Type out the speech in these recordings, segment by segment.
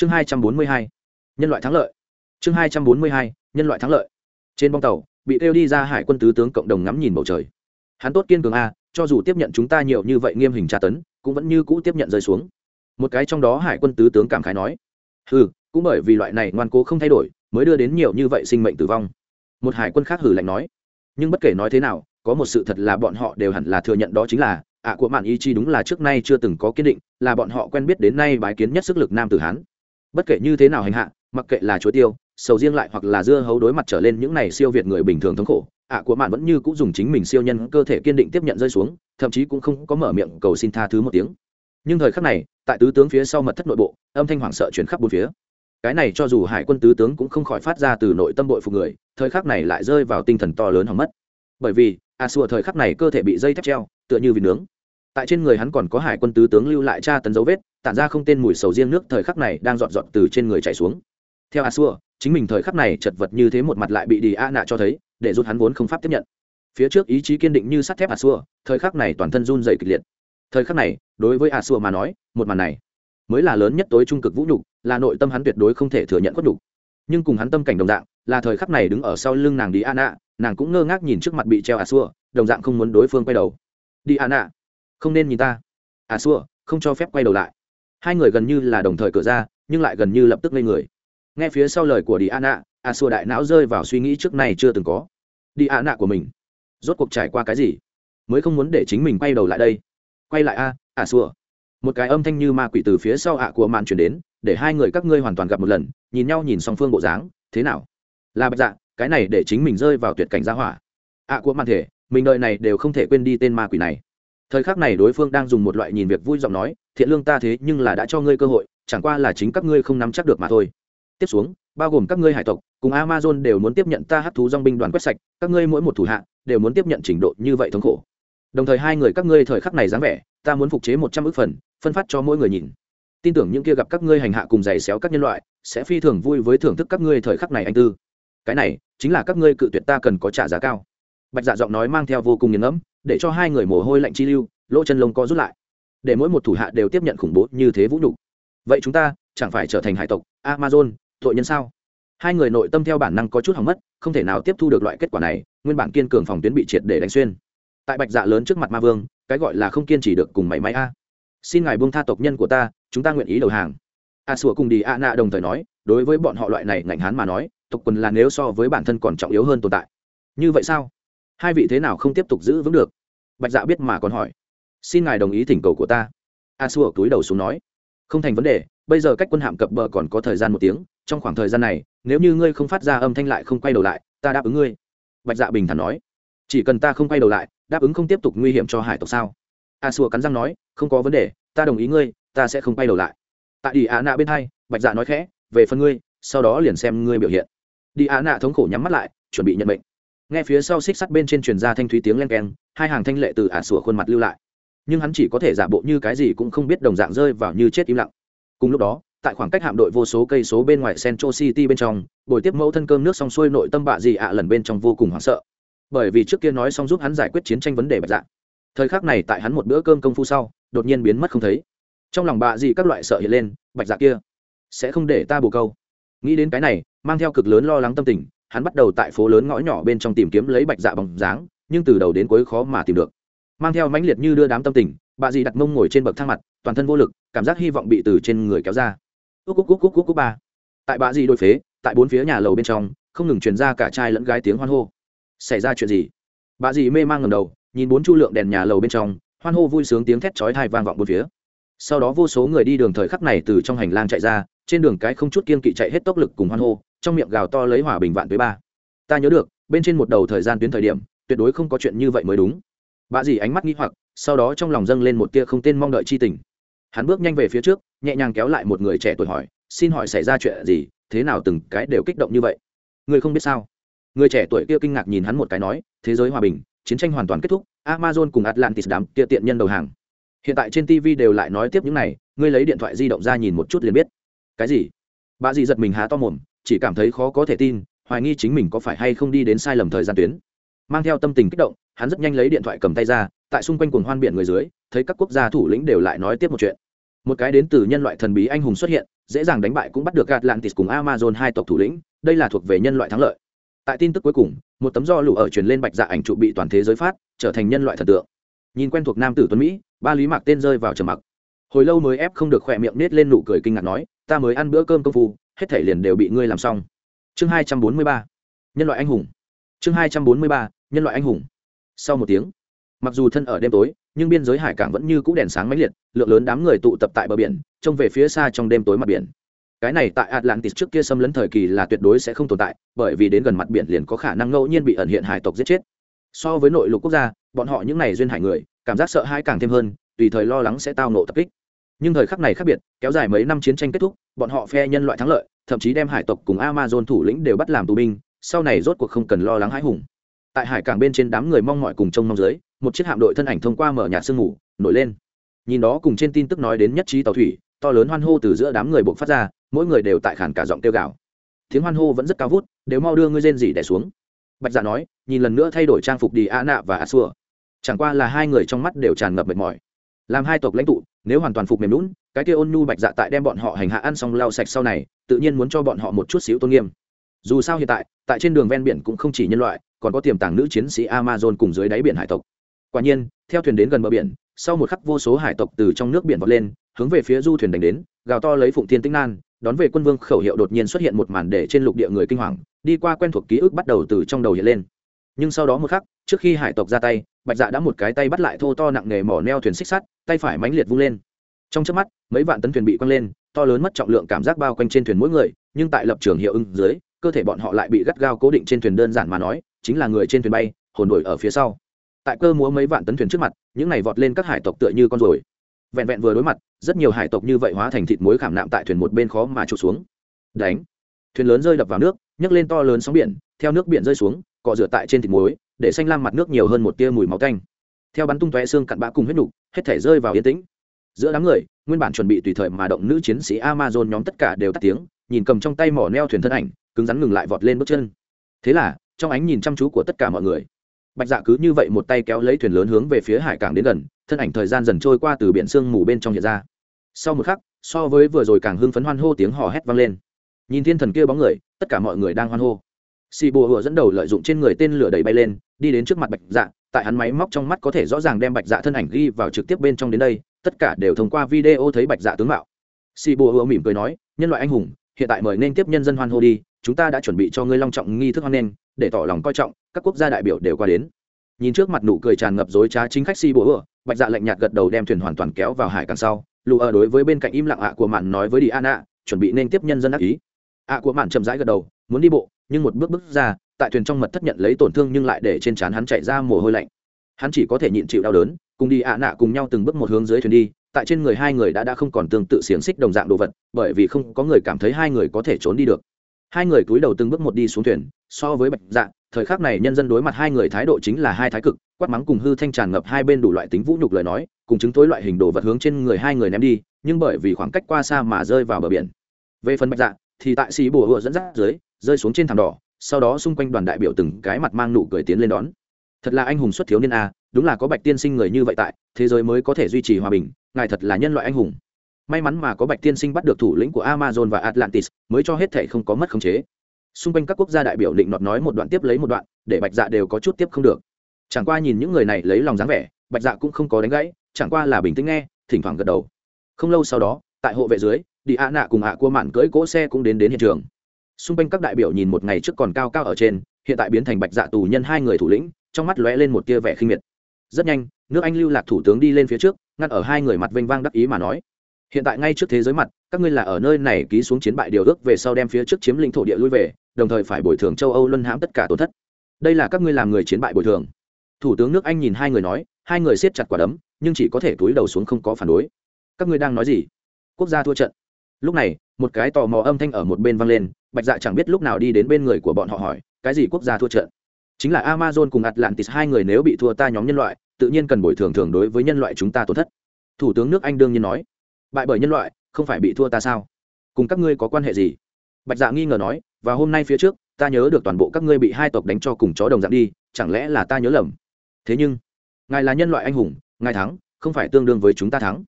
chương hai trăm bốn mươi hai, nhân loại thắng lợi. Chương hai trăm bốn mươi hai, nhân loại thắng lợi. Trên bong tàu, bị kêu đi ra hải quân tứ tướng cộng đồng ngắm nhìn bầu trời. Hắn tốt kiên cường a, cho dù tiếp nhận chúng ta nhiều như vậy nghiêm hình tra tấn, cũng vẫn như cũ tiếp nhận rơi xuống. Một cái trong đó hải quân tứ tướng cảm khái nói, hừ, cũng bởi vì loại này ngoan cố không thay đổi, mới đưa đến nhiều như vậy sinh mệnh tử vong. Một hải quân khác hử lạnh nói, nhưng bất kể nói thế nào, có một sự thật là bọn họ đều hẳn là thừa nhận đó chính là, ạ của mạn y chi đúng là trước nay chưa từng có kiên định, là bọn họ quen biết đến nay bái kiến nhất sức lực nam tử hán bất kể như thế nào hành hạ, mặc kệ là chuối tiêu, sầu riêng lại hoặc là dưa hấu đối mặt trở lên những này siêu việt người bình thường thống khổ, ạ của mạn vẫn như cũng dùng chính mình siêu nhân cơ thể kiên định tiếp nhận rơi xuống, thậm chí cũng không có mở miệng cầu xin tha thứ một tiếng. Nhưng thời khắc này, tại tứ tướng phía sau mật thất nội bộ, âm thanh hoảng sợ chuyển khắp bốn phía. Cái này cho dù hải quân tứ tướng cũng không khỏi phát ra từ nội tâm bội phục người, thời khắc này lại rơi vào tinh thần to lớn hỏng mất. Bởi vì a xua thời khắc này cơ thể bị dây thép treo, tựa như vịt nướng. Tại trên người hắn còn có hải quân tứ tướng lưu lại tra tấn dấu vết tản ra không tên mùi sầu riêng nước thời khắc này đang dọn dọn từ trên người chảy xuống. Theo a xua, chính mình thời khắc này chật vật như thế một mặt lại bị đi a nạ cho thấy, để rút hắn vốn không pháp tiếp nhận. Phía trước ý chí kiên định như sắt thép a xua, thời khắc này toàn thân run dày kịch liệt. Thời khắc này, đối với a xua mà nói, một màn này mới là lớn nhất tối trung cực vũ nhục, là nội tâm hắn tuyệt đối không thể thừa nhận khuất nhục. Nhưng cùng hắn tâm cảnh đồng dạng, là thời khắc này đứng ở sau lưng nàng đi a nạ, nàng cũng ngơ ngác nhìn trước mặt bị treo a xua, đồng dạng không muốn đối phương quay đầu. Đi a nạ, không nên nhìn ta. A xua, không cho phép quay đầu lại hai người gần như là đồng thời cửa ra, nhưng lại gần như lập tức ngây người. Nghe phía sau lời của đi a nạ a xua đại não rơi vào suy nghĩ trước này chưa từng có. Đi a nạ của mình, rốt cuộc trải qua cái gì? Mới không muốn để chính mình quay đầu lại đây. Quay lại a a xua một cái âm thanh như ma quỷ từ phía sau ạ của màn chuyển đến, để hai người các ngươi hoàn toàn gặp một lần, nhìn nhau nhìn song phương bộ dáng, thế nào? Là bạch dạ cái này để chính mình rơi vào tuyệt cảnh gia hỏa. Ạ của màn thể, mình đợi này đều không thể quên đi tên ma quỷ này. Thời khắc này đối phương đang dùng một loại nhìn việc vui giọng nói thiện lương ta thế nhưng là đã cho ngươi cơ hội, chẳng qua là chính các ngươi không nắm chắc được mà thôi. Tiếp xuống, bao gồm các ngươi hải tộc, cùng amazon đều muốn tiếp nhận ta hấp thú dong binh đoàn quét sạch, các ngươi mỗi một thủ hạ đều muốn tiếp nhận trình độ như vậy thống khổ. Đồng thời hai người các ngươi thời khắc này dáng vẻ, ta muốn phục chế một trăm ước phần, phân phát cho mỗi người nhìn. Tin tưởng những kia gặp các ngươi hành hạ cùng giày xéo các nhân loại, sẽ phi thường vui với thưởng thức các ngươi thời khắc này anh tư. Cái này, chính là các ngươi cự tuyệt ta cần có trả giá cao. Bạch dạ giọng nói mang theo vô cùng nghiền ngẫm, để cho hai người mồ hôi lạnh chi lưu, lỗ chân lông co rút lại để mỗi một thủ hạ đều tiếp nhận khủng bố như thế vũ nhục. Vậy chúng ta chẳng phải trở thành hải tộc, amazon, tội nhân sao? Hai người nội tâm theo bản năng có chút hỏng mất, không thể nào tiếp thu được loại kết quả này, nguyên bản kiên cường phòng tuyến bị triệt để đánh xuyên. Tại bạch dạ lớn trước mặt ma vương, cái gọi là không kiên trì được cùng mảy may a. Xin ngài buông tha tộc nhân của ta, chúng ta nguyện ý đầu hàng. A sủa cùng đi a nạ đồng thời nói, đối với bọn họ loại này ngạnh hán mà nói, tộc quần là nếu so với bản thân còn trọng yếu hơn tồn tại. Như vậy sao? Hai vị thế nào không tiếp tục giữ vững được? Bạch dạ biết mà còn hỏi xin ngài đồng ý thỉnh cầu của ta. A xua túi đầu xuống nói. Không thành vấn đề, bây giờ cách quân hạm cập bờ còn có thời gian một tiếng, trong khoảng thời gian này, nếu như ngươi không phát ra âm thanh lại không quay đầu lại, ta đáp ứng ngươi. Bạch dạ bình thản nói. Chỉ cần ta không quay đầu lại, đáp ứng không tiếp tục nguy hiểm cho hải tộc sao? A xua cắn răng nói. Không có vấn đề, ta đồng ý ngươi, ta sẽ không quay đầu lại. Tại đi ạ nạ bên hai, bạch dạ nói khẽ. Về phần ngươi, sau đó liền xem ngươi biểu hiện. Đi ạ nạ thống khổ nhắm mắt lại, chuẩn bị nhận bệnh nghe phía sau xích sắt bên trên truyền ra thanh thúy tiếng len keng, hai hàng thanh lệ từ ả sủa khuôn mặt lưu lại nhưng hắn chỉ có thể giả bộ như cái gì cũng không biết đồng dạng rơi vào như chết im lặng. Cùng lúc đó, tại khoảng cách hạm đội vô số cây số bên ngoài central city bên trong, buổi tiếp mẫu thân cơm nước xong xuôi nội tâm bạ gì ạ lần bên trong vô cùng hoảng sợ. Bởi vì trước kia nói xong giúp hắn giải quyết chiến tranh vấn đề bạch dạ. Thời khắc này tại hắn một bữa cơm công phu sau, đột nhiên biến mất không thấy. Trong lòng bạ gì các loại sợ hiện lên, bạch dạ kia, sẽ không để ta bù câu. Nghĩ đến cái này, mang theo cực lớn lo lắng tâm tình, hắn bắt đầu tại phố lớn ngõ nhỏ bên trong tìm kiếm lấy bạch dạ bằng dáng, nhưng từ đầu đến cuối khó mà tìm được mang theo mãnh liệt như đưa đám tâm tình, bà dì đặt mông ngồi trên bậc thang mặt, toàn thân vô lực, cảm giác hy vọng bị từ trên người kéo ra. Cúc cúc cúc cúc cúc cúc, ba. Tại bà dì đôi phế, tại bốn phía nhà lầu bên trong, không ngừng truyền ra cả trai lẫn gái tiếng hoan hô. Xảy ra chuyện gì? Bà dì mê mang ngầm đầu, nhìn bốn chu lượng đèn nhà lầu bên trong, hoan hô vui sướng tiếng thét chói thai vang vọng bốn phía. Sau đó vô số người đi đường thời khắc này từ trong hành lang chạy ra, trên đường cái không chút kiên kỵ chạy hết tốc lực cùng hoan hô, trong miệng gào to lấy hòa bình vạn tuế ba. Ta nhớ được, bên trên một đầu thời gian tuyến thời điểm, tuyệt đối không có chuyện như vậy mới đúng bà dì ánh mắt nghĩ hoặc, sau đó trong lòng dâng lên một tia không tên mong đợi chi tình. Hắn bước nhanh về phía trước, nhẹ nhàng kéo lại một người trẻ tuổi hỏi, xin hỏi xảy ra chuyện gì? Thế nào từng cái đều kích động như vậy? Người không biết sao? Người trẻ tuổi kia kinh ngạc nhìn hắn một cái nói, thế giới hòa bình, chiến tranh hoàn toàn kết thúc, amazon cùng atlantis đám kia tiện nhân đầu hàng. Hiện tại trên tv đều lại nói tiếp những này, ngươi lấy điện thoại di động ra nhìn một chút liền biết. Cái gì? Bà dì giật mình há to mồm, chỉ cảm thấy khó có thể tin, hoài nghi chính mình có phải hay không đi đến sai lầm thời gian tuyến. Mang theo tâm tình kích động hắn rất nhanh lấy điện thoại cầm tay ra, tại xung quanh cuồng hoan biển người dưới, thấy các quốc gia thủ lĩnh đều lại nói tiếp một chuyện. Một cái đến từ nhân loại thần bí anh hùng xuất hiện, dễ dàng đánh bại cũng bắt được atlantis cùng amazon hai tộc thủ lĩnh, đây là thuộc về nhân loại thắng lợi. Tại tin tức cuối cùng, một tấm do lụ ở truyền lên bạch dạ ảnh trụ bị toàn thế giới phát, trở thành nhân loại thần tượng. Nhìn quen thuộc nam tử tuấn mỹ, ba lý mạc tên rơi vào trầm mặc. Hồi lâu mới ép không được khỏe miệng nết lên nụ cười kinh ngạc nói, ta mới ăn bữa cơm công phu, hết thể liền đều bị ngươi làm xong. Chương hai trăm bốn mươi ba, nhân loại anh hùng. Chương hai trăm bốn mươi ba, nhân loại anh hùng sau một tiếng, mặc dù thân ở đêm tối, nhưng biên giới hải cảng vẫn như cũ đèn sáng mãnh liệt, lượng lớn đám người tụ tập tại bờ biển, trông về phía xa trong đêm tối mặt biển. Cái này tại atlantis trước kia xâm lấn thời kỳ là tuyệt đối sẽ không tồn tại, bởi vì đến gần mặt biển liền có khả năng ngẫu nhiên bị ẩn hiện hải tộc giết chết. So với nội lục quốc gia, bọn họ những n à y duyên hải người, cảm giác sợ hãi càng thêm hơn, tùy thời lo lắng sẽ tao nộ tập kích. Nhưng thời khắc này khác biệt, kéo dài mấy năm chiến tranh kết thúc, bọn họ phe nhân loại thắng lợi, thậm chí đem hải tộc cùng amazon thủ lĩnh đều bắt làm tù binh, sau này rốt cuộc không cần lo lắng hãi hùng tại hải cảng bên trên đám người mong mọi cùng trông mong dưới, một chiếc hạm đội thân ảnh thông qua mở nhà sương ngủ nổi lên. Nhìn đó cùng trên tin tức nói đến nhất trí tàu thủy, to lớn hoan hô từ giữa đám người buộc phát ra, mỗi người đều tại khản cả giọng kêu gào. Tiếng hoan hô vẫn rất cao vút, đều mau đưa ngươi rên gì đẻ xuống. Bạch dạ nói, nhìn lần nữa thay đổi trang phục đi a nạ và a xua chẳng qua là hai người trong mắt đều tràn ngập mệt mỏi. Làm hai tộc lãnh tụ, nếu hoàn toàn phục mềm lún cái kia ôn nhu bạch dạ tại đem bọn họ hành hạ ăn xong lau sạch sau này, tự nhiên muốn cho bọn họ một chút xíu tôn nghiêm dù sao hiện tại tại trên đường ven biển cũng không chỉ nhân loại, còn có tiềm tàng nữ chiến sĩ amazon cùng dưới đáy biển hải tộc. Quả nhiên, theo thuyền đến gần bờ biển, sau một khắc vô số hải tộc từ trong nước biển vọt lên, hướng về phía du thuyền đánh đến, gào to lấy phụng thiên tinh nan, đón về quân vương khẩu hiệu đột nhiên xuất hiện một màn để trên lục địa người kinh hoàng, đi qua quen thuộc ký ức bắt đầu từ trong đầu hiện lên. Nhưng sau đó một khắc, trước khi hải tộc ra tay, bạch dạ đã một cái tay bắt lại thô to nặng nghề mỏ neo thuyền xích sắt, tay phải mãnh liệt vung lên. Trong trước mắt, mấy vạn tấn thuyền bị quăng lên, to lớn mất trọng lượng cảm giác bao quanh trên thuyền mỗi người, nhưng tại lập trường hiệu ứng dưới cơ thể bọn họ lại bị gắt gao cố định trên thuyền đơn giản mà nói, chính là người trên thuyền bay, hồn đổi ở phía sau. Tại cơ múa mấy vạn tấn thuyền trước mặt, những này vọt lên các hải tộc tựa như con rồi vẹn vẹn vừa đối mặt, rất nhiều hải tộc như vậy hóa thành thịt muối khảm nạm tại thuyền một bên khó mà trụt xuống. Đánh! Thuyền lớn rơi đập vào nước, nhấc lên to lớn sóng biển, theo nước biển rơi xuống, cọ rửa tại trên thịt muối, để xanh lam mặt nước nhiều hơn một tia mùi máu canh theo bắn tung tóe xương cặn bã cùng huyết nục, hết thể rơi vào yên tĩnh. Giữa đám người, nguyên bản chuẩn bị tùy thời mà động nữ chiến sĩ amazon nhóm tất cả đều tắt tiếng, nhìn cầm trong tay mỏ neo thuyền thân ảnh cứng rắn ngừng lại vọt lên bước chân. Thế là, trong ánh nhìn chăm chú của tất cả mọi người, bạch dạ cứ như vậy một tay kéo lấy thuyền lớn hướng về phía hải cảng đến gần, thân ảnh thời gian dần trôi qua từ biển sương mù bên trong hiện ra. Sau một khắc, so với vừa rồi càng hưng phấn hoan hô tiếng hò hét vang lên. Nhìn thiên thần kia bóng người, tất cả mọi người đang hoan hô. Xì bùa hựa dẫn đầu lợi dụng trên người tên lửa đầy bay lên, đi đến trước mặt bạch dạ tại hắn máy móc trong mắt có thể rõ ràng đem bạch dạ thân ảnh ghi vào trực tiếp bên trong đến đây, tất cả đều thông qua video thấy bạch dạ tướng mạo. Xì bùa hựa mỉm cười nói, nhân loại anh hùng, hiện tại mời nên tiếp nhân dân hoan hô đi chúng ta đã chuẩn bị cho ngươi long trọng nghi thức hoan nghênh, để tỏ lòng coi trọng, các quốc gia đại biểu đều qua đến. Nhìn trước mặt nụ cười tràn ngập dối trá chính khách si bố ửa bạch dạ lạnh nhạt gật đầu đem thuyền hoàn toàn kéo vào hải càng sau. Lụ ở đối với bên cạnh im lặng ạ của mạn nói với đi an ạ chuẩn bị nên tiếp nhân dân ác ý. Ạ của mạn chậm rãi gật đầu, muốn đi bộ, nhưng một bước bước ra, tại thuyền trong mật thất nhận lấy tổn thương nhưng lại để trên trán hắn chạy ra mồ hôi lạnh. Hắn chỉ có thể nhịn chịu đau đớn, cùng đi ạ nạ cùng nhau từng bước một hướng dưới thuyền đi, tại trên người hai người đã đã không còn tương tự xiềng xích đồng dạng đồ vật, bởi vì không có người cảm thấy hai người có thể trốn đi được hai người cúi đầu từng bước một đi xuống thuyền, so với bạch dạ thời khắc này nhân dân đối mặt hai người thái độ chính là hai thái cực, quát mắng cùng hư thanh tràn ngập hai bên đủ loại tính vũ nhục lời nói, cùng chứng tối loại hình đồ vật hướng trên người hai người ném đi, nhưng bởi vì khoảng cách qua xa mà rơi vào bờ biển. Về phần bạch dạ thì tại xì bùa hựa dẫn dắt dưới, rơi xuống trên thảm đỏ, sau đó xung quanh đoàn đại biểu từng cái mặt mang nụ cười tiến lên đón. Thật là anh hùng xuất thiếu niên a, đúng là có bạch tiên sinh người như vậy tại, thế giới mới có thể duy trì hòa bình, ngài thật là nhân loại anh hùng may mắn mà có bạch tiên sinh bắt được thủ lĩnh của amazon và atlantis, mới cho hết thể không có mất khống chế. Xung quanh các quốc gia đại biểu định nọt nói một đoạn tiếp lấy một đoạn, để bạch dạ đều có chút tiếp không được. Chẳng qua nhìn những người này lấy lòng dáng vẻ, bạch dạ cũng không có đánh gãy, chẳng qua là bình tĩnh nghe, thỉnh thoảng gật đầu. Không lâu sau đó, tại hộ vệ dưới, đi ạ nạ cùng ạ cua mạn cưỡi cỗ xe cũng đến đến hiện trường. Xung quanh các đại biểu nhìn một ngày trước còn cao cao ở trên, hiện tại biến thành bạch dạ tù nhân hai người thủ lĩnh, trong mắt lóe lên một tia vẻ khinh miệt. Rất nhanh, nước anh lưu lạc thủ tướng đi lên phía trước, ngăn ở hai người mặt vênh vang đắc ý mà nói hiện tại ngay trước thế giới mặt, các ngươi là ở nơi này ký xuống chiến bại điều ước về sau đem phía trước chiếm lĩnh thổ địa lui về, đồng thời phải bồi thường châu âu luân hãm tất cả tổn thất. Đây là các ngươi làm người chiến bại bồi thường. Thủ tướng nước anh nhìn hai người nói, hai người siết chặt quả đấm, nhưng chỉ có thể túi đầu xuống không có phản đối. Các ngươi đang nói gì? Quốc gia thua trận. Lúc này, một cái tò mò âm thanh ở một bên vang lên, bạch dạ chẳng biết lúc nào đi đến bên người của bọn họ hỏi, cái gì quốc gia thua trận? Chính là amazon cùng atlantis, hai người nếu bị thua ta nhóm nhân loại, tự nhiên cần bồi thường thường đối với nhân loại chúng ta tổn thất. Thủ tướng nước anh đương nhiên nói bại bởi nhân loại, không phải bị thua ta sao? Cùng các ngươi có quan hệ gì? Bạch dạ nghi ngờ nói, và hôm nay phía trước, ta nhớ được toàn bộ các ngươi bị hai tộc đánh cho cùng chó đồng dạng đi, chẳng lẽ là ta nhớ lầm? Thế nhưng, ngài là nhân loại anh hùng, ngài thắng, không phải tương đương với chúng ta thắng.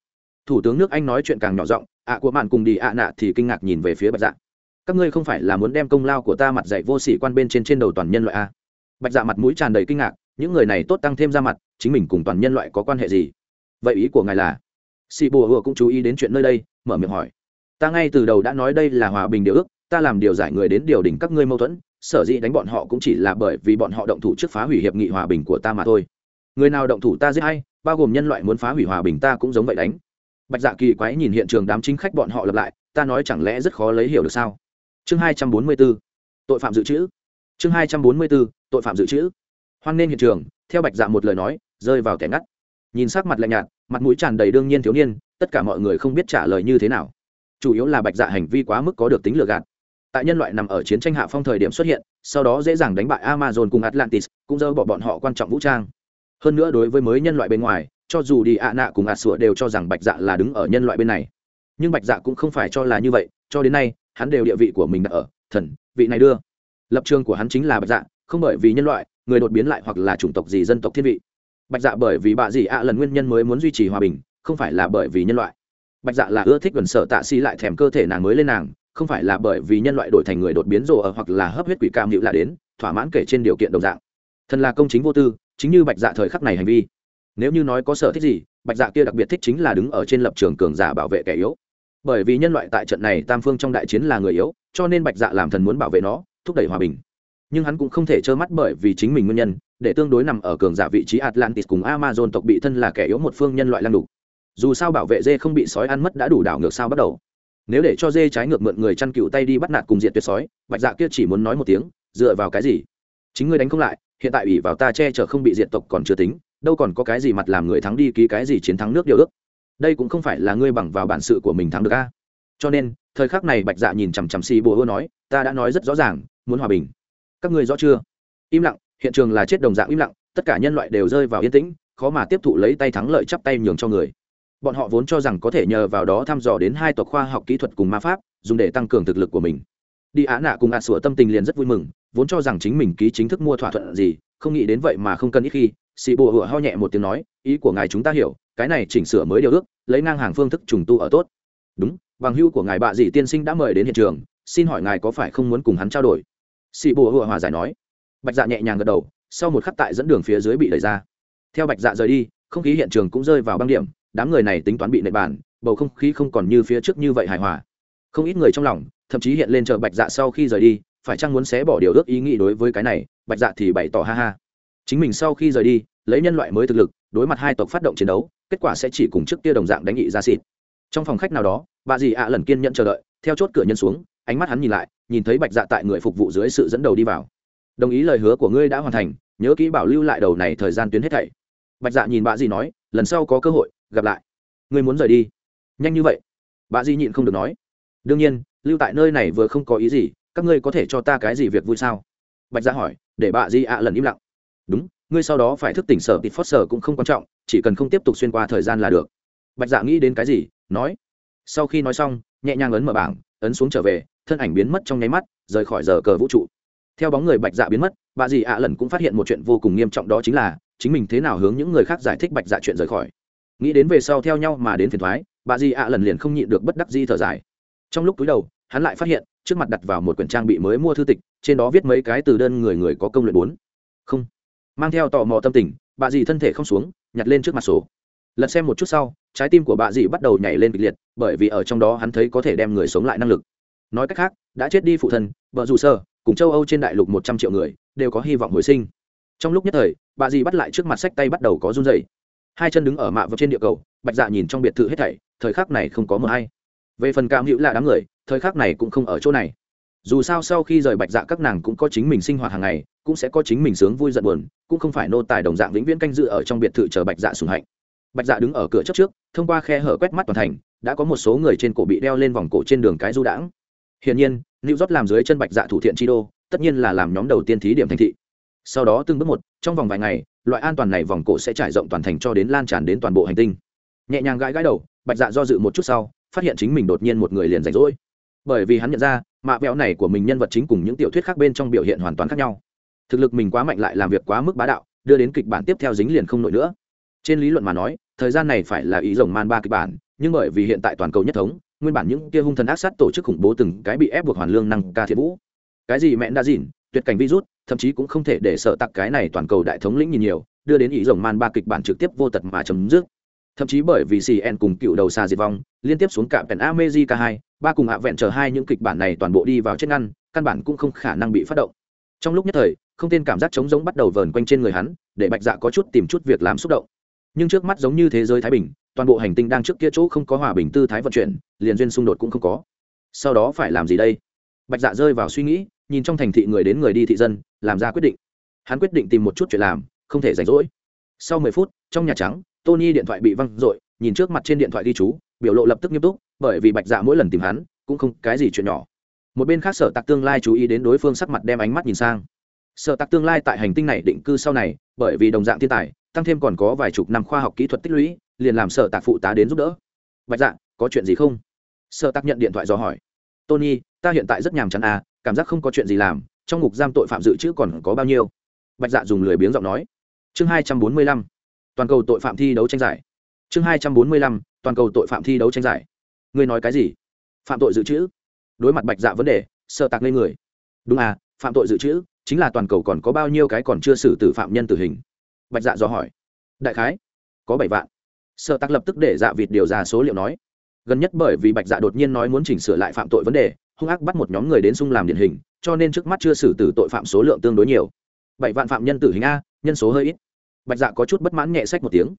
Thủ tướng nước anh nói chuyện càng nhỏ giọng, ạ của mạn cùng đi ạ nạ thì kinh ngạc nhìn về phía bạch dạ. Các ngươi không phải là muốn đem công lao của ta mặt dạy vô sĩ quan bên trên trên đầu toàn nhân loại a bạch dạ mặt mũi tràn đầy kinh ngạc, những người này tốt tăng thêm ra mặt, chính mình cùng toàn nhân loại có quan hệ gì? Vậy ý của ngài là sĩ bùa hùa cũng chú ý đến chuyện nơi đây, mở miệng hỏi. Ta ngay từ đầu đã nói đây là hòa bình điều ước, ta làm điều giải người đến điều đỉnh các ngươi mâu thuẫn, sở dĩ đánh bọn họ cũng chỉ là bởi vì bọn họ động thủ trước phá hủy hiệp nghị hòa bình của ta mà thôi. Người nào động thủ ta giết hay, bao gồm nhân loại muốn phá hủy hòa bình ta cũng giống vậy đánh. Bạch dạ kỳ quái nhìn hiện trường đám chính khách bọn họ lập lại, ta nói chẳng lẽ rất khó lấy hiểu được sao? Chương hai trăm bốn mươi b ố tội phạm dự trữ. Chương hai trăm bốn mươi b ố tội phạm dự trữ. Hoan nên hiện trường, theo bạch dạ một lời nói, rơi vào kẻ ngắt nhìn sắc mặt lạnh nhạt, mặt mũi tràn đầy đương nhiên thiếu niên, tất cả mọi người không biết trả lời như thế nào. Chủ yếu là bạch dạ hành vi quá mức có được tính lừa gạt. Tại nhân loại nằm ở chiến tranh hạ phong thời điểm xuất hiện, sau đó dễ dàng đánh bại amazon cùng atlantis, cũng dỡ bỏ bọn họ quan trọng vũ trang. Hơn nữa đối với mới nhân loại bên ngoài, cho dù đi ạ nạ cùng ạ sủa đều cho rằng bạch dạ là đứng ở nhân loại bên này. Nhưng bạch dạ cũng không phải cho là như vậy, cho đến nay, hắn đều địa vị của mình đặt ở, thần, vị này đưa. Lập trường của hắn chính là bạch dạ không bởi vì nhân loại, người đột biến lại hoặc là chủng tộc gì dân tộc thiên vị bạch dạ bởi vì bạ gì ạ lần nguyên nhân mới muốn duy trì hòa bình, không phải là bởi vì nhân loại. Bạch dạ là ưa thích gần sợ tạ xi lại thèm cơ thể nàng mới lên nàng, không phải là bởi vì nhân loại đổi thành người đột biến rồ ở hoặc là hấp huyết quỷ cam hữu là đến, thỏa mãn kể trên điều kiện đồng dạng. Thần là công chính vô tư, chính như bạch dạ thời khắc này hành vi. Nếu như nói có sở thích gì, bạch dạ kia đặc biệt thích chính là đứng ở trên lập trường cường giả bảo vệ kẻ yếu. Bởi vì nhân loại tại trận này tam phương trong đại chiến là người yếu, cho nên bạch dạ làm thần muốn bảo vệ nó, thúc đẩy hòa bình. Nhưng hắn cũng không thể trơ mắt bởi vì chính mình nguyên nhân để tương đối nằm ở cường giả vị trí atlantis cùng amazon tộc bị thân là kẻ yếu một phương nhân loại lăng đục dù sao bảo vệ dê không bị sói ăn mất đã đủ đảo ngược sao bắt đầu. Nếu để cho dê trái ngược mượn người chăn cựu tay đi bắt nạt cùng diệt tuyệt sói, bạch dạ kia chỉ muốn nói một tiếng, dựa vào cái gì? Chính ngươi đánh không lại, hiện tại ủy vào ta che chở không bị diệt tộc còn chưa tính, đâu còn có cái gì mặt làm người thắng đi ký cái gì chiến thắng nước điều ước. Đây cũng không phải là ngươi bằng vào bản sự của mình thắng được a. Cho nên, thời khắc này bạch dạ nhìn chằm chằm xì bùa hô nói, ta đã nói rất rõ ràng, muốn hòa bình. Các ngươi rõ chưa? Im lặng hiện trường là chết đồng dạng im lặng, tất cả nhân loại đều rơi vào yên tĩnh, khó mà tiếp thụ lấy tay thắng lợi chắp tay nhường cho người. Bọn họ vốn cho rằng có thể nhờ vào đó thăm dò đến hai tộc khoa học kỹ thuật cùng ma pháp, dùng để tăng cường thực lực của mình. Đi á nạ cùng ạ sủa tâm tình liền rất vui mừng, vốn cho rằng chính mình ký chính thức mua thỏa thuận gì, không nghĩ đến vậy mà không cần ít khi, sĩ bùa hựa ho nhẹ một tiếng nói, ý của ngài chúng ta hiểu, cái này chỉnh sửa mới điều ước, lấy ngang hàng phương thức trùng tu ở tốt. Đúng, bằng hưu của ngài bạ dị tiên sinh đã mời đến hiện trường, xin hỏi ngài có phải không muốn cùng hắn trao đổi? Sĩ bùa hựa hòa giải nói bạch dạ nhẹ nhàng gật đầu, sau một khắc tại dẫn đường phía dưới bị đẩy ra. Theo bạch dạ rời đi, không khí hiện trường cũng rơi vào băng điểm, đám người này tính toán bị nệ bàn, bầu không khí không còn như phía trước như vậy hài hòa. Không ít người trong lòng, thậm chí hiện lên chờ bạch dạ sau khi rời đi, phải chăng muốn xé bỏ điều ước ý nghĩ đối với cái này, bạch dạ thì bày tỏ ha ha. Chính mình sau khi rời đi, lấy nhân loại mới thực lực, đối mặt hai tộc phát động chiến đấu, kết quả sẽ chỉ cùng trước kia đồng dạng đánh nghị ra xịt. Trong phòng khách nào đó, bà dì ạ lần kiên nhận chờ đợi, theo chốt cửa nhân xuống, ánh mắt hắn nhìn lại, nhìn thấy bạch dạ tại người phục vụ dưới sự dẫn đầu đi vào đồng ý lời hứa của ngươi đã hoàn thành, nhớ kỹ bảo lưu lại đầu này thời gian tuyến hết thảy. Bạch dạ nhìn bà dì nói, lần sau có cơ hội, gặp lại. Ngươi muốn rời đi? Nhanh như vậy. Bà dì nhịn không được nói. Đương nhiên, lưu tại nơi này vừa không có ý gì, các ngươi có thể cho ta cái gì việc vui sao? Bạch dạ hỏi, để bà dì ạ lần im lặng. Đúng, ngươi sau đó phải thức tỉnh sở tịt phót sở cũng không quan trọng, chỉ cần không tiếp tục xuyên qua thời gian là được. Bạch dạ nghĩ đến cái gì, nói. Sau khi nói xong, nhẹ nhàng ấn mở bảng, ấn xuống trở về, thân ảnh biến mất trong nháy mắt, rời khỏi giờ cờ vũ trụ theo bóng người bạch dạ biến mất, bà dì ạ lần cũng phát hiện một chuyện vô cùng nghiêm trọng đó chính là, chính mình thế nào hướng những người khác giải thích bạch dạ chuyện rời khỏi. Nghĩ đến về sau theo nhau mà đến phiền thoái bà dì ạ lần liền không nhịn được bất đắc di thở dài. Trong lúc túi đầu, hắn lại phát hiện, trước mặt đặt vào một quyển trang bị mới mua thư tịch, trên đó viết mấy cái từ đơn người người có công luyện bốn. Không. Mang theo tò mò tâm tình, bà dì thân thể không xuống, nhặt lên trước mặt sổ. Lật xem một chút sau, trái tim của bà dì bắt đầu nhảy lên kịch liệt, bởi vì ở trong đó hắn thấy có thể đem người sống lại năng lực. Nói cách khác, đã chết đi phụ thân, vợ dù sơ cùng châu âu trên đại lục một trăm triệu người, đều có hy vọng hồi sinh. Trong lúc nhất thời, bà dì bắt lại trước mặt sách tay bắt đầu có run dày hai chân đứng ở mạ vào trên địa cầu, bạch dạ nhìn trong biệt thự hết thảy, thời khắc này không có mờ hay về phần cảm hữu là đám người, thời khắc này cũng không ở chỗ này. Dù sao sau khi rời bạch dạ các nàng cũng có chính mình sinh hoạt hàng ngày, cũng sẽ có chính mình sướng vui giận buồn, cũng không phải nô tài đồng dạng vĩnh viễn canh dự ở trong biệt thự chờ bạch dạ sùng hạnh. Bạch dạ đứng ở cửa trước trước, thông qua khe hở quét mắt toàn thành, đã có một số người trên cổ bị đeo lên vòng cổ trên đường cái du đãng. Hiển nhiên new york làm dưới chân bạch dạ thủ thiện chi đô, tất nhiên là làm nhóm đầu tiên thí điểm thành thị. Sau đó từng bước một, trong vòng vài ngày, loại an toàn này vòng cổ sẽ trải rộng toàn thành cho đến lan tràn đến toàn bộ hành tinh. Nhẹ nhàng gãi gãi đầu, bạch dạ do dự một chút sau, phát hiện chính mình đột nhiên một người liền rảnh rỗi. Bởi vì hắn nhận ra, mạ vẹo này của mình nhân vật chính cùng những tiểu thuyết khác bên trong biểu hiện hoàn toàn khác nhau. Thực lực mình quá mạnh lại làm việc quá mức bá đạo, đưa đến kịch bản tiếp theo dính liền không nổi nữa. Trên lý luận mà nói, thời gian này phải là ý rồng man ba kịch bản, nhưng bởi vì hiện tại toàn cầu nhất thống nguyên bản những kia hung thần ác sát tổ chức khủng bố từng cái bị ép buộc hoàn lương năng ca thiện vũ. Cái gì mẹ đã dỉn tuyệt cảnh virus, thậm chí cũng không thể để sợ tặc cái này toàn cầu đại thống lĩnh nhìn nhiều, đưa đến ý rồng man ba kịch bản trực tiếp vô tật mà chấm dứt. Thậm chí bởi vì cn cùng cựu đầu xa diệt vong, liên tiếp xuống cả pèn amejica hai, ba cùng hạ vẹn chờ hai những kịch bản này toàn bộ đi vào chết ngăn, căn bản cũng không khả năng bị phát động. Trong lúc nhất thời, không tên cảm giác trống giống bắt đầu vờn quanh trên người hắn, để bạch dạ có chút tìm chút việc làm xúc động. Nhưng trước mắt giống như thế giới thái bình toàn bộ hành tinh đang trước kia chỗ không có hòa bình tư thái vận chuyển, liền duyên xung đột cũng không có. Sau đó phải làm gì đây? Bạch dạ rơi vào suy nghĩ, nhìn trong thành thị người đến người đi thị dân, làm ra quyết định. Hắn quyết định tìm một chút chuyện làm, không thể rảnh rỗi. Sau mười phút, trong nhà trắng, tony điện thoại bị văng r ộ i nhìn trước mặt trên điện thoại ghi chú, biểu lộ lập tức nghiêm túc, bởi vì bạch dạ mỗi lần tìm hắn, cũng không cái gì chuyện nhỏ. Một bên khác sở tạc tương lai chú ý đến đối phương sắc mặt đem ánh mắt nhìn sang. Sở tạc tương lai tại hành tinh này định cư sau này, bởi vì đồng dạng thiên tài, tăng thêm còn có vài chục năm khoa học kỹ thuật tích lũy liền làm sở tạc phụ tá đến giúp đỡ. Bạch dạ có chuyện gì không? Sở tạc nhận điện thoại do hỏi. Tony, ta hiện tại rất nhàm chán à cảm giác không có chuyện gì làm, trong ngục giam tội phạm dự trữ còn có bao nhiêu? Bạch dạ dùng lười biếng giọng nói. Chương hai trăm bốn mươi lăm, toàn cầu tội phạm thi đấu tranh giải. Chương hai trăm bốn mươi lăm, toàn cầu tội phạm thi đấu tranh giải. Ngươi nói cái gì? Phạm tội dự trữ? Đối mặt bạch dạ vấn đề sợ tạc lên người. Đúng à phạm tội dự trữ, chính là toàn cầu còn có bao nhiêu cái còn chưa xử tử phạm nhân tử hình? Bạch dạ dò hỏi. Đại khái, có bảy vạn sợ tạc lập tức để dạ vịt điều ra số liệu nói. Gần nhất bởi vì bạch dạ đột nhiên nói muốn chỉnh sửa lại phạm tội vấn đề, hung ác bắt một nhóm người đến sung làm điển hình, cho nên trước mắt chưa xử tử tội phạm số lượng tương đối nhiều. Bảy vạn phạm nhân tử hình a, nhân số hơi ít. Bạch dạ có chút bất mãn nhẹ sách một tiếng.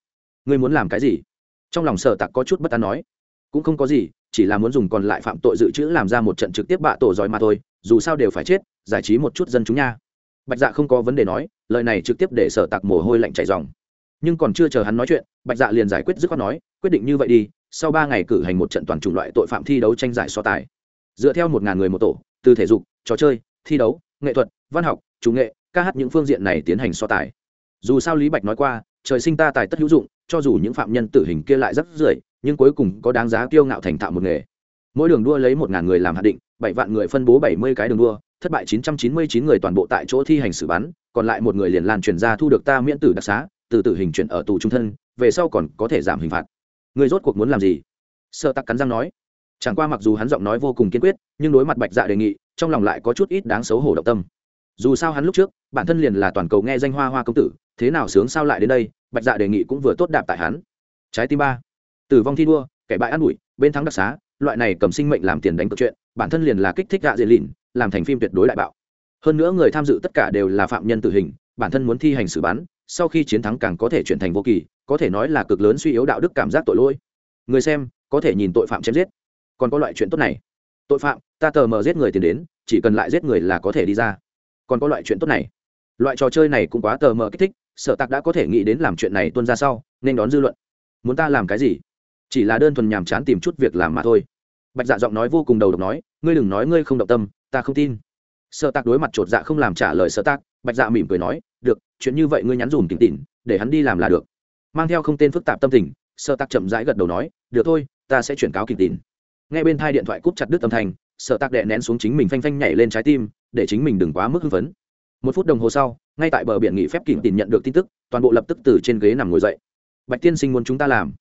Ngươi muốn làm cái gì? Trong lòng sở tặc có chút bất an nói. Cũng không có gì, chỉ là muốn dùng còn lại phạm tội dự trữ làm ra một trận trực tiếp bạ tổ giỏi mà thôi, dù sao đều phải chết, giải trí một chút dân chúng nha. Bạch dạ không có vấn đề nói, lời này trực tiếp để sở tặc mồ hôi lạnh chảy dòng nhưng còn chưa chờ hắn nói chuyện, bạch dạ liền giải quyết dứt khoát nói, quyết định như vậy đi, sau ba ngày cử hành một trận toàn chủng loại tội phạm thi đấu tranh giải so tài. Dựa theo một ngàn người một tổ, từ thể dục, trò chơi, thi đấu, nghệ thuật, văn học, chủ nghệ, ca hát những phương diện này tiến hành so tài. Dù sao lý bạch nói qua, trời sinh ta tài tất hữu dụng, cho dù những phạm nhân tử hình kia lại rất rưỡi nhưng cuối cùng có đáng giá kiêu ngạo thành thạo một nghề. Mỗi đường đua lấy một ngàn người làm hạt định, bảy vạn người phân bố bảy mươi cái đường đua, thất bại chín trăm chín mươi chín người toàn bộ tại chỗ thi hành xử bắn, còn lại một người liền lan truyền ra thu được ta miễn tử đặc xá từ tử hình chuyển ở tù trung thân, về sau còn có thể giảm hình phạt. Người rốt cuộc muốn làm gì? Sợ tắc cắn răng nói. Chẳng qua mặc dù hắn giọng nói vô cùng kiên quyết, nhưng đối mặt bạch dạ đề nghị, trong lòng lại có chút ít đáng xấu hổ động tâm. Dù sao hắn lúc trước, bản thân liền là toàn cầu nghe danh hoa hoa công tử, thế nào sướng sao lại đến đây, bạch dạ đề nghị cũng vừa tốt đạp tại hắn. Trái tim ba. Tử vong thi đua, kẻ bại ăn ủi bên thắng đặc xá, loại này cầm sinh mệnh làm tiền đánh cược chuyện, bản thân liền là kích thích dạ gạ diện lìn làm thành phim tuyệt đối đại bạo. Hơn nữa người tham dự tất cả đều là phạm nhân tử hình, bản thân muốn thi hành xử bắn sau khi chiến thắng càng có thể chuyển thành vô kỳ, có thể nói là cực lớn suy yếu đạo đức cảm giác tội lỗi. Người xem, có thể nhìn tội phạm chém giết. Còn có loại chuyện tốt này. Tội phạm, ta tờ mờ giết người tiền đến, chỉ cần lại giết người là có thể đi ra. Còn có loại chuyện tốt này. Loại trò chơi này cũng quá tờ mờ kích thích, sở tạc đã có thể nghĩ đến làm chuyện này tuân ra sau, nên đón dư luận. Muốn ta làm cái gì? Chỉ là đơn thuần nhàm chán tìm chút việc làm mà thôi. Bạch dạ giọng nói vô cùng đầu độc nói, ngươi đừng nói ngươi không động tâm, ta không tin. Sợ tạc đối mặt chột dạ không làm trả lời sợ tạc, bạch dạ mỉm cười nói chuyện như vậy ngươi nhắn dùm tỉnh tỉn, để hắn đi làm là được. Mang theo không tên phức tạp tâm tình sợ tạc chậm rãi gật đầu nói, được thôi, ta sẽ chuyển cáo kịp tỉn. Nghe bên thai điện thoại cúp chặt đứt âm thanh sợ tạc đệ nén xuống chính mình phanh phanh nhảy lên trái tim, để chính mình đừng quá mức hưng phấn. Một phút đồng hồ sau, ngay tại bờ biển nghỉ phép kỉnh tìm nhận được tin tức, toàn bộ lập tức từ trên ghế nằm ngồi dậy. Bạch tiên sinh muốn chúng ta làm?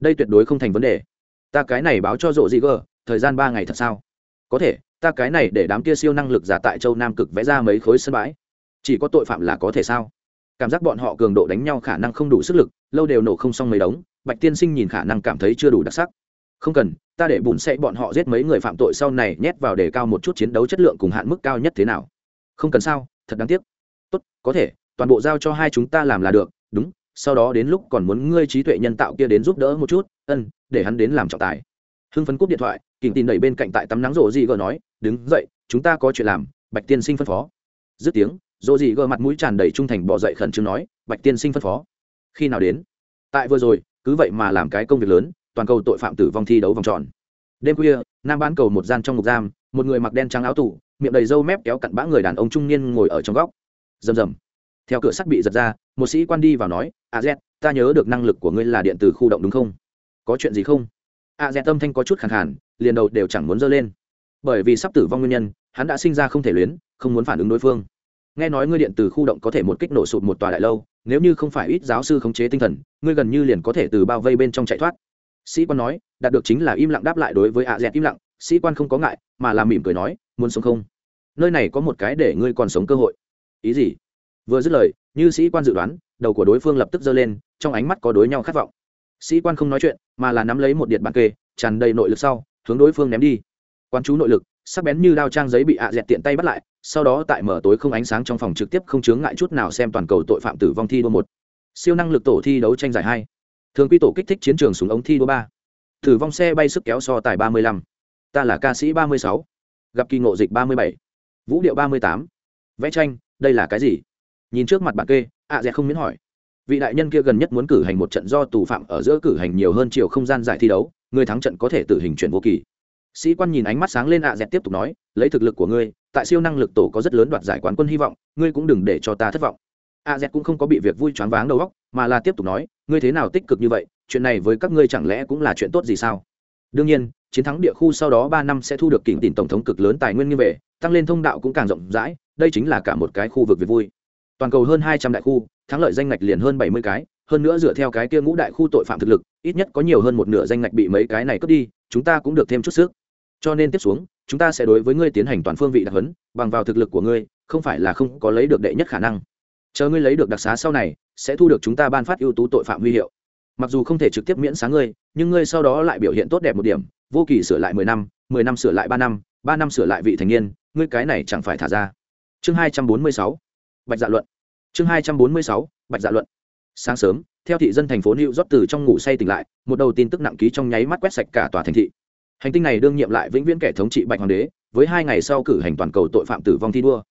Đây tuyệt đối không thành vấn đề. Ta cái này báo cho rộ gì gờ, thời gian ba ngày thật sao? Có thể, ta cái này để đám kia siêu năng lực giả tại châu nam cực vẽ ra mấy khối sân bãi. Chỉ có tội phạm là có thể sao? Cảm giác bọn họ cường độ đánh nhau khả năng không đủ sức lực, lâu đều nổ không xong mấy đống, bạch tiên sinh nhìn khả năng cảm thấy chưa đủ đặc sắc. Không cần, ta để bùn sẽ bọn họ giết mấy người phạm tội sau này nhét vào để cao một chút chiến đấu chất lượng cùng hạn mức cao nhất thế nào. Không cần sao, thật đáng tiếc. Tốt, có thể, toàn bộ giao cho hai chúng ta làm là được, đúng, sau đó đến lúc còn muốn ngươi trí tuệ nhân tạo kia đến giúp đỡ một chút, ân, để hắn đến làm trọng tài. Hưng phấn cúp điện thoại, kình tin đẩy bên cạnh tại tắm nắng rộ gì gờ nói, đứng dậy, chúng ta có chuyện làm. Bạch tiên sinh phân phó. Dứt tiếng rộ gì gờ mặt mũi tràn đầy trung thành bỏ dậy khẩn trương nói, bạch tiên sinh phân phó. Khi nào đến? Tại vừa rồi, cứ vậy mà làm cái công việc lớn, toàn cầu tội phạm tử vong thi đấu vòng tròn. Đêm khuya, nam bán cầu một gian trong ngục giam, một người mặc đen trắng áo tủ miệng đầy râu mép kéo cặn bã người đàn ông trung niên ngồi ở trong góc. Rầm rầm. Theo cửa sắt bị giật ra, một sĩ quan đi vào nói, a z, ta nhớ được năng lực của ngươi là điện tử khu động đúng không? Có chuyện gì không? A z tâm thanh có chút khẳng hẳn liền đầu đều chẳng muốn dơ lên. Bởi vì sắp tử vong nguyên nhân, hắn đã sinh ra không thể luyến, không muốn phản ứng đối phương nghe nói ngươi điện từ khu động có thể một kích nổ sụt một tòa đại lâu, nếu như không phải ít giáo sư khống chế tinh thần, ngươi gần như liền có thể từ bao vây bên trong chạy thoát. Sĩ quan nói, đạt được chính là im lặng đáp lại đối với ạ dẹt im lặng. Sĩ quan không có ngại, mà làm mỉm cười nói, muốn sống không? Nơi này có một cái để ngươi còn sống cơ hội. Ý gì? Vừa dứt lời, như sĩ quan dự đoán, đầu của đối phương lập tức giơ lên, trong ánh mắt có đối nhau khát vọng. Sĩ quan không nói chuyện, mà là nắm lấy một điện bàn kê, tràn đầy nội lực sau, hướng đối phương ném đi. Quan chú nội lực sắc bén như đao trang giấy bị ạ dẹt tiện tay bắt lại, sau đó tại mở tối không ánh sáng trong phòng trực tiếp không chướng ngại chút nào xem toàn cầu tội phạm tử vong thi đua một. Siêu năng lực tổ thi đấu tranh giải hai. Thường quy tổ kích thích chiến trường súng ống thi đua ba. Tử vong xe bay sức kéo so tài ba mươi lăm. Ta là ca sĩ ba mươi sáu. Gặp kỳ ngộ dịch ba mươi bảy. Vũ điệu ba mươi tám. Vẽ tranh, đây là cái gì? Nhìn trước mặt bạn kê, ạ dẹt không miễn hỏi. Vị đại nhân kia gần nhất muốn cử hành một trận do tù phạm ở giữa cử hành nhiều hơn chiều không gian giải thi đấu, người thắng trận có thể tử hình chuyển vô kỳ sĩ quan nhìn ánh mắt sáng lên ạ dẹt tiếp tục nói, lấy thực lực của ngươi, tại siêu năng lực tổ có rất lớn đoạt giải quán quân hy vọng, ngươi cũng đừng để cho ta thất vọng. A z cũng không có bị việc vui choáng váng đầu óc, mà là tiếp tục nói, ngươi thế nào tích cực như vậy, chuyện này với các ngươi chẳng lẽ cũng là chuyện tốt gì sao? Đương nhiên, chiến thắng địa khu sau đó ba năm sẽ thu được kỉnh tỉnh tổng thống cực lớn tài nguyên như vậy tăng lên thông đạo cũng càng rộng rãi, đây chính là cả một cái khu vực việc vui. Toàn cầu hơn hai trăm đại khu, thắng lợi danh ngạch liền hơn bảy mươi cái, hơn nữa dựa theo cái kia ngũ đại khu tội phạm thực lực, ít nhất có nhiều hơn một nửa danh ngạch bị mấy cái này cướp đi, chúng ta cũng được thêm chút sức cho nên tiếp xuống, chúng ta sẽ đối với ngươi tiến hành toàn phương vị đặc huấn, bằng vào thực lực của ngươi, không phải là không có lấy được đệ nhất khả năng. Chờ ngươi lấy được đặc xá sau này, sẽ thu được chúng ta ban phát ưu tú tội phạm huy hiệu. Mặc dù không thể trực tiếp miễn sáng ngươi, nhưng ngươi sau đó lại biểu hiện tốt đẹp một điểm, vô kỳ sửa lại mười năm mười năm sửa lại ba năm ba năm sửa lại vị thành niên, ngươi cái này chẳng phải thả ra. Chương hai trăm bốn mươi sáu, bạch dạ luận. Chương hai trăm bốn mươi sáu, bạch dạ luận. Sáng sớm, theo thị dân thành phố new york từ trong ngủ say tỉnh lại, một đầu tin tức nặng ký trong nháy mắt quét sạch cả tòa thành thị hành tinh này đương nhiệm lại vĩnh viễn kẻ thống trị bạch hoàng đế, với hai ngày sau cử hành toàn cầu tội phạm tử vong thi đua.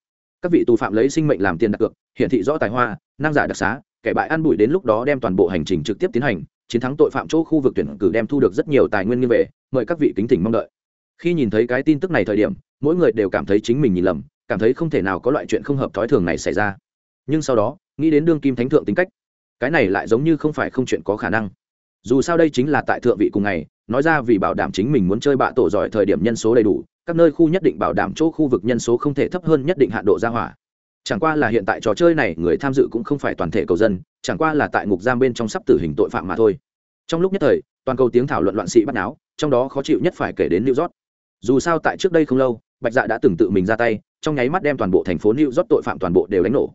Các vị tù phạm lấy sinh mệnh làm tiền đặt cược, hiển thị rõ tài hoa, năng giả đặc xá, kẻ bại ăn bụi đến lúc đó đem toàn bộ hành trình trực tiếp tiến hành, chiến thắng tội phạm chỗ khu vực tuyển cử đem thu được rất nhiều tài nguyên như về, mời các vị kính tỉnh mong đợi. Khi nhìn thấy cái tin tức này thời điểm, mỗi người đều cảm thấy chính mình nhìn lầm, cảm thấy không thể nào có loại chuyện không hợp thói thường này xảy ra. Nhưng sau đó, nghĩ đến đương kim thánh thượng tính cách, cái này lại giống như không phải không chuyện có khả năng. Dù sao đây chính là tại thượng vị cùng ngày nói ra vì bảo đảm chính mình muốn chơi bạ tổ giỏi thời điểm nhân số đầy đủ, các nơi khu nhất định bảo đảm chỗ khu vực nhân số không thể thấp hơn nhất định hạn độ ra hỏa. Chẳng qua là hiện tại trò chơi này, người tham dự cũng không phải toàn thể cầu dân, chẳng qua là tại ngục giam bên trong sắp tử hình tội phạm mà thôi. Trong lúc nhất thời, toàn cầu tiếng thảo luận loạn sĩ bắt náo, trong đó khó chịu nhất phải kể đến new york. Dù sao tại trước đây không lâu, bạch dạ đã từng tự mình ra tay, trong nháy mắt đem toàn bộ thành phố new york tội phạm toàn bộ đều đánh nổ.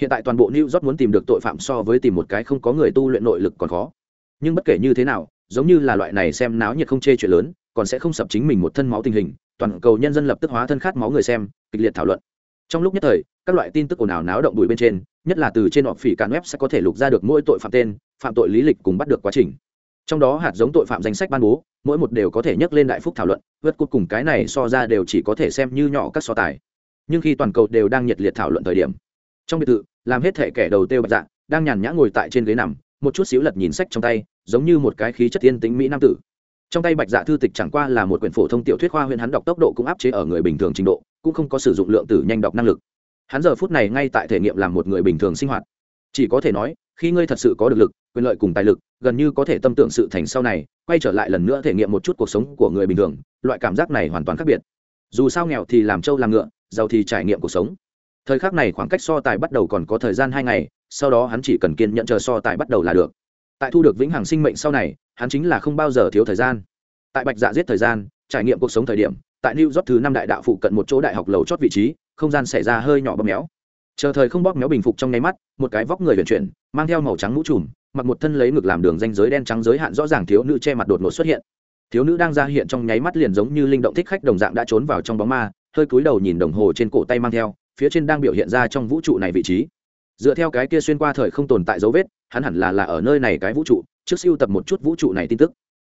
Hiện tại toàn bộ new york muốn tìm được tội phạm so với tìm một cái không có người tu luyện nội lực còn khó. Nhưng bất kể như thế nào giống như là loại này xem náo nhiệt không chê chuyện lớn, còn sẽ không sập chính mình một thân máu tình hình, toàn cầu nhân dân lập tức hóa thân khát máu người xem, kịch liệt thảo luận. Trong lúc nhất thời, các loại tin tức ồn ào náo động đùi bên trên, nhất là từ trên họp phỉ càn web sẽ có thể lục ra được mỗi tội phạm tên, phạm tội lý lịch cùng bắt được quá trình. Trong đó hạt giống tội phạm danh sách ban bố, mỗi một đều có thể nhắc lên đại phúc thảo luận, vượt cuối cùng cái này so ra đều chỉ có thể xem như nhỏ các so tài. Nhưng khi toàn cầu đều đang nhiệt liệt thảo luận thời điểm, trong biệt thự, làm hết thể kẻ đầu tiêu bạch dạ đang nhàn nhã ngồi tại trên ghế nằm một chút xíu lật nhìn sách trong tay, giống như một cái khí chất tiên tính mỹ nam tử. Trong tay bạch dạ thư tịch chẳng qua là một quyển phổ thông tiểu thuyết khoa huyện hắn đọc tốc độ cũng áp chế ở người bình thường trình độ, cũng không có sử dụng lượng tử nhanh đọc năng lực. Hắn giờ phút này ngay tại thể nghiệm làm một người bình thường sinh hoạt. Chỉ có thể nói, khi ngươi thật sự có được lực, quyền lợi cùng tài lực, gần như có thể tâm tưởng sự thành sau này, quay trở lại lần nữa thể nghiệm một chút cuộc sống của người bình thường, loại cảm giác này hoàn toàn khác biệt. Dù sao nghèo thì làm trâu làm ngựa, giàu thì trải nghiệm cuộc sống. Thời khắc này khoảng cách so tài bắt đầu còn có thời gian hai ngày sau đó hắn chỉ cần kiên nhận chờ so tài bắt đầu là được. Tại thu được vĩnh hằng sinh mệnh sau này, hắn chính là không bao giờ thiếu thời gian. Tại bạch dạ giết thời gian, trải nghiệm cuộc sống thời điểm, tại new york thứ năm đại đạo phụ cận một chỗ đại học lầu chót vị trí, không gian xảy ra hơi nhỏ bóp méo. Chờ thời không bóp méo bình phục trong nháy mắt, một cái vóc người vận chuyển, mang theo màu trắng mũ trùm, mặc một thân lấy ngực làm đường danh giới đen trắng giới hạn rõ ràng thiếu nữ che mặt đột ngột xuất hiện. Thiếu nữ đang ra hiện trong nháy mắt liền giống như linh động thích khách đồng dạng đã trốn vào trong bóng ma, hơi cúi đầu nhìn đồng hồ trên cổ tay mang theo, phía trên đang biểu hiện ra trong vũ trụ này vị trí dựa theo cái kia xuyên qua thời không tồn tại dấu vết, hắn hẳn là là ở nơi này cái vũ trụ, trước siêu tập một chút vũ trụ này tin tức.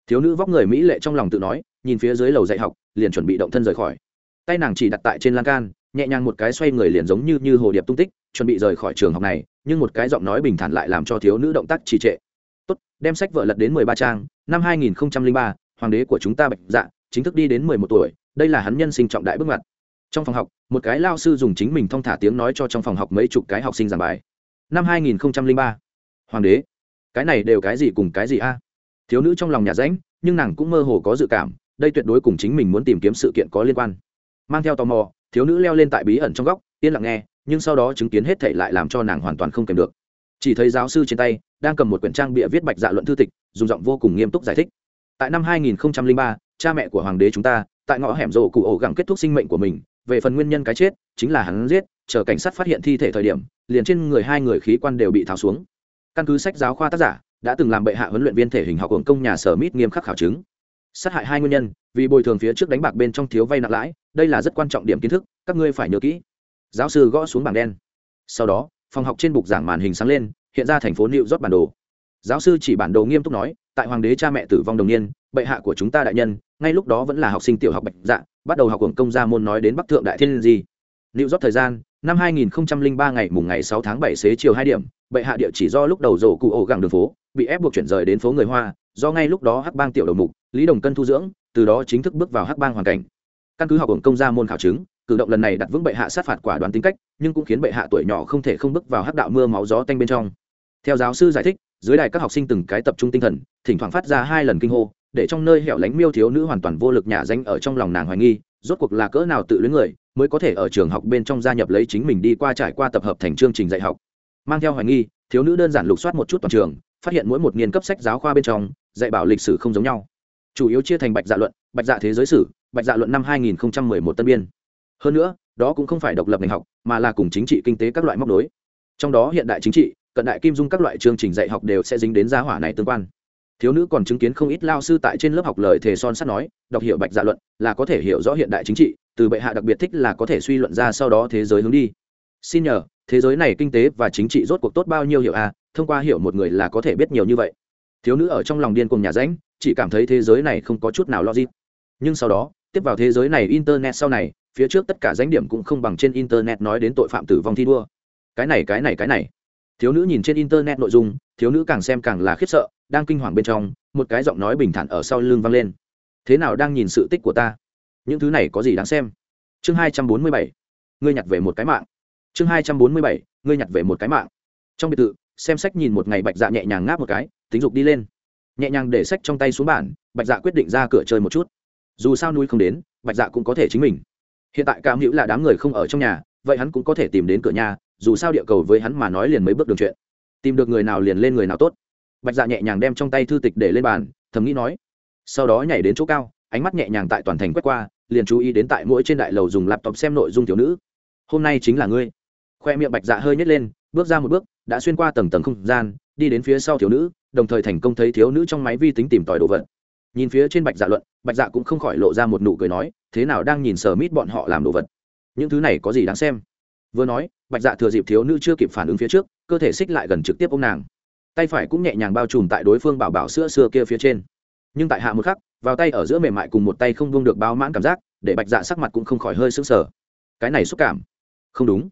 Thiếu nữ vóc người mỹ lệ trong lòng tự nói, nhìn phía dưới lầu dạy học, liền chuẩn bị động thân rời khỏi. Tay nàng chỉ đặt tại trên lan can, nhẹ nhàng một cái xoay người liền giống như như hồ điệp tung tích, chuẩn bị rời khỏi trường học này, nhưng một cái giọng nói bình thản lại làm cho thiếu nữ động tác trì trệ. Tốt, đem sách vợ lật đến mười ba trang, năm hai nghìn ba, hoàng đế của chúng ta bạch dạ chính thức đi đến mười một tuổi, đây là hắn nhân sinh trọng đại bước ngoặt trong phòng học một cái lao sư dùng chính mình thong thả tiếng nói cho trong phòng học mấy chục cái học sinh giảng bài. Năm hai nghìn ba hoàng đế cái này đều cái gì cùng cái gì a? Thiếu nữ trong lòng nhà rãnh nhưng nàng cũng mơ hồ có dự cảm đây tuyệt đối cùng chính mình muốn tìm kiếm sự kiện có liên quan. Mang theo tò mò thiếu nữ leo lên tại bí ẩn trong góc yên lặng nghe nhưng sau đó chứng kiến hết thảy lại làm cho nàng hoàn toàn không kèm được. Chỉ thấy giáo sư trên tay đang cầm một quyển trang bịa viết bạch dạ luận thư tịch dùng giọng vô cùng nghiêm túc giải thích. Tại năm 2003, cha mẹ của hoàng đế chúng ta tại ngõ hẻm rổ cụ ổ gẳng kết thúc sinh mệnh của mình về phần nguyên nhân cái chết, chính là hắn giết, chờ cảnh sát phát hiện thi thể thời điểm, liền trên người hai người khí quan đều bị tháo xuống. Căn cứ sách giáo khoa tác giả, đã từng làm bệ hạ huấn luyện viên thể hình học hưởng công nhà sở mít nghiêm khắc khảo chứng. Sát hại hai nguyên nhân, vì bồi thường phía trước đánh bạc bên trong thiếu vay nặng lãi, đây là rất quan trọng điểm kiến thức, các ngươi phải nhớ kỹ. Giáo sư gõ xuống bảng đen. Sau đó, phòng học trên bục giảng màn hình sáng lên, hiện ra thành phố new rót bản đồ. Giáo sư chỉ bản đồ nghiêm túc nói tại hoàng đế cha mẹ tử vong đồng niên, bệ hạ của chúng ta đại nhân, ngay lúc đó vẫn là học sinh tiểu học bạch dạ bắt đầu học hưởng công gia môn nói đến bắc thượng đại thiên di. Liệu rót thời gian, năm 2003 ngày mùng ngày 6 tháng 7 xế chiều 2 điểm, bệ hạ địa chỉ do lúc đầu rổ cụ ổ gẳng đường phố, bị ép buộc chuyển rời đến phố người hoa, do ngay lúc đó hắc bang tiểu đầu mục, lý đồng cân thu dưỡng, từ đó chính thức bước vào hắc bang hoàn cảnh. Căn cứ học hưởng công gia môn khảo chứng, cử động lần này đặt vững bệ hạ sát phạt quả đoán tính cách, nhưng cũng khiến bệ hạ tuổi nhỏ không thể không bước vào hắc đạo mưa máu gió tanh bên trong. Theo giáo sư giải thích dưới đài các học sinh từng cái tập trung tinh thần, thỉnh thoảng phát ra hai lần kinh hô, để trong nơi hẻo lánh miêu thiếu nữ hoàn toàn vô lực nhà danh ở trong lòng nàng hoài nghi, rốt cuộc là cỡ nào tự luyến người mới có thể ở trường học bên trong gia nhập lấy chính mình đi qua trải qua tập hợp thành chương trình dạy học. Mang theo hoài nghi, thiếu nữ đơn giản lục soát một chút toàn trường, phát hiện mỗi một niên cấp sách giáo khoa bên trong, dạy bảo lịch sử không giống nhau. Chủ yếu chia thành bạch dạ luận, bạch dạ thế giới sử, bạch dạ luận năm 2011 tân biên. Hơn nữa, đó cũng không phải độc lập ngành học, mà là cùng chính trị, kinh tế các loại móc đối trong đó hiện đại chính trị cận đại kim dung các loại chương trình dạy học đều sẽ dính đến gia hỏa này tương quan. Thiếu nữ còn chứng kiến không ít lao sư tại trên lớp học lời thề son sắt nói, đọc hiểu bạch dạ luận, là có thể hiểu rõ hiện đại chính trị, từ bệ hạ đặc biệt thích là có thể suy luận ra sau đó thế giới hướng đi. Xin nhờ, thế giới này kinh tế và chính trị rốt cuộc tốt bao nhiêu hiểu à thông qua hiểu một người là có thể biết nhiều như vậy. Thiếu nữ ở trong lòng điên cùng nhà ránh, chỉ cảm thấy thế giới này không có chút nào logic. Nhưng sau đó, tiếp vào thế giới này internet sau này, phía trước tất cả danh điểm cũng không bằng trên internet nói đến tội phạm tử vong thi đua. Cái này cái này cái này thiếu nữ nhìn trên internet nội dung, thiếu nữ càng xem càng là khiếp sợ, đang kinh hoàng bên trong, một cái giọng nói bình thản ở sau lưng vang lên. Thế nào đang nhìn sự tích của ta? Những thứ này có gì đáng xem? Chương hai trăm bốn mươi bảy, ngươi nhặt về một cái mạng. Chương hai trăm bốn mươi bảy, ngươi nhặt về một cái mạng. Trong biệt thự, xem sách nhìn một ngày bạch dạ nhẹ nhàng ngáp một cái, tính dục đi lên. Nhẹ nhàng để sách trong tay xuống bản bạch dạ quyết định ra cửa chơi một chút. Dù sao núi không đến, bạch dạ cũng có thể chính mình. Hiện tại cảm hữu là đám người không ở trong nhà, vậy hắn cũng có thể tìm đến cửa nhà dù sao địa cầu với hắn mà nói liền mấy bước đường chuyện. Tìm được người nào liền lên người nào tốt. Bạch dạ nhẹ nhàng đem trong tay thư tịch để lên bàn, thầm nghĩ nói. Sau đó nhảy đến chỗ cao, ánh mắt nhẹ nhàng tại toàn thành quét qua, liền chú ý đến tại mỗi trên đại lầu dùng laptop xem nội dung thiếu nữ. Hôm nay chính là ngươi. Khoe miệng bạch dạ hơi nhét lên, bước ra một bước, đã xuyên qua tầng tầng không gian, đi đến phía sau thiếu nữ, đồng thời thành công thấy thiếu nữ trong máy vi tính tìm tòi đồ vật. Nhìn phía trên bạch dạ luận, bạch dạ cũng không khỏi lộ ra một nụ cười nói, thế nào đang nhìn sờ mít bọn họ làm đồ vật? Những thứ này có gì đáng xem? Vừa nói, bạch dạ thừa dịp thiếu nữ chưa kịp phản ứng phía trước, cơ thể xích lại gần trực tiếp ô m nàng. Tay phải cũng nhẹ nhàng bao trùm tại đối phương bảo bảo sữa xưa kia phía trên. Nhưng tại hạ một khắc, vào tay ở giữa mềm mại cùng một tay không buông được bao mãn cảm giác, để bạch dạ sắc mặt cũng không khỏi hơi sững sờ. Cái này xúc cảm. Không đúng.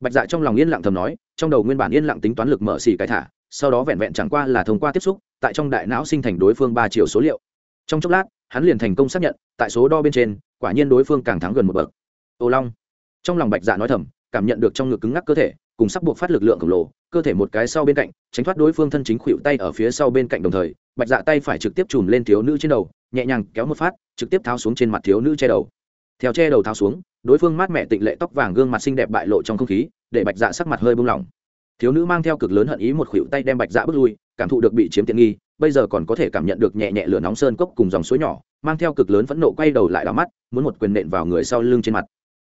Bạch dạ trong lòng yên lặng thầm nói, trong đầu nguyên bản yên lặng tính toán lực mở xì cái thả, sau đó vẹn vẹn chẳng qua là thông qua tiếp xúc, tại trong đại não sinh thành đối phương ba chiều số liệu. Trong chốc lát, hắn liền thành công xác nhận, tại số đo bên trên, quả nhiên đối phương càng thắng gần một bậc. Ô long. Trong lòng bạch dạ nói thầm cảm nhận được trong ngực cứng ngắc cơ thể, cùng sắc buộc phát lực lượng khổng lồ, cơ thể một cái sau bên cạnh, tránh thoát đối phương thân chính khuỵu tay ở phía sau bên cạnh đồng thời, bạch dạ tay phải trực tiếp chùm lên thiếu nữ trên đầu, nhẹ nhàng kéo một phát, trực tiếp tháo xuống trên mặt thiếu nữ che đầu. Theo che đầu tháo xuống, đối phương mát mẹ tịnh lệ tóc vàng gương mặt xinh đẹp bại lộ trong không khí, để bạch dạ sắc mặt hơi bung lỏng. Thiếu nữ mang theo cực lớn hận ý một khuỵu tay đem bạch dạ bước lui, cảm thụ được bị chiếm tiện nghi, bây giờ còn có thể cảm nhận được nhẹ nhẹ lửa nóng sơn cốc cùng dòng suối nhỏ, mang theo cực lớn phẫn nộ quay đầu lại đỏ mắt, muốn một quyền nện vào người sau lưng trên mặt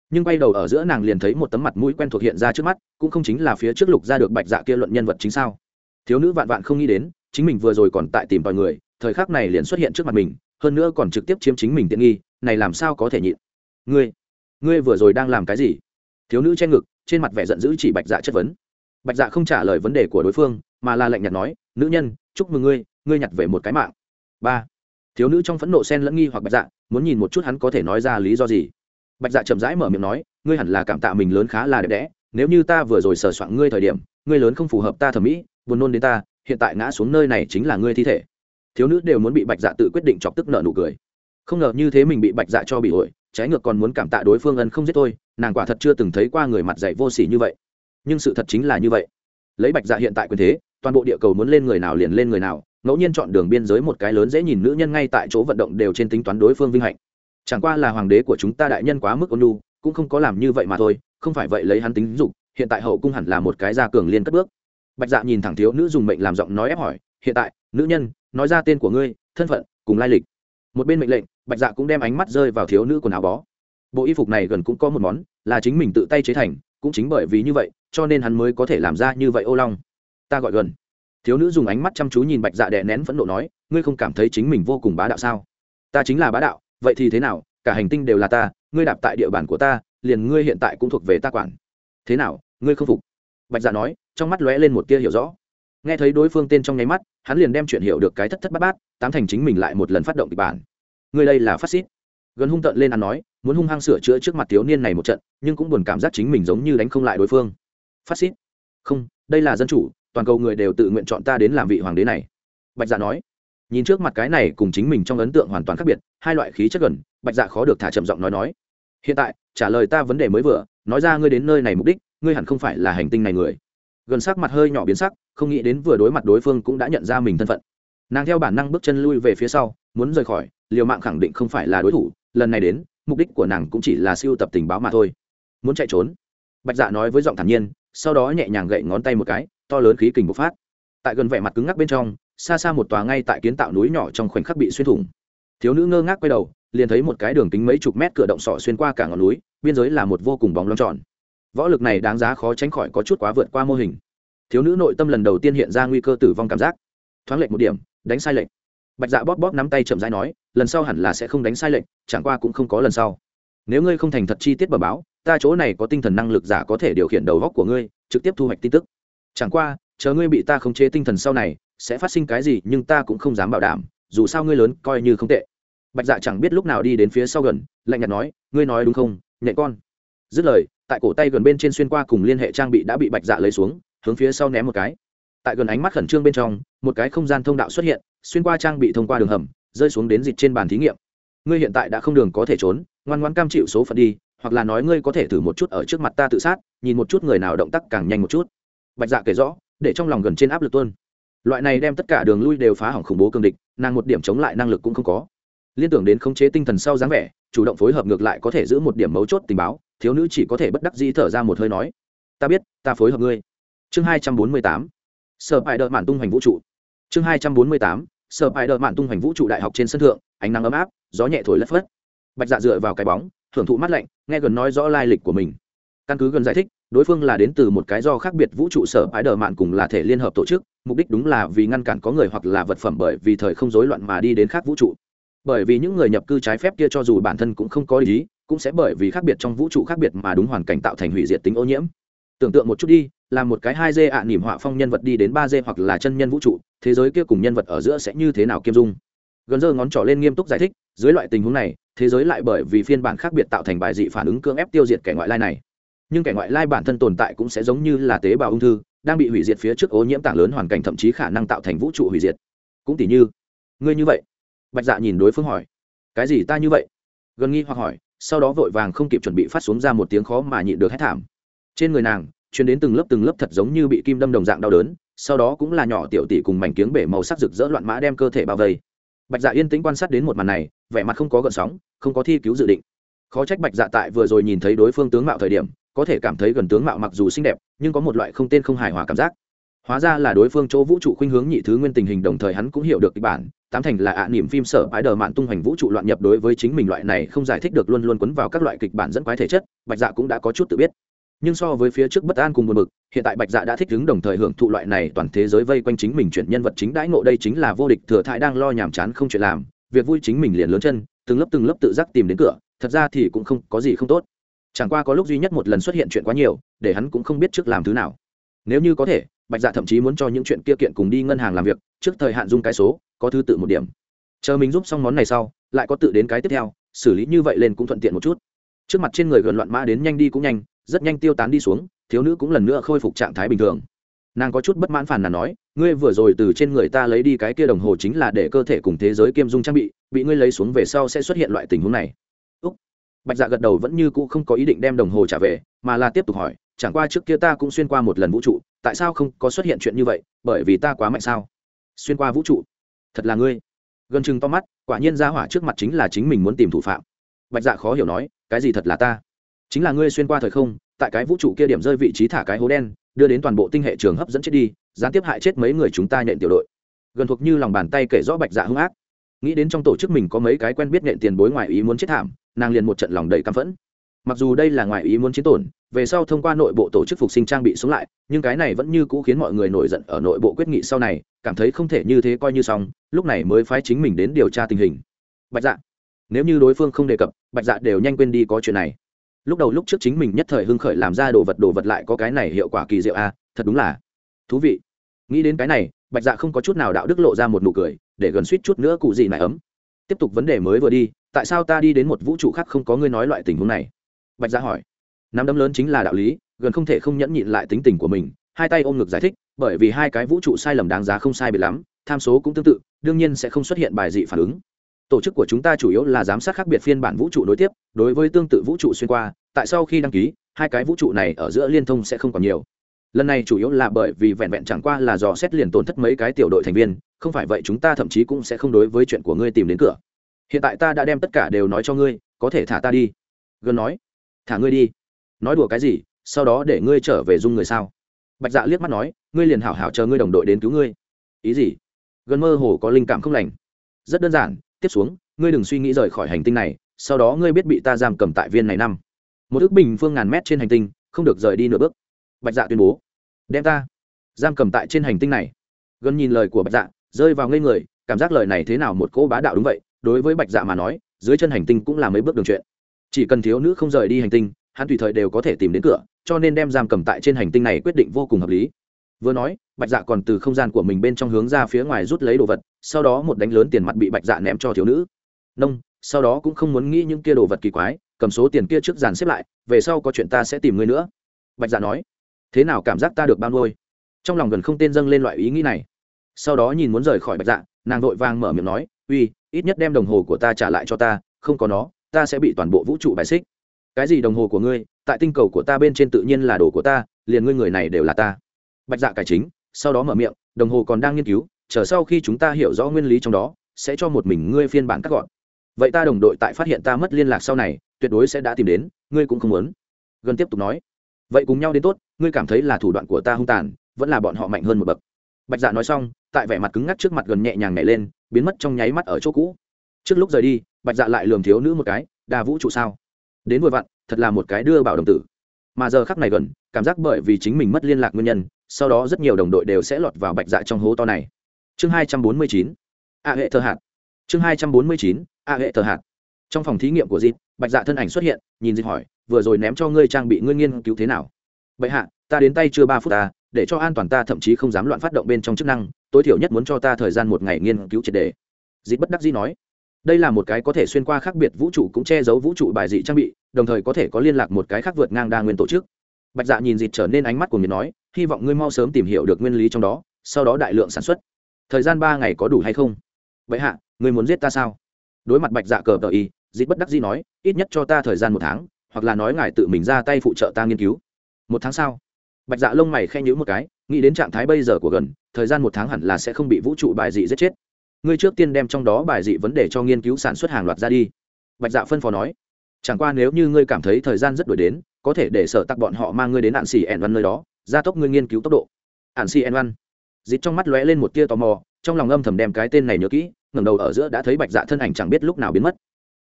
nhưng quay đầu ở giữa nàng liền thấy một tấm mặt mũi quen thuộc hiện ra trước mắt, cũng không chính là phía trước lục ra được bạch dạ kia luận nhân vật chính sao. Thiếu nữ vạn vạn không nghĩ đến, chính mình vừa rồi còn tại tìm tòi người, thời khắc này liền xuất hiện trước mặt mình, hơn nữa còn trực tiếp chiếm chính mình tiện nghi, này làm sao có thể nhịn. Ngươi ngươi vừa rồi đang làm cái gì? Thiếu nữ che ngực, trên mặt vẻ giận dữ chỉ bạch dạ chất vấn. Bạch dạ không trả lời vấn đề của đối phương, mà là lạnh nhạt nói, nữ nhân, chúc mừng ngươi ngươi nhặt về một cái mạng. Ba. Thiếu nữ trong phẫn nộ sen lẫn nghi hoặc bạch dạ muốn nhìn một chút hắn có thể nói ra lý do gì bạch dạ chậm rãi mở miệng nói, ngươi hẳn là cảm tạ mình lớn khá là đẹp đẽ, nếu như ta vừa rồi sờ soạn ngươi thời điểm, ngươi lớn không phù hợp ta thẩm mỹ, buồn nôn đến ta, hiện tại ngã xuống nơi này chính là ngươi thi thể. Thiếu nữ đều muốn bị bạch dạ tự quyết định chọc tức nợ nụ cười. Không ngờ như thế mình bị bạch dạ cho bị ổi trái ngược còn muốn cảm tạ đối phương ân không giết tôi, nàng quả thật chưa từng thấy qua người mặt dạy vô s ỉ như vậy. Nhưng sự thật chính là như vậy. Lấy bạch dạ hiện tại quyền thế, toàn bộ địa cầu muốn lên người nào liền lên người nào, ngẫu nhiên chọn đường biên giới một cái lớn dễ nhìn nữ nhân ngay tại chỗ vận động đều trên tính toán đối phương vinh hạnh chẳng qua là hoàng đế của chúng ta đại nhân quá mức ôn nhu, cũng không có làm như vậy mà thôi, không phải vậy lấy hắn tính dục, hiện tại hậu cung hẳn là một cái gia cường liên cất bước. Bạch dạ nhìn thẳng thiếu nữ dùng mệnh làm giọng nói ép hỏi, hiện tại, nữ nhân, nói ra tên của ngươi, thân phận, cùng lai lịch. Một bên mệnh lệnh, bạch dạ cũng đem ánh mắt rơi vào thiếu nữ quần áo bó. Bộ y phục này gần cũng có một món, là chính mình tự tay chế thành, cũng chính bởi vì như vậy, cho nên hắn mới có thể làm ra như vậy ô long. Ta gọi gần. Thiếu nữ dùng ánh mắt chăm chú nhìn bạch dạ đè nén phẫn nộ nói, ngươi không cảm thấy chính mình vô cùng bá đạo sao? Ta chính là bá đạo vậy thì thế nào? Cả hành tinh đều là ta, ngươi đạp tại địa bàn của ta, liền ngươi hiện tại cũng thuộc về ta quản. Thế nào, ngươi không phục? Bạch dạ nói, trong mắt lóe lên một tia hiểu rõ. Nghe thấy đối phương tên trong nháy mắt, hắn liền đem chuyện hiểu được cái thất thất bát bát, tám thành chính mình lại một lần phát động kịch bản. Ngươi đây là phát xít. Gần hung tợn lên ăn nói, muốn hung hăng sửa chữa trước mặt thiếu niên này một trận, nhưng cũng buồn cảm giác chính mình giống như đánh không lại đối phương. Phát xít. Không, đây là dân chủ, toàn cầu người đều tự nguyện chọn ta đến làm vị hoàng đế này. Bạch dạ nói nhìn trước mặt cái này cùng chính mình trong ấn tượng hoàn toàn khác biệt, hai loại khí chất gần, bạch dạ khó được thả chậm giọng nói nói. Hiện tại, trả lời ta vấn đề mới vừa, nói ra ngươi đến nơi này mục đích, ngươi hẳn không phải là hành tinh này người. Gần sắc mặt hơi nhỏ biến sắc, không nghĩ đến vừa đối mặt đối phương cũng đã nhận ra mình thân phận. Nàng theo bản năng bước chân lui về phía sau, muốn rời khỏi, liều mạng khẳng định không phải là đối thủ, lần này đến, mục đích của nàng cũng chỉ là siêu tập tình báo mà thôi. Muốn chạy trốn. Bạch dạ nói với giọng thản nhiên, sau đó nhẹ nhàng gậy ngón tay một cái, to lớn khí kình bộc phát. Tại gần vẻ mặt cứng ngắc bên trong xa xa một tòa ngay tại kiến tạo núi nhỏ trong khoảnh khắc bị xuyên thủng. Thiếu nữ ngơ ngác quay đầu, liền thấy một cái đường kính mấy chục mét cửa động sọ xuyên qua cả ngọn núi, biên giới là một vô cùng bóng loáng tròn. Võ lực này đáng giá khó tránh khỏi có chút quá vượt qua mô hình. Thiếu nữ nội tâm lần đầu tiên hiện ra nguy cơ tử vong cảm giác. Thoáng lệch một điểm, đánh sai lệch. Bạch dạ bóp bóp nắm tay chậm rãi nói, lần sau hẳn là sẽ không đánh sai lệch, chẳng qua cũng không có lần sau. Nếu ngươi không thành thật chi tiết bờ báo, ta chỗ này có tinh thần năng lực giả có thể điều khiển đầu góc của ngươi, trực tiếp thu hoạch tin tức. Chẳng qua, chờ ngươi bị ta khống chế tinh thần sau này sẽ phát sinh cái gì nhưng ta cũng không dám bảo đảm, dù sao ngươi lớn coi như không tệ. Bạch dạ chẳng biết lúc nào đi đến phía sau gần, lạnh nhạt nói, ngươi nói đúng không, nhện con? Dứt lời, tại cổ tay gần bên trên xuyên qua cùng liên hệ trang bị đã bị bạch dạ lấy xuống, hướng phía sau ném một cái. Tại gần ánh mắt khẩn trương bên trong, một cái không gian thông đạo xuất hiện, xuyên qua trang bị thông qua đường hầm, rơi xuống đến dịch trên bàn thí nghiệm. Ngươi hiện tại đã không đường có thể trốn, ngoan ngoan cam chịu số phận đi, hoặc là nói ngươi có thể thử một chút ở trước mặt ta tự sát, nhìn một chút người nào động tác càng nhanh một chút. Bạch dạ kể rõ, để trong lòng gần trên áp lực tuôn loại này đem tất cả đường lui đều phá hỏng khủng bố cương địch, nàng một điểm chống lại năng lực cũng không có. Liên tưởng đến khống chế tinh thần sau dáng vẻ, chủ động phối hợp ngược lại có thể giữ một điểm mấu chốt tình báo, thiếu nữ chỉ có thể bất đắc dĩ thở ra một hơi nói, ta biết, ta phối hợp ngươi. Chương hai trăm bốn mươi tám, sở bài đợt mạn tung hoành vũ trụ. Chương hai trăm bốn mươi tám, sở bài đợt mạn tung hoành vũ trụ đại học trên sân thượng, ánh nắng ấm áp, gió nhẹ thổi lất phất. Bạch dạ dựa vào cái bóng thưởng thụ mắt lạnh, nghe gần nói rõ lai lịch của mình. Căn cứ gần giải thích đối phương là đến từ một cái do khác biệt vũ trụ sở bãi đờ mạn cùng là thể liên hợp tổ chức, mục đích đúng là vì ngăn cản có người hoặc là vật phẩm bởi vì thời không rối loạn mà đi đến khác vũ trụ. Bởi vì những người nhập cư trái phép kia cho dù bản thân cũng không có ý, cũng sẽ bởi vì khác biệt trong vũ trụ khác biệt mà đúng hoàn cảnh tạo thành hủy diệt tính ô nhiễm. Tưởng tượng một chút đi, là một cái hai d ạ nỉm họa phong nhân vật đi đến ba d hoặc là chân nhân vũ trụ, thế giới kia cùng nhân vật ở giữa sẽ như thế nào kiêm dung? Gần giờ ngón trỏ lên nghiêm túc giải thích, dưới loại tình huống này, thế giới lại bởi vì phiên bản khác biệt tạo thành bài dị phản ứng cưỡng ép tiêu diệt kẻ ngoại lai này nhưng kẻ ngoại lai bản thân tồn tại cũng sẽ giống như là tế bào ung thư, đang bị hủy diệt phía trước ô nhiễm tảng lớn hoàn cảnh, thậm chí khả năng tạo thành vũ trụ hủy diệt. Cũng tỷ như, ngươi như vậy. Bạch dạ nhìn đối phương hỏi, cái gì ta như vậy? Gần nghi hoặc hỏi, sau đó vội vàng không kịp chuẩn bị phát xuống ra một tiếng khó mà nhịn được hết thảm. Trên người nàng chuyến đến từng lớp từng lớp thật giống như bị kim đâm đồng dạng đau đớn, sau đó cũng là nhỏ tiểu tỷ cùng mảnh kiếng bể màu sắc rực rỡ loạn mã đem cơ thể bao vây. Bạch dạ yên tĩnh quan sát đến một màn này, vẻ mặt không có gợn sóng, không có thi cứu dự định. Khó trách bạch dạ tại vừa rồi nhìn thấy đối phương tướng mạo thời điểm có thể cảm thấy gần tướng mạo mặc dù xinh đẹp, nhưng có một loại không tên không hài hòa cảm giác. Hóa ra là đối phương chỗ vũ trụ khuynh hướng nhị thứ nguyên tình hình đồng thời hắn cũng hiểu được kịch bản, tám thành là ạ à phim sở bãi đờ mạn tung hoành vũ trụ loạn nhập đối với chính mình loại này không giải thích được luôn luôn quấn vào các loại kịch bản dẫn quái thể chất, bạch dạ cũng đã có chút tự biết. Nhưng so với phía trước bất an cùng một mực hiện tại bạch dạ đã thích ứng đồng thời hưởng thụ loại này toàn thế giới vây quanh chính mình chuyển nhân vật chính đãi ngộ đây chính là vô địch thừa thãi đang lo nhàm chán không chuyện làm, việc vui chính mình liền lớn chân, từng lớp từng lớp tự giác tìm đến cửa, thật ra thì cũng không có gì không tốt chẳng qua có lúc duy nhất một lần xuất hiện chuyện quá nhiều, để hắn cũng không biết trước làm thứ nào. Nếu như có thể, bạch dạ thậm chí muốn cho những chuyện kia kiện cùng đi ngân hàng làm việc, trước thời hạn dung cái số, có thứ tự một điểm. Chờ mình giúp xong món này sau, lại có tự đến cái tiếp theo, xử lý như vậy lên cũng thuận tiện một chút. Trước mặt trên người gần loạn mã đến nhanh đi cũng nhanh, rất nhanh tiêu tán đi xuống, thiếu nữ cũng lần nữa khôi phục trạng thái bình thường. Nàng có chút bất mãn phản là nói, ngươi vừa rồi từ trên người ta lấy đi cái kia đồng hồ chính là để cơ thể cùng thế giới kiêm dung trang bị bị ngươi lấy xuống về sau sẽ xuất hiện loại tình huống này bạch dạ gật đầu vẫn như cũ không có ý định đem đồng hồ trả về, mà là tiếp tục hỏi, chẳng qua trước kia ta cũng xuyên qua một lần vũ trụ, tại sao không có xuất hiện chuyện như vậy, bởi vì ta quá mạnh sao? Xuyên qua vũ trụ? Thật là ngươi. Gần chừng to mắt, quả nhiên ra hỏa trước mặt chính là chính mình muốn tìm thủ phạm. Bạch dạ khó hiểu nói, cái gì thật là ta? Chính là ngươi xuyên qua thời không, tại cái vũ trụ kia điểm rơi vị trí thả cái hố đen, đưa đến toàn bộ tinh hệ trường hấp dẫn chết đi, gián tiếp hại chết mấy người chúng ta nhện tiểu đội. Gần thuộc như lòng bàn tay kể rõ bạch dạ hung ác. Nghĩ đến trong tổ chức mình có mấy cái quen biết nện tiền bối ngoài ý muốn chết thảm nàng liền một trận lòng đầy căm phẫn. Mặc dù đây là ngoài ý muốn chiến tổn về sau thông qua nội bộ tổ chức phục sinh trang bị xuống lại nhưng cái này vẫn như cũ khiến mọi người nổi giận ở nội bộ quyết nghị sau này cảm thấy không thể như thế coi như xong lúc này mới phái chính mình đến điều tra tình hình. Bạch dạ nếu như đối phương không đề cập bạch dạ đều nhanh quên đi có chuyện này. Lúc đầu lúc trước chính mình nhất thời hưng khởi làm ra đồ vật đồ vật lại có cái này hiệu quả kỳ diệu a à, thật đúng là thú vị. Nghĩ đến cái này bạch dạ không có chút nào đạo đức lộ ra một nụ cười để gần suýt chút nữa cụ gì này ấm. Tiếp tục vấn đề mới vừa đi tại sao ta đi đến một vũ trụ khác không có ngươi nói loại tình huống này? Bạch gia hỏi. Nắm đấm lớn chính là đạo lý, gần không thể không nhẫn nhịn lại tính tình của mình, hai tay ôm ngực giải thích, bởi vì hai cái vũ trụ sai lầm đáng giá không sai biệt lắm, tham số cũng tương tự, đương nhiên sẽ không xuất hiện bài dị phản ứng. Tổ chức của chúng ta chủ yếu là giám sát khác biệt phiên bản vũ trụ đối tiếp, đối với tương tự vũ trụ xuyên qua, tại sau khi đăng ký, hai cái vũ trụ này ở giữa liên thông sẽ không còn nhiều. Lần này chủ yếu là bởi vì vẹn vẹn chẳng qua là dò xét liền tổn thất mấy cái tiểu đội thành viên, không phải vậy chúng ta thậm chí cũng sẽ không đối với chuyện của ngươi tìm đến cửa hiện tại ta đã đem tất cả đều nói cho ngươi, có thể thả ta đi. Gần nói. Thả ngươi đi. Nói đùa cái gì, sau đó để ngươi trở về dung người sao? Bạch dạ liếc mắt nói, ngươi liền hảo hảo chờ ngươi đồng đội đến cứu ngươi. Ý gì? Gần mơ hồ có linh cảm không lành. Rất đơn giản, tiếp xuống, ngươi đừng suy nghĩ rời khỏi hành tinh này, sau đó ngươi biết bị ta giam cầm tại viên này năm. Một ước bình phương ngàn mét trên hành tinh, không được rời đi nửa bước. Bạch dạ tuyên bố. Đem ta giam cầm tại trên hành tinh này. Gần nhìn lời của bạch dạ rơi vào ngây người, cảm giác lời này thế nào một cỗ bá đạo đúng vậy đối với bạch dạ mà nói, dưới chân hành tinh cũng là mấy bước đường chuyện. Chỉ cần thiếu nữ không rời đi hành tinh, hắn tùy thời đều có thể tìm đến cửa, cho nên đem giam cầm tại trên hành tinh này quyết định vô cùng hợp lý. Vừa nói, bạch dạ còn từ không gian của mình bên trong hướng ra phía ngoài rút lấy đồ vật, sau đó một đánh lớn tiền mặt bị bạch dạ ném cho thiếu nữ. Nông, sau đó cũng không muốn nghĩ những kia đồ vật kỳ quái, cầm số tiền kia trước dàn xếp lại, về sau có chuyện ta sẽ tìm ngươi nữa. Bạch dạ nói, thế nào cảm giác ta được bao nuôi? Trong lòng gần không tên dâng lên loại ý nghĩ này. Sau đó nhìn muốn rời khỏi bạch dạ nàng vội vàng mở miệng nói, uy ít nhất đem đồng hồ của ta trả lại cho ta, không có nó, ta sẽ bị toàn bộ vũ trụ bài xích. Cái gì đồng hồ của ngươi? Tại tinh cầu của ta bên trên tự nhiên là đồ của ta, liền ngươi người này đều là ta. Bạch dạ cải chính, sau đó mở miệng, đồng hồ còn đang nghiên cứu, chờ sau khi chúng ta hiểu rõ nguyên lý trong đó, sẽ cho một mình ngươi phiên bản cắt gọn. Vậy ta đồng đội tại phát hiện ta mất liên lạc sau này, tuyệt đối sẽ đã tìm đến, ngươi cũng không muốn. Gần tiếp tục nói, vậy cùng nhau đến tốt, ngươi cảm thấy là thủ đoạn của ta hung tàn, vẫn là bọn họ mạnh hơn một bậc. Bạch dạ nói xong tại vẻ mặt cứng ngắc trước mặt gần nhẹ nhàng nhảy lên, biến mất trong nháy mắt ở chỗ cũ. Trước lúc rời đi, bạch dạ lại lườm thiếu nữ một cái, đa vũ trụ sao? Đến vội vặn, thật là một cái đưa bảo đồng tử. Mà giờ khắc này gần, cảm giác bởi vì chính mình mất liên lạc nguyên nhân, sau đó rất nhiều đồng đội đều sẽ lọt vào bạch dạ trong hố to này. Chương hai trăm bốn mươi chín, a hệ thờ hạt. Chương hai trăm bốn mươi chín, a hệ thờ hạt. Trong phòng thí nghiệm của dịp bạch dạ thân ảnh xuất hiện, nhìn dịp hỏi, vừa rồi ném cho ngươi trang bị ngươi nghiên cứu thế nào? Bệ hạ, ta đến tay chưa ba phút ta để cho an toàn ta thậm chí không dám loạn phát động bên trong chức năng tối thiểu nhất muốn cho ta thời gian một ngày nghiên cứu triệt đề. Dịp bất đắc dĩ nói, đây là một cái có thể xuyên qua khác biệt vũ trụ cũng che giấu vũ trụ bài dị trang bị, đồng thời có thể có liên lạc một cái khác vượt ngang đa nguyên tổ chức. Bạch dạ nhìn dịt trở nên ánh mắt của mình nói, hy vọng ngươi mau sớm tìm hiểu được nguyên lý trong đó, sau đó đại lượng sản xuất. Thời gian ba ngày có đủ hay không? Vậy hạ, ngươi muốn giết ta sao? Đối mặt bạch dạ cờ tờ y dịt bất đắc dĩ nói, ít nhất cho ta thời gian một tháng, hoặc là nói ngài tự mình ra tay phụ trợ ta nghiên cứu. Một tháng sau bạch dạ lông mày khen nhữ một cái, nghĩ đến trạng thái bây giờ của gần thời gian một tháng hẳn là sẽ không bị vũ trụ bài dị giết chết. Ngươi trước tiên đem trong đó bài dị vấn đề cho nghiên cứu sản xuất hàng loạt ra đi. Bạch dạ phân phó nói. Chẳng qua nếu như ngươi cảm thấy thời gian rất đổi đến, có thể để sở tặc bọn họ mang ngươi đến ạn xì ẻn văn nơi đó, gia tốc ngươi nghiên cứu tốc độ. Ạn xì ẻn văn. Dịt trong mắt lóe lên một tia tò mò, trong lòng âm thầm đem cái tên này nhớ kỹ, ngẩng đầu ở giữa đã thấy bạch dạ thân ảnh chẳng biết lúc nào biến mất.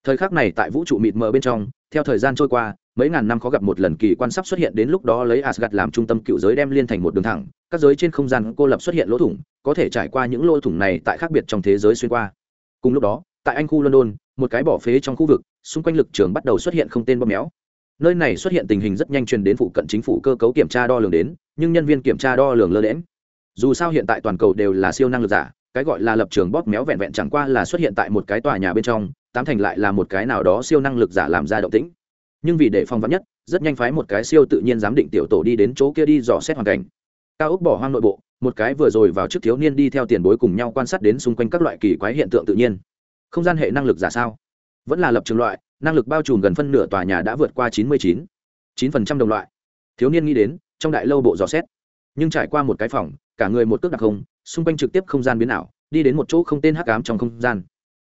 Thời khắc này tại vũ trụ mịt mờ bên trong, theo thời gian trôi qua mấy ngàn năm khó gặp một lần kỳ quan sắp xuất hiện đến lúc đó lấy Asgard làm trung tâm cựu giới đem liên thành một đường thẳng, các giới trên không gian cô lập xuất hiện lỗ thủng, có thể trải qua những lỗ thủng này tại khác biệt trong thế giới xuyên qua. Cùng lúc đó, tại Anh khu London, một cái bỏ phế trong khu vực, xung quanh lực trường bắt đầu xuất hiện không tên bom méo. Nơi này xuất hiện tình hình rất nhanh truyền đến phụ cận chính phủ cơ cấu kiểm tra đo lường đến, nhưng nhân viên kiểm tra đo lường lơ đễnh. Dù sao hiện tại toàn cầu đều là siêu năng lực giả, cái gọi là lập trường bóp méo vẹn vẹn chẳng qua là xuất hiện tại một cái tòa nhà bên trong, tám thành lại là một cái nào đó siêu năng lực giả làm ra động tĩnh nhưng vì để phòng vắn nhất, rất nhanh phái một cái siêu tự nhiên giám định tiểu tổ đi đến chỗ kia đi dò xét hoàn cảnh. Cao ốc bỏ hoang nội bộ, một cái vừa rồi vào trước thiếu niên đi theo tiền bối cùng nhau quan sát đến xung quanh các loại kỳ quái hiện tượng tự nhiên. Không gian hệ năng lực giả sao? Vẫn là lập trường loại, năng lực bao trùm gần phân nửa tòa nhà đã vượt qua chín mươi chín chín phần trăm đồng loại. Thiếu niên nghĩ đến, trong đại lâu bộ dò xét. Nhưng trải qua một cái phòng, cả người một cước đặc không, xung quanh trực tiếp không gian biến ảo, đi đến một chỗ không tên hắc ám trong không gian.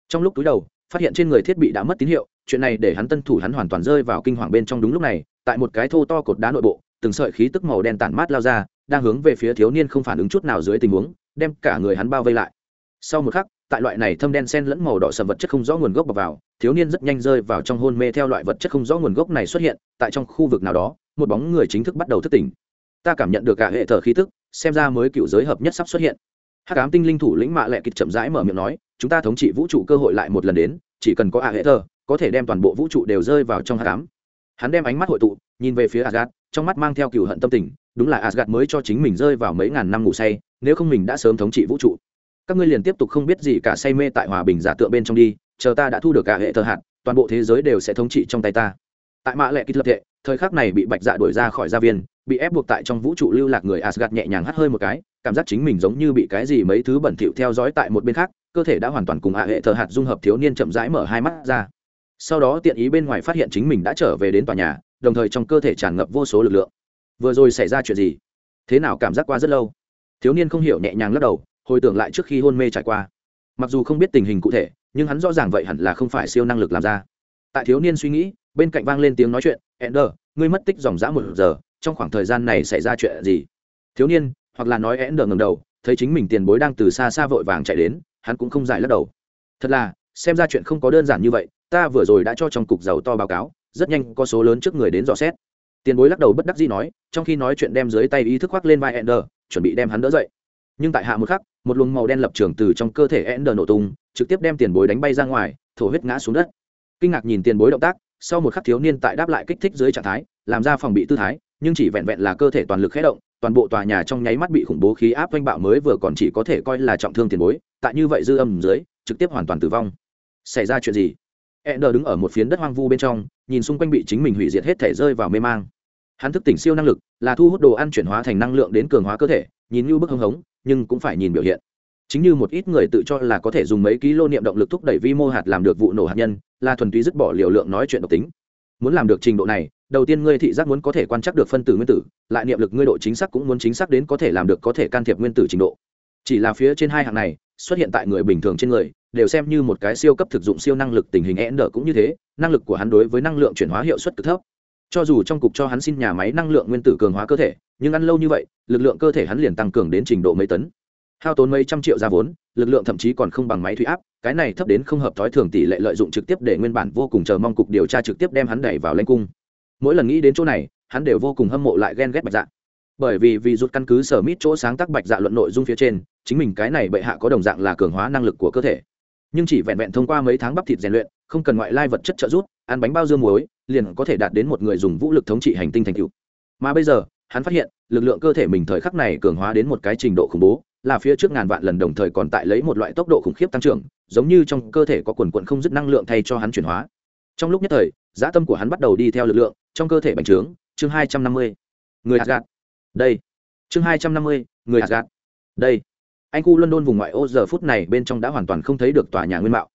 Trong lúc túi đầu, phát hiện trên người thiết bị đã mất tín hiệu chuyện này để hắn tân thủ hắn hoàn toàn rơi vào kinh hoàng bên trong đúng lúc này, tại một cái thô to cột đá nội bộ, từng sợi khí tức màu đen tản mát lao ra, đang hướng về phía thiếu niên không phản ứng chút nào dưới tình huống, đem cả người hắn bao vây lại. Sau một khắc, tại loại này thâm đen sen lẫn màu đỏ sầm vật chất không rõ nguồn gốc bọc vào, thiếu niên rất nhanh rơi vào trong hôn mê theo loại vật chất không rõ nguồn gốc này xuất hiện, tại trong khu vực nào đó, một bóng người chính thức bắt đầu thức tỉnh. Ta cảm nhận được cả hệ thờ khí tức, xem ra mới cựu giới hợp nhất sắp xuất hiện. Hát cám tinh linh thủ lĩnh mạ lệ kịch chậm rãi mở miệng nói, chúng ta thống trị vũ trụ cơ hội lại một lần đến, chỉ cần có ạ hệ thờ có thể đem toàn bộ vũ trụ đều rơi vào trong hát cám hắn đem ánh mắt hội tụ, nhìn về phía asgad trong mắt mang theo cựu hận tâm tình, đúng là asgad mới cho chính mình rơi vào mấy ngàn năm ngủ say, nếu không mình đã sớm thống trị vũ trụ. Các ngươi liền tiếp tục không biết gì cả say mê tại hòa bình giả tượng bên trong đi, chờ ta đã thu được cả hệ thờ hạt, toàn bộ thế giới đều sẽ thống trị trong tay ta. Tại mạ lệ kỹ lập hệ thời khắc này bị bạch dạ đuổi ra khỏi gia viên, bị ép buộc tại trong vũ trụ lưu lạc người asgad nhẹ nhàng hắt hơi một cái, cảm giác chính mình giống như bị cái gì mấy thứ bẩn thỉu theo dõi tại một bên khác, cơ thể đã hoàn toàn cùng hạ hệ thờ hạt dung hợp thiếu niên chậm rãi mở hai mắt ra sau đó tiện ý bên ngoài phát hiện chính mình đã trở về đến tòa nhà, đồng thời trong cơ thể tràn ngập vô số lực lượng. Vừa rồi xảy ra chuyện gì? Thế nào cảm giác qua rất lâu? Thiếu niên không hiểu nhẹ nhàng lắc đầu, hồi tưởng lại trước khi hôn mê trải qua. Mặc dù không biết tình hình cụ thể, nhưng hắn rõ ràng vậy hẳn là không phải siêu năng lực làm ra. Tại thiếu niên suy nghĩ, bên cạnh vang lên tiếng nói chuyện, ender, ngươi mất tích dòng dã một giờ, trong khoảng thời gian này xảy ra chuyện gì? Thiếu niên, hoặc là nói ender ngầm đầu, thấy chính mình tiền bối đang từ xa xa vội vàng chạy đến, hắn cũng không giải lắc đầu. Thật là, xem ra chuyện không có đơn giản như vậy ta vừa rồi đã cho trong cục giàu to báo cáo, rất nhanh có số lớn trước người đến dò xét. Tiền bối lắc đầu bất đắc dĩ nói, trong khi nói chuyện đem dưới tay ý thức khoác lên vai ender, chuẩn bị đem hắn đỡ dậy. Nhưng tại hạ một khắc, một luồng màu đen lập trường từ trong cơ thể ender nổ tung, trực tiếp đem tiền bối đánh bay ra ngoài, thổ huyết ngã xuống đất. Kinh ngạc nhìn tiền bối động tác, sau một khắc thiếu niên tại đáp lại kích thích dưới trạng thái, làm ra phòng bị tư thái, nhưng chỉ vẹn vẹn là cơ thể toàn lực khé động, toàn bộ tòa nhà trong nháy mắt bị khủng bố khí áp oanh bạo mới vừa còn chỉ có thể coi là trọng thương tiền bối, tại như vậy dư âm dưới, trực tiếp hoàn toàn tử vong. Xảy ra chuyện gì? Ender đứng ở một phiến đất hoang vu bên trong, nhìn xung quanh bị chính mình hủy diệt hết thể rơi vào mê mang. Hắn thức tỉnh siêu năng lực, là thu hút đồ ăn chuyển hóa thành năng lượng đến cường hóa cơ thể, nhìn như bức hưng hống, nhưng cũng phải nhìn biểu hiện. Chính như một ít người tự cho là có thể dùng mấy ký lô niệm động lực thúc đẩy vi mô hạt làm được vụ nổ hạt nhân, là thuần túy dứt bỏ liều lượng nói chuyện độc tính. Muốn làm được trình độ này, đầu tiên ngươi thị giác muốn có thể quan trắc được phân tử nguyên tử, lại niệm lực ngươi độ chính xác cũng muốn chính xác đến có thể làm được có thể can thiệp nguyên tử trình độ. Chỉ là phía trên hai hạng này, xuất hiện tại người bình thường trên người, đều xem như một cái siêu cấp thực dụng siêu năng lực tình hình e n cũng như thế, năng lực của hắn đối với năng lượng chuyển hóa hiệu suất cực thấp. Cho dù trong cục cho hắn xin nhà máy năng lượng nguyên tử cường hóa cơ thể, nhưng ăn lâu như vậy, lực lượng cơ thể hắn liền tăng cường đến trình độ mấy tấn. Hao tốn mấy trăm triệu ra vốn, lực lượng thậm chí còn không bằng máy thủy áp, cái này thấp đến không hợp thói thường tỷ lệ lợi dụng trực tiếp để nguyên bản vô cùng chờ mong cục điều tra trực tiếp đem hắn đẩy vào lanh cung. Mỗi lần nghĩ đến chỗ này, hắn đều vô cùng hâm mộ lại ghen ghét bạch dạ. Bởi vì vì rút căn cứ sở mít chỗ sáng tác bạch dạ luận nội dung phía trên, chính mình cái này bệ hạ có đồng dạng là cường hóa năng lực của cơ thể nhưng chỉ vẹn vẹn thông qua mấy tháng bắp thịt rèn luyện, không cần ngoại lai vật chất trợ giúp, ăn bánh bao dương muối, liền có thể đạt đến một người dùng vũ lực thống trị hành tinh thành cựu mà bây giờ, hắn phát hiện, lực lượng cơ thể mình thời khắc này cường hóa đến một cái trình độ khủng bố, là phía trước ngàn vạn lần đồng thời còn tại lấy một loại tốc độ khủng khiếp tăng trưởng, giống như trong cơ thể có quần quận không dứt năng lượng thay cho hắn chuyển hóa. Trong lúc nhất thời dã tâm của hắn bắt đầu đi theo lực lượng, trong cơ thể bành trướng. Chương hai trăm năm mươi, người hạt gạt đây. Chương hai trăm năm mươi, người hạt gạt đây anh khu london vùng ngoại ô giờ phút này bên trong đã hoàn toàn không thấy được tòa nhà nguyên mạo.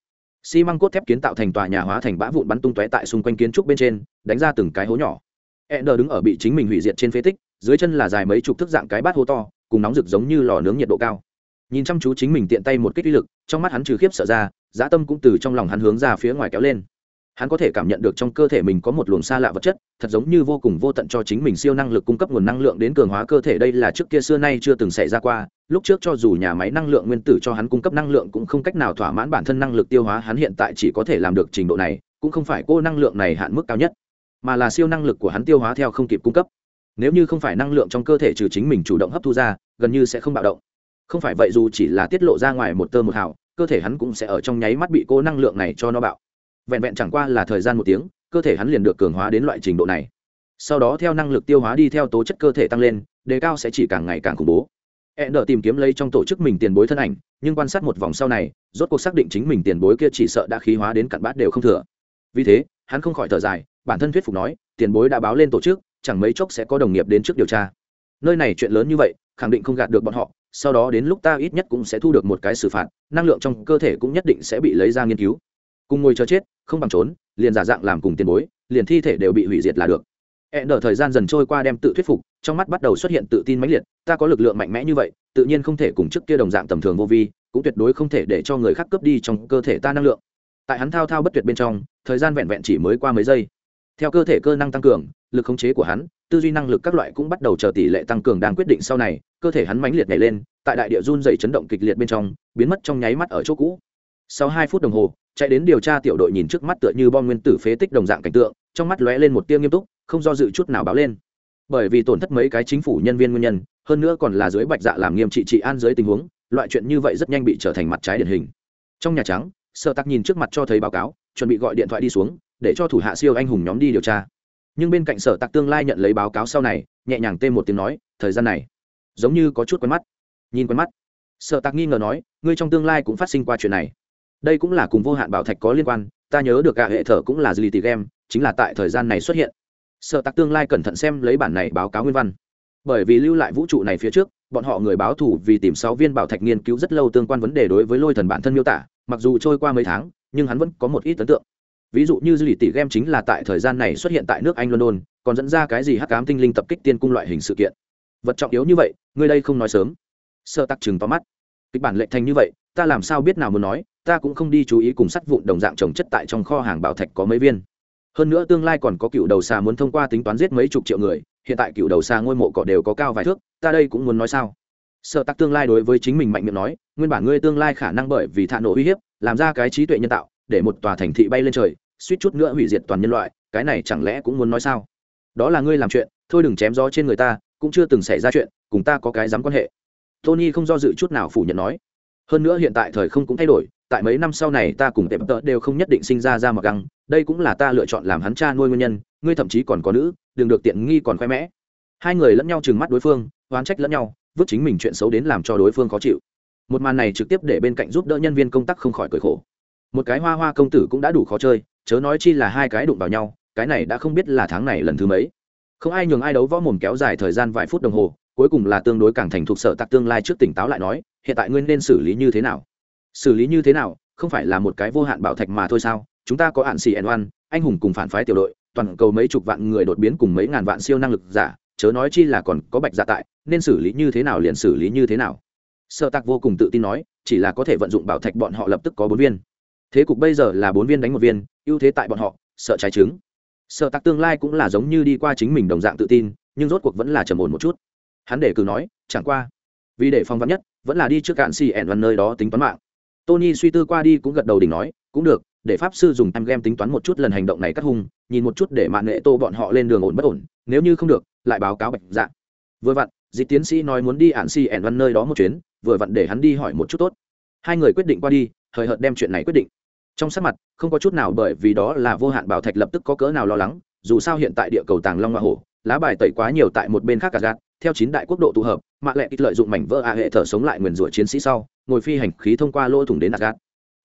Xi măng cốt thép kiến tạo thành tòa nhà hóa thành bã vụn bắn tung tóe tại xung quanh kiến trúc bên trên, đánh ra từng cái hố nhỏ. Ender đứng ở bị chính mình hủy diệt trên phế tích, dưới chân là dài mấy chục thước dạng cái bát hố to, cùng nóng rực giống như lò nướng nhiệt độ cao. Nhìn chăm chú chính mình tiện tay một kích uy lực, trong mắt hắn trừ khiếp sợ ra dã tâm cũng từ trong lòng hắn hướng ra phía ngoài kéo lên hắn có thể cảm nhận được trong cơ thể mình có một luồng xa lạ vật chất, thật giống như vô cùng vô tận cho chính mình siêu năng lực cung cấp nguồn năng lượng đến cường hóa cơ thể. Đây là trước kia xưa nay chưa từng xảy ra qua. Lúc trước cho dù nhà máy năng lượng nguyên tử cho hắn cung cấp năng lượng cũng không cách nào thỏa mãn bản thân năng lực tiêu hóa, hắn hiện tại chỉ có thể làm được trình độ này, cũng không phải cô năng lượng này hạn mức cao nhất, mà là siêu năng lực của hắn tiêu hóa theo không kịp cung cấp. Nếu như không phải năng lượng trong cơ thể trừ chính mình chủ động hấp thu ra, gần như sẽ không bạo động. Không phải vậy dù chỉ là tiết lộ ra ngoài một tơ một hào, cơ thể hắn cũng sẽ ở trong nháy mắt bị cô năng lượng này cho nó bạo vẹn vẹn chẳng qua là thời gian một tiếng, cơ thể hắn liền được cường hóa đến loại trình độ này. Sau đó theo năng lực tiêu hóa đi theo tố chất cơ thể tăng lên, đề cao sẽ chỉ càng ngày càng khủng bố. E nợ tìm kiếm lấy trong tổ chức mình tiền bối thân ảnh, nhưng quan sát một vòng sau này, rốt cuộc xác định chính mình tiền bối kia chỉ sợ đã khí hóa đến cặn bát đều không thừa. Vì thế, hắn không khỏi thở dài, bản thân thuyết phục nói, tiền bối đã báo lên tổ chức, chẳng mấy chốc sẽ có đồng nghiệp đến trước điều tra. Nơi này chuyện lớn như vậy, khẳng định không gạt được bọn họ, sau đó đến lúc ta ít nhất cũng sẽ thu được một cái xử phạt, năng lượng trong cơ thể cũng nhất định sẽ bị lấy ra nghiên cứu cùng ngồi chờ chết, không bằng trốn, liền giả dạng làm cùng tiền bối, liền thi thể đều bị hủy diệt là được. Hẹn đợi thời gian dần trôi qua đem tự thuyết phục, trong mắt bắt đầu xuất hiện tự tin mãnh liệt, ta có lực lượng mạnh mẽ như vậy, tự nhiên không thể cùng trước kia đồng dạng tầm thường vô vi, cũng tuyệt đối không thể để cho người khác cướp đi trong cơ thể ta năng lượng. Tại hắn thao thao bất tuyệt bên trong, thời gian vẹn vẹn chỉ mới qua mấy giây. Theo cơ thể cơ năng tăng cường, lực khống chế của hắn, tư duy năng lực các loại cũng bắt đầu chờ tỷ lệ tăng cường đang quyết định sau này, cơ thể hắn mãnh liệt nhảy lên, tại đại địa run dày chấn động kịch liệt bên trong, biến mất trong nháy mắt ở chỗ cũ. Sau hai phút đồng hồ chạy đến điều tra tiểu đội nhìn trước mắt tựa như bom nguyên tử phế tích đồng dạng cảnh tượng, trong mắt lóe lên một tia nghiêm túc, không do dự chút nào báo lên. Bởi vì tổn thất mấy cái chính phủ nhân viên nguyên nhân, hơn nữa còn là dưới bạch dạ làm nghiêm trị trị an dưới tình huống, loại chuyện như vậy rất nhanh bị trở thành mặt trái điển hình. Trong nhà trắng sợ tắc nhìn trước mặt cho thấy báo cáo, chuẩn bị gọi điện thoại đi xuống, để cho thủ hạ siêu anh hùng nhóm đi điều tra. Nhưng bên cạnh sở tặc tương lai nhận lấy báo cáo sau này, nhẹ nhàng tê một tiếng nói, thời gian này, giống như có chút quen mắt. Nhìn quen mắt, sở tặc nghi ngờ nói, ngươi trong tương lai cũng phát sinh qua chuyện này đây cũng là cùng vô hạn bảo thạch có liên quan, ta nhớ được cả hệ thở cũng là dư lì tì game chính là tại thời gian này xuất hiện. Sợ tặc tương lai cẩn thận xem lấy bản này báo cáo nguyên văn. Bởi vì lưu lại vũ trụ này phía trước, bọn họ người báo thủ vì tìm sáu viên bảo thạch nghiên cứu rất lâu tương quan vấn đề đối với lôi thần bản thân miêu tả, mặc dù trôi qua mấy tháng, nhưng hắn vẫn có một ít ấn tượng. Ví dụ như dư lì tỷ game chính là tại thời gian này xuất hiện tại nước anh london, còn dẫn ra cái gì hắc cám tinh linh tập kích tiên cung loại hình sự kiện. Vật trọng yếu như vậy người đây không nói sớm. Sợ tặc chừng to mắt. Kịch bản lệnh thành như vậy ta làm sao biết nào muốn nói, ta cũng không đi chú ý cùng sắt vụn đồng dạng trồng chất tại trong kho hàng bảo thạch có mấy viên. Hơn nữa tương lai còn có cựu đầu xà muốn thông qua tính toán giết mấy chục triệu người, hiện tại cựu đầu xà ngôi mộ cỏ đều có cao vài thước, ta đây cũng muốn nói sao? Sợ tắc tương lai đối với chính mình mạnh miệng nói, nguyên bản ngươi tương lai khả năng bởi vì thạ nổ uy hiếp, làm ra cái trí tuệ nhân tạo, để một tòa thành thị bay lên trời, suýt chút nữa hủy diệt toàn nhân loại, cái này chẳng lẽ cũng muốn nói sao? Đó là ngươi làm chuyện, thôi đừng chém gió trên người ta, cũng chưa từng xảy ra chuyện, cùng ta có cái dám quan hệ. Tony không do dự chút nào phủ nhận nói hơn nữa hiện tại thời không cũng thay đổi, tại mấy năm sau này ta cùng tệp tợ đều không nhất định sinh ra ra mặc găng, đây cũng là ta lựa chọn làm hắn cha nuôi nguyên nhân, ngươi thậm chí còn có nữ, đừng được tiện nghi còn khoe mẽ. Hai người lẫn nhau trừng mắt đối phương, oán trách lẫn nhau, vứt chính mình chuyện xấu đến làm cho đối phương khó chịu. Một màn này trực tiếp để bên cạnh giúp đỡ nhân viên công tác không khỏi cười khổ. Một cái hoa hoa công tử cũng đã đủ khó chơi, chớ nói chi là hai cái đụng vào nhau, cái này đã không biết là tháng này lần thứ mấy. Không ai nhường ai đấu võ mồm kéo dài thời gian vài phút đồng hồ cuối cùng là tương đối càng thành thuộc sở tạc tương lai trước tỉnh táo lại nói, hiện tại ngươi nên xử lý như thế nào? Xử lý như thế nào, không phải là một cái vô hạn bảo thạch mà thôi sao? Chúng ta có hạn xì ẩn oan, anh hùng cùng phản phái tiểu đội, toàn cầu mấy chục vạn người đột biến cùng mấy ngàn vạn siêu năng lực giả, chớ nói chi là còn có bạch giả tại, nên xử lý như thế nào liền xử lý như thế nào. Sợ tạc vô cùng tự tin nói, chỉ là có thể vận dụng bảo thạch bọn họ lập tức có bốn viên. Thế cục bây giờ là bốn viên đánh một viên, ưu thế tại bọn họ, sợ trái trứng. Sợ tạc tương lai cũng là giống như đi qua chính mình đồng dạng tự tin, nhưng rốt cuộc vẫn là trầm ổn một chút hắn để cử nói, chẳng qua, vì để phong vắn nhất, vẫn là đi trước cạn xì ẻn văn nơi đó tính toán mạng. Tony suy tư qua đi cũng gật đầu đỉnh nói, cũng được, để pháp sư dùng em game tính toán một chút lần hành động này cắt hung, nhìn một chút để mạng nghệ tô bọn họ lên đường ổn bất ổn, nếu như không được, lại báo cáo bạch dạ. Vừa vặn dịp tiến sĩ nói muốn đi ạn xì ẻn văn nơi đó một chuyến, vừa vặn để hắn đi hỏi một chút tốt. Hai người quyết định qua đi, hời hợt đem chuyện này quyết định. Trong sắc mặt, không có chút nào bởi vì đó là vô hạn bảo thạch lập tức có cỡ nào lo lắng, dù sao hiện tại địa cầu tàng long hoa hổ, lá bài tẩy quá nhiều tại một bên khác cả gạt theo chín đại quốc độ tụ hợp, mạ lệ kích lợi dụng mảnh vỡ a hệ thở sống lại nguyền rủa chiến sĩ sau, ngồi phi hành khí thông qua lỗ thủng đến gạt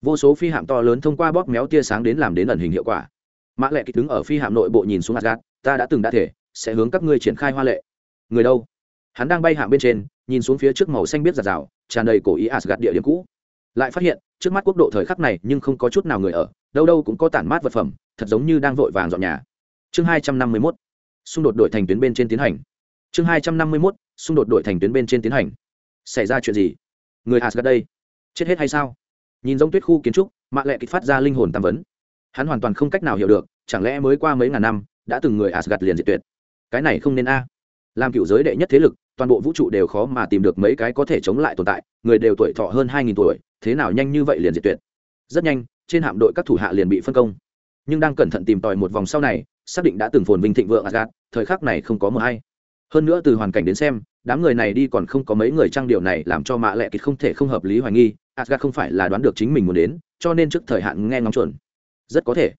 vô số phi hạm to lớn thông qua bóp méo tia sáng đến làm đến ẩn hình hiệu quả. Mạ lệ kích đứng ở phi hạm nội bộ nhìn xuống gạt ta đã từng đã thể, sẽ hướng các ngươi triển khai hoa lệ. Người đâu? Hắn đang bay hạm bên trên, nhìn xuống phía trước màu xanh biết giạt rào, tràn đầy cổ ý Asgard địa điểm cũ. Lại phát hiện, trước mắt quốc độ thời khắc này nhưng không có chút nào người ở, đâu đâu cũng có tản mát vật phẩm, thật giống như đang vội vàng dọn nhà. Chương hai trăm năm mươi mốt. Xung đột đổi thành tuyến bên trên tiến hành chương hai trăm năm mươi mốt, xung đột đội thành tuyến bên trên tiến hành. Xảy ra chuyện gì? Người asgad đây, chết hết hay sao? Nhìn giống tuyết khu kiến trúc, mạ lệ kịch phát ra linh hồn tam vấn. Hắn hoàn toàn không cách nào hiểu được, chẳng lẽ mới qua mấy ngàn năm, đã từng người asgad liền diệt tuyệt? Cái này không nên a. Làm cựu giới đệ nhất thế lực, toàn bộ vũ trụ đều khó mà tìm được mấy cái có thể chống lại tồn tại, người đều tuổi thọ hơn hai nghìn tuổi, thế nào nhanh như vậy liền diệt tuyệt? Rất nhanh, trên hạm đội các thủ hạ liền bị phân công. Nhưng đang cẩn thận tìm tòi một vòng sau này, xác định đã từng phồn vinh thịnh vượng asgad thời khắc này không có mờ hay hơn nữa từ hoàn cảnh đến xem, đám người này đi còn không có mấy người trang điều này làm cho mạ lệ kịch không thể không hợp lý hoài nghi asgad không phải là đoán được chính mình muốn đến, cho nên trước thời hạn nghe ngóng chuẩn. Rất có thể.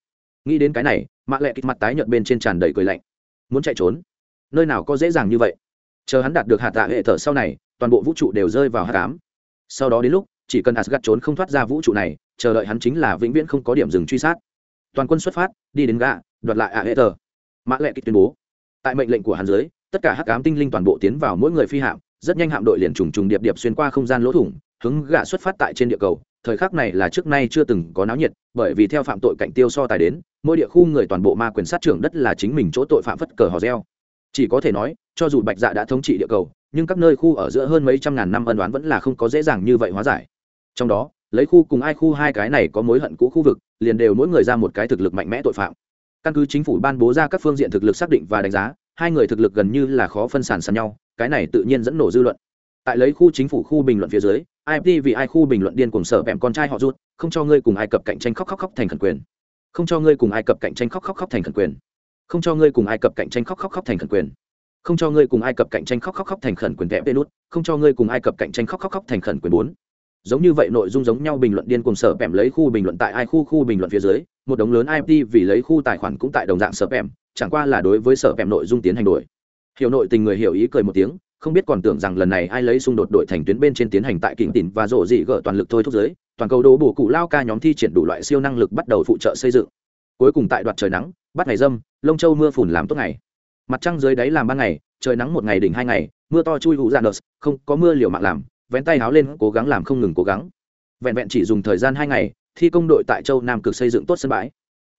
Nghĩ đến cái này, mạ lệ kịch mặt tái nhợt bên trên tràn đầy cười lạnh. Muốn chạy trốn? Nơi nào có dễ dàng như vậy? Chờ hắn đạt được hạt tạ hệ thở sau này, toàn bộ vũ trụ đều rơi vào hạt cám sau đó đến lúc, chỉ cần asgad trốn không thoát ra vũ trụ này, chờ đợi hắn chính là vĩnh viễn không có điểm dừng truy sát. Toàn quân xuất phát, đi đến gạ đoạt lại hệ thở. Mã lệ kịch tuyên bố. Tại mệnh lệnh của hắn dưới tất cả hắc ám tinh linh toàn bộ tiến vào mỗi người phi hạm, rất nhanh hạm đội liền trùng trùng điệp điệp xuyên qua không gian lỗ thủng, hướng gạ xuất phát tại trên địa cầu. Thời khắc này là trước nay chưa từng có náo nhiệt, bởi vì theo phạm tội cạnh tiêu so tài đến, mỗi địa khu người toàn bộ ma quyền sát trưởng đất là chính mình chỗ tội phạm phất cờ hò reo. Chỉ có thể nói, cho dù bạch dạ đã thống trị địa cầu, nhưng các nơi khu ở giữa hơn mấy trăm ngàn năm ân đoán vẫn là không có dễ dàng như vậy hóa giải. Trong đó, lấy khu cùng ai khu hai cái này có mối hận cũ khu vực, liền đều mỗi người ra một cái thực lực mạnh mẽ tội phạm. Căn cứ chính phủ ban bố ra các phương diện thực lực xác định và đánh giá hai người thực lực gần như là khó phân sản sàn nhau cái này tự nhiên dẫn nổ dư luận tại lấy khu chính phủ khu bình luận phía dưới imt vì ai khu bình luận điên cùng sở bẹm con trai họ rút không cho ngươi cùng ai cập cạnh tranh khóc khóc khóc thành khẩn quyền không cho ngươi cùng ai cập cạnh tranh khóc khóc khóc thành khẩn quyền không cho ngươi cùng ai cập cạnh tranh khóc khóc khóc thành khẩn quyền không cho ngươi cùng ai cập cạnh tranh khóc khóc khóc thành khẩn quyền vẽ nút không cho ngươi cùng ai cập cạnh tranh khóc khóc khóc thành khẩn quyền bốn giống như vậy nội dung giống nhau bình luận điên cùng sở bẹm lấy khu bình luận tại ai khu khu bình luận phía dưới một đống lớn imt vì lấy khu tài khoản cũng tại đồng dạng sở bẹm chẳng qua là đối với sở bẹm nội dung tiến hành đổi. Hiểu nội tình người hiểu ý cười một tiếng không biết còn tưởng rằng lần này ai lấy xung đột đội thành tuyến bên trên tiến hành tại kỉnh tỉnh và rộ dị gỡ toàn lực thôi thúc giới toàn cầu đố bổ cụ lao ca nhóm thi triển đủ loại siêu năng lực bắt đầu phụ trợ xây dựng. Cuối cùng tại đoạt trời nắng bắt ngày dâm lông châu mưa phùn làm tốt ngày. Mặt trăng dưới đáy làm ban ngày trời nắng một ngày đỉnh hai ngày mưa to chui hụ dạn đợt, không có mưa liều mạng làm vén tay háo lên cố gắng làm không ngừng cố gắng. Vẹn vẹn chỉ dùng thời gian hai ngày thi công đội tại châu nam cực xây dựng tốt sân bãi.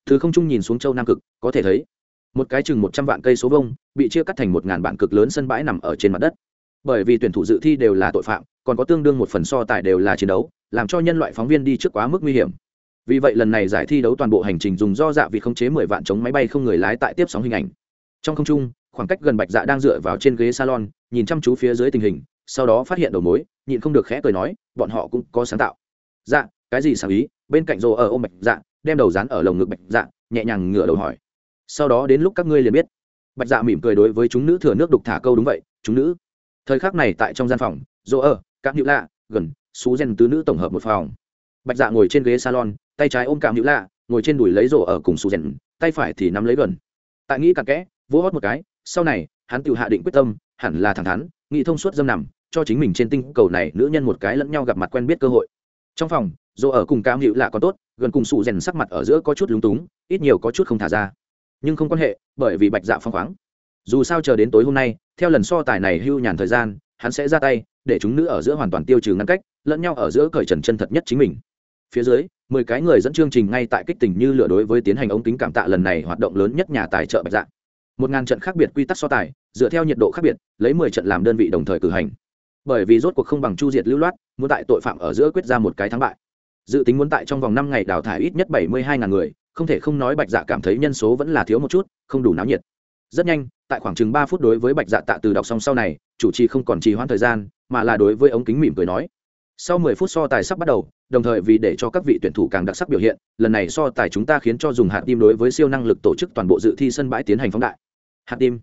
Thứ không trung nhìn xuống châu nam cực, có thể thấy, một cái chừng một trăm vạn cây số vông bị chia cắt thành một ngàn bản cực lớn sân bãi nằm ở trên mặt đất. Bởi vì tuyển thủ dự thi đều là tội phạm, còn có tương đương một phần so tài đều là chiến đấu, làm cho nhân loại phóng viên đi trước quá mức nguy hiểm. Vì vậy lần này giải thi đấu toàn bộ hành trình dùng do dạ vì khống chế mười vạn chống máy bay không người lái tại tiếp sóng hình ảnh. Trong không trung, khoảng cách gần bạch dạ đang dựa vào trên ghế salon, nhìn chăm chú phía dưới tình hình, sau đó phát hiện đầu mối, nhịn không được khẽ cười nói, bọn họ cũng có sáng tạo. Dạ cái gì sáng ý, bên cạnh rồ ở ôm bạch dạ đem đầu dán ở lồng ngực bạch dạ nhẹ nhàng ngửa đầu hỏi. Sau đó đến lúc các ngươi liền biết. Bạch dạ mỉm cười đối với chúng nữ thừa nước đục thả câu đúng vậy, chúng nữ. Thời khắc này tại trong gian phòng, rồ ở các hữu lạ, gần, xú gen tứ nữ tổng hợp một phòng. Bạch dạ ngồi trên ghế salon, tay trái ôm cảm hữu lạ, ngồi trên đùi lấy rổ ở cùng xú gen, tay phải thì nắm lấy gần. Tại nghĩ cặn kẽ, vỗ hót một cái, sau này, hắn tự hạ định quyết tâm, hẳn là thẳng thắn, nghĩ thông suốt dâm nằm, cho chính mình trên tinh cầu này nữ nhân một cái lẫn nhau gặp mặt quen biết cơ hội. Trong phòng dù ở cùng cam hữu lạ còn tốt, gần cùng sụ rèn sắc mặt ở giữa có chút lúng túng, ít nhiều có chút không thả ra. Nhưng không quan hệ, bởi vì bạch dạ phong khoáng. Dù sao chờ đến tối hôm nay, theo lần so tài này hưu nhàn thời gian, hắn sẽ ra tay, để chúng nữ ở giữa hoàn toàn tiêu trừ ngăn cách, lẫn nhau ở giữa cởi trần chân thật nhất chính mình. Phía dưới, mười cái người dẫn chương trình ngay tại kích tình như lửa đối với tiến hành ống kính cảm tạ lần này hoạt động lớn nhất nhà tài trợ bạch dạ. Một ngàn trận khác biệt quy tắc so tài, dựa theo nhiệt độ khác biệt, lấy mười trận làm đơn vị đồng thời cử hành. Bởi vì rốt cuộc không bằng chu diệt lưu loát, muốn tại tội phạm ở giữa quyết ra một cái thắng bại dự tính muốn tại trong vòng năm ngày đào thải ít nhất bảy mươi hai ngàn người, không thể không nói bạch dạ cảm thấy nhân số vẫn là thiếu một chút, không đủ náo nhiệt. Rất nhanh, tại khoảng chừng ba phút đối với bạch dạ tạ từ đọc xong sau này, chủ trì không còn trì hoãn thời gian, mà là đối với ống kính mỉm cười nói. Sau mười phút so tài sắp bắt đầu, đồng thời vì để cho các vị tuyển thủ càng đặc sắc biểu hiện, lần này so tài chúng ta khiến cho dùng hạt tim đối với siêu năng lực tổ chức toàn bộ dự thi sân bãi tiến hành phóng đại. Hạt tim?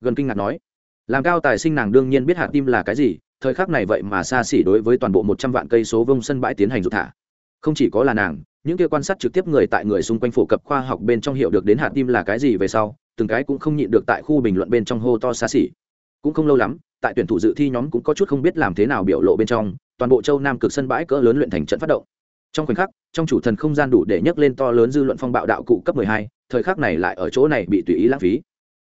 Gần kinh ngạc nói. Làm cao tài sinh nàng đương nhiên biết hạt tim là cái gì, thời khắc này vậy mà xa xỉ đối với toàn bộ một trăm vạn cây số vông sân bãi tiến hành rụt thả không chỉ có là nàng những kia quan sát trực tiếp người tại người xung quanh phổ cập khoa học bên trong hiểu được đến hạt tim là cái gì về sau từng cái cũng không nhịn được tại khu bình luận bên trong hô to xa xỉ. Cũng không lâu lắm tại tuyển thủ dự thi nhóm cũng có chút không biết làm thế nào biểu lộ bên trong toàn bộ châu nam cực sân bãi cỡ lớn luyện thành trận phát động. Trong khoảnh khắc trong chủ thần không gian đủ để nhấc lên to lớn dư luận phong bạo đạo cụ cấp 12, thời khắc này lại ở chỗ này bị tùy ý lãng phí.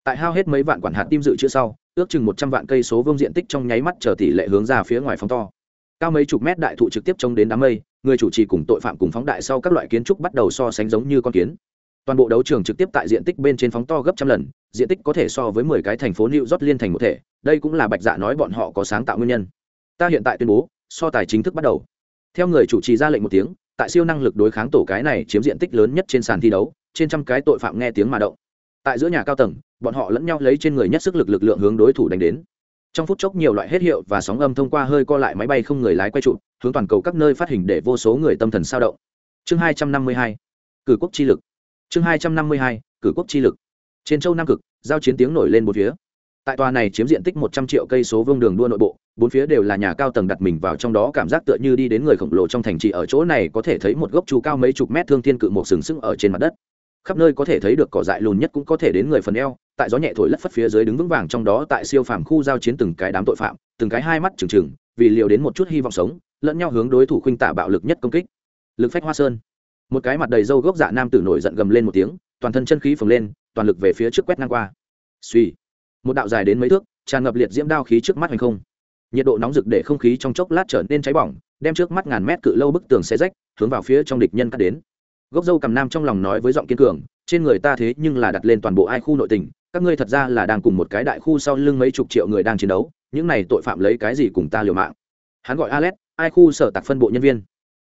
Tại hao hết mấy vạn quản hạt tim dự trữ sau ước chừng một trăm vạn cây số vương diện tích trong nháy mắt chờ tỷ lệ hướng ra phía ngoài phóng to cao mấy chục mét đại thụ trực tiếp trông đến đám mây, người chủ trì cùng tội phạm cùng phóng đại sau các loại kiến trúc bắt đầu so sánh giống như con kiến. Toàn bộ đấu trường trực tiếp tại diện tích bên trên phóng to gấp trăm lần, diện tích có thể so với mười cái thành phố new york liên thành một thể, đây cũng là bạch dạ nói bọn họ có sáng tạo nguyên nhân. Ta hiện tại tuyên bố, so tài chính thức bắt đầu. Theo người chủ trì ra lệnh một tiếng, tại siêu năng lực đối kháng tổ cái này chiếm diện tích lớn nhất trên sàn thi đấu, trên trăm cái tội phạm nghe tiếng mà động. Tại giữa nhà cao tầng, bọn họ lẫn nhau lấy trên người nhất sức lực lực lượng hướng đối thủ đánh đến trong phút chốc nhiều loại hết hiệu và sóng âm thông qua hơi co lại máy bay không người lái quay trụ hướng toàn cầu các nơi phát hình để vô số người tâm thần sao động. Chương hai trăm năm mươi hai, cử quốc chi lực. Chương hai trăm năm mươi hai, cử quốc chi lực. Trên châu nam cực, giao chiến tiếng nổi lên một phía. Tại tòa này chiếm diện tích một trăm triệu cây số vương đường đua nội bộ, bốn phía đều là nhà cao tầng đặt mình vào trong đó, cảm giác tựa như đi đến người khổng lồ trong thành trì ở chỗ này có thể thấy một gốc chu cao mấy chục mét thương thiên cự một sừng sững ở trên mặt đất. Khắp nơi có thể thấy được cỏ dại lùn nhất cũng có thể đến người phần eo tại gió nhẹ thổi lất phất phía dưới đứng vững vàng trong đó tại siêu phàm khu giao chiến từng cái đám tội phạm, từng cái hai mắt trừng trừng, vì liều đến một chút hy vọng sống, lẫn nhau hướng đối thủ khuynh tả bạo lực nhất công kích. Lực phách hoa sơn. Một cái mặt đầy râu gốc dạ nam tử nổi giận gầm lên một tiếng, toàn thân chân khí phồng lên, toàn lực về phía trước quét ngang qua. Suy một đạo dài đến mấy thước, tràn ngập liệt diễm đao khí trước mắt hành không. Nhiệt độ nóng rực để không khí trong chốc lát trở nên cháy bỏng, đem trước mắt ngàn mét cự lâu bức tường xe rách, hướng vào phía trong địch nhân cắt đến. Gốc dâu cầm nam trong lòng nói với giọng kiên cường trên người ta thế nhưng là đặt lên toàn bộ ai khu nội tình, các ngươi thật ra là đang cùng một cái đại khu sau lưng mấy chục triệu người đang chiến đấu, những này tội phạm lấy cái gì cùng ta liều mạng? Hắn gọi alex, ai khu sở tạc phân bộ nhân viên.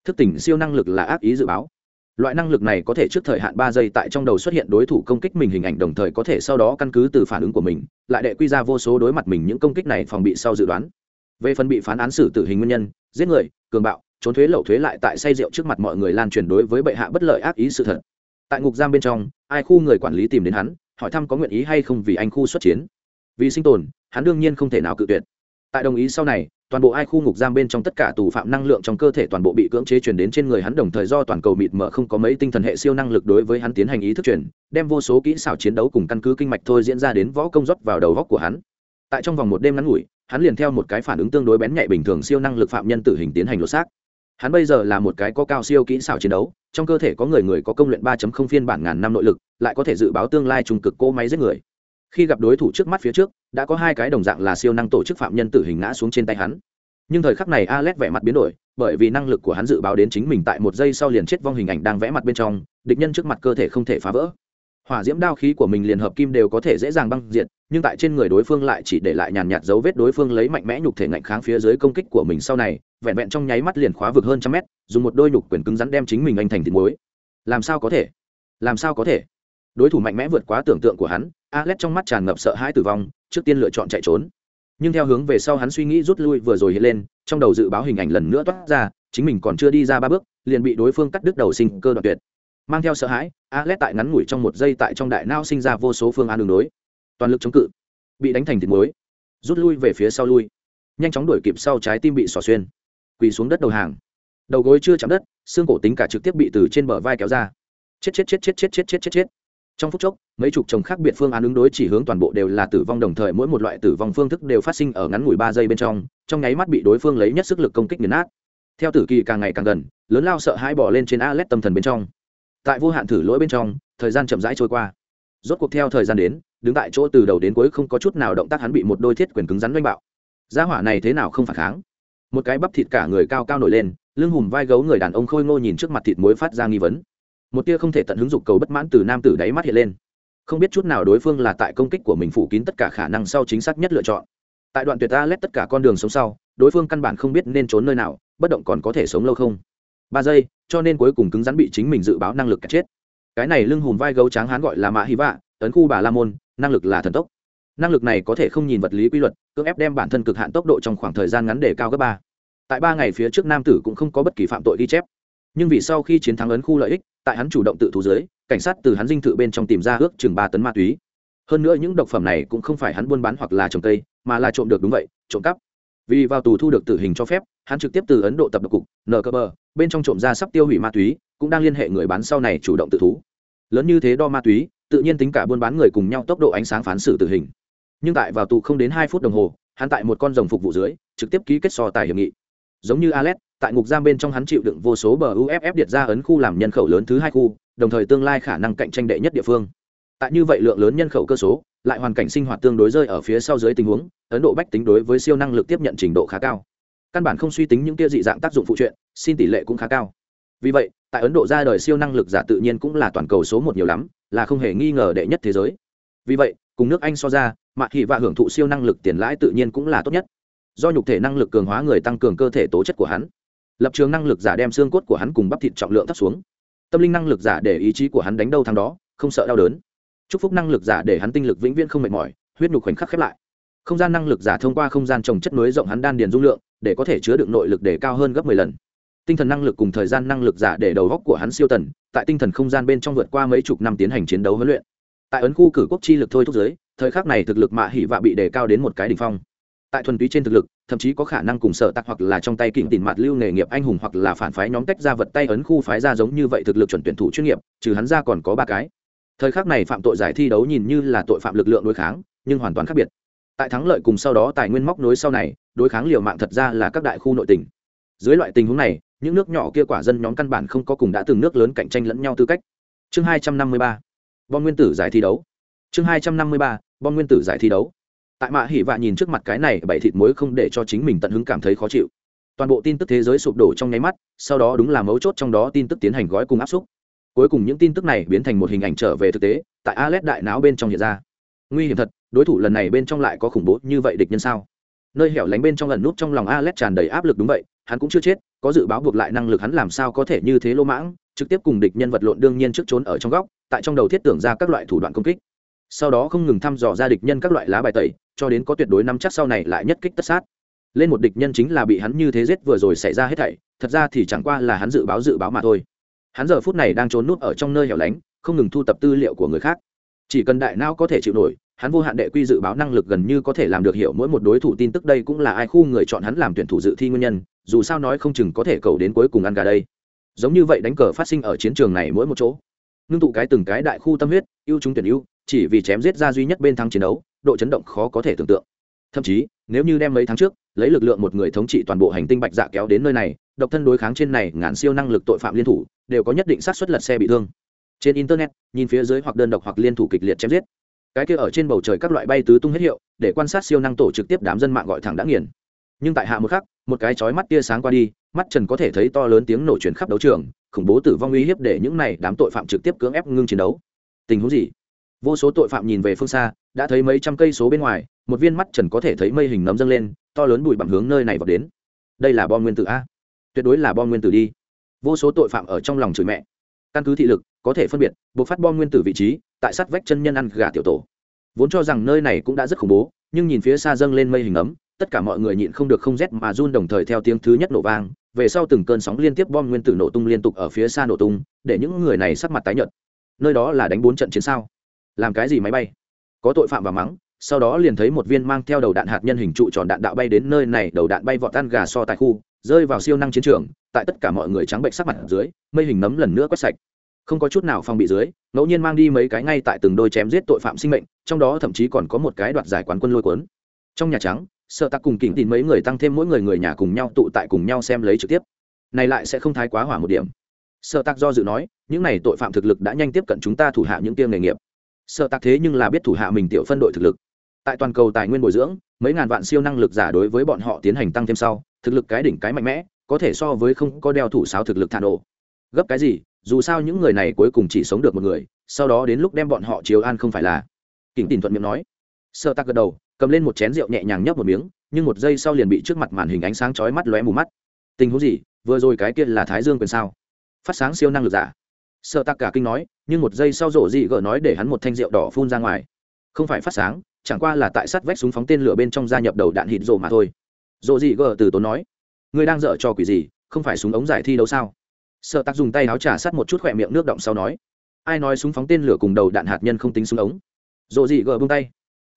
Thức tỉnh siêu năng lực là ác ý dự báo. Loại năng lực này có thể trước thời hạn ba giây tại trong đầu xuất hiện đối thủ công kích mình hình ảnh đồng thời có thể sau đó căn cứ từ phản ứng của mình, lại đệ quy ra vô số đối mặt mình những công kích này phòng bị sau dự đoán. Về phần bị phán án xử tử hình nguyên nhân, giết người, cường bạo, trốn thuế lậu thuế lại tại say rượu trước mặt mọi người lan truyền đối với bệ hạ bất lợi ác ý sự thật tại ngục giam bên trong, ai khu người quản lý tìm đến hắn, hỏi thăm có nguyện ý hay không vì anh khu xuất chiến. Vì sinh tồn, hắn đương nhiên không thể nào cự tuyệt. Tại đồng ý sau này, toàn bộ ai khu ngục giam bên trong tất cả tù phạm năng lượng trong cơ thể toàn bộ bị cưỡng chế truyền đến trên người hắn đồng thời do toàn cầu mịt mờ không có mấy tinh thần hệ siêu năng lực đối với hắn tiến hành ý thức truyền, đem vô số kỹ xảo chiến đấu cùng căn cứ kinh mạch thôi diễn ra đến võ công dốc vào đầu góc của hắn. Tại trong vòng một đêm ngắn ngủi, hắn liền theo một cái phản ứng tương đối bén nhạy bình thường siêu năng lực phạm nhân tử hình tiến hành lột xác hắn bây giờ là một cái có cao siêu kỹ xảo chiến đấu, trong cơ thể có người người có công luyện 3.0 phiên bản ngàn năm nội lực, lại có thể dự báo tương lai trùng cực cỗ máy giết người. Khi gặp đối thủ trước mắt phía trước, đã có hai cái đồng dạng là siêu năng tổ chức phạm nhân tử hình ngã xuống trên tay hắn. Nhưng thời khắc này Alex vẻ mặt biến đổi, bởi vì năng lực của hắn dự báo đến chính mình tại một giây sau liền chết vong hình ảnh đang vẽ mặt bên trong, địch nhân trước mặt cơ thể không thể phá vỡ hỏa diễm đao khí của mình liền hợp kim đều có thể dễ dàng băng diệt, nhưng tại trên người đối phương lại chỉ để lại nhàn nhạt dấu vết đối phương lấy mạnh mẽ nhục thể ngạnh kháng phía dưới công kích của mình sau này, vẹn vẹn trong nháy mắt liền khóa vực hơn trăm mét, dùng một đôi nhục quyền cứng rắn đem chính mình anh thành thịt muối. Làm sao có thể? Làm sao có thể? Đối thủ mạnh mẽ vượt quá tưởng tượng của hắn, alex trong mắt tràn ngập sợ hãi tử vong, trước tiên lựa chọn chạy trốn. Nhưng theo hướng về sau hắn suy nghĩ rút lui vừa rồi hiện lên, trong đầu dự báo hình ảnh lần nữa toát ra, chính mình còn chưa đi ra ba bước, liền bị đối phương cắt đứt đầu sinh cơ đoạn tuyệt mang theo sợ hãi alex tại ngắn ngủi trong một giây tại trong đại nao sinh ra vô số phương án đường đối. Toàn lực chống cự, bị đánh thành thịt muối, rút lui về phía sau lui, nhanh chóng đuổi kịp sau trái tim bị xỏ xuyên, quỳ xuống đất đầu hàng. Đầu gối chưa chạm đất, xương cổ tính cả trực tiếp bị từ trên bờ vai kéo ra. Chết chết chết chết chết chết chết chết chết. Trong phút chốc, mấy chục chồng khác biệt phương án ứng đối chỉ hướng toàn bộ đều là tử vong đồng thời mỗi một loại tử vong phương thức đều phát sinh ở ngắn ngủi ba giây bên trong trong nháy mắt bị đối phương lấy nhất sức lực công kích nghiền nát. Theo tử kỳ càng ngày càng gần, lớn lao sợ hãi bỏ lên trên a lét tâm thần bên trong tại vô hạn thử lỗi bên trong, thời gian chậm rãi trôi qua. Rốt cuộc theo thời gian đến, đứng tại chỗ từ đầu đến cuối không có chút nào động tác hắn bị một đôi thiết quyền cứng rắn doanh bạo. Gia hỏa này thế nào không phản kháng? Một cái bắp thịt cả người cao cao nổi lên, lưng hùm vai gấu người đàn ông khôi ngô nhìn trước mặt thịt muối phát ra nghi vấn. Một tia không thể tận hứng dục cầu bất mãn từ nam tử đáy mắt hiện lên. Không biết chút nào đối phương là tại công kích của mình phủ kín tất cả khả năng sau chính xác nhất lựa chọn. Tại đoạn tuyệt ta lét tất cả con đường sống sau, đối phương căn bản không biết nên trốn nơi nào, bất động còn có thể sống lâu không? Ba giây cho nên cuối cùng cứng rắn bị chính mình dự báo năng lực cả chết. Cái này lưng hùm vai gấu tráng hán gọi là mã hy vạ, ấn khu bà la môn, năng lực là thần tốc. Năng lực này có thể không nhìn vật lý quy luật, cưỡng ép đem bản thân cực hạn tốc độ trong khoảng thời gian ngắn để cao gấp ba. Tại ba ngày phía trước nam tử cũng không có bất kỳ phạm tội ghi chép. Nhưng vì sau khi chiến thắng ấn khu lợi ích, tại hắn chủ động tự thú dưới, cảnh sát từ hắn dinh thự bên trong tìm ra ước chừng ba tấn ma túy. Hơn nữa những độc phẩm này cũng không phải hắn buôn bán hoặc là trồng cây, mà là trộm được đúng vậy, trộm cắp. Vì vào tù thu được tử hình cho phép, hắn trực tiếp từ ấn độ tập độc cục nờ cơ bờ bên trong trộm ra sắp tiêu hủy ma túy cũng đang liên hệ người bán sau này chủ động tự thú lớn như thế đo ma túy tự nhiên tính cả buôn bán người cùng nhau tốc độ ánh sáng phán xử tử hình nhưng tại vào tù không đến hai phút đồng hồ hắn tại một con rồng phục vụ dưới trực tiếp ký kết so tài hiệp nghị giống như Alex, tại ngục giam bên trong hắn chịu đựng vô số bờ UFF điệt ra ấn khu làm nhân khẩu lớn thứ hai khu, đồng thời tương lai khả năng cạnh tranh đệ nhất địa phương. Tại như vậy lượng lớn nhân khẩu cơ số, lại hoàn cảnh sinh hoạt tương đối rơi ở phía sau dưới tình huống, Ấn Độ bách tính đối với siêu năng lực tiếp nhận trình độ khá cao. Căn bản không suy tính những kia dị dạng tác dụng phụ truyện, xin tỷ lệ cũng khá cao. Vì vậy, tại Ấn Độ ra đời siêu năng lực giả tự nhiên cũng là toàn cầu số một nhiều lắm, là không hề nghi ngờ đệ nhất thế giới. Vì vậy, cùng nước Anh so ra, Mạc Thị và hưởng thụ siêu năng lực tiền lãi tự nhiên cũng là tốt nhất do nhục thể năng lực cường hóa người tăng cường cơ thể tố chất của hắn lập trường năng lực giả đem xương cốt của hắn cùng bắp thịt trọng lượng thấp xuống tâm linh năng lực giả để ý chí của hắn đánh đâu thắng đó không sợ đau đớn chúc phúc năng lực giả để hắn tinh lực vĩnh viễn không mệt mỏi huyết nhục khoảnh khắc khép lại không gian năng lực giả thông qua không gian trồng chất nối rộng hắn đan điền dung lượng để có thể chứa đựng nội lực để cao hơn gấp 10 lần. Tinh thần năng lực cùng thời gian năng lực giả để đầu góc của hắn siêu tần, tại tinh thần không gian bên trong vượt qua mấy chục năm tiến hành chiến đấu huấn luyện. Tại ấn khu cử quốc chi lực thôi thúc giới thời khắc này thực lực mạ hỉ vạ bị đề cao đến một cái đỉnh phong. Tại thuần túy trên thực lực, thậm chí có khả năng cùng sở tặc hoặc là trong tay kỉnh tìm mặt lưu nghề nghiệp anh hùng hoặc là phản phái nhóm tách ra vật tay ấn khu phái ra giống như vậy thực lực chuẩn tuyển thủ chuyên nghiệp, trừ hắn ra còn có ba cái. Thời khắc này phạm tội giải thi đấu nhìn như là tội phạm lực lượng đối kháng, nhưng hoàn toàn khác biệt tại thắng lợi cùng sau đó tài nguyên móc nối sau này, đối kháng liều mạng thật ra là các đại khu nội tỉnh dưới loại tình huống này, những nước nhỏ kia quả dân nhóm căn bản không có cùng đã từng nước lớn cạnh tranh lẫn nhau tư cách. Chương hai trăm năm mươi ba. Bom nguyên tử giải thi đấu. Chương hai trăm năm mươi ba, bom nguyên tử giải thi đấu. Tại mạ hỉ vạ nhìn trước mặt cái này bảy thịt muối không để cho chính mình tận hứng cảm thấy khó chịu. Toàn bộ tin tức thế giới sụp đổ trong nháy mắt, sau đó đúng là mấu chốt trong đó tin tức tiến hành gói cùng áp xúc. Cuối cùng những tin tức này biến thành một hình ảnh trở về thực tế, tại alet đại não bên trong hiện ra. Nguy hiểm thật đối thủ lần này bên trong lại có khủng bố như vậy địch nhân sao? Nơi hẻo lánh bên trong lần nút trong lòng Alex tràn đầy áp lực đúng vậy, hắn cũng chưa chết, có dự báo buộc lại năng lực hắn làm sao có thể như thế lô mãng, trực tiếp cùng địch nhân vật lộn đương nhiên trước trốn ở trong góc, tại trong đầu thiết tưởng ra các loại thủ đoạn công kích. Sau đó không ngừng thăm dò ra địch nhân các loại lá bài tẩy, cho đến có tuyệt đối nắm chắc sau này lại nhất kích tất sát. Lên một địch nhân chính là bị hắn như thế giết vừa rồi xảy ra hết thảy, thật ra thì chẳng qua là hắn dự báo dự báo mà thôi. Hắn giờ phút này đang trốn núp ở trong nơi hẻo lánh, không ngừng thu tập tư liệu của người khác chỉ cần đại não có thể chịu nổi, hắn vô hạn đệ quy dự báo năng lực gần như có thể làm được hiểu mỗi một đối thủ tin tức đây cũng là ai khu người chọn hắn làm tuyển thủ dự thi nguyên nhân, dù sao nói không chừng có thể cầu đến cuối cùng ăn gà đây. Giống như vậy đánh cờ phát sinh ở chiến trường này mỗi một chỗ. Ngưng tụ cái từng cái đại khu tâm huyết, ưu chúng tuyển ưu, chỉ vì chém giết ra duy nhất bên thắng chiến đấu, độ chấn động khó có thể tưởng tượng. Thậm chí, nếu như đem mấy tháng trước, lấy lực lượng một người thống trị toàn bộ hành tinh bạch dạ kéo đến nơi này, độc thân đối kháng trên này ngàn siêu năng lực tội phạm liên thủ, đều có nhất định xác suất lật xe bị thương trên internet, nhìn phía dưới hoặc đơn độc hoặc liên thủ kịch liệt chém giết. Cái kia ở trên bầu trời các loại bay tứ tung hết hiệu, để quan sát siêu năng tổ trực tiếp đám dân mạng gọi thẳng đã nghiền. Nhưng tại hạ một khắc, một cái chói mắt tia sáng qua đi, mắt trần có thể thấy to lớn tiếng nổ chuyển khắp đấu trường, khủng bố tử vong uy hiếp để những này đám tội phạm trực tiếp cưỡng ép ngưng chiến đấu. Tình huống gì? Vô số tội phạm nhìn về phương xa, đã thấy mấy trăm cây số bên ngoài, một viên mắt trần có thể thấy mây hình nấm dâng lên, to lớn bụi bặm hướng nơi này vào đến. Đây là bom nguyên tử a. Tuyệt đối là bom nguyên tử đi. Vô số tội phạm ở trong lòng chửi mẹ. Căn cứ thị lực có thể phân biệt, buộc phát bom nguyên tử vị trí, tại sát vách chân nhân ăn gà tiểu tổ. Vốn cho rằng nơi này cũng đã rất khủng bố, nhưng nhìn phía xa dâng lên mây hình ấm, tất cả mọi người nhịn không được không rét mà run đồng thời theo tiếng thứ nhất nổ vang, về sau từng cơn sóng liên tiếp bom nguyên tử nổ tung liên tục ở phía xa nổ tung, để những người này sắc mặt tái nhợt. Nơi đó là đánh bốn trận chiến sao? Làm cái gì máy bay? Có tội phạm và mắng, sau đó liền thấy một viên mang theo đầu đạn hạt nhân hình trụ tròn đạn đạo bay đến nơi này, đầu đạn bay vọt tan gà so tại khu, rơi vào siêu năng chiến trường, tại tất cả mọi người trắng bệnh sắc mặt dưới, mây hình nấm lần nữa quét sạch không có chút nào phòng bị dưới, ngẫu nhiên mang đi mấy cái ngay tại từng đôi chém giết tội phạm sinh mệnh, trong đó thậm chí còn có một cái đoạt giải quán quân lôi cuốn. Trong nhà trắng, sợ tặc cùng kỉnh tìm mấy người tăng thêm mỗi người người nhà cùng nhau tụ tại cùng nhau xem lấy trực tiếp. Này lại sẽ không thái quá hỏa một điểm. Sợ tặc do dự nói, những này tội phạm thực lực đã nhanh tiếp cận chúng ta thủ hạ những tiêm nghề nghiệp. Sợ tặc thế nhưng là biết thủ hạ mình tiểu phân đội thực lực. Tại toàn cầu tài nguyên bồi dưỡng, mấy ngàn vạn siêu năng lực giả đối với bọn họ tiến hành tăng thêm sau, thực lực cái đỉnh cái mạnh mẽ, có thể so với không có đeo thủ sáo thực lực thả nổ. Gấp cái gì dù sao những người này cuối cùng chỉ sống được một người, sau đó đến lúc đem bọn họ chiếu an không phải là. Kỉnh tìm thuận miệng nói. Sợ tắc gật đầu, cầm lên một chén rượu nhẹ nhàng nhấp một miếng, nhưng một giây sau liền bị trước mặt màn hình ánh sáng chói mắt lóe mù mắt. Tình huống gì? Vừa rồi cái kia là thái dương quyền sao? Phát sáng siêu năng lực giả. Sợ tắc cả kinh nói, nhưng một giây sau rổ dị gỡ nói để hắn một thanh rượu đỏ phun ra ngoài. Không phải phát sáng, chẳng qua là tại sát vách súng phóng tên lửa bên trong gia nhập đầu đạn hít rổ mà thôi. Rổ dị gỡ từ tốn nói, ngươi đang dở cho quỷ gì? Không phải súng ống giải thi đấu sao? Sợ tắc dùng tay áo trà sát một chút khỏe miệng nước động sau nói, ai nói súng phóng tên lửa cùng đầu đạn hạt nhân không tính súng ống? Rộ dị gờ bông tay.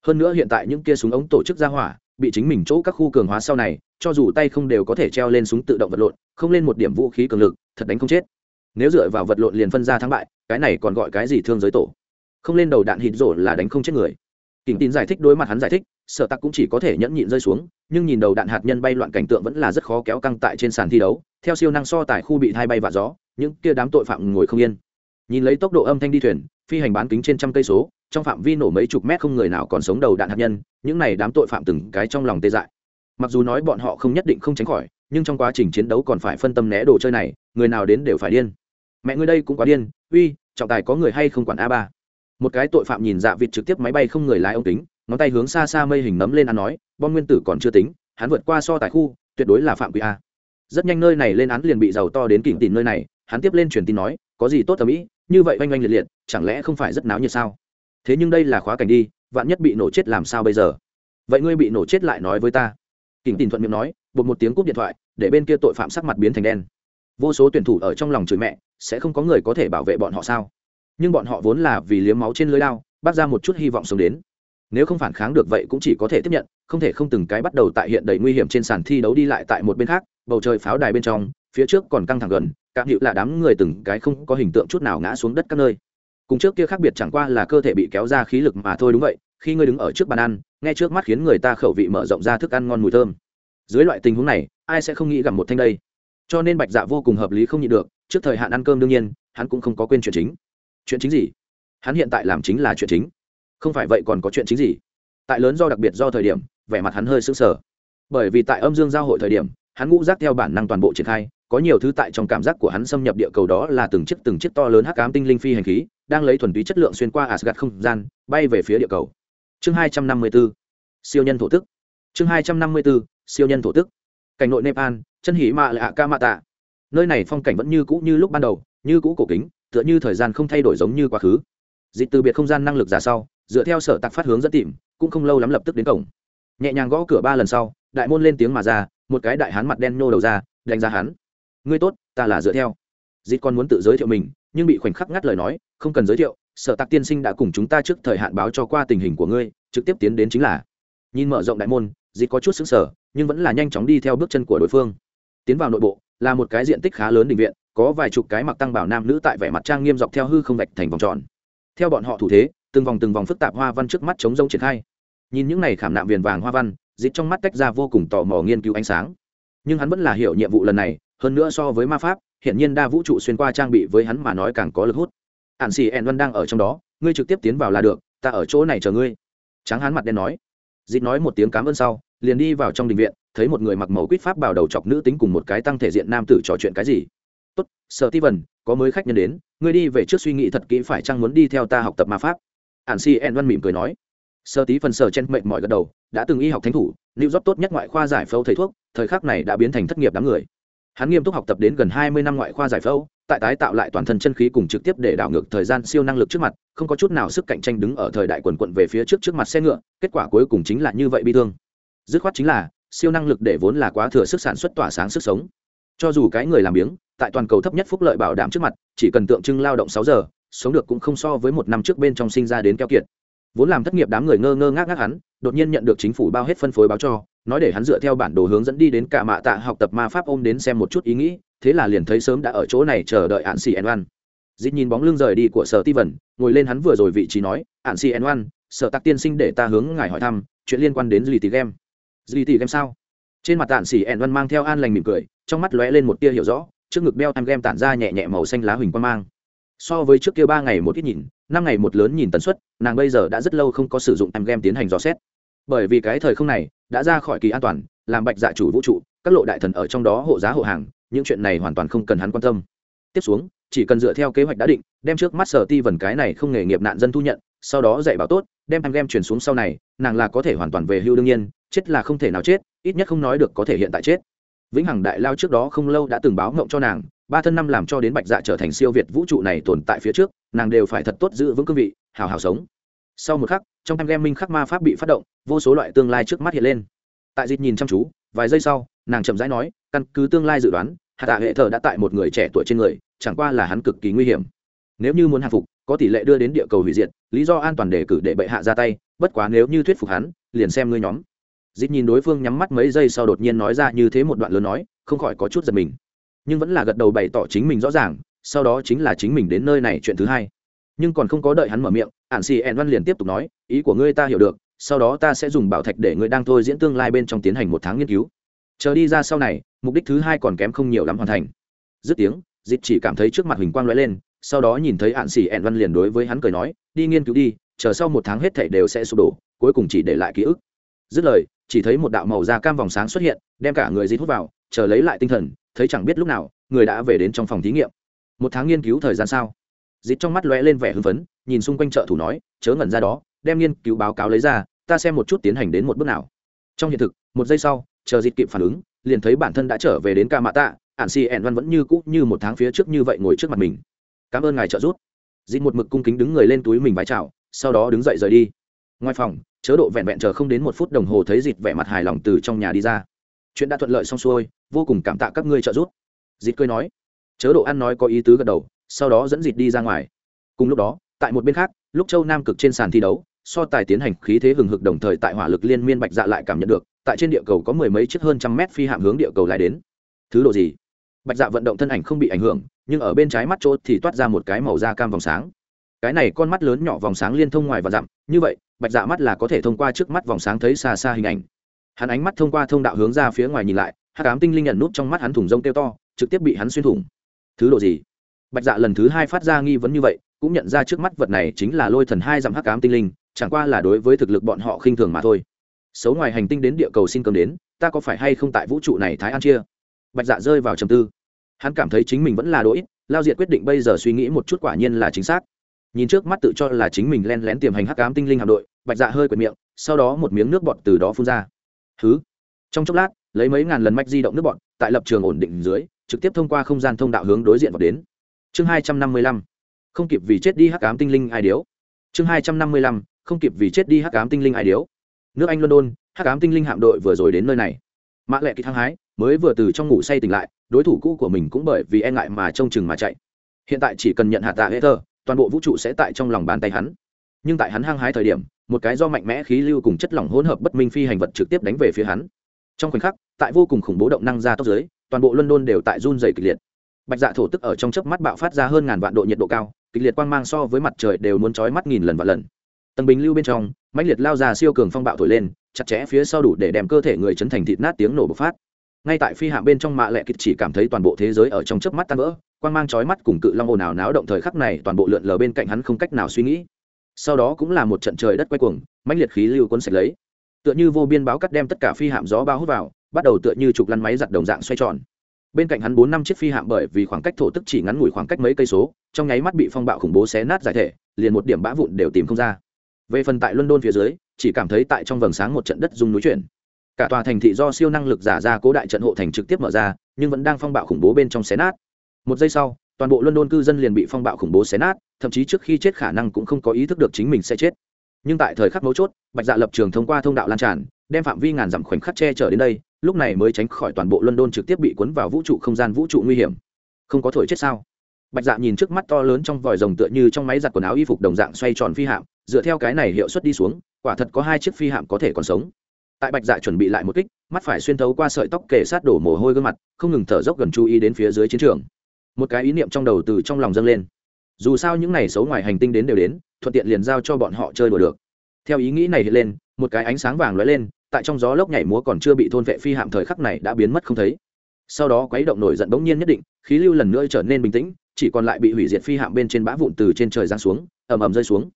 Hơn nữa hiện tại những kia súng ống tổ chức ra hỏa, bị chính mình chỗ các khu cường hóa sau này, cho dù tay không đều có thể treo lên súng tự động vật lộn, không lên một điểm vũ khí cường lực, thật đánh không chết. Nếu dựa vào vật lộn liền phân ra thắng bại, cái này còn gọi cái gì thương giới tổ? Không lên đầu đạn hít rổ là đánh không chết người kỉnh tin giải thích đối mặt hắn giải thích sợ tặc cũng chỉ có thể nhẫn nhịn rơi xuống, nhưng nhìn đầu đạn hạt nhân bay loạn cảnh tượng vẫn là rất khó kéo căng tại trên sàn thi đấu. Theo siêu năng so tài khu bị thay bay và gió, những kia đám tội phạm ngồi không yên. Nhìn lấy tốc độ âm thanh đi thuyền, phi hành bán kính trên trăm cây số, trong phạm vi nổ mấy chục mét không người nào còn sống đầu đạn hạt nhân, những này đám tội phạm từng cái trong lòng tê dại. Mặc dù nói bọn họ không nhất định không tránh khỏi, nhưng trong quá trình chiến đấu còn phải phân tâm né đồ chơi này, người nào đến đều phải điên. Mẹ ngươi đây cũng quá điên, uy, trọng tài có người hay không quản a ba? Một cái tội phạm nhìn dạ vịt trực tiếp máy bay không người lái ông tính ngón tay hướng xa xa mây hình nấm lên ăn nói, bom nguyên tử còn chưa tính, hắn vượt qua so tài khu, tuyệt đối là phạm quy a. Rất nhanh nơi này lên án liền bị giàu to đến kỉnh tìm nơi này, hắn tiếp lên truyền tin nói, có gì tốt tầm ý như vậy oanh oanh liệt liệt, chẳng lẽ không phải rất náo nhiệt sao? Thế nhưng đây là khóa cảnh đi, vạn nhất bị nổ chết làm sao bây giờ? Vậy ngươi bị nổ chết lại nói với ta. Kỉnh tìm thuận miệng nói bột một tiếng cúp điện thoại, để bên kia tội phạm sắc mặt biến thành đen. Vô số tuyển thủ ở trong lòng chửi mẹ, sẽ không có người có thể bảo vệ bọn họ sao? Nhưng bọn họ vốn là vì liếm máu trên lưới lao bác ra một chút hy vọng sống đến. Nếu không phản kháng được vậy cũng chỉ có thể tiếp nhận, không thể không từng cái bắt đầu tại hiện đầy nguy hiểm trên sàn thi đấu đi lại tại một bên khác, bầu trời pháo đài bên trong, phía trước còn căng thẳng gần cảm hiệu là đám người từng cái không có hình tượng chút nào ngã xuống đất các nơi. Cùng trước kia khác biệt chẳng qua là cơ thể bị kéo ra khí lực mà thôi đúng vậy, khi ngươi đứng ở trước bàn ăn, nghe trước mắt khiến người ta khẩu vị mở rộng ra thức ăn ngon mùi thơm. Dưới loại tình huống này, ai sẽ không nghĩ gặp một thanh đây? Cho nên bạch dạ vô cùng hợp lý không nhịn được, trước thời hạn ăn cơm đương nhiên, hắn cũng không có quên chuyện chính chuyện chính gì? Hắn hiện tại làm chính là chuyện chính. Không phải vậy còn có chuyện chính gì? Tại lớn do đặc biệt do thời điểm, vẻ mặt hắn hơi sững sờ. Bởi vì tại âm dương giao hội thời điểm, hắn ngũ giác theo bản năng toàn bộ triển khai, có nhiều thứ tại trong cảm giác của hắn xâm nhập địa cầu đó là từng chiếc từng chiếc to lớn hắc ám tinh linh phi hành khí, đang lấy thuần túy chất lượng xuyên qua Asgard không gian, bay về phía địa cầu. Chương 254 siêu nhân thổ tức. Chương 254 siêu nhân thổ tức. Cảnh nội nepal, chân hỉ mạ lạ ca mạ tạ. Nơi này phong cảnh vẫn như cũ như lúc ban đầu, như cũ cổ kính tựa như thời gian không thay đổi giống như quá khứ. Dịch từ biệt không gian năng lực giả sau, dựa theo sở tạc phát hướng dẫn tìm, cũng không lâu lắm lập tức đến cổng. Nhẹ nhàng gõ cửa ba lần sau, đại môn lên tiếng mà ra, một cái đại hán mặt đen nhô đầu ra, đánh giá hắn. Ngươi tốt, ta là dựa theo. Dịch còn muốn tự giới thiệu mình, nhưng bị khoảnh khắc ngắt lời nói, không cần giới thiệu, sở tạc tiên sinh đã cùng chúng ta trước thời hạn báo cho qua tình hình của ngươi, trực tiếp tiến đến chính là. Nhìn mở rộng đại môn, dịch có chút xứng sở nhưng vẫn là nhanh chóng đi theo bước chân của đối phương. Tiến vào nội bộ, là một cái diện tích khá lớn định viện có vài chục cái mặc tăng bảo nam nữ tại vẻ mặt trang nghiêm dọc theo hư không vạch thành vòng tròn. Theo bọn họ thủ thế, từng vòng từng vòng phức tạp hoa văn trước mắt chống rông triển khai. Nhìn những này khảm nạm viền vàng hoa văn, dịch trong mắt tách ra vô cùng tò mò nghiên cứu ánh sáng. Nhưng hắn vẫn là hiểu nhiệm vụ lần này, hơn nữa so với ma pháp hiện nhiên đa vũ trụ xuyên qua trang bị với hắn mà nói càng có lực hút. Ạn xì ẹn văn đang ở trong đó, ngươi trực tiếp tiến vào là được, ta ở chỗ này chờ ngươi. Tráng hắn mặt đen nói. Dịch nói một tiếng cám ơn sau, liền đi vào trong đình viện, thấy một người mặc màu quýt pháp bảo đầu chọc nữ tính cùng một cái tăng thể diện nam tử trò chuyện cái gì sợ ti vần có mới khách nhân đến, ngươi đi về trước suy nghĩ thật kỹ phải chăng muốn đi theo ta học tập ma pháp? Ạn si en văn mỉm cười nói. Sơ tí phần sở chen mệnh mọi gật đầu, đã từng y học thánh thủ lưu rót tốt nhất ngoại khoa giải phẫu thầy thuốc, thời khắc này đã biến thành thất nghiệp đám người. Hắn nghiêm túc học tập đến gần hai mươi năm ngoại khoa giải phẫu, tại tái tạo lại toàn thân chân khí cùng trực tiếp để đảo ngược thời gian siêu năng lực trước mặt, không có chút nào sức cạnh tranh đứng ở thời đại quần quận về phía trước trước mặt xe ngựa, kết quả cuối cùng chính là như vậy bi thương. Dứt khoát chính là, siêu năng lực để vốn là quá thừa sức sản xuất tỏa sáng sức sống. Cho dù cái người làm biếng tại toàn cầu thấp nhất phúc lợi bảo đảm trước mặt, chỉ cần tượng trưng lao động sáu giờ, sống được cũng không so với một năm trước bên trong sinh ra đến keo kiệt. Vốn làm thất nghiệp đám người ngơ ngơ ngác ngác hắn, đột nhiên nhận được chính phủ bao hết phân phối báo cho, nói để hắn dựa theo bản đồ hướng dẫn đi đến cả mạ tạ học tập ma pháp ôm đến xem một chút ý nghĩ, thế là liền thấy sớm đã ở chỗ này chờ đợi hạn xì en oan dịp nhìn bóng lưng rời đi của sở ti vần ngồi lên hắn vừa rồi vị trí nói hạn xì en oan sở tạc tiên sinh để ta hướng ngài hỏi thăm, chuyện liên quan đến dì tì game dì tì game sao? Trên mặt tạ xì en oan mang theo an lành mỉm cười, trong mắt lóe lên một tia hiểu rõ trước ngực đeo em game tản ra nhẹ nhẹ màu xanh lá huỳnh quang mang. So với trước kia ba ngày một ít nhìn, năm ngày một lớn nhìn tần suất, nàng bây giờ đã rất lâu không có sử dụng em game tiến hành dò xét. Bởi vì cái thời không này đã ra khỏi kỳ an toàn, làm bạch dạ chủ vũ trụ, các lộ đại thần ở trong đó hộ giá hộ hàng, những chuyện này hoàn toàn không cần hắn quan tâm. Tiếp xuống, chỉ cần dựa theo kế hoạch đã định, đem trước mắt sở ti vần cái này không nghề nghiệp nạn dân thu nhận, sau đó dạy bảo tốt, đem em game chuyển xuống sau này, nàng là có thể hoàn toàn về hưu đương nhiên, chết là không thể nào chết, ít nhất không nói được có thể hiện tại chết vĩnh hằng đại lao trước đó không lâu đã từng báo ngộng cho nàng, ba thân năm làm cho đến bạch dạ trở thành siêu việt vũ trụ này tồn tại phía trước, nàng đều phải thật tốt giữ vững cương vị, hào hào sống. Sau một khắc, trong em game minh khắc ma pháp bị phát động, vô số loại tương lai trước mắt hiện lên. Tại dịp nhìn chăm chú, vài giây sau, nàng chậm rãi nói, căn cứ tương lai dự đoán, hạ tạ hệ thờ đã tại một người trẻ tuổi trên người, chẳng qua là hắn cực kỳ nguy hiểm. Nếu như muốn hạ phục, có tỷ lệ đưa đến địa cầu hủy diệt, lý do an toàn để cử để bệ hạ ra tay, bất quá nếu như thuyết phục hắn, liền xem ngươi nhóm dịch nhìn đối phương nhắm mắt mấy giây sau đột nhiên nói ra như thế một đoạn lớn nói, không khỏi có chút giật mình. Nhưng vẫn là gật đầu bày tỏ chính mình rõ ràng, sau đó chính là chính mình đến nơi này chuyện thứ hai. Nhưng còn không có đợi hắn mở miệng Ạn xì ẹn văn liền tiếp tục nói, ý của ngươi ta hiểu được, sau đó ta sẽ dùng bảo thạch để ngươi đang thôi diễn tương lai bên trong tiến hành một tháng nghiên cứu. Chờ đi ra sau này, mục đích thứ hai còn kém không nhiều lắm hoàn thành. Dứt tiếng dịch chỉ cảm thấy trước mặt huỳnh quang lóe lên, sau đó nhìn thấy ạn xỉ ẹn văn liền đối với hắn cười nói, đi nghiên cứu đi, chờ sau một tháng hết thảy đều sẽ sụp đổ, cuối cùng chỉ để lại ký ức. Dứt lời chỉ thấy một đạo màu da cam vòng sáng xuất hiện, đem cả người di hút vào, chờ lấy lại tinh thần, thấy chẳng biết lúc nào, người đã về đến trong phòng thí nghiệm. Một tháng nghiên cứu thời gian sao? Dịch trong mắt lóe lên vẻ hưng phấn, nhìn xung quanh trợ thủ nói, chớ ngẩn ra đó, đem nghiên cứu báo cáo lấy ra, ta xem một chút tiến hành đến một bước nào. Trong hiện thực, một giây sau, chờ dịch kịp phản ứng, liền thấy bản thân đã trở về đến ca mạ tạ ạn si ẹn văn vẫn như cũ như một tháng phía trước như vậy ngồi trước mặt mình. Cảm ơn ngài trợ giúp. Dịch một mực cung kính đứng người lên túi mình vái chào, sau đó đứng dậy rời đi ngoài phòng, chớ độ vẹn vẹn chờ không đến một phút đồng hồ thấy dịt vẻ mặt hài lòng từ trong nhà đi ra. Chuyện đã thuận lợi xong xuôi, vô cùng cảm tạ các ngươi trợ giúp. Dịt cười nói, chớ độ ăn nói có ý tứ gật đầu, sau đó dẫn dịt đi ra ngoài. Cùng lúc đó, tại một bên khác, lúc châu nam cực trên sàn thi đấu, so tài tiến hành khí thế hừng hực đồng thời tại hỏa lực liên miên bạch dạ lại cảm nhận được, tại trên địa cầu có mười mấy chiếc hơn trăm mét phi hạm hướng địa cầu lại đến. Thứ độ gì? Bạch dạ vận động thân ảnh không bị ảnh hưởng, nhưng ở bên trái mắt chỗ thì toát ra một cái màu da cam vòng sáng. Cái này con mắt lớn nhỏ vòng sáng liên thông ngoài và dặm, như vậy bạch dạ mắt là có thể thông qua trước mắt vòng sáng thấy xa xa hình ảnh. Hắn ánh mắt thông qua thông đạo hướng ra phía ngoài nhìn lại hát cám tinh linh nhận nút trong mắt hắn thủng rông kêu to, trực tiếp bị hắn xuyên thủng. Thứ độ gì? Bạch dạ lần thứ hai phát ra nghi vấn như vậy, cũng nhận ra trước mắt vật này chính là lôi thần hai dặm hắc cám tinh linh, chẳng qua là đối với thực lực bọn họ khinh thường mà thôi. Xấu ngoài hành tinh đến địa cầu xin cơm đến, ta có phải hay không tại vũ trụ này thái an chia? Bạch dạ rơi vào trầm tư. Hắn cảm thấy chính mình vẫn là đỗi lao diệt quyết định bây giờ suy nghĩ một chút quả nhiên là chính xác nhìn trước mắt tự cho là chính mình len lén tiềm hành hắc ám tinh linh hạm đội, bạch dạ hơi quệt miệng, sau đó một miếng nước bọt từ đó phun ra. Thứ trong chốc lát, lấy mấy ngàn lần mạch di động nước bọt, tại lập trường ổn định dưới, trực tiếp thông qua không gian thông đạo hướng đối diện vào đến. Chương hai trăm năm mươi lăm. Không kịp vì chết đi hắc ám tinh linh ai điếu. Chương hai trăm năm mươi lăm, không kịp vì chết đi hắc ám tinh linh ai điếu. Nước anh, london, hắc ám tinh linh hạm đội vừa rồi đến nơi này. Mã lệ kỳ thăng hái, mới vừa từ trong ngủ say tỉnh lại, đối thủ cũ của mình cũng bởi vì e ngại mà trông chừng mà chạy. Hiện tại chỉ cần nhận hạt tạ hệ thơ toàn bộ vũ trụ sẽ tại trong lòng bàn tay hắn. Nhưng tại hắn hăng hái thời điểm, một cái do mạnh mẽ khí lưu cùng chất lỏng hỗn hợp bất minh phi hành vật trực tiếp đánh về phía hắn. Trong khoảnh khắc, tại vô cùng khủng bố động năng ra tốc giới, toàn bộ london đều tại run dày kịch liệt. Bạch dạ thổ tức ở trong chớp mắt bạo phát ra hơn ngàn vạn độ nhiệt độ cao, kịch liệt quang mang so với mặt trời đều muốn trói mắt nghìn lần và lần. Tầng bình lưu bên trong, mãnh liệt lao ra siêu cường phong bạo thổi lên, chặt chẽ phía sau đủ để đem cơ thể người chấn thành thịt nát tiếng nổ bộc phát. Ngay tại phi hạm bên trong mạ lệ kịch chỉ cảm thấy toàn bộ thế giới ở trong chớp mắt tan vỡ quang mang chói mắt cùng cự long ồn ào náo động thời khắc này, toàn bộ lượn lờ bên cạnh hắn không cách nào suy nghĩ. Sau đó cũng là một trận trời đất quay cuồng, mãnh liệt khí lưu cuốn sạch lấy. Tựa như vô biên báo cắt đem tất cả phi hạm gió bao hút vào, bắt đầu tựa như chụp lăn máy giặt đồng dạng xoay tròn. Bên cạnh hắn bốn năm chiếc phi hạm bởi vì khoảng cách thổ tức chỉ ngắn ngủi khoảng cách mấy cây số, trong nháy mắt bị phong bạo khủng bố xé nát giải thể, liền một điểm bã vụn đều tìm không ra. Về phần tại london phía dưới, chỉ cảm thấy tại trong vầng sáng một trận đất rung núi chuyển. Cả tòa thành thị do siêu năng lực giả ra cố đại trận hộ thành trực tiếp mở ra, nhưng vẫn đang phong bạo khủng bố bên trong xé nát một giây sau, toàn bộ london cư dân liền bị phong bạo khủng bố xé nát, thậm chí trước khi chết khả năng cũng không có ý thức được chính mình sẽ chết. Nhưng tại thời khắc mấu chốt, bạch dạ lập trường thông qua thông đạo lan tràn, đem phạm vi ngàn dặm khoảnh khắc che chở đến đây, lúc này mới tránh khỏi toàn bộ london trực tiếp bị cuốn vào vũ trụ không gian vũ trụ nguy hiểm. Không có thổi chết sao? Bạch dạ nhìn trước mắt to lớn trong vòi rồng tựa như trong máy giặt quần áo y phục đồng dạng xoay tròn phi hạm, dựa theo cái này hiệu suất đi xuống, quả thật có hai chiếc phi hạm có thể còn sống. Tại bạch dạ chuẩn bị lại một kích, mắt phải xuyên thấu qua sợi tóc kề sát đổ mồ hôi gương mặt, không ngừng thở dốc gần chú ý đến phía dưới chiến trường một cái ý niệm trong đầu từ trong lòng dâng lên. Dù sao những này xấu ngoài hành tinh đến đều đến, thuận tiện liền giao cho bọn họ chơi đùa được. Theo ý nghĩ này hiện lên, một cái ánh sáng vàng lóe lên, tại trong gió lốc nhảy múa còn chưa bị thôn vệ phi hạm thời khắc này đã biến mất không thấy. Sau đó quấy động nổi giận bỗng nhiên nhất định, khí lưu lần nữa trở nên bình tĩnh, chỉ còn lại bị hủy diệt phi hạm bên trên bã vụn từ trên trời giáng xuống, ầm ầm rơi xuống.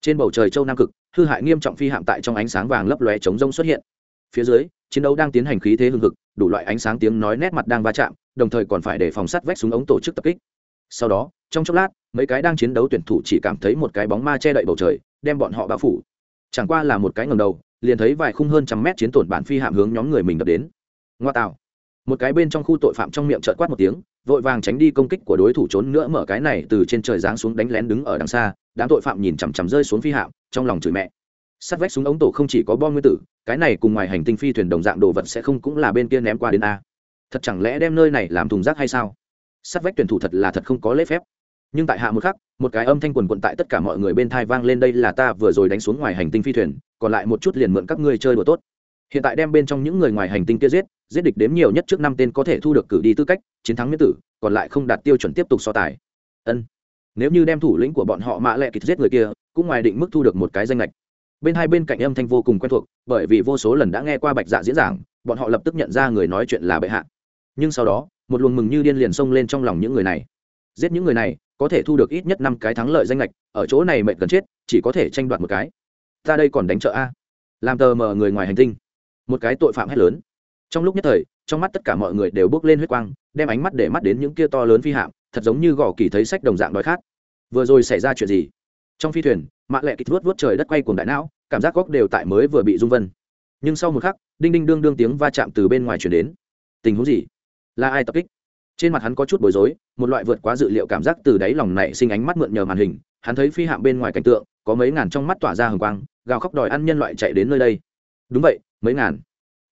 Trên bầu trời châu nam cực, hư hại nghiêm trọng phi hạm tại trong ánh sáng vàng lấp lóe chống rông xuất hiện. Phía dưới, chiến đấu đang tiến hành khí thế hưng hực đủ loại ánh sáng tiếng nói nét mặt đang va chạm, đồng thời còn phải để phòng sắt vách xuống ống tổ chức tập kích. Sau đó, trong chốc lát, mấy cái đang chiến đấu tuyển thủ chỉ cảm thấy một cái bóng ma che đậy bầu trời, đem bọn họ bao phủ. Chẳng qua là một cái ngầm đầu, liền thấy vài khung hơn trăm mét chiến tổn bản phi hạm hướng nhóm người mình đập đến. Ngoa tạo. Một cái bên trong khu tội phạm trong miệng trợt quát một tiếng, vội vàng tránh đi công kích của đối thủ trốn nữa mở cái này từ trên trời giáng xuống đánh lén đứng ở đằng xa, đám tội phạm nhìn chằm chằm rơi xuống phi hạm, trong lòng chửi mẹ sắt vách súng ống tổ không chỉ có bom nguyên tử, cái này cùng ngoài hành tinh phi thuyền đồng dạng đồ vật sẽ không cũng là bên kia ném qua đến a. Thật chẳng lẽ đem nơi này làm thùng rác hay sao? Sắt vách tuyển thủ thật là thật không có lễ phép. Nhưng tại hạ một khắc, một cái âm thanh quần quận tại tất cả mọi người bên thai vang lên đây là ta vừa rồi đánh xuống ngoài hành tinh phi thuyền, còn lại một chút liền mượn các ngươi chơi đùa tốt. Hiện tại đem bên trong những người ngoài hành tinh kia giết giết địch đếm nhiều nhất trước năm tên có thể thu được cử đi tư cách, chiến thắng miễn tử, còn lại không đạt tiêu chuẩn tiếp tục so tài. Ân. Nếu như đem thủ lĩnh của bọn họ mã lẹ kịch giết người kia, cũng ngoài định mức thu được một cái danh lệch bên hai bên cạnh âm thanh vô cùng quen thuộc, bởi vì vô số lần đã nghe qua bạch dạ diễn giảng, bọn họ lập tức nhận ra người nói chuyện là bệ hạ. Nhưng sau đó, một luồng mừng như điên liền xông lên trong lòng những người này. Giết những người này, có thể thu được ít nhất năm cái thắng lợi danh lệch, ở chỗ này mệnh cần chết, chỉ có thể tranh đoạt một cái. Ta đây còn đánh trợ a. Làm tờ mờ người ngoài hành tinh. Một cái tội phạm hết lớn. Trong lúc nhất thời, trong mắt tất cả mọi người đều bước lên huyết quang, đem ánh mắt để mắt đến những kia to lớn phi hạm, thật giống như gõ kỳ thấy sách đồng dạng đói khát. Vừa rồi xảy ra chuyện gì? Trong phi thuyền mạ lẹ kịch vuốt vuốt trời đất quay cùng đại não, cảm giác góc đều tại mới vừa bị rung vân. Nhưng sau một khắc, đinh đinh đương đương tiếng va chạm từ bên ngoài chuyển đến. Tình huống gì? Là ai tập kích? Trên mặt hắn có chút bối rối, một loại vượt quá dự liệu cảm giác từ đáy lòng này sinh ánh mắt mượn nhờ màn hình, hắn thấy phi hạm bên ngoài cảnh tượng, có mấy ngàn trong mắt tỏa ra hừng quang, gào khóc đòi ăn nhân loại chạy đến nơi đây. Đúng vậy, mấy ngàn.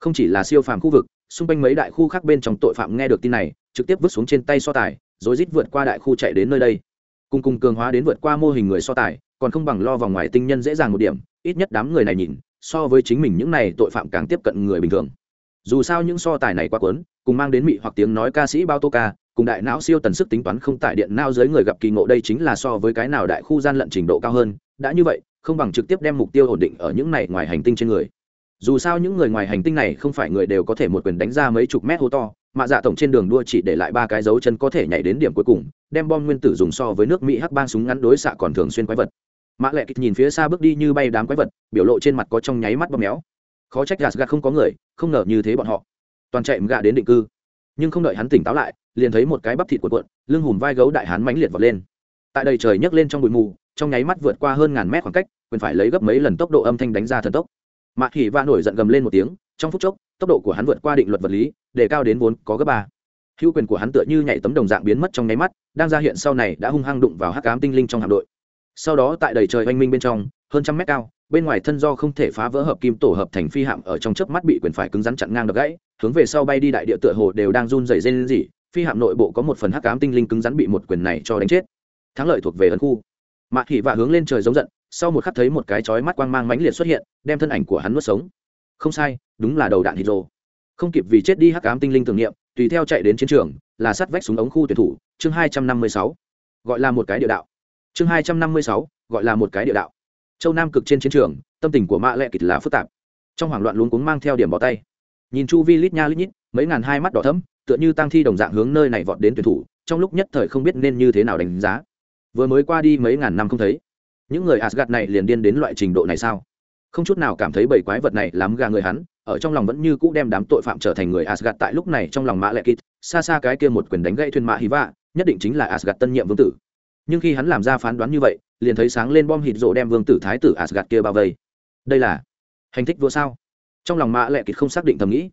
Không chỉ là siêu phàm khu vực, xung quanh mấy đại khu khác bên trong tội phạm nghe được tin này, trực tiếp vứt xuống trên tay so tài, rồi rít vượt qua đại khu chạy đến nơi đây. Cùng cùng cường hóa đến vượt qua mô hình người so tài còn không bằng lo vòng ngoài tinh nhân dễ dàng một điểm, ít nhất đám người này nhìn, so với chính mình những này tội phạm càng tiếp cận người bình thường. Dù sao những so tài này quá quấn cùng mang đến mị hoặc tiếng nói ca sĩ bao tô ca, cùng đại não siêu tần sức tính toán không tại điện nao dưới người gặp kỳ ngộ đây chính là so với cái nào đại khu gian lận trình độ cao hơn, đã như vậy, không bằng trực tiếp đem mục tiêu ổn định ở những này ngoài hành tinh trên người. Dù sao những người ngoài hành tinh này không phải người đều có thể một quyền đánh ra mấy chục mét hố to, mà dạ tổng trên đường đua chỉ để lại ba cái dấu chân có thể nhảy đến điểm cuối cùng, đem bom nguyên tử dùng so với nước mỹ hắc bang súng ngắn đối xạ còn thường xuyên quái vật mã lệ kịch nhìn phía xa bước đi như bay đám quái vật, biểu lộ trên mặt có trong nháy mắt bóp méo. Khó trách gạt gạt không có người, không ngờ như thế bọn họ. Toàn chạy gạ đến định cư. Nhưng không đợi hắn tỉnh táo lại, liền thấy một cái bắp thịt cuộn cuộn, lưng hùm vai gấu đại hán mãnh liệt vọt lên. Tại đây trời nhấc lên trong bụi mù, trong nháy mắt vượt qua hơn ngàn mét khoảng cách, quyền phải lấy gấp mấy lần tốc độ âm thanh đánh ra thần tốc. Mạc hỉ va nổi giận gầm lên một tiếng, trong phút chốc, tốc độ của hắn vượt qua định luật vật lý để cao đến vốn có gấp ba. Hữu quyền của hắn tựa như nhảy tấm đồng dạng biến mất trong nháy mắt, đang ra hiện sau này đã hung hăng đụng vào hắc ám tinh linh trong hạm đội sau đó tại đầy trời oanh minh bên trong, hơn trăm mét cao, bên ngoài thân do không thể phá vỡ hợp kim tổ hợp thành phi hạm ở trong chớp mắt bị quyền phải cứng rắn chặn ngang đập gãy, hướng về sau bay đi đại địa tựa hồ đều đang run rẩy rên rỉ, phi hạm nội bộ có một phần hắc ám tinh linh cứng rắn bị một quyền này cho đánh chết. Thắng lợi thuộc về ấn khu. Mạ thị vạ hướng lên trời giống giận, sau một khắc thấy một cái chói mắt quang mang mãnh liệt xuất hiện, đem thân ảnh của hắn nuốt sống. Không sai, đúng là đầu đạn hydro. Không kịp vì chết đi hắc ám tinh linh tưởng niệm, tùy theo chạy đến chiến trường, là sắt vách súng ống khu tuyển thủ, chương hai trăm năm mươi sáu. Gọi là một cái địa đạo chương hai trăm năm mươi sáu, gọi là một cái địa đạo. Châu nam cực trên chiến trường, tâm tình của mạ lệ kịch là phức tạp. Trong hoảng loạn luống cuống mang theo điểm bỏ tay. Nhìn chu vi lít nha lít nhít, mấy ngàn hai mắt đỏ thấm tựa như tăng thi đồng dạng hướng nơi này vọt đến tuyển thủ, trong lúc nhất thời không biết nên như thế nào đánh giá. Vừa mới qua đi mấy ngàn năm không thấy. Những người asgad này liền điên đến loại trình độ này sao? Không chút nào cảm thấy bảy quái vật này lắm gà người hắn, ở trong lòng vẫn như cũ đem đám tội phạm trở thành người asgad tại lúc này trong lòng mã lệ kít xa xa cái kia một quyền đánh gãy thuyền mã hí vạ, nhất định chính là asgad tân nhiệm vương tử nhưng khi hắn làm ra phán đoán như vậy, liền thấy sáng lên bom hít rộ đem vương tử thái tử asgad kia bao vây. Đây là hành thích vua sao? Trong lòng mã lệ kịt không xác định thầm nghĩ.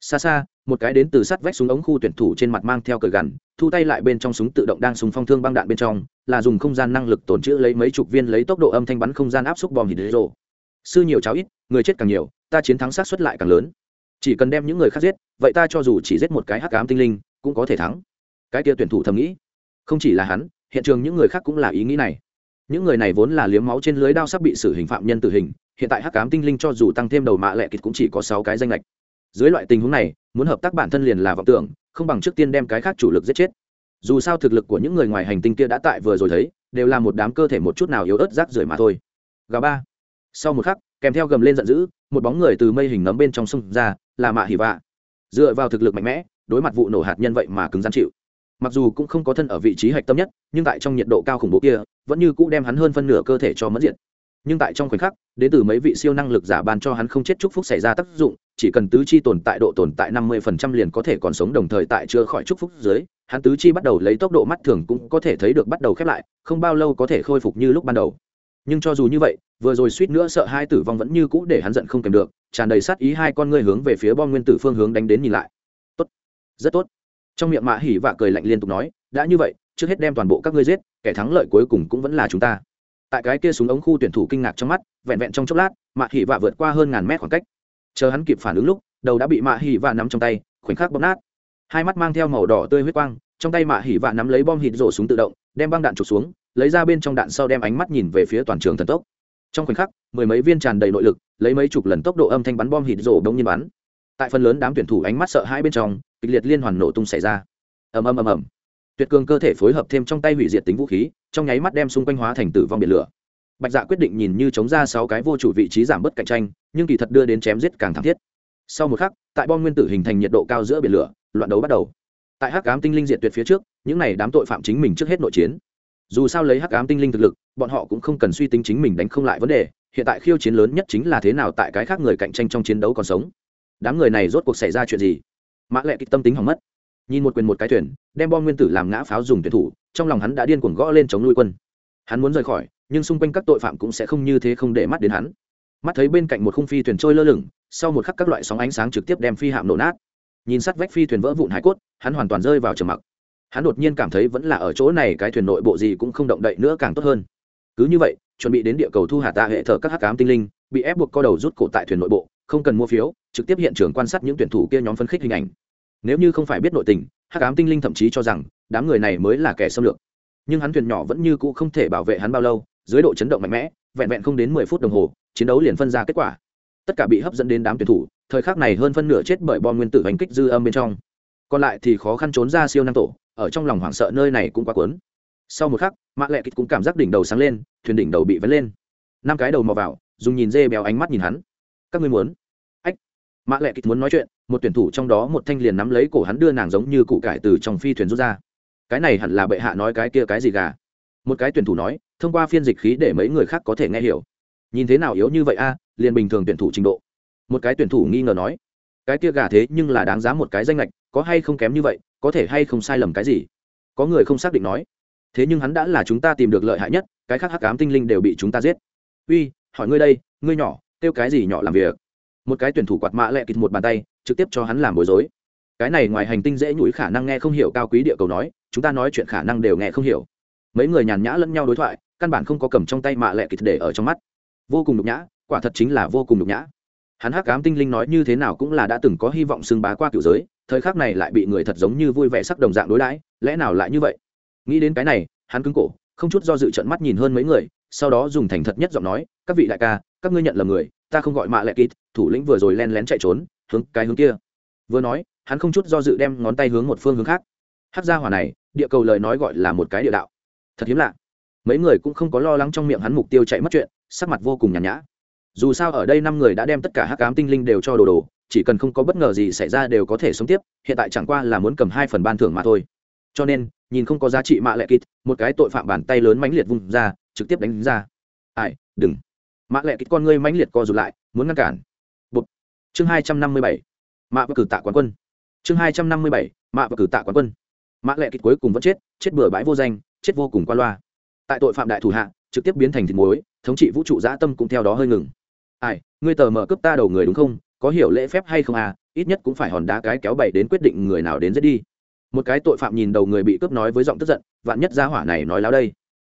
Xa xa, một cái đến từ sắt vách súng ống khu tuyển thủ trên mặt mang theo cờ gằn, thu tay lại bên trong súng tự động đang súng phong thương băng đạn bên trong, là dùng không gian năng lực tổn trữ lấy mấy chục viên lấy tốc độ âm thanh bắn không gian áp xúc bom hít rộ. Sư nhiều cháu ít, người chết càng nhiều, ta chiến thắng sát xuất lại càng lớn. Chỉ cần đem những người khác giết, vậy ta cho dù chỉ giết một cái hắc ám tinh linh, cũng có thể thắng. Cái kia tuyển thủ thầm nghĩ. Không chỉ là hắn hiện trường những người khác cũng là ý nghĩ này. Những người này vốn là liếm máu trên lưới đao sắp bị xử hình phạm nhân tử hình, hiện tại hắc ám tinh linh cho dù tăng thêm đầu mạ lệ kịch cũng chỉ có sáu cái danh lệch. Dưới loại tình huống này, muốn hợp tác bản thân liền là vọng tưởng, không bằng trước tiên đem cái khác chủ lực giết chết. Dù sao thực lực của những người ngoài hành tinh kia đã tại vừa rồi thấy, đều là một đám cơ thể một chút nào yếu ớt rác rưởi mà thôi. Gà ba. Sau một khắc, kèm theo gầm lên giận dữ, một bóng người từ mây hình nấm bên trong sông ra, là mạ hỉ vạ. Dựa vào thực lực mạnh mẽ, đối mặt vụ nổ hạt nhân vậy mà cứng rắn chịu mặc dù cũng không có thân ở vị trí hạch tâm nhất, nhưng tại trong nhiệt độ cao khủng bố kia, vẫn như cũ đem hắn hơn phân nửa cơ thể cho mất diện nhưng tại trong khoảnh khắc, đến từ mấy vị siêu năng lực giả ban cho hắn không chết chúc phúc xảy ra tác dụng, chỉ cần tứ chi tồn tại độ tồn tại năm mươi phần trăm liền có thể còn sống đồng thời tại chữa khỏi chúc phúc dưới, hắn tứ chi bắt đầu lấy tốc độ mắt thường cũng có thể thấy được bắt đầu khép lại, không bao lâu có thể khôi phục như lúc ban đầu. Nhưng cho dù như vậy, vừa rồi suýt nữa sợ hai tử vong vẫn như cũ để hắn giận không kèm được, tràn đầy sát ý hai con ngươi hướng về phía bom nguyên tử phương hướng đánh đến nhìn lại. Tốt. Rất tốt trong miệng mạ hỉ vạ cười lạnh liên tục nói, đã như vậy, trước hết đem toàn bộ các ngươi giết, kẻ thắng lợi cuối cùng cũng vẫn là chúng ta. Tại cái kia súng ống khu tuyển thủ kinh ngạc trong mắt, vẹn vẹn trong chốc lát mạ hỉ vạ vượt qua hơn ngàn mét khoảng cách. Chờ hắn kịp phản ứng lúc, đầu đã bị mạ hỉ vạ nắm trong tay, khoảnh khắc bóp nát. Hai mắt mang theo màu đỏ tươi huyết quang, trong tay mạ hỉ vạ nắm lấy bom hít rổ súng tự động, đem băng đạn trục xuống, lấy ra bên trong đạn sau đem ánh mắt nhìn về phía toàn trường thần tốc. Trong khoảnh khắc, mười mấy viên tràn đầy nội lực, lấy mấy chục lần tốc độ âm thanh bắn bom hít rổ đông nhiên bắn. Tại phần lớn đám tuyển thủ ánh mắt sợ hãi bên trong kịch liệt liên hoàn nổ tung xảy ra. Ầm ầm ầm ầm. Tuyệt cường cơ thể phối hợp thêm trong tay hủy diệt tính vũ khí, trong nháy mắt đem xung quanh hóa thành tử vong biển lửa. Bạch dạ quyết định nhìn như chống ra sáu cái vô chủ vị trí giảm bớt cạnh tranh, nhưng kỳ thật đưa đến chém giết càng thảm thiết. Sau một khắc, tại bom nguyên tử hình thành nhiệt độ cao giữa biển lửa, loạn đấu bắt đầu. Tại hắc ám tinh linh diệt tuyệt phía trước, những này đám tội phạm chính mình trước hết nội chiến. Dù sao lấy hắc ám tinh linh thực lực, bọn họ cũng không cần suy tính chính mình đánh không lại vấn đề, hiện tại khiêu chiến lớn nhất chính là thế nào tại cái khác người cạnh tranh trong chiến đấu còn sống. Đám người này rốt cuộc xảy ra chuyện gì? Mã lệ kích tâm tính hỏng mất. Nhìn một quyền một cái thuyền, đem bom nguyên tử làm ngã pháo dùng tuyển thủ, trong lòng hắn đã điên cuồng gõ lên chống nuôi quân. Hắn muốn rời khỏi, nhưng xung quanh các tội phạm cũng sẽ không như thế không để mắt đến hắn. Mắt thấy bên cạnh một khung phi thuyền trôi lơ lửng, sau một khắc các loại sóng ánh sáng trực tiếp đem phi hạm nổ nát. Nhìn sát vách phi thuyền vỡ vụn hải cốt, hắn hoàn toàn rơi vào trầm mặc. Hắn đột nhiên cảm thấy vẫn là ở chỗ này cái thuyền nội bộ gì cũng không động đậy nữa càng tốt hơn. Cứ như vậy chuẩn bị đến địa cầu thu hạ tạ hệ thờ các hắc cám tinh linh, bị ép buộc co đầu rút cổ tại thuyền nội bộ, không cần mua phiếu, trực tiếp hiện trường quan sát những tuyển thủ kia nhóm phân khích hình ảnh. Nếu như không phải biết nội tình, hắc ám tinh linh thậm chí cho rằng đám người này mới là kẻ xâm lược. Nhưng hắn thuyền nhỏ vẫn như cũ không thể bảo vệ hắn bao lâu, dưới độ chấn động mạnh mẽ, vẹn vẹn không đến mười phút đồng hồ, chiến đấu liền phân ra kết quả. Tất cả bị hấp dẫn đến đám tuyển thủ, thời khắc này hơn phân nửa chết bởi bom nguyên tử hành kích dư âm bên trong. Còn lại thì khó khăn trốn ra siêu năng tổ, ở trong lòng hoảng sợ nơi này cũng quá cuốn. Sau một khắc Mạ lệ kịch cũng cảm giác đỉnh đầu sáng lên, thuyền đỉnh đầu bị vấn lên. Năm cái đầu mò vào, dùng nhìn dê béo ánh mắt nhìn hắn. Các ngươi muốn? Ách. Mạ lệ kịch muốn nói chuyện, một tuyển thủ trong đó một thanh liền nắm lấy cổ hắn đưa nàng giống như cụ cải từ trong phi thuyền rút ra. Cái này hẳn là bệ hạ nói cái kia cái gì gà? Một cái tuyển thủ nói, thông qua phiên dịch khí để mấy người khác có thể nghe hiểu. Nhìn thế nào yếu như vậy a, liền bình thường tuyển thủ trình độ. Một cái tuyển thủ nghi ngờ nói, cái kia gà thế nhưng là đáng giá một cái danh lệch có hay không kém như vậy, có thể hay không sai lầm cái gì? Có người không xác định nói thế nhưng hắn đã là chúng ta tìm được lợi hại nhất, cái khác hắc cám tinh linh đều bị chúng ta giết. Uy, hỏi ngươi đây, ngươi nhỏ, kêu cái gì nhỏ làm việc? Một cái tuyển thủ quạt mạ lẹ kịt một bàn tay, trực tiếp cho hắn làm bối rối. Cái này ngoài hành tinh dễ nhủi khả năng nghe không hiểu cao quý địa cầu nói, chúng ta nói chuyện khả năng đều nghe không hiểu. Mấy người nhàn nhã lẫn nhau đối thoại, căn bản không có cầm trong tay mạ lẹ kịt để ở trong mắt. Vô cùng nhục nhã, quả thật chính là vô cùng nhục nhã. Hắn hắc ám tinh linh nói như thế nào cũng là đã từng có hy vọng xưng bá qua cựu giới, thời khắc này lại bị người thật giống như vui vẻ sắc đồng dạng đối đãi, lẽ nào lại như vậy? Nghĩ đến cái này, hắn cứng cổ, không chút do dự trận mắt nhìn hơn mấy người, sau đó dùng thành thật nhất giọng nói, các vị đại ca, các ngươi nhận là người, ta không gọi mạ lệ kít thủ lĩnh vừa rồi len lén chạy trốn, hướng cái hướng kia. Vừa nói, hắn không chút do dự đem ngón tay hướng một phương hướng khác. Hát ra hỏa này, địa cầu lời nói gọi là một cái địa đạo. Thật hiếm lạ. Mấy người cũng không có lo lắng trong miệng hắn mục tiêu chạy mất chuyện, sắc mặt vô cùng nhàn nhã. Dù sao ở đây năm người đã đem tất cả hắc cám tinh linh đều cho đồ đồ, chỉ cần không có bất ngờ gì xảy ra đều có thể sống tiếp, hiện tại chẳng qua là muốn cầm hai phần ban thưởng mà thôi. Cho nên nhìn không có giá trị mạ lệ kít một cái tội phạm bàn tay lớn mãnh liệt vung ra, trực tiếp đánh ra. Ai, đừng. Mạ lệ kít con ngươi mãnh liệt co rụt lại, muốn ngăn cản. Bụt. chương hai trăm năm mươi bảy. Mạ và cử tạ quán quân. Chương hai trăm năm mươi bảy. Mạ và cử tạ quán quân. Mạ lệ kít cuối cùng vẫn chết chết bừa bãi vô danh, chết vô cùng qua loa. Tại tội phạm đại thủ hạ, trực tiếp biến thành thịt muối, thống trị vũ trụ dã tâm cũng theo đó hơi ngừng. Ai, ngươi tờ mở cướp ta đầu người đúng không? Có hiểu lễ phép hay không à? Ít nhất cũng phải hòn đá cái kéo bày đến quyết định người nào đến giết đi một cái tội phạm nhìn đầu người bị cướp nói với giọng tức giận, vạn nhất gia hỏa này nói láo đây.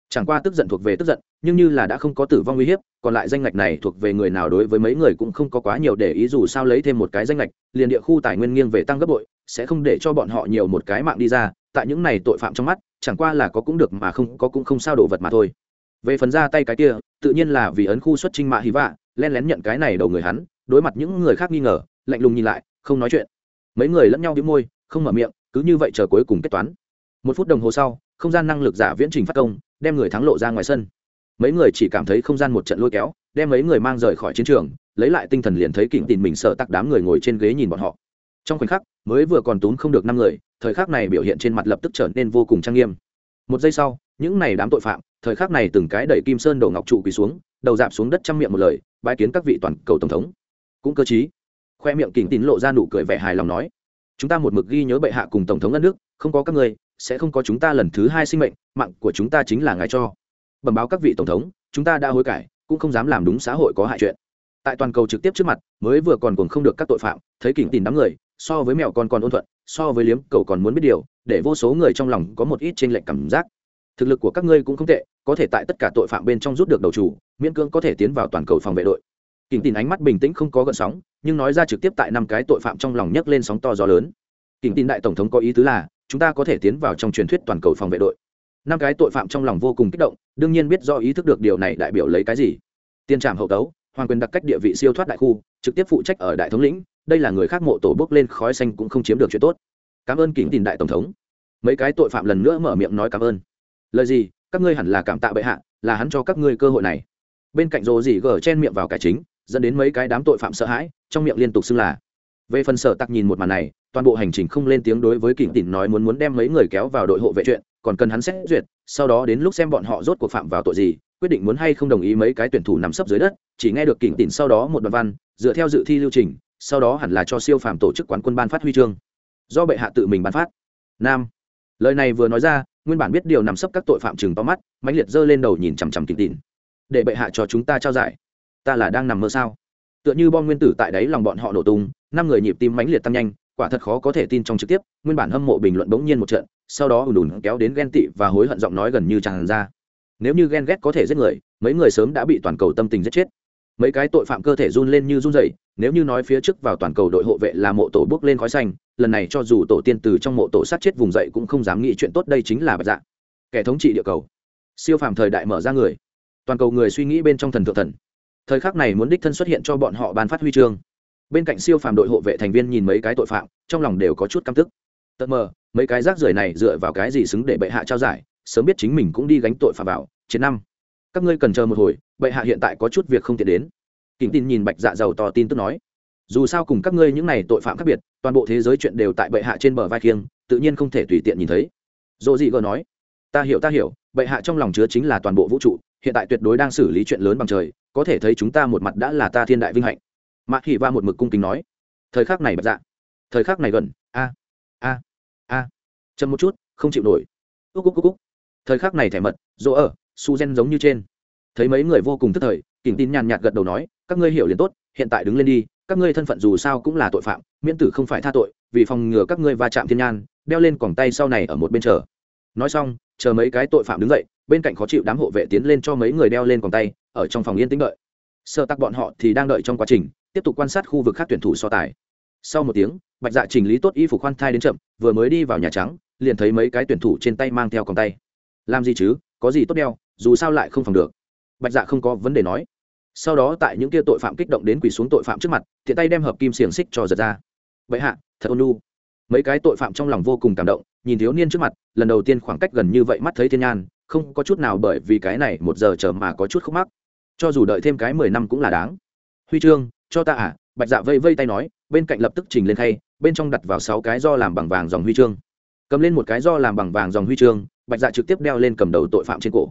Chẳng qua tức giận thuộc về tức giận, nhưng như là đã không có tử vong uy hiếp, còn lại danh ngạch này thuộc về người nào đối với mấy người cũng không có quá nhiều để ý dù sao lấy thêm một cái danh ngạch, liền địa khu tài nguyên nghiêng về tăng gấp bội, sẽ không để cho bọn họ nhiều một cái mạng đi ra, tại những này tội phạm trong mắt, chẳng qua là có cũng được mà không, có cũng không sao đổ vật mà thôi. Về phần ra tay cái kia, tự nhiên là vì ấn khu xuất trinh mạ hí vạ, len lén nhận cái này đầu người hắn, đối mặt những người khác nghi ngờ, lạnh lùng nhìn lại, không nói chuyện. Mấy người lẫn nhau đĩu môi, không mở miệng cứ như vậy chờ cuối cùng kết toán. Một phút đồng hồ sau, không gian năng lực giả viễn trình phát công, đem người thắng lộ ra ngoài sân. Mấy người chỉ cảm thấy không gian một trận lôi kéo, đem mấy người mang rời khỏi chiến trường, lấy lại tinh thần liền thấy kỉnh tìm mình sợ tắc đám người ngồi trên ghế nhìn bọn họ. Trong khoảnh khắc, mới vừa còn túm không được năm người, thời khắc này biểu hiện trên mặt lập tức trở nên vô cùng trang nghiêm. Một giây sau, những này đám tội phạm, thời khắc này từng cái đẩy kim sơn đổ ngọc trụ quỳ xuống, đầu dạp xuống đất chăm miệng một lời bãi kiến các vị toàn cầu tổng thống. Cũng cơ chí, khoe miệng kỉnh tín lộ ra nụ cười vẻ hài lòng nói chúng ta một mực ghi nhớ bệ hạ cùng tổng thống đất nước không có các người sẽ không có chúng ta lần thứ hai sinh mệnh, mạng của chúng ta chính là ngài cho. Bẩm báo các vị tổng thống, chúng ta đã hối cải, cũng không dám làm đúng xã hội có hại chuyện. Tại toàn cầu trực tiếp trước mặt, mới vừa còn cùng không được các tội phạm, thấy kỉnh tìm đám người, so với mèo con còn ôn thuận, so với liếm cầu còn muốn biết điều, để vô số người trong lòng có một ít t r lệch cảm giác. Thực lực của các ngươi cũng không tệ, có thể tại tất cả tội phạm bên trong rút được đầu chủ, miễn cưỡng có thể tiến vào toàn cầu phòng vệ đội kỉnh tin ánh mắt bình tĩnh không có gợn sóng, nhưng nói ra trực tiếp tại năm cái tội phạm trong lòng nhấc lên sóng to gió lớn. Kỉnh tin đại tổng thống có ý tứ là, chúng ta có thể tiến vào trong truyền thuyết toàn cầu phòng vệ đội. Năm cái tội phạm trong lòng vô cùng kích động, đương nhiên biết do ý thức được điều này đại biểu lấy cái gì. Tiên trạm hậu tấu, hoàng quyền đặc cách địa vị siêu thoát đại khu, trực tiếp phụ trách ở đại thống lĩnh, đây là người khác mộ tổ bước lên khói xanh cũng không chiếm được chuyện tốt. Cảm ơn kính tin đại tổng thống. Mấy cái tội phạm lần nữa mở miệng nói cảm ơn. Lời gì, các ngươi hẳn là cảm tạ bệ hạ, là hắn cho các ngươi cơ hội này. Bên cạnh rồ gì gờ chen miệng vào cải chính dẫn đến mấy cái đám tội phạm sợ hãi, trong miệng liên tục xưng là. Về phần sở tặc nhìn một màn này, toàn bộ hành trình không lên tiếng đối với kỉnh tỉn nói muốn muốn đem mấy người kéo vào đội hộ vệ chuyện, còn cần hắn xét duyệt, sau đó đến lúc xem bọn họ rốt cuộc phạm vào tội gì, quyết định muốn hay không đồng ý mấy cái tuyển thủ nằm sấp dưới đất, chỉ nghe được kỉnh tỉn sau đó một đoạn văn, dựa theo dự thi lưu trình, sau đó hẳn là cho siêu phàm tổ chức quán quân ban phát huy chương. Do bệ hạ tự mình ban phát. Nam. Lời này vừa nói ra, nguyên bản biết điều nằm sấp các tội phạm chừng to mắt, mãnh liệt giơ lên đầu nhìn chằm chằm kỉnh tịn để bệ hạ cho chúng ta trao giải ta là đang nằm mơ sao? Tựa như bom nguyên tử tại đáy lòng bọn họ nổ tung, năm người nhịp tim mãnh liệt tăng nhanh, quả thật khó có thể tin trong trực tiếp, nguyên bản hâm mộ bình luận bỗng nhiên một trận, sau đó ùn ùn kéo đến ghen tị và hối hận giọng nói gần như tràn ra. Nếu như ghen ghét có thể giết người, mấy người sớm đã bị toàn cầu tâm tình giết chết. Mấy cái tội phạm cơ thể run lên như run rẩy. nếu như nói phía trước vào toàn cầu đội hộ vệ là mộ tổ bước lên khói xanh, lần này cho dù tổ tiên từ trong mộ tổ sát chết vùng dậy cũng không dám nghĩ chuyện tốt đây chính là bạch dạ. Kẻ thống trị địa cầu. Siêu phàm thời đại mở ra người. Toàn cầu người suy nghĩ bên trong thần thượng thần thời khắc này muốn đích thân xuất hiện cho bọn họ ban phát huy chương. Bên cạnh siêu phàm đội hộ vệ thành viên nhìn mấy cái tội phạm, trong lòng đều có chút căm tức. Tật mờ, mấy cái rác rưởi này dựa vào cái gì xứng để bệ hạ trao giải, sớm biết chính mình cũng đi gánh tội phạm vào, chiến năm. Các ngươi cần chờ một hồi, bệ hạ hiện tại có chút việc không tiện đến. Kính tin nhìn bạch dạ giàu to tin tức nói, dù sao cùng các ngươi những này tội phạm khác biệt, toàn bộ thế giới chuyện đều tại bệ hạ trên bờ vai khiêng, tự nhiên không thể tùy tiện nhìn thấy. Dỗ dị gờ nói, ta hiểu ta hiểu, bệ hạ trong lòng chứa chính là toàn bộ vũ trụ, hiện tại tuyệt đối đang xử lý chuyện lớn bằng trời có thể thấy chúng ta một mặt đã là ta thiên đại vinh hạnh. Mạ hỉ va một mực cung kính nói. Thời khắc này bật dạ. Thời khắc này gần. A a a. Chậm một chút, không chịu nổi. Úc úc úc úc thời khắc này thẻ mật dỗ ở, su gen giống như trên. Thấy mấy người vô cùng tức thời kỉnh tin nhàn nhạt gật đầu nói, các ngươi hiểu liền tốt, hiện tại đứng lên đi, các ngươi thân phận dù sao cũng là tội phạm, miễn tử không phải tha tội, vì phòng ngừa các ngươi va chạm thiên nhan, đeo lên còng tay sau này ở một bên chờ. Nói xong, chờ mấy cái tội phạm đứng dậy bên cạnh khó chịu đám hộ vệ tiến lên cho mấy người đeo lên còng tay, ở trong phòng yên tĩnh đợi. Sợ tắc bọn họ thì đang đợi trong quá trình, tiếp tục quan sát khu vực khác tuyển thủ so tài. Sau một tiếng, bạch dạ chỉnh lý tốt y phục khoan thai đến chậm, vừa mới đi vào nhà trắng, liền thấy mấy cái tuyển thủ trên tay mang theo còng tay. Làm gì chứ, có gì tốt đeo, dù sao lại không phòng được. Bạch dạ không có vấn đề nói. Sau đó tại những kia tội phạm kích động đến quỳ xuống tội phạm trước mặt, thiện tay đem hợp kim xiềng xích cho giật ra. Vậy hạ, thật ôn lu mấy cái tội phạm trong lòng vô cùng cảm động, nhìn thiếu niên trước mặt, lần đầu tiên khoảng cách gần như vậy mắt thấy thiên nhan không có chút nào bởi vì cái này một giờ chờ mà có chút khúc mắc. Cho dù đợi thêm cái mười năm cũng là đáng. Huy chương cho ta à? Bạch dạ vây vây tay nói, bên cạnh lập tức trình lên khay, bên trong đặt vào sáu cái do làm bằng vàng dòng huy chương cầm lên một cái do làm bằng vàng dòng huy chương bạch dạ trực tiếp đeo lên cầm đầu tội phạm trên cổ.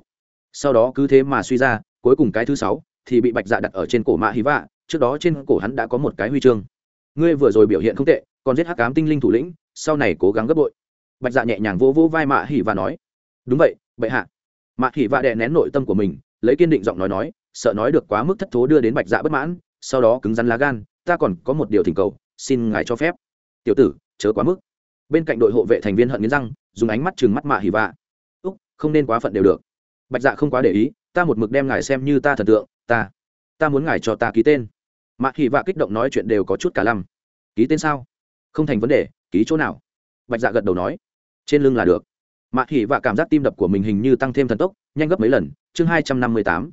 Sau đó cứ thế mà suy ra, cuối cùng cái thứ sáu thì bị bạch dạ đặt ở trên cổ mạ hí vạ, trước đó trên cổ hắn đã có một cái huy chương ngươi vừa rồi biểu hiện không tệ, còn giết hắc cám tinh linh thủ lĩnh, sau này cố gắng gấp bội. Bạch dạ nhẹ nhàng vỗ vỗ vai mạ hỉ và nói đúng vậy, bệ hạ. Mạ thị vạ đè nén nội tâm của mình, lấy kiên định giọng nói nói, sợ nói được quá mức thất thố đưa đến bạch dạ bất mãn, sau đó cứng rắn lá gan, ta còn có một điều thỉnh cầu, xin ngài cho phép. Tiểu tử, chớ quá mức. Bên cạnh đội hộ vệ thành viên hận nghiến răng, dùng ánh mắt chừng mắt mạ hỉ vạ. Úc, không nên quá phận đều được. Bạch dạ không quá để ý, ta một mực đem ngài xem như ta thần tượng, ta ta muốn ngài cho ta ký tên. Mạ hỉ vạ kích động nói chuyện đều có chút cả lăm. Ký tên sao? Không thành vấn đề, ký chỗ nào? Bạch dạ gật đầu nói. Trên lưng là được mạ hỉ vạ cảm giác tim đập của mình hình như tăng thêm thần tốc, nhanh gấp mấy lần, chương hai trăm năm mươi tám.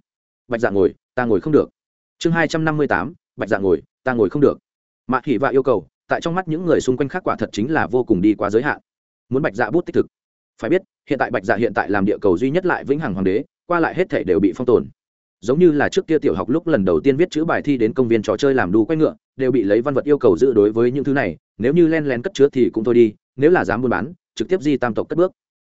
Bạch dạ ngồi, ta ngồi không được. Chương hai trăm năm mươi tám, bạch dạ ngồi, ta ngồi không được. Mạ hỉ vạ yêu cầu, tại trong mắt những người xung quanh khác quả thật chính là vô cùng đi quá giới hạn. Muốn bạch dạ bút tích thực. Phải biết, hiện tại bạch dạ hiện tại làm địa cầu duy nhất lại vĩnh hằng hoàng đế, qua lại hết thể đều bị phong tồn. Giống như là trước kia tiểu học lúc lần đầu tiên viết chữ bài thi đến công viên trò chơi làm đu quay ngựa, đều bị lấy văn vật yêu cầu giữ đối với những thứ này, nếu như len lén cất chứa thì cũng thôi đi, nếu là dám buôn bán, trực tiếp di tam tộc cất bước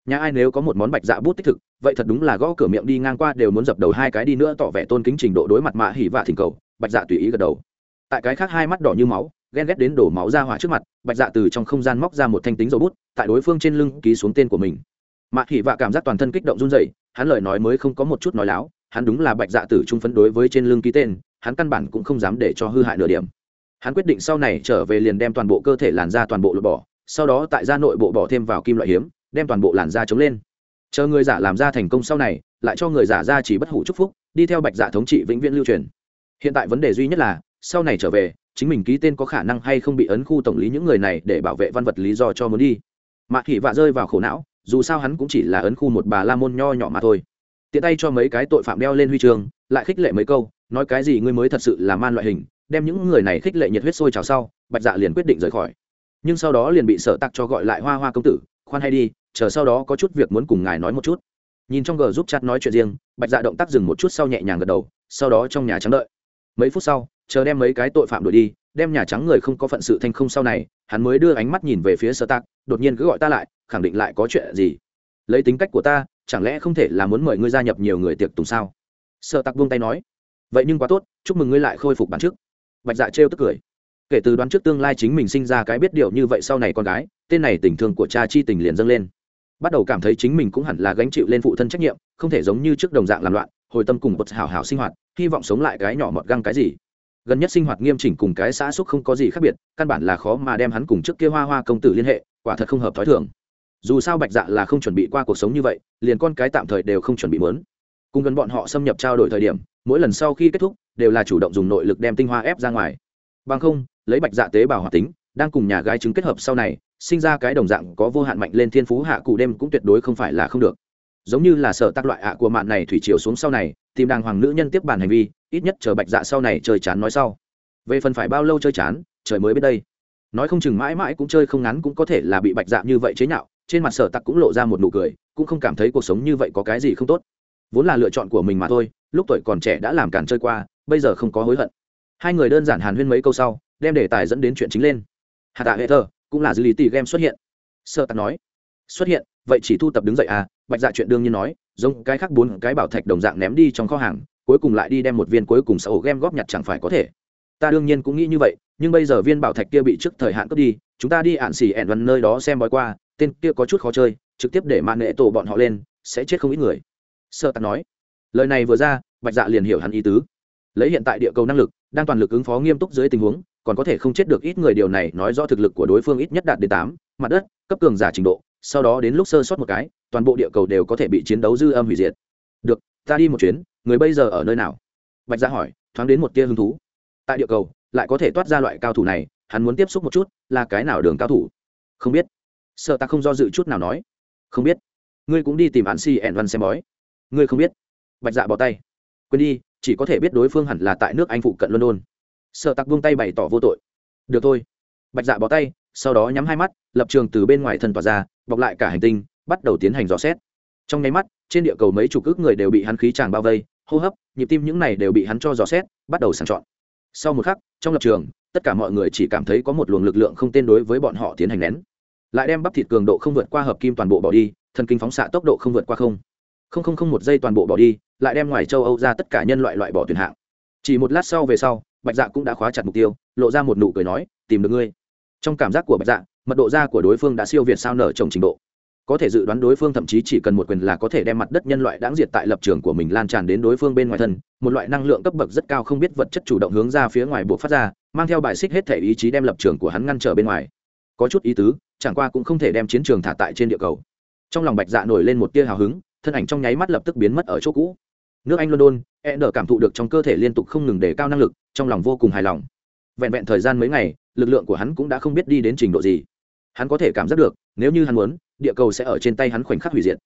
nhà ai nếu có một món bạch dạ bút tích thực, vậy thật đúng là gõ cửa miệng đi ngang qua đều muốn dập đầu hai cái đi nữa tỏ vẻ tôn kính trình độ đối mặt mạ hỉ vạ thỉnh cầu, bạch dạ tùy ý gật đầu. Tại cái khác hai mắt đỏ như máu, ghen ghét đến đổ máu ra hỏa trước mặt, bạch dạ từ trong không gian móc ra một thanh tính dầu bút, tại đối phương trên lưng ký xuống tên của mình. Mạ hỉ vạ cảm giác toàn thân kích động run dậy hắn lời nói mới không có một chút nói láo, hắn đúng là bạch dạ tử trung phấn đối với trên lưng ký tên, hắn căn bản cũng không dám để cho hư hại nửa điểm. Hắn quyết định sau này trở về liền đem toàn bộ cơ thể làn da toàn bộ lột bỏ, sau đó tại da nội bộ bỏ thêm vào kim loại hiếm đem toàn bộ làn da chống lên. Chờ người giả làm ra thành công sau này, lại cho người giả ra chỉ bất hủ chúc phúc, đi theo bạch dạ thống trị vĩnh viễn lưu truyền. Hiện tại vấn đề duy nhất là, sau này trở về, chính mình ký tên có khả năng hay không bị ấn khu tổng lý những người này để bảo vệ văn vật lý do cho muốn đi. Mạ thị vạ rơi vào khổ não, dù sao hắn cũng chỉ là ấn khu một bà la môn nho nhỏ mà thôi. Tiện tay cho mấy cái tội phạm đeo lên huy chương, lại khích lệ mấy câu, nói cái gì ngươi mới thật sự là man loại hình, đem những người này khích lệ nhiệt huyết sôi trào sau, bạch dạ liền quyết định rời khỏi. Nhưng sau đó liền bị sở tặc cho gọi lại hoa hoa công tử khoan hay đi, chờ sau đó có chút việc muốn cùng ngài nói một chút. Nhìn trong g giúp chặt nói chuyện riêng, bạch dạ động tác dừng một chút sau nhẹ nhàng gật đầu, sau đó trong nhà trắng đợi. Mấy phút sau, chờ đem mấy cái tội phạm đuổi đi, đem nhà trắng người không có phận sự thành không sau này, hắn mới đưa ánh mắt nhìn về phía sở tạc, đột nhiên cứ gọi ta lại, khẳng định lại có chuyện gì? Lấy tính cách của ta, chẳng lẽ không thể là muốn mời ngươi gia nhập nhiều người tiệc tùng sao? Sợ tặc buông tay nói. Vậy nhưng quá tốt, chúc mừng ngươi lại khôi phục bản trước bạch dạ trêu tức cười kể từ đoán trước tương lai chính mình sinh ra cái biết điều như vậy sau này con gái, tên này tình thương của cha chi tình liền dâng lên. Bắt đầu cảm thấy chính mình cũng hẳn là gánh chịu lên phụ thân trách nhiệm, không thể giống như trước đồng dạng làm loạn, hồi tâm cùng bật hảo hảo sinh hoạt, hy vọng sống lại cái nhỏ mọt găng cái gì. Gần nhất sinh hoạt nghiêm chỉnh cùng cái xã xúc không có gì khác biệt, căn bản là khó mà đem hắn cùng trước kia hoa hoa công tử liên hệ, quả thật không hợp t h ó i thường. Dù sao bạch dạ là không chuẩn bị qua cuộc sống như vậy, liền con cái tạm thời đều không chuẩn bị mớn cùng gần bọn họ xâm nhập trao đổi thời điểm, mỗi lần sau khi kết thúc, đều là chủ động dùng nội lực đem tinh hoa ép ra ngoài. Bằng không lấy bạch dạ tế bào hoạt tính, đang cùng nhà gái chứng kết hợp sau này, sinh ra cái đồng dạng có vô hạn mạnh lên thiên phú hạ cụ đêm cũng tuyệt đối không phải là không được. Giống như là sở tác loại ạ của mạn này thủy chiều xuống sau này, tìm đàng hoàng nữ nhân tiếp bàn hành vi, ít nhất chờ bạch dạ sau này chơi chán nói sau. Về phần phải bao lâu chơi chán, trời mới biết đây. Nói không chừng mãi mãi cũng chơi không ngắn cũng có thể là bị bạch dạ như vậy chế nhạo, trên mặt sở tặc cũng lộ ra một nụ cười, cũng không cảm thấy cuộc sống như vậy có cái gì không tốt. Vốn là lựa chọn của mình mà thôi, lúc tuổi còn trẻ đã làm cản chơi qua, bây giờ không có hối hận. Hai người đơn giản hàn huyên mấy câu sau đem đề tài dẫn đến chuyện chính lên. Hạ tạ hệ thờ, cũng là dư lý tỷ game xuất hiện. Sơ tặc nói, xuất hiện, vậy chỉ thu tập đứng dậy à? Bạch dạ chuyện đương nhiên nói, giống cái khác bốn cái bảo thạch đồng dạng ném đi trong kho hàng, cuối cùng lại đi đem một viên cuối cùng sở hữu game góp nhặt chẳng phải có thể. Ta đương nhiên cũng nghĩ như vậy, nhưng bây giờ viên bảo thạch kia bị trước thời hạn cướp đi, chúng ta đi ạn xỉ ẹn văn nơi đó xem bói qua, tên kia có chút khó chơi, trực tiếp để mạng nghệ tổ bọn họ lên, sẽ chết không ít người. Sơ tạc nói, lời này vừa ra, bạch dạ liền hiểu hắn ý tứ. Lấy hiện tại địa cầu năng lực, đang toàn lực ứng phó nghiêm túc dưới tình huống còn có thể không chết được ít người, điều này nói rõ thực lực của đối phương ít nhất đạt đến tám, mặt đất, cấp cường giả trình độ, sau đó đến lúc sơ sót một cái, toàn bộ địa cầu đều có thể bị chiến đấu dư âm hủy diệt. Được, ta đi một chuyến, người bây giờ ở nơi nào? Bạch gia hỏi, thoáng đến một tia hứng thú. Tại địa cầu, lại có thể toát ra loại cao thủ này, hắn muốn tiếp xúc một chút, là cái nào đường cao thủ? Không biết. Sợ ta không do dự chút nào nói. Không biết. Ngươi cũng đi tìm hắn si ẻn văn xem bói. Ngươi không biết. Bạch dạ bỏ tay. Quên đi, chỉ có thể biết đối phương hẳn là tại nước anh phụ cận london sợ tặc buông tay bày tỏ vô tội. Được thôi. Bạch dạ bỏ tay, sau đó nhắm hai mắt, lập trường từ bên ngoài thân tỏa ra, bọc lại cả hành tinh, bắt đầu tiến hành dò xét. Trong nháy mắt, trên địa cầu mấy chục ước người đều bị hắn khí tràng bao vây, hô hấp, nhịp tim những này đều bị hắn cho dò xét, bắt đầu sàng chọn. Sau một khắc, trong lập trường, tất cả mọi người chỉ cảm thấy có một luồng lực lượng không tên đối với bọn họ tiến hành nén. Lại đem bắp thịt cường độ không vượt qua hợp kim toàn bộ bỏ đi, thần kinh phóng xạ tốc độ không vượt qua không. Không không không một giây toàn bộ bỏ đi, lại đem ngoài châu âu ra tất cả nhân loại loại bỏ tuyển hạng. Chỉ một lát sau về sau bạch dạ cũng đã khóa chặt mục tiêu, lộ ra một nụ cười nói, tìm được ngươi. Trong cảm giác của bạch dạ mật độ da của đối phương đã siêu việt sao nở trồng trình độ. Có thể dự đoán đối phương thậm chí chỉ cần một quyền là có thể đem mặt đất nhân loại đáng diệt tại lập trường của mình lan tràn đến đối phương bên ngoài thân, một loại năng lượng cấp bậc rất cao không biết vật chất chủ động hướng ra phía ngoài buộc phát ra, mang theo bài xích hết thể ý chí đem lập trường của hắn ngăn trở bên ngoài. Có chút ý tứ, chẳng qua cũng không thể đem chiến trường thả tại trên địa cầu. Trong lòng bạch dạ nổi lên một tia hào hứng, thân ảnh trong nháy mắt lập tức biến mất ở chỗ cũ. Nước anh london e n cảm thụ được trong cơ thể liên tục không ngừng đề cao năng lực trong lòng vô cùng hài lòng. Vẹn vẹn thời gian mấy ngày, lực lượng của hắn cũng đã không biết đi đến trình độ gì. Hắn có thể cảm giác được, nếu như hắn muốn, địa cầu sẽ ở trên tay hắn khoảnh khắc hủy diệt.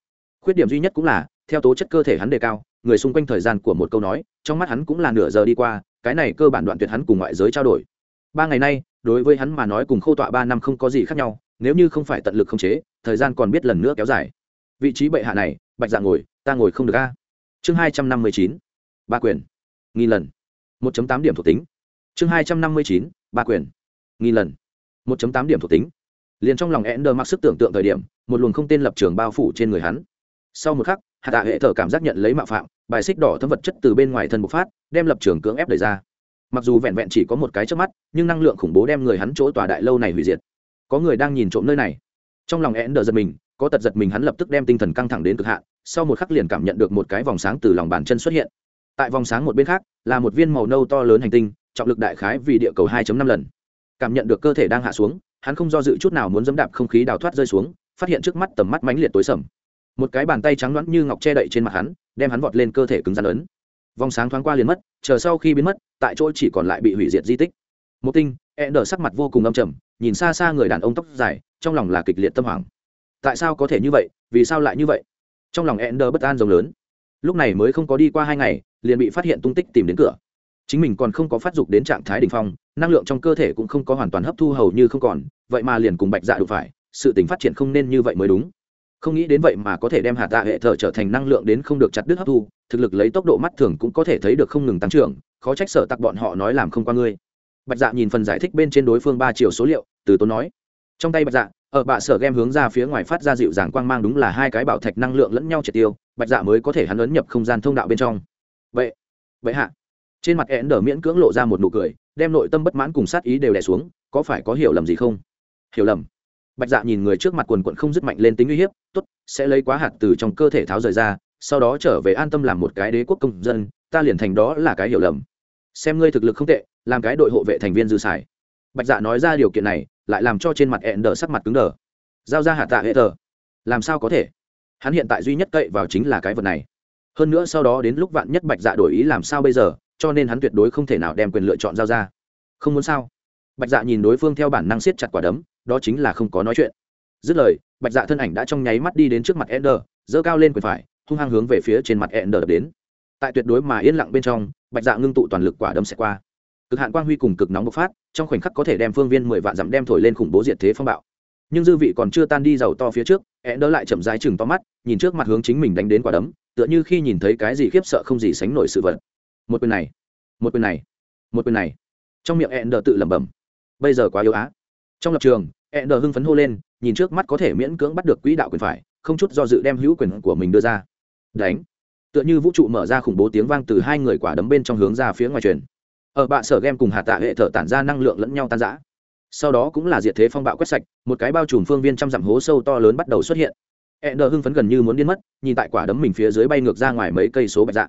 Khuyết điểm duy nhất cũng là, theo tố chất cơ thể hắn đề cao, người xung quanh thời gian của một câu nói, trong mắt hắn cũng là nửa giờ đi qua, cái này cơ bản đoạn tuyệt hắn cùng ngoại giới trao đổi. Ba ngày nay, đối với hắn mà nói cùng khâu tọa ba năm không có gì khác nhau, nếu như không phải tận lực không chế, thời gian còn biết lần nữa kéo dài. Vị trí bệ hạ này, bạch dạ ngồi, ta ngồi không được a. Chương hai trăm năm mươi chín, ba quyền. Nghìn lần một tám điểm thuộc tính. Chương hai trăm năm mươi chín, ba quyền. Nghìn lần. một tám điểm thuộc tính. Liền trong lòng ender mặc sức tưởng tượng thời điểm, một luồng không tên lập trường bao phủ trên người hắn. Sau một khắc, hạ tạ hệ thở cảm giác nhận lấy mạo phạm, bài xích đỏ thấm vật chất từ bên ngoài thân bộc phát, đem lập trường cưỡng ép đẩy ra. Mặc dù vẹn vẹn chỉ có một cái trước mắt, nhưng năng lượng khủng bố đem người hắn chỗ tòa đại lâu này hủy diệt. Có người đang nhìn trộm nơi này. Trong lòng ender giật mình, có tật giật mình hắn lập tức đem tinh thần căng thẳng đến cực hạn, sau một khắc liền cảm nhận được một cái vòng sáng từ lòng bàn chân xuất hiện tại vòng sáng một bên khác, là một viên màu nâu to lớn hành tinh, trọng lực đại khái vì địa cầu 2 năm lần. Cảm nhận được cơ thể đang hạ xuống, hắn không do dự chút nào muốn dẫm đạp không khí đào thoát rơi xuống, phát hiện trước mắt tầm mắt mãnh liệt tối sầm. Một cái bàn tay trắng loãng như ngọc che đậy trên mặt hắn, đem hắn vọt lên cơ thể cứng rắn lớn vòng sáng thoáng qua liền mất, chờ sau khi biến mất, tại chỗ chỉ còn lại bị hủy diệt di tích. Một tinh e nở sắc mặt vô cùng âm trầm, nhìn xa xa người đàn ông tóc dài, trong lòng là kịch liệt tâm hoảng. Tại sao có thể như vậy? Vì sao lại như vậy? Trong lòng e nở bất an rồng lớn. Lúc này mới không có đi qua hai ngày liền bị phát hiện tung tích tìm đến cửa. Chính mình còn không có phát dục đến trạng thái đ ỉ n h phong, năng lượng trong cơ thể cũng không có hoàn toàn hấp thu hầu như không còn, vậy mà liền cùng bạch dạ đụng phải, sự tình phát triển không nên như vậy mới đúng. Không nghĩ đến vậy mà có thể đem hạt tạ hệ thở trở thành năng lượng đến không được chặt đứt hấp thu, thực lực lấy tốc độ mắt thường cũng có thể thấy được không ngừng tăng trưởng, khó trách sở tặc bọn họ nói làm không qua ngươi. Bạch dạ nhìn phần giải thích bên trên đối phương ba triệu số liệu, từ tốn nói. Trong tay bạch dạ ở bạ sở game hướng ra phía ngoài phát ra dịu dàng quang mang đúng là hai cái bảo thạch năng lượng lẫn nhau triệt tiêu, bạch dạ mới có thể hắn ấn nhập không gian thông đạo bên trong vậy vậy hạ. Trên mặt én đờ miễn cưỡng lộ ra một nụ cười, đem nội tâm bất mãn cùng sát ý đều đè xuống, có phải có hiểu lầm gì không? Hiểu lầm. Bạch dạ nhìn người trước mặt quần quận không dứt mạnh lên tính uy hiếp t ố t sẽ lấy quá hạt từ trong cơ thể tháo rời ra, sau đó trở về an tâm làm một cái đế quốc công dân, ta liền thành đó là cái hiểu lầm. Xem ngươi thực lực không tệ, làm cái đội hộ vệ thành viên dư xài. Bạch dạ nói ra điều kiện này, lại làm cho trên mặt ẹn đờ sắc mặt cứng đờ. Giao ra hạt tạ hệ tờ. Làm sao có thể? Hắn hiện tại duy nhất cậy vào chính là cái vật này hơn nữa sau đó đến lúc vạn nhất bạch dạ đổi ý làm sao bây giờ, cho nên hắn tuyệt đối không thể nào đem quyền lựa chọn giao ra. Không muốn sao? Bạch dạ nhìn đối phương theo bản năng siết chặt quả đấm, đó chính là không có nói chuyện. Dứt lời, bạch dạ thân ảnh đã trong nháy mắt đi đến trước mặt ender, giơ cao lên quyền phải, hung hăng hướng về phía trên mặt ender đập đến. Tại tuyệt đối mà yên lặng bên trong, bạch dạ ngưng tụ toàn lực quả đấm sẽ qua. Cực hạn quang huy cùng cực nóng bộc phát, trong khoảnh khắc có thể đem phương viên mười vạn dặm đem thổi lên khủng bố diệt thế phong bạo nhưng dư vị còn chưa tan đi giàu to phía trước é đỡ lại chậm rãi chừng to mắt, nhìn trước mặt hướng chính mình đánh đến quả đấm, tựa như khi nhìn thấy cái gì khiếp sợ không gì sánh nổi sự vật. Một quyền này, một quyền này, một quyền này. Trong miệng ẹn đỡ tự lẩm bẩm, bây giờ quá yếu á. Trong lập trường ẹn đỡ hưng phấn hô lên, nhìn trước mắt có thể miễn cưỡng bắt được quỹ đạo quyền phải, không chút do dự đem hữu quyền của mình đưa ra. Đánh. Tựa như vũ trụ mở ra khủng bố tiếng vang từ hai người quả đấm bên trong hướng ra phía ngoài truyền. Ở bạ sở game cùng hạ tạ hệ thở tản ra năng lượng lẫn nhau tan rã sau đó cũng là diệt thế phong bạo quét sạch, một cái bao trùm phương viên trăm dặm hố sâu to lớn bắt đầu xuất hiện. E đờ hưng phấn gần như muốn điên mất, nhìn tại quả đấm mình phía dưới bay ngược ra ngoài mấy cây số bạch dạ.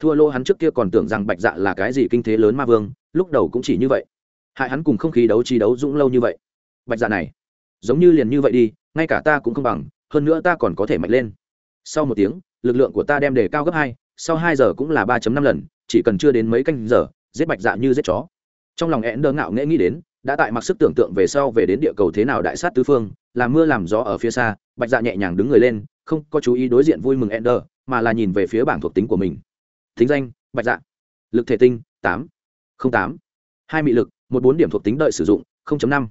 Thua lô hắn trước kia còn tưởng rằng bạch dạ là cái gì kinh thế lớn ma vương, lúc đầu cũng chỉ như vậy. Hại hắn cùng không khí đấu trí đấu dũng lâu như vậy. Bạch dạ này, giống như liền như vậy đi, ngay cả ta cũng không bằng, hơn nữa ta còn có thể mạnh lên. Sau một tiếng, lực lượng của ta đem đề cao gấp hai, sau hai giờ cũng là ba năm lần, chỉ cần chưa đến mấy canh giờ, giết bạch dạ như giết chó. Trong lòng én đơ ngạo nghễ nghĩ đến đã tại mặc sức tưởng tượng về sau về đến địa cầu thế nào đại sát tứ phương làm mưa làm gió ở phía xa, bạch dạ nhẹ nhàng đứng người lên, không có chú ý đối diện vui mừng ender, mà là nhìn về phía bảng thuộc tính của mình. Thính danh, bạch dạ. Lực thể tinh, tám. Tám. Hai mị lực, một bốn điểm thuộc tính đợi sử dụng năm.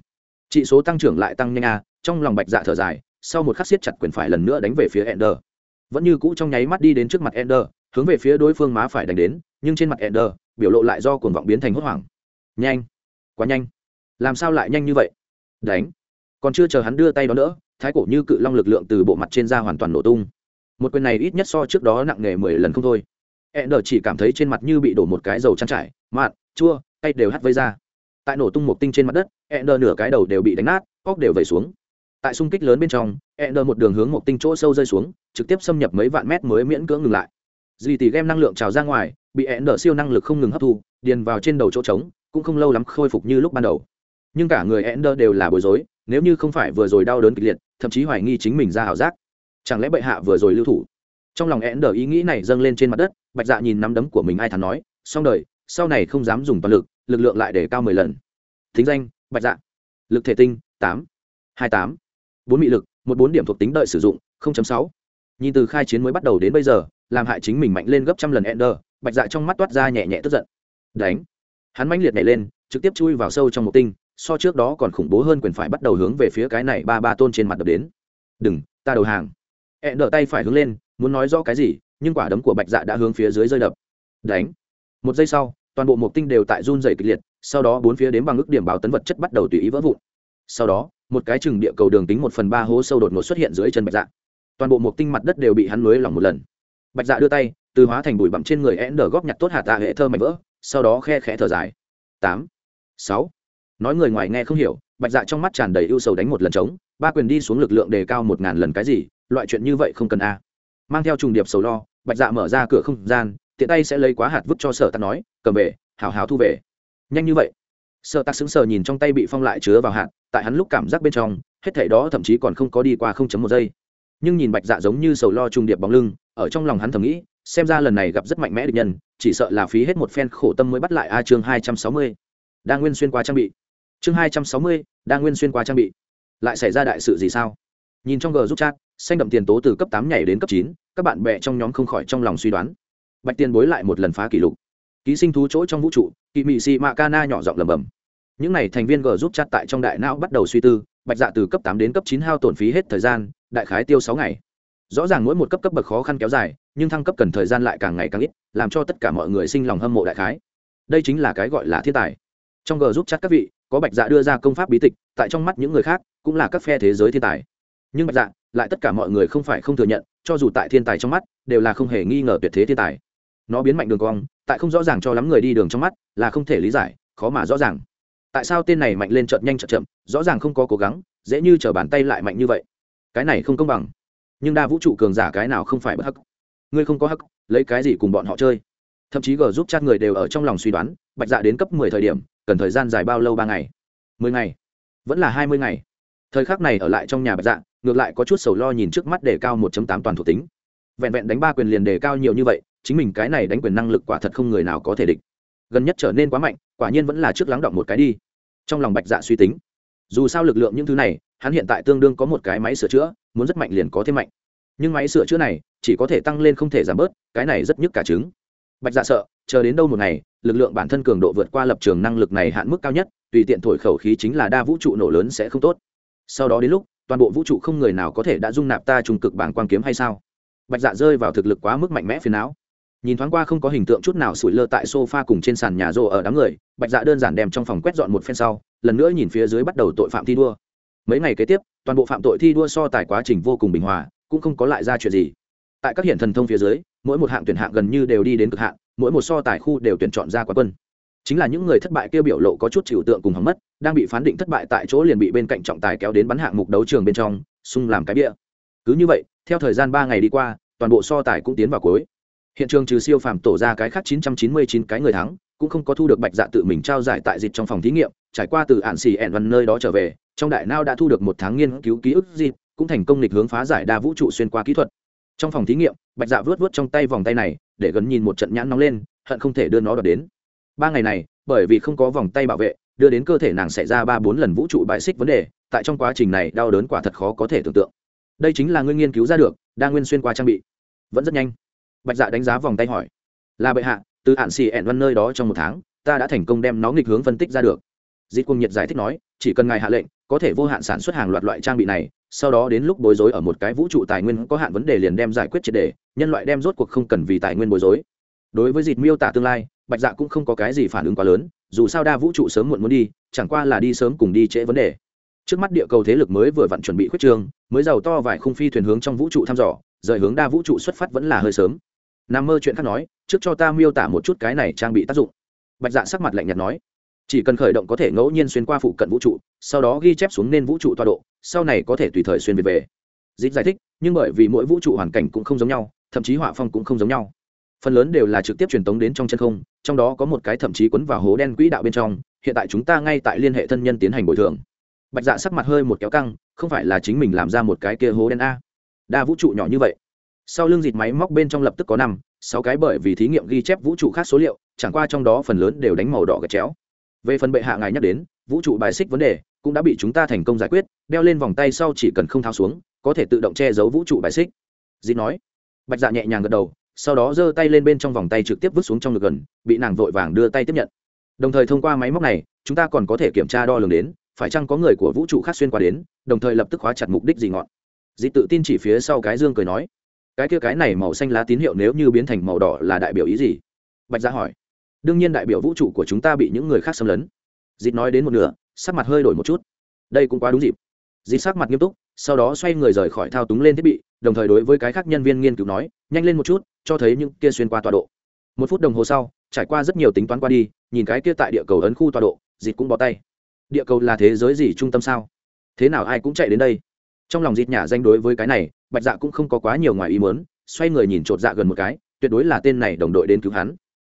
Trị số tăng trưởng lại tăng nhanh a, trong lòng bạch dạ thở dài, sau một khắc siết chặt quyền phải lần nữa đánh về phía ender. Vẫn như cũ trong nháy mắt đi đến trước mặt ender, hướng về phía đối phương má phải đánh đến, nhưng trên mặt ender, biểu lộ lại do cuồng vọng biến thành hốt hoảng. Nhanh. Quá nhanh làm sao lại nhanh như vậy? Đánh. Còn chưa chờ hắn đưa tay đó nữa, thái cổ như cự long lực lượng từ bộ mặt trên da hoàn toàn nổ tung. Một quyền này ít nhất so trước đó nặng nề mười lần không thôi. E n chỉ cảm thấy trên mặt như bị đổ một cái dầu trang trải mặn chua, tay đều hắt vây ra. Tại nổ tung một tinh trên mặt đất e n nửa cái đầu đều bị đánh nát, óc đều vẩy xuống. Tại xung kích lớn bên trong e n một đường hướng một tinh chỗ sâu rơi xuống, trực tiếp xâm nhập mấy vạn mét mới miễn cưỡng ngừng lại. Dì tỷ game năng lượng trào ra ngoài, bị e n siêu năng lực không ngừng hấp thu, điền vào trên đầu chỗ trống, cũng không lâu lắm khôi phục như lúc ban đầu nhưng cả người Ender đều là bối rối, nếu như không phải vừa rồi đau đớn kịch liệt, thậm chí hoài nghi chính mình ra ảo giác. Chẳng lẽ bệ hạ vừa rồi lưu thủ? Trong lòng Ender ý nghĩ này dâng lên trên mặt đất, bạch dạ nhìn nắm đấm của mình ai thắn nói, xong đời, sau này không dám dùng toàn lực lực lượng lại để cao mười lần. Thính danh, bạch dạ. Lực thể tinh, tám, hai tám. Bốn mị lực, một bốn điểm thuộc tính đợi sử dụng sáu. Nhìn từ khai chiến mới bắt đầu đến bây giờ, làm hại chính mình mạnh lên gấp trăm lần ender, bạch dạ trong mắt toát ra nhẹ nhẹ tức giận. Đánh. Hắn mãnh liệt nhảy lên, trực tiếp chui vào sâu trong một tinh so trước đó còn khủng bố hơn quyền phải bắt đầu hướng về phía cái này ba ba tôn trên mặt đập đến. Đừng, ta đầu hàng. E Hẹn đỡ tay phải hướng lên, muốn nói rõ cái gì, nhưng quả đấm của bạch dạ đã hướng phía dưới rơi đập. Đánh. Một giây sau, toàn bộ mộc tinh đều tại run dày kịch liệt, sau đó bốn phía đến bằng ức điểm báo tấn vật chất bắt đầu tùy ý vỡ vụn. Sau đó, một cái chừng địa cầu đường tính một phần ba hố sâu đột ngột xuất hiện dưới chân bạch dạ. Toàn bộ mộc tinh mặt đất đều bị hắn lưới lỏng một lần. Bạch dạ đưa tay, từ hóa thành bụi bặm trên người én đờ góp nhặt tốt hạt tạ hệ thơ mảnh vỡ, sau đó khe khẽ thở dài. Tám. Sáu nói người ngoài nghe không hiểu, bạch dạ trong mắt tràn đầy ưu sầu đánh một lần trống, ba quyền đi xuống lực lượng đề cao một ngàn lần cái gì, loại chuyện như vậy không cần a. Mang theo trùng điệp sầu lo, bạch dạ mở ra cửa không gian, tiện tay sẽ lấy quá hạt vứt cho sở tạc nói, cầm về hào hào thu về. Nhanh như vậy. Sở tạc sững sờ nhìn trong tay bị phong lại chứa vào hạt, tại hắn lúc cảm giác bên trong, hết thảy đó thậm chí còn không có đi qua không chấm một giây. Nhưng nhìn bạch dạ giống như sầu lo trùng điệp bóng lưng, ở trong lòng hắn thầm nghĩ, xem ra lần này gặp rất mạnh mẽ địch nhân, chỉ sợ là phí hết một phen khổ tâm mới bắt lại a chương hai trăm sáu mươi. Đa nguyên xuyên qua trang bị chương hai trăm sáu mươi đang nguyên xuyên qua trang bị. Lại xảy ra đại sự gì sao? Nhìn trong g giúp chat, xanh đậm tiền tố từ cấp tám nhảy đến cấp chín, các bạn bè trong nhóm không khỏi trong lòng suy đoán. Bạch tiền bối lại một lần phá kỷ lục. Ký sinh thú chỗ trong vũ trụ, kỵ mị xì mạ ca na nhỏ giọng lầm bầm những n à y thành viên g giúp chat tại trong đại não bắt đầu suy tư, bạch dạ từ cấp tám đến cấp chín hao tổn phí hết thời gian, đại khái tiêu sáu ngày. Rõ ràng mỗi một cấp cấp bậc khó khăn kéo dài, nhưng thăng cấp cần thời gian lại càng ngày càng ít, làm cho tất cả mọi người sinh lòng hâm mộ đại khái. Đây chính là cái gọi là thiên tài. Trong g giúp chat các vị có bạch dạ đưa ra công pháp bí tịch, tại trong mắt những người khác, cũng là các phe thế giới thiên tài. Nhưng bạch dạ lại tất cả mọi người không phải không thừa nhận, cho dù tại thiên tài trong mắt, đều là không hề nghi ngờ tuyệt thế thiên tài. Nó biến mạnh đường cong, tại không rõ ràng cho lắm người đi đường trong mắt, là không thể lý giải, khó mà rõ ràng. Tại sao tên này mạnh lên chợt nhanh chợt chậm, rõ ràng không có cố gắng, dễ như t bàn tay lại mạnh như vậy? Cái này không công bằng. Nhưng đa vũ trụ cường giả cái nào không phải bất hắc? Ngươi không có hắc, lấy cái gì cùng bọn họ chơi? Thậm chí g giúp chat người đều ở trong lòng suy đoán, bạch dạ đến cấp mười thời điểm cần thời gian dài bao lâu ba ngày? Mười ngày. Vẫn là hai mươi ngày. Thời khắc này ở lại trong nhà bạch dạ ngược lại có chút sầu lo nhìn trước mắt đề cao một tám toàn thuộc tính. Vẹn vẹn đánh ba quyền liền đề cao nhiều như vậy, chính mình cái này đánh quyền năng lực quả thật không người nào có thể địch. Gần nhất trở nên quá mạnh, quả nhiên vẫn là trước lắng động một cái đi. Trong lòng bạch dạ suy tính, dù sao lực lượng những thứ này, hắn hiện tại tương đương có một cái máy sửa chữa, muốn rất mạnh liền có thêm mạnh. Nhưng máy sửa chữa này, chỉ có thể tăng lên không thể giảm bớt, cái này rất nhức cả trứng. Bạch dạ sợ, chờ đến đâu một ngày lực lượng bản thân cường độ vượt qua lập trường năng lực này hạn mức cao nhất, tùy tiện thổi khẩu khí chính là đa vũ trụ nổ lớn sẽ không tốt. Sau đó đến lúc, toàn bộ vũ trụ không người nào có thể đã dung nạp ta trung cực bảng quan kiếm hay sao? Bạch dạ rơi vào thực lực quá mức mạnh mẽ phiền não. Nhìn thoáng qua không có hình tượng chút nào sủi lơ tại sofa cùng trên sàn nhà rô ở đám người, bạch dạ đơn giản đem trong phòng quét dọn một phen sau, lần nữa nhìn phía dưới bắt đầu tội phạm thi đua. Mấy ngày kế tiếp, toàn bộ phạm tội thi đua so tài quá trình vô cùng bình hòa, cũng không có lại ra chuyện gì. Tại các hiện thần thông phía dưới, mỗi một hạng tuyển hạng gần như đều đi đến cực hạn mỗi một so tài khu đều tuyển chọn ra quán quân. Chính là những người thất bại kia biểu lộ có chút chịu tượng cùng hỏng mất, đang bị phán định thất bại tại chỗ liền bị bên cạnh trọng tài kéo đến bắn hạng mục đấu trường bên trong, xung làm cái bia cứ như vậy, theo thời gian ba ngày đi qua, toàn bộ so tài cũng tiến vào cuối. Hiện trường trừ siêu phàm tổ ra cái khác 999 cái người thắng, cũng không có thu được bạch dạ tự mình trao giải tại dịch trong phòng thí nghiệm, trải qua từ ạn xì ẹn văn nơi đó trở về, trong đại nao đã thu được một tháng nghiên cứu ký ức dịp, cũng thành công lịch hướng phá giải đa vũ trụ xuyên qua kỹ thuật. Trong phòng thí nghiệm, bạch dạ vớt vớt trong tay vòng tay này để gần nhìn một trận nhãn nóng lên, hận không thể đưa nó đoạt đến. Ba ngày này, bởi vì không có vòng tay bảo vệ, đưa đến cơ thể nàng xảy ra ba bốn lần vũ trụ bại xích vấn đề, tại trong quá trình này đau đớn quả thật khó có thể tưởng tượng. Đây chính là ngươi nghiên cứu ra được đa nguyên xuyên qua trang bị. Vẫn rất nhanh. Bạch dạ đánh giá vòng tay hỏi. Là bệ hạ, từ hạn xì ẹn văn nơi đó trong một tháng, ta đã thành công đem nó nghịch hướng phân tích ra được. Dịp cung nhiệt giải thích nói, chỉ cần ngài hạ lệnh, có thể vô hạn sản xuất hàng loạt loại trang bị này sau đó đến lúc bối rối ở một cái vũ trụ tài nguyên có hạn vấn đề liền đem giải quyết triệt đề, nhân loại đem rốt cuộc không cần vì tài nguyên bối rối. Đối với dịp miêu tả tương lai, bạch dạ cũng không có cái gì phản ứng quá lớn, dù sao đa vũ trụ sớm muộn muốn đi, chẳng qua là đi sớm cùng đi trễ vấn đề. Trước mắt địa cầu thế lực mới vừa vặn chuẩn bị khuyết trương, mới giàu to vài khung phi thuyền hướng trong vũ trụ thăm dò, rời hướng đa vũ trụ xuất phát vẫn là hơi sớm. Nằm mơ chuyện khác nói, trước cho ta miêu tả một chút cái này trang bị tác dụng. Bạch dạ sắc mặt lạnh nhạt nói, chỉ cần khởi động có thể ngẫu nhiên xuyên qua phụ cận vũ trụ, sau đó ghi chép xuống nên vũ trụ toa độ sau này có thể tùy thời xuyên về về. Dịp giải thích, nhưng bởi vì mỗi vũ trụ hoàn cảnh cũng không giống nhau, thậm chí họa phong cũng không giống nhau. Phần lớn đều là trực tiếp truyền tống đến trong chân không, trong đó có một cái thậm chí quấn vào hố đen quỹ đạo bên trong, hiện tại chúng ta ngay tại liên hệ thân nhân tiến hành bồi thường. Bạch dạ sắc mặt hơi một kéo căng, không phải là chính mình làm ra một cái kia hố đen a. Đa vũ trụ nhỏ như vậy. Sau lưng dịt máy móc bên trong lập tức có năm, sáu cái bởi vì thí nghiệm ghi chép vũ trụ khác số liệu, chẳng qua trong đó phần lớn đều đánh màu đỏ gạch chéo. Về phần bệ hạ ngài nhắc đến, vũ trụ bài xích vấn đề cũng đã bị chúng ta thành công giải quyết, đeo lên vòng tay sau chỉ cần không tháo xuống, có thể tự động che giấu vũ trụ bài xích. Dị nói. Bạch dạ nhẹ nhàng gật đầu, sau đó giơ tay lên bên trong vòng tay trực tiếp vứt xuống trong ngực gần, bị nàng vội vàng đưa tay tiếp nhận. Đồng thời thông qua máy móc này, chúng ta còn có thể kiểm tra đo lường đến, phải chăng có người của vũ trụ khác xuyên qua đến, đồng thời lập tức khóa chặt mục đích gì ngọn. Dị tự tin chỉ phía sau cái dương cười nói. Cái kia cái này màu xanh lá tín hiệu nếu như biến thành màu đỏ là đại biểu ý gì? Bạch dạ hỏi. Đương nhiên đại biểu vũ trụ của chúng ta bị những người khác xâm lấn. Dịp nói đến một nửa sắc mặt hơi đổi một chút. Đây cũng quá đúng dịp. Dịp sắc mặt nghiêm túc, sau đó xoay người rời khỏi thao túng lên thiết bị, đồng thời đối với cái khác nhân viên nghiên cứu nói, nhanh lên một chút, cho thấy những kia xuyên qua tọa độ. Một phút đồng hồ sau, trải qua rất nhiều tính toán qua đi, nhìn cái kia tại địa cầu ấn khu tọa độ, dịp cũng bỏ tay. Địa cầu là thế giới gì trung tâm sao? Thế nào ai cũng chạy đến đây? Trong lòng dịp nhả danh đối với cái này, bạch dạ cũng không có quá nhiều ngoài ý mớn xoay người nhìn chột dạ gần một cái, tuyệt đối là tên này đồng đội đến cứu hắn.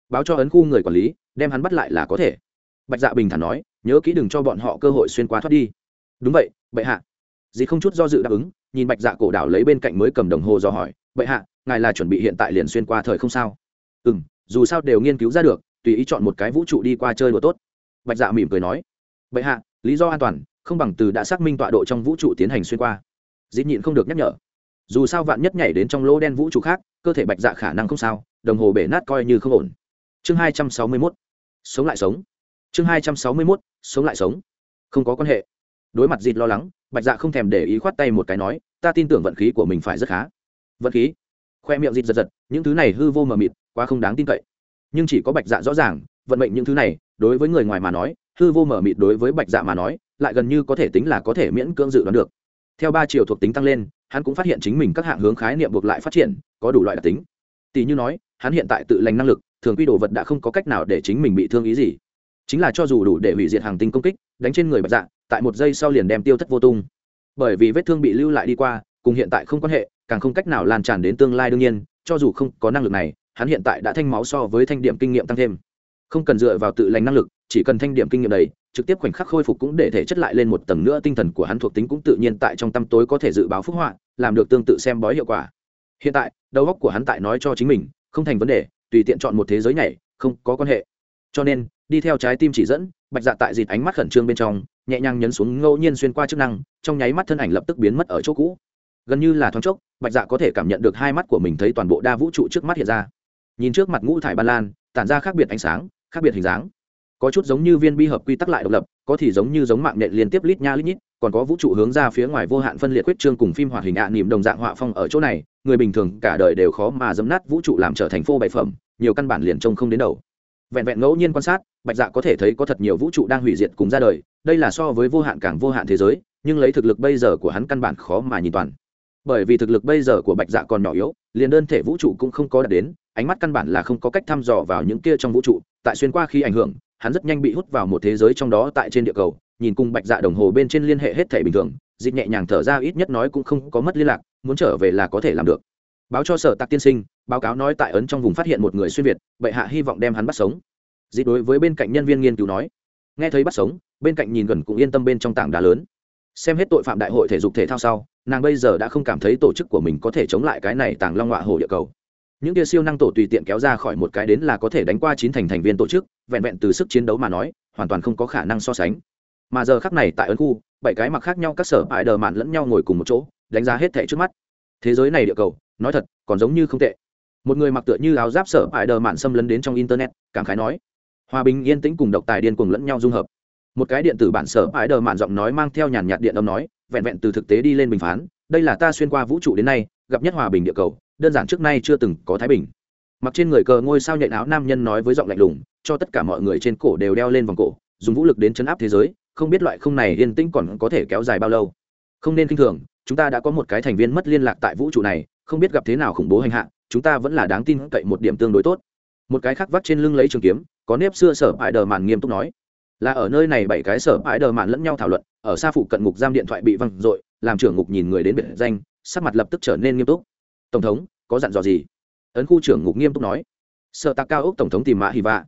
Báo cho ấn khu người quản lý, đem hắn bắt lại là có thể. Bạch dạ bình thản nói nhớ kỹ đừng cho bọn họ cơ hội xuyên qua thoát đi. Đúng vậy, bệ hạ. Dì không chút do dự đáp ứng, nhìn bạch dạ cổ đảo lấy bên cạnh mới cầm đồng hồ dò hỏi, bệ hạ, ngài là chuẩn bị hiện tại liền xuyên qua thời không sao? Ừ m dù sao đều nghiên cứu ra được, tùy ý chọn một cái vũ trụ đi qua chơi đùa tốt. Bạch dạ mỉm cười nói. Bệ hạ, lý do an toàn, không bằng từ đã xác minh tọa độ trong vũ trụ tiến hành xuyên qua. Dĩ nhịn không được nhắc nhở. Dù sao vạn nhất nhảy đến trong lỗ đen vũ trụ khác, cơ thể bạch dạ khả năng không sao, đồng hồ bể nát coi như không ổn. Chương hai trăm sáu mươi mốt. Sống lại sống. Chương hai trăm sáu mươi mốt sống lại sống. Không có quan hệ. Đối mặt dịt lo lắng, bạch dạ không thèm để ý khoát tay một cái nói, ta tin tưởng vận khí của mình phải rất khá. Vận khí? Khoe miệng dịt giật giật, những thứ này hư vô mờ mịt, quá không đáng tin cậy. Nhưng chỉ có bạch dạ rõ ràng, vận mệnh những thứ này, đối với người ngoài mà nói, hư vô mờ mịt đối với bạch dạ mà nói, lại gần như có thể tính là có thể miễn cưỡng dự đoán được. Theo ba chiều thuộc tính tăng lên, hắn cũng phát hiện chính mình các hạng hướng khái niệm buộc lại phát triển, có đủ loại đặc tính. Tỷ như nói, hắn hiện tại tự lành năng lực, thường quy đồ vật đã không có cách nào để chính mình bị thương ý gì chính là cho dù đủ để hủy diệt hàng tinh công kích, đánh trên người bạch dạ tại một giây sau liền đem tiêu thất vô tung. Bởi vì vết thương bị lưu lại đi qua, cùng hiện tại không quan hệ, càng không cách nào lan tràn đến tương lai đương nhiên, cho dù không có năng lực này, hắn hiện tại đã thanh máu so với thanh điểm kinh nghiệm tăng thêm. Không cần dựa vào tự lành năng lực, chỉ cần thanh điểm kinh nghiệm đầy, trực tiếp khoảnh khắc khôi phục cũng để thể chất lại lên một tầng nữa, tinh thần của hắn thuộc tính cũng tự nhiên tại trong tâm tối có thể dự báo phúc họa, làm được tương tự xem bói hiệu quả. Hiện tại, đầu óc của hắn tại nói cho chính mình, không thành vấn đề, tùy tiện chọn một thế giới nhảy, không có quan hệ cho nên đi theo trái tim chỉ dẫn bạch dạ tại dịt ánh mắt khẩn trương bên trong nhẹ nhàng nhấn xuống ngẫu nhiên xuyên qua chức năng trong nháy mắt thân ảnh lập tức biến mất ở chỗ cũ. Gần như là thoáng chốc bạch dạ có thể cảm nhận được hai mắt của mình thấy toàn bộ đa vũ trụ trước mắt hiện ra. Nhìn trước mặt ngũ thải ban lan tản ra khác biệt ánh sáng khác biệt hình dáng. Có chút giống như viên bi hợp quy tắc lại độc lập có thì giống như giống mạng nện liên tiếp lít nha lít nhít còn có vũ trụ hướng ra phía ngoài vô hạn phân liệt quyết trương cùng phim hoạt hình ạ à, đồng dạng họa phong ở chỗ này người bình thường cả đời đều khó mà dấm nát vũ trụ làm trở thành phô bày phẩm nhiều căn bản liền trông không đến đầu vẹn vẹn ngẫu nhiên quan sát, bạch dạ có thể thấy có thật nhiều vũ trụ đang hủy diệt cùng ra đời, đây là so với vô hạn càng vô hạn thế giới, nhưng lấy thực lực bây giờ của hắn căn bản khó mà nhìn toàn. Bởi vì thực lực bây giờ của bạch dạ còn nhỏ yếu, liền đơn thể vũ trụ cũng không có đạt đến, ánh mắt căn bản là không có cách thăm dò vào những kia trong vũ trụ, tại xuyên qua khi ảnh hưởng, hắn rất nhanh bị hút vào một thế giới trong đó tại trên địa cầu, nhìn cùng bạch dạ đồng hồ bên trên liên hệ hết thể bình thường, dịch nhẹ nhàng thở ra ít nhất nói cũng không có mất liên lạc, muốn trở về là có thể làm được. Báo cho sở tạc tiên sinh báo cáo nói tại ấn trong vùng phát hiện một người xuyên việt, bệ hạ hy vọng đem hắn bắt sống. Dị đối với bên cạnh nhân viên nghiên cứu nói, nghe thấy bắt sống, bên cạnh nhìn gần cũng yên tâm bên trong tảng đá lớn. Xem hết tội phạm đại hội thể dục thể thao sau, nàng bây giờ đã không cảm thấy tổ chức của mình có thể chống lại cái này tàng long họa hồ địa cầu. Những tia siêu năng tổ tùy tiện kéo ra khỏi một cái đến là có thể đánh qua chín thành thành viên tổ chức, vẹn vẹn từ sức chiến đấu mà nói, hoàn toàn không có khả năng so sánh. Mà giờ khắc này tại ấn khu, bảy cái mặc khác nhau các sở ải đờ mạn lẫn nhau ngồi cùng một chỗ, đánh giá hết thẻ trước mắt. Thế giới này địa cầu, nói thật, còn giống như không tệ một người mặc tựa như áo giáp sở ải đờ mạn xâm lấn đến trong internet, cảm khái nói. Hòa bình, yên tĩnh cùng độc tài điên cùng lẫn nhau dung hợp. Một cái điện tử bản sở ải đờ mạn giọng nói mang theo nhàn nhạt điện âm nói, vẹn vẹn từ thực tế đi lên bình phán, đây là ta xuyên qua vũ trụ đến nay, gặp nhất hòa bình địa cầu, đơn giản trước nay chưa từng có thái bình. Mặc trên người cờ ngôi sao nhện áo nam nhân nói với giọng lạnh lùng, cho tất cả mọi người trên cổ đều đeo lên vòng cổ, dùng vũ lực đến chấn áp thế giới, không biết loại không này yên tĩnh còn có thể kéo dài bao lâu. Không nên k i n h thường, chúng ta đã có một cái thành viên mất liên lạc tại vũ trụ này, không biết gặp thế nào khủng bố hành hạ chúng ta vẫn là đáng tin cậy một điểm tương đối tốt. Một cái khác vắt trên lưng lấy trường kiếm, có nếp xưa sở ải đờ màn nghiêm túc nói. Là ở nơi này bảy cái sở ải đờ màn lẫn nhau thảo luận, ở xa phụ cận ngục giam điện thoại bị văng r ộ i làm trưởng ngục nhìn người đến biệt danh, sắc mặt lập tức trở nên nghiêm túc. Tổng thống, có dặn dò gì? Ấn khu trưởng ngục nghiêm túc nói. Sợ tạc cao ốc tổng thống tìm mã hy vạ.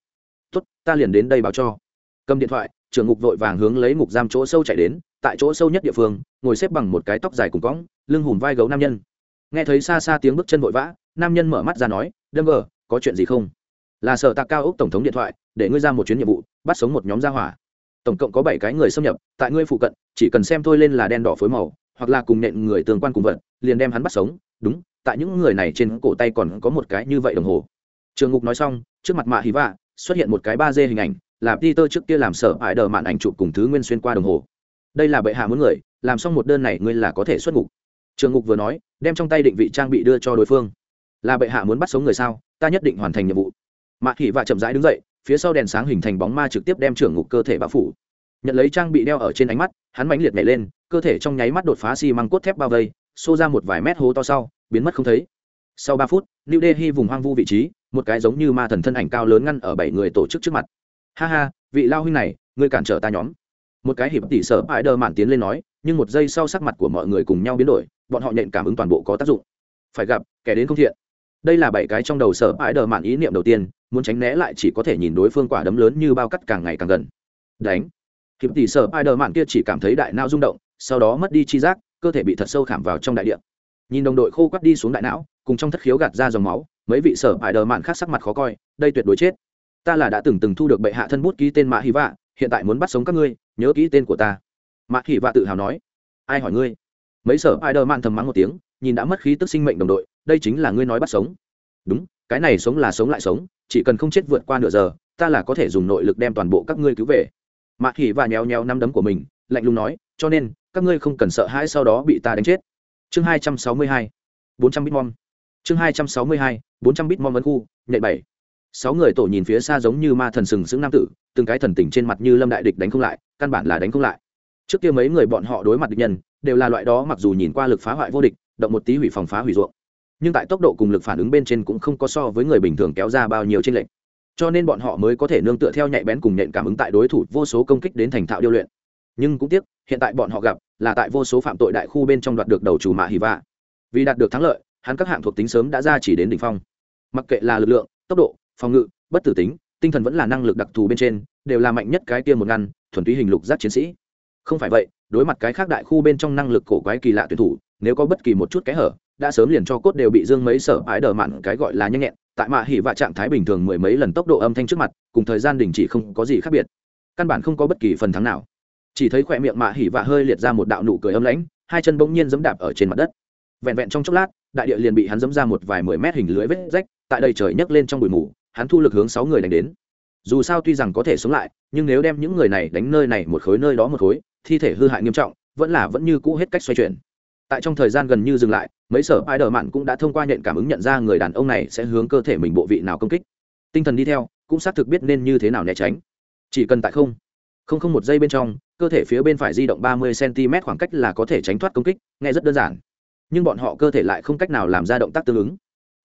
Tốt, ta liền đến đây báo cho. Cầm điện thoại, trưởng ngục vội vàng hướng lấy ngục giam chỗ sâu chạy đến, tại chỗ sâu nhất địa phương, ngồi xếp bằng một cái tóc dài cùng cõng lưng hùm vai gấu nam nhân. Nghe thấy xa xa tiếng bước chân vội vã nam nhân mở mắt ra nói đâm gờ có chuyện gì không là sở tạc cao ốc tổng thống điện thoại để ngươi ra một chuyến nhiệm vụ bắt sống một nhóm gia hỏa tổng cộng có bảy cái người xâm nhập tại ngươi phụ cận chỉ cần xem thôi lên là đen đỏ phối màu hoặc là cùng nện người tương quan cùng vật liền đem hắn bắt sống đúng tại những người này trên cổ tay còn có một cái như vậy đồng hồ trường ngục nói xong trước mặt mạ hí vạ xuất hiện một cái ba d hình ảnh là Peter trước kia làm sở ải đờ mạn ảnh chụp cùng thứ nguyên xuyên qua đồng hồ. Đây là bệ hạ muốn người, làm xong một đơn này ngươi là có thể xuất ngục. Trường ngục vừa nói, đem trong tay định vị trang bị đưa cho đối phương. Là bệ hạ muốn bắt sống người sao, ta nhất định hoàn thành nhiệm vụ. mạ Thị và chậm rãi đứng dậy, phía sau đèn sáng hình thành bóng ma trực tiếp đem trưởng ngục cơ thể bao phủ. Nhận lấy trang bị đeo ở trên ánh mắt, hắn mãnh liệt nhảy lên, cơ thể trong nháy mắt đột phá xi măng cốt thép bao vây, xô ra một vài mét hố to sau, biến mất không thấy. Sau ba phút, New Delhi vùng hoang vu vị trí, một cái giống như ma thần thân ảnh cao lớn ngăn ở bảy người tổ chức trước mặt ha ha vị lao huynh này ngươi cản trở ta nhóm một cái hiệp tỷ sở ải đờ mạn tiến lên nói nhưng một giây sau sắc mặt của mọi người cùng nhau biến đổi bọn họ nhận cảm ứng toàn bộ có tác dụng phải gặp kẻ đến không thiện đây là bảy cái trong đầu sở bãi đờ mạn ý niệm đầu tiên, muốn tránh né lại chỉ có thể nhìn đối phương quả đấm lớn như bao cắt càng ngày càng gần. Đánh. Hiệp tỷ sở bãi đờ mạn kia chỉ cảm thấy đại não rung động, sau đó mất đi chi giác, cơ thể bị thật sâu khảm vào trong đại địa. Nhìn đồng đội khô quắt đi xuống đại não, cùng trong thất khiếu gạt ra dòng máu, mấy vị sở bãi đờ mạn khác sắc mặt khó coi, đây tuyệt đối chết. Ta là đã từng từng thu được bệ hạ thân bút ký tên mạ hy vạ, hiện tại muốn bắt sống các ngươi, nhớ ký tên của ta. Mạ hy vạ tự hào nói. Ai hỏi ngươi? Mấy sở ai đờ mạn thầm mắng một tiếng, nhìn đã mất khí tức sinh mệnh đồng đội đây chính là ngươi nói bắt sống. Đúng, cái này sống là sống lại sống, chỉ cần không chết vượt qua nửa giờ, ta là có thể dùng nội lực đem toàn bộ các ngươi cứu về. Mạ hỉ và nheo nheo năm đấm của mình, lạnh lùng nói, cho nên, các ngươi không cần sợ hãi sau đó bị ta đánh chết. Chương hai trăm sáu mươi hai, bốn trăm bít mom. Chương hai trăm sáu mươi hai, bốn trăm bít mom vấn khu, nhạy bảy sáu người tổ nhìn phía xa giống như ma thần sừng sững nam tử, từng cái thần tình trên mặt như lâm đại địch đánh không lại, căn bản là đánh không lại. Trước kia mấy người bọn họ đối mặt địch nhân, đều là loại đó mặc dù nhìn qua lực phá hoại vô địch, động một tí hủy phòng phá hủy ruộng nhưng tại tốc độ cùng lực phản ứng bên trên cũng không có so với người bình thường kéo ra bao nhiêu trên lệnh cho nên bọn họ mới có thể nương tựa theo nhạy bén cùng nhện cảm ứng tại đối thủ vô số công kích đến thành thạo điêu luyện. Nhưng cũng tiếc, hiện tại bọn họ gặp là tại vô số phạm tội đại khu bên trong đoạt được đầu chủ mạ hì vạ. Vì đạt được thắng lợi, hắn các hạng thuộc tính sớm đã ra chỉ đến đỉnh phong. Mặc kệ là lực lượng, tốc độ, phòng ngự, bất tử tính, tinh thần vẫn là năng lực đặc thù bên trên, đều là mạnh nhất cái kia một ngăn, thuần túy hình lục giác chiến sĩ. Không phải vậy, đối mặt cái khác đại khu bên trong năng lực cổ quái kỳ lạ tuyển thủ, nếu có bất kỳ một chút kẽ hở đã sớm liền cho cốt đều bị dương mấy sở ái đờ mặn cái gọi là nhanh nhẹn, tại mạ hỉ và trạng thái bình thường mười mấy lần tốc độ âm thanh trước mặt, cùng thời gian đình chỉ không có gì khác biệt. Căn bản không có bất kỳ phần thắng nào. Chỉ thấy khỏe miệng mạ hỉ và hơi liệt ra một đạo nụ cười âm lãnh, hai chân bỗng nhiên giẫm đạp ở trên mặt đất. Vẹn vẹn trong chốc lát, đại địa liền bị hắn giẫm ra một vài mười mét hình lưới vết rách, tại đây trời nhấc lên trong bụi mù, hắn thu lực hướng sáu người đánh đến. Dù sao tuy rằng có thể sống lại, nhưng nếu đem những người này đánh nơi này một khối nơi đó một khối, thi thể hư hại nghiêm trọng, vẫn là vẫn như cũ hết cách xoay chuyển tại trong thời gian gần như dừng lại, mấy sở ai đờ mạn cũng đã thông qua nhận cảm ứng nhận ra người đàn ông này sẽ hướng cơ thể mình bộ vị nào công kích. Tinh thần đi theo, cũng xác thực biết nên như thế nào né tránh. Chỉ cần tại không không không một giây bên trong, cơ thể phía bên phải di động ba mươi cm khoảng cách là có thể tránh thoát công kích, nghe rất đơn giản. Nhưng bọn họ cơ thể lại không cách nào làm ra động tác tương ứng.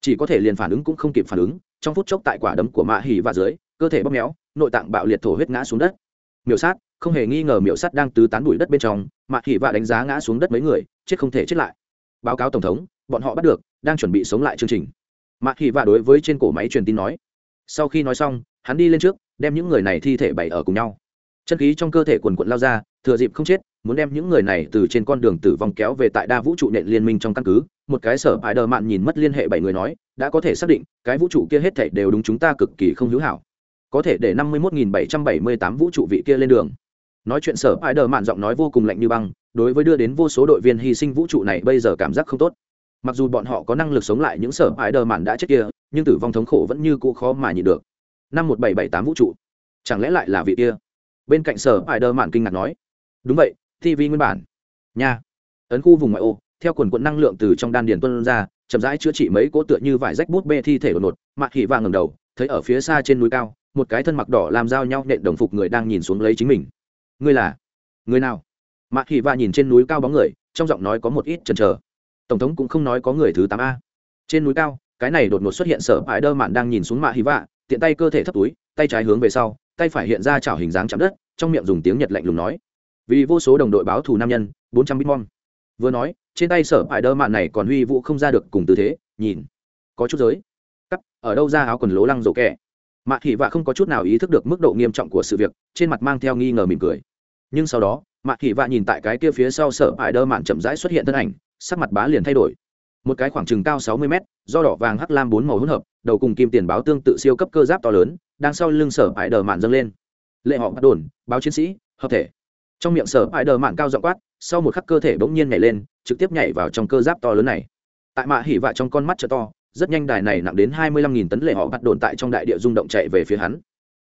Chỉ có thể liền phản ứng cũng không kịp phản ứng, trong phút chốc tại quả đấm của mạ hỉ và dưới, cơ thể bóp méo, nội tạng bạo liệt thổ huyết ngã xuống đất. Miểu sát không hề nghi ngờ miểu sát đang tứ tán bụi đất bên trong Mạc hỉ vạ đánh giá ngã xuống đất mấy người, chết không thể chết lại. Báo cáo tổng thống, bọn họ bắt được, đang chuẩn bị sống lại chương trình. Mạc hỉ vạ đối với trên cổ máy truyền tin nói. Sau khi nói xong, hắn đi lên trước, đem những người này thi thể bày ở cùng nhau. Chân khí trong cơ thể quần quận lao ra, thừa dịp không chết, muốn đem những người này từ trên con đường tử vong kéo về tại đa vũ trụ nện liên minh trong căn cứ. Một cái sở hại đờ mạn nhìn mất liên hệ bảy người nói, đã có thể xác định, cái vũ trụ kia hết thảy đều đúng chúng ta cực kỳ không hữu hảo. Có thể để năm mươi một nghìn bảy trăm bảy mươi tám vũ trụ vị kia lên đường nói chuyện sở hại đờ mạn giọng nói vô cùng lạnh như băng, đối với đưa đến vô số đội viên hy sinh vũ trụ này bây giờ cảm giác không tốt. Mặc dù bọn họ có năng lực sống lại những sở hại đờ mạn đã chết kia, nhưng tử vong thống khổ vẫn như cũ khó mà nhịn được. Năm một bảy bảy tám vũ trụ. Chẳng lẽ lại là vị kia? Bên cạnh sở hại đờ mạn kinh ngạc nói. Đúng vậy tv nguyên bản. Nha. Ấn khu vùng ngoại ô, theo quần quận năng lượng từ trong đan điền tuân ra, chậm rãi chữa trị mấy cỗ tựa như vải rách bút bê thi thể đột ngột, mạc hỉ vàng ngầm đầu, thấy ở phía xa trên núi cao, một cái thân mặc đỏ làm giao nhau nện đồng phục người đang nhìn xuống lấy chính mình ngươi là? Người nào? Mạ hỉ Vạ nhìn trên núi cao bóng người, trong giọng nói có một ít chần chờ. Tổng thống cũng không nói có người thứ tám a. Trên núi cao, cái này đột ngột xuất hiện sở ải đơ mạn đang nhìn xuống mạ hỉ vạ, tiện tay cơ thể thấp túi, tay trái hướng về sau, tay phải hiện ra chảo hình dáng chạm đất, trong miệng dùng tiếng nhật lạnh lùng nói. Vì vô số đồng đội báo thù nam nhân, bốn trăm bitmom vừa nói, trên tay sở ải đơ mạn này còn huy vũ không ra được cùng tư thế, nhìn, có chút giới. Cắt, ở đâu ra áo quần lố lăng rổ kẹ? Mạ thị vạ không có chút nào ý thức được mức độ nghiêm trọng của sự việc, trên mặt mang theo nghi ngờ mỉm cười. Nhưng sau đó, mạ thị vạ nhìn tại cái kia phía sau sở ải đơ mạn chậm rãi xuất hiện thân ảnh, sắc mặt bá liền thay đổi. Một cái khoảng chừng cao sáu mươi mét, do đỏ vàng hắc lam bốn màu hỗn hợp, đầu cùng kim tiền báo tương tự siêu cấp cơ giáp to lớn, đang sau lưng sở ải đờ mạn dâng lên. Lệ họ bắt đồn, báo chiến sĩ, hợp thể. Trong miệng sở ải đờ mạn cao dọ quát, sau một khắc cơ thể bỗng nhiên nhảy lên, trực tiếp nhảy vào trong cơ giáp to lớn này. Tại mạ hỉ vạ trong con mắt chợ to rất nhanh đài này nặng đến hai mươi lăm nghìn tấn lệ họ bắt đồn tại trong đại địa rung động chạy về phía hắn.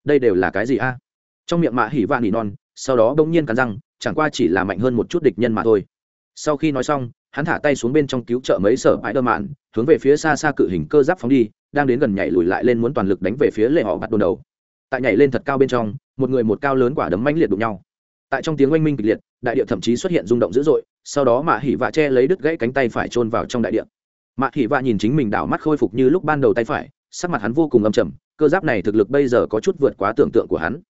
Đây đều là cái gì a? Trong miệng mạ hỉ vạn nỉ non, sau đó bỗng nhiên cắn răng, chẳng qua chỉ là mạnh hơn một chút địch nhân mà thôi. Sau khi nói xong, hắn thả tay xuống bên trong cứu trợ mấy sở bãi đơ mạn hướng về phía xa xa cự hình cơ giáp phóng đi, đang đến gần nhảy lùi lại lên muốn toàn lực đánh về phía lệ họ bắt đồn đầu. Tại nhảy lên thật cao bên trong, một người một cao lớn quả đấm mãnh liệt đụng nhau. Tại trong tiếng oanh minh kịch liệt, đại địa thậm chí xuất hiện rung động dữ dội, sau đó mạ hỉ vạ che lấy đứt gãy cánh tay phải chôn vào trong đại địa mạ thị vạ nhìn chính mình đảo mắt khôi phục như lúc ban đầu tay phải, sắc mặt hắn vô cùng âm trầm, cơ giáp này thực lực bây giờ có chút vượt quá tưởng tượng của hắn.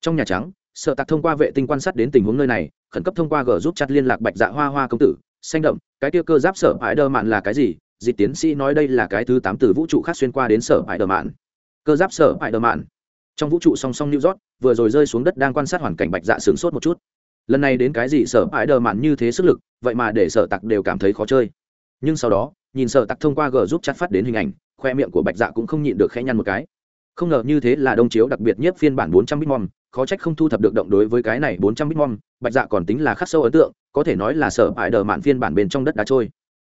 Trong nhà trắng, sợ tặc thông qua vệ tinh quan sát đến tình huống nơi này, khẩn cấp thông qua g giúp chặt liên lạc bạch dạ hoa hoa công tử, xanh đậm, cái kia cơ giáp sở ải đơ mạn là cái gì? Dịch tiến sĩ nói đây là cái thứ tám từ vũ trụ khác xuyên qua đến sở ải đơ mạn. Cơ giáp sở ải đơ mạn. Trong vũ trụ song song new york, vừa rồi rơi xuống đất đang quan sát hoàn cảnh bạch dạ sướng sốt một chút. Lần này đến cái gì sở ải đơ mạn như thế sức lực, vậy mà để sở tặc đều cảm thấy khó chơi. Nhưng sau đó nhìn sợ tặc thông qua g giúp chặt phát đến hình ảnh, khoe miệng của bạch dạ cũng không nhịn được khẽ nhăn một cái. Không ngờ như thế là đông chiếu đặc biệt nhất phiên bản 400 bitmom, khó trách không thu thập được động đối với cái này 400 bitmom, bạch dạ còn tính là khắc sâu ấn tượng, có thể nói là sở hại đờ mạn phiên bản bên trong đất đá trôi.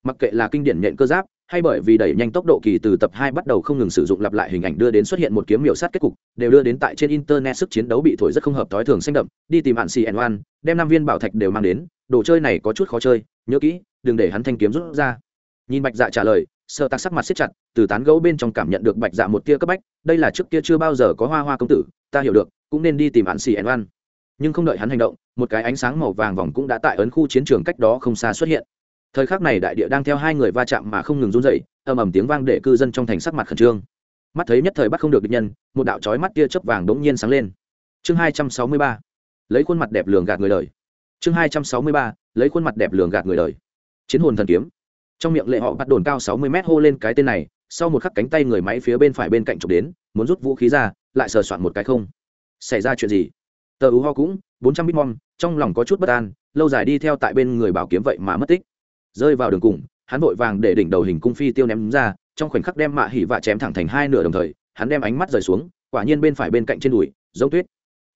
Mặc kệ là kinh điển nhện cơ giáp, hay bởi vì đẩy nhanh tốc độ kỳ từ tập hai bắt đầu không ngừng sử dụng lặp lại hình ảnh đưa đến xuất hiện một kiếm miểu sát kết cục, đều đưa đến tại trên internet sức chiến đấu bị thổi rất không hợp thói thường xanh đậm, đi tìm hạn cn oan, đem năm viên bảo thạch đều mang đến, đồ chơi này có chút khó chơi, nhớ kỹ, đừng để hắn thanh kiếm rút ra nhìn bạch dạ trả lời sợ tạc sắc mặt siết chặt, từ tán gấu bên trong cảm nhận được bạch dạ một tia cấp bách, đây là trước kia chưa bao giờ có hoa hoa công tử, ta hiểu được, cũng nên đi tìm hạn xì ẩn oan. Nhưng không đợi hắn hành động, một cái ánh sáng màu vàng vòng cũng đã tại ấn khu chiến trường cách đó không xa xuất hiện. Thời khắc này đại địa đang theo hai người va chạm mà không ngừng run dậy ầm ầm tiếng vang để cư dân trong thành sắc mặt khẩn trương. Mắt thấy nhất thời bắt không được địch nhân, một đạo trói mắt tia chớp vàng đống nhiên sáng lên. Chương hai trăm sáu mươi ba, lấy khuôn mặt đẹp lường gạt người đời. Chương hai trăm sáu mươi ba, lấy khuôn mặt đẹp lường gạt người đời. Chiến hồn thần kiếm trong miệng lệ họ bắt đồn cao sáu mươi mét hô lên cái tên này, sau một khắc cánh tay người máy phía bên phải bên cạnh chụp đến, muốn rút vũ khí ra, lại sờ soạn một cái không. Xảy ra chuyện gì? Tờ ú ho cũng, bốn trăm bít mong, trong lòng có chút bất an, lâu dài đi theo tại bên người bảo kiếm vậy mà mất tích. Rơi vào đường cùng, hắn vội vàng để đỉnh đầu hình cung phi tiêu ném ra, trong khoảnh khắc đem mạ hỉ vạ chém thẳng thành hai nửa đồng thời, hắn đem ánh mắt rời xuống, quả nhiên bên phải bên cạnh trên đùi, giống tuyết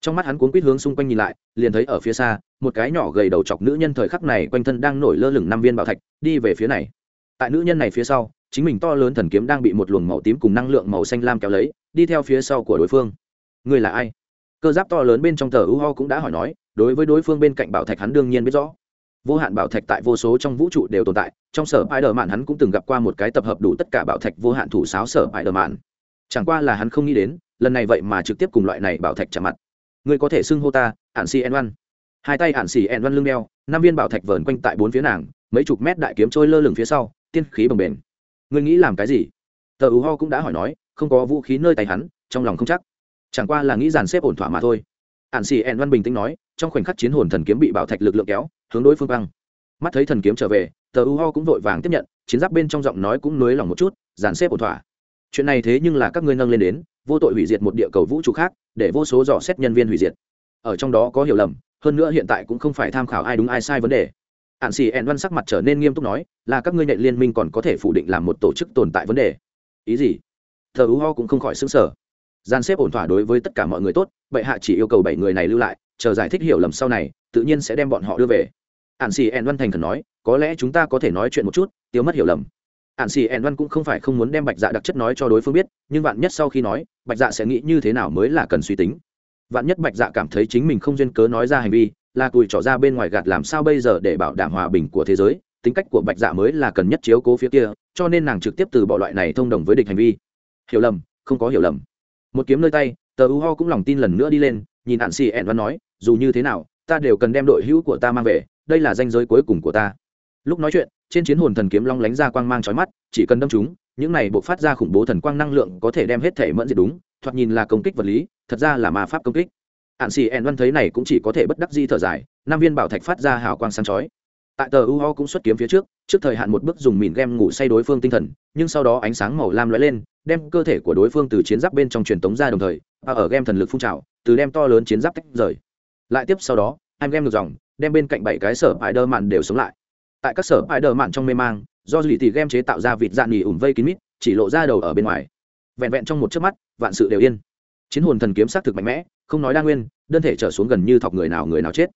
trong mắt hắn cuốn quýt hướng xung quanh nhìn lại, liền thấy ở phía xa, một cái nhỏ gầy đầu chọc nữ nhân thời khắc này quanh thân đang nổi lơ lửng năm viên bảo thạch, đi về phía này. Tại nữ nhân này phía sau, chính mình to lớn thần kiếm đang bị một luồng màu tím cùng năng lượng màu xanh lam kéo lấy, đi theo phía sau của đối phương. Người là ai? Cơ giáp to lớn bên trong tờ u ho cũng đã hỏi nói, đối với đối phương bên cạnh bảo thạch hắn đương nhiên biết rõ. Vô hạn bảo thạch tại vô số trong vũ trụ đều tồn tại, trong sở ai đờ mạn hắn cũng từng gặp qua một cái tập hợp đủ tất cả bảo thạch vô hạn thủ sáo sở ai đờ mạn. Chẳng qua là hắn không nghĩ đến, lần này vậy mà trực tiếp cùng loại này bảo thạch chạm mặt. Ngươi có thể xưng hô ta ạn xì en văn hai tay ạn xì en văn lưng đeo, năm viên bảo thạch vờn quanh tại bốn phía nàng, mấy chục mét đại kiếm trôi lơ lửng phía sau, tiên khí bồng bềnh. Ngươi nghĩ làm cái gì? Tờ ưu ho cũng đã hỏi nói, không có vũ khí nơi tay hắn, trong lòng không chắc. Chẳng qua là nghĩ dàn xếp ổn thỏa mà thôi. Ạn xì ẹn văn bình tĩnh nói, trong khoảnh khắc chiến hồn thần kiếm bị bảo thạch lực lượng kéo, hướng đối phương băng mắt thấy thần kiếm trở về, tờ u ho cũng vội vàng tiếp nhận, chiến giáp bên trong giọng nói cũng nới lỏng một chút, dàn xếp ổn thỏa. Chuyện này thế nhưng là các ngươi nâng lên đến vô tội hủy diệt một địa cầu vũ trụ khác, để vô số dò xét nhân viên hủy diệt. Ở trong đó có hiểu lầm, hơn nữa hiện tại cũng không phải tham khảo ai đúng ai sai vấn đề. Hạn xì ẹn văn sắc mặt trở nên nghiêm túc nói, là các ngươi nhện liên minh còn có thể phủ định làm một tổ chức tồn tại vấn đề. Ý gì? Thờ u ho cũng không khỏi xứng sở gian xếp ổn thỏa đối với tất cả mọi người tốt vậy hạ chỉ yêu cầu bảy người này lưu lại, chờ giải thích hiểu lầm sau này, tự nhiên sẽ đem bọn họ đưa về. Hạn xì ẹn văn thành khẩn nói, có lẽ chúng ta có thể nói chuyện một chút, tiêu mất hiểu lầm ạn xì ẻn văn cũng không phải không muốn đem bạch dạ đặc chất nói cho đối phương biết, nhưng vạn nhất sau khi nói, bạch dạ sẽ nghĩ như thế nào mới là cần suy tính. Vạn nhất bạch dạ cảm thấy chính mình không duyên cớ nói ra hành vi, là cùi trỏ ra bên ngoài gạt làm sao bây giờ để bảo đảm hòa bình của thế giới, tính cách của bạch dạ mới là cần nhất chiếu cố phía kia, cho nên nàng trực tiếp từ bỏ loại này thông đồng với địch hành vi. Hiểu lầm, không có hiểu lầm. Một kiếm nơi tay, tờ u ho cũng lòng tin lần nữa đi lên, nhìn hạn xì ẻn văn nói, dù như thế nào, ta đều cần đem đội hữu của ta mang về, đây là danh giới cuối cùng của ta lúc nói chuyện, trên chiến hồn thần kiếm long lánh ra quang mang trói mắt, chỉ cần đâm chúng, những này buộc phát ra khủng bố thần quang năng lượng có thể đem hết thể mẫn diệt đúng, thoạt nhìn là công kích vật lý, thật ra là ma pháp công kích. Hạn xì ẹn văn thấy này cũng chỉ có thể bất đắc di thở dài, Nam viên bảo thạch phát ra hào quang sáng chói. Tại tờ u ho cũng xuất kiếm phía trước trước thời hạn một bước dùng mìn game ngủ say đối phương tinh thần, nhưng sau đó ánh sáng màu lam lóe lên, đem cơ thể của đối phương từ chiến giáp bên trong truyền tống ra đồng thời, và ở game thần lực phun trào, từ đem to lớn chiến giáp tách rời. Lại tiếp sau đó anh game ngược dòng, đem bên cạnh bảy cái sở ải đơ mạn đều sống lại tại các sở ải đờ mạn trong mê mang, do dì tì game chế tạo ra vịt dạn nghỉ ủn vây kín mít, chỉ lộ ra đầu ở bên ngoài. Vẹn vẹn trong một chớp mắt, vạn sự đều yên. Chiến hồn thần kiếm xác thực mạnh mẽ, không nói đa nguyên, đơn thể trở xuống gần như thọc người nào người nào chết.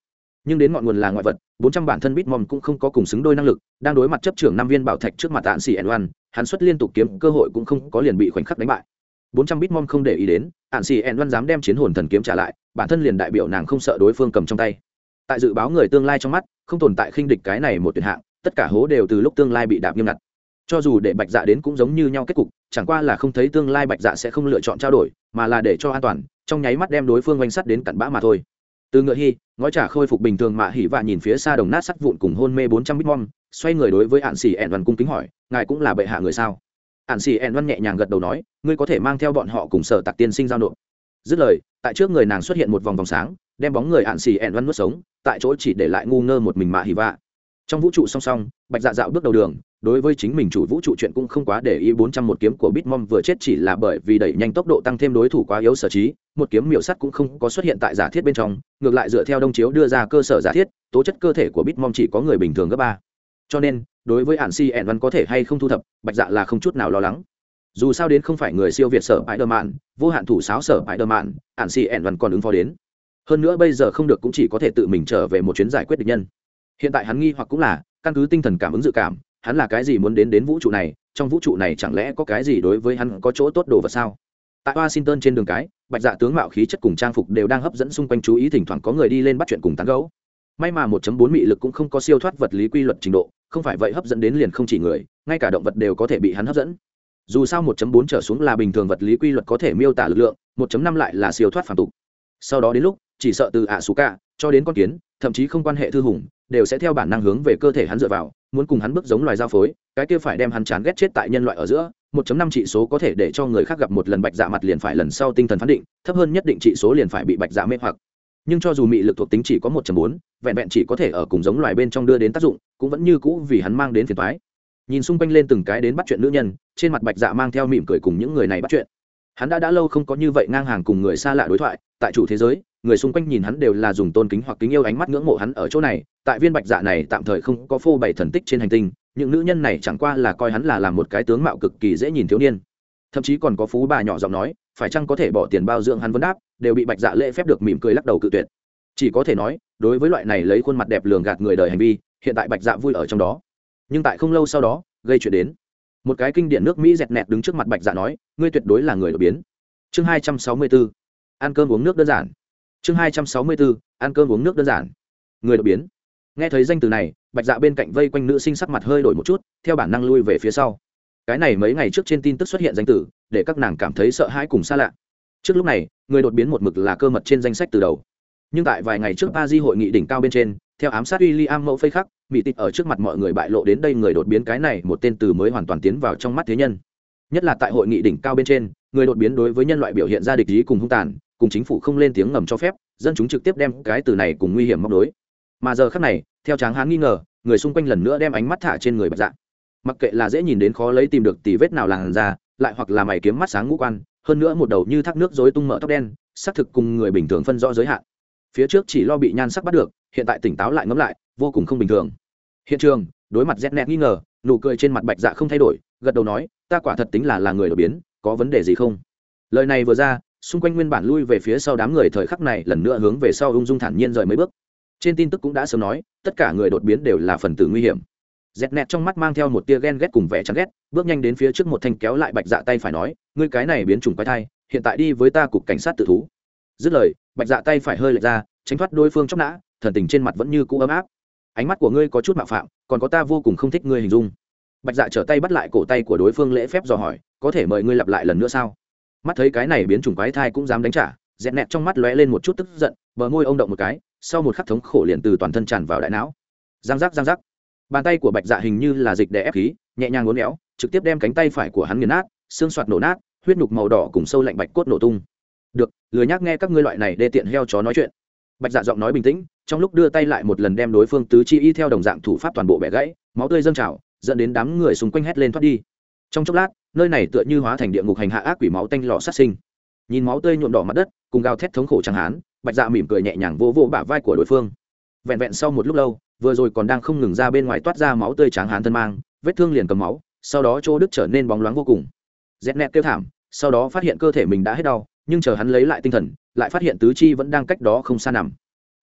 Nhưng đến ngọn nguồn là ngoại vật, bốn trăm bản thân bitmom cũng không có cùng xứng đôi năng lực, đang đối mặt chấp trưởng năm viên bảo thạch trước mặt tạn xỉ ẩn oan, hắn xuất liên tục kiếm, cơ hội cũng không có liền bị khoảnh khắc đánh bại. Bốn trăm bitmom không để ý đến ạn xỉ ẩn oan dám đem chiến hồn thần kiếm trả lại, bản thân liền đại biểu nàng không sợ đối phương cầm trong tay tại dự báo người tương lai trong mắt, không tồn tại khinh địch cái này một tuyệt hạng, tất cả hố đều từ lúc tương lai bị đạp nghiêm ngặt. Cho dù để bạch dạ đến cũng giống như nhau kết cục, chẳng qua là không thấy tương lai bạch dạ sẽ không lựa chọn trao đổi, mà là để cho an toàn, trong nháy mắt đem đối phương oanh sắt đến cặn bã mà thôi. Từ ngựa hy ngói trả khôi phục bình thường mạ hỉ và nhìn phía xa đồng nát sắt vụn cùng hôn mê bốn trăm bít bom xoay người đối với ạn xỉ ẹn văn cung kính hỏi, ngài cũng là bệ hạ người sao? Ạn xỉ ẹn văn nhẹ nhàng gật đầu nói, ngươi có thể mang theo bọn họ cùng sở tạc tiên sinh giao nộp. Dứt lời, tại trước người nàng xuất hiện một vòng vòng sáng đem bóng người ạn xì ẹn văn nuốt sống, tại chỗ chỉ để lại ngu ngơ một mình mạ hỉ vạ. Trong vũ trụ song song, bạch dạ dạo bước đầu đường, đối với chính mình chủ vũ trụ chuyện cũng không quá để ý, bốn trăm một kiếm của bitmom vừa chết chỉ là bởi vì đẩy nhanh tốc độ tăng thêm đối thủ quá yếu sở trí, một kiếm miểu sắt cũng không có xuất hiện tại giả thiết bên trong, ngược lại dựa theo đông chiếu đưa ra cơ sở giả thiết, tố chất cơ thể của bitmom chỉ có người bình thường gấp ba. Cho nên, đối với hạn si ẻn văn có thể hay không thu thập, bạch dạ là không chút nào lo lắng. Dù sao đến không phải người siêu việt sở bãi đơ mạn vô hạn thủ sáo sở bãi đơ mạn hạn si ẻn văn còn ứng phó đến hơn nữa bây giờ không được cũng chỉ có thể tự mình trở về một chuyến giải quyết địch nhân. Hiện tại hắn nghi hoặc cũng là, căn cứ tinh thần cảm ứng dự cảm, hắn là cái gì muốn đến đến vũ trụ này, trong vũ trụ này chẳng lẽ có cái gì đối với hắn có chỗ tốt đồ vật sao? Tại washington trên đường cái, bạch dạ tướng mạo khí chất cùng trang phục đều đang hấp dẫn xung quanh chú ý thỉnh thoảng có người đi lên bắt chuyện cùng tán gấu may mà 1.4 mị lực cũng không có siêu thoát vật lý quy luật trình độ, không phải vậy hấp dẫn đến liền không chỉ người, ngay cả động vật đều có thể bị hắn hấp dẫn. Dù sao 1.4 trở xuống là bình thường vật lý quy luật có thể miêu tả lực lượng 1.5 lại là siêu thoát phản tục. Sau đó đến lúc chỉ sợ từ ạ xú cả cho đến con kiến thậm chí không quan hệ thư hùng đều sẽ theo bản năng hướng về cơ thể hắn dựa vào muốn cùng hắn bước giống loài giao phối cái kia phải đem hắn chán ghét chết tại nhân loại ở giữa 1.5 trị số có thể để cho người khác gặp một lần bạch dạ mặt liền phải lần sau tinh thần phán định thấp hơn nhất định trị số liền phải bị bạch dạ mê hoặc. Nhưng cho dù mị lực thuộc tính chỉ có 1.4, vẹn vẹn chỉ có thể ở cùng giống loài bên trong đưa đến tác dụng cũng vẫn như cũ vì hắn mang đến phiền toái. Nhìn xung quanh lên từng cái đến bắt chuyện nữ nhân trên mặt bạch dạ mang theo mỉm cười cùng những người này bắt chuyện. Hắn đã đã lâu không có như vậy ngang hàng cùng người xa lạ đối thoại tại chủ thế giới người xung quanh nhìn hắn đều là dùng tôn kính hoặc kính yêu ánh mắt ngưỡng mộ hắn ở chỗ này, tại viên bạch dạ này tạm thời không có phô bày thần tích trên hành tinh, những nữ nhân này chẳng qua là coi hắn là làm một cái tướng mạo cực kỳ dễ nhìn thiếu niên. Thậm chí còn có phú bà nhỏ giọng nói, phải chăng có thể bỏ tiền bao dưỡng hắn vấn đáp, đều bị bạch dạ lễ phép được mỉm cười lắc đầu cự tuyệt. Chỉ có thể nói, đối với loại này lấy khuôn mặt đẹp lường gạt người đời hành vi, hiện tại bạch dạ vui ở trong đó. Nhưng tại không lâu sau đó, gây chuyện đến. Một cái kinh điển nước mỹ dẹt nẹt đứng trước mặt bạch dạ nói, ngươi tuyệt đối là người đột biến. Chương hai trăm sáu mươi bốn. Ăn cơm uống nước đơn giản chương hai trăm sáu mươi bốn ăn cơm uống nước đơn giản. Người đột biến. Nghe thấy danh từ này, bạch dạ bên cạnh vây quanh nữ sinh sắc mặt hơi đổi một chút, theo bản năng lui về phía sau. Cái này mấy ngày trước trên tin tức xuất hiện danh từ, để các nàng cảm thấy sợ hãi cùng xa lạ. Trước lúc này, người đột biến một mực là cơ mật trên danh sách từ đầu. Nhưng tại vài ngày trước ba di hội nghị đỉnh cao bên trên, theo ám sát w i l l i am mẫu phây khắc mỹ tịch ở trước mặt mọi người bại lộ đến đây người đột biến cái này một tên từ mới hoàn toàn tiến vào trong mắt thế nhân. Nhất là tại hội nghị đỉnh cao bên trên, người đột biến đối với nhân loại biểu hiện ra địch ý cùng hung tàn cùng chính phủ không lên tiếng ngầm cho phép, dân chúng trực tiếp đem cái từ này cùng nguy hiểm móc đối mà giờ khác này, theo tráng hán nghi ngờ, người xung quanh lần nữa đem ánh mắt thả trên người bạch dạ. Mặc kệ là dễ nhìn đến khó lấy tìm được tì vết nào làn ra lại hoặc là mày kiếm mắt sáng ngũ quan, hơn nữa một đầu như thác nước dối tung mở tóc đen, xác thực cùng người bình thường phân rõ giới hạn. Phía trước chỉ lo bị nhan sắc bắt được, hiện tại tỉnh táo lại ngẫm lại, vô cùng không bình thường. Hiện trường, đối mặt rét nẹt nghi ngờ, nụ cười trên mặt bạch dạ không thay đổi, gật đầu nói, ta quả thật tính là là người đột biến, có vấn đề gì không? Lời này vừa ra xung quanh nguyên bản lui về phía sau đám người thời khắc này lần nữa hướng về sau ung dung thản nhiên rời mấy bước. Trên tin tức cũng đã sớm nói, tất cả người đột biến đều là phần tử nguy hiểm. Dẹt nẹt trong mắt mang theo một tia ghen ghét cùng vẻ chán ghét, bước nhanh đến phía trước một thanh kéo lại bạch dạ tay phải nói, ngươi cái này biến chủng quái thai, hiện tại đi với ta cục cảnh sát tự thú. Dứt lời, bạch dạ tay phải hơi lệch ra, tránh thoát đối phương chóc nã, thần tình trên mặt vẫn như cũ ấm áp. Ánh mắt của ngươi có chút mạo phạm, còn có ta vô cùng không thích ngươi hình dung. Bạch dạ trở tay bắt lại cổ tay của đối phương lễ phép dò hỏi, có thể mời ngươi lặp lại lần nữa sao? Mắt thấy cái này biến chủng quái thai cũng dám đánh trả dẹn nẹt trong mắt lóe lên một chút tức giận, bờ môi ông động một cái, sau một khắc thống khổ liền từ toàn thân tràn vào đại não. Giang giác giang giác. Bàn tay của bạch dạ hình như là dịch để ép khí, nhẹ nhàng uốn éo, trực tiếp đem cánh tay phải của hắn nghiền nát, xương soạt nổ nát, huyết nhục màu đỏ cùng sâu lạnh bạch cốt nổ tung. Được, lười nhác nghe các ngươi loại này đê tiện heo chó nói chuyện. Bạch dạ giọng nói bình tĩnh, trong lúc đưa tay lại một lần đem đối phương tứ chi y theo đồng dạng thủ pháp toàn bộ bẻ gãy, máu tươi dâng trào, dẫn đến đám người xung quanh hét lên thoát đi trong chốc lát, nơi này tựa như hóa thành địa ngục hành hạ ác quỷ máu tanh lò sát sinh. Nhìn máu tươi nhuộm đỏ mặt đất, cùng gào thét thống khổ chẳng hán, bạch dạ mỉm cười nhẹ nhàng vô vô bả vai của đối phương. Vẹn vẹn sau một lúc lâu, vừa rồi còn đang không ngừng ra bên ngoài toát ra máu tươi tráng hán thân mang, vết thương liền cầm máu, sau đó chỗ đức trở nên bóng loáng vô cùng. Rét nẹt kêu thảm, sau đó phát hiện cơ thể mình đã hết đau, nhưng chờ hắn lấy lại tinh thần, lại phát hiện tứ chi vẫn đang cách đó không xa nằm.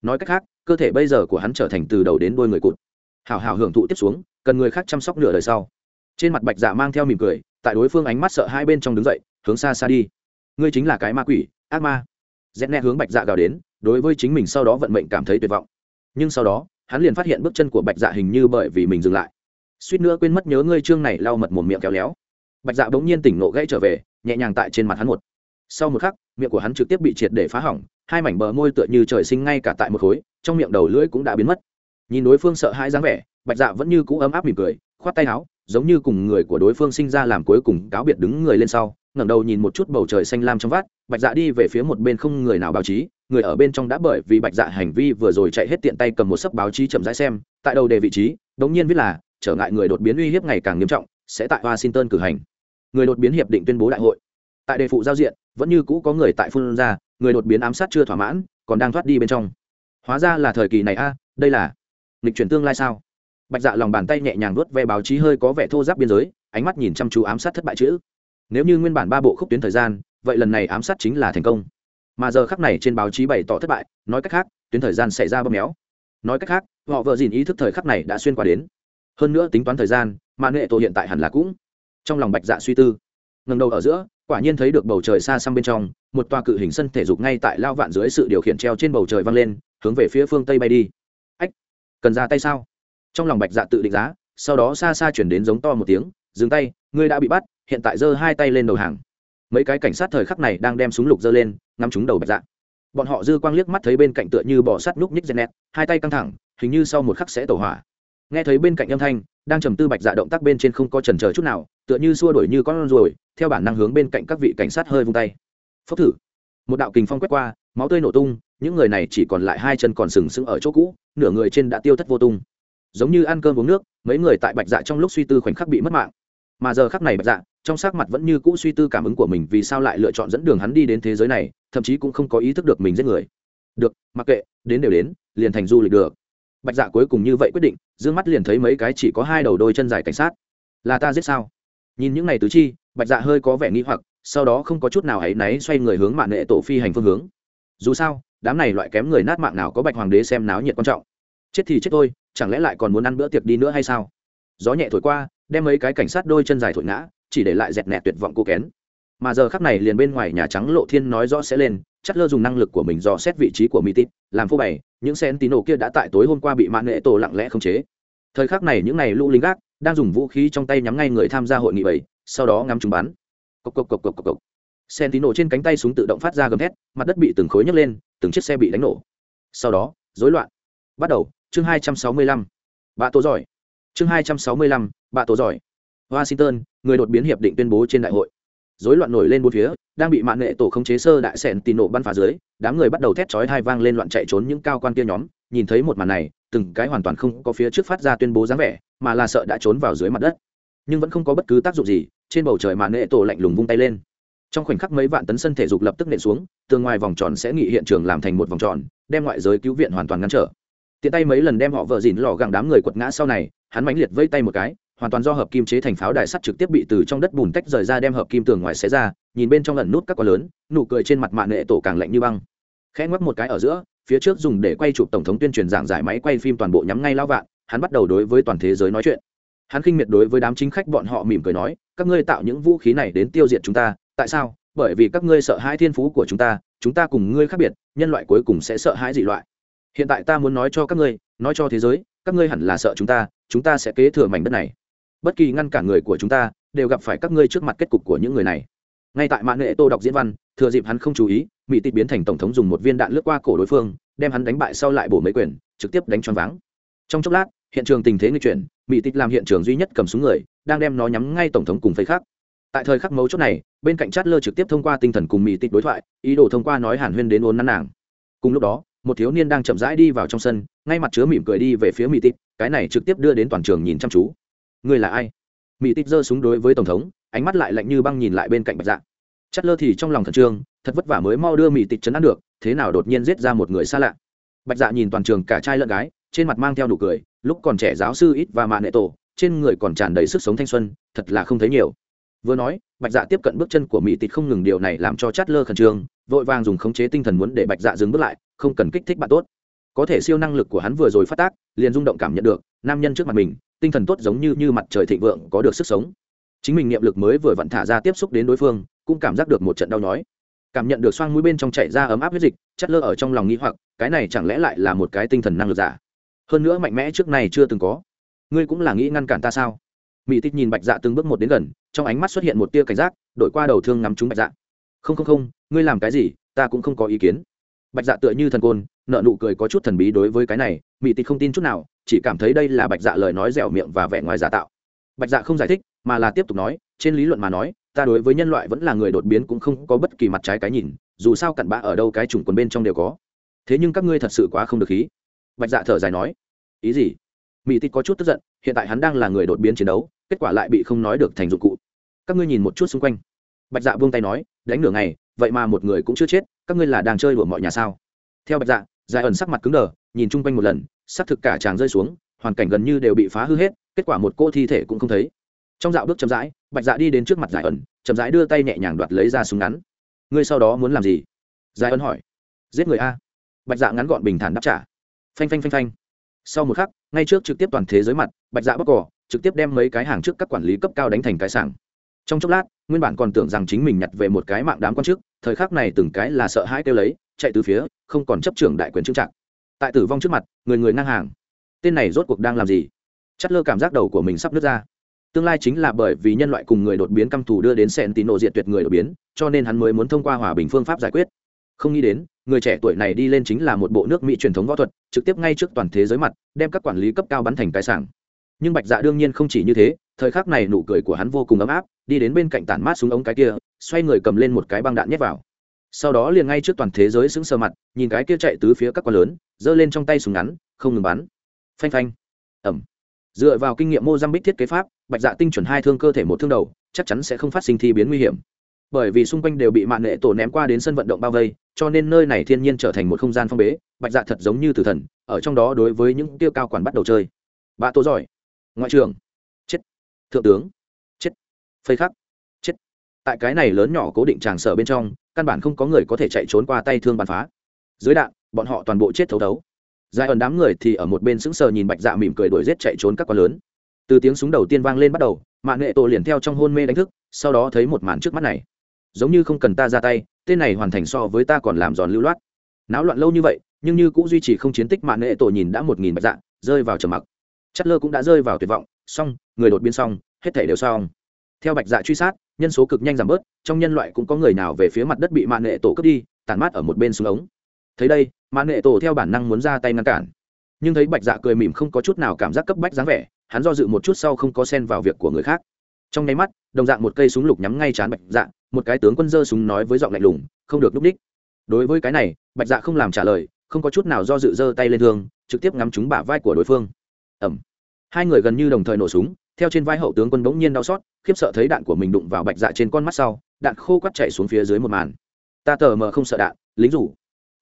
Nói cách khác, cơ thể bây giờ của hắn trở thành từ đầu đến đôi người cụt. Hào hào hưởng thụ tiếp xuống, cần người khác chăm sóc nửa đời sau trên mặt bạch dạ mang theo mỉm cười, tại đối phương ánh mắt sợ hai bên trong đứng dậy, hướng xa xa đi. Ngươi chính là cái ma quỷ, ác ma. Rét nẹ hướng bạch dạ gào đến, đối với chính mình sau đó vận mệnh cảm thấy tuyệt vọng. Nhưng sau đó, hắn liền phát hiện bước chân của bạch dạ hình như bởi vì mình dừng lại. Suýt nữa quên mất nhớ ngươi trương này lau mật một miệng kéo léo. Bạch dạ bỗng nhiên tỉnh nộ gãy trở về, nhẹ nhàng tại trên mặt hắn một. Sau một khắc, miệng của hắn trực tiếp bị triệt để phá hỏng, hai mảnh bờ môi tựa như trời sinh ngay cả tại một khối, trong miệng đầu lưỡi cũng đã biến mất. Nhìn đối phương sợ hãi dáng vẻ, bạch dạ vẫn như cũ ấm áp mỉm cười, khoát tay áo giống như cùng người của đối phương sinh ra làm cuối cùng cáo biệt đứng người lên sau, ngẩng đầu nhìn một chút bầu trời xanh lam trong vắt, bạch dạ đi về phía một bên không người nào báo chí, người ở bên trong đã bởi vì bạch dạ hành vi vừa rồi chạy hết tiện tay cầm một sấp báo chí chậm rãi xem, tại đầu đề vị trí, đống nhiên viết là, trở ngại người đột biến uy hiếp ngày càng nghiêm trọng, sẽ tại washington cử hành. Người đột biến hiệp định tuyên bố đại hội. Tại đề phụ giao diện, vẫn như cũ có người tại phun ra, người đột biến ám sát chưa thỏa mãn, còn đang thoát đi bên trong. Hóa ra là thời kỳ này a, đây là lịch chuyển tương lai sao? Bạch dạ lòng bàn tay nhẹ nhàng nuốt ve báo chí hơi có vẻ thô giáp biên giới, ánh mắt nhìn chăm chú ám sát thất bại chữ. Nếu như nguyên bản ba bộ khúc tuyến thời gian, vậy lần này ám sát chính là thành công. Mà giờ khắc này trên báo chí bày tỏ thất bại, nói cách khác, tuyến thời gian xảy ra bóp méo. Nói cách khác, họ vợ dìn ý thức thời khắc này đã xuyên qua đến. Hơn nữa tính toán thời gian, mà nghệ tổ hiện tại hẳn là cũng trong lòng bạch dạ suy tư. Ngần đầu ở giữa, quả nhiên thấy được bầu trời xa xăm bên trong, một tòa cự hình sân thể dục ngay tại lao vạn dưới sự điều khiển treo trên bầu trời văng lên, hướng về phía phương tây bay đi. Ách, cần ra tay sao? Trong lòng bạch dạ tự định giá, sau đó xa xa chuyển đến giống to một tiếng, dừng tay, ngươi đã bị bắt, hiện tại giơ hai tay lên đầu hàng. Mấy cái cảnh sát thời khắc này đang đem súng lục giơ lên, ngắm trúng đầu bạch dạ. Bọn họ dư quang liếc mắt thấy bên cạnh tựa như bỏ sắt núp nhích dẹn nẹt, hai tay căng thẳng, hình như sau một khắc sẽ tổ hỏa. Nghe thấy bên cạnh âm thanh, đang trầm tư bạch dạ động tác bên trên không có trần chờ chút nào, tựa như xua đuổi như con ruồi, theo bản năng hướng bên cạnh các vị cảnh sát hơi vung tay. Phốc thử. Một đạo kình phong quét qua, máu tươi nổ tung, những người này chỉ còn lại hai chân còn sừng sững ở chỗ cũ, nửa người trên đã tiêu thất vô tung giống như ăn cơm uống nước, mấy người tại bạch dạ trong lúc suy tư khoảnh khắc bị mất mạng. Mà giờ khắc này bạch dạ trong sắc mặt vẫn như cũ suy tư cảm ứng của mình vì sao lại lựa chọn dẫn đường hắn đi đến thế giới này, thậm chí cũng không có ý thức được mình giết người. Được, mặc kệ, đến đều đến, liền thành du lịch được. Bạch dạ cuối cùng như vậy quyết định d ư ơ n g mắt liền thấy mấy cái chỉ có hai đầu đôi chân dài cảnh sát. Là ta giết sao? Nhìn những n à y tứ chi, bạch dạ hơi có vẻ nghi hoặc, sau đó không có chút nào hãy náy xoay người hướng mạng nghệ tổ phi hành phương hướng. Dù sao, đám này loại kém người nát mạng nào có bạch hoàng đế xem náo nhiệt quan trọng. Chết thì chết tôi chẳng lẽ lại còn muốn ăn bữa tiệc đi nữa hay sao? Gió nhẹ thổi qua đem mấy cái cảnh sát đôi chân dài thổi ngã chỉ để lại dẹt nẹt tuyệt vọng cô kén. Mà giờ khắc này liền bên ngoài nhà trắng lộ thiên nói rõ sẽ lên chắc lơ dùng năng lực của mình dò xét vị trí của mỹ tít làm phô bày những xe tín nổ kia đã tại tối hôm qua bị mạng nghệ tổ lặng lẽ khống chế. Thời khắc này những này lũ lính gác đang dùng vũ khí trong tay nhắm ngay người tham gia hội nghị bảy sau đó ngắm chúng bắn. Cộc cộc cộc cộc cộc cộc. Sentino trên cánh tay súng tự động phát ra gầm thét, mặt đất bị từng khối nhấc lên, từng chiếc xe bị đánh nổ. Sau đó, rối loạn. Bắt đầu, chương 265. Bạ tổ giỏi. Chương 265, bạ tổ giỏi. Washington, người đột biến hiệp định tuyên bố trên đại hội. Rối loạn nổi lên bốn phía, đang bị mạng nghệ tổ khống chế sơ đại sẹn tì nổ bắn phá dưới, đám người bắt đầu thét chói tai vang lên loạn chạy trốn những cao quan kia nhóm, nhìn thấy một màn này, từng cái hoàn toàn không có phía trước phát ra tuyên bố dáng vẻ, mà là sợ đã trốn vào dưới mặt đất. Nhưng vẫn không có bất cứ tác dụng gì, trên bầu trời mạng nghệ tổ lạnh lùng vung tay lên. Trong khoảnh khắc mấy vạn tấn sân thể dục lập tức nện xuống, tường ngoài vòng tròn sẽ nghị hiện trường làm thành một vòng tròn, đem ngoại giới cứu viện hoàn toàn ngăn trở tiện tay mấy lần đem họ vợ dìn lò gẳng đám người quật ngã sau này, hắn mãnh liệt vây tay một cái, hoàn toàn do hợp kim chế thành pháo đài sắt trực tiếp bị từ trong đất bùn tách rời ra đem hợp kim tường ngoài xé ra, nhìn bên trong lần nút các quả lớn, nụ cười trên mặt mạng nệ tổ càng lạnh như băng. Khẽ ngoắc một cái ở giữa, phía trước dùng để quay chụp tổng thống tuyên truyền giảng giải máy quay phim toàn bộ nhắm ngay lao vạn, hắn bắt đầu đối với toàn thế giới nói chuyện. Hắn khinh miệt đối với đám chính khách bọn họ mỉm cười nói, các ngươi tạo những vũ khí này đến tiêu diệt chúng ta, tại sao? Bởi vì các ngươi sợ hãi thiên phú của chúng ta chúng ta cùng ngươi khác biệt, nhân loại cuối cùng sẽ sợ hãi dị loại hiện tại ta muốn nói cho các ngươi, nói cho thế giới, các ngươi hẳn là sợ chúng ta chúng ta sẽ kế thừa mảnh đất này. Bất kỳ ngăn cản người của chúng ta, đều gặp phải các ngươi trước mặt kết cục của những người này. Ngay tại mạng nghệ tô đọc diễn văn, thừa dịp hắn không chú ý, mỹ tịch biến thành tổng thống dùng một viên đạn lướt qua cổ đối phương, đem hắn đánh bại sau lại bổ mấy quyền, trực tiếp đánh choáng váng. Trong chốc lát, hiện trường tình thế người chuyển, mỹ tịch làm hiện trường duy nhất cầm súng người, đang đem nó nhắm ngay tổng thống cùng phây khác. Tại thời khắc mấu chốt này, bên cạnh chát lơ trực tiếp thông qua tinh thần cùng mỹ tịch đối thoại, ý đồ thông qua nói hàn huyên đến ôn nắn nàng. Cùng lúc đó một thiếu niên đang chậm rãi đi vào trong sân, ngay mặt chứa mỉm cười đi về phía mỹ tịch cái này trực tiếp đưa đến toàn trường nhìn chăm chú. Người là ai? Mỹ tịch giơ súng đối với tổng thống, ánh mắt lại lạnh như băng nhìn lại bên cạnh bạch dạ. Chất lơ thì trong lòng khẩn trương, thật vất vả mới mau đưa mỹ tịch chấn an được, thế nào đột nhiên giết ra một người xa lạ. Bạch dạ nhìn toàn trường cả trai lẫn gái, trên mặt mang theo nụ cười, lúc còn trẻ giáo sư ít và mạ nệ tổ, trên người còn tràn đầy sức sống thanh xuân, thật là không thấy nhiều. Vừa nói, bạch dạ tiếp cận bước chân của mỹ tịch không ngừng, điều này làm cho chát lơ khẩn trương, vội vàng dùng khống chế tinh thần muốn để bạch dạ dừng bước lại không cần kích thích bạn tốt. Có thể siêu năng lực của hắn vừa rồi phát tác, liền rung động cảm nhận được, nam nhân trước mặt mình, tinh thần tốt giống như như mặt trời thịnh vượng, có được sức sống. Chính mình niệm lực mới vừa vặn thả ra tiếp xúc đến đối phương, cũng cảm giác được một trận đau nhói. Cảm nhận được xoang mũi bên trong chảy ra ấm áp huyết dịch, chất lơ ở trong lòng nghĩ hoặc, cái này chẳng lẽ lại là một cái tinh thần năng lực giả? Hơn nữa mạnh mẽ trước này chưa từng có. Ngươi cũng là nghĩ ngăn cản ta sao? Mỹ tích nhìn bạch dạ từng bước một đến gần, trong ánh mắt xuất hiện một tia cảnh giác, đổi qua đầu thương ngắm trúng bạch dạ. Không không không, ngươi làm cái gì, ta cũng không có ý kiến bạch dạ tựa như thần côn nợ nụ cười có chút thần bí đối với cái này mỹ tịch không tin chút nào, chỉ cảm thấy đây là bạch dạ lời nói dẻo miệng và vẻ ngoài giả tạo. Bạch dạ không giải thích, mà là tiếp tục nói, trên lý luận mà nói, ta đối với nhân loại vẫn là người đột biến cũng không có bất kỳ mặt trái cái nhìn, dù sao cặn bã ở đâu cái chủng quần bên trong đều có. Thế nhưng các ngươi thật sự quá không được khí. Bạch dạ thở dài nói, ý gì? Mỹ tịch có chút tức giận, hiện tại hắn đang là người đột biến chiến đấu, kết quả lại bị không nói được thành dụng cụ. Các ngươi nhìn một chút xung quanh. Bạch dạ buông tay nói, đánh nửa ngày, vậy mà một người cũng chưa chết các ngươi là đang chơi đùa mọi nhà sao? Theo bạch dạ dài ẩn sắc mặt cứng đờ, nhìn chung quanh một lần, xác thực cả chàng rơi xuống, hoàn cảnh gần như đều bị phá hư hết, kết quả một cô thi thể cũng không thấy. Trong dạo bước chậm rãi, bạch dạ đi đến trước mặt giải ẩn, chậm rãi đưa tay nhẹ nhàng đoạt lấy ra súng ngắn. Ngươi sau đó muốn làm gì? Giải ẩn hỏi. Giết người a. Bạch dạ ngắn gọn bình thản đáp trả. Phanh phanh phanh phanh. Sau một khắc, ngay trước trực tiếp toàn thế giới mặt, bạch dạ bóc cỏ trực tiếp đem mấy cái hàng trước các quản lý cấp cao đánh thành cái sảng. Trong chốc lát, nguyên bản còn tưởng rằng chính mình nhặt về một cái mạng đám quan chức thời khắc này từng cái là sợ hãi kêu lấy, chạy từ phía, không còn chấp trưởng đại quyền trưng trạng tại tử vong trước mặt, người người ngang hàng. Tên này rốt cuộc đang làm gì? Chất lơ cảm giác đầu của mình sắp nứt ra. Tương lai chính là bởi vì nhân loại cùng người đột biến căm thù đưa đến sẹn tín nộ diện tuyệt người đột biến, cho nên hắn mới muốn thông qua hòa bình phương pháp giải quyết. Không nghĩ đến, người trẻ tuổi này đi lên chính là một bộ nước mỹ truyền thống võ thuật, trực tiếp ngay trước toàn thế giới mặt, đem các quản lý cấp cao bắn thành cái sản nhưng bạch dạ đương nhiên không chỉ như thế thời khắc này nụ cười của hắn vô cùng ấm áp, đi đến bên cạnh tản mát xuống ống cái kia, xoay người cầm lên một cái băng đạn nhét vào. Sau đó liền ngay trước toàn thế giới sững sờ mặt, nhìn cái kia chạy tứ phía các quan lớn, giơ lên trong tay súng ngắn, không ngừng bắn. Phanh phanh. Ẩm dựa vào kinh nghiệm mozambique thiết kế pháp, bạch dạ tinh chuẩn hai thương cơ thể một thương đầu, chắc chắn sẽ không phát sinh thi biến nguy hiểm. Bởi vì xung quanh đều bị mạng nệ tổ ném qua đến sân vận động bao vây, cho nên nơi này thiên nhiên trở thành một không gian phong bế, bạch dạ thật giống như tử thần, ở trong đó đối với những tiêu cao quản bắt đầu chơi. Bà tố giỏi. Ngoại trưởng thượng tướng. Chết. Phây khắc. Chết. Tại cái này lớn nhỏ cố định tràng sở bên trong, căn bản không có người có thể chạy trốn qua tay thương bắn phá. Dưới đạn, bọn họ toàn bộ chết thấu thấu. Dài ẩn đám người thì ở một bên sững sờ nhìn bạch dạ mỉm cười đuổi giết chạy trốn các con lớn. Từ tiếng súng đầu tiên vang lên bắt đầu mạng nghệ tổ liền theo trong hôn mê đánh thức, sau đó thấy một màn trước mắt này. Giống như không cần ta ra tay, tên này hoàn thành so với ta còn làm giòn lưu loát. Náo loạn lâu như vậy, nhưng như cũng duy trì không chiến tích mạng nghệ tổ nhìn đã một nghìn bạch dạ rơi vào trầm mặc. Chất lơ cũng đã rơi vào tuyệt vọng, song người đột biến xong, hết thể đều xong. Theo bạch dạ truy sát, nhân số cực nhanh giảm bớt, trong nhân loại cũng có người nào về phía mặt đất bị mạng nghệ tổ cướp đi tàn mát ở một bên xuống ống. Thấy đây mạng nghệ tổ theo bản năng muốn ra tay ngăn cản. Nhưng thấy bạch dạ cười mỉm không có chút nào cảm giác cấp bách dáng vẻ, hắn do dự một chút sau không có xen vào việc của người khác. Trong nháy mắt, đồng dạng một cây súng lục nhắm ngay chán bạch dạ một cái tướng quân dơ súng nói với giọng lạnh lùng, không được núp đích. Đối với cái này, bạch dạ không làm trả lời, không có chút nào do dự giơ tay lên thương, trực tiếp ngắm trúng bả vai của đối phương. Ẩm hai người gần như đồng thời nổ súng theo trên vai hậu tướng quân bỗng nhiên đau xót, khiếp sợ thấy đạn của mình đụng vào bạch dạ trên con mắt sau, đạn khô quắt chạy xuống phía dưới một màn. Ta tờ mờ không sợ đạn, lính rủ.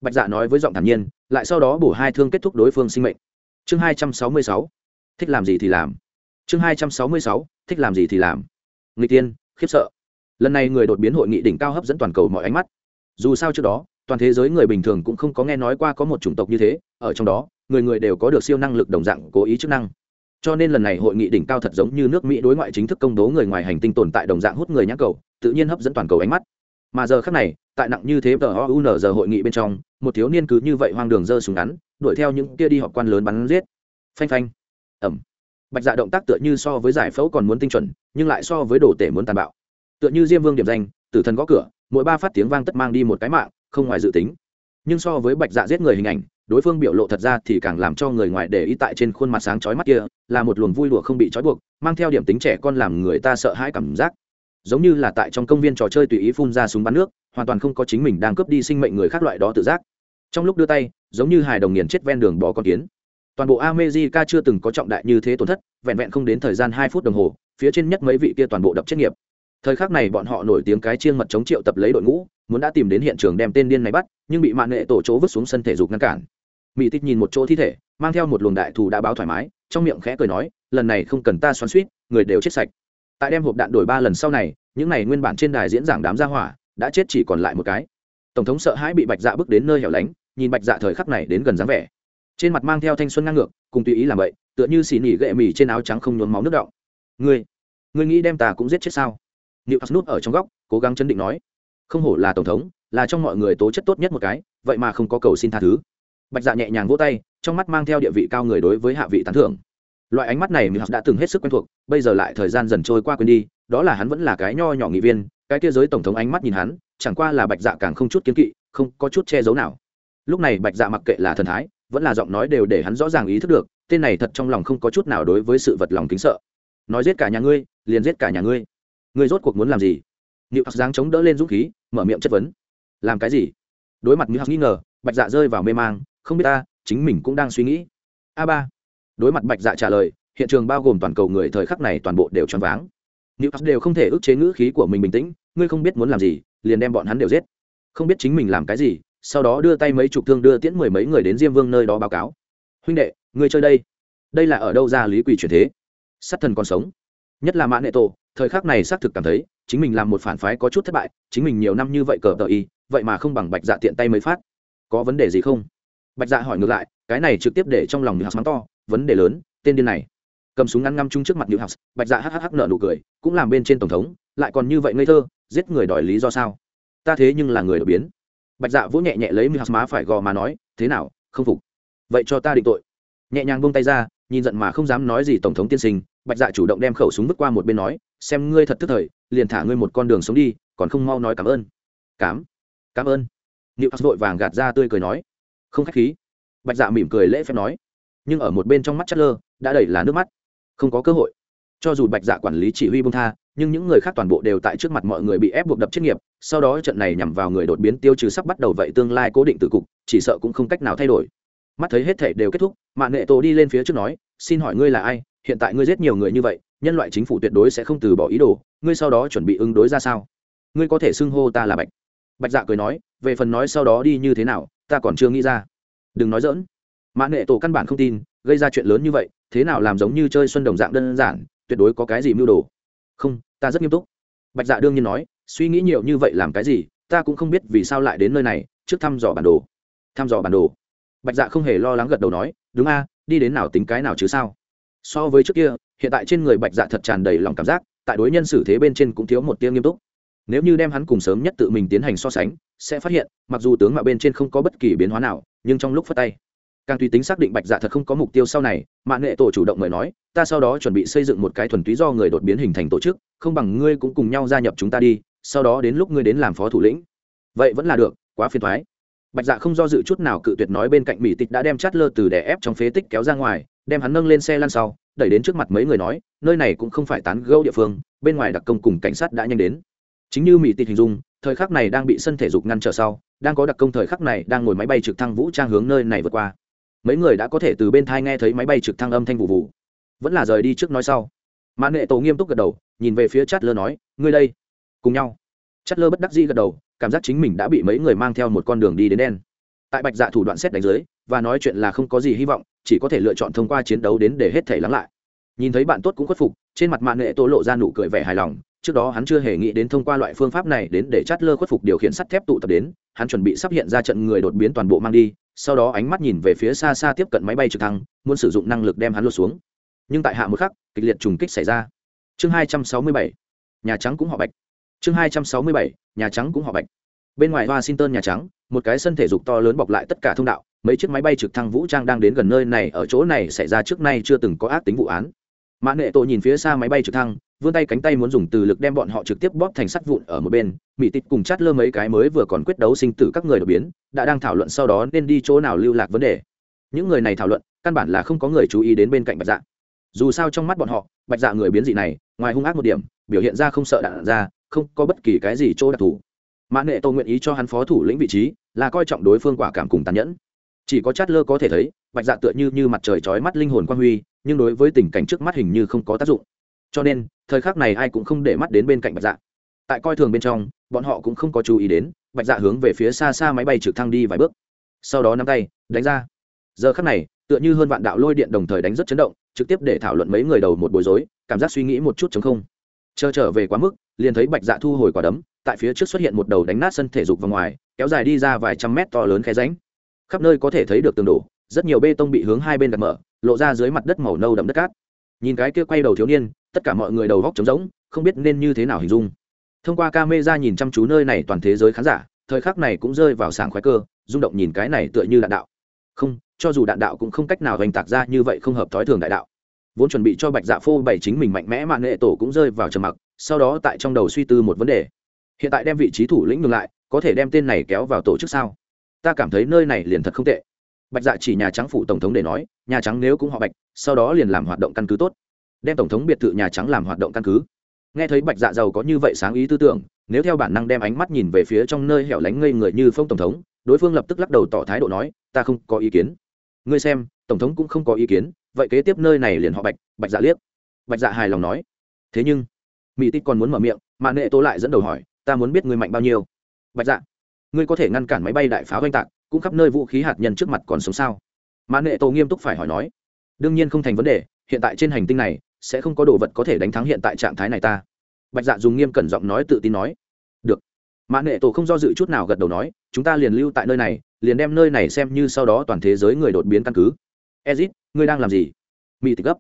Bạch dạ nói với giọng thản nhiên, lại sau đó bổ hai thương kết thúc đối phương sinh mệnh. Chương hai trăm sáu mươi sáu, thích làm gì thì làm. Chương hai trăm sáu mươi sáu, thích làm gì thì làm. Người tiên khiếp sợ. Lần này người đột biến hội nghị đỉnh cao hấp dẫn toàn cầu mọi ánh mắt. Dù sao trước đó, toàn thế giới người bình thường cũng không có nghe nói qua có một chủng tộc như thế, ở trong đó, người người đều có được siêu năng lực đồng dạng cố ý chức năng cho nên lần này hội nghị đỉnh cao thật giống như nước mỹ đối ngoại chính thức công bố người ngoài hành tinh tồn tại đồng dạng hút người nhãn cầu, tự nhiên hấp dẫn toàn cầu ánh mắt. Mà giờ khác này, tại nặng như thế tờ oun giờ hội nghị bên trong, một thiếu niên cứ như vậy hoang đường dơ súng ngắn, đuổi theo những kia đi họp quan lớn bắn giết. Phanh phanh. Ẩm. Bạch dạ động tác tựa như so với giải phẫu còn muốn tinh chuẩn, nhưng lại so với đồ tể muốn tàn bạo. Tựa như diêm vương điểm danh, tử thần gõ cửa, mỗi ba phát tiếng vang tất mang đi một cái mạng, không ngoài dự tính. Nhưng so với bạch dạ giết người hình ảnh đối phương biểu lộ thật ra thì càng làm cho người ngoài để ý tại trên khuôn mặt sáng chói mắt kia, là một luồng vui đùa không bị trói buộc, mang theo điểm tính trẻ con làm người ta sợ hãi cảm giác. Giống như là tại trong công viên trò chơi tùy ý phun ra súng bắn nước, hoàn toàn không có chính mình đang cướp đi sinh mệnh người khác loại đó tự giác. Trong lúc đưa tay, giống như hài đồng nghiền chết ven đường bò con kiến. Toàn bộ amejica chưa từng có trọng đại như thế tổn thất, vẹn vẹn không đến thời gian hai phút đồng hồ, phía trên nhất mấy vị kia toàn bộ đập chết nghiệp. Thời khắc này bọn họ nổi tiếng cái chiêng mật chống triệu tập lấy đội ngũ, muốn đã tìm đến hiện trường đem tên điên này bắt, nhưng bị mạng nghệ tổ chỗ vứt xuống sân thể dục ngăn cản mỹ tít nhìn một chỗ thi thể, mang theo một luồng đại thù đã báo thoải mái, trong miệng khẽ cười nói, lần này không cần ta xoắn suýt, người đều chết sạch. Tại đem hộp đạn đổi ba lần sau này, những này nguyên bản trên đài diễn giảng đám gia hỏa, đã chết chỉ còn lại một cái. Tổng thống sợ hãi bị bạch dạ bước đến nơi hẻo lánh, nhìn bạch dạ thời khắc này đến gần dáng vẻ. Trên mặt mang theo thanh xuân ngang ngược, cùng tùy ý làm vậy, tựa như xì nỉ gệ mì trên áo trắng không nhốn máu nước động ngươi ngươi nghĩ đem ta cũng giết chết sao? Nịu nút ở trong góc, cố gắng chấn định nói. Không hổ là tổng thống, là trong mọi người tố chất tốt nhất một cái, vậy mà không có cầu xin tha thứ bạch dạ nhẹ nhàng vỗ tay trong mắt mang theo địa vị cao người đối với hạ vị tán thưởng loại ánh mắt này Mills đã từng hết sức quen thuộc, bây giờ lại thời gian dần trôi qua quên đi, đó là hắn vẫn là cái nho nhỏ nghị viên, cái kia giới tổng thống ánh mắt nhìn hắn, chẳng qua là Bạch Dạ càng không chút kiên kỵ, không có chút che giấu nào. Lúc này Bạch Dạ mặc kệ là thần thái, vẫn là giọng nói đều để hắn rõ ràng ý thức được, tên này thật trong lòng không có chút nào đối với sự vật lòng kính sợ. Nói giết cả nhà ngươi, liền giết cả nhà ngươi. Ngươi rốt cuộc muốn làm gì? Niệu Hạc giáng chống đỡ lên dũng khí, mở miệng chất vấn. Làm cái gì? Đối mặt Niệu Hạc nghi ngờ, Bạch Dạ rơi vào mê mang, không biết ta, chính mình cũng đang suy nghĩ. A ba. Đối mặt bạch dạ trả lời hiện trường bao gồm toàn cầu người thời khắc này toàn bộ đều choáng váng. Nữ đều không thể ức chế ngữ khí của mình bình tĩnh ngươi không biết muốn làm gì liền đem bọn hắn đều giết. Không biết chính mình làm cái gì sau đó đưa tay mấy chục thương đưa tiễn mười mấy người đến diêm vương nơi đó báo cáo. Huynh đệ ngươi chơi đây. Đây là ở đâu ra lý quỷ truyền thế? Sát thần còn sống. Nhất là mã nệ tổ thời khắc này xác thực cảm thấy chính mình làm một phản phái có chút thất bại chính mình nhiều năm như vậy cờ tờ y vậy mà không bằng bạch dạ tiện tay mới phát. Có vấn đề gì không? Bạch dạ hỏi ngược lại, cái này trực tiếp để trong lòng nữ mắng to, vấn đề lớn, tên điên này. Cầm súng ngắn ngăm chung trước mặt nữ học bạch dạ hhh nợ nụ cười, cũng làm bên trên tổng thống, lại còn như vậy ngây thơ, giết người đòi lý do sao? Ta thế nhưng là người đột biến. Bạch dạ vỗ nhẹ nhẹ lấy nữ học má phải gò mà nói, thế nào, không phục? Vậy cho ta định tội. Nhẹ nhàng buông tay ra, nhìn giận mà không dám nói gì tổng thống tiên sinh, bạch dạ chủ động đem khẩu súng vứt qua một bên nói, xem ngươi thật tức thời, liền thả ngươi một con đường sống đi, còn không mau nói cảm ơn. Cám cảm ơn. Nữ Hắc vội vàng gạt ra tươi cười nói không khách khí. Bạch dạ mỉm cười lễ phép nói. Nhưng ở một bên trong mắt chất lơ, đã đầy là nước mắt. Không có cơ hội. Cho dù bạch dạ quản lý chỉ huy bông tha, nhưng những người khác toàn bộ đều tại trước mặt mọi người bị ép buộc đập chết nghiệp, sau đó trận này nhằm vào người đột biến tiêu trừ sắp bắt đầu vậy tương lai cố định từ cục, chỉ sợ cũng không cách nào thay đổi. Mắt thấy hết thể đều kết thúc mạng nghệ tổ đi lên phía trước nói, xin hỏi ngươi là ai? Hiện tại ngươi giết nhiều người như vậy, nhân loại chính phủ tuyệt đối sẽ không từ bỏ ý đồ, ngươi sau đó chuẩn bị ứng đối ra sao? Ngươi có thể xưng hô ta là bạch. Bạch dạ cười nói, về phần nói sau đó đi như thế nào ta còn chưa nghĩ ra. Đừng nói dỡn mã nệ tổ căn bản không tin, gây ra chuyện lớn như vậy, thế nào làm giống như chơi xuân đồng dạng đơn giản, tuyệt đối có cái gì mưu đồ. Không, ta rất nghiêm túc. Bạch dạ đương nhiên nói, suy nghĩ nhiều như vậy làm cái gì, ta cũng không biết vì sao lại đến nơi này, trước thăm dò bản đồ. Thăm dò bản đồ. Bạch dạ không hề lo lắng gật đầu nói, đúng a, đi đến nào tính cái nào chứ sao. So với trước kia, hiện tại trên người bạch dạ thật tràn đầy lòng cảm giác, tại đối nhân xử thế bên trên cũng thiếu một tiêu nghiêm túc. Nếu như đem hắn cùng sớm nhất tự mình tiến hành so sánh sẽ phát hiện, mặc dù tướng mạo bên trên không có bất kỳ biến hóa nào, nhưng trong lúc phát tay, càng tùy tính xác định bạch dạ thật không có mục tiêu sau này mạng nghệ tổ chủ động mời nói, ta sau đó chuẩn bị xây dựng một cái thuần túy do người đột biến hình thành tổ chức, không bằng ngươi cũng cùng nhau gia nhập chúng ta đi, sau đó đến lúc ngươi đến làm phó thủ lĩnh. Vậy vẫn là được, quá phiền thoái bạch dạ không do dự chút nào cự tuyệt nói bên cạnh mỹ tịch đã đem chát lơ từ đè ép trong phế tích kéo ra ngoài, đem hắn nâng lên xe lăn sau, đẩy đến trước mặt mấy người nói, nơi này cũng không phải tán gâu địa phương, bên ngoài đặc công cùng cảnh sát đã nhanh đến. Chính như mỹ tịch hình dung thời khắc này đang bị sân thể dục ngăn trở sau, đang có đặc công thời khắc này đang ngồi máy bay trực thăng vũ trang hướng nơi này vượt qua. Mấy người đã có thể từ bên thai nghe thấy máy bay trực thăng âm thanh vụ vụ. Vẫn là rời đi trước nói sau. Mã nghệ tổ nghiêm túc gật đầu, nhìn về phía chát lơ nói, ngươi đây, cùng nhau. Chát lơ bất đắc dĩ gật đầu, cảm giác chính mình đã bị mấy người mang theo một con đường đi đến đen. Tại bạch dạ thủ đoạn xét đánh dưới, và nói chuyện là không có gì hy vọng, chỉ có thể lựa chọn thông qua chiến đấu đến để hết thể lắng lại. Nhìn thấy bạn tốt cũng khuất phục, trên mặt mạng nghệ tổ lộ ra nụ cười vẻ hài lòng trước đó hắn chưa hề nghĩ đến thông qua loại phương pháp này đến để chát lơ khuất phục điều khiển sắt thép tụ tập đến, hắn chuẩn bị sắp hiện ra trận người đột biến toàn bộ mang đi, sau đó ánh mắt nhìn về phía xa xa tiếp cận máy bay trực thăng, muốn sử dụng năng lực đem hắn lột xuống. Nhưng tại hạ một khắc, kịch liệt trùng kích xảy ra. Chương hai trăm sáu mươi bảy, nhà trắng cũng họ bạch. Chương hai trăm sáu mươi bảy, nhà trắng cũng họ bạch. Bên ngoài washington nhà trắng, một cái sân thể dục to lớn bọc lại tất cả thông đạo, mấy chiếc máy bay trực thăng vũ trang đang đến gần nơi này, ở chỗ này xảy ra trước nay chưa từng có ác tính vụ án. Mã nệ tội nhìn phía xa máy bay trực thăng vươn tay cánh tay muốn dùng từ lực đem bọn họ trực tiếp bóp thành sắt vụn ở một bên mỹ tịch cùng chát lơ mấy cái mới vừa còn quyết đấu sinh tử các người đột biến, đã đang thảo luận sau đó nên đi chỗ nào lưu lạc vấn đề. Những người này thảo luận, căn bản là không có người chú ý đến bên cạnh bạch dạ. Dù sao trong mắt bọn họ, bạch dạ người biến dị này, ngoài hung ác một điểm, biểu hiện ra không sợ đạn ra, không có bất kỳ cái gì chỗ đặc thù. Mã nệ tô nguyện ý cho hắn phó thủ lĩnh vị trí, là coi trọng đối phương quả cảm cùng tàn nhẫn. Chỉ có chát lơ có thể thấy, bạch dạ tựa như như mặt trời trói mắt linh hồn quang huy, nhưng đối với tình cảnh trước mắt hình như không có tác dụng cho nên, thời khắc này ai cũng không để mắt đến bên cạnh bạch dạ. Tại coi thường bên trong, bọn họ cũng không có chú ý đến, bạch dạ hướng về phía xa xa máy bay trực thăng đi vài bước. Sau đó nắm tay, đánh ra. Giờ khắc này, tựa như hơn vạn đạo lôi điện đồng thời đánh rất chấn động, trực tiếp để thảo luận mấy người đầu một bối rối, cảm giác suy nghĩ một chút chống không. Chờ trở về quá mức, liền thấy bạch dạ thu hồi quả đấm, tại phía trước xuất hiện một đầu đánh nát sân thể dục vào ngoài, kéo dài đi ra vài trăm mét to lớn khe ránh khắp nơi có thể thấy được tường đổ, rất nhiều bê tông bị hướng hai bên đặt mở, lộ ra dưới mặt đất màu nâu đậm đất cát. Nhìn cái kia quay đầu thiếu niên tất cả mọi người đầu góc trống rỗng, không biết nên như thế nào hình dung. Thông qua camera nhìn chăm chú nơi này toàn thế giới khán giả, thời khắc này cũng rơi vào sảng khoái cơ, rung động nhìn cái này tựa như đạn đạo. Không, cho dù đạn đạo cũng không cách nào hoành tạc ra như vậy không hợp thói thường đại đạo. Vốn chuẩn bị cho bạch dạ phô bày chính mình mạnh mẽ mà nghệ tổ cũng rơi vào trầm mặc, sau đó tại trong đầu suy tư một vấn đề. Hiện tại đem vị trí thủ lĩnh ngược lại, có thể đem tên này kéo vào tổ chức sao? Ta cảm thấy nơi này liền thật không tệ. Bạch dạ chỉ nhà trắng phụ tổng thống để nói, nhà trắng nếu cũng họ bạch, sau đó liền làm hoạt động căn cứ tốt đem tổng thống biệt thự nhà trắng làm hoạt động căn cứ. Nghe thấy bạch dạ giàu có như vậy sáng ý tư tưởng, nếu theo bản năng đem ánh mắt nhìn về phía trong nơi hẻo lánh ngây người như phong tổng thống, đối phương lập tức lắc đầu tỏ thái độ nói, ta không có ý kiến. Ngươi xem, tổng thống cũng không có ý kiến, vậy kế tiếp nơi này liền họ bạch bạch dạ liếc. Bạch dạ hài lòng nói. Thế nhưng, mỹ tích còn muốn mở miệng, mà nệ tố lại dẫn đầu hỏi, ta muốn biết ngươi mạnh bao nhiêu? Bạch dạ ngươi có thể ngăn cản máy bay đại pháo oanh tạc, cũng khắp nơi vũ khí hạt nhân trước mặt còn sống sao? Mà nệ tô nghiêm túc phải hỏi nói. Đương nhiên không thành vấn đề, hiện tại trên hành tinh này sẽ không có đồ vật có thể đánh thắng hiện tại trạng thái này ta. Bạch dạ dùng nghiêm cẩn giọng nói tự tin nói. Được. Mã nệ tổ không do dự chút nào gật đầu nói, chúng ta liền lưu tại nơi này, liền đem nơi này xem như sau đó toàn thế giới người đột biến căn cứ. Ezit, ngươi đang làm gì? Mỹ tịch gấp.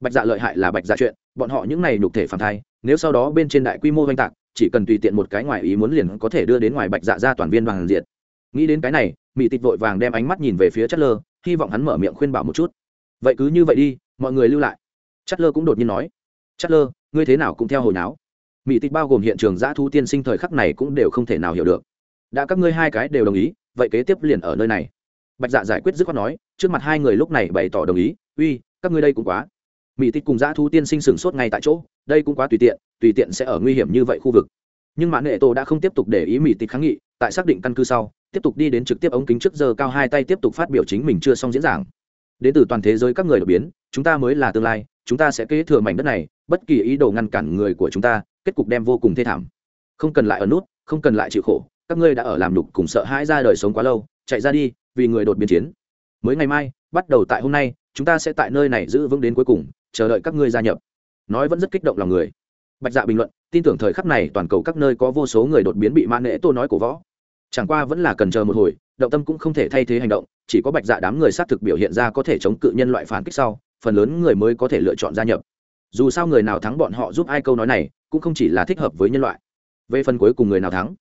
Bạch dạ lợi hại là bạch dạ chuyện, bọn họ những này nhục thể phản thai, nếu sau đó bên trên đại quy mô oanh tạc, chỉ cần tùy tiện một cái ngoài ý muốn liền có thể đưa đến ngoài bạch dạ ra toàn viên bằng diện. Nghĩ đến cái này mỹ tịch vội vàng đem ánh mắt nhìn về phía chất lơ hy vọng hắn mở miệng khuyên bảo một chút. Vậy cứ như vậy đi, mọi người lưu lại chất lơ cũng đột nhiên nói, chất lơ, ngươi thế nào cũng theo hồi náo mỹ tịch bao gồm hiện trường giã thu tiên sinh thời khắc này cũng đều không thể nào hiểu được. Đã các ngươi hai cái đều đồng ý, vậy kế tiếp liền ở nơi này. Bạch dạ giải quyết dứt khoát nói, trước mặt hai người lúc này bày tỏ đồng ý, uy, các ngươi đây cũng quá. Mỹ tịch cùng giã thu tiên sinh sửng sốt ngay tại chỗ, đây cũng quá tùy tiện tùy tiện sẽ ở nguy hiểm như vậy khu vực. Nhưng mã nệ tổ đã không tiếp tục để ý mỹ tịch kháng nghị, tại xác định căn cứ sau, tiếp tục đi đến trực tiếp ống kính trước giờ cao hai tay tiếp tục phát biểu chính mình chưa xong diễn giảng. Đến từ toàn thế giới các người đột biến, chúng ta mới là tương lai chúng ta sẽ kế thừa mảnh đất này, bất kỳ ý đồ ngăn cản người của chúng ta, kết cục đem vô cùng thê thảm. Không cần lại ở nút, không cần lại chịu khổ, các ngươi đã ở làm đục cùng sợ hãi ra đời sống quá lâu, chạy ra đi, vì người đột biến chiến. Mới ngày mai, bắt đầu tại hôm nay, chúng ta sẽ tại nơi này giữ vững đến cuối cùng, chờ đợi các ngươi gia nhập. Nói vẫn rất kích động lòng người. Bạch dạ bình luận, tin tưởng thời khắc này toàn cầu các nơi có vô số người đột biến bị mã nễ tô nói cổ võ. Chẳng qua vẫn là cần chờ một hồi, động tâm cũng không thể thay thế hành động, chỉ có bạch dạ đám người xác thực biểu hiện ra có thể chống cự nhân loại phản kích sau phần lớn người mới có thể lựa chọn gia nhập. Dù sao người nào thắng bọn họ giúp ai câu nói này, cũng không chỉ là thích hợp với nhân loại. Về phần cuối cùng người nào thắng,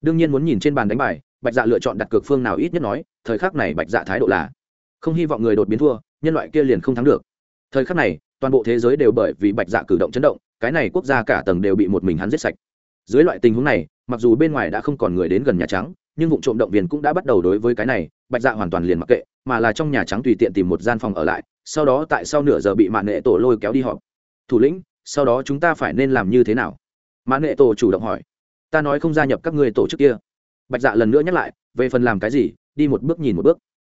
đương nhiên muốn nhìn trên bàn đánh bài, bạch dạ lựa chọn đặt cược phương nào ít nhất nói, thời khắc này bạch dạ thái độ là, không hy vọng người đột biến thua, nhân loại kia liền không thắng được. Thời khắc này, toàn bộ thế giới đều bởi vì bạch dạ cử động chấn động, cái này quốc gia cả tầng đều bị một mình hắn giết sạch. Dưới loại tình huống này, mặc dù bên ngoài đã không còn người đến gần nhà trắng nhưng vụ trộm động viên cũng đã bắt đầu đối với cái này, bạch dạ hoàn toàn liền mặc kệ, mà là trong nhà trắng tùy tiện tìm một gian phòng ở lại, sau đó tại sau nửa giờ bị mạng nghệ tổ lôi kéo đi họp. Thủ lĩnh, sau đó chúng ta phải nên làm như thế nào? Mạng nghệ tổ chủ động hỏi. Ta nói không gia nhập các ngươi tổ chức kia. Bạch dạ lần nữa nhắc lại, về phần làm cái gì, đi một bước nhìn một bước.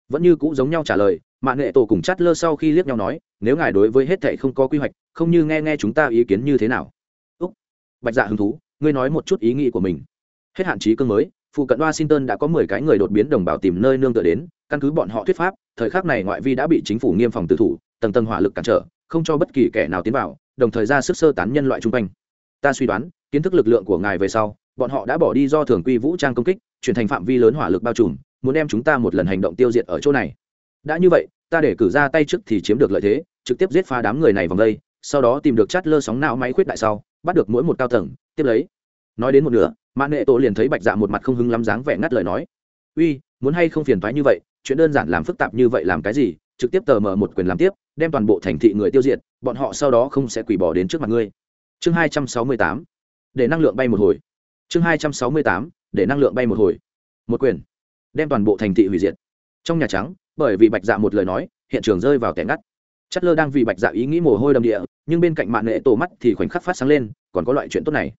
Vẫn như cũ giống nhau trả lời mạng nghệ tổ cùng chát lơ sau khi liếc nhau nói, nếu ngài đối với hết thệ không có quy hoạch, không như nghe nghe chúng ta ý kiến như thế nào? Úc. Bạch dạ hứng thú, ngươi nói một chút ý nghĩ của mình. Hết hạn chí cương mới phụ cận washington đã có mười cái người đột biến đồng bào tìm nơi nương tựa đến, căn cứ bọn họ thuyết pháp, thời khắc này ngoại vi đã bị chính phủ nghiêm phòng tự thủ, tầng tầng hỏa lực cản trở, không cho bất kỳ kẻ nào tiến vào, đồng thời ra sức sơ tán nhân loại chung quanh. Ta suy đoán, kiến thức lực lượng của ngài về sau, bọn họ đã bỏ đi do thường quy vũ trang công kích, chuyển thành phạm vi lớn hỏa lực bao trùm, muốn đem chúng ta một lần hành động tiêu diệt ở chỗ này. Đã như vậy, ta để cử ra tay trước thì chiếm được lợi thế, trực tiếp giết phá đám người này vòng đây, sau đó tìm được chát lơ sóng não máy khuyết đại sau, bắt được mỗi một cao tầng, tiếp lấy. Nói đến một nửa mã nệ tổ liền thấy bạch dạ một mặt không hứng lắm dáng vẻ ngắt lời nói uy muốn hay không phiền thoái như vậy chuyện đơn giản làm phức tạp như vậy làm cái gì trực tiếp tờ mở một quyền làm tiếp đem toàn bộ thành thị người tiêu diệt bọn họ sau đó không sẽ quỳ bỏ đến trước mặt ngươi chương hai trăm sáu mươi tám để năng lượng bay một hồi chương hai trăm sáu mươi tám để năng lượng bay một hồi một quyền đem toàn bộ thành thị hủy diệt trong nhà trắng bởi vì bạch dạ một lời nói hiện trường rơi vào tẻ ngắt chất lơ đang vì bạch dạ ý nghĩ mồ hôi đầm địa nhưng bên cạnh mạng nghệ tổ mắt thì khoảnh khắc phát sáng lên còn có loại chuyện tốt này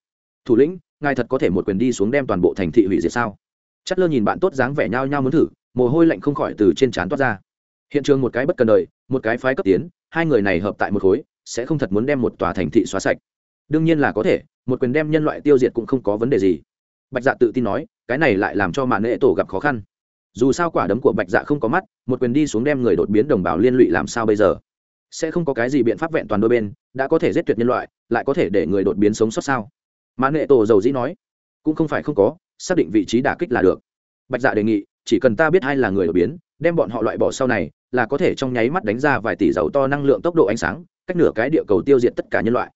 thủ lĩnh ngài thật có thể một quyền đi xuống đem toàn bộ thành thị hủy diệt sao? Chất lơ nhìn bạn tốt dáng vẻ nhau nhau muốn thử, mồ hôi lạnh không khỏi từ trên trán toát ra. Hiện trường một cái bất cần đời, một cái phái cấp tiến, hai người này hợp tại một khối, sẽ không thật muốn đem một tòa thành thị xóa sạch. Đương nhiên là có thể, một quyền đem nhân loại tiêu diệt cũng không có vấn đề gì. Bạch dạ tự tin nói, cái này lại làm cho mạng nệ tổ gặp khó khăn. Dù sao quả đấm của bạch dạ không có mắt, một quyền đi xuống đem người đột biến đồng bào liên lụy làm sao bây giờ? Sẽ không có cái gì biện pháp vẹn toàn đôi bên, đã có thể giết tuyệt nhân loại, lại có thể để người đột biến sống sót sao? Mã nệ tổ dầu dĩ nói, cũng không phải không có, xác định vị trí đả kích là được. Bạch dạ đề nghị, chỉ cần ta biết ai là người đột biến, đem bọn họ loại bỏ sau này, là có thể trong nháy mắt đánh ra vài tỷ dầu to năng lượng tốc độ ánh sáng, cách nửa cái địa cầu tiêu diệt tất cả nhân loại.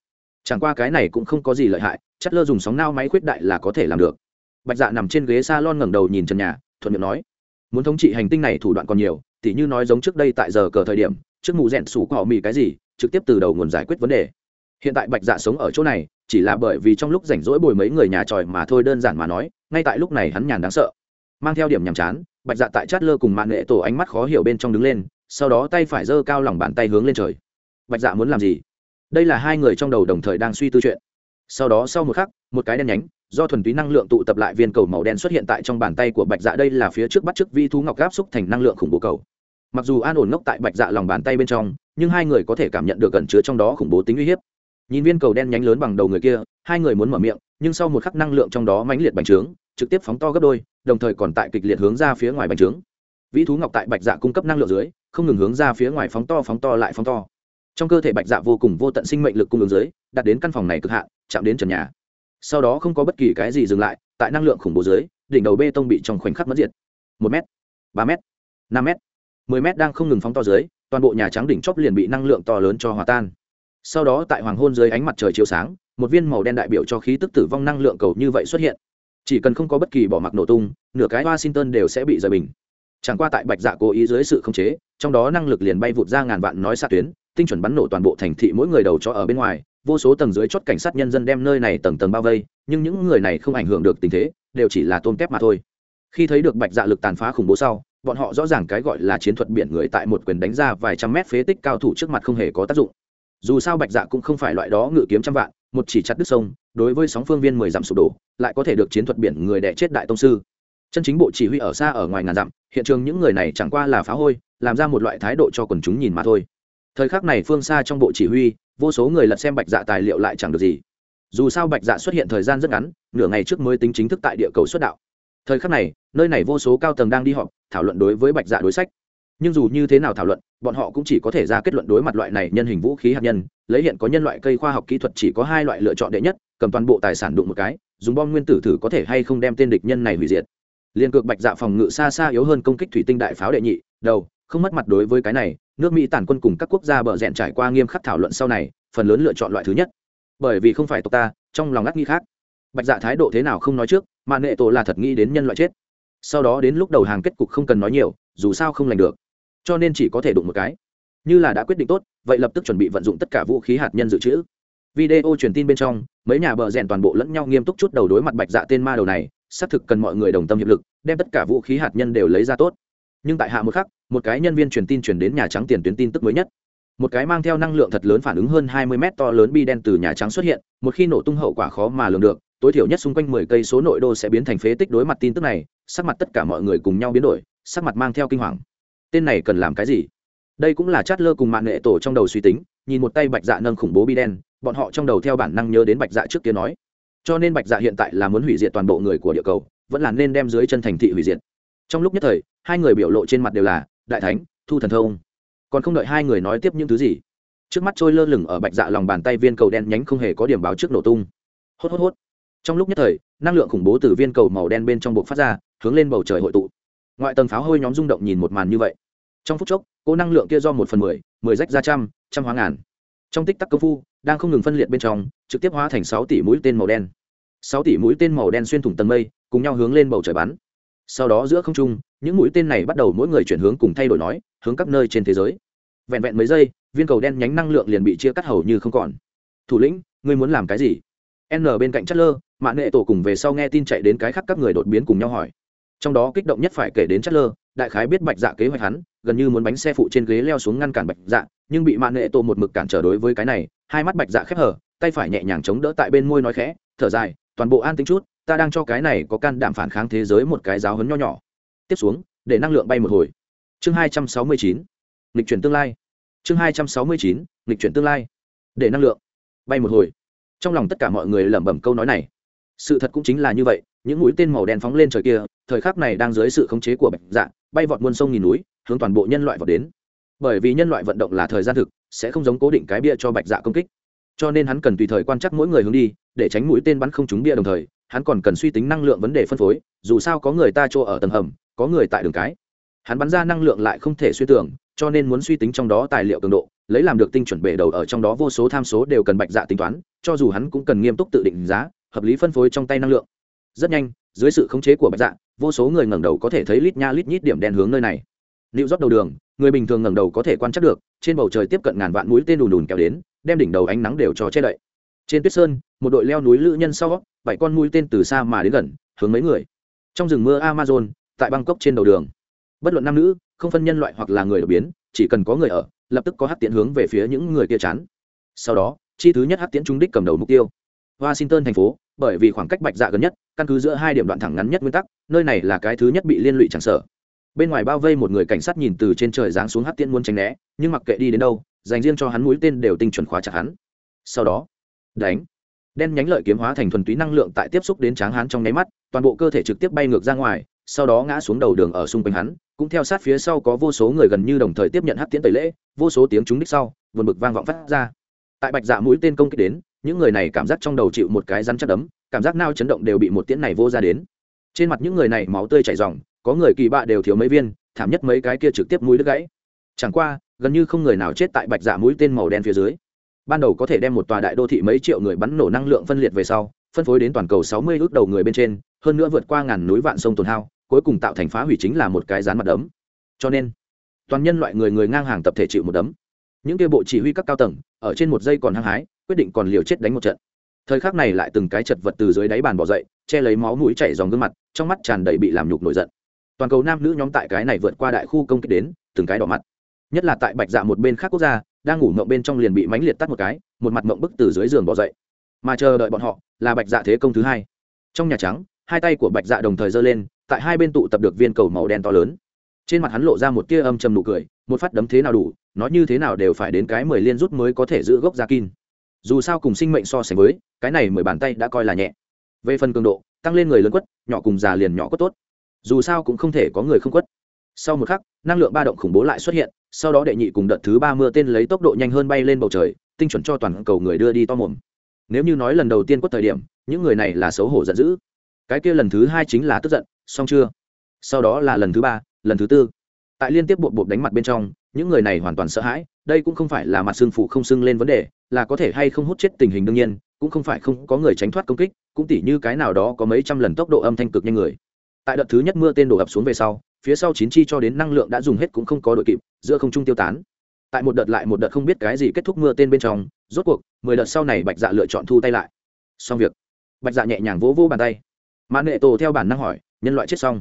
Chẳng qua cái này cũng không có gì lợi hại, chất lơ dùng sóng nao máy khuyết đại là có thể làm được. Bạch dạ nằm trên ghế s a lon ngẩng đầu nhìn trần nhà, thuận miệng nói, muốn thống trị hành tinh này thủ đoạn còn nhiều, tỉ như nói giống trước đây tại giờ cờ thời điểm, trước mù rẽn sủ của họ mì cái gì, trực tiếp từ đầu nguồn giải quyết vấn đề hiện tại bạch dạ sống ở chỗ này, chỉ là bởi vì trong lúc rảnh rỗi bồi mấy người nhà tròi mà thôi, đơn giản mà nói, ngay tại lúc này hắn nhàn đáng sợ. Mang theo điểm nhàm chán, bạch dạ tại chát lơ cùng mạng nghệ tổ ánh mắt khó hiểu bên trong đứng lên, sau đó tay phải giơ cao lòng bàn tay hướng lên trời. Bạch dạ muốn làm gì? Đây là hai người trong đầu đồng thời đang suy tư chuyện. Sau đó sau một khắc, một cái đen nhánh, do thuần túy năng lượng tụ tập lại viên cầu màu đen xuất hiện tại trong bàn tay của bạch dạ. Đây là phía trước bắt chước vi thú ngọc gáp xúc thành năng lượng khủng bố cầu. Mặc dù an ổn ngốc tại bạch dạ lòng bàn tay bên trong, nhưng hai người có thể cảm nhận được gần chứa trong đó khủng bố tính uy hiếp nhìn viên cầu đen nhánh lớn bằng đầu người kia, hai người muốn mở miệng, nhưng sau một khắc năng lượng trong đó mãnh liệt bành trướng, trực tiếp phóng to gấp đôi, đồng thời còn tại kịch liệt hướng ra phía ngoài bành trướng. Vĩ thú ngọc tại bạch dạ cung cấp năng lượng dưới, không ngừng hướng ra phía ngoài phóng to phóng to lại phóng to. Trong cơ thể bạch dạ vô cùng vô tận sinh mệnh lực cung ứng dưới đặt đến căn phòng này cực hạn, chạm đến trần nhà. Sau đó không có bất kỳ cái gì dừng lại, tại năng lượng khủng bố dưới, đỉnh đầu bê tông bị trong khoảnh khắc mất diệt. Một m ba m năm m mười m đang không ngừng phóng to dưới, toàn bộ nhà trắng đỉnh chóp liền bị năng lượng to lớn cho hòa tan sau đó tại hoàng hôn dưới ánh mặt trời chiếu sáng, một viên màu đen đại biểu cho khí tức tử vong năng lượng cầu như vậy xuất hiện. Chỉ cần không có bất kỳ bỏ mặc nổ tung, nửa cái washington đều sẽ bị rời bình. Chẳng qua tại bạch dạ cố ý dưới sự khống chế, trong đó năng lực liền bay vụt ra ngàn vạn nói xa tuyến, tinh chuẩn bắn nổ toàn bộ thành thị mỗi người đầu cho ở bên ngoài, vô số tầng dưới chốt cảnh sát nhân dân đem nơi này tầng tầng bao vây, nhưng những người này không ảnh hưởng được tình thế, đều chỉ là tôn kép mà thôi. Khi thấy được bạch dạ lực tàn phá khủng bố sau, bọn họ rõ ràng cái gọi là chiến thuật biển người tại một quyền đánh ra vài trăm mét phế tích cao thủ trước mặt không hề có tác dụng dù sao bạch dạ cũng không phải loại đó ngự kiếm trăm vạn, một chỉ chặt đứt sông, đối với sóng phương viên mười dặm sụp đổ, lại có thể được chiến thuật biển người đẻ chết đại tông sư. Chân chính bộ chỉ huy ở xa ở ngoài ngàn dặm, hiện trường những người này chẳng qua là phá hôi, làm ra một loại thái độ cho quần chúng nhìn mà thôi. Thời khắc này phương xa trong bộ chỉ huy, vô số người lật xem bạch dạ tài liệu lại chẳng được gì. Dù sao bạch dạ xuất hiện thời gian rất ngắn, nửa ngày trước mới tính chính thức tại địa cầu xuất đạo. Thời khắc này, nơi này vô số cao tầng đang đi họp, thảo luận đối với bạch dạ đối sách nhưng dù như thế nào thảo luận, bọn họ cũng chỉ có thể ra kết luận đối mặt loại này nhân hình vũ khí hạt nhân, lấy hiện có nhân loại cây khoa học kỹ thuật chỉ có hai loại lựa chọn đệ nhất, cầm toàn bộ tài sản đụng một cái, dùng bom nguyên tử thử có thể hay không đem tên địch nhân này hủy diệt. Liên cược bạch dạ phòng ngự xa xa yếu hơn công kích thủy tinh đại pháo đệ nhị, đầu, không mất mặt đối với cái này, nước mỹ tản quân cùng các quốc gia bờ rẽn trải qua nghiêm khắc thảo luận sau này, phần lớn lựa chọn loại thứ nhất. Bởi vì không phải tộc ta, trong lòng ngắt nghĩ khác. Bạch dạ thái độ thế nào không nói trước, mà nệ tổ là thật nghĩ đến nhân loại chết. Sau đó đến lúc đầu hàng kết cục không cần nói nhiều, dù sao không lành được cho nên chỉ có thể đụng một cái. Như là đã quyết định tốt, vậy lập tức chuẩn bị vận dụng tất cả vũ khí hạt nhân dự trữ. Video truyền tin bên trong, mấy nhà bờ rèn toàn bộ lẫn nhau nghiêm túc chút đầu đối mặt bạch dạ tên ma đầu này, xác thực cần mọi người đồng tâm hiệp lực, đem tất cả vũ khí hạt nhân đều lấy ra tốt. Nhưng tại hạ một khắc, một cái nhân viên truyền tin truyền đến nhà trắng tiền tuyến tin tức mới nhất. Một cái mang theo năng lượng thật lớn phản ứng hơn 20 mét to lớn bi đen từ nhà trắng xuất hiện, một khi nổ tung hậu quả khó mà lường được, tối thiểu nhất xung quanh 10 cây số nội đô sẽ biến thành phế tích đối mặt tin tức này, sắc mặt tất cả mọi người cùng nhau biến đổi, sắc mặt mang theo kinh hoàng tên này cần làm cái gì? Đây cũng là chát lơ cùng mạng nghệ tổ trong đầu suy tính, nhìn một tay bạch dạ nâng khủng bố bi đen, bọn họ trong đầu theo bản năng nhớ đến bạch dạ trước kia nói. Cho nên bạch dạ hiện tại là muốn hủy diệt toàn bộ người của địa cầu, vẫn là nên đem dưới chân thành thị hủy diệt. Trong lúc nhất thời, hai người biểu lộ trên mặt đều là, đại thánh, thu thần thông. Còn không đợi hai người nói tiếp những thứ gì, trước mắt trôi lơ lửng ở bạch dạ lòng bàn tay viên cầu đen nhánh không hề có điểm báo trước nổ tung. Hốt hốt hốt. Trong lúc nhất thời, năng lượng khủng bố từ viên cầu màu đen bên trong buộc phát ra, hướng lên bầu trời hội tụ. Ngoại tầng pháo hôi nhóm rung động nhìn một màn như vậy trong phút chốc cô năng lượng kia do một phần mười mười rách ra trăm trăm hóa ngàn. Trong tích tắc công phu, đang không ngừng phân liệt bên trong, trực tiếp hóa thành sáu tỷ mũi tên màu đen. Sáu tỷ mũi tên màu đen xuyên thủng tầng mây, cùng nhau hướng lên bầu trời bắn. Sau đó giữa không trung, những mũi tên này bắt đầu mỗi người chuyển hướng cùng thay đổi nói, hướng các nơi trên thế giới. Vẹn vẹn mấy giây, viên cầu đen nhánh năng lượng liền bị chia cắt hầu như không còn. Thủ lĩnh, ngươi muốn làm cái gì? N bên cạnh chất lơ mạng nghệ tổ cùng về sau nghe tin chạy đến cái khác các người đột biến cùng nhau hỏi trong đó kích động nhất phải kể đến chất lơ đại khái biết bạch dạ kế hoạch hắn, gần như muốn bánh xe phụ trên ghế leo xuống ngăn cản bạch dạ nhưng bị mạng nệ tổ một mực cản trở đối với cái này, hai mắt bạch dạ khép hở, tay phải nhẹ nhàng chống đỡ tại bên môi nói khẽ, thở dài, toàn bộ an tính chút, ta đang cho cái này có can đảm phản kháng thế giới một cái giáo hấn nho nhỏ. Tiếp xuống, để năng lượng bay một hồi. Chương hai trăm sáu mươi chín lịch chuyển tương lai. Chương hai trăm sáu mươi chín lịch chuyển tương lai. Để năng lượng bay một hồi. Trong lòng tất cả mọi người lẩm bẩm câu nói này. Sự thật cũng chính là như vậy những mũi tên màu đen phóng lên trời kia, thời khắc này đang dưới sự khống chế của bạch dạ bay vọt muôn sông nghìn núi, hướng toàn bộ nhân loại vọt đến. Bởi vì nhân loại vận động là thời gian thực, sẽ không giống cố định cái bia cho bạch dạ công kích. Cho nên hắn cần tùy thời quan trắc mỗi người hướng đi, để tránh mũi tên bắn không trúng bia đồng thời, hắn còn cần suy tính năng lượng vấn đề phân phối, dù sao có người ta chỗ ở tầng hầm, có người tại đường cái. Hắn bắn ra năng lượng lại không thể suy tưởng, cho nên muốn suy tính trong đó tài liệu cường độ, lấy làm được tinh chuẩn bể đầu ở trong đó vô số tham số đều cần bạch dạ tính toán, cho dù hắn cũng cần nghiêm túc tự định giá, hợp lý phân phối trong tay năng lượng rất nhanh, dưới sự khống chế của bạch dạ vô số người ngẩng đầu có thể thấy lít nha lít nhít điểm đen hướng nơi này. Lưu rót đầu đường, người bình thường ngẩng đầu có thể quan trắc được, trên bầu trời tiếp cận ngàn vạn mũi tên đùn đùn kéo đến, đem đỉnh đầu ánh nắng đều cho che đậy. Trên tuyết sơn, một đội leo núi lữ nhân sau, bảy con mũi tên từ xa mà đến gần, hướng mấy người. Trong rừng mưa amazon, tại bangkok trên đầu đường. Bất luận nam nữ, không phân nhân loại hoặc là người đột biến, chỉ cần có người ở, lập tức có hát tiễn hướng về phía những người kia chán sau đó, chi thứ nhất hát tiễn trúng đích cầm đầu mục tiêu washington thành phố, bởi vì khoảng cách bạch dạ gần nhất, căn cứ giữa hai điểm đoạn thẳng ngắn nhất nguyên tắc, nơi này là cái thứ nhất bị liên lụy chẳng sở bên ngoài bao vây một người cảnh sát nhìn từ trên trời giáng xuống hát tiễn muốn tránh né, nhưng mặc kệ đi đến đâu, dành riêng cho hắn mũi tên đều tinh chuẩn khóa chặt hắn. Sau đó, đánh. Đen nhánh lợi kiếm hóa thành thuần túy năng lượng tại tiếp xúc đến tráng hắn trong nháy mắt, toàn bộ cơ thể trực tiếp bay ngược ra ngoài, sau đó ngã xuống đầu đường ở xung quanh hắn, cũng theo sát phía sau có vô số người gần như đồng thời tiếp nhận hát tiễn tẩy lễ, vô số tiếng trúng đích sau vượt bực vang vọng phát ra. Tại bạch dạ mũi tên công kích đến những người này cảm giác trong đầu chịu một cái rắn chắc đấm, cảm giác nao chấn động đều bị một tiễn này vô ra đến. Trên mặt những người này máu tươi chảy ròng, có người kỳ bạ đều thiếu mấy viên, thảm nhất mấy cái kia trực tiếp mũi đứt gãy. Chẳng qua, gần như không người nào chết tại bạch dạ mũi tên màu đen phía dưới. Ban đầu có thể đem một tòa đại đô thị mấy triệu người bắn nổ năng lượng phân liệt về sau, phân phối đến toàn cầu sáu mươi ước đầu người bên trên, hơn nữa vượt qua ngàn núi vạn sông tồn hao, cuối cùng tạo thành phá hủy chính là một cái rán mặt đấm. Cho nên, toàn nhân loại người người ngang hàng tập thể chịu một đấm. Những kia bộ chỉ huy các cao tầng, ở trên một giây còn hăng hái quyết định còn liều chết đánh một trận. Thời khắc này lại từng cái chật vật từ dưới đáy bàn bỏ dậy, che lấy máu mũi chảy dòng gương mặt, trong mắt tràn đầy bị làm nhục nổi giận. Toàn cầu nam nữ nhóm tại cái này vượt qua đại khu công kích đến, từng cái đỏ mặt. Nhất là tại bạch dạ một bên khác quốc gia, đang ngủ mộng bên trong liền bị mánh liệt tắt một cái, một mặt mộng bức từ dưới giường bỏ dậy. Mà chờ đợi bọn họ, là bạch dạ thế công thứ hai. Trong nhà trắng, hai tay của bạch dạ đồng thời giơ lên, tại hai bên tụ tập được viên cầu màu đen to lớn. Trên mặt hắn lộ ra một tia âm trầm nụ cười, một phát đấm thế nào đủ, nói như thế nào đều phải đến cái mười liên rút mới có thể giữ gốc ra kin dù sao cùng sinh mệnh so sánh với, cái này mười bàn tay đã coi là nhẹ. Về phần cường độ, tăng lên người lớn quất, nhỏ cùng già liền nhỏ quất tốt. Dù sao cũng không thể có người không quất. Sau một khắc, năng lượng ba động khủng bố lại xuất hiện, sau đó đệ nhị cùng đợt thứ ba mưa tên lấy tốc độ nhanh hơn bay lên bầu trời, tinh chuẩn cho toàn cầu người đưa đi to mồm. Nếu như nói lần đầu tiên quất thời điểm, những người này là xấu hổ giận dữ. Cái kia lần thứ hai chính là tức giận, xong chưa? Sau đó là lần thứ ba, lần thứ tư. Tại liên tiếp bộ bộ đánh mặt bên trong, những người này hoàn toàn sợ hãi, đây cũng không phải là mặt xương phủ không xưng lên vấn đề là có thể hay không hút chết tình hình đương nhiên, cũng không phải không có người tránh thoát công kích, cũng tỉ như cái nào đó có mấy trăm lần tốc độ âm thanh cực nhanh người. Tại đợt thứ nhất mưa tên đổ ập xuống về sau, phía sau chín chi cho đến năng lượng đã dùng hết cũng không có đội kịp, giữa không trung tiêu tán. Tại một đợt lại một đợt không biết cái gì kết thúc mưa tên bên trong, rốt cuộc, mười đợt sau này bạch dạ lựa chọn thu tay lại. Xong việc. Bạch dạ nhẹ nhàng vỗ vỗ bàn tay. Mã nệ tổ theo bản năng hỏi, nhân loại chết xong?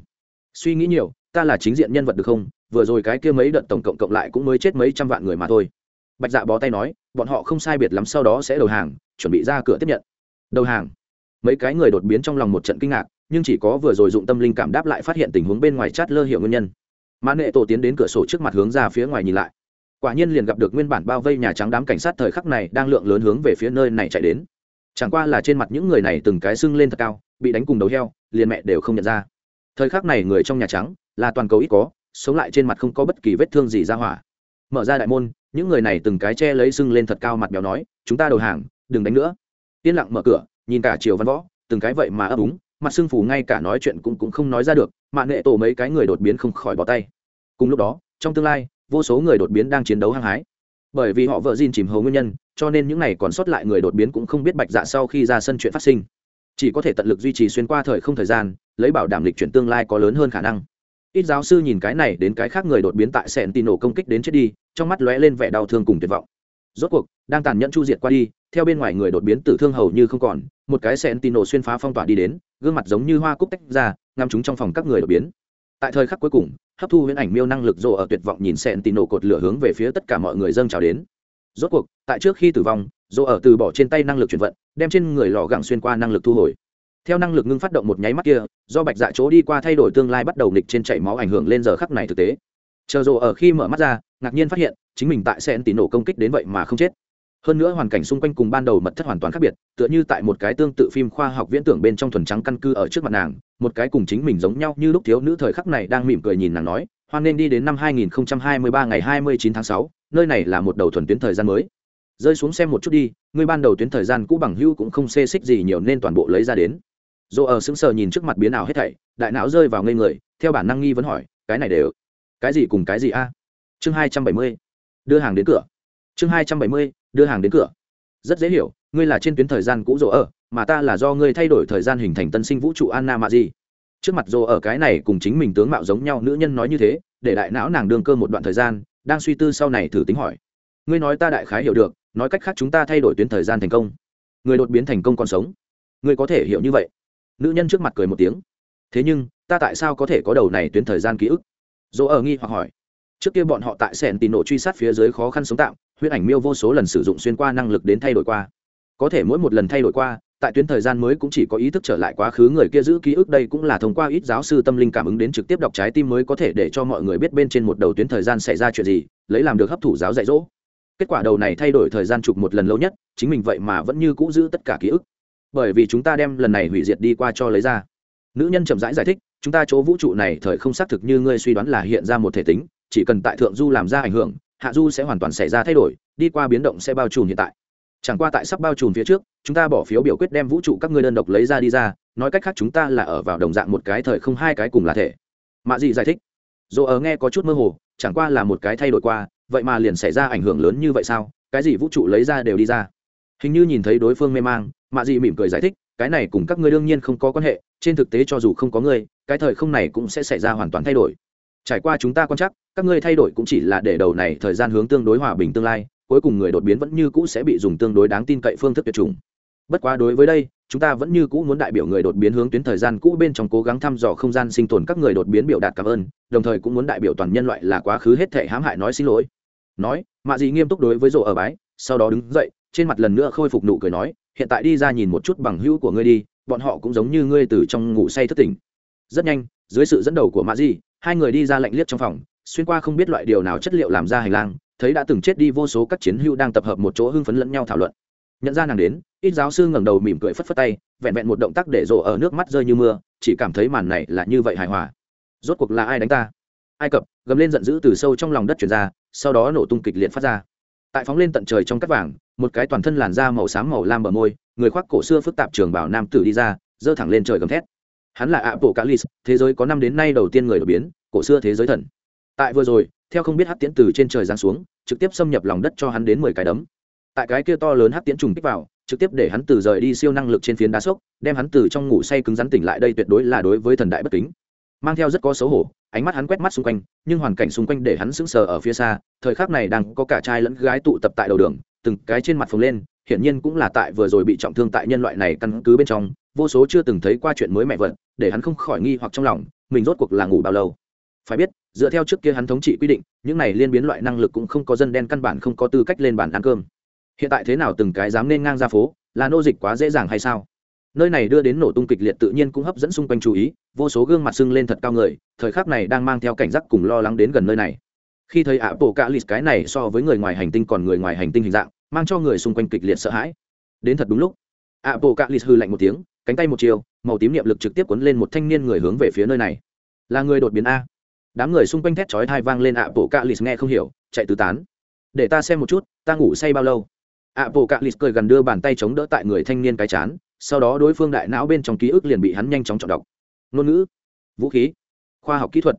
Suy nghĩ nhiều, ta là chính diện nhân vật được không? Vừa rồi cái kia mấy đợt tổng cộng cộng lại cũng mới chết mấy trăm vạn người mà thôi. Bạch dạ bó tay nói bọn họ không sai biệt lắm sau đó sẽ đầu hàng, chuẩn bị ra cửa tiếp nhận. Đầu hàng. Mấy cái người đột biến trong lòng một trận kinh ngạc, nhưng chỉ có vừa rồi dụng tâm linh cảm đáp lại phát hiện tình huống bên ngoài chát lơ hiểu nguyên nhân. Mã nệ tổ tiến đến cửa sổ trước mặt hướng ra phía ngoài nhìn lại. Quả nhiên liền gặp được nguyên bản bao vây nhà trắng đám cảnh sát thời khắc này đang lượng lớn hướng về phía nơi này chạy đến. Chẳng qua là trên mặt những người này từng cái sưng lên thật cao, bị đánh cùng đầu heo, liền mẹ đều không nhận ra. Thời khắc này người trong nhà trắng, là toàn cầu ít có, sống lại trên mặt không có bất kỳ vết thương gì ra hỏa. Mở ra đại môn những người này từng cái che lấy sưng lên thật cao mặt béo nói, chúng ta đầu hàng, đừng đánh nữa. Yên lặng mở cửa, nhìn cả triều văn võ, từng cái vậy mà ấp úng, mặt sưng phù ngay cả nói chuyện cũng cũng không nói ra được mạng nghệ tổ mấy cái người đột biến không khỏi bỏ tay. Cùng lúc đó, trong tương lai, vô số người đột biến đang chiến đấu hăng hái. Bởi vì họ vợ Jin chìm hầu nguyên nhân, cho nên những này còn sót lại người đột biến cũng không biết bạch dạ sau khi ra sân chuyện phát sinh. Chỉ có thể tận lực duy trì xuyên qua thời không thời gian, lấy bảo đảm lịch chuyển tương lai có lớn hơn khả năng. Ít giáo sư nhìn cái này đến cái khác người đột biến tại sẹn tin nổ công kích đến chết đi trong mắt lóe lên vẻ đau thương cùng tuyệt vọng. Rốt cuộc, đang tàn nhẫn chu diệt qua đi, theo bên ngoài người đột biến tử thương hầu như không còn, một cái sẹn xuyên phá phong tỏa đi đến, gương mặt giống như hoa cúc tách ra, ngắm chúng trong phòng các người đột biến. Tại thời khắc cuối cùng, hấp thu huyễn ảnh miêu năng lực rộ ở tuyệt vọng nhìn sẹn cột lửa hướng về phía tất cả mọi người dâng trào đến. Rốt cuộc, tại trước khi tử vong, rộ ở từ bỏ trên tay năng lực chuyển vận, đem trên người lò gẳng xuyên qua năng lực thu hồi. Theo năng lực ngưng phát động một nháy mắt kia, do bạch dạ chỗ đi qua thay đổi tương lai bắt đầu nghịch trên chảy máu ảnh hưởng lên giờ khắc này thực tế chờ rộ ở khi mở mắt ra ngạc nhiên phát hiện chính mình tại sen tỷ nổ công kích đến vậy mà không chết. Hơn nữa hoàn cảnh xung quanh cùng ban đầu mật thất hoàn toàn khác biệt tựa như tại một cái tương tự phim khoa học viễn tưởng bên trong thuần trắng căn cư ở trước mặt nàng một cái cùng chính mình giống nhau như lúc thiếu nữ thời khắc này đang mỉm cười nhìn nàng nói hoan nên đi đến năm 2023 ngày 29 tháng 6, nơi này là một đầu thuần tuyến thời gian mới. Rơi xuống xem một chút đi người ban đầu tuyến thời gian cũ bằng hữu cũng không xê xích gì nhiều nên toàn bộ lấy ra đến. Dỗ ở sững sờ nhìn trước mặt biến ảo hết thảy đại não rơi vào ngây người theo bản năng nghi vấn hỏi cái này đều cái gì cùng cái gì a? Chương hai trăm bảy mươi, đưa hàng đến cửa. Chương hai trăm bảy mươi, đưa hàng đến cửa. Rất dễ hiểu, ngươi là trên tuyến thời gian cũ rỗ ở, mà ta là do ngươi thay đổi thời gian hình thành tân sinh vũ trụ anna mạ gì trước mặt rỗ ở cái này cùng chính mình tướng mạo giống nhau nữ nhân nói như thế, để đại não nàng đương cơ một đoạn thời gian, đang suy tư sau này thử tính hỏi. Ngươi nói ta đại khái hiểu được, nói cách khác chúng ta thay đổi tuyến thời gian thành công. Người đột biến thành công còn sống. Ngươi có thể hiểu như vậy. Nữ nhân trước mặt cười một tiếng. Thế nhưng, ta tại sao có thể có đầu này tuyến thời gian ký ức? Dỗ ở nghi hoặc hỏi. Trước kia bọn họ tại sẻn tì nổ truy sát phía dưới khó khăn sống tạm huyết ảnh miêu vô số lần sử dụng xuyên qua năng lực đến thay đổi qua. Có thể mỗi một lần thay đổi qua tại tuyến thời gian mới cũng chỉ có ý thức trở lại quá khứ người kia giữ ký ức đây cũng là thông qua ít giáo sư tâm linh cảm ứng đến trực tiếp đọc trái tim mới có thể để cho mọi người biết bên trên một đầu tuyến thời gian xảy ra chuyện gì lấy làm được hấp thụ giáo dạy dỗ. Kết quả đầu này thay đổi thời gian chụp một lần lâu nhất chính mình vậy mà vẫn như cũ giữ tất cả ký ức. Bởi vì chúng ta đem lần này hủy diệt đi qua cho lấy ra. Nữ nhân chậm rãi giải, giải thích chúng ta chỗ vũ trụ này thời không xác thực như ngươi suy đoán là hiện ra một thể tính, chỉ cần tại thượng du làm ra ảnh hưởng, hạ du sẽ hoàn toàn xảy ra thay đổi, đi qua biến động sẽ bao trùm hiện tại. Chẳng qua tại sắp bao trùm phía trước, chúng ta bỏ phiếu biểu quyết đem vũ trụ các ngươi đơn độc lấy ra đi ra, nói cách khác chúng ta là ở vào đồng dạng một cái thời không hai cái cùng là thể. Mạ gì giải thích. Dỗ ở nghe có chút mơ hồ, chẳng qua là một cái thay đổi qua, vậy mà liền xảy ra ảnh hưởng lớn như vậy sao? Cái gì vũ trụ lấy ra đều đi ra? Hình như nhìn thấy đối phương mê mang, mạ dị mỉm cười giải thích cái này cùng các ngươi đương nhiên không có quan hệ, trên thực tế cho dù không có ngươi, cái thời không này cũng sẽ xảy ra hoàn toàn thay đổi. Trải qua chúng ta quan chắc các ngươi thay đổi cũng chỉ là để đầu này thời gian hướng tương đối hòa bình tương lai, cuối cùng người đột biến vẫn như cũ sẽ bị dùng tương đối đáng tin cậy phương thức tuyệt chủng. Bất quá đối với đây, chúng ta vẫn như cũ muốn đại biểu người đột biến hướng tuyến thời gian cũ bên trong cố gắng thăm dò không gian sinh tồn các người đột biến biểu đạt cảm ơn, đồng thời cũng muốn đại biểu toàn nhân loại là quá khứ hết thể hãm hại nói xin lỗi. Nói, mạ dị nghiêm túc đối với rộ ở bái, sau đó đứng dậy, trên mặt lần nữa khôi phục nụ cười nói hiện tại đi ra nhìn một chút bằng hữu của ngươi đi, bọn họ cũng giống như ngươi từ trong ngủ say thất tỉnh. Rất nhanh, dưới sự dẫn đầu của mã di, hai người đi ra lạnh liếc trong phòng, xuyên qua không biết loại điều nào chất liệu làm ra hành lang, thấy đã từng chết đi vô số các chiến hữu đang tập hợp một chỗ hưng phấn lẫn nhau thảo luận. Nhận ra nàng đến, ít giáo sư ngẩng đầu mỉm cười phất phất tay, vẹn vẹn một động tác để rộ ở nước mắt rơi như mưa, chỉ cảm thấy màn này là như vậy hài hòa. Rốt cuộc là ai đánh ta? Ai cập, gầm lên giận dữ từ sâu trong lòng đất chuyển ra, sau đó nổ tung kịch liệt phát ra. Tại phóng lên tận trời trong cắt vàng một cái toàn thân làn da màu xám màu lam bờ môi, người khoác cổ xưa phức tạp trường bảo nam tử đi ra, giơ thẳng lên trời gầm thét. Hắn là ạ bộ thế giới có năm đến nay đầu tiên người đột biến, cổ xưa thế giới thần. Tại vừa rồi, theo không biết hát tiễn từ trên trời giáng xuống, trực tiếp xâm nhập lòng đất cho hắn đến mười cái đấm. Tại cái kia to lớn hát tiễn trùng kích vào, trực tiếp để hắn từ rời đi siêu năng lực trên phiến đá sốc, đem hắn từ trong ngủ say cứng rắn tỉnh lại đây tuyệt đối là đối với thần đại bất kính. Mang theo rất có xấu hổ, ánh mắt hắn quét mắt xung quanh, nhưng hoàn cảnh xung quanh để hắn sững sờ ở phía xa, thời khắc này đang có cả trai lẫn gái tụ tập tại đầu đường từng cái trên mặt phồng lên, hiển nhiên cũng là tại vừa rồi bị trọng thương tại nhân loại này căn cứ bên trong, vô số chưa từng thấy qua chuyện mới mẹ vật để hắn không khỏi nghi hoặc trong lòng, mình rốt cuộc là ngủ bao lâu? Phải biết, dựa theo trước kia hắn thống trị quy định, những này liên biến loại năng lực cũng không có dân đen căn bản không có tư cách lên bàn ăn cơm. Hiện tại thế nào từng cái dám nên ngang ra phố, là nô dịch quá dễ dàng hay sao? Nơi này đưa đến nổ tung kịch liệt tự nhiên cũng hấp dẫn xung quanh chú ý, vô số gương mặt sưng lên thật cao người, thời khắc này đang mang theo cảnh giác cùng lo lắng đến gần nơi này khi thấy ạ bộ cạ lịt cái này so với người ngoài hành tinh còn người ngoài hành tinh hình dạng, mang cho người xung quanh kịch liệt sợ hãi. Đến thật đúng lúc, ạ bộ cạ lì hư lạnh một tiếng, cánh tay một chiều, màu tím niệm lực trực tiếp cuốn lên một thanh niên người hướng về phía nơi này. Là người đột biến a. Đám người xung quanh thét chói thai vang lên ạ bộ cạ lì nghe không hiểu, chạy tứ tán. Để ta xem một chút, ta ngủ say bao lâu? Ạ bộ cạ lì cười gần đưa bàn tay chống đỡ tại người thanh niên cái chán, sau đó đối phương đại não bên trong ký ức liền bị hắn nhanh chóng chọn đọc. Ngôn ngữ, vũ khí, khoa học kỹ thuật,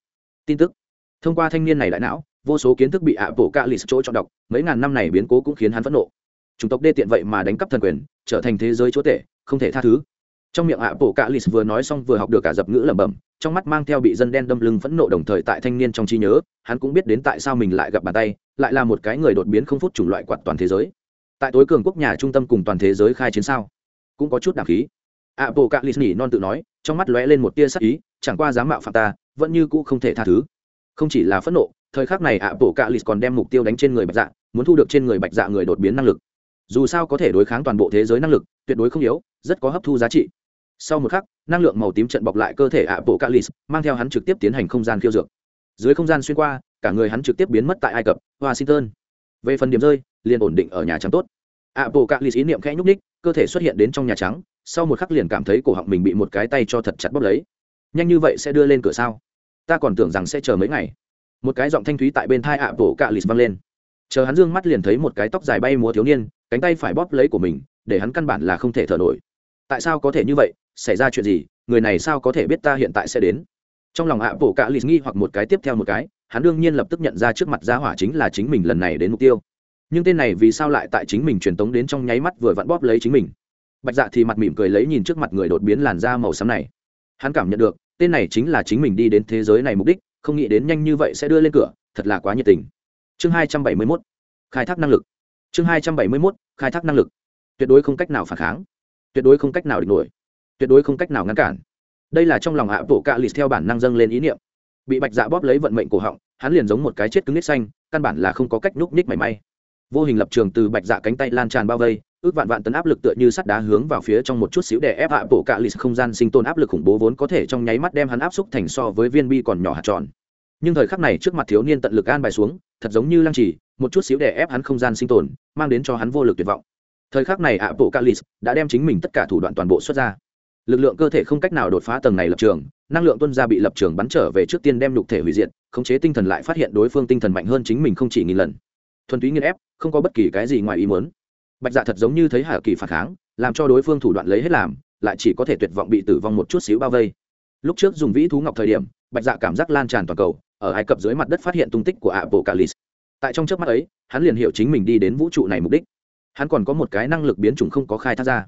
tin tức. Thông qua thanh niên này đại não vô số kiến thức bị ạ bộ cạ lì chỗ chọn đọc, mấy ngàn năm này biến cố cũng khiến hắn phẫn nộ. Chủng tộc đê tiện vậy mà đánh cắp thần quyền, trở thành thế giới chúa tể, không thể tha thứ. Trong miệng ạ bộ cạ lì vừa nói xong vừa học được cả dập ngữ lẩm bẩm, trong mắt mang theo bị dân đen đâm lưng phẫn nộ đồng thời tại thanh niên trong trí nhớ, hắn cũng biết đến tại sao mình lại gặp bàn tay, lại là một cái người đột biến không phút chủng loại quạt toàn thế giới. Tại tối cường quốc nhà trung tâm cùng toàn thế giới khai chiến sao? Cũng có chút đảng khí. Ạ bộ cạ lì nhỉ non tự nói, trong mắt lóe lên một tia sắc ý, chẳng qua dám mạo phạm ta, vẫn như cũ không thể tha thứ. Không chỉ là phẫn nộ thời khắc này ạ bộ cạ lì còn đem mục tiêu đánh trên người bạch dạ muốn thu được trên người bạch dạ người đột biến năng lực. Dù sao có thể đối kháng toàn bộ thế giới năng lực, tuyệt đối không yếu, rất có hấp thu giá trị. Sau một khắc, năng lượng màu tím trận bọc lại cơ thể ạ bộ cạ lì mang theo hắn trực tiếp tiến hành không gian khiêu dược. Dưới không gian xuyên qua, cả người hắn trực tiếp biến mất tại ai cập, washington. Về phần điểm rơi, liền ổn định ở nhà trắng tốt. Ạ bộ cạ lì ý niệm khẽ nhúc ních cơ thể xuất hiện đến trong nhà trắng, sau một khắc liền cảm thấy cổ họng mình bị một cái tay cho thật chặt bóp lấy. Nhanh như vậy sẽ đưa lên cửa sao? Ta còn tưởng rằng sẽ chờ mấy ngày một cái giọng thanh thúy tại bên thai ạ bộ cạ lì vang lên. Chờ hắn dương mắt liền thấy một cái tóc dài bay múa thiếu niên, cánh tay phải bóp lấy của mình, để hắn căn bản là không thể thở nổi. Tại sao có thể như vậy? Xảy ra chuyện gì? Người này sao có thể biết ta hiện tại sẽ đến? Trong lòng ạ bộ cạ lì nghi hoặc một cái tiếp theo một cái, hắn đương nhiên lập tức nhận ra trước mặt gia hỏa chính là chính mình lần này đến mục tiêu. Nhưng tên này vì sao lại tại chính mình truyền tống đến trong nháy mắt vừa vặn bóp lấy chính mình? Bạch dạ thì mặt mỉm cười lấy nhìn trước mặt người đột biến làn da màu xám này. Hắn cảm nhận được, tên này chính là chính mình đi đến thế giới này mục đích không nghĩ đến nhanh như vậy sẽ đưa lên cửa, thật là quá nhiệt tình. Chương hai trăm bảy mươi mốt, khai thác năng lực. Chương hai trăm bảy mươi mốt, khai thác năng lực. Tuyệt đối không cách nào phản kháng. Tuyệt đối không cách nào địch nổi. Tuyệt đối không cách nào ngăn cản. Đây là trong lòng hạ bộ cạ lì theo bản năng dâng lên ý niệm. Bị bạch dạ bóp lấy vận mệnh cổ họng, hắn liền giống một cái chết cứng nít xanh, căn bản là không có cách núp ních mảy may vô hình lập trường từ bạch dạ cánh tay lan tràn bao vây, ước vạn vạn tấn áp lực tựa như sắt đá hướng vào phía trong một chút xíu để ép hạ bộ cạ lì không gian sinh tồn áp lực khủng bố vốn có thể trong nháy mắt đem hắn áp xúc thành so với viên bi còn nhỏ hạt tròn. Nhưng thời khắc này trước mặt thiếu niên tận lực an bài xuống, thật giống như lăng trì, một chút xíu để ép hắn không gian sinh tồn, mang đến cho hắn vô lực tuyệt vọng. Thời khắc này ạ bộ calis đã đem chính mình tất cả thủ đoạn toàn bộ xuất ra. Lực lượng cơ thể không cách nào đột phá tầng này lập trường, năng lượng tuân ra bị lập trường bắn trở về trước tiên đem nhục thể hủy diệt, khống chế tinh thần lại phát hiện đối phương tinh thần mạnh hơn chính mình không chỉ nghìn lần thuần túy nghiên ép, không có bất kỳ cái gì ngoài ý muốn. Bạch dạ thật giống như thấy hà kỳ phản kháng, làm cho đối phương thủ đoạn lấy hết làm, lại chỉ có thể tuyệt vọng bị tử vong một chút xíu bao vây. Lúc trước dùng vĩ thú ngọc thời điểm, bạch dạ cảm giác lan tràn toàn cầu, ở ai cập dưới mặt đất phát hiện tung tích của ạ bộ calis tại trong trước mắt ấy, hắn liền hiểu chính mình đi đến vũ trụ này mục đích. Hắn còn có một cái năng lực biến chủng không có khai thác ra.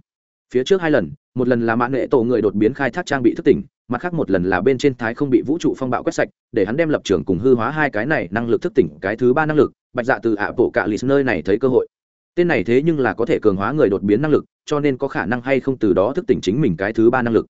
Phía trước hai lần, một lần là mạng nghệ tổ người đột biến khai thác trang bị thức tỉnh mặt khác một lần là bên trên thái không bị vũ trụ phong bạo quét sạch, để hắn đem lập trường cùng hư hóa hai cái này năng lực thức tỉnh, cái thứ ba năng lực, bạch dạ từ ạ bộ cạ lì nơi này thấy cơ hội. Tên này thế nhưng là có thể cường hóa người đột biến năng lực, cho nên có khả năng hay không từ đó thức tỉnh chính mình cái thứ ba năng lực.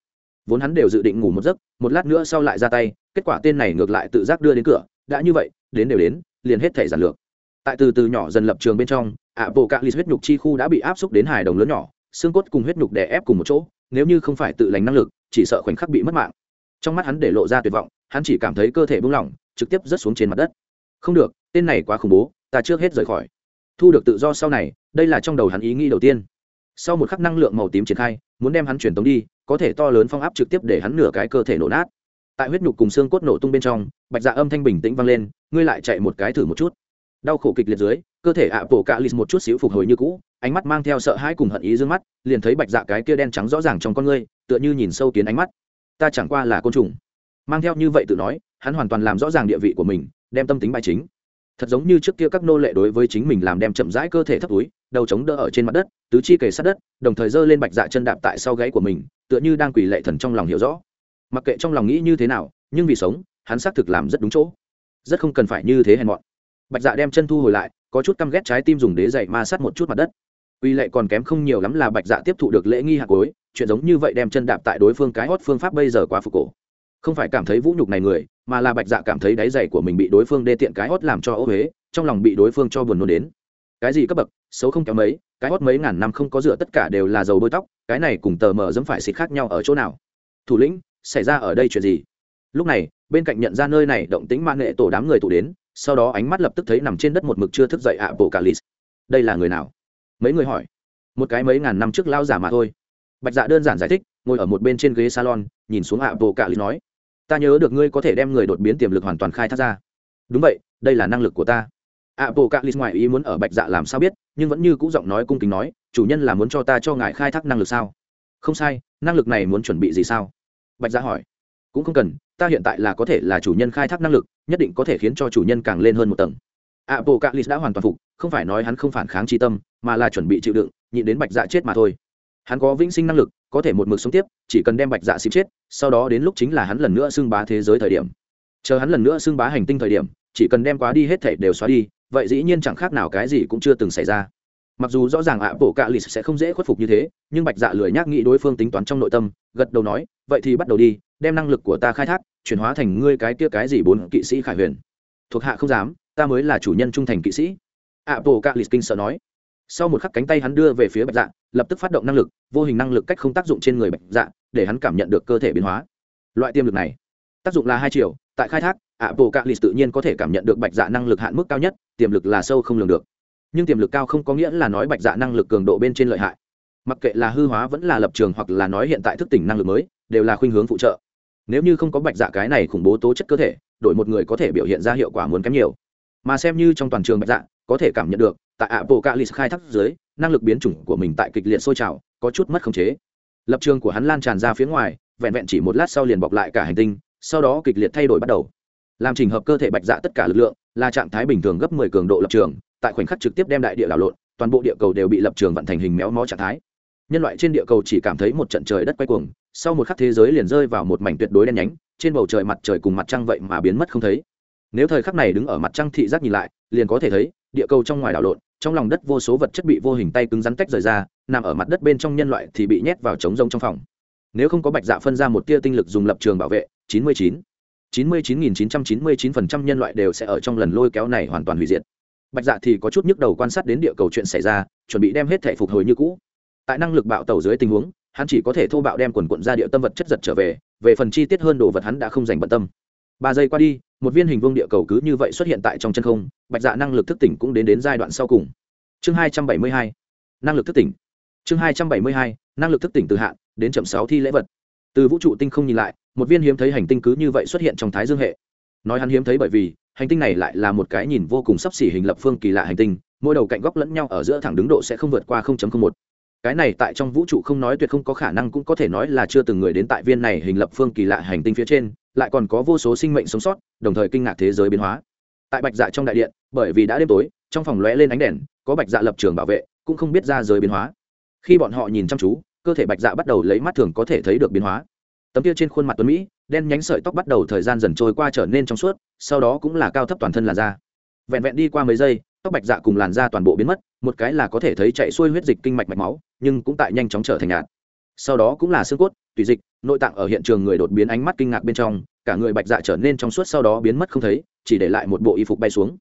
Vốn hắn đều dự định ngủ một giấc, một lát nữa sau lại ra tay, kết quả tên này ngược lại tự giác đưa đến cửa, đã như vậy, đến đều đến, liền hết thể giản lược. Tại từ từ nhỏ dần lập trường bên trong, ạ bộ cạ lì huyết nhục chi khu đã bị áp xúc đến hài đồng lớn nhỏ, xương cốt cùng huyết nhục đè ép cùng một chỗ nếu như không phải tự lành năng lực, chỉ sợ khoảnh khắc bị mất mạng. Trong mắt hắn để lộ ra tuyệt vọng, hắn chỉ cảm thấy cơ thể buông lỏng, trực tiếp rớt xuống trên mặt đất. Không được, tên này quá khủng bố, ta trước hết rời khỏi. Thu được tự do sau này, đây là trong đầu hắn ý nghĩ đầu tiên. Sau một khắc năng lượng màu tím triển khai, muốn đem hắn chuyển tống đi, có thể to lớn phong áp trực tiếp để hắn nửa cái cơ thể nổ nát. Tại huyết nhục cùng xương cốt nổ tung bên trong, bạch dạ âm thanh bình tĩnh vang lên, ngươi lại chạy một cái thử một chút. Đau khổ kịch liệt dưới, cơ thể ạ bổ cạ lì một chút xíu phục hồi như cũ ánh mắt mang theo sợ hãi cùng hận ý d ư ơ n g mắt, liền thấy bạch dạ cái kia đen trắng rõ ràng trong con ngươi, tựa như nhìn sâu kiến ánh mắt. Ta chẳng qua là côn trùng. Mang theo như vậy tự nói, hắn hoàn toàn làm rõ ràng địa vị của mình, đem tâm tính bài chính. Thật giống như trước kia các nô lệ đối với chính mình làm đem chậm rãi cơ thể thấp túi, đầu chống đỡ ở trên mặt đất, tứ chi kề sát đất, đồng thời giơ lên bạch dạ chân đạp tại sau gáy của mình, tựa như đang quỳ lệ thần trong lòng hiểu rõ. Mặc kệ trong lòng nghĩ như thế nào, nhưng vì sống, hắn xác thực làm rất đúng chỗ. Rất không cần phải như thế hèn mọn. Bạch dạ đem chân thu hồi lại, có chút căm ghét trái tim dùng đế dậy ma sát một chút mặt đất uy lệ còn kém không nhiều lắm là bạch dạ tiếp thụ được lễ nghi hạ cuối, chuyện giống như vậy đem chân đạp tại đối phương cái hốt phương pháp bây giờ quá phục cổ. Không phải cảm thấy vũ nhục này người mà là bạch dạ cảm thấy đáy giày của mình bị đối phương đê tiện cái hốt làm cho ô huế trong lòng bị đối phương cho buồn nôn đến. Cái gì cấp bậc xấu không kéo mấy cái hốt mấy ngàn năm không có rửa tất cả đều là dầu bôi tóc cái này cùng tờ mờ dẫm phải xịt khác nhau ở chỗ nào? Thủ lĩnh xảy ra ở đây chuyện gì? Lúc này bên cạnh nhận ra nơi này động tĩnh mang nghệ tổ đám người tụ đến sau đó ánh mắt lập tức thấy nằm trên đất một mực chưa thức dậy ạ bộ cả lì đây là người nào? Mấy người hỏi. Một cái mấy ngàn năm trước lao giả mà thôi. Bạch dạ đơn giản giải thích, ngồi ở một bên trên ghế salon, nhìn xuống ạ, bộ cạ lý nói. Ta nhớ được ngươi có thể đem người đột biến tiềm lực hoàn toàn khai thác ra. Đúng vậy, đây là năng lực của ta. Ạ, bộ cạ lý ngoài ý muốn ở bạch dạ làm sao biết, nhưng vẫn như cũ giọng nói cung kính nói, chủ nhân là muốn cho ta cho ngài khai thác năng lực sao? Không sai, năng lực này muốn chuẩn bị gì sao? Bạch dạ hỏi. Cũng không cần, ta hiện tại là có thể là chủ nhân khai thác năng lực, nhất định có thể khiến cho chủ nhân càng lên hơn một tầng. Ạ, bộ cạ lý đã hoàn toàn phục, không phải nói hắn không phản kháng tri tâm mà là chuẩn bị chịu đựng, nhịn đến bạch dạ chết mà thôi. Hắn có vĩnh sinh năng lực, có thể một mực sống tiếp, chỉ cần đem bạch dạ xịp chết, sau đó đến lúc chính là hắn lần nữa xưng bá thế giới thời điểm. Chờ hắn lần nữa xưng bá hành tinh thời điểm, chỉ cần đem quá đi hết thể đều xóa đi, vậy dĩ nhiên chẳng khác nào cái gì cũng chưa từng xảy ra. Mặc dù rõ ràng ạ, bộ cạ lì sẽ không dễ khuất phục như thế, nhưng bạch dạ lười nhác nghĩ đối phương tính toán trong nội tâm, gật đầu nói, vậy thì bắt đầu đi, đem năng lực của ta khai thác, chuyển hóa thành ngươi cái kia cái gì bốn kỵ sĩ khải huyền. Thuộc hạ không dám, ta mới là chủ nhân trung thành kỵ sĩ. ạ, bộ cạ lì kinh sợ nói sau một khắc cánh tay hắn đưa về phía bạch dạ lập tức phát động năng lực, vô hình năng lực cách không tác dụng trên người bạch dạ để hắn cảm nhận được cơ thể biến hóa. Loại tiềm lực này, tác dụng là hai chiều, tại khai thác ạ bộ cạ lì tự nhiên có thể cảm nhận được bạch dạ năng lực hạn mức cao nhất, tiềm lực là sâu không lường được. Nhưng tiềm lực cao không có nghĩa là nói bạch dạ năng lực cường độ bên trên lợi hại. Mặc kệ là hư hóa vẫn là lập trường hoặc là nói hiện tại thức tỉnh năng lực mới, đều là khuynh hướng phụ trợ. Nếu như không có bạch dạ cái này khủng bố tố chất cơ thể, đổi một người có thể biểu hiện ra hiệu quả muốn kém nhiều. Mà xem như trong toàn trường bạch dạ có thể cảm nhận được tại apocalypse khai thác dưới, năng lực biến chủng của mình tại kịch liệt sôi trào, có chút mất khống chế. Lập trường của hắn lan tràn ra phía ngoài, vẹn vẹn chỉ một lát sau liền bọc lại cả hành tinh, sau đó kịch liệt thay đổi bắt đầu. Làm trình hợp cơ thể bạch dạ tất cả lực lượng, là trạng thái bình thường gấp 10 cường độ lập trường, tại khoảnh khắc trực tiếp đem đại địa đảo lộn, toàn bộ địa cầu đều bị lập trường vận thành hình méo mó trạng thái. Nhân loại trên địa cầu chỉ cảm thấy một trận trời đất quay cuồng, sau một khắc thế giới liền rơi vào một mảnh tuyệt đối đen nhánh, trên bầu trời mặt trời cùng mặt trăng vậy mà biến mất không thấy. Nếu thời khắc này đứng ở mặt trăng thị giác nhìn lại, liền có thể thấy địa cầu trong ngoài đảo lộn, trong lòng đất vô số vật chất bị vô hình tay cứng rắn tách rời ra, nằm ở mặt đất bên trong nhân loại thì bị nhét vào trống rông trong phòng. Nếu không có bạch dạ phân ra một tia tinh lực dùng lập trường bảo vệ 99 99.999% nhân loại đều sẽ ở trong lần lôi kéo này hoàn toàn hủy diệt. Bạch dạ thì có chút nhức đầu quan sát đến địa cầu chuyện xảy ra, chuẩn bị đem hết thể phục hồi như cũ. Tại năng lực bạo tẩu dưới tình huống, hắn chỉ có thể thô bạo đem quần quận ra địa tâm vật chất giật trở về về phần chi tiết hơn đồ vật hắn đã không dành bận tâm. Ba giây qua đi một viên hình vuông địa cầu cứ như vậy xuất hiện tại trong chân không, bạch dạ năng lực thức tỉnh cũng đến đến giai đoạn sau cùng. Chương hai trăm bảy mươi hai, năng lực thức tỉnh. Chương hai trăm bảy mươi hai, năng lực thức tỉnh từ hạn, đến chậm sáu thi lễ vật. Từ vũ trụ tinh không nhìn lại, một viên hiếm thấy hành tinh cứ như vậy xuất hiện trong thái dương hệ. Nói hắn hiếm thấy bởi vì, hành tinh này lại là một cái nhìn vô cùng sắp xỉ hình lập phương kỳ lạ hành tinh, mỗi đầu cạnh góc lẫn nhau ở giữa thẳng đứng độ sẽ không vượt qua 0.01 cái này tại trong vũ trụ không nói tuyệt không có khả năng cũng có thể nói là chưa từng người đến tại viên này hình lập phương kỳ lạ hành tinh phía trên, lại còn có vô số sinh mệnh sống sót, đồng thời kinh ngạc thế giới biến hóa. Tại bạch dạ trong đại điện, bởi vì đã đêm tối, trong phòng lóe lên ánh đèn, có bạch dạ lập trường bảo vệ, cũng không biết ra giới biến hóa. Khi bọn họ nhìn chăm chú, cơ thể bạch dạ bắt đầu lấy mắt thường có thể thấy được biến hóa. Tấm kia trên khuôn mặt tuấn mỹ, đen nhánh sợi tóc bắt đầu thời gian dần trôi qua trở nên trong suốt, sau đó cũng là cao thấp toàn thân là da. Vẹn vẹn đi qua mấy giây tóc bạch dạ cùng làn da toàn bộ biến mất, một cái là có thể thấy chạy xuôi huyết dịch kinh mạch mạch máu, nhưng cũng tại nhanh chóng trở thành nhạt. Sau đó cũng là xương cốt tùy dịch, nội tạng ở hiện trường người đột biến ánh mắt kinh ngạc bên trong, cả người bạch dạ trở nên trong suốt sau đó biến mất không thấy, chỉ để lại một bộ y phục bay xuống.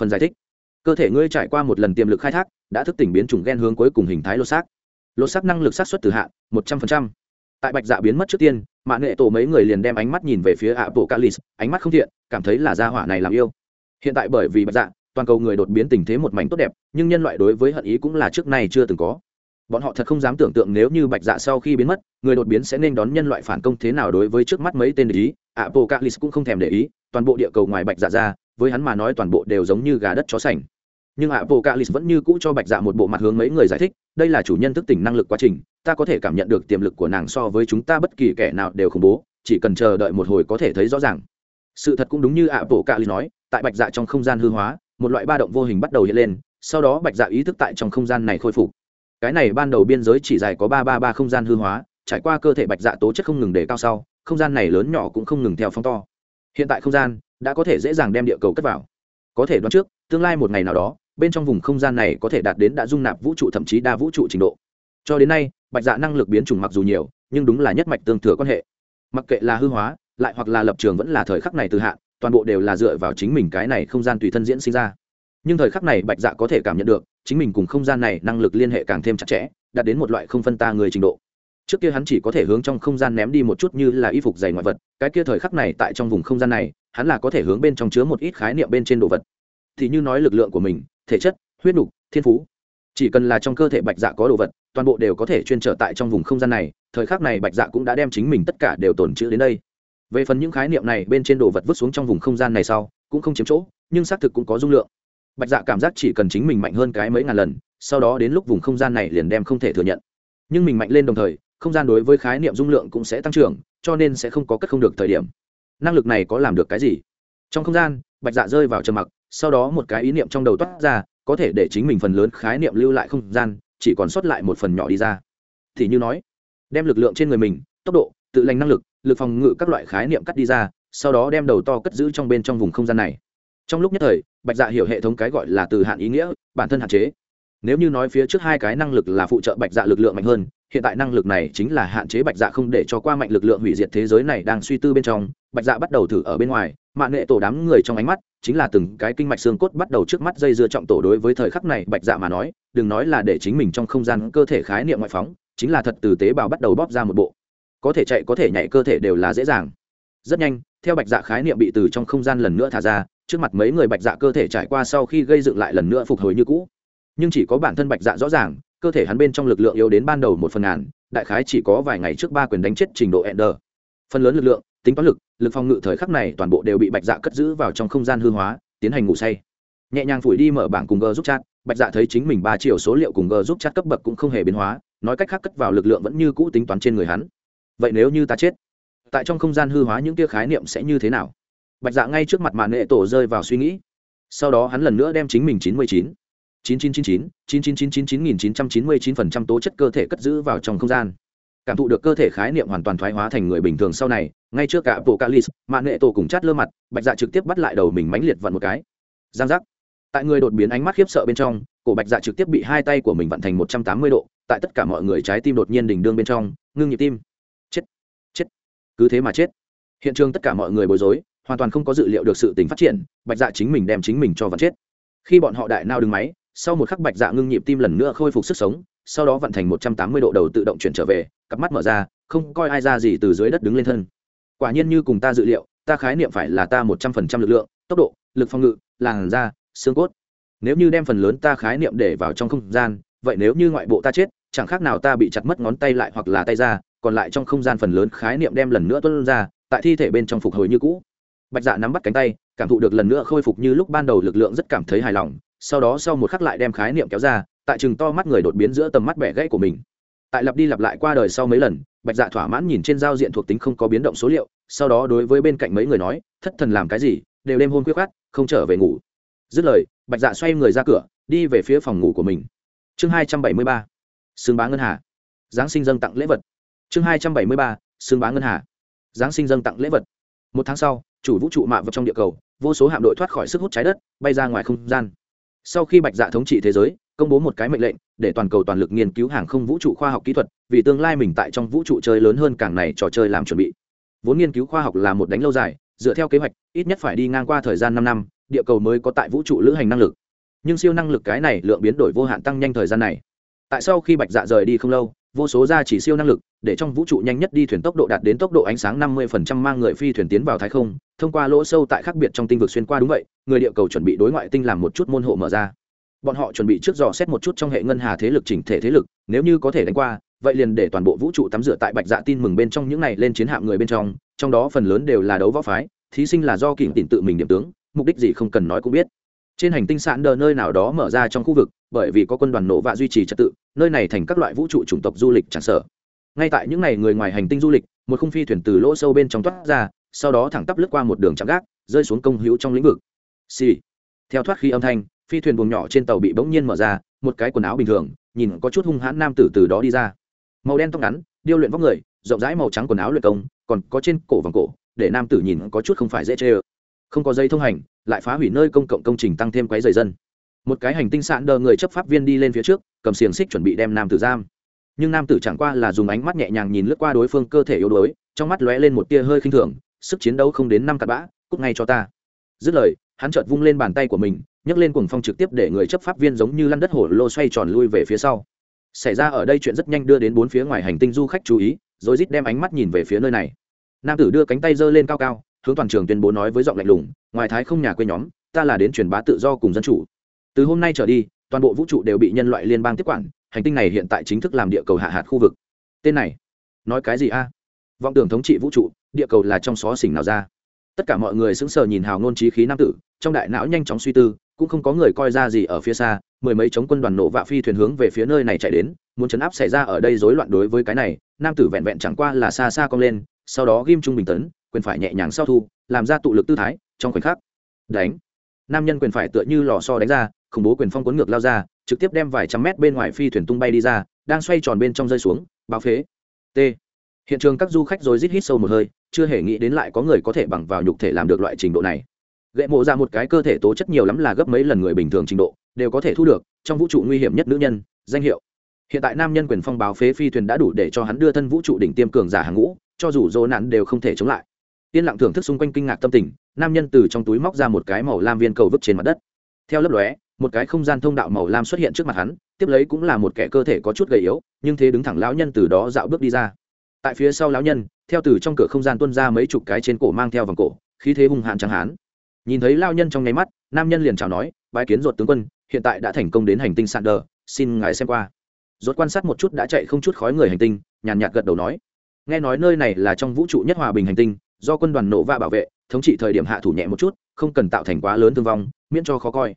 Phần giải thích. Cơ thể ngươi trải qua một lần tiềm lực khai thác, đã thức tỉnh biến chủng gen hướng cuối cùng hình thái lô xác. Lô xác năng lực sát xuất từ hạn một trăm phần trăm. tại bạch dạ biến mất trước tiên mạng nghệ tổ mấy người liền đem ánh mắt nhìn về phía ạ bộ calis ánh mắt không thiện, cảm thấy là gia hỏa này làm yêu. Hiện tại bởi vì bạch dạ toàn cầu người đột biến tình thế một mảnh tốt đẹp, nhưng nhân loại đối với hận ý cũng là trước nay chưa từng có. Bọn họ thật không dám tưởng tượng nếu như bạch dạ sau khi biến mất, người đột biến sẽ nên đón nhân loại phản công thế nào đối với trước mắt mấy tên để ý. Apocalypse cũng không thèm để ý, toàn bộ địa cầu ngoài bạch dạ ra, với hắn mà nói toàn bộ đều giống như gà đất chó sành. Nhưng apocalypse vẫn như cũ cho bạch dạ một bộ mặt hướng mấy người giải thích, đây là chủ nhân thức tỉnh năng lực quá trình, ta có thể cảm nhận được tiềm lực của nàng so với chúng ta bất kỳ kẻ nào đều khủng bố, chỉ cần chờ đợi một hồi có thể thấy rõ ràng. Sự thật cũng đúng như apocalypse nói, tại bạch dạ trong không gian hư hóa một loại ba động vô hình bắt đầu hiện lên, sau đó bạch dạ ý thức tại trong không gian này khôi phục. Cái này ban đầu biên giới chỉ dài có ba ba ba không gian hư hóa, trải qua cơ thể bạch dạ tố chất không ngừng để cao sau, không gian này lớn nhỏ cũng không ngừng theo phong to. Hiện tại không gian đã có thể dễ dàng đem địa cầu cất vào. Có thể đoán trước, tương lai một ngày nào đó, bên trong vùng không gian này có thể đạt đến đã dung nạp vũ trụ thậm chí đa vũ trụ trình độ. Cho đến nay, bạch dạ năng lực biến chủng mặc dù nhiều, nhưng đúng là nhất mạch tương thừa quan hệ. Mặc kệ là hư hóa, lại hoặc là lập trường vẫn là thời khắc này từ hạn toàn bộ đều là dựa vào chính mình cái này không gian tùy thân diễn sinh ra. Nhưng thời khắc này bạch dạ có thể cảm nhận được, chính mình cùng không gian này năng lực liên hệ càng thêm chặt chẽ, đạt đến một loại không phân ta người trình độ. Trước kia hắn chỉ có thể hướng trong không gian ném đi một chút như là y phục dày ngoại vật, cái kia thời khắc này tại trong vùng không gian này, hắn là có thể hướng bên trong chứa một ít khái niệm bên trên đồ vật. Thì như nói lực lượng của mình, thể chất, huyết nục, thiên phú. Chỉ cần là trong cơ thể bạch dạ có đồ vật, toàn bộ đều có thể chuyên trở tại trong vùng không gian này, thời khắc này bạch dạ cũng đã đem chính mình tất cả đều tồn trữ đến đây về phần những khái niệm này bên trên đồ vật vứt xuống trong vùng không gian này sau, cũng không chiếm chỗ, nhưng xác thực cũng có dung lượng. Bạch dạ cảm giác chỉ cần chính mình mạnh hơn cái mấy ngàn lần, sau đó đến lúc vùng không gian này liền đem không thể thừa nhận. Nhưng mình mạnh lên đồng thời, không gian đối với khái niệm dung lượng cũng sẽ tăng trưởng, cho nên sẽ không có cất không được thời điểm. Năng lực này có làm được cái gì? Trong không gian, bạch dạ rơi vào trầm mặc, sau đó một cái ý niệm trong đầu toát ra, có thể để chính mình phần lớn khái niệm lưu lại không gian, chỉ còn sót lại một phần nhỏ đi ra. Thì như nói, đem lực lượng trên người mình, tốc độ, tự lành năng lực lực phòng ngự các loại khái niệm cắt đi ra, sau đó đem đầu to cất giữ trong bên trong vùng không gian này. Trong lúc nhất thời, bạch dạ hiểu hệ thống cái gọi là từ hạn ý nghĩa, bản thân hạn chế. Nếu như nói phía trước hai cái năng lực là phụ trợ bạch dạ lực lượng mạnh hơn, hiện tại năng lực này chính là hạn chế bạch dạ không để cho qua mạnh lực lượng hủy diệt thế giới này đang suy tư bên trong, bạch dạ bắt đầu thử ở bên ngoài mạng nghệ tổ đám người trong ánh mắt chính là từng cái kinh mạch xương cốt bắt đầu trước mắt dây dưa trọng tổ đối với thời khắc này bạch dạ mà nói, đừng nói là để chính mình trong không gian cơ thể khái niệm ngoại phóng, chính là thật từ tế bào bắt đầu bóp ra một bộ có thể chạy có thể nhảy cơ thể đều là dễ dàng. Rất nhanh, theo bạch dạ khái niệm bị từ trong không gian lần nữa thả ra, trước mặt mấy người bạch dạ cơ thể trải qua sau khi gây dựng lại lần nữa phục hồi như cũ. Nhưng chỉ có bản thân bạch dạ rõ ràng, cơ thể hắn bên trong lực lượng yếu đến ban đầu một phần ngàn, đại khái chỉ có vài ngày trước ba quyền đánh chết trình độ ender. Phần lớn lực lượng, tính toán lực lực phòng ngự thời khắc này toàn bộ đều bị bạch dạ cất giữ vào trong không gian hư hóa, tiến hành ngủ say. Nhẹ nhàng phủi đi mở bảng cùng g giúp chat, bạch dạ thấy chính mình ba triệu số liệu cùng g giúp chat cấp bậc cũng không hề biến hóa, nói cách khác cất vào lực lượng vẫn như cũ tính toán trên người hắn vậy nếu như ta chết, tại trong không gian hư hóa những kia khái niệm sẽ như thế nào? Bạch dạ ngay trước mặt màn nghệ tổ rơi vào suy nghĩ. Sau đó hắn lần nữa đem chính mình chín mươi chín chín chín chín chín chín chín chín chín chín nghìn chín trăm chín mươi chín phần trăm tố chất cơ thể cất giữ vào trong không gian. Cảm thụ được cơ thể khái niệm hoàn toàn thoái hóa thành người bình thường sau này, ngay trước cả bộ calis mạng nghệ tổ cùng chát lơ mặt, bạch dạ trực tiếp bắt lại đầu mình mánh liệt vặn một cái. Giang giác. Tại người đột biến ánh mắt khiếp sợ bên trong, cổ bạch dạ trực tiếp bị hai tay của mình vặn thành một trăm tám mươi độ, tại tất cả mọi người trái tim đột nhiên đỉnh đương bên trong, ngưng nhịp tim cứ thế mà chết. Hiện trường tất cả mọi người bối rối, hoàn toàn không có dự liệu được sự tình phát triển, bạch dạ chính mình đem chính mình cho vật chết. Khi bọn họ đại nao đứng máy, sau một khắc bạch dạ ngưng nhịp tim lần nữa khôi phục sức sống, sau đó vận thành một trăm tám mươi độ đầu tự động chuyển trở về, cặp mắt mở ra, không coi ai ra gì từ dưới đất đứng lên thân. Quả nhiên như cùng ta dự liệu, ta khái niệm phải là ta một trăm phần trăm lực lượng, tốc độ, lực phòng ngự, làn da, xương cốt. Nếu như đem phần lớn ta khái niệm để vào trong không gian, vậy nếu như ngoại bộ ta chết, chẳng khác nào ta bị chặt mất ngón tay lại hoặc là tay ra còn lại trong không gian phần lớn khái niệm đem lần nữa tuân ra, tại thi thể bên trong phục hồi như cũ. Bạch dạ nắm bắt cánh tay, cảm thụ được lần nữa khôi phục như lúc ban đầu lực lượng rất cảm thấy hài lòng, sau đó sau một khắc lại đem khái niệm kéo ra, tại chừng to mắt người đột biến giữa tầm mắt bẻ gãy của mình. Tại lặp đi lặp lại qua đời sau mấy lần, bạch dạ thỏa mãn nhìn trên giao diện thuộc tính không có biến động số liệu, sau đó đối với bên cạnh mấy người nói, thất thần làm cái gì, đều đêm hôn quyết khát không trở về ngủ. Dứt lời, bạch dạ xoay người ra cửa, đi về phía phòng ngủ của mình. Chương hai trăm bảy mươi ba. Xương bá ngân hà. Giáng sinh dâng tặng lễ vật chương hai trăm bảy mươi ba xương bá ngân hà. Giáng sinh dâng tặng lễ vật. Một tháng sau, chủ vũ trụ mạ vào trong địa cầu, vô số hạm đội thoát khỏi sức hút trái đất, bay ra ngoài không gian. Sau khi bạch dạ thống trị thế giới, công bố một cái mệnh lệnh để toàn cầu toàn lực nghiên cứu hàng không vũ trụ khoa học kỹ thuật, vì tương lai mình tại trong vũ trụ chơi lớn hơn càng này trò chơi làm chuẩn bị. Vốn nghiên cứu khoa học là một đánh lâu dài, dựa theo kế hoạch, ít nhất phải đi ngang qua thời gian năm năm, địa cầu mới có tại vũ trụ lữ hành năng lực. Nhưng siêu năng lực cái này lượng biến đổi vô hạn tăng nhanh thời gian này. Tại sau khi bạch dạ rời đi không lâu vô số gia chỉ siêu năng lực, để trong vũ trụ nhanh nhất đi thuyền tốc độ đạt đến tốc độ ánh sáng 50% mang người phi thuyền tiến vào thái không, thông qua lỗ sâu tại khác biệt trong tinh vực xuyên qua đúng vậy, người địa cầu chuẩn bị đối ngoại tinh làm một chút môn hộ mở ra. Bọn họ chuẩn bị trước dò xét một chút trong hệ ngân hà thế lực chỉnh thể thế lực, nếu như có thể đánh qua, vậy liền để toàn bộ vũ trụ tắm rửa tại bạch dạ tin mừng bên trong những này lên chiến hạm người bên trong trong đó phần lớn đều là đấu võ phái, thí sinh là do kỉnh tỉnh tự mình điểm tướng, mục đích gì không cần nói cũng biết trên hành tinh sạn đờ nơi nào đó mở ra trong khu vực, bởi vì có quân đoàn nổ và duy trì trật tự, nơi này thành các loại vũ trụ chủng tộc du lịch tràn sở ngay tại những ngày người ngoài hành tinh du lịch, một khung phi thuyền từ lỗ sâu bên trong toát ra, sau đó thẳng tắp lướt qua một đường chạm gác, rơi xuống công hữu trong lĩnh vực. Xì、sì. theo thoát khi âm thanh, phi thuyền buồng nhỏ trên tàu bị bỗng nhiên mở ra, một cái quần áo bình thường, nhìn có chút hung hãn nam tử từ đó đi ra. Màu đen tóc ngắn, điêu luyện vóc người, rộng rãi màu trắng quần áo luyện công, còn có trên cổ vòng cổ, để nam tử nhìn có chút không phải dễ chê ơ. Không có dây thông hành lại phá hủy nơi công cộng công trình tăng thêm quấy rầy dân. Một cái hành tinh sạn đờ người chấp pháp viên đi lên phía trước, cầm xiềng xích chuẩn bị đem nam tử giam. Nhưng nam tử chẳng qua là dùng ánh mắt nhẹ nhàng nhìn lướt qua đối phương cơ thể yếu đuối, trong mắt lóe lên một tia hơi khinh thường, sức chiến đấu không đến năm cặp bã, cút ngay cho ta. Dứt lời, hắn chợt vung lên bàn tay của mình, nhấc lên cuồng phong trực tiếp để người chấp pháp viên giống như lăn đất hổ lô xoay tròn lui về phía sau. Xảy ra ở đây chuyện rất nhanh đưa đến bốn phía ngoài hành tinh du khách chú ý, rồi rít đem ánh mắt nhìn về phía nơi này. Nam tử đưa cánh tay giơ lên cao cao hướng toàn trường tuyên bố nói với giọng lạnh lùng, ngoài thái không nhà quê nhóm, ta là đến truyền bá tự do cùng dân chủ. Từ hôm nay trở đi, toàn bộ vũ trụ đều bị nhân loại liên bang tiếp quản, hành tinh này hiện tại chính thức làm địa cầu hạ hạt khu vực. Tên này, nói cái gì a? Vọng tưởng thống trị vũ trụ, địa cầu là trong xó xỉnh nào ra? Tất cả mọi người sững sờ nhìn hào ngôn trí khí nam tử, trong đại não nhanh chóng suy tư, cũng không có người coi ra gì ở phía xa, mười mấy chống quân đoàn nổ vạ phi thuyền hướng về phía nơi này chạy đến, muốn chấn áp xảy ra ở đây rối loạn đối với cái này, nam tử vẹn vẹn chẳng qua là xa xa cong lên, sau đó ghim trung bình tấn quyền phải nhẹ nhàng sau thu, làm ra tụ lực tư thái, trong khoảnh khắc, đánh. Nam nhân quyền phải tựa như lò so đánh ra, khủng bố quyền phong cuốn ngược lao ra, trực tiếp đem vài trăm mét bên ngoài phi thuyền tung bay đi ra, đang xoay tròn bên trong rơi xuống, báo phế. T. Hiện trường các du khách rồi rít hít sâu một hơi, chưa hề nghĩ đến lại có người có thể bằng vào nhục thể làm được loại trình độ này. Gậy mộ ra một cái cơ thể tố chất nhiều lắm là gấp mấy lần người bình thường trình độ, đều có thể thu được, trong vũ trụ nguy hiểm nhất nữ nhân, danh hiệu. Hiện tại nam nhân quyền phong báo phế phi thuyền đã đủ để cho hắn đưa thân vũ trụ đỉnh tiêm cường giả hàng ngũ, cho dù dỗ nạn đều không thể chống lại yên lặng thưởng thức xung quanh kinh ngạc tâm tình, nam nhân từ trong túi móc ra một cái màu lam viên cầu vứt trên mặt đất. Theo lớp lóe, một cái không gian thông đạo màu lam xuất hiện trước mặt hắn, tiếp lấy cũng là một kẻ cơ thể có chút gầy yếu, nhưng thế đứng thẳng lão nhân từ đó dạo bước đi ra. Tại phía sau lão nhân, theo từ trong cửa không gian tuân ra mấy chục cái trên cổ mang theo vòng cổ, khí thế hung hạn chẳng hán. Nhìn thấy lao nhân trong nháy mắt, nam nhân liền chào nói, bái kiến ruột tướng quân, hiện tại đã thành công đến hành tinh sạn đờ, xin ngài xem qua. Rốt quan sát một chút đã chạy không chút khói người hành tinh, nhàn nhạt gật đầu nói, nghe nói nơi này là trong vũ trụ nhất hòa bình hành tinh do quân đoàn nổ va bảo vệ, thống trị thời điểm hạ thủ nhẹ một chút, không cần tạo thành quá lớn thương vong, miễn cho khó coi.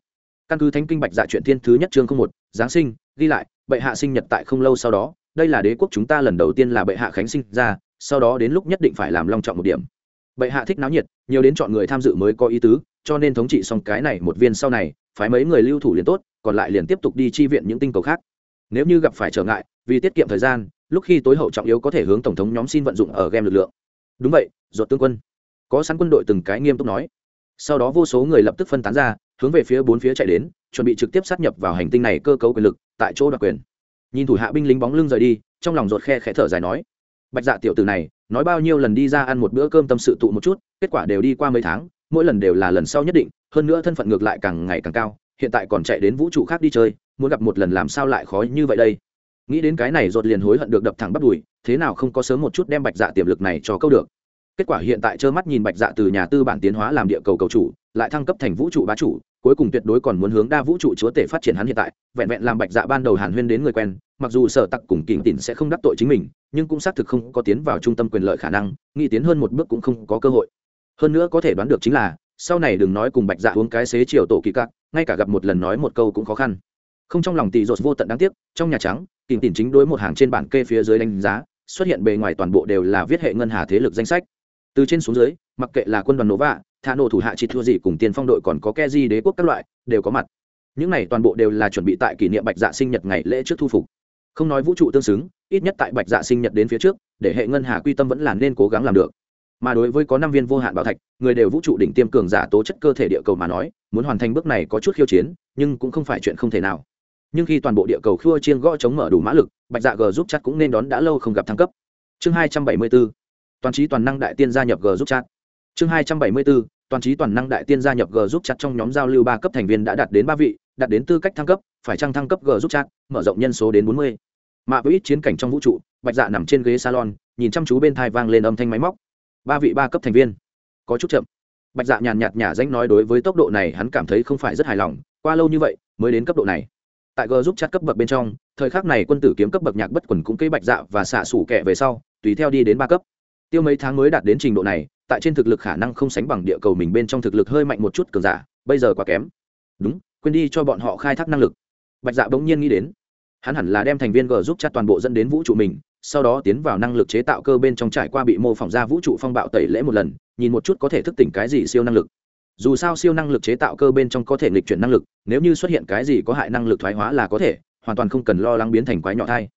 Căn cứ thánh kinh bạch dạ chuyện thiên thứ nhất chương không một, giáng sinh, ghi lại, bệ hạ sinh nhật tại không lâu sau đó, đây là đế quốc chúng ta lần đầu tiên là bệ hạ khánh sinh ra, sau đó đến lúc nhất định phải làm long trọng một điểm. Bệ hạ thích náo nhiệt, nhiều đến chọn người tham dự mới có ý tứ, cho nên thống trị xong cái này một viên sau này, phái mấy người lưu thủ liền tốt, còn lại liền tiếp tục đi chi viện những tinh cầu khác. Nếu như gặp phải trở ngại, vì tiết kiệm thời gian, lúc khi tối hậu trọng yếu có thể hướng tổng thống nhóm xin vận dụng ở game lực lượng đúng vậy, ruột tương quân. Có sẵn quân đội từng cái nghiêm túc nói. Sau đó vô số người lập tức phân tán ra, hướng về phía bốn phía chạy đến, chuẩn bị trực tiếp sát nhập vào hành tinh này cơ cấu quyền lực, tại chỗ đoạt quyền. Nhìn thủ hạ binh lính bóng lưng rời đi, trong lòng ruột khe khẽ thở dài nói, bạch dạ tiểu tử này, nói bao nhiêu lần đi ra ăn một bữa cơm tâm sự tụ một chút, kết quả đều đi qua mấy tháng, mỗi lần đều là lần sau nhất định, hơn nữa thân phận ngược lại càng ngày càng cao, hiện tại còn chạy đến vũ trụ khác đi chơi, muốn gặp một lần làm sao lại khó như vậy đây? Nghĩ đến cái này rột liền hối hận được đập thẳng bắt đùi, thế nào không có sớm một chút đem bạch dạ tiềm lực này cho câu được. Kết quả hiện tại trơ mắt nhìn bạch dạ từ nhà tư bản tiến hóa làm địa cầu cầu chủ, lại thăng cấp thành vũ trụ bá chủ, cuối cùng tuyệt đối còn muốn hướng đa vũ trụ chúa tể phát triển hắn hiện tại, vẹn vẹn làm bạch dạ ban đầu hàn huyên đến người quen, mặc dù sở tặc cùng kỉnh tỉn sẽ không đắc tội chính mình, nhưng cũng xác thực không có tiến vào trung tâm quyền lợi khả năng, nghĩ tiến hơn một bước cũng không có cơ hội. Hơn nữa có thể đoán được chính là, sau này đừng nói cùng bạch dạ uống cái xế chiều tổ kỳ cắt ngay cả gặp một lần nói một câu cũng khó khăn không trong lòng tỷ dột vô tận đáng tiếc, trong nhà trắng kìm tìm chính đối một hàng trên bản kê phía dưới đánh giá, xuất hiện bề ngoài toàn bộ đều là viết hệ ngân hà thế lực danh sách. Từ trên xuống dưới, mặc kệ là quân đoàn nổ vạ, thả nổ thủ hạ chỉ thua gì cùng tiền phong đội còn có ke di đế quốc các loại, đều có mặt. Những này toàn bộ đều là chuẩn bị tại kỷ niệm bạch dạ sinh nhật ngày lễ trước thu phục. Không nói vũ trụ tương xứng, ít nhất tại bạch dạ sinh nhật đến phía trước, để hệ ngân hà quy tâm vẫn là nên cố gắng làm được. Mà đối với có năm viên vô hạn bảo thạch, người đều vũ trụ đỉnh tiêm cường giả tố chất cơ thể địa cầu mà nói, muốn hoàn thành bước này có chút khiêu chiến, nhưng cũng không phải chuyện không thể nào nhưng khi toàn bộ địa cầu khua chiên gõ chống mở đủ mã lực, bạch dạ g giúp chat cũng nên đón đã lâu không gặp thăng cấp. Chương hai trăm bảy mươi bốn toàn trí toàn năng đại tiên gia nhập g giúp chat. Chương hai trăm bảy mươi bốn toàn trí toàn năng đại tiên gia nhập g giúp chat trong nhóm giao lưu ba cấp thành viên đã đạt đến ba vị, đạt đến tư cách thăng cấp, phải trăng thăng cấp g giúp chat, mở rộng nhân số đến bốn mươi. Mạ với ít chiến cảnh trong vũ trụ, bạch dạ nằm trên ghế salon, nhìn chăm chú bên thai vang lên âm thanh máy móc. Ba vị ba cấp thành viên. Có chút chậm. Bạch dạ nhàn nhạt nhả danh nói đối với tốc độ này hắn cảm thấy không phải rất hài lòng, qua lâu như vậy mới đến cấp độ này tại g giúp chặt cấp bậc bên trong, thời khắc này quân tử kiếm cấp bậc nhạc bất quần cũng cây bạch dạ và xạ sủ kẹ về sau, tùy theo đi đến ba cấp. Tiêu mấy tháng mới đạt đến trình độ này, tại trên thực lực khả năng không sánh bằng địa cầu mình bên trong thực lực hơi mạnh một chút cường giả, bây giờ quá kém. Đúng, quên đi cho bọn họ khai thác năng lực. Bạch dạ bỗng nhiên nghĩ đến, hắn hẳn là đem thành viên g giúp chặt toàn bộ dẫn đến vũ trụ mình, sau đó tiến vào năng lực chế tạo cơ bên trong trải qua bị mô phỏng ra vũ trụ phong bạo tẩy lễ một lần, nhìn một chút có thể thức tỉnh cái gì siêu năng lực dù sao siêu năng lực chế tạo cơ bên trong có thể nghịch chuyển năng lực, nếu như xuất hiện cái gì có hại năng lực thoái hóa là có thể, hoàn toàn không cần lo lắng biến thành quái nhỏ thai.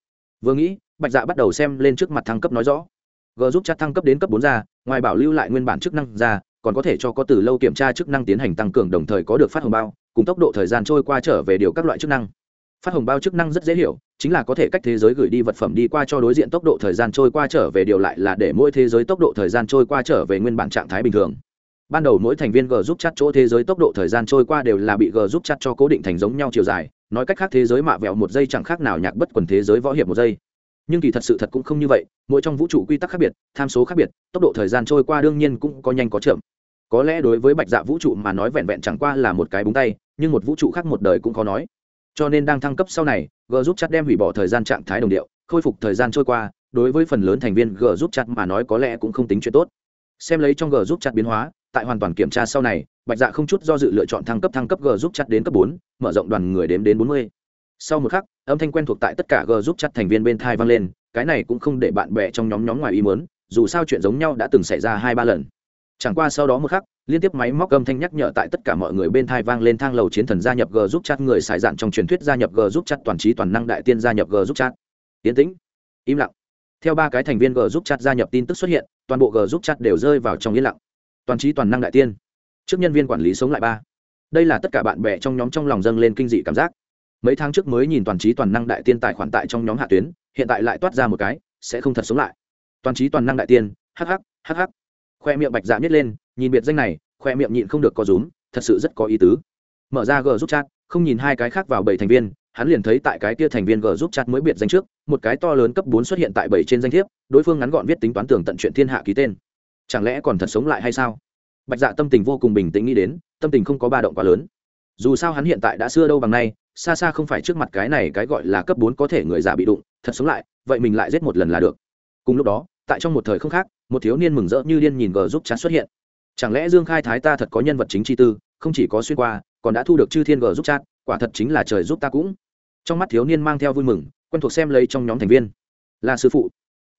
Vừa nghĩ, bạch dạ bắt đầu xem lên trước mặt thăng cấp nói rõ. G giúp chắc thăng cấp đến cấp bốn ra, ngoài bảo lưu lại nguyên bản chức năng ra, còn có thể cho có từ lâu kiểm tra chức năng tiến hành tăng cường đồng thời có được phát hồng bao, cùng tốc độ thời gian trôi qua trở về điều các loại chức năng. Phát hồng bao chức năng rất dễ hiểu, chính là có thể cách thế giới gửi đi vật phẩm đi qua cho đối diện tốc độ thời gian trôi qua trở về, điều lại là để mỗi thế giới tốc độ thời gian trôi qua trở về nguyên bản trạng thái bình thường ban đầu mỗi thành viên g giúp chat chỗ thế giới tốc độ thời gian trôi qua đều là bị g giúp chat cho cố định thành giống nhau chiều dài. Nói cách khác thế giới mạ vẹo một giây chẳng khác nào nhạc bất quần thế giới võ hiệp một giây. Nhưng kỳ thật sự thật cũng không như vậy, mỗi trong vũ trụ quy tắc khác biệt, tham số khác biệt, tốc độ thời gian trôi qua đương nhiên cũng có nhanh có chậm. Có lẽ đối với bạch dạ vũ trụ mà nói vẹn vẹn chẳng qua là một cái búng tay, nhưng một vũ trụ khác một đời cũng khó nói. Cho nên đang thăng cấp sau này, g giúp chat đem hủy bỏ thời gian trạng thái đồng điệu, khôi phục thời gian trôi qua, đối với phần lớn thành viên g giúp chat mà nói có lẽ cũng không tính chuyện tốt. Xem lấy trong g giúp chat biến hóa tại hoàn toàn kiểm tra sau này, bạch dạ không chút do dự lựa chọn thăng cấp thăng cấp g giúp chặt đến cấp bốn, mở rộng đoàn người đếm đến bốn mươi. Sau một khắc, âm thanh quen thuộc tại tất cả g giúp chặt thành viên bên thai vang lên, cái này cũng không để bạn bè trong nhóm nhóm ngoài ý muốn, dù sao chuyện giống nhau đã từng xảy ra hai ba lần. Chẳng qua sau đó một khắc, liên tiếp máy móc âm thanh nhắc nhở tại tất cả mọi người bên thai vang lên thang lầu chiến thần gia nhập g giúp chat, người xài dạn trong truyền thuyết gia nhập g giúp chat, toàn trí toàn năng đại tiên gia nhập g giúp chat. Tiến tĩnh. Im lặng. Theo ba cái thành viên g giúp chat gia nhập tin tức xuất hiện, toàn bộ g giúp chat đều rơi vào trong yên lặng toàn trí toàn năng đại tiên. Trước nhân viên quản lý sống lại ba. Đây là tất cả bạn bè trong nhóm trong lòng dâng lên kinh dị cảm giác. Mấy tháng trước mới nhìn toàn trí toàn năng đại tiên tài khoản tại trong nhóm hạ tuyến, hiện tại lại toát ra một cái, sẽ không thật sống lại. Toàn trí toàn năng đại tiên hh hh khoe miệng bạch dạ nhét lên, nhìn biệt danh này, khoe miệng nhịn không được có rúm, thật sự rất có ý tứ. Mở ra g giúp chat, không nhìn hai cái khác vào bảy thành viên, hắn liền thấy tại cái kia thành viên g giúp chat mới biệt danh trước, một cái to lớn cấp bốn xuất hiện tại bảy trên danh thiếp, đối phương ngắn gọn viết tính toán tường tận chuyện thiên hạ ký tên chẳng lẽ còn thật sống lại hay sao? Bạch dạ tâm tình vô cùng bình tĩnh nghĩ đến, tâm tình không có ba động quá lớn. Dù sao hắn hiện tại đã xưa đâu bằng nay, xa xa không phải trước mặt cái này cái gọi là cấp bốn có thể người già bị đụng, thật sống lại, vậy mình lại giết một lần là được. Cùng lúc đó, tại trong một thời không khác, một thiếu niên mừng rỡ như điên nhìn g giúp chat xuất hiện. Chẳng lẽ dương khai thái ta thật có nhân vật chính chi tư, không chỉ có xuyên qua, còn đã thu được chư thiên g giúp chát quả thật chính là trời giúp ta cũng. Trong mắt thiếu niên mang theo vui mừng, quen thuộc xem lấy trong nhóm thành viên. Là sư phụ.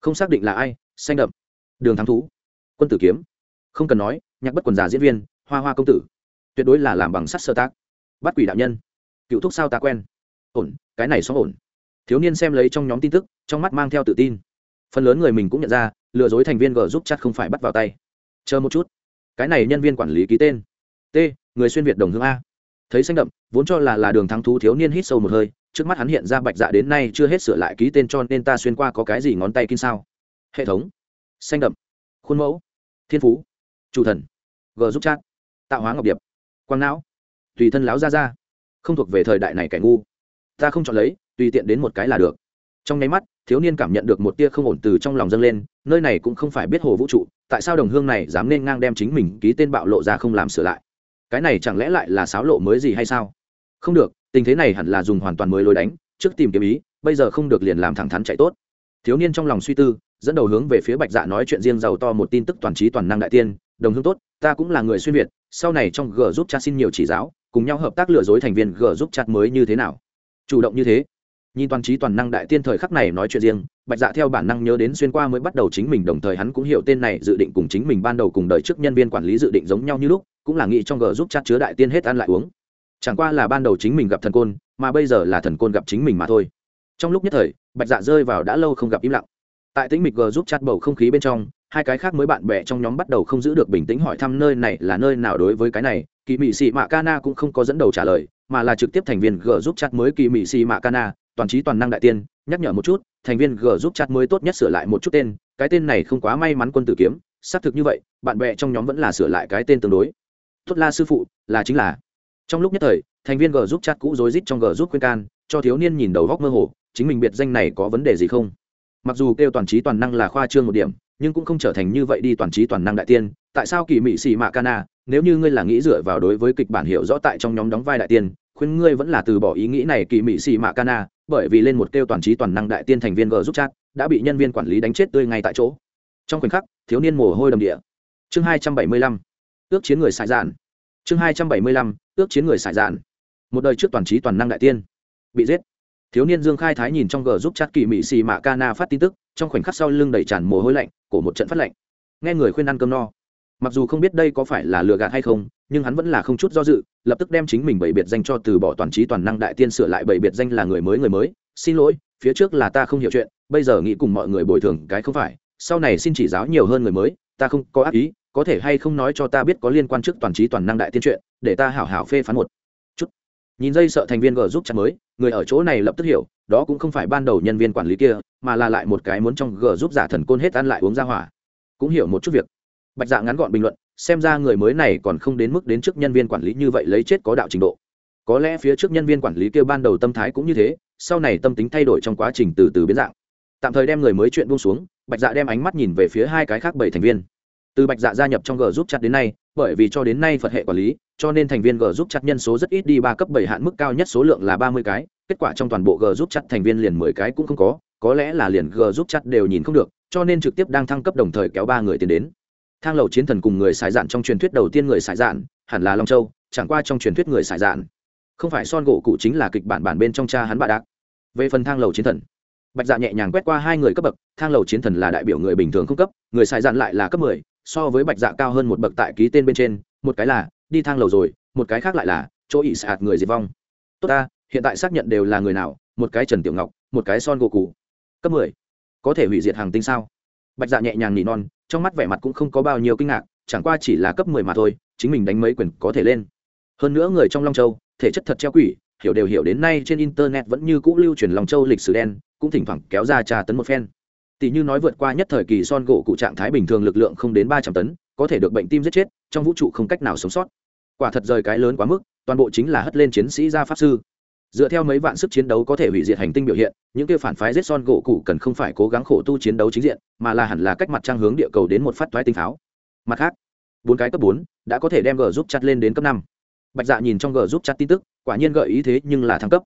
Không xác định là ai, xanh đậm. Đường thắng thú quân tử kiếm. Không cần nói, nhạc bất quần già diễn viên, hoa hoa công tử. Tuyệt đối là làm bằng sắt sơ tác. Bắt quỷ đạo nhân. Cựu thúc sao ta quen? Ổn, cái này xóa ổn. Thiếu niên xem lấy trong nhóm tin tức, trong mắt mang theo tự tin. Phần lớn người mình cũng nhận ra, lừa dối thành viên g giúp chat không phải bắt vào tay. Chờ một chút. Cái này nhân viên quản lý ký tên. T, người xuyên việt đồng hương a. Thấy xanh đậm, vốn cho là là đường thắng thú thiếu niên hít sâu một hơi, trước mắt hắn hiện ra bạch dạ đến nay chưa hết sửa lại ký tên cho nên ta xuyên qua có cái gì ngón tay kinh sao? Hệ thống. Xanh đậm. Khuôn mẫu thiên phú. Chủ thần. G giúp chat. Tạo hóa ngọc điệp. Quang não. Tùy thân láo ra ra. Không thuộc về thời đại này kẻ ngu. Ta không chọn lấy, tùy tiện đến một cái là được. Trong nháy mắt, thiếu niên cảm nhận được một tia không ổn từ trong lòng dâng lên, nơi này cũng không phải biết hồ vũ trụ, tại sao đồng hương này dám nên ngang đem chính mình ký tên bạo lộ ra không làm sửa lại? Cái này chẳng lẽ lại là sáo lộ mới gì hay sao? Không được, tình thế này hẳn là dùng hoàn toàn mới lối đánh, trước tìm kiếm ý, bây giờ không được liền làm thẳng thắn chạy tốt. Thiếu niên trong lòng suy tư dẫn đầu hướng về phía bạch dạ nói chuyện riêng giàu to một tin tức toàn trí toàn năng đại tiên, đồng hương tốt, ta cũng là người xuyên việt, sau này trong g giúp chat xin nhiều chỉ giáo, cùng nhau hợp tác lừa dối thành viên g giúp chat mới như thế nào? Chủ động như thế. Nhìn toàn trí toàn năng đại tiên thời khắc này nói chuyện riêng, bạch dạ theo bản năng nhớ đến xuyên qua mới bắt đầu chính mình đồng thời hắn cũng hiểu tên này dự định cùng chính mình ban đầu cùng đời trước nhân viên quản lý dự định giống nhau như lúc, cũng là nghĩ trong g giúp chat chứa đại tiên hết ăn lại uống. Chẳng qua là ban đầu chính mình gặp thần côn, mà bây giờ là thần côn gặp chính mình mà thôi. Trong lúc nhất thời, bạch dạ rơi vào đã lâu không gặp im lặng tại tĩnh mịch g giúp chặt bầu không khí bên trong, hai cái khác mới bạn bè trong nhóm bắt đầu không giữ được bình tĩnh hỏi thăm nơi này là nơi nào đối với cái này. Kỳ mị xì mạ cana cũng không có dẫn đầu trả lời, mà là trực tiếp thành viên g giúp chặt mới kỳ mị xì mạ cana. toàn trí toàn năng đại tiên, nhắc nhở một chút, thành viên g giúp chặt mới tốt nhất sửa lại một chút tên, cái tên này không quá may mắn quân tử kiếm, xác thực như vậy, bạn bè trong nhóm vẫn là sửa lại cái tên tương đối. Tốt la sư phụ, là chính là. Trong lúc nhất thời, thành viên g giúp chat cũ rối rít trong g giúp khuyên can, cho thiếu niên nhìn đầu góc mơ hồ, chính mình biệt danh này có vấn đề gì không? Mặc dù kêu toàn trí toàn năng là khoa trương một điểm, nhưng cũng không trở thành như vậy đi toàn trí toàn năng đại tiên. Tại sao kỳ mị xì mạ cana nếu như ngươi là nghĩ dựa vào đối với kịch bản hiểu rõ tại trong nhóm đóng vai đại tiên, khuyên ngươi vẫn là từ bỏ ý nghĩ này kỳ mị xì mạ cana bởi vì lên một kêu toàn trí toàn năng đại tiên thành viên g giúp chat, đã bị nhân viên quản lý đánh chết tươi ngay tại chỗ. Trong khoảnh khắc, thiếu niên mồ hôi đầm địa. Chương hai trăm bảy mươi lăm, ước chiến người xài giản chương hai trăm bảy mươi lăm, ước chiến người xài giản một đời trước toàn trí toàn năng đại tiên. Bị giết thiếu niên dương khai thái nhìn trong g giúp chat kỳ mị xì mạ cana phát tin tức, trong khoảnh khắc sau lưng đầy tràn mồ hôi lạnh của một trận phát lạnh. Nghe người khuyên ăn cơm no. Mặc dù không biết đây có phải là lừa gạt hay không, nhưng hắn vẫn là không chút do dự, lập tức đem chính mình bảy biệt danh cho từ bỏ toàn trí toàn năng đại tiên sửa lại bảy biệt danh là người mới người mới. Xin lỗi, phía trước là ta không hiểu chuyện, bây giờ nghĩ cùng mọi người bồi thường cái không phải. Sau này xin chỉ giáo nhiều hơn người mới, ta không có ác ý, có thể hay không nói cho ta biết có liên quan trước toàn trí toàn năng đại tiên chuyện, để ta hảo hảo phê phán một chút. Nhìn dây sợ thành viên g giúp chặt mới người ở chỗ này lập tức hiểu, đó cũng không phải ban đầu nhân viên quản lý kia, mà là lại một cái muốn trong g giúp giả thần côn hết ăn lại uống ra hỏa. Cũng hiểu một chút việc. Bạch dạ ngắn gọn bình luận, xem ra người mới này còn không đến mức đến trước nhân viên quản lý như vậy lấy chết có đạo trình độ. Có lẽ phía trước nhân viên quản lý kia ban đầu tâm thái cũng như thế, sau này tâm tính thay đổi trong quá trình từ từ biến dạng. Tạm thời đem người mới chuyện buông xuống, bạch dạ đem ánh mắt nhìn về phía hai cái khác bảy thành viên từ bạch dạ gia nhập trong g giúp chặt đến nay, bởi vì cho đến nay phật hệ quản lý, cho nên thành viên g giúp chặt nhân số rất ít đi ba cấp bảy hạn mức cao nhất số lượng là ba mươi cái, kết quả trong toàn bộ g giúp chặt thành viên liền mười cái cũng không có có lẽ là liền g giúp chặt đều nhìn không được, cho nên trực tiếp đang thăng cấp đồng thời kéo ba người tiến đến. Thang lầu chiến thần cùng người xài dạn trong truyền thuyết đầu tiên người xài dạn, hẳn là long châu, chẳng qua trong truyền thuyết người xài dạn. Không phải son gỗ cụ chính là kịch bản bản bên trong cha hắn bạ đạc. Về phần thang lầu chiến thần, bạch dạ nhẹ nhàng quét qua hai người cấp bậc, thang lầu chiến thần là đại biểu người bình thường không cấp, người xài dạn lại là cấp mười so với bạch dạ cao hơn một bậc tại ký tên bên trên, một cái là, đi thang lầu rồi, một cái khác lại là, chỗ ỉ sạt người diệt vong. Tốt ta, hiện tại xác nhận đều là người nào, một cái trần tiểu ngọc, một cái son gỗ cụ cấp mười. Có thể hủy diệt hàng tinh sao? Bạch dạ nhẹ nhàng nỉ non, trong mắt vẻ mặt cũng không có bao nhiêu kinh ngạc, chẳng qua chỉ là cấp mười mà thôi, chính mình đánh mấy quyền có thể lên. Hơn nữa người trong long châu, thể chất thật treo quỷ, hiểu đều hiểu đến nay trên internet vẫn như cũ lưu truyền long châu lịch sử đen, cũng thỉnh thoảng kéo ra trà tấn một phen tỷ như nói vượt qua nhất thời kỳ son gỗ cụ trạng thái bình thường lực lượng không đến ba trăm tấn, có thể được bệnh tim giết chết, trong vũ trụ không cách nào sống sót. Quả thật rời cái lớn quá mức, toàn bộ chính là hất lên chiến sĩ gia pháp sư. Dựa theo mấy vạn sức chiến đấu có thể hủy diệt hành tinh biểu hiện, những kia phản phái giết son gỗ cụ cần không phải cố gắng khổ tu chiến đấu chính diện, mà là hẳn là cách mặt trăng hướng địa cầu đến một phát thoái tinh pháo. Mặt khác, bốn cái cấp bốn đã có thể đem g giúp chặt lên đến cấp năm. Bạch dạ nhìn trong g giúp chặt tin tức, quả nhiên gợi ý thế nhưng là thăng cấp.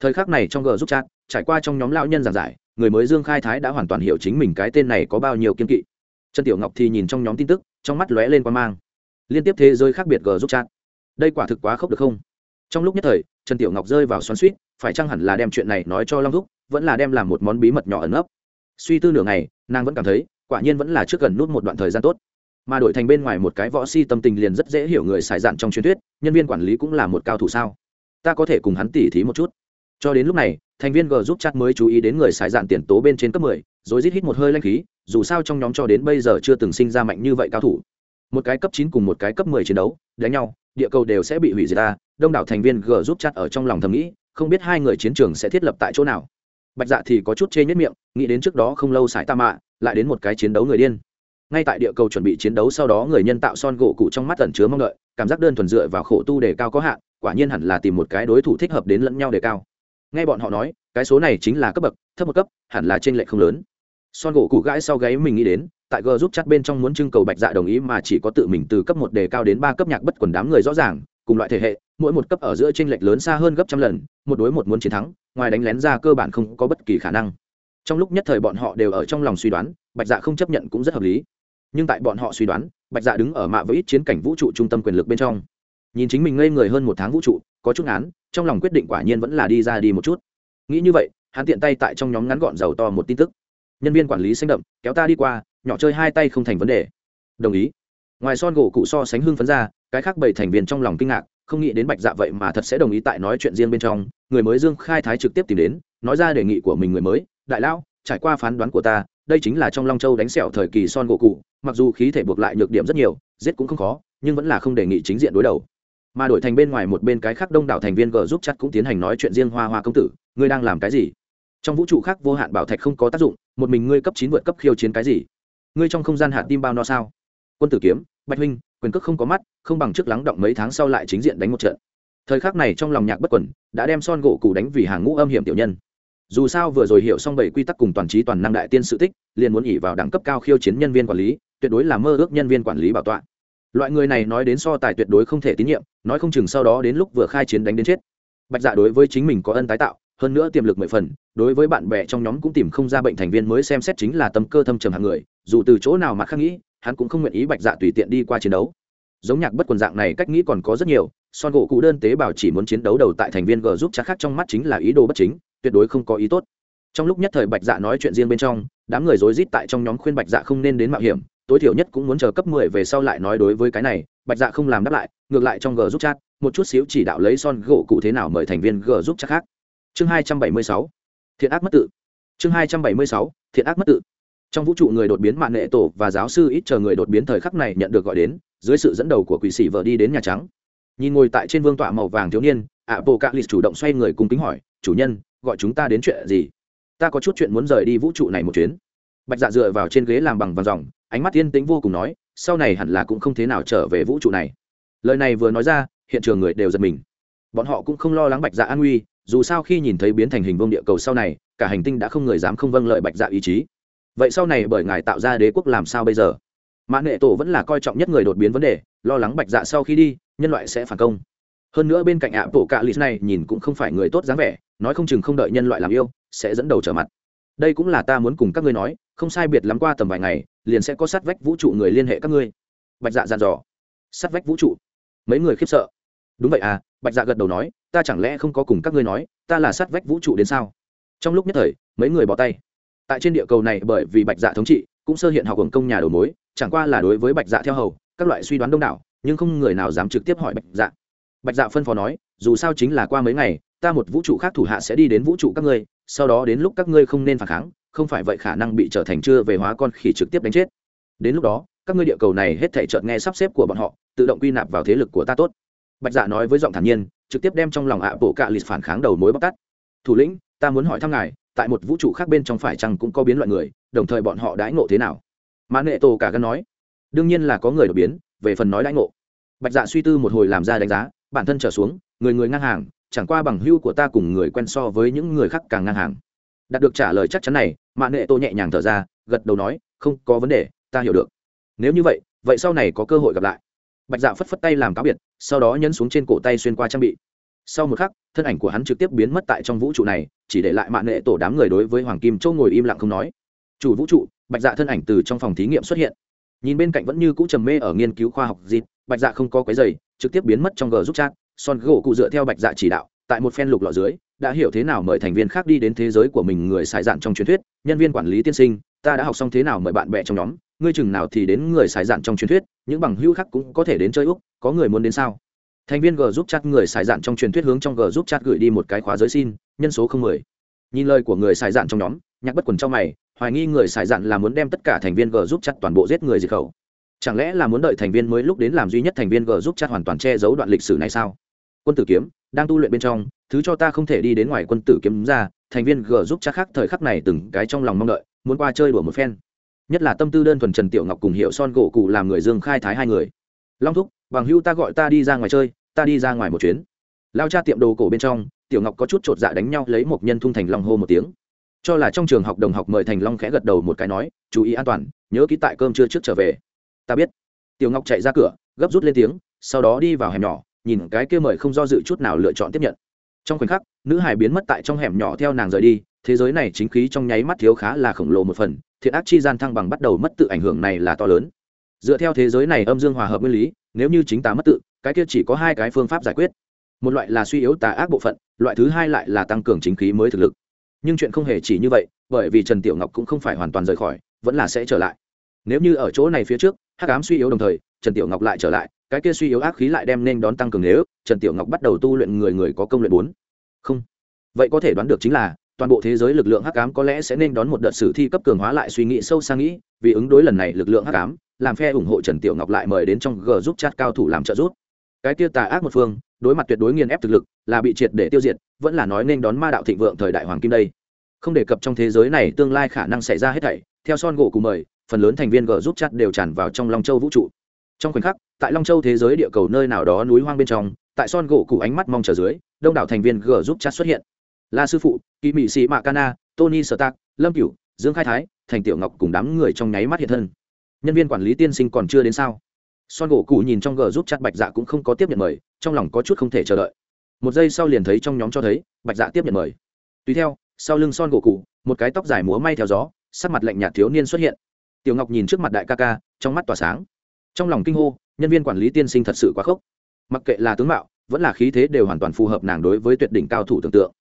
Thời khắc này trong g giúp chặt, trải qua trong nhóm lão nhân giảng giải người mới dương khai thái đã hoàn toàn hiểu chính mình cái tên này có bao nhiêu kiên kỵ. Trần tiểu ngọc thì nhìn trong nhóm tin tức, trong mắt lóe lên quan mang. Liên tiếp thế giới khác biệt g giúp chat. Đây quả thực quá khốc được không? Trong lúc nhất thời, trần tiểu ngọc rơi vào xoắn suýt, phải chăng hẳn là đem chuyện này nói cho long thúc, vẫn là đem làm một món bí mật nhỏ ẩn ấp suy tư nửa ngày, nàng vẫn cảm thấy, quả nhiên vẫn là trước gần nút một đoạn thời gian tốt. Mà đổi thành bên ngoài một cái võ si tâm tình liền rất dễ hiểu người xài dạn trong truyền thuyết, nhân viên quản lý cũng là một cao thủ sao? Ta có thể cùng hắn tỉ thí một chút. Cho đến lúc này thành viên g giúp chat mới chú ý đến người xài dạn tiền tố bên trên cấp mười, rồi rít hít một hơi lanh khí, dù sao trong nhóm cho đến bây giờ chưa từng sinh ra mạnh như vậy cao thủ. Một cái cấp chín cùng một cái cấp mười chiến đấu, đánh nhau, địa cầu đều sẽ bị hủy diệt ta, đông đảo thành viên g giúp chat ở trong lòng thầm nghĩ, không biết hai người chiến trường sẽ thiết lập tại chỗ nào. Bạch dạ thì có chút chê nhất miệng, nghĩ đến trước đó không lâu sải ta mạ, lại đến một cái chiến đấu người điên. Ngay tại địa cầu chuẩn bị chiến đấu sau đó người nhân tạo son gỗ cụ trong mắt tẩn chứa mong đợi, cảm giác đơn thuần dựa vào khổ tu đề cao có hạn, quả nhiên hẳn là tìm một cái đối thủ thích hợp đến lẫn nhau đề cao nghe bọn họ nói, cái số này chính là cấp bậc, thấp một cấp, hẳn là trên lệ không lớn. Son gỗ cụ gãi sau gáy mình nghĩ đến, tại g giúp chắc bên trong muốn trưng cầu bạch dạ đồng ý mà chỉ có tự mình từ cấp một đề cao đến ba cấp nhạc bất quần đám người rõ ràng, cùng loại thể hệ, mỗi một cấp ở giữa trên lệch lớn xa hơn gấp trăm lần, một đối một muốn chiến thắng, ngoài đánh lén ra cơ bản không có bất kỳ khả năng. Trong lúc nhất thời bọn họ đều ở trong lòng suy đoán, bạch dạ không chấp nhận cũng rất hợp lý. Nhưng tại bọn họ suy đoán, bạch dạ đứng ở mạ với ít chiến cảnh vũ trụ trung tâm quyền lực bên trong. Nhìn chính mình ngây người hơn một tháng vũ trụ, có chút án trong lòng quyết định quả nhiên vẫn là đi ra đi một chút. Nghĩ như vậy, hắn tiện tay tại trong nhóm ngắn gọn giàu to một tin tức. Nhân viên quản lý xanh đậm, kéo ta đi qua, nhỏ chơi hai tay không thành vấn đề. Đồng ý. Ngoài son gỗ cụ so sánh hưng phấn ra, cái khác bảy thành viên trong lòng kinh ngạc, không nghĩ đến bạch dạ vậy mà thật sẽ đồng ý tại nói chuyện riêng bên trong. Người mới dương khai thái trực tiếp tìm đến, nói ra đề nghị của mình người mới, đại lão, trải qua phán đoán của ta, đây chính là trong long châu đánh sẹo thời kỳ son gỗ cụ, mặc dù khí thể buộc lại nhược điểm rất nhiều, giết cũng không khó, nhưng vẫn là không đề nghị chính diện đối đầu mà đổi thành bên ngoài một bên cái khác đông đảo thành viên g giúp chặt cũng tiến hành nói chuyện riêng hoa hoa công tử, ngươi đang làm cái gì? Trong vũ trụ khác vô hạn bảo thạch không có tác dụng, một mình ngươi cấp chín vượt cấp khiêu chiến cái gì? Ngươi trong không gian hạt tim bao no sao? Quân tử kiếm, bạch huynh, quyền cước không có mắt, không bằng trước lắng động mấy tháng sau lại chính diện đánh một trận. Thời khắc này trong lòng nhạc bất quẩn đã đem son gỗ cụ đánh vì hàng ngũ âm hiểm tiểu nhân. Dù sao vừa rồi hiểu xong bảy quy tắc cùng toàn trí toàn năng đại tiên sự tích, liền muốn ỉ vào đẳng cấp cao khiêu chiến nhân viên quản lý, tuyệt đối là mơ ước nhân viên quản lý bảo tọa loại người này nói đến so tài tuyệt đối không thể tín nhiệm, nói không chừng sau đó đến lúc vừa khai chiến đánh đến chết. Bạch dạ đối với chính mình có ân tái tạo, hơn nữa tiềm lực mười phần, đối với bạn bè trong nhóm cũng tìm không ra bệnh thành viên mới xem xét chính là tâm cơ thâm trầm hạng người, dù từ chỗ nào mà khác nghĩ, hắn cũng không nguyện ý bạch dạ tùy tiện đi qua chiến đấu. Giống nhạc bất quần dạng này cách nghĩ còn có rất nhiều, son gỗ cụ đơn tế bào chỉ muốn chiến đấu đầu tại thành viên g giúp chắc khác trong mắt chính là ý đồ bất chính, tuyệt đối không có ý tốt. Trong lúc nhất thời bạch dạ nói chuyện riêng bên trong, đám người rối rít tại trong nhóm khuyên bạch dạ không nên đến mạo hiểm tối thiểu nhất cũng muốn chờ cấp mười về sau lại nói đối với cái này, bạch dạ không làm đáp lại, ngược lại trong g giúp chat, một chút xíu chỉ đạo lấy son gỗ cụ thế nào mời thành viên g giúp chat khác. Chương hai trăm bảy mươi sáu, thiện ác mất tự. Chương hai trăm bảy mươi sáu, thiện ác mất tự. Trong vũ trụ người đột biến mạng nghệ tổ và giáo sư ít chờ người đột biến thời khắc này nhận được gọi đến, dưới sự dẫn đầu của quỷ sĩ vợ đi đến nhà trắng. Nhìn ngồi tại trên vương tọa màu vàng thiếu niên ạ bộ cạ lịch chủ động xoay người cùng kính hỏi, chủ nhân, gọi chúng ta đến chuyện gì? Ta có chút chuyện muốn rời đi vũ trụ này một chuyến bạch dạ dựa vào trên ghế làm bằng vàng dòng, ánh mắt yên tĩnh vô cùng nói, sau này hẳn là cũng không thế nào trở về vũ trụ này. Lời này vừa nói ra, hiện trường người đều giật mình. Bọn họ cũng không lo lắng bạch dạ an nguy, dù sao khi nhìn thấy biến thành hình vương địa cầu sau này, cả hành tinh đã không người dám không vâng lợi bạch dạ ý chí. Vậy sau này bởi ngài tạo ra đế quốc làm sao bây giờ? Mã nệ tổ vẫn là coi trọng nhất người đột biến vấn đề, lo lắng bạch dạ sau khi đi, nhân loại sẽ phản công. Hơn nữa bên cạnh ạ bộ cạ lì này nhìn cũng không phải người tốt dáng vẻ, nói không chừng không đợi nhân loại làm yêu, sẽ dẫn đầu trở mặt. Đây cũng là ta muốn cùng các ngươi nói không sai biệt lắm qua tầm vài ngày, liền sẽ có sát vách vũ trụ người liên hệ các ngươi. Bạch dạ dàn dò. Sát vách vũ trụ? Mấy người khiếp sợ. Đúng vậy à bạch dạ gật đầu nói, ta chẳng lẽ không có cùng các ngươi nói, ta là sát vách vũ trụ đến sao? Trong lúc nhất thời, mấy người bỏ tay. Tại trên địa cầu này bởi vì bạch dạ thống trị, cũng sơ hiện học hồng công nhà đầu mối, chẳng qua là đối với bạch dạ theo hầu, các loại suy đoán đông đảo, nhưng không người nào dám trực tiếp hỏi bạch dạ. Bạch dạ phân phó nói, dù sao chính là qua mấy ngày, ta một vũ trụ khác thủ hạ sẽ đi đến vũ trụ các ngươi, sau đó đến lúc các ngươi không nên phản kháng không phải vậy khả năng bị trở thành chưa về hóa con khỉ trực tiếp đánh chết. Đến lúc đó, các ngươi địa cầu này hết thể chợt nghe sắp xếp của bọn họ, tự động quy nạp vào thế lực của ta tốt. Bạch dạ nói với giọng thản nhiên, trực tiếp đem trong lòng ạ bộ cạ lịt phản kháng đầu mối bóc tắt. Thủ lĩnh, ta muốn hỏi thăm ngài, tại một vũ trụ khác bên trong phải chăng cũng có biến loại người, đồng thời bọn họ đãi ngộ thế nào? Mã nệ tổ cả gan nói, đương nhiên là có người đột biến, về phần nói đãi ngộ. Bạch dạ suy tư một hồi làm ra đánh giá, bản thân trở xuống, người người ngang hàng, chẳng qua bằng hưu của ta cùng người quen so với những người khác càng ngang hàng đạt được trả lời chắc chắn này, mạ nệ tô nhẹ nhàng thở ra, gật đầu nói, không có vấn đề, ta hiểu được. Nếu như vậy vậy sau này có cơ hội gặp lại. Bạch dạ phất phất tay làm cáo biệt, sau đó nhấn xuống trên cổ tay xuyên qua trang bị. Sau một khắc, thân ảnh của hắn trực tiếp biến mất tại trong vũ trụ này, chỉ để lại mạng nghệ tổ đám người đối với hoàng kim châu ngồi im lặng không nói. Chủ vũ trụ, bạch dạ thân ảnh từ trong phòng thí nghiệm xuất hiện. Nhìn bên cạnh vẫn như cũ trầm mê ở nghiên cứu khoa học dịp, bạch dạ không có cái giày trực tiếp biến mất trong g giúp chat. Son gỗ cụ dựa theo bạch dạ chỉ đạo tại một phen lục lọ dưới, đã hiểu thế nào mời thành viên khác đi đến thế giới của mình người xài dạn trong truyền thuyết, nhân viên quản lý tiên sinh, ta đã học xong thế nào mời bạn bè trong nhóm, ngươi chừng nào thì đến người xài dạn trong truyền thuyết, những bằng hữu khác cũng có thể đến chơi úc, có người muốn đến sao? Thành viên g giúp chat người xài dạn trong truyền thuyết hướng trong g giúp chat gửi đi một cái khóa giới xin, nhân số không mười. Nhìn lời của người xài dạn trong nhóm, nhạc bất quần trong mày, hoài nghi người xài dạn là muốn đem tất cả thành viên g giúp chat toàn bộ giết người diệt khẩu. Chẳng lẽ là muốn đợi thành viên mới lúc đến làm duy nhất thành viên g giúp chat hoàn toàn che giấu đoạn lịch sử này sao? Quân tử kiếm, đang tu luyện bên trong, thứ cho ta không thể đi đến ngoài quân tử kiếm ra, thành viên g giúp cha khác thời khắc này từng cái trong lòng mong đợi, muốn qua chơi đùa một phen. Nhất là tâm tư đơn thuần trần tiểu ngọc cùng hiệu son gỗ cụ làm người dương khai thái hai người. Long thúc, bằng hưu ta gọi ta đi ra ngoài chơi, ta đi ra ngoài một chuyến. Lao cha tiệm đồ cổ bên trong, tiểu ngọc có chút chột dạ đánh nhau, lấy một nhân thung thành long hô một tiếng. Cho là trong trường học đồng học mời thành long khẽ gật đầu một cái nói, chú ý an toàn, nhớ ký tại cơm trưa trước trở về. Ta biết. Tiểu ngọc chạy ra cửa, gấp rút lên tiếng, sau đó đi vào hẻm nhỏ nhìn cái kia mời không do dự chút nào lựa chọn tiếp nhận. Trong khoảnh khắc, nữ hải biến mất tại trong hẻm nhỏ theo nàng rời đi, thế giới này chính khí trong nháy mắt thiếu khá là khổng lồ một phần, thiện ác chi gian thăng bằng bắt đầu mất tự ảnh hưởng này là to lớn. Dựa theo thế giới này âm dương hòa hợp nguyên lý, nếu như chính ta mất tự, cái kia chỉ có hai cái phương pháp giải quyết. Một loại là suy yếu tà ác bộ phận, loại thứ hai lại là tăng cường chính khí mới thực lực. Nhưng chuyện không hề chỉ như vậy, bởi vì trần tiểu ngọc cũng không phải hoàn toàn rời khỏi, vẫn là sẽ trở lại. Nếu như ở chỗ này phía trước, hắc ám suy yếu đồng thời, trần tiểu ngọc lại trở lại cái kia suy yếu ác khí lại đem nên đón tăng cường nếu, trần tiểu ngọc bắt đầu tu luyện người người có công luyện bốn. Không. Vậy có thể đoán được chính là, toàn bộ thế giới lực lượng hắc ám có lẽ sẽ nên đón một đợt sử thi cấp cường hóa lại suy nghĩ sâu xa nghĩ, vì ứng đối lần này lực lượng hắc ám, làm phe ủng hộ trần tiểu ngọc lại mời đến trong g giúp chat cao thủ làm trợ giúp. Cái kia tà ác một phương, đối mặt tuyệt đối nghiền ép thực lực, là bị triệt để tiêu diệt, vẫn là nói nên đón ma đạo thịnh vượng thời đại hoàng kim đây. Không đề cập trong thế giới này tương lai khả năng xảy ra hết thảy, theo son gỗ cùng mời, phần lớn thành viên g giúp chat đều tràn vào trong long châu vũ trụ trong khoảnh khắc, tại long châu thế giới địa cầu nơi nào đó núi hoang bên trong, tại son gỗ cụ ánh mắt mong chờ dưới, đông đảo thành viên g giúp chat xuất hiện. La sư phụ kỳ mỹ sĩ mạ cana tony sở tạc lâm cửu, dương khai thái, thành tiểu ngọc cùng đám người trong nháy mắt hiện thân. Nhân viên quản lý tiên sinh còn chưa đến sao? Son gỗ cụ nhìn trong g giúp chặt bạch dạ cũng không có tiếp nhận mời, trong lòng có chút không thể chờ đợi. Một giây sau liền thấy trong nhóm cho thấy, bạch dạ tiếp nhận mời. Tùy theo, sau lưng son gỗ cụ một cái tóc dài múa may theo gió, sắc mặt lạnh nhạt thiếu niên xuất hiện. Tiểu ngọc nhìn trước mặt đại ca ca, trong mắt tỏa sáng trong lòng kinh hô, nhân viên quản lý tiên sinh thật sự quá khốc. Mặc kệ là tướng mạo, vẫn là khí thế đều hoàn toàn phù hợp nàng đối với tuyệt đỉnh cao thủ tưởng tượng.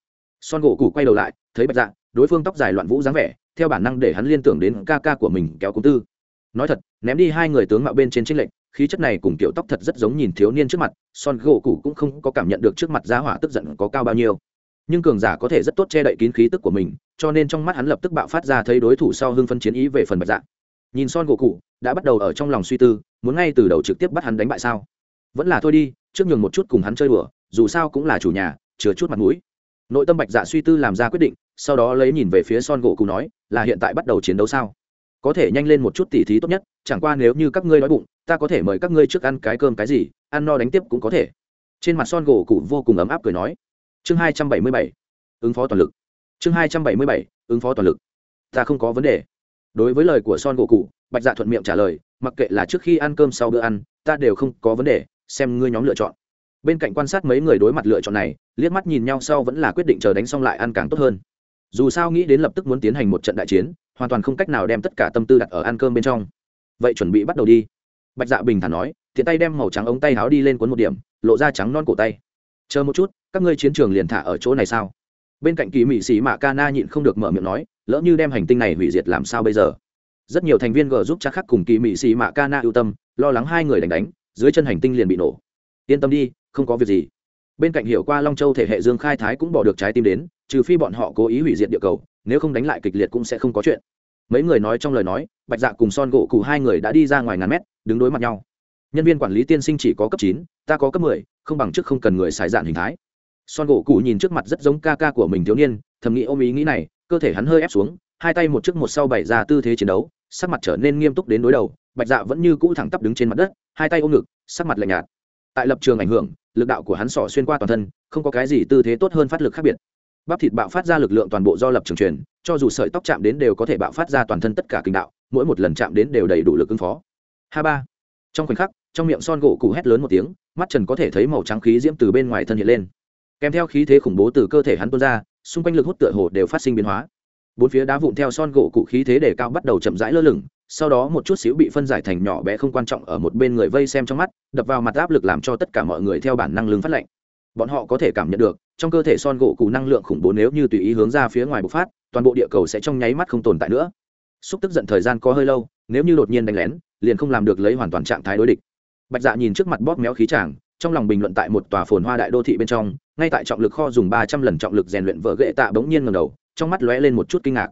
Son gỗ cụ quay đầu lại, thấy bạch dạ đối phương tóc dài loạn vũ dáng vẻ, theo bản năng để hắn liên tưởng đến ca ca của mình, kéo cúng tư. Nói thật, ném đi hai người tướng mạo bên trên trinh lệnh khí chất này cùng kiểu tóc thật rất giống nhìn thiếu niên trước mặt, son gỗ cụ cũng không có cảm nhận được trước mặt giá hỏa tức giận có cao bao nhiêu. Nhưng cường giả có thể rất tốt che đậy kín khí tức của mình, cho nên trong mắt hắn lập tức bạo phát ra thấy đối thủ sau hưng phân chiến ý về phần bạch dạ nhìn son gỗ cụ, đã bắt đầu ở trong lòng suy tư, muốn ngay từ đầu trực tiếp bắt hắn đánh bại sao? Vẫn là thôi đi, trước nhường một chút cùng hắn chơi đùa, dù sao cũng là chủ nhà chứa chút mặt mũi. Nội tâm bạch dạ suy tư làm ra quyết định, sau đó lấy nhìn về phía son gỗ cụ nói, là hiện tại bắt đầu chiến đấu sao? Có thể nhanh lên một chút tỉ thí tốt nhất, chẳng qua nếu như các ngươi nói bụng, ta có thể mời các ngươi trước ăn cái cơm cái gì, ăn no đánh tiếp cũng có thể. Trên mặt son gỗ cụ vô cùng ấm áp cười nói. Chương hai trăm bảy mươi bảy, ứng phó toàn lực. Chương hai trăm bảy mươi bảy, ứng phó toàn lực. Ta không có vấn đề đối với lời của son gỗ cụ bạch dạ thuận miệng trả lời, mặc kệ là trước khi ăn cơm sau bữa ăn, ta đều không có vấn đề, xem ngươi nhóm lựa chọn. Bên cạnh quan sát mấy người đối mặt lựa chọn này, liếc mắt nhìn nhau sau vẫn là quyết định chờ đánh xong lại ăn càng tốt hơn. Dù sao nghĩ đến lập tức muốn tiến hành một trận đại chiến, hoàn toàn không cách nào đem tất cả tâm tư đặt ở ăn cơm bên trong. Vậy chuẩn bị bắt đầu đi. Bạch dạ bình thản nói thiện tay đem màu trắng ống tay áo đi lên cuốn một điểm, lộ ra trắng non cổ tay. Chờ một chút, các ngươi chiến trường liền thả ở chỗ này sao? Bên cạnh kỳ mỹ sĩ mạ ca na nhịn không được mở miệng nói, lỡ như đem hành tinh này hủy diệt làm sao bây giờ? Rất nhiều thành viên g giúp chắc khắc cùng kỳ mỹ sĩ mạ ca na ưu tâm, lo lắng hai người đánh đánh, dưới chân hành tinh liền bị nổ. Yên tâm đi, không có việc gì. Bên cạnh hiểu qua long châu thể hệ dương khai thái cũng bỏ được trái tim đến, trừ phi bọn họ cố ý hủy diệt địa cầu, nếu không đánh lại kịch liệt cũng sẽ không có chuyện. Mấy người nói trong lời nói, bạch dạ cùng son gỗ cụ hai người đã đi ra ngoài ngàn mét, đứng đối mặt nhau. Nhân viên quản lý tiên sinh chỉ có cấp chín, ta có cấp mười, không bằng chức không cần người xài dạn hình thái son gỗ cụ nhìn trước mặt rất giống ca ca của mình thiếu niên, thầm nghĩ ôm ý nghĩ này, cơ thể hắn hơi ép xuống, hai tay một trước một sau bày ra tư thế chiến đấu, sắc mặt trở nên nghiêm túc đến đối đầu, bạch dạ vẫn như cũ thẳng tắp đứng trên mặt đất, hai tay ôm ngực, sắc mặt lạnh nhạt. Tại lập trường ảnh hưởng, lực đạo của hắn sỏ xuyên qua toàn thân, không có cái gì tư thế tốt hơn phát lực khác biệt. Bắp thịt bạo phát ra lực lượng toàn bộ do lập trường truyền, cho dù sợi tóc chạm đến đều có thể bạo phát ra toàn thân tất cả kinh đạo, mỗi một lần chạm đến đều đầy đủ lực ứng phó. Ha ba. Trong khoảnh khắc, trong miệng son gỗ cụ hét lớn một tiếng, mắt trần có thể thấy màu trắng khí diễm từ bên ngoài thân hiện lên kèm theo khí thế khủng bố từ cơ thể hắn tuôn ra, xung quanh lực hút tựa hồ đều phát sinh biến hóa. Bốn phía đá vụn theo son gỗ cụ khí thế để cao bắt đầu chậm rãi lơ lửng, sau đó một chút xíu bị phân giải thành nhỏ bé không quan trọng ở một bên người vây xem trong mắt, đập vào mặt áp lực làm cho tất cả mọi người theo bản năng lưng phát lệnh bọn họ có thể cảm nhận được, trong cơ thể son gỗ cụ năng lượng khủng bố nếu như tùy ý hướng ra phía ngoài bộc phát, toàn bộ địa cầu sẽ trong nháy mắt không tồn tại nữa. Xúc tức giận thời gian có hơi lâu, nếu như đột nhiên đánh lén, liền không làm được lấy hoàn toàn trạng thái đối địch. Bạch dạ nhìn trước mặt bóp méo khí tràng trong lòng bình luận tại một tòa phồn hoa đại đô thị bên trong, ngay tại trọng lực kho dùng ba trăm lần trọng lực rèn luyện vợ ghệ tạ bỗng nhiên ngầm đầu, trong mắt lóe lên một chút kinh ngạc.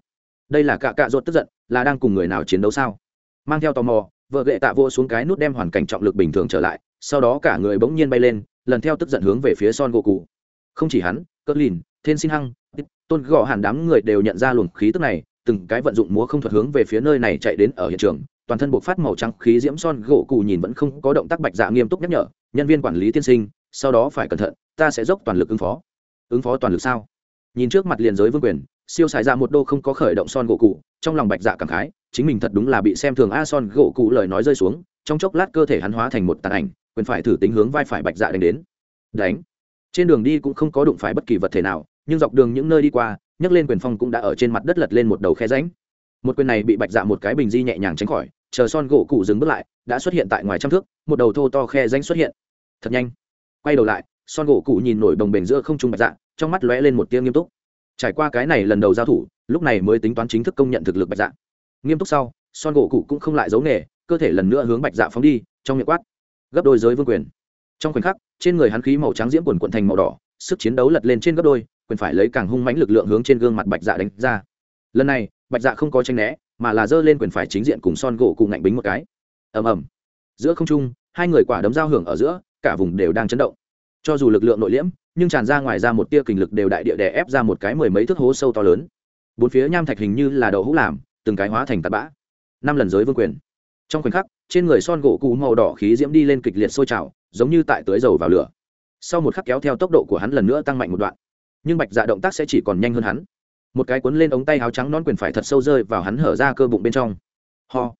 Đây là cạ cạ ruột tức giận, là đang cùng người nào chiến đấu sao? Mang theo tò mò vợ ghệ tạ vô xuống cái nút đem hoàn cảnh trọng lực bình thường trở lại, sau đó cả người bỗng nhiên bay lên, lần theo tức giận hướng về phía son gỗ cụ không chỉ hắn cất lìn thiên xin hăng, tôn gõ hẳn đám người đều nhận ra luồng khí tức này, từng cái vận dụng múa không thuật hướng về phía nơi này chạy đến ở hiện trường toàn thân buộc phát màu trắng khí diễm son, gỗ cụ nhìn vẫn không có động tác bạch dạ nghiêm túc nhắc nhở, nhân viên quản lý tiên sinh, sau đó phải cẩn thận, ta sẽ dốc toàn lực ứng phó. Ứng phó toàn lực sao? Nhìn trước mặt liền giới vương quyền, siêu xài ra một đô không có khởi động son gỗ cụ trong lòng bạch dạ cảm khái, chính mình thật đúng là bị xem thường a, son gỗ cụ lời nói rơi xuống, trong chốc lát cơ thể hắn hóa thành một tàn ảnh, quyền phải thử tính hướng vai phải bạch dạ đánh đến. Đánh. Trên đường đi cũng không có đụng phải bất kỳ vật thể nào, nhưng dọc đường những nơi đi qua, nhấc lên quyền phong cũng đã ở trên mặt đất lật lên một đầu khe ránh một quyền này bị bạch dạ một cái bình di nhẹ nhàng tránh khỏi chờ son gỗ cụ dừng bước lại, đã xuất hiện tại ngoài trăm thước, một đầu thô to khe ránh xuất hiện. Thật nhanh. Quay đầu lại, son gỗ cụ nhìn nổi đồng bền giữa không trung bạch dạ trong mắt lóe lên một tiếng nghiêm túc. Trải qua cái này lần đầu giao thủ, lúc này mới tính toán chính thức công nhận thực lực bạch dạ. Nghiêm túc sau, son gỗ cụ cũng không lại giấu nghề, cơ thể lần nữa hướng bạch dạ phóng đi, trong miệng quát. Gấp đôi giới vương quyền. Trong khoảnh khắc, trên người hắn khí màu trắng diễm quần quận thành màu đỏ, sức chiến đấu lật lên trên gấp đôi, quyền phải lấy càng hung mãnh lực lượng hướng trên gương mặt bạch dạ đánh ra. Lần này, bạch dạ không có tranh né mà là giơ lên quyền phải chính diện cùng son gỗ cùng ngạnh bính một cái. Ầm ầm. Giữa không trung, hai người quả đấm giao hưởng ở giữa, cả vùng đều đang chấn động. Cho dù lực lượng nội liễm, nhưng tràn ra ngoài ra một tia kình lực đều đại địa đè ép ra một cái mười mấy thước hố sâu to lớn. Bốn phía nham thạch hình như là đậu hũ làm, từng cái hóa thành tạt bã. Năm lần giới vương quyền. Trong khoảnh khắc, trên người son gỗ cũ màu đỏ khí diễm đi lên kịch liệt sôi trào, giống như tại tưới dầu vào lửa. Sau một khắc kéo theo tốc độ của hắn lần nữa tăng mạnh một đoạn. Nhưng bạch dạ động tác sẽ chỉ còn nhanh hơn hắn một cái cuốn lên ống tay áo trắng non quyền phải thật sâu rơi vào hắn hở ra cơ bụng bên trong. Ho.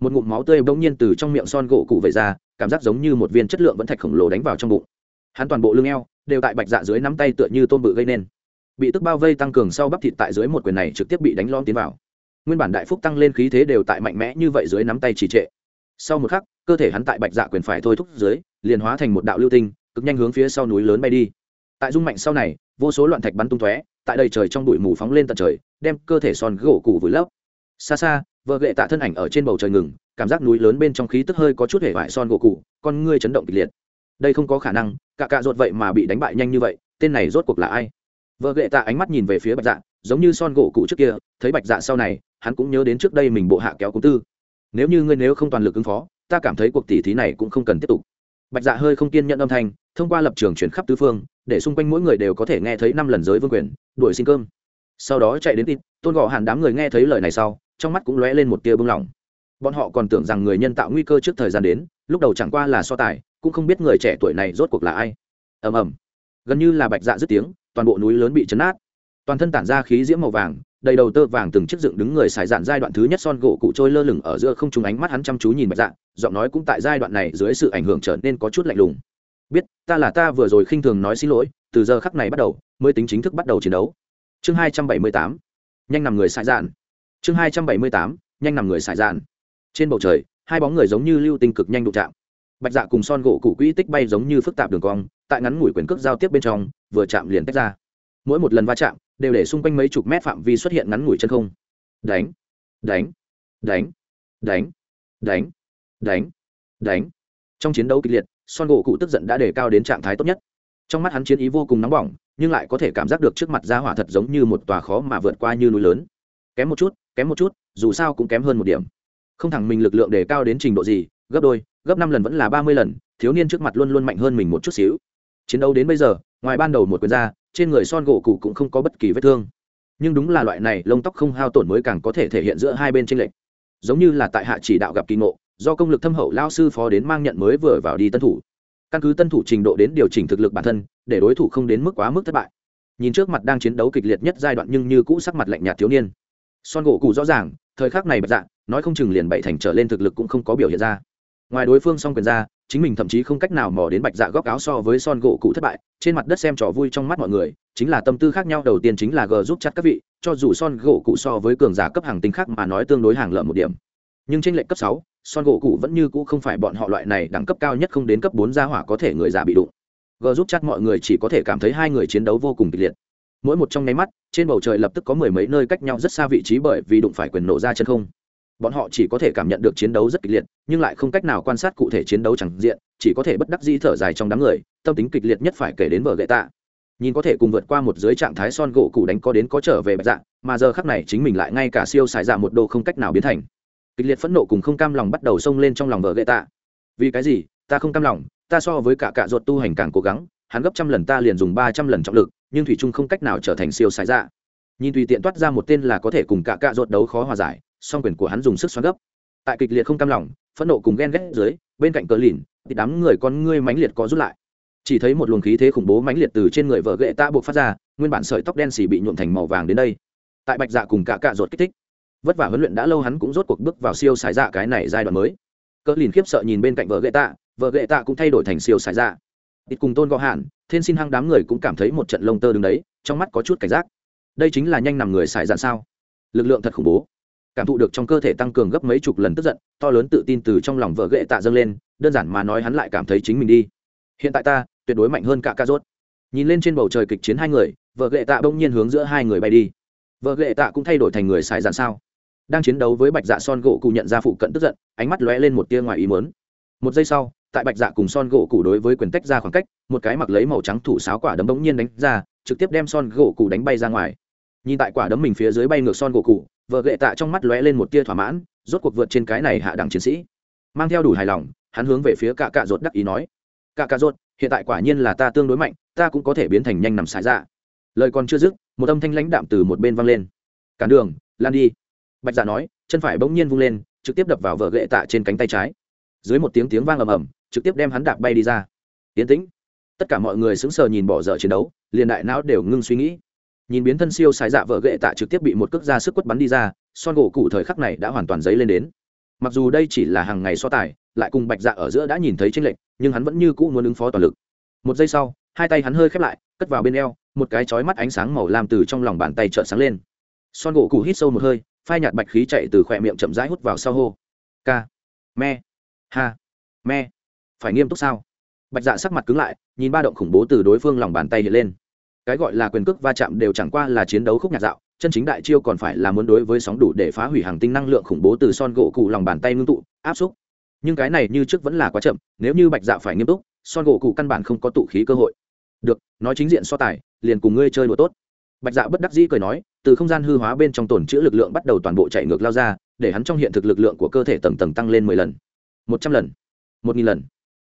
Một ngụm máu tươi bỗng nhiên từ trong miệng son gỗ cụ vẩy ra, cảm giác giống như một viên chất lượng vẫn thạch khổng lồ đánh vào trong bụng. Hắn toàn bộ lưng eo đều tại bạch dạ dưới nắm tay tựa như tôm bự gây nên. Bị tức bao vây tăng cường sau bắp thịt tại dưới một quyền này trực tiếp bị đánh lon tiến vào. Nguyên bản đại phúc tăng lên khí thế đều tại mạnh mẽ như vậy dưới nắm tay trì trệ. Sau một khắc, cơ thể hắn tại bạch dạ quyền phải thôi thúc dưới, liền hóa thành một đạo lưu tinh, cực nhanh hướng phía sau núi lớn bay đi. Tại dung mạnh sau này, vô số loạn thạch bắn tung tóe tại đầy trời trong bụi mù phóng lên tận trời, đem cơ thể son gỗ cụ vùi lấp. Xa xa, vợ gệ tạ thân ảnh ở trên bầu trời ngừng, cảm giác núi lớn bên trong khí tức hơi có chút hể vải son gỗ cụ con ngươi chấn động kịch liệt. Đây không có khả năng, cả cạ ruột vậy mà bị đánh bại nhanh như vậy, tên này rốt cuộc là ai? Vợ gệ tạ ánh mắt nhìn về phía bạch dạ giống như son gỗ cụ trước kia, thấy bạch dạ sau này, hắn cũng nhớ đến trước đây mình bộ hạ kéo cúng tư. Nếu như ngươi nếu không toàn lực ứng phó, ta cảm thấy cuộc tỉ thí này cũng không cần tiếp tục. Bạch dạ hơi không kiên nhận âm thanh, thông qua lập trường chuyển khắp tứ phương để xung quanh mỗi người đều có thể nghe thấy năm lần giới vương quyền, đuổi xin cơm. Sau đó chạy đến tin tôn gò hàn đám người nghe thấy lời này sau, trong mắt cũng lóe lên một tia bưng lỏng bọn họ còn tưởng rằng người nhân tạo nguy cơ trước thời gian đến, lúc đầu chẳng qua là so tài, cũng không biết người trẻ tuổi này rốt cuộc là ai. Ầm ầm. Gần như là bạch dạ dứt tiếng, toàn bộ núi lớn bị chấn át toàn thân tản ra khí diễm màu vàng, đầy đầu tơ vàng từng chiếc dựng đứng người xài dạn giai đoạn thứ nhất son gỗ cụ trôi lơ lửng ở giữa không trùng ánh mắt hắn chăm chú nhìn bạch dạ giọng nói cũng tại giai đoạn này dưới sự ảnh hưởng trở nên có chút lạnh lùng biết, ta là ta vừa rồi khinh thường nói xin lỗi, từ giờ khắc này bắt đầu, mới tính chính thức bắt đầu chiến đấu. Chương hai trăm bảy mươi tám, nhanh nằm người xài dạn. Chương hai trăm bảy mươi tám, nhanh nằm người xài dạn. Trên bầu trời, hai bóng người giống như lưu tinh cực nhanh đụng chạm. Bạch dạ cùng son gỗ cụ quỹ tích bay giống như phức tạp đường cong, tại ngắn ngủi quyền cước giao tiếp bên trong, vừa chạm liền tách ra. Mỗi một lần va chạm, đều để xung quanh mấy chục mét phạm vi xuất hiện ngắn ngủi chân không. Đánh đánh đánh đánh đánh đánh đánh. Trong chiến đấu kịch liệt son gỗ cụ tức giận đã đề cao đến trạng thái tốt nhất. Trong mắt hắn chiến ý vô cùng nóng bỏng, nhưng lại có thể cảm giác được trước mặt ra hỏa thật giống như một tòa khó mà vượt qua như núi lớn. Kém một chút, kém một chút, dù sao cũng kém hơn một điểm. Không thẳng mình lực lượng đề cao đến trình độ gì, gấp đôi, gấp năm lần vẫn là ba mươi lần, thiếu niên trước mặt luôn luôn mạnh hơn mình một chút xíu. Chiến đấu đến bây giờ, ngoài ban đầu một quyền ra, trên người son gỗ cụ cũng không có bất kỳ vết thương. Nhưng đúng là loại này lông tóc không hao tổn mới càng có thể thể hiện giữa hai bên tranh lệch. Giống như là tại hạ chỉ đạo gặp kỳ ngộ do công lực thâm hậu lao sư phó đến mang nhận mới vừa vào đi tân thủ. Căn cứ tân thủ trình độ đến điều chỉnh thực lực bản thân, để đối thủ không đến mức quá mức thất bại. Nhìn trước mặt đang chiến đấu kịch liệt nhất giai đoạn nhưng như cũ sắc mặt lạnh nhạt thiếu niên. Son gỗ cụ rõ ràng, thời khắc này bật dạ nói không chừng liền bảy thành trở lên thực lực cũng không có biểu hiện ra. Ngoài đối phương song quyền ra, chính mình thậm chí không cách nào mò đến bạch dạ góc áo so với son gỗ cụ thất bại, trên mặt đất xem trò vui trong mắt mọi người, chính là tâm tư khác nhau, đầu tiên chính là g giúp chặt các vị, cho dù son gỗ cụ so với cường giả cấp hàng tinh khác mà nói tương đối hàng lợm một điểm. Nhưng trên lệnh cấp sáu son gỗ cụ vẫn như cũ không phải bọn họ loại này đẳng cấp cao nhất không đến cấp bốn gia hỏa có thể người già bị đụng. G giúp chặt mọi người chỉ có thể cảm thấy hai người chiến đấu vô cùng kịch liệt. Mỗi một trong nháy mắt, trên bầu trời lập tức có mười mấy nơi cách nhau rất xa vị trí bởi vì đụng phải quyền nổ ra chân không. Bọn họ chỉ có thể cảm nhận được chiến đấu rất kịch liệt, nhưng lại không cách nào quan sát cụ thể chiến đấu chẳng diện, chỉ có thể bất đắc dĩ thở dài trong đám người, tâm tính kịch liệt nhất phải kể đến vợ gậy tạ. Nhìn có thể cùng vượt qua một dưới trạng thái son gỗ cụ đánh có đến có trở về bạch dạng mà giờ khắc này chính mình lại ngay cả siêu xài dạ một độ không cách nào biến thành kịch liệt phẫn nộ cùng không cam lòng bắt đầu xông lên trong lòng vợ gậy tạ. Vì cái gì? Ta không cam lòng, ta so với cả cạ ruột tu hành càng cố gắng, hắn gấp trăm lần ta liền dùng ba trăm lần trọng lực, nhưng thủy trung không cách nào trở thành siêu xài dạ. Nhìn tùy tiện toát ra một tên là có thể cùng cả cạ ruột đấu khó hòa giải, song quyền của hắn dùng sức xoắn gấp. Tại kịch liệt không cam lòng, phẫn nộ cùng ghen ghét dưới, bên cạnh cờ lìn, thì đám người con ngươi mãnh liệt có rút lại. Chỉ thấy một luồng khí thế khủng bố mãnh liệt từ trên người vợ gậy ta buộc phát ra, nguyên bản sợi tóc đen xì bị nhuộm thành màu vàng đến đây. Tại bạch dạ cùng cả cạ ruột kích thích vất vả huấn luyện đã lâu hắn cũng rốt cuộc bước vào siêu xài dạ cái này giai đoạn mới. Cỡ lìn khiếp sợ nhìn bên cạnh vợ gậy tạ vợ gậy tạ cũng thay đổi thành siêu xài dạ. Ít cùng tôn gõ hạn, thiên xin hăng đám người cũng cảm thấy một trận lông tơ đứng đấy, trong mắt có chút cảnh giác. Đây chính là nhanh nằm người xài dạn sao? Lực lượng thật khủng bố. Cảm thụ được trong cơ thể tăng cường gấp mấy chục lần tức giận, to lớn tự tin từ trong lòng vợ gậy tạ dâng lên, đơn giản mà nói hắn lại cảm thấy chính mình đi. Hiện tại ta, tuyệt đối mạnh hơn cả ca rốt nhìn lên trên bầu trời kịch chiến hai người, vợ gậy tạ bỗng nhiên hướng giữa hai người bay đi. Vợ gậy tạ cũng thay đổi thành người xài dạ sao? Đang chiến đấu với bạch dạ son gỗ cụ nhận ra phụ cận tức giận, ánh mắt lóe lên một tia ngoài ý mớn một giây sau, tại bạch dạ cùng son gỗ cụ đối với quyền tách ra khoảng cách, một cái mặc lấy màu trắng thủ sáo quả đấm bỗng nhiên đánh ra, trực tiếp đem son gỗ cụ đánh bay ra ngoài. Nhìn tại quả đấm mình phía dưới bay ngược son gỗ cụ, vợ gệ tạ trong mắt lóe lên một tia thỏa mãn, rốt cuộc vượt trên cái này hạ đẳng chiến sĩ. Mang theo đủ hài lòng, hắn hướng về phía cạ cạ rột đắc ý nói, cạ cạ rột hiện tại quả nhiên là ta tương đối mạnh, ta cũng có thể biến thành nhanh nằm xài ra lời còn chưa dứt, một âm thanh lãnh đạm từ một bên vang lên. Cản đường, lan đi bạch dạ nói, chân phải bỗng nhiên vung lên, trực tiếp đập vào vợ gậy tạ trên cánh tay trái. Dưới một tiếng tiếng vang ầm ầm, trực tiếp đem hắn đạp bay đi ra. Tiến tĩnh. Tất cả mọi người sững sờ nhìn bỏ dở chiến đấu, liền đại não đều ngưng suy nghĩ. Nhìn biến thân siêu sai dạ vợ gậy tạ trực tiếp bị một cước ra sức quất bắn đi ra, son gỗ cụ thời khắc này đã hoàn toàn dấy lên đến. Mặc dù đây chỉ là hàng ngày so tài, lại cùng bạch dạ ở giữa đã nhìn thấy tranh lệch, nhưng hắn vẫn như cũ muốn ứng phó toàn lực. Một giây sau, hai tay hắn hơi khép lại, cất vào bên eo, một cái chói mắt ánh sáng màu lam từ trong lòng bàn tay trợn sáng lên. Son gỗ cụ hít sâu một hơi phai nhạt bạch khí chạy từ khỏe miệng chậm rãi hút vào sau hô. K me. Ha. Me. Phải nghiêm túc sao? Bạch dạ sắc mặt cứng lại, nhìn ba động khủng bố từ đối phương lòng bàn tay hiện lên. Cái gọi là quyền cước va chạm đều chẳng qua là chiến đấu khúc nhạc dạo, chân chính đại chiêu còn phải là muốn đối với sóng đủ để phá hủy hàng tinh năng lượng khủng bố từ son gỗ cụ lòng bàn tay ngưng tụ, áp xúc. Nhưng cái này như trước vẫn là quá chậm, nếu như bạch dạ phải nghiêm túc, son gỗ cụ căn bản không có tụ khí cơ hội. Được, nói chính diện so tài, liền cùng ngươi chơi đùa tốt bạch dạ bất đắc dĩ cười nói, từ không gian hư hóa bên trong tồn chữ lực lượng bắt đầu toàn bộ chạy ngược lao ra, để hắn trong hiện thực lực lượng của cơ thể tầng tầng tăng lên mười lần, một trăm lần, một nghìn lần.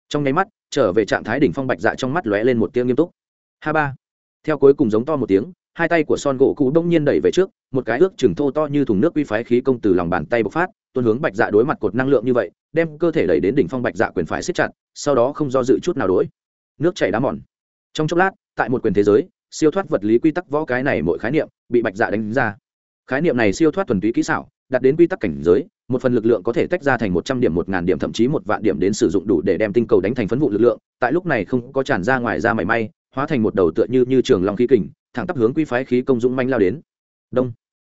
Trong nháy mắt, trở về trạng thái đỉnh phong bạch dạ trong mắt lóe lên một tiếng nghiêm túc. Ha ba. Theo cuối cùng giống to một tiếng, hai tay của son gỗ cũ đông nhiên đẩy về trước, một cái ước chừng thô to như thùng nước quy phái khí công từ lòng bàn tay bộc phát, tuôn hướng bạch dạ đối mặt cột năng lượng như vậy, đem cơ thể đẩy đến đỉnh phong bạch dạ quyền phải siết chặt, sau đó không do dự chút nào đối nước chảy đá mòn. Trong chốc lát, tại một quyền thế giới siêu thoát vật lý quy tắc võ cái này mỗi khái niệm bị bạch dạ đánh ra. Khái niệm này siêu thoát thuần túy kỹ xảo đặt đến quy tắc cảnh giới, một phần lực lượng có thể tách ra thành một trăm điểm, một ngàn điểm, thậm chí một vạn điểm đến sử dụng đủ để đem tinh cầu đánh thành phấn vụ lực lượng, tại lúc này không có tràn ra ngoài ra mảy may, hóa thành một đầu tựa như như trường long khí kình, thẳng tắp hướng quy phái khí công dũng manh lao đến. Đông.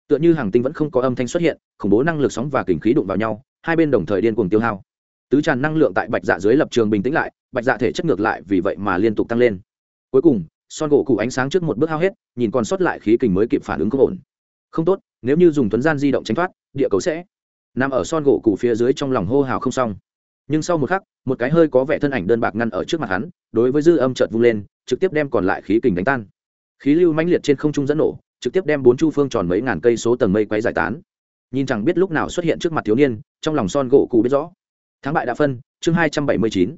Tựa như hàng tinh vẫn không có âm thanh xuất hiện, khủng bố năng lực sóng và kình khí đụng vào nhau, hai bên đồng thời điên cuồng tiêu hao. Tứ tràn năng lượng tại bạch dạ dưới lập trường bình tĩnh lại, bạch dạ thể chất ngược lại vì vậy mà liên tục tăng lên. Cuối cùng son gỗ cụ ánh sáng trước một bước hao hết, nhìn còn sót lại khí kình mới kịp phản ứng không ổn. Không tốt, nếu như dùng tuấn gian di động tránh thoát, địa cầu sẽ nằm ở son gỗ cụ phía dưới trong lòng hô hào không xong. Nhưng sau một khắc, một cái hơi có vẻ thân ảnh đơn bạc ngăn ở trước mặt hắn, đối với dư âm chợt vung lên, trực tiếp đem còn lại khí kình đánh tan. Khí lưu mãnh liệt trên không trung dẫn nổ, trực tiếp đem bốn chu phương tròn mấy ngàn cây số tầng mây quay giải tán. Nhìn chẳng biết lúc nào xuất hiện trước mặt thiếu niên, trong lòng son gỗ cụ biết rõ. Thắng bại đã phân, chương hai trăm bảy mươi chín.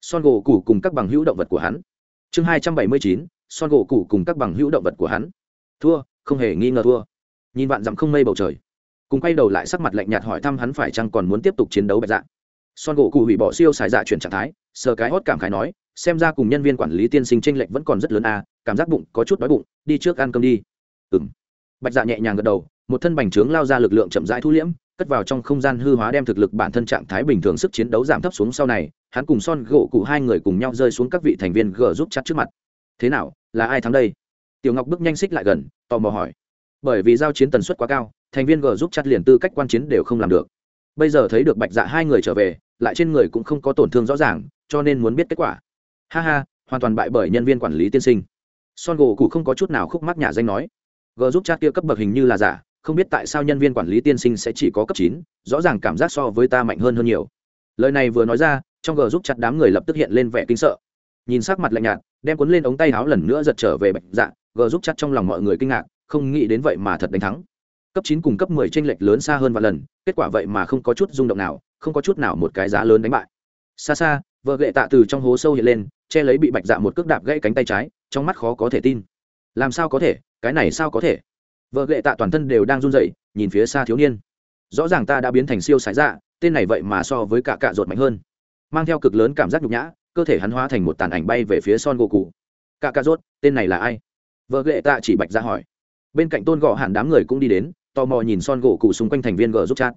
Son gỗ cụ cùng các bằng hữu động vật của hắn. Chương hai trăm bảy mươi chín son gỗ cụ cùng các bằng hữu động vật của hắn. Thua, không hề nghi ngờ thua. Nhìn vạn dặm không mây bầu trời. Cùng quay đầu lại sắc mặt lạnh nhạt hỏi thăm hắn phải chăng còn muốn tiếp tục chiến đấu bạch dạ. Son gỗ cụ hủy bỏ siêu xài dạ chuyển trạng thái, sờ cái hót cảm khái nói, xem ra cùng nhân viên quản lý tiên sinh tranh lệch vẫn còn rất lớn à cảm giác bụng có chút đói bụng, đi trước ăn cơm đi. Ừ m bạch dạ nhẹ nhàng gật đầu, một thân bành trướng lao ra lực lượng chậm rãi thu liễm, cất vào trong không gian hư hóa đem thực lực bản thân trạng thái bình thường sức chiến đấu giảm thấp xuống sau này, hắn cùng son gỗ cụ hai người cùng nhau rơi xuống các vị thành viên g giúp chặt trước mặt thế nào, là ai thắng đây? Tiểu ngọc bước nhanh xích lại gần, tò mò hỏi. Bởi vì giao chiến tần suất quá cao, thành viên g giúp chặt liền tư cách quan chiến đều không làm được. Bây giờ thấy được bạch dạ hai người trở về, lại trên người cũng không có tổn thương rõ ràng, cho nên muốn biết kết quả. Ha ha, hoàn toàn bại bởi nhân viên quản lý tiên sinh. Son gỗ cụ không có chút nào khúc mắc nhà danh nói. G giúp chat kia cấp bậc hình như là giả, không biết tại sao nhân viên quản lý tiên sinh sẽ chỉ có cấp chín, rõ ràng cảm giác so với ta mạnh hơn hơn nhiều. Lời này vừa nói ra, trong g giúp chặt đám người lập tức hiện lên vẻ kinh sợ nhìn sắc mặt lạnh nhạt, đem cuốn lên ống tay áo lần nữa giật trở về bạch dạ gờ giúp chặt trong lòng mọi người kinh ngạc, không nghĩ đến vậy mà thật đánh thắng. Cấp chín cùng cấp mười tranh lệch lớn xa hơn vài lần, kết quả vậy mà không có chút rung động nào, không có chút nào một cái giá lớn đánh bại. Xa xa, vợ gậy tạ từ trong hố sâu hiện lên, che lấy bị bạch dạ một cước đạp gãy cánh tay trái, trong mắt khó có thể tin. Làm sao có thể, cái này sao có thể? Vợ gậy tạ toàn thân đều đang run rẩy, nhìn phía xa thiếu niên. Rõ ràng ta đã biến thành siêu sái dạ tên này vậy mà so với cả cạ ruột mạnh hơn. Mang theo cực lớn cảm giác nhục nhã cơ thể hắn hóa thành một tàn ảnh bay về phía son gỗ cụ cả cà rốt, tên này là ai? Vợ gệ tạ chỉ bạch ra hỏi. Bên cạnh tôn gọ hẳn đám người cũng đi đến tò mò nhìn son gỗ cụ xung quanh thành viên gờ giúp chat.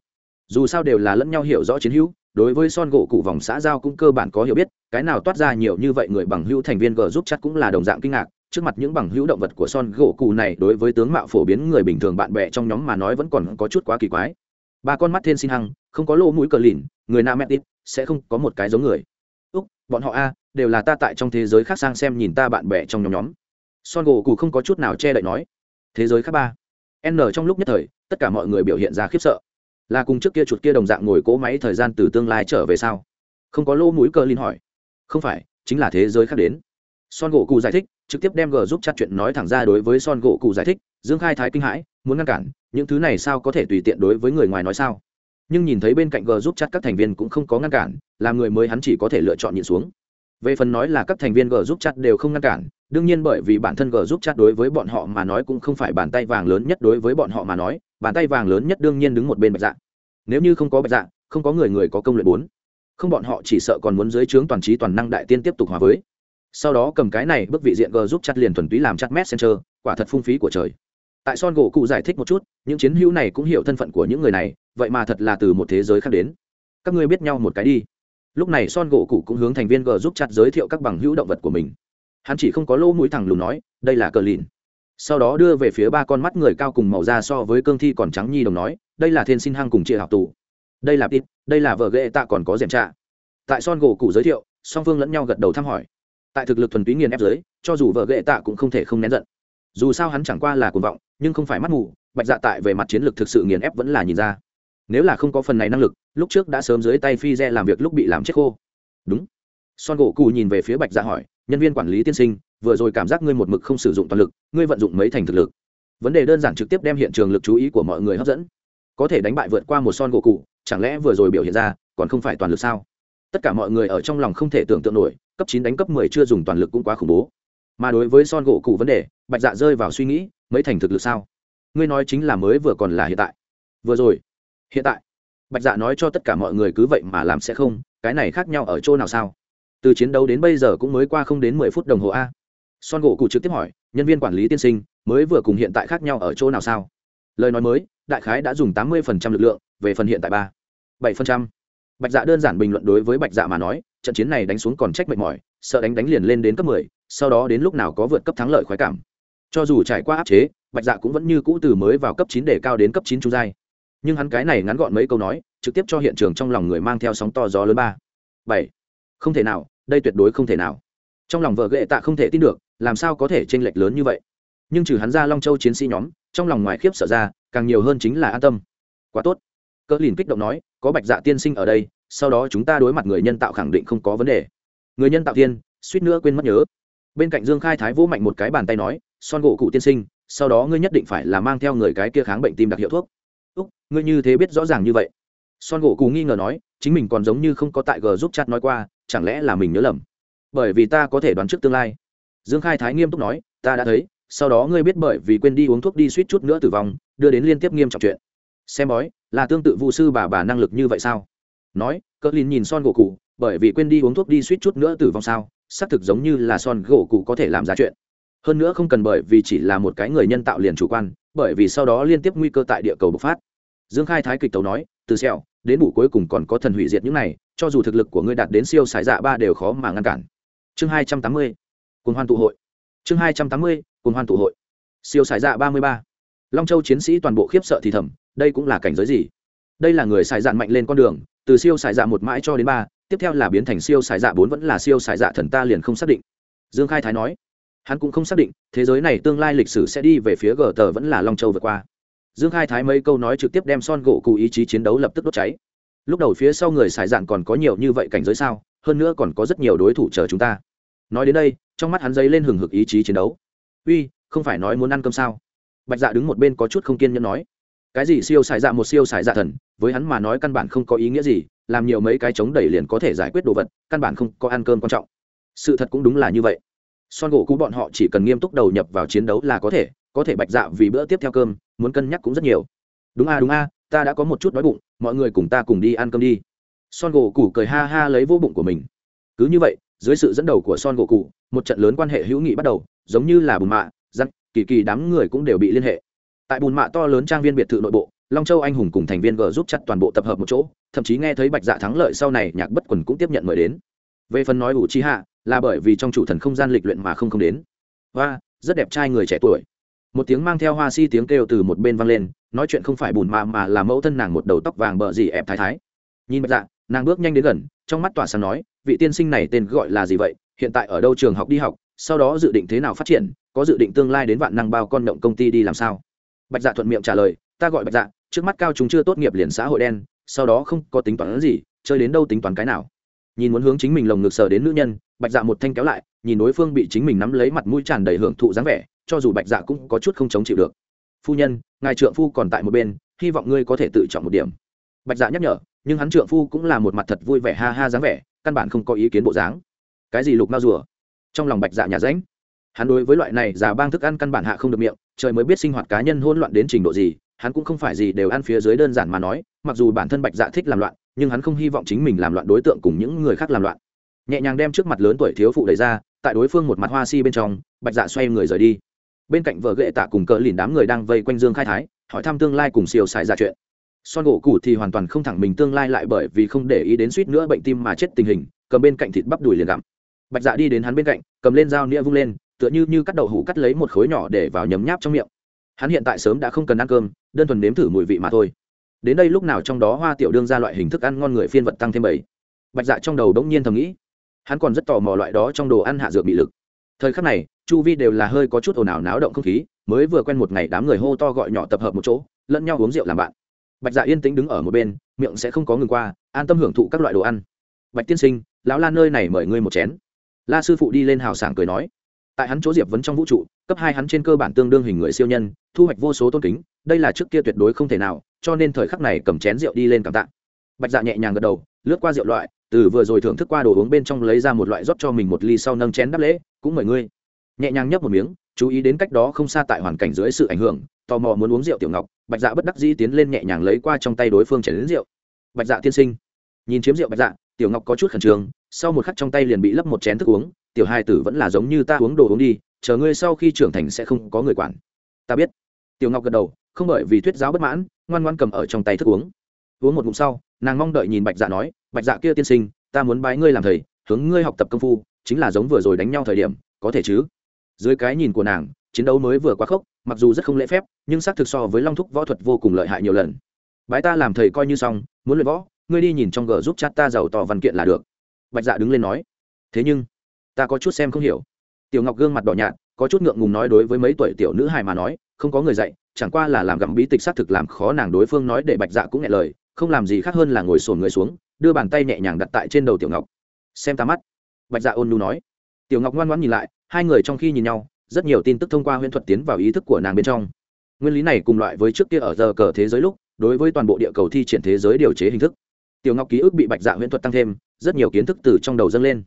Dù sao đều là lẫn nhau hiểu rõ chiến hữu đối với son gỗ cụ vòng xã giao cũng cơ bản có hiểu biết cái nào toát ra nhiều như vậy người bằng hữu thành viên g giúp chat cũng là đồng dạng kinh ngạc. Trước mặt những bằng hữu động vật của son gỗ cụ này đối với tướng mạo phổ biến người bình thường bạn bè trong nhóm mà nói vẫn còn có chút quá kỳ quái. Ba con mắt thiên sinh hăng không có lỗ mũi cờ lìn người nam mẹ tít sẽ không có một cái giống người bọn họ a, đều là ta tại trong thế giới khác sang xem nhìn ta bạn bè trong nhóm nhóm. Son gỗ cụ không có chút nào che đậy nói. Thế giới khác ba. N trong lúc nhất thời, tất cả mọi người biểu hiện ra khiếp sợ. Là cùng trước kia chuột kia đồng dạng ngồi cỗ máy thời gian từ tương lai trở về sau không có lô mũi cơ linh hỏi. Không phải, chính là thế giới khác đến. Son gỗ cụ giải thích, trực tiếp đem g giúp chặt chuyện nói thẳng ra đối với son gỗ cụ giải thích, dương khai thái kinh hãi, muốn ngăn cản, những thứ này sao có thể tùy tiện đối với người ngoài nói sao? Nhưng nhìn thấy bên cạnh g giúp chat các thành viên cũng không có ngăn cản, làm người mới hắn chỉ có thể lựa chọn nhịn xuống. Về phần nói là các thành viên g giúp chat đều không ngăn cản, đương nhiên bởi vì bản thân g giúp chat đối với bọn họ mà nói cũng không phải bàn tay vàng lớn nhất đối với bọn họ mà nói, bàn tay vàng lớn nhất đương nhiên đứng một bên bạch dạ. Nếu như không có bạch dạ không có người người có công luyện bốn. Không bọn họ chỉ sợ còn muốn dưới trướng toàn trí toàn năng đại tiên tiếp tục hòa với. Sau đó cầm cái này, bước vị diện g giúp chặt liền thuần túy làm chặt messenger, quả thật phung phí của trời. Tại son gỗ cụ giải thích một chút, những chiến hữu này cũng hiểu thân phận của những người này vậy mà thật là từ một thế giới khác đến. Các ngươi biết nhau một cái đi. Lúc này son gỗ cụ cũng hướng thành viên g giúp chặt giới thiệu các bằng hữu động vật của mình. Hắn chỉ không có lỗ mũi thẳng lùn nói, đây là cờ lìn. Sau đó đưa về phía ba con mắt người cao cùng màu da so với cương thi còn trắng nhi đồng nói, đây là thiên sinh hăng cùng chị học tù. Đây là tít đây là vợ ghệ tạ còn có dèm trạ. Tại son gỗ cụ giới thiệu, song phương lẫn nhau gật đầu thăm hỏi. Tại thực lực thuần túy nghiền ép giới, cho dù vợ ghệ tạ cũng không thể không nén giận. Dù sao hắn chẳng qua là cuồng vọng, nhưng không phải mắt mù, bạch dạ tại về mặt chiến lược thực sự nghiền ép vẫn là nhìn ra nếu là không có phần này năng lực, lúc trước đã sớm dưới tay phi re làm việc lúc bị làm chết khô. Đúng. Son gỗ cụ nhìn về phía bạch dạ hỏi, nhân viên quản lý tiên sinh, vừa rồi cảm giác ngươi một mực không sử dụng toàn lực, ngươi vận dụng mấy thành thực lực? Vấn đề đơn giản trực tiếp đem hiện trường lực chú ý của mọi người hấp dẫn. Có thể đánh bại vượt qua một son gỗ cụ chẳng lẽ vừa rồi biểu hiện ra còn không phải toàn lực sao? Tất cả mọi người ở trong lòng không thể tưởng tượng nổi, cấp chín đánh cấp mười chưa dùng toàn lực cũng quá khủng bố. Mà đối với son gỗ cụ vấn đề, bạch dạ rơi vào suy nghĩ, mấy thành thực lực sao? Ngươi nói chính là mới vừa còn là hiện tại. Vừa rồi hiện tại bạch dạ nói cho tất cả mọi người cứ vậy mà làm sẽ không cái này khác nhau ở chỗ nào sao? Từ chiến đấu đến bây giờ cũng mới qua không đến mười phút đồng hồ a. Son gỗ cụ trực tiếp hỏi nhân viên quản lý tiên sinh mới vừa cùng hiện tại khác nhau ở chỗ nào sao? Lời nói mới đại khái đã dùng tám mươi phần trăm lực lượng về phần hiện tại ba. bảy phần trăm, bạch dạ đơn giản bình luận đối với bạch dạ mà nói trận chiến này đánh xuống còn trách mệt mỏi sợ đánh đánh liền lên đến cấp mười sau đó đến lúc nào có vượt cấp thắng lợi khoái cảm. Cho dù trải qua áp chế bạch dạ cũng vẫn như cũ từ mới vào cấp chín để cao đến cấp chín trung giai nhưng hắn cái này ngắn gọn mấy câu nói, trực tiếp cho hiện trường trong lòng người mang theo sóng to gió lớn ba. Bảy. Không thể nào, đây tuyệt đối không thể nào. Trong lòng vợ ghệ tạ không thể tin được, làm sao có thể tranh lệch lớn như vậy? Nhưng trừ hắn ra long châu chiến sĩ nhóm, trong lòng ngoài khiếp sợ ra, càng nhiều hơn chính là an tâm. Quá tốt. Cỡ lìn kích động nói, có bạch dạ tiên sinh ở đây, sau đó chúng ta đối mặt người nhân tạo khẳng định không có vấn đề. Người nhân tạo tiên, suýt nữa quên mất nhớ. Bên cạnh dương khai thái vỗ mạnh một cái bàn tay nói, son gỗ cụ tiên sinh, sau đó ngươi nhất định phải là mang theo người cái kia kháng bệnh tim đặc hiệu thuốc úc, ngươi như thế biết rõ ràng như vậy. Son gỗ cụ nghi ngờ nói, chính mình còn giống như không có tại g giúp chat nói qua, chẳng lẽ là mình nhớ lầm? Bởi vì ta có thể đoán trước tương lai. Dương khai thái nghiêm túc nói, ta đã thấy, sau đó ngươi biết bởi vì quên đi uống thuốc đi suýt chút nữa tử vong, đưa đến liên tiếp nghiêm trọng chuyện. Xem bói, là tương tự vụ sư bà bà năng lực như vậy sao? Nói cỡ lin nhìn son gỗ cụ bởi vì quên đi uống thuốc đi suýt chút nữa tử vong sao, xác thực giống như là son gỗ cụ có thể làm ra chuyện. Hơn nữa không cần bởi vì chỉ là một cái người nhân tạo liền chủ quan, bởi vì sau đó liên tiếp nguy cơ tại địa cầu bộc phát dương khai thái kịch tấu nói, từ sẹo, đến bù cuối cùng còn có thần hủy diệt những này, cho dù thực lực của ngươi đạt đến siêu sải dạ ba đều khó mà ngăn cản. Chương hai trăm tám mươi cùng hoan tụ hội. Chương hai trăm tám mươi cùng hoan tụ hội. Siêu sải dạ ba mươi ba. Long châu chiến sĩ toàn bộ khiếp sợ thì thầm, đây cũng là cảnh giới gì? Đây là người xài dạn mạnh lên con đường, từ siêu xài dạ một mãi cho đến ba, tiếp theo là biến thành siêu xài dạ bốn vẫn là siêu xài dạ thần ta liền không xác định. Dương khai thái nói, hắn cũng không xác định, thế giới này tương lai lịch sử sẽ đi về phía gờ tờ vẫn là long châu vượt qua dương khai thái mấy câu nói trực tiếp đem son gỗ cụ ý chí chiến đấu lập tức đốt cháy. Lúc đầu phía sau người xài dạn còn có nhiều như vậy cảnh giới sao, hơn nữa còn có rất nhiều đối thủ chờ chúng ta. Nói đến đây, trong mắt hắn dấy lên hừng hực ý chí chiến đấu. Uy, không phải nói muốn ăn cơm sao? Bạch dạ đứng một bên có chút không kiên nhẫn nói. Cái gì siêu xài dạ một siêu xài dạ thần, với hắn mà nói căn bản không có ý nghĩa gì, làm nhiều mấy cái chống đẩy liền có thể giải quyết đồ vật, căn bản không có ăn cơm quan trọng. Sự thật cũng đúng là như vậy son gỗ cũ bọn họ chỉ cần nghiêm túc đầu nhập vào chiến đấu là có thể có thể bạch dạ vì bữa tiếp theo cơm, muốn cân nhắc cũng rất nhiều. Đúng a đúng a, ta đã có một chút đói bụng, mọi người cùng ta cùng đi ăn cơm đi. Son gỗ cụ cười ha ha lấy vô bụng của mình. Cứ như vậy, dưới sự dẫn đầu của son gỗ cụ một trận lớn quan hệ hữu nghị bắt đầu, giống như là bùn mạ giặc kỳ kỳ đám người cũng đều bị liên hệ. Tại bùn mạ to lớn trang viên biệt thự nội bộ, long châu anh hùng cùng thành viên g giúp chặt toàn bộ tập hợp một chỗ, thậm chí nghe thấy bạch dạ thắng lợi sau này, nhạc bất quần cũng tiếp nhận mời đến. Về phần nói ủ chi hạ là bởi vì trong chủ thần không gian lịch luyện mà không không đến. Hoa, rất đẹp trai người trẻ tuổi. Một tiếng mang theo hoa si tiếng kêu từ một bên vang lên, nói chuyện không phải bùn mà mà là mẫu thân nàng một đầu tóc vàng bờ gì ẹp thái thái. Nhìn bạch dạ nàng bước nhanh đến gần, trong mắt tỏa sáng nói, vị tiên sinh này tên gọi là gì vậy, hiện tại ở đâu trường học đi học, sau đó dự định thế nào phát triển, có dự định tương lai đến vạn năng bao con động công ty đi làm sao? Bạch dạ thuận miệng trả lời, ta gọi bạch dạ trước mắt cao chúng chưa tốt nghiệp liền xã hội đen, sau đó không có tính toán gì, chơi đến đâu tính toán cái nào? Nhìn muốn hướng chính mình lồng ngực sờ đến nữ nhân, bạch dạ một thanh kéo lại, nhìn đối phương bị chính mình nắm lấy mặt mũi tràn đầy hưởng thụ dáng vẻ, cho dù bạch dạ cũng có chút không chống chịu được. Phu nhân, ngài trượng phu còn tại một bên, hy vọng ngươi có thể tự chọn một điểm. Bạch dạ nhắc nhở, nhưng hắn trượng phu cũng là một mặt thật vui vẻ ha ha dáng vẻ, căn bản không có ý kiến bộ dáng. Cái gì lục mao rùa? Trong lòng bạch dạ nhà ránh. Hắn đối với loại này già bang thức ăn căn bản hạ không được miệng, trời mới biết sinh hoạt cá nhân hỗn loạn đến trình độ gì, hắn cũng không phải gì đều ăn phía dưới đơn giản mà nói, mặc dù bản thân bạch dạ thích làm loạn nhưng hắn không hy vọng chính mình làm loạn đối tượng cùng những người khác làm loạn. Nhẹ nhàng đem trước mặt lớn tuổi thiếu phụ đẩy ra, tại đối phương một mặt hoa si bên trong, bạch dạ xoay người rời đi. Bên cạnh vợ ghệ tạ cùng cỡ lìn đám người đang vây quanh dương khai thái, hỏi thăm tương lai cùng siêu xài ra chuyện. Son gỗ cụ thì hoàn toàn không thẳng mình tương lai lại bởi vì không để ý đến suýt nữa bệnh tim mà chết tình hình, cầm bên cạnh thịt bắp đùi liền gặm. Bạch dạ đi đến hắn bên cạnh, cầm lên dao nĩa vung lên, tựa như như cắt đậu hủ cắt lấy một khối nhỏ để vào nhấm nháp trong miệng. Hắn hiện tại sớm đã không cần ăn cơm, đơn thuần nếm thử mùi vị mà thôi đến đây lúc nào trong đó hoa tiểu đương ra loại hình thức ăn ngon người phiên vật tăng thêm bảy. Bạch dạ trong đầu đống nhiên thầm nghĩ, hắn còn rất tò mò loại đó trong đồ ăn hạ dược bị lực. Thời khắc này, chu vi đều là hơi có chút ồn ào náo động không khí, mới vừa quen một ngày đám người hô to gọi nhỏ tập hợp một chỗ, lẫn nhau uống rượu làm bạn. Bạch dạ yên tĩnh đứng ở một bên, miệng sẽ không có ngừng qua, an tâm hưởng thụ các loại đồ ăn. Bạch tiên sinh, lão la nơi này mời ngươi một chén. La sư phụ đi lên hào sảng cười nói tại hắn chỗ diệp vấn trong vũ trụ, cấp hai hắn trên cơ bản tương đương hình người siêu nhân, thu hoạch vô số tôn kính, đây là trước kia tuyệt đối không thể nào, cho nên thời khắc này cầm chén rượu đi lên cảm tạ. Bạch dạ nhẹ nhàng gật đầu, lướt qua rượu loại, từ vừa rồi thưởng thức qua đồ uống bên trong lấy ra một loại rót cho mình một ly sau nâng chén đắp lễ, cũng mời ngươi. Nhẹ nhàng nhấp một miếng, chú ý đến cách đó không xa tại hoàn cảnh dưới sự ảnh hưởng, tò mò muốn uống rượu tiểu ngọc, bạch dạ bất đắc dĩ tiến lên nhẹ nhàng lấy qua trong tay đối phương chảy đến rượu. Bạch dạ tiên sinh. Nhìn chiếm rượu bạch dạ tiểu ngọc có chút khẩn trương sau một khắc trong tay liền bị lấp một chén thức uống, tiểu hai tử vẫn là giống như ta uống đồ uống đi, chờ ngươi sau khi trưởng thành sẽ không có người quản. Ta biết. Tiểu ngọc gật đầu, không bởi vì thuyết giáo bất mãn, ngoan ngoan cầm ở trong tay thức uống. Uống một ngụm sau, nàng mong đợi nhìn bạch dạ nói, bạch dạ kia tiên sinh, ta muốn bái ngươi làm thầy, hướng ngươi học tập công phu, chính là giống vừa rồi đánh nhau thời điểm, có thể chứ? Dưới cái nhìn của nàng, chiến đấu mới vừa quá khốc, mặc dù rất không lễ phép, nhưng xác thực so với long thúc võ thuật vô cùng lợi hại nhiều lần. Bái ta làm thầy coi như xong, muốn luyện võ, ngươi đi nhìn trong gờ giúp chat ta giàu to văn kiện là được bạch dạ đứng lên nói, thế nhưng, ta có chút xem không hiểu. Tiểu ngọc gương mặt đỏ nhạt, có chút ngượng ngùng nói đối với mấy tuổi tiểu nữ hài mà nói, không có người dạy, chẳng qua là làm gặm bí tịch xác thực làm khó nàng đối phương nói để bạch dạ cũng nghe lời, không làm gì khác hơn là ngồi sồn người xuống, đưa bàn tay nhẹ nhàng đặt tại trên đầu tiểu ngọc. Xem ta mắt. Bạch dạ ôn nhu nói. Tiểu ngọc ngoan ngoãn nhìn lại, hai người trong khi nhìn nhau, rất nhiều tin tức thông qua huyễn thuật tiến vào ý thức của nàng bên trong. Nguyên lý này cùng loại với trước kia ở giờ cờ thế giới lúc, đối với toàn bộ địa cầu thi triển thế giới điều chế hình thức. Tiểu ngọc ký ức bị bạch dạ huyễn thuật tăng thêm rất nhiều kiến thức từ trong đầu dâng lên.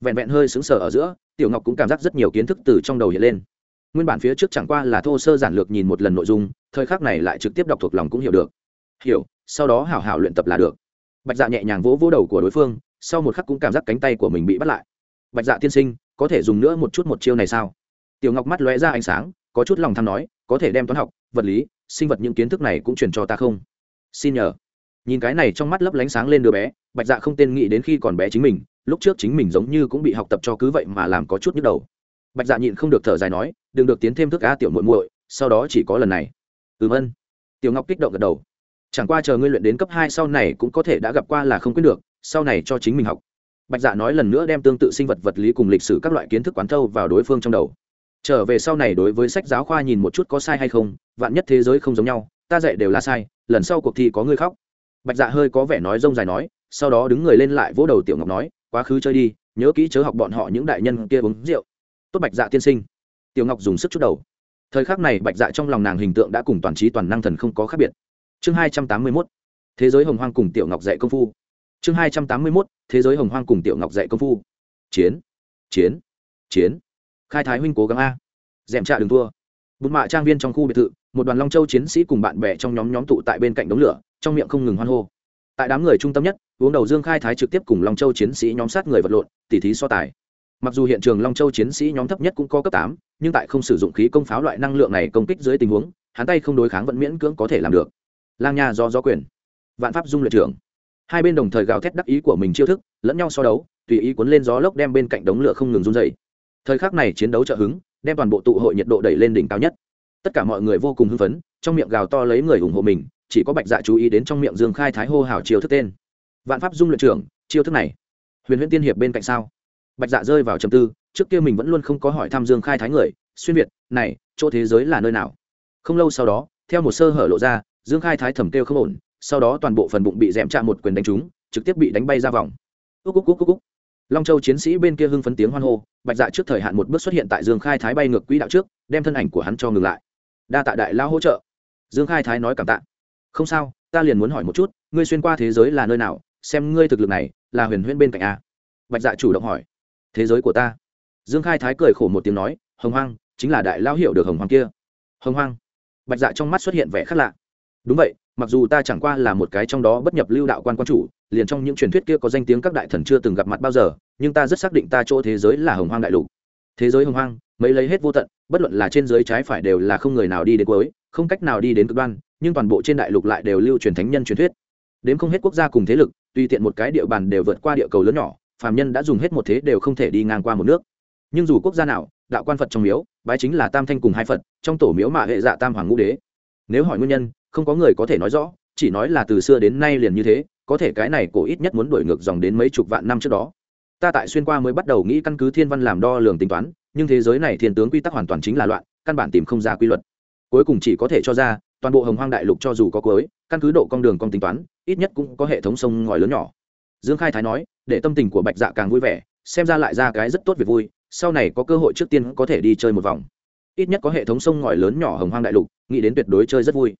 Vẹn vẹn hơi xứng sở ở giữa, tiểu ngọc cũng cảm giác rất nhiều kiến thức từ trong đầu hiện lên. Nguyên bản phía trước chẳng qua là thô sơ giản lược nhìn một lần nội dung, thời khắc này lại trực tiếp đọc thuộc lòng cũng hiểu được. Hiểu, sau đó hảo hảo luyện tập là được. Bạch dạ nhẹ nhàng vỗ vỗ đầu của đối phương, sau một khắc cũng cảm giác cánh tay của mình bị bắt lại. Bạch dạ tiên sinh, có thể dùng nữa một chút một chiêu này sao? Tiểu ngọc mắt lóe ra ánh sáng, có chút lòng tham nói, có thể đem toán học, vật lý, sinh vật những kiến thức này cũng truyền cho ta không? Xin nhờ. Nhìn cái này trong mắt lấp lánh sáng lên đứa bé bạch dạ không tên nghĩ đến khi còn bé chính mình, lúc trước chính mình giống như cũng bị học tập cho cứ vậy mà làm có chút nhức đầu. Bạch dạ nhịn không được thở dài nói, đừng được tiến thêm thức á tiểu muội muội, sau đó chỉ có lần này. Ừm ân. Tiểu ngọc kích động gật đầu. Chẳng qua chờ ngươi luyện đến cấp hai sau này cũng có thể đã gặp qua là không quyết được, sau này cho chính mình học. Bạch dạ nói lần nữa đem tương tự sinh vật vật lý cùng lịch sử các loại kiến thức quán thâu vào đối phương trong đầu. Trở về sau này đối với sách giáo khoa nhìn một chút có sai hay không, vạn nhất thế giới không giống nhau, ta dạy đều là sai, lần sau cuộc thi có người khóc. Bạch dạ hơi có vẻ nói rông dài nói sau đó đứng người lên lại vỗ đầu tiểu ngọc nói, quá khứ chơi đi, nhớ kỹ chớ học bọn họ những đại nhân kia uống rượu. Tốt bạch dạ tiên sinh. Tiểu ngọc dùng sức chút đầu. Thời khắc này bạch dạ trong lòng nàng hình tượng đã cùng toàn trí toàn năng thần không có khác biệt. Chương hai trăm tám mươi mốt. Thế giới hồng hoang cùng tiểu ngọc dạy công phu. Chương hai trăm tám mươi mốt. Thế giới hồng hoang cùng tiểu ngọc dạy công phu. Chiến chiến chiến. Khai thái huynh cố gắng a. Dèm trạ đường thua. Bụt mạ trang viên trong khu biệt thự, một đoàn long châu chiến sĩ cùng bạn bè trong nhóm nhóm tụ tại bên cạnh đống lửa, trong miệng không ngừng hoan hô tại đám người trung tâm nhất, uống đầu dương khai thái trực tiếp cùng long châu chiến sĩ nhóm sát người vật lộn, tỉ thí so tài. Mặc dù hiện trường long châu chiến sĩ nhóm thấp nhất cũng có cấp tám, nhưng tại không sử dụng khí công pháo loại năng lượng này công kích dưới tình huống, hắn tay không đối kháng vẫn miễn cưỡng có thể làm được. Lang nha do gió quyền. Vạn pháp dung luyện trưởng. Hai bên đồng thời gào thét đắc ý của mình chiêu thức, lẫn nhau so đấu, tùy ý cuốn lên gió lốc đem bên cạnh đống lửa không ngừng run dày thời khắc này chiến đấu trợ hứng, đem toàn bộ tụ hội nhiệt độ đẩy lên đỉnh cao nhất. Tất cả mọi người vô cùng hưng phấn, trong miệng gào to lấy người ủng hộ mình chỉ có bạch dạ chú ý đến trong miệng dương khai thái hô hào chiêu thức tên. Vạn pháp dung luyện trưởng, chiêu thức này. Huyền huyễn tiên hiệp bên cạnh sao? Bạch dạ rơi vào trầm tư, trước kia mình vẫn luôn không có hỏi thăm dương khai thái người, xuyên việt, này, chỗ thế giới là nơi nào? Không lâu sau đó, theo một sơ hở lộ ra, dương khai thái thẩm kêu không ổn, sau đó toàn bộ phần bụng bị dẹm chạm một quyền đánh trúng, trực tiếp bị đánh bay ra vòng. Úc úc úc úc úc long châu chiến sĩ bên kia hưng phấn tiếng hoan hô, bạch dạ trước thời hạn một bước xuất hiện tại dương khai thái bay ngược quỹ đạo trước, đem thân ảnh của hắn cho ngừng lại. Đa tạ đại lao hỗ trợ. Dương khai thái nói cảm tạ không sao, ta liền muốn hỏi một chút, ngươi xuyên qua thế giới là nơi nào, xem ngươi thực lực này, là huyền huyễn bên cạnh a bạch dạ chủ động hỏi. Thế giới của ta. Dương khai thái cười khổ một tiếng nói, hồng hoang, chính là đại lao hiểu được hồng hoang kia. Hồng hoang. Bạch dạ trong mắt xuất hiện vẻ khác lạ. Đúng vậy, mặc dù ta chẳng qua là một cái trong đó bất nhập lưu đạo quan quan chủ, liền trong những truyền thuyết kia có danh tiếng các đại thần chưa từng gặp mặt bao giờ, nhưng ta rất xác định ta chỗ thế giới là hồng hoang đại lục. Thế giới hồng hoang, mấy lấy hết vô tận, bất luận là trên giới trái phải đều là không người nào đi đến cuối, không cách nào đi đến cực đoan nhưng toàn bộ trên đại lục lại đều lưu truyền thánh nhân truyền thuyết. Đến không hết quốc gia cùng thế lực, tùy tiện một cái địa bàn đều vượt qua địa cầu lớn nhỏ, phàm nhân đã dùng hết một thế đều không thể đi ngang qua một nước. Nhưng dù quốc gia nào, đạo quan phật trong miếu, bái chính là tam thanh cùng hai phật, trong tổ miếu mạ hệ dạ tam hoàng ngũ đế. Nếu hỏi nguyên nhân, không có người có thể nói rõ, chỉ nói là từ xưa đến nay liền như thế, có thể cái này cổ ít nhất muốn đổi ngược dòng đến mấy chục vạn năm trước đó. Ta tại xuyên qua mới bắt đầu nghĩ căn cứ thiên văn làm đo lường tính toán, nhưng thế giới này thiên tướng quy tắc hoàn toàn chính là loạn, căn bản tìm không ra quy luật. Cuối cùng chỉ có thể cho ra toàn bộ hồng hoang đại lục cho dù có cuối, căn cứ độ con đường con tính toán, ít nhất cũng có hệ thống sông ngòi lớn nhỏ. Dương khai thái nói, để tâm tình của bạch dạ càng vui vẻ, xem ra lại ra cái rất tốt việc vui, sau này có cơ hội trước tiên có thể đi chơi một vòng. Ít nhất có hệ thống sông ngòi lớn nhỏ hồng hoang đại lục, nghĩ đến tuyệt đối chơi rất vui.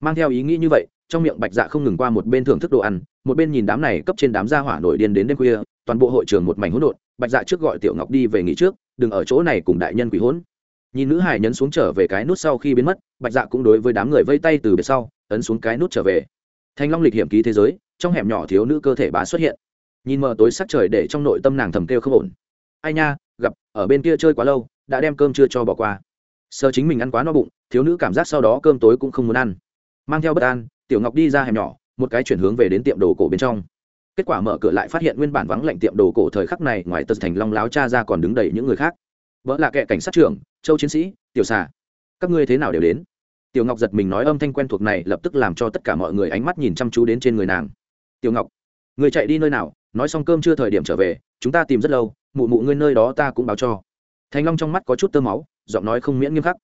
Mang theo ý nghĩ như vậy, trong miệng bạch dạ không ngừng qua một bên thưởng thức đồ ăn, một bên nhìn đám này cấp trên đám gia hỏa nổi điên đến đêm khuya, toàn bộ hội trường một mảnh hỗn độn. Bạch dạ trước gọi tiểu ngọc đi về nghỉ trước, đừng ở chỗ này cùng đại nhân quỷ hỗn nhìn nữ hải nhấn xuống trở về cái nút sau khi biến mất, bạch dạ cũng đối với đám người vây tay từ biệt sau, ấn xuống cái nút trở về. Thanh long lịch hiểm ký thế giới, trong hẻm nhỏ thiếu nữ cơ thể bá xuất hiện. Nhìn mờ tối sắc trời để trong nội tâm nàng thầm kêu không ổn. Ai nha, gặp, ở bên kia chơi quá lâu, đã đem cơm chưa cho bỏ qua. Sơ chính mình ăn quá no bụng, thiếu nữ cảm giác sau đó cơm tối cũng không muốn ăn. Mang theo bất an, tiểu ngọc đi ra hẻm nhỏ, một cái chuyển hướng về đến tiệm đồ cổ bên trong. Kết quả mở cửa lại phát hiện nguyên bản vắng lạnh tiệm đồ cổ thời khắc này, ngoài tật thành long láo cha ra còn đứng đầy những người khác. Vợ là kệ cảnh sát trưởng châu chiến sĩ, tiểu xà, các ngươi thế nào đều đến. Tiểu ngọc giật mình nói âm thanh quen thuộc này lập tức làm cho tất cả mọi người ánh mắt nhìn chăm chú đến trên người nàng. Tiểu ngọc, người chạy đi nơi nào? Nói xong cơm chưa thời điểm trở về, chúng ta tìm rất lâu, mụ mụ ngươi nơi đó ta cũng báo cho. Thành long trong mắt có chút tơ máu, giọng nói không miễn nghiêm khắc.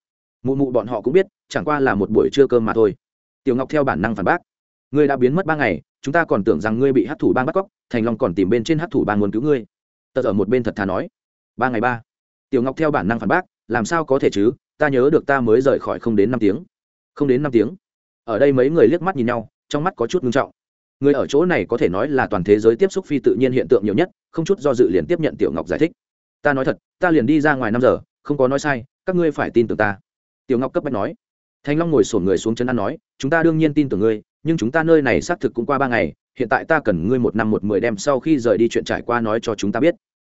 Mụ mụ bọn họ cũng biết, chẳng qua là một buổi trưa cơm mà thôi. Tiểu ngọc theo bản năng phản bác. Ngươi đã biến mất ba ngày, chúng ta còn tưởng rằng ngươi bị hát thủ bang bắt cóc, thành long còn tìm bên trên hát thủ bang muốn cứu ngươi. Tật ở một bên thật thà nói. Ba ngày ba. Tiểu ngọc theo bản năng phản bác làm sao có thể chứ, ta nhớ được ta mới rời khỏi không đến năm tiếng. Không đến năm tiếng. Ở đây mấy người liếc mắt nhìn nhau, trong mắt có chút ngưng trọng. Người ở chỗ này có thể nói là toàn thế giới tiếp xúc phi tự nhiên hiện tượng nhiều nhất, không chút do dự liền tiếp nhận tiểu ngọc giải thích. Ta nói thật, ta liền đi ra ngoài năm giờ, không có nói sai, các ngươi phải tin tưởng ta. Tiểu ngọc cấp bách nói. Thanh long ngồi sổn người xuống chân ăn nói, chúng ta đương nhiên tin tưởng ngươi, nhưng chúng ta nơi này xác thực cũng qua ba ngày, hiện tại ta cần ngươi một năm một mười đem sau khi rời đi chuyện trải qua nói cho chúng ta biết.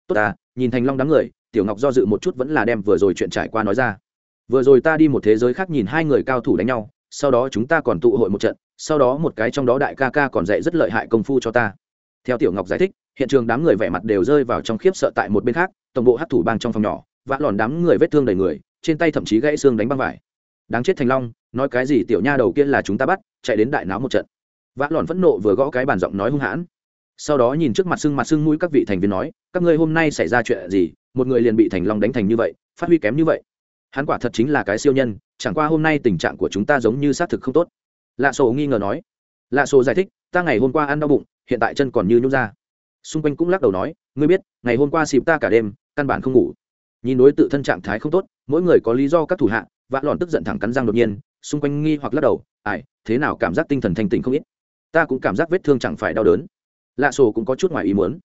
Tốt ta, nhìn thành long đám người tiểu ngọc do dự một chút vẫn là đem vừa rồi chuyện trải qua nói ra. Vừa rồi ta đi một thế giới khác nhìn hai người cao thủ đánh nhau, sau đó chúng ta còn tụ hội một trận, sau đó một cái trong đó đại ca ca còn dạy rất lợi hại công phu cho ta. Theo tiểu ngọc giải thích, hiện trường đám người vẻ mặt đều rơi vào trong khiếp sợ tại một bên khác, tổng bộ hát thủ bang trong phòng nhỏ, vã lòn đám người vết thương đầy người, trên tay thậm chí gãy xương đánh băng vải. Đáng chết thành long, nói cái gì tiểu nha đầu kia là chúng ta bắt, chạy đến đại náo một trận. Vã lòn phẫn nộ vừa gõ cái bàn giọng nói hung hãn. Sau đó nhìn trước mặt sưng mặt sưng mũi các vị thành viên nói, các ngươi hôm nay xảy ra chuyện gì một người liền bị thành long đánh thành như vậy, phát huy kém như vậy. Hắn quả thật chính là cái siêu nhân, chẳng qua hôm nay tình trạng của chúng ta giống như xác thực không tốt. Lạ sổ nghi ngờ nói. Lạ sổ giải thích, ta ngày hôm qua ăn đau bụng, hiện tại chân còn như nhút ra. Xung quanh cũng lắc đầu nói, ngươi biết, ngày hôm qua xịp ta cả đêm, căn bản không ngủ. Nhìn đối tự thân trạng thái không tốt, mỗi người có lý do các thủ hạ vã lòn tức giận thẳng cắn răng đột nhiên, xung quanh nghi hoặc lắc đầu, ai, thế nào cảm giác tinh thần thanh tịnh không ít? Ta cũng cảm giác vết thương chẳng phải đau đớn. Lạ sổ cũng có chút ngoài ý muốn.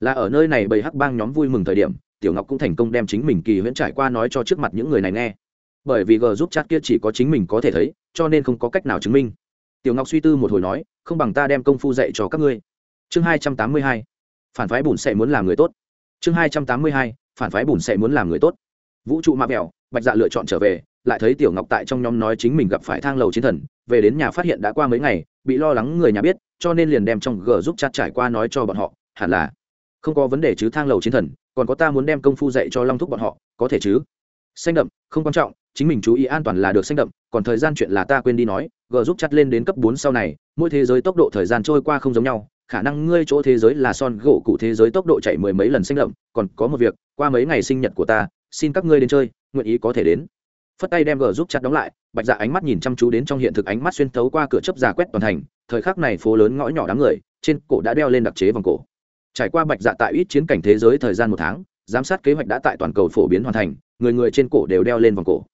Là ở nơi này bầy hắc bang nhóm vui mừng thời điểm tiểu ngọc cũng thành công đem chính mình kỳ huyễn trải qua nói cho trước mặt những người này nghe. Bởi vì g giúp chat kia chỉ có chính mình có thể thấy, cho nên không có cách nào chứng minh. Tiểu ngọc suy tư một hồi nói, không bằng ta đem công phu dạy cho các ngươi. Chương hai trăm tám mươi hai, phản phái bùn sẽ muốn làm người tốt. Chương hai trăm tám mươi hai, phản phái bùn sẽ muốn làm người tốt. Vũ trụ mạ mẹo bạch dạ lựa chọn trở về, lại thấy tiểu ngọc tại trong nhóm nói chính mình gặp phải thang lầu chiến thần, về đến nhà phát hiện đã qua mấy ngày, bị lo lắng người nhà biết, cho nên liền đem trong g giúp chat trải qua nói cho bọn họ, hẳn là không có vấn đề chứ thang lầu chiến thần còn có ta muốn đem công phu dạy cho long thúc bọn họ, có thể chứ? Xanh đậm, không quan trọng, chính mình chú ý an toàn là được xanh đậm, còn thời gian chuyện là ta quên đi nói, g giúp chặt lên đến cấp bốn sau này, mỗi thế giới tốc độ thời gian trôi qua không giống nhau, khả năng ngươi chỗ thế giới là son gỗ cụ thế giới tốc độ chạy mười mấy lần xanh đậm, còn có một việc, qua mấy ngày sinh nhật của ta, xin các ngươi đến chơi, nguyện ý có thể đến. Phất tay đem g giúp chặt đóng lại, bạch dạ ánh mắt nhìn chăm chú đến trong hiện thực ánh mắt xuyên thấu qua cửa chấp giả quét toàn thành, thời khắc này phố lớn ngõ nhỏ đám người, trên cổ đã đeo lên đặc chế vòng cổ trải qua bạch dạ tại ít chiến cảnh thế giới thời gian một tháng, giám sát kế hoạch đã tại toàn cầu phổ biến hoàn thành, người người trên cổ đều đeo lên vòng cổ.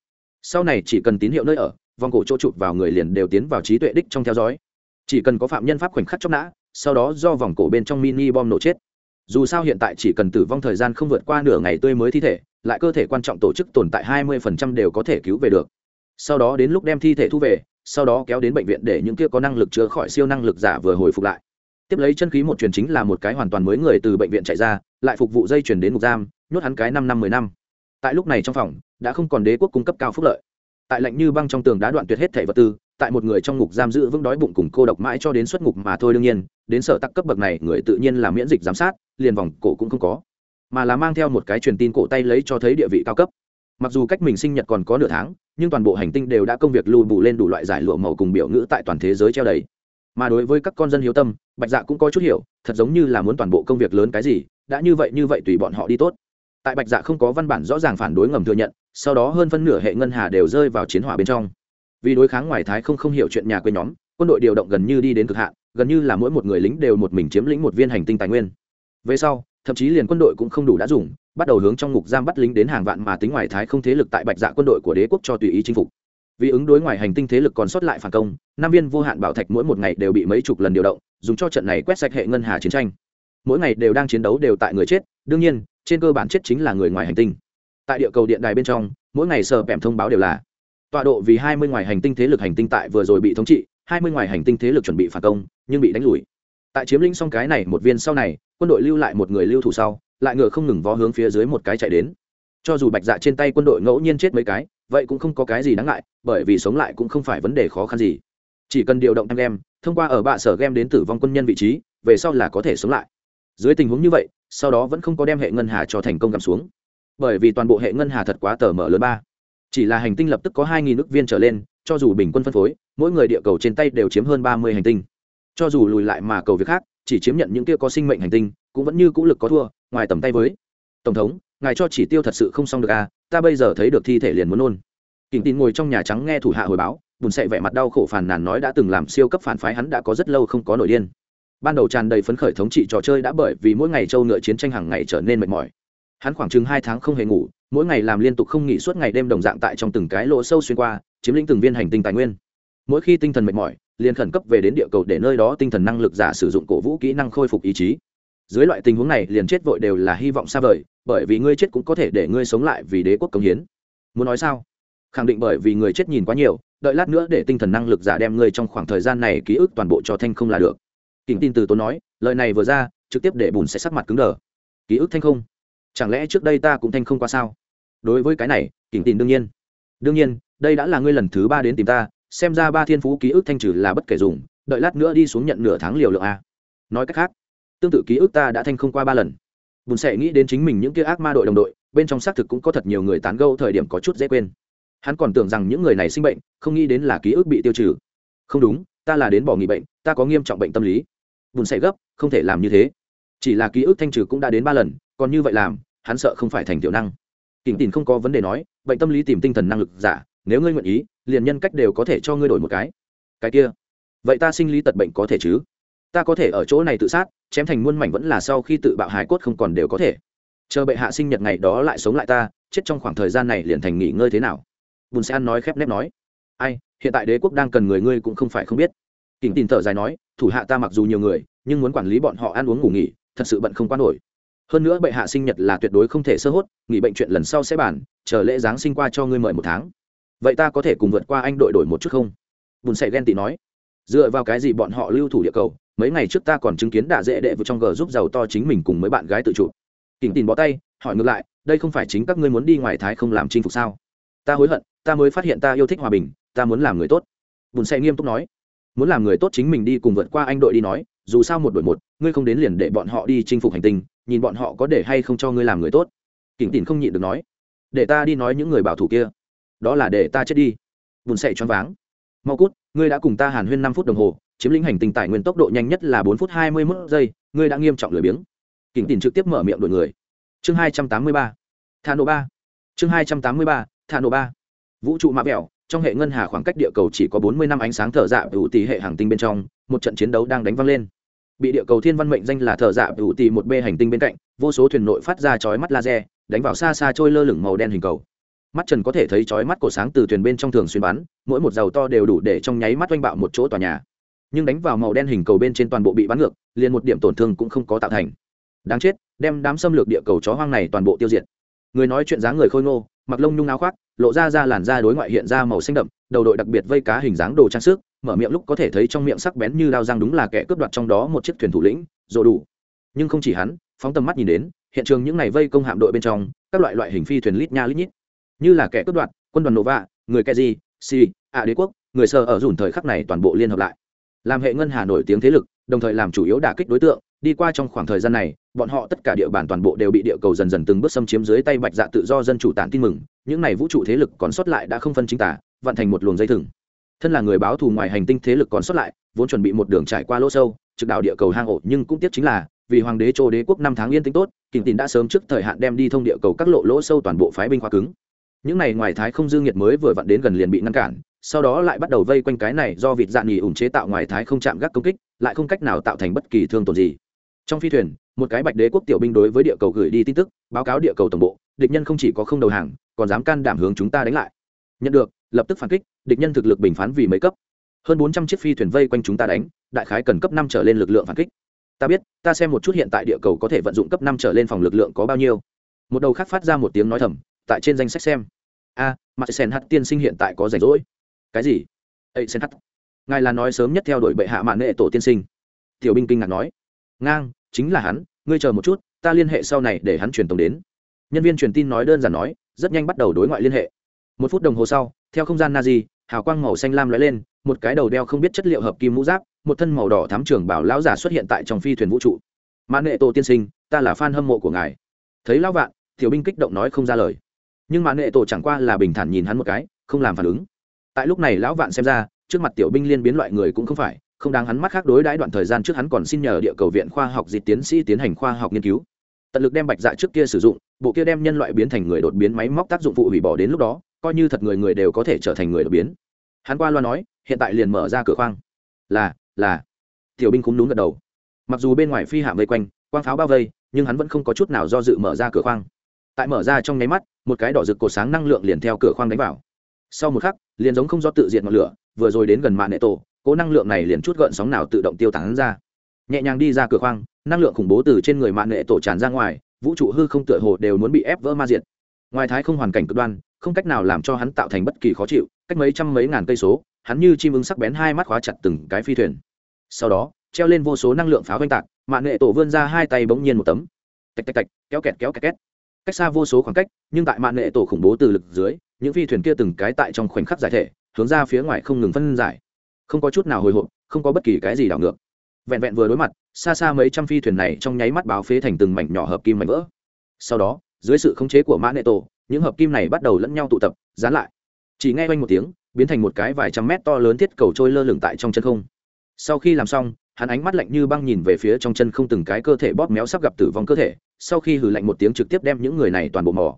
Sau này chỉ cần tín hiệu nơi ở, vòng cổ chỗ chụp vào người liền đều tiến vào trí tuệ đích trong theo dõi. Chỉ cần có phạm nhân pháp khoảnh khắc chóc nã, sau đó do vòng cổ bên trong mini bom nổ chết. Dù sao hiện tại chỉ cần tử vong thời gian không vượt qua nửa ngày tươi mới thi thể, lại cơ thể quan trọng tổ chức tồn tại 20% đều có thể cứu về được. Sau đó đến lúc đem thi thể thu về, sau đó kéo đến bệnh viện để những kia có năng lực chữa khỏi siêu năng lực giả vừa hồi phục lại tiếp lấy chân khí một truyền chính là một cái hoàn toàn mới người từ bệnh viện chạy ra, lại phục vụ dây chuyển đến ngục giam, nhốt hắn cái năm năm mười năm. Tại lúc này trong phòng, đã không còn đế quốc cung cấp cao phúc lợi. Tại lạnh như băng trong tường đã đoạn tuyệt hết thẻ vật tư, tại một người trong ngục giam giữ vững đói bụng cùng cô độc mãi cho đến xuất ngục mà thôi đương nhiên, đến sở tắc cấp bậc này, người tự nhiên là miễn dịch giám sát, liền vòng cổ cũng không có. Mà là mang theo một cái truyền tin cổ tay lấy cho thấy địa vị cao cấp. Mặc dù cách mình sinh nhật còn có nửa tháng, nhưng toàn bộ hành tinh đều đã công việc lùi bù lên đủ loại giải lụa màu cùng biểu ngữ tại toàn thế giới treo đầy mà đối với các con dân hiếu tâm, bạch dạ cũng có chút hiểu, thật giống như là muốn toàn bộ công việc lớn cái gì, đã như vậy như vậy tùy bọn họ đi tốt. Tại bạch dạ không có văn bản rõ ràng phản đối ngầm thừa nhận, sau đó hơn phân nửa hệ ngân hà đều rơi vào chiến hỏa bên trong. Vì đối kháng ngoài thái không không hiểu chuyện nhà quê nhóm, quân đội điều động gần như đi đến cực hạn, gần như là mỗi một người lính đều một mình chiếm lĩnh một viên hành tinh tài nguyên. Về sau, thậm chí liền quân đội cũng không đủ đã dùng, bắt đầu hướng trong ngục giam bắt lính đến hàng vạn mà tính ngoài thái không thế lực tại bạch dạ quân đội của đế quốc cho tùy ý chinh phục vì ứng đối ngoài hành tinh thế lực còn sót lại phản công, năm viên vô hạn bảo thạch mỗi một ngày đều bị mấy chục lần điều động, dùng cho trận này quét sạch hệ ngân hà chiến tranh. Mỗi ngày đều đang chiến đấu đều tại người chết, đương nhiên, trên cơ bản chết chính là người ngoài hành tinh. Tại địa cầu điện đài bên trong, mỗi ngày sờ pèm thông báo đều là, tọa độ vì hai mươi ngoài hành tinh thế lực hành tinh tại vừa rồi bị thống trị, hai mươi ngoài hành tinh thế lực chuẩn bị phản công, nhưng bị đánh lùi. Tại chiếm lĩnh xong cái này một viên sau này, quân đội lưu lại một người lưu thủ sau, lại ngựa không ngừng vó hướng phía dưới một cái chạy đến. Cho dù bạch dạ trên tay quân đội ngẫu nhiên chết mấy cái vậy cũng không có cái gì đáng ngại, bởi vì sống lại cũng không phải vấn đề khó khăn gì. Chỉ cần điều động em game, thông qua ở bạ sở game đến tử vong quân nhân vị trí, về sau là có thể sống lại. Dưới tình huống như vậy, sau đó vẫn không có đem hệ ngân hà cho thành công gặm xuống. Bởi vì toàn bộ hệ ngân hà thật quá tờ mở lớn ba. Chỉ là hành tinh lập tức có hai nghìn ước viên trở lên, cho dù bình quân phân phối, mỗi người địa cầu trên tay đều chiếm hơn ba mươi hành tinh. Cho dù lùi lại mà cầu việc khác, chỉ chiếm nhận những kia có sinh mệnh hành tinh, cũng vẫn như cũ lực có thua, ngoài tầm tay với tổng thống, ngài cho chỉ tiêu thật sự không xong được à ta bây giờ thấy được thi thể liền muốn nôn. Kỉnh tin ngồi trong nhà trắng nghe thủ hạ hồi báo, bùn sệ vẻ mặt đau khổ phàn nàn nói đã từng làm siêu cấp phản phái hắn đã có rất lâu không có nổi điên. Ban đầu tràn đầy phấn khởi thống trị trò chơi đã bởi vì mỗi ngày châu ngựa chiến tranh hàng ngày trở nên mệt mỏi. Hắn khoảng chừng hai tháng không hề ngủ, mỗi ngày làm liên tục không nghỉ suốt ngày đêm đồng dạng tại trong từng cái lỗ sâu xuyên qua, chiếm lĩnh từng viên hành tinh tài nguyên. Mỗi khi tinh thần mệt mỏi, liền khẩn cấp về đến địa cầu để nơi đó tinh thần năng lực giả sử dụng cổ vũ kỹ năng khôi phục ý chí. Dưới loại tình huống này, liền chết vội đều là hy vọng xa vời bởi vì ngươi chết cũng có thể để ngươi sống lại vì đế quốc công hiến. Muốn nói sao? Khẳng định bởi vì người chết nhìn quá nhiều, đợi lát nữa để tinh thần năng lực giả đem ngươi trong khoảng thời gian này ký ức toàn bộ cho thanh không là được. Kỉnh tin từ tốn nói, lời này vừa ra, trực tiếp để bùn sẽ sắc mặt cứng đờ. Ký ức thanh không? Chẳng lẽ trước đây ta cũng thanh không qua sao? Đối với cái này kỉnh tin đương nhiên. Đương nhiên, đây đã là ngươi lần thứ ba đến tìm ta, xem ra ba thiên phú ký ức thanh trừ là bất kể dùng, đợi lát nữa đi xuống nhận nửa tháng liều lượng a. Nói cách khác, tương tự ký ức ta đã thanh không qua ba lần bùn sẽ nghĩ đến chính mình những kia ác ma đội đồng đội, bên trong xác thực cũng có thật nhiều người tán gâu thời điểm có chút dễ quên. Hắn còn tưởng rằng những người này sinh bệnh, không nghĩ đến là ký ức bị tiêu trừ. Không đúng, ta là đến bỏ nghỉ bệnh, ta có nghiêm trọng bệnh tâm lý. Bùn sẽ gấp, không thể làm như thế. Chỉ là ký ức thanh trừ cũng đã đến ba lần, còn như vậy làm, hắn sợ không phải thành tiểu năng. Kỉnh tìm không có vấn đề nói, bệnh tâm lý tìm tinh thần năng lực giả, nếu ngươi nguyện ý, liền nhân cách đều có thể cho ngươi đổi một cái. Cái kia, vậy ta sinh lý tật bệnh có thể chứ? Ta có thể ở chỗ này tự sát, chém thành muôn mảnh vẫn là sau khi tự bạo hài cốt không còn đều có thể. Chờ bệ hạ sinh nhật ngày đó lại sống lại ta, chết trong khoảng thời gian này liền thành nghỉ ngơi thế nào? Bùn sẽ ăn nói khép nép nói. Ai, hiện tại đế quốc đang cần người ngươi cũng không phải không biết. Kỉnh tin thở dài nói, thủ hạ ta mặc dù nhiều người, nhưng muốn quản lý bọn họ ăn uống ngủ nghỉ, thật sự bận không quan nổi. Hơn nữa bệ hạ sinh nhật là tuyệt đối không thể sơ hốt, nghỉ bệnh chuyện lần sau sẽ bàn, chờ lễ giáng sinh qua cho ngươi mời một tháng. Vậy ta có thể cùng vượt qua anh đội đổi một chút không? Bùn sẽ ghen tị nói dựa vào cái gì bọn họ lưu thủ địa cầu, mấy ngày trước ta còn chứng kiến đạ dễ đệ vừa trong g giúp giàu to chính mình cùng mấy bạn gái tự chủ. Kỉnh tìm bó tay, hỏi ngược lại, đây không phải chính các ngươi muốn đi ngoài thái không làm chinh phục sao? Ta hối hận, ta mới phát hiện ta yêu thích hòa bình, ta muốn làm người tốt. Bùn xe nghiêm túc nói, muốn làm người tốt chính mình đi cùng vượt qua anh đội đi nói, dù sao một đội một, ngươi không đến liền để bọn họ đi chinh phục hành tinh, nhìn bọn họ có để hay không cho ngươi làm người tốt. Kỉnh tìm không nhịn được nói, để ta đi nói những người bảo thủ kia, đó là để ta chết đi. Bùn xe choáng váng mau cút, ngươi đã cùng ta hàn huyên năm phút đồng hồ, chiếm lĩnh hành tinh tài nguyên tốc độ nhanh nhất là bốn phút hai mươi mốt giây, ngươi đã nghiêm trọng lười biếng. Kỉnh tìm trực tiếp mở miệng đổi người. Chương hai trăm tám mươi ba. Thà nổ ba. Chương hai trăm tám mươi ba thà nổ ba. Vũ trụ mã vẹo, trong hệ ngân hà khoảng cách địa cầu chỉ có bốn mươi năm ánh sáng thở dạ đủ tỷ hệ hàng tinh bên trong, một trận chiến đấu đang đánh văng lên. Bị địa cầu thiên văn mệnh danh là thở dạ đủ tỷ một b hành tinh bên cạnh, vô số thuyền nội phát ra chói mắt laser, đánh vào xa xa trôi lơ lửng màu đen hình cầu mắt trần có thể thấy chói mắt cổ sáng từ thuyền bên trong thường xuyên bắn, mỗi một dầu to đều đủ để trong nháy mắt oanh bạo một chỗ tòa nhà. Nhưng đánh vào màu đen hình cầu bên trên toàn bộ bị bắn ngược, liền một điểm tổn thương cũng không có tạo thành. Đáng chết, đem đám xâm lược địa cầu chó hoang này toàn bộ tiêu diệt. Người nói chuyện dáng người khôi ngô, mặc lông nhung áo khoác, lộ ra ra làn da đối ngoại hiện ra màu xanh đậm, đầu đội đặc biệt vây cá hình dáng đồ trang sức, mở miệng lúc có thể thấy trong miệng sắc bén như đao răng đúng là kẻ cướp đoạt trong đó một chiếc thuyền thủ lĩnh rồi đủ. Nhưng không chỉ hắn, phóng tầm mắt nhìn đến, hiện trường những ngày vây công hạm đội bên trong, các loại loại hình phi thuyền lít nha lít nhít như là kẻ cướp đoạt, quân đoàn nova người keji si ạ đế quốc, người sơ ở dùn thời khắc này toàn bộ liên hợp lại. Làm hệ ngân hà nổi tiếng thế lực, đồng thời làm chủ yếu đả kích đối tượng, đi qua trong khoảng thời gian này, bọn họ tất cả địa bàn toàn bộ đều bị địa cầu dần dần từng bước xâm chiếm dưới tay bạch dạ tự do dân chủ tản tin mừng, những này vũ trụ thế lực còn sót lại đã không phân chính tả vận thành một luồng dây thừng. Thân là người báo thù ngoài hành tinh thế lực còn sót lại, vốn chuẩn bị một đường trải qua lỗ sâu, trực đạo địa cầu hang ổ, nhưng cũng tiếc chính là, vì hoàng đế châu đế quốc năm tháng yên tĩnh tốt, kình tín đã sớm trước thời hạn đem đi thông địa cầu các lộ lỗ sâu toàn bộ phái binh khoa cứng những này ngoài thái không dương nhiệt mới vừa vặn đến gần liền bị ngăn cản, sau đó lại bắt đầu vây quanh cái này do vịt dạn nghỉ ủng chế tạo ngoài thái không chạm gác công kích, lại không cách nào tạo thành bất kỳ thương tổn gì. Trong phi thuyền, một cái bạch đế quốc tiểu binh đối với địa cầu gửi đi tin tức, báo cáo địa cầu tổng bộ, địch nhân không chỉ có không đầu hàng, còn dám can đảm hướng chúng ta đánh lại. Nhận được, lập tức phản kích, địch nhân thực lực bình phán vì mấy cấp. Hơn bốn trăm chiếc phi thuyền vây quanh chúng ta đánh, đại khái cần cấp năm trở lên lực lượng phản kích. Ta biết, ta xem một chút hiện tại địa cầu có thể vận dụng cấp năm trở lên phòng lực lượng có bao nhiêu. Một đầu khác phát ra một tiếng nói thầm, tại trên danh sách xem a à, mặt sen hát tiên sinh hiện tại có rảnh rỗi. Cái gì? Ấy sen hát? ngài là nói sớm nhất theo đuổi bệ hạ mạng nghệ tổ tiên sinh. Tiểu binh kinh ngạc nói. Ngang chính là hắn ngươi chờ một chút ta liên hệ sau này để hắn truyền tổng đến. Nhân viên truyền tin nói đơn giản nói rất nhanh bắt đầu đối ngoại liên hệ. Một phút đồng hồ sau theo không gian na di hào quang màu xanh lam lóe lên một cái đầu đeo không biết chất liệu hợp kim mũ giáp một thân màu đỏ thám trưởng bảo lão giả xuất hiện tại trong phi thuyền vũ trụ. Mãn nghệ tổ tiên sinh ta là fan hâm mộ của ngài. Thấy lão vạn tiểu binh kích động nói không ra lời nhưng mãn nghệ tổ chẳng qua là bình thản nhìn hắn một cái, không làm phản ứng. Tại lúc này lão vạn xem ra, trước mặt tiểu binh liên biến loại người cũng không phải, không đáng hắn mắt khác đối đãi đoạn thời gian trước hắn còn xin nhờ địa cầu viện khoa học dịch tiến sĩ tiến hành khoa học nghiên cứu. Tận lực đem bạch dạ trước kia sử dụng, bộ kia đem nhân loại biến thành người đột biến máy móc tác dụng phụ hủy bỏ đến lúc đó, coi như thật người người đều có thể trở thành người đột biến. Hắn qua loa nói, hiện tại liền mở ra cửa khoang. Là là. Tiểu binh cũng đúng gật đầu. Mặc dù bên ngoài phi hạm vây quanh, quang pháo bao vây, nhưng hắn vẫn không có chút nào do dự mở ra cửa khoang tại mở ra trong nháy mắt, một cái đỏ rực cột sáng năng lượng liền theo cửa khoang đánh vào. Sau một khắc, liền giống không do tự diện ngọn lửa, vừa rồi đến gần mạng nệ tổ, cố năng lượng này liền chút gợn sóng nào tự động tiêu tán ra. Nhẹ nhàng đi ra cửa khoang, năng lượng khủng bố từ trên người mạng nệ tổ tràn ra ngoài, vũ trụ hư không tựa hồ đều muốn bị ép vỡ ma diệt. Ngoài thái không hoàn cảnh cực đoan, không cách nào làm cho hắn tạo thành bất kỳ khó chịu, cách mấy trăm mấy ngàn cây số, hắn như chim ưng sắc bén hai mắt khóa chặt từng cái phi thuyền. Sau đó, treo lên vô số năng lượng pháo oanh tạc mạng nghệ tổ vươn ra hai tay bỗng nhiên một tấm. Tạch tạch tạch, kéo kẹt kéo kẹt két cách xa vô số khoảng cách, nhưng tại mạng nghệ tổ khủng bố từ lực dưới, những phi thuyền kia từng cái tại trong khoảnh khắc giải thể, hướng ra phía ngoài không ngừng phân giải. Không có chút nào hồi hộp, không có bất kỳ cái gì đảo ngược. Vẹn vẹn vừa đối mặt, xa xa mấy trăm phi thuyền này trong nháy mắt báo phế thành từng mảnh nhỏ hợp kim mảnh vỡ. Sau đó, dưới sự khống chế của mã nệ tổ, những hợp kim này bắt đầu lẫn nhau tụ tập, dán lại. Chỉ nghe quanh một tiếng, biến thành một cái vài trăm mét to lớn thiết cầu trôi lơ lửng tại trong chân không. Sau khi làm xong hắn ánh mắt lạnh như băng nhìn về phía trong chân không từng cái cơ thể bóp méo sắp gặp tử vong cơ thể, sau khi hử lạnh một tiếng trực tiếp đem những người này toàn bộ mỏ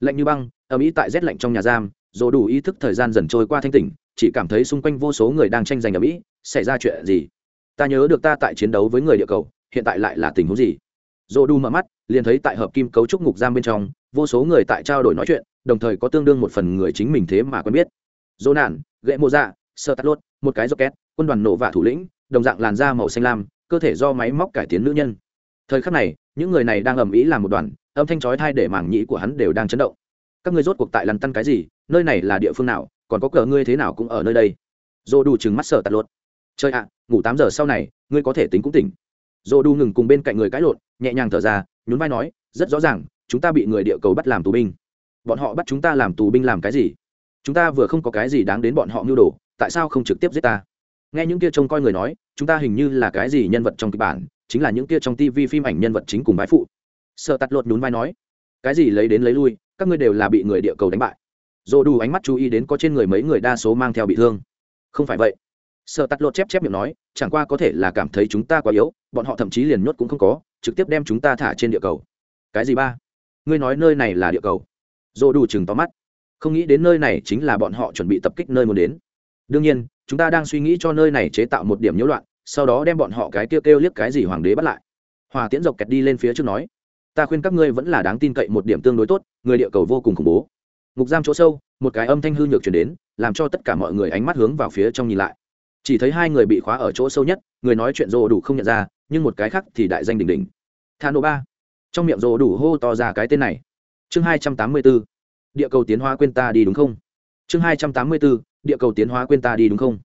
lạnh như băng ở mỹ tại rét lạnh trong nhà giam, dồ đủ ý thức thời gian dần trôi qua thanh tỉnh, chỉ cảm thấy xung quanh vô số người đang tranh giành ở mỹ xảy ra chuyện gì? Ta nhớ được ta tại chiến đấu với người địa cầu, hiện tại lại là tình huống gì? Dồ đủ mở mắt, liền thấy tại hợp kim cấu trúc ngục giam bên trong, vô số người tại trao đổi nói chuyện, đồng thời có tương đương một phần người chính mình thế mà quen biết. Dỗ nản, gậy mô dạ sơ tắt lốt, một cái rocket, quân đoàn nổ vạ thủ lĩnh đồng dạng làn da màu xanh lam, cơ thể do máy móc cải tiến nữ nhân. Thời khắc này, những người này đang ầm ĩ làm một đoàn, âm thanh chói thai để mảng nhĩ của hắn đều đang chấn động. Các ngươi rốt cuộc tại lằn tăn cái gì? Nơi này là địa phương nào? Còn có cờ ngươi thế nào cũng ở nơi đây. Dô đủ chừng mắt sợ tạt lột. Chơi ạ à, ngủ tám giờ sau này, ngươi có thể tính cũng tỉnh. Dô đủ ngừng cùng bên cạnh người cãi lộn, nhẹ nhàng thở ra, nhún vai nói, rất rõ ràng, chúng ta bị người địa cầu bắt làm tù binh. Bọn họ bắt chúng ta làm tù binh làm cái gì? Chúng ta vừa không có cái gì đáng đến bọn họ mưu đồ, tại sao không trực tiếp giết ta? Nghe những kia trông coi người nói, chúng ta hình như là cái gì nhân vật trong kịch bản, chính là những kia trong tv phim ảnh nhân vật chính cùng bái phụ. Sợ tắt lột nhún vai nói, cái gì lấy đến lấy lui, các ngươi đều là bị người địa cầu đánh bại. Dồ đủ ánh mắt chú ý đến có trên người mấy người đa số mang theo bị thương. Không phải vậy. Sợ tắt lột chép chép miệng nói, chẳng qua có thể là cảm thấy chúng ta quá yếu, bọn họ thậm chí liền nhốt cũng không có, trực tiếp đem chúng ta thả trên địa cầu. Cái gì ba? Ngươi nói nơi này là địa cầu. Dồ đủ chừng tóm mắt. Không nghĩ đến nơi này chính là bọn họ chuẩn bị tập kích nơi muốn đến. Đương nhiên chúng ta đang suy nghĩ cho nơi này chế tạo một điểm nhiễu loạn, sau đó đem bọn họ cái kêu kêu liếc cái gì hoàng đế bắt lại. Hòa tiễn dọc kẹt đi lên phía trước nói, ta khuyên các ngươi vẫn là đáng tin cậy một điểm tương đối tốt, người địa cầu vô cùng khủng bố. Ngục giam chỗ sâu, một cái âm thanh hư nhược chuyển đến, làm cho tất cả mọi người ánh mắt hướng vào phía trong nhìn lại. Chỉ thấy hai người bị khóa ở chỗ sâu nhất, người nói chuyện rồ đủ không nhận ra, nhưng một cái khác thì đại danh đỉnh đỉnh. Tha nô ba. Trong miệng rồ đủ hô to ra cái tên này. Chương hai trăm tám mươi b ố địa cầu tiến hóa quên ta đi đúng không? Chương hai trăm tám mươi b ố địa cầu tiến hóa quên ta đi đúng không?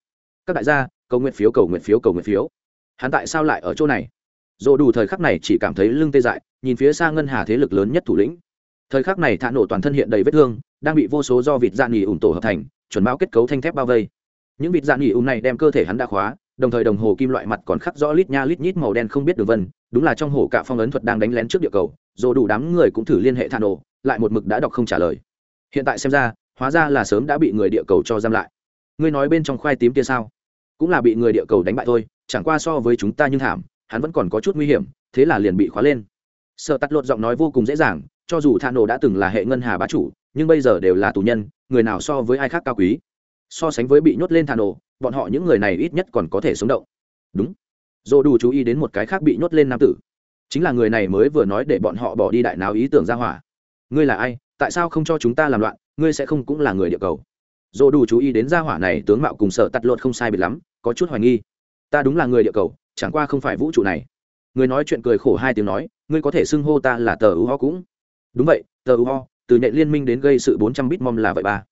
Các đại gia, cầu nguyện phiếu, cầu nguyện phiếu, cầu nguyện phiếu. Hắn tại sao lại ở chỗ này? Dồ đủ thời khắc này chỉ cảm thấy lưng tê dại, nhìn phía xa ngân hà thế lực lớn nhất thủ lĩnh. Thời khắc này thả nổ toàn thân hiện đầy vết thương, đang bị vô số do vịt dạ nghỉ ủng tổ hợp thành, chuẩn báo kết cấu thanh thép bao vây. Những vịt dạ nghỉ ủng này đem cơ thể hắn đã khóa, đồng thời đồng hồ kim loại mặt còn khắc rõ lít nha lít nhít màu đen không biết đường vân, đúng là trong hồ cả phong ấn thuật đang đánh lén trước địa cầu. Dồ đủ đám người cũng thử liên hệ thả nổ, lại một mực đã đọc không trả lời. Hiện tại xem ra hóa ra là sớm đã bị người địa cầu cho giam lại. Ngươi nói bên trong khoai tím kia sao? Cũng là bị người địa cầu đánh bại thôi, chẳng qua so với chúng ta nhưng thảm, hắn vẫn còn có chút nguy hiểm, thế là liền bị khóa lên. Sợ tắt lột giọng nói vô cùng dễ dàng, cho dù thà nổ đã từng là hệ ngân hà bá chủ, nhưng bây giờ đều là tù nhân, người nào so với ai khác cao quý? So sánh với bị nhốt lên thà nổ, bọn họ những người này ít nhất còn có thể sống động. Đúng. Dồ đủ chú ý đến một cái khác bị nhốt lên nam tử. Chính là người này mới vừa nói để bọn họ bỏ đi đại nào ý tưởng ra hỏa. Ngươi là ai? Tại sao không cho chúng ta làm loạn? Ngươi sẽ không cũng là người địa cầu. Dồ đủ chú ý đến gia hỏa này, tướng mạo cùng sợ tắt lột không sai biệt lắm, có chút hoài nghi. Ta đúng là người địa cầu, chẳng qua không phải vũ trụ này. Người nói chuyện cười khổ hai tiếng nói, ngươi có thể xưng hô ta là tờ u ho cũng. Đúng vậy, tờ u ho, từ nhện liên minh đến gây sự bốn trăm bit mom là vậy ba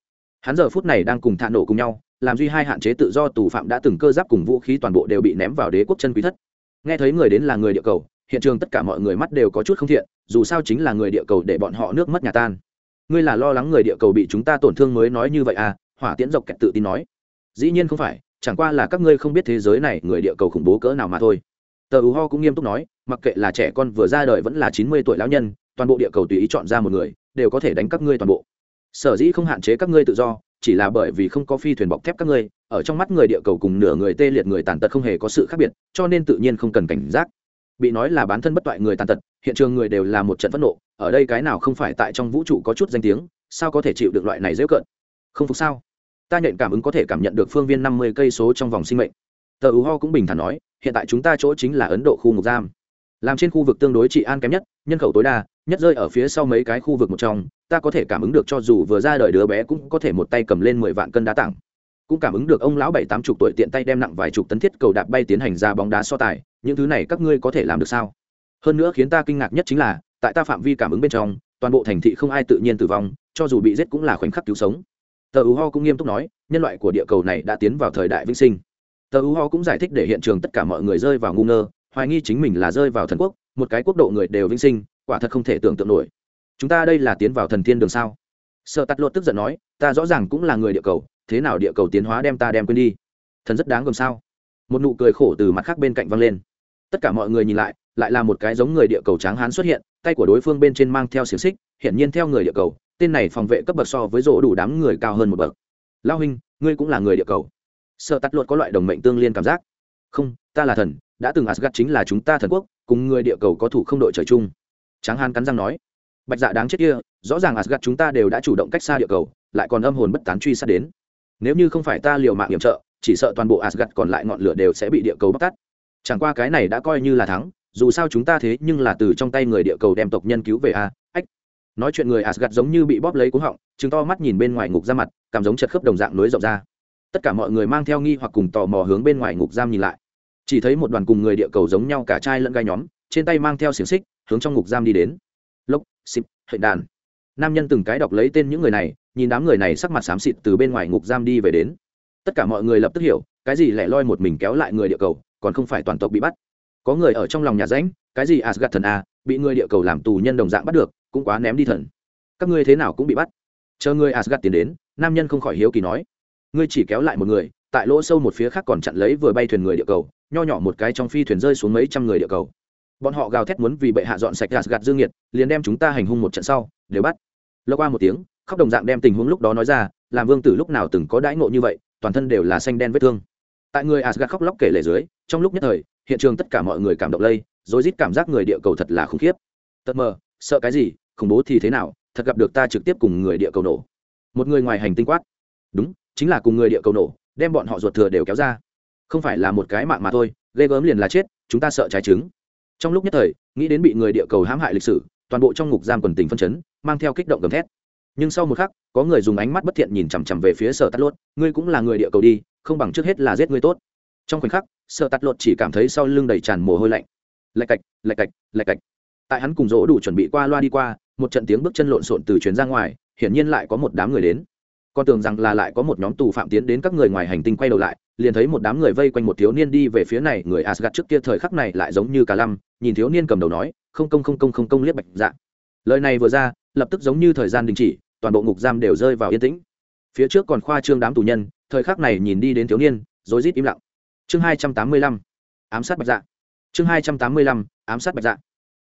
hắn giờ phút này đang cùng thạ nổ cùng nhau, làm duy hai hạn chế tự do tù phạm đã từng cơ giáp cùng vũ khí toàn bộ đều bị ném vào đế quốc chân quý thất. Nghe thấy người đến là người địa cầu, hiện trường tất cả mọi người mắt đều có chút không thiện, dù sao chính là người địa cầu để bọn họ nước mất nhà tan ngươi là lo lắng người địa cầu bị chúng ta tổn thương mới nói như vậy à hỏa tiễn dọc kẹt tự tin nói. Dĩ nhiên không phải, chẳng qua là các ngươi không biết thế giới này người địa cầu khủng bố cỡ nào mà thôi. Tờ ưu ho cũng nghiêm túc nói, mặc kệ là trẻ con vừa ra đời vẫn là chín mươi tuổi lão nhân, toàn bộ địa cầu tùy ý chọn ra một người, đều có thể đánh các ngươi toàn bộ. Sở dĩ không hạn chế các ngươi tự do, chỉ là bởi vì không có phi thuyền bọc thép các ngươi, ở trong mắt người địa cầu cùng nửa người tê liệt người tàn tật không hề có sự khác biệt, cho nên tự nhiên không cần cảnh giác. Bị nói là bán thân bất toại người tàn tật, hiện trường người đều là một trận phẫn nộ ở đây cái nào không phải tại trong vũ trụ có chút danh tiếng, sao có thể chịu được loại này dễ cận? Không phục sao? Ta nhận cảm ứng có thể cảm nhận được phương viên năm mươi cây số trong vòng sinh mệnh. Tờ ưu ho cũng bình thản nói, hiện tại chúng ta chỗ chính là ấn độ khu ngục giam. Làm trên khu vực tương đối trị an kém nhất, nhân khẩu tối đa, nhất rơi ở phía sau mấy cái khu vực một trong, ta có thể cảm ứng được cho dù vừa ra đời đứa bé cũng có thể một tay cầm lên mười vạn cân đá tảng. Cũng cảm ứng được ông lão bảy tám chục tuổi tiện tay đem nặng vài chục tấn thiết cầu đạp bay tiến hành ra bóng đá so tài, những thứ này các ngươi có thể làm được sao? Hơn nữa khiến ta kinh ngạc nhất chính là tại ta phạm vi cảm ứng bên trong, toàn bộ thành thị không ai tự nhiên tử vong, cho dù bị giết cũng là khoảnh khắc cứu sống. Tờ U ho cũng nghiêm túc nói, nhân loại của địa cầu này đã tiến vào thời đại vĩnh sinh. Tờ U ho cũng giải thích để hiện trường tất cả mọi người rơi vào ngu ngơ, hoài nghi chính mình là rơi vào thần quốc, một cái quốc độ người đều vĩnh sinh, quả thật không thể tưởng tượng nổi. Chúng ta đây là tiến vào thần thiên đường sao? Sợ tắt lột tức giận nói, ta rõ ràng cũng là người địa cầu, thế nào địa cầu tiến hóa đem ta đem quên đi? Thần rất đáng gồm sao? Một nụ cười khổ từ mặt khác bên cạnh văng lên. Tất cả mọi người nhìn lại lại là một cái giống người địa cầu tráng hán xuất hiện, tay của đối phương bên trên mang theo xiềng xích, hiển nhiên theo người địa cầu, tên này phòng vệ cấp bậc so với rổ đủ đám người cao hơn một bậc. Lao huynh, ngươi cũng là người địa cầu. Sợ tắt luật có loại đồng mệnh tương liên cảm giác. Không, ta là thần, đã từng asgad chính là chúng ta thần quốc, cùng người địa cầu có thủ không đội trời chung. Tráng hán cắn răng nói. Bạch dạ đáng chết kia, rõ ràng asgad chúng ta đều đã chủ động cách xa địa cầu, lại còn âm hồn bất tán truy sát đến. Nếu như không phải ta liều mạng hiểm trợ, chỉ sợ toàn bộ asgad còn lại ngọn lửa đều sẽ bị địa cầu bóc tắt chẳng qua cái này đã coi như là thắng dù sao chúng ta thế nhưng là từ trong tay người địa cầu đem tộc nhân cứu về a, ách. Nói chuyện người asgad giống như bị bóp lấy cú họng chứng to mắt nhìn bên ngoài ngục ra mặt, cảm giống chật khớp đồng dạng nối rộng ra. Tất cả mọi người mang theo nghi hoặc cùng tò mò hướng bên ngoài ngục giam nhìn lại. Chỉ thấy một đoàn cùng người địa cầu giống nhau cả trai lẫn gai nhóm, trên tay mang theo xiềng xích, hướng trong ngục giam đi đến. Lốc, xịp hệ đàn. Nam nhân từng cái đọc lấy tên những người này, nhìn đám người này sắc mặt xám xịt từ bên ngoài ngục giam đi về đến. Tất cả mọi người lập tức hiểu, cái gì lẻ loi một mình kéo lại người địa cầu, còn không phải toàn tộc bị bắt có người ở trong lòng nhà rãnh, cái gì asgad thần à bị người địa cầu làm tù nhân đồng dạng bắt được cũng quá ném đi thần. Các ngươi thế nào cũng bị bắt. Chờ người asgad tiến đến nam nhân không khỏi hiếu kỳ nói. Ngươi chỉ kéo lại một người tại lỗ sâu một phía khác còn chặn lấy vừa bay thuyền người địa cầu nho nhỏ một cái trong phi thuyền rơi xuống mấy trăm người địa cầu. Bọn họ gào thét muốn vì bệ hạ dọn sạch gạt gạt dương nhiệt liền đem chúng ta hành hung một trận sau đều bắt. Lâu qua một tiếng khóc đồng dạng đem tình huống lúc đó nói ra làm vương tử lúc nào từng có đãi ngộ như vậy toàn thân đều là xanh đen vết thương tại người asgad khóc lóc kể lể dưới, trong lúc nhất thời, hiện trường tất cả mọi người cảm động lây rồi rít cảm giác người địa cầu thật là khủng khiếp. Tật mờ, sợ cái gì, khủng bố thì thế nào, thật gặp được ta trực tiếp cùng người địa cầu nổ. Một người ngoài hành tinh quát. Đúng, chính là cùng người địa cầu nổ, đem bọn họ ruột thừa đều kéo ra. Không phải là một cái mạng mà thôi, ghê gớm liền là chết, chúng ta sợ trái trứng. Trong lúc nhất thời, nghĩ đến bị người địa cầu hãm hại lịch sử, toàn bộ trong ngục giam quần tình phân chấn, mang theo kích động gầm thét. Nhưng sau một khắc, có người dùng ánh mắt bất thiện nhìn chằm chằm về phía sở tắt lốt, ngươi cũng là người địa cầu đi không bằng trước hết là giết ngươi tốt. Trong khoảnh khắc, sở tạt lột chỉ cảm thấy sau lưng đầy tràn mồ hôi lạnh. Lạch cạch lạch cạch lạch cạch. Tại hắn cùng rỗ đủ chuẩn bị qua loa đi qua, một trận tiếng bước chân lộn xộn từ chuyến ra ngoài, hiển nhiên lại có một đám người đến. Con tưởng rằng là lại có một nhóm tù phạm tiến đến các người ngoài hành tinh quay đầu lại, liền thấy một đám người vây quanh một thiếu niên đi về phía này, người asgad trước kia thời khắc này lại giống như cả lăm, nhìn thiếu niên cầm đầu nói, không công không công không công liếc bạch dạ. Lời này vừa ra, lập tức giống như thời gian đình chỉ, toàn bộ ngục giam đều rơi vào yên tĩnh. Phía trước còn khoa trương đám tù nhân thời khắc này nhìn đi đến thiếu niên rối rít im lặng. Chương hai trăm tám mươi lăm, ám sát bạch dạ. Chương hai trăm tám mươi lăm, ám sát bạch dạ.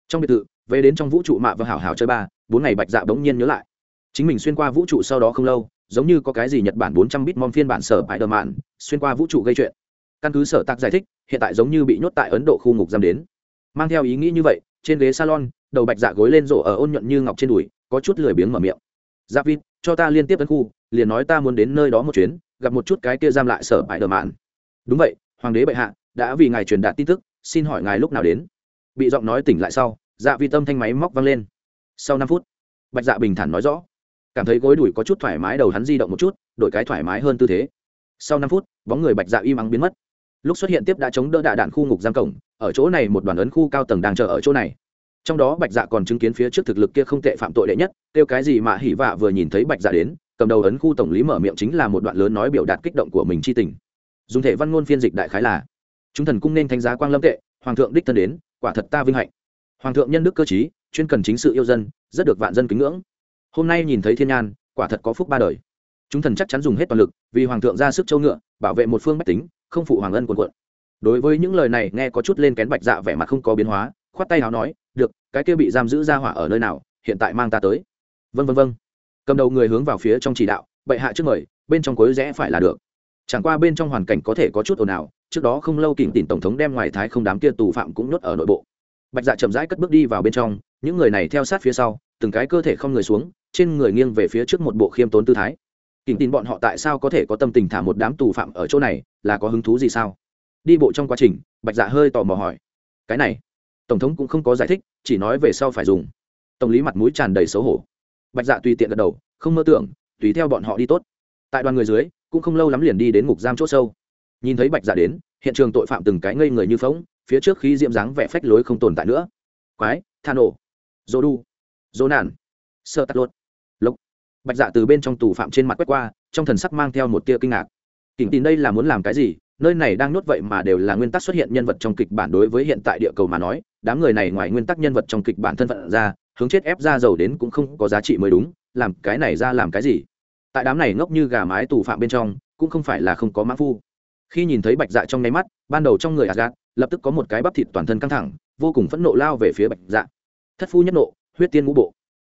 Trong biệt thự, về đến trong vũ trụ mạ và hảo hảo chơi ba, bốn ngày bạch dạ bỗng nhiên nhớ lại. Chính mình xuyên qua vũ trụ sau đó không lâu, giống như có cái gì nhật bản bốn trăm bit mom phiên bản sở bãi đờ mạn, xuyên qua vũ trụ gây chuyện. Căn cứ sở tạc giải thích, hiện tại giống như bị nhốt tại ấn độ khu ngục giam đến. Mang theo ý nghĩ như vậy, trên ghế salon, đầu bạch dạ gối lên rổ ở ôn nhuận như ngọc trên đùi, có chút lười biếng mở miệng. Dạ Giáp vít cho ta liên tiếp tấn khu, liền nói ta muốn đến nơi đó một chuyến, gặp một chút cái kia giam lại sở bãi đờ mạn. Đúng vậy, hoàng đế bệ hạ, đã vì ngài truyền đạt tin tức, xin hỏi ngài lúc nào đến? Bị giọng nói tỉnh lại sau dạ vi tâm thanh máy móc văng lên. Sau năm phút, bạch dạ bình thản nói rõ. Cảm thấy gối đùi có chút thoải mái, đầu hắn di động một chút, đổi cái thoải mái hơn tư thế. Sau năm phút, bóng người bạch dạ im ắng biến mất. Lúc xuất hiện tiếp đã chống đỡ đạ đạn khu ngục giam cổng, ở chỗ này một đoàn ấn khu cao tầng đang chờ ở chỗ này trong đó bạch dạ còn chứng kiến phía trước thực lực kia không tệ phạm tội đệ nhất, kêu cái gì mà hỉ vạ vừa nhìn thấy bạch dạ đến, cầm đầu ấn khu tổng lý mở miệng chính là một đoạn lớn nói biểu đạt kích động của mình chi tình. Dùng thể văn ngôn phiên dịch đại khái là, chúng thần cung nên thánh giá quang lâm tệ, hoàng thượng đích thân đến, quả thật ta vinh hạnh. Hoàng thượng nhân đức cơ chí chuyên cần chính sự yêu dân, rất được vạn dân kính ngưỡng. Hôm nay nhìn thấy thiên nhan, quả thật có phúc ba đời. Chúng thần chắc chắn dùng hết toàn lực, vì hoàng thượng ra sức châu ngựa, bảo vệ một phương bách tính, không phụ hoàng ân quần quận. Đối với những lời này nghe có chút lên kén bạch dạ vẻ mặt không có biến hóa khoát tay nào nói, được, cái kia bị giam giữ ra hỏa ở nơi nào, hiện tại mang ta tới. Vân vân vân cầm đầu người hướng vào phía trong chỉ đạo, bệ hạ trước mời, bên trong cuối rẽ phải là được. Chẳng qua bên trong hoàn cảnh có thể có chút ồn ào, trước đó không lâu kỉnh tỉnh tổng thống đem ngoài thái không đám kia tù phạm cũng nhốt ở nội bộ. Bạch dạ chậm rãi cất bước đi vào bên trong, những người này theo sát phía sau, từng cái cơ thể không người xuống, trên người nghiêng về phía trước một bộ khiêm tốn tư thái. Kỉnh tin bọn họ tại sao có thể có tâm tình thả một đám tù phạm ở chỗ này, là có hứng thú gì sao? Đi bộ trong quá trình, bạch dạ hơi tò mò hỏi, cái này tổng thống cũng không có giải thích, chỉ nói về sau phải dùng. Tổng lý mặt mũi tràn đầy xấu hổ. Bạch dạ tùy tiện gật đầu, không mơ tưởng, tùy theo bọn họ đi tốt. Tại đoàn người dưới, cũng không lâu lắm liền đi đến ngục giam chỗ sâu. Nhìn thấy bạch dạ đến, hiện trường tội phạm từng cái ngây người như phóng phía trước khi diễm dáng vẻ phách lối không tồn tại nữa. Quái than ổ dô đu. Dô nản. Sơ tắt lột. Lộc. Bạch dạ từ bên trong tù phạm trên mặt quét qua, trong thần sắc mang theo một tia kinh ngạc. Kỉnh tin đây là muốn làm cái gì nơi này đang nuốt vậy mà đều là nguyên tắc xuất hiện nhân vật trong kịch bản đối với hiện tại địa cầu mà nói, đám người này ngoài nguyên tắc nhân vật trong kịch bản thân phận ra, hướng chết ép ra giàu đến cũng không có giá trị mới đúng, làm cái này ra làm cái gì? Tại đám này ngốc như gà mái tù phạm bên trong, cũng không phải là không có mã phu. Khi nhìn thấy bạch dạ trong nháy mắt, ban đầu trong người Asgard, lập tức có một cái bắp thịt toàn thân căng thẳng, vô cùng phẫn nộ lao về phía bạch dạ. Thất phu nhất nộ, huyết tiên ngũ bộ.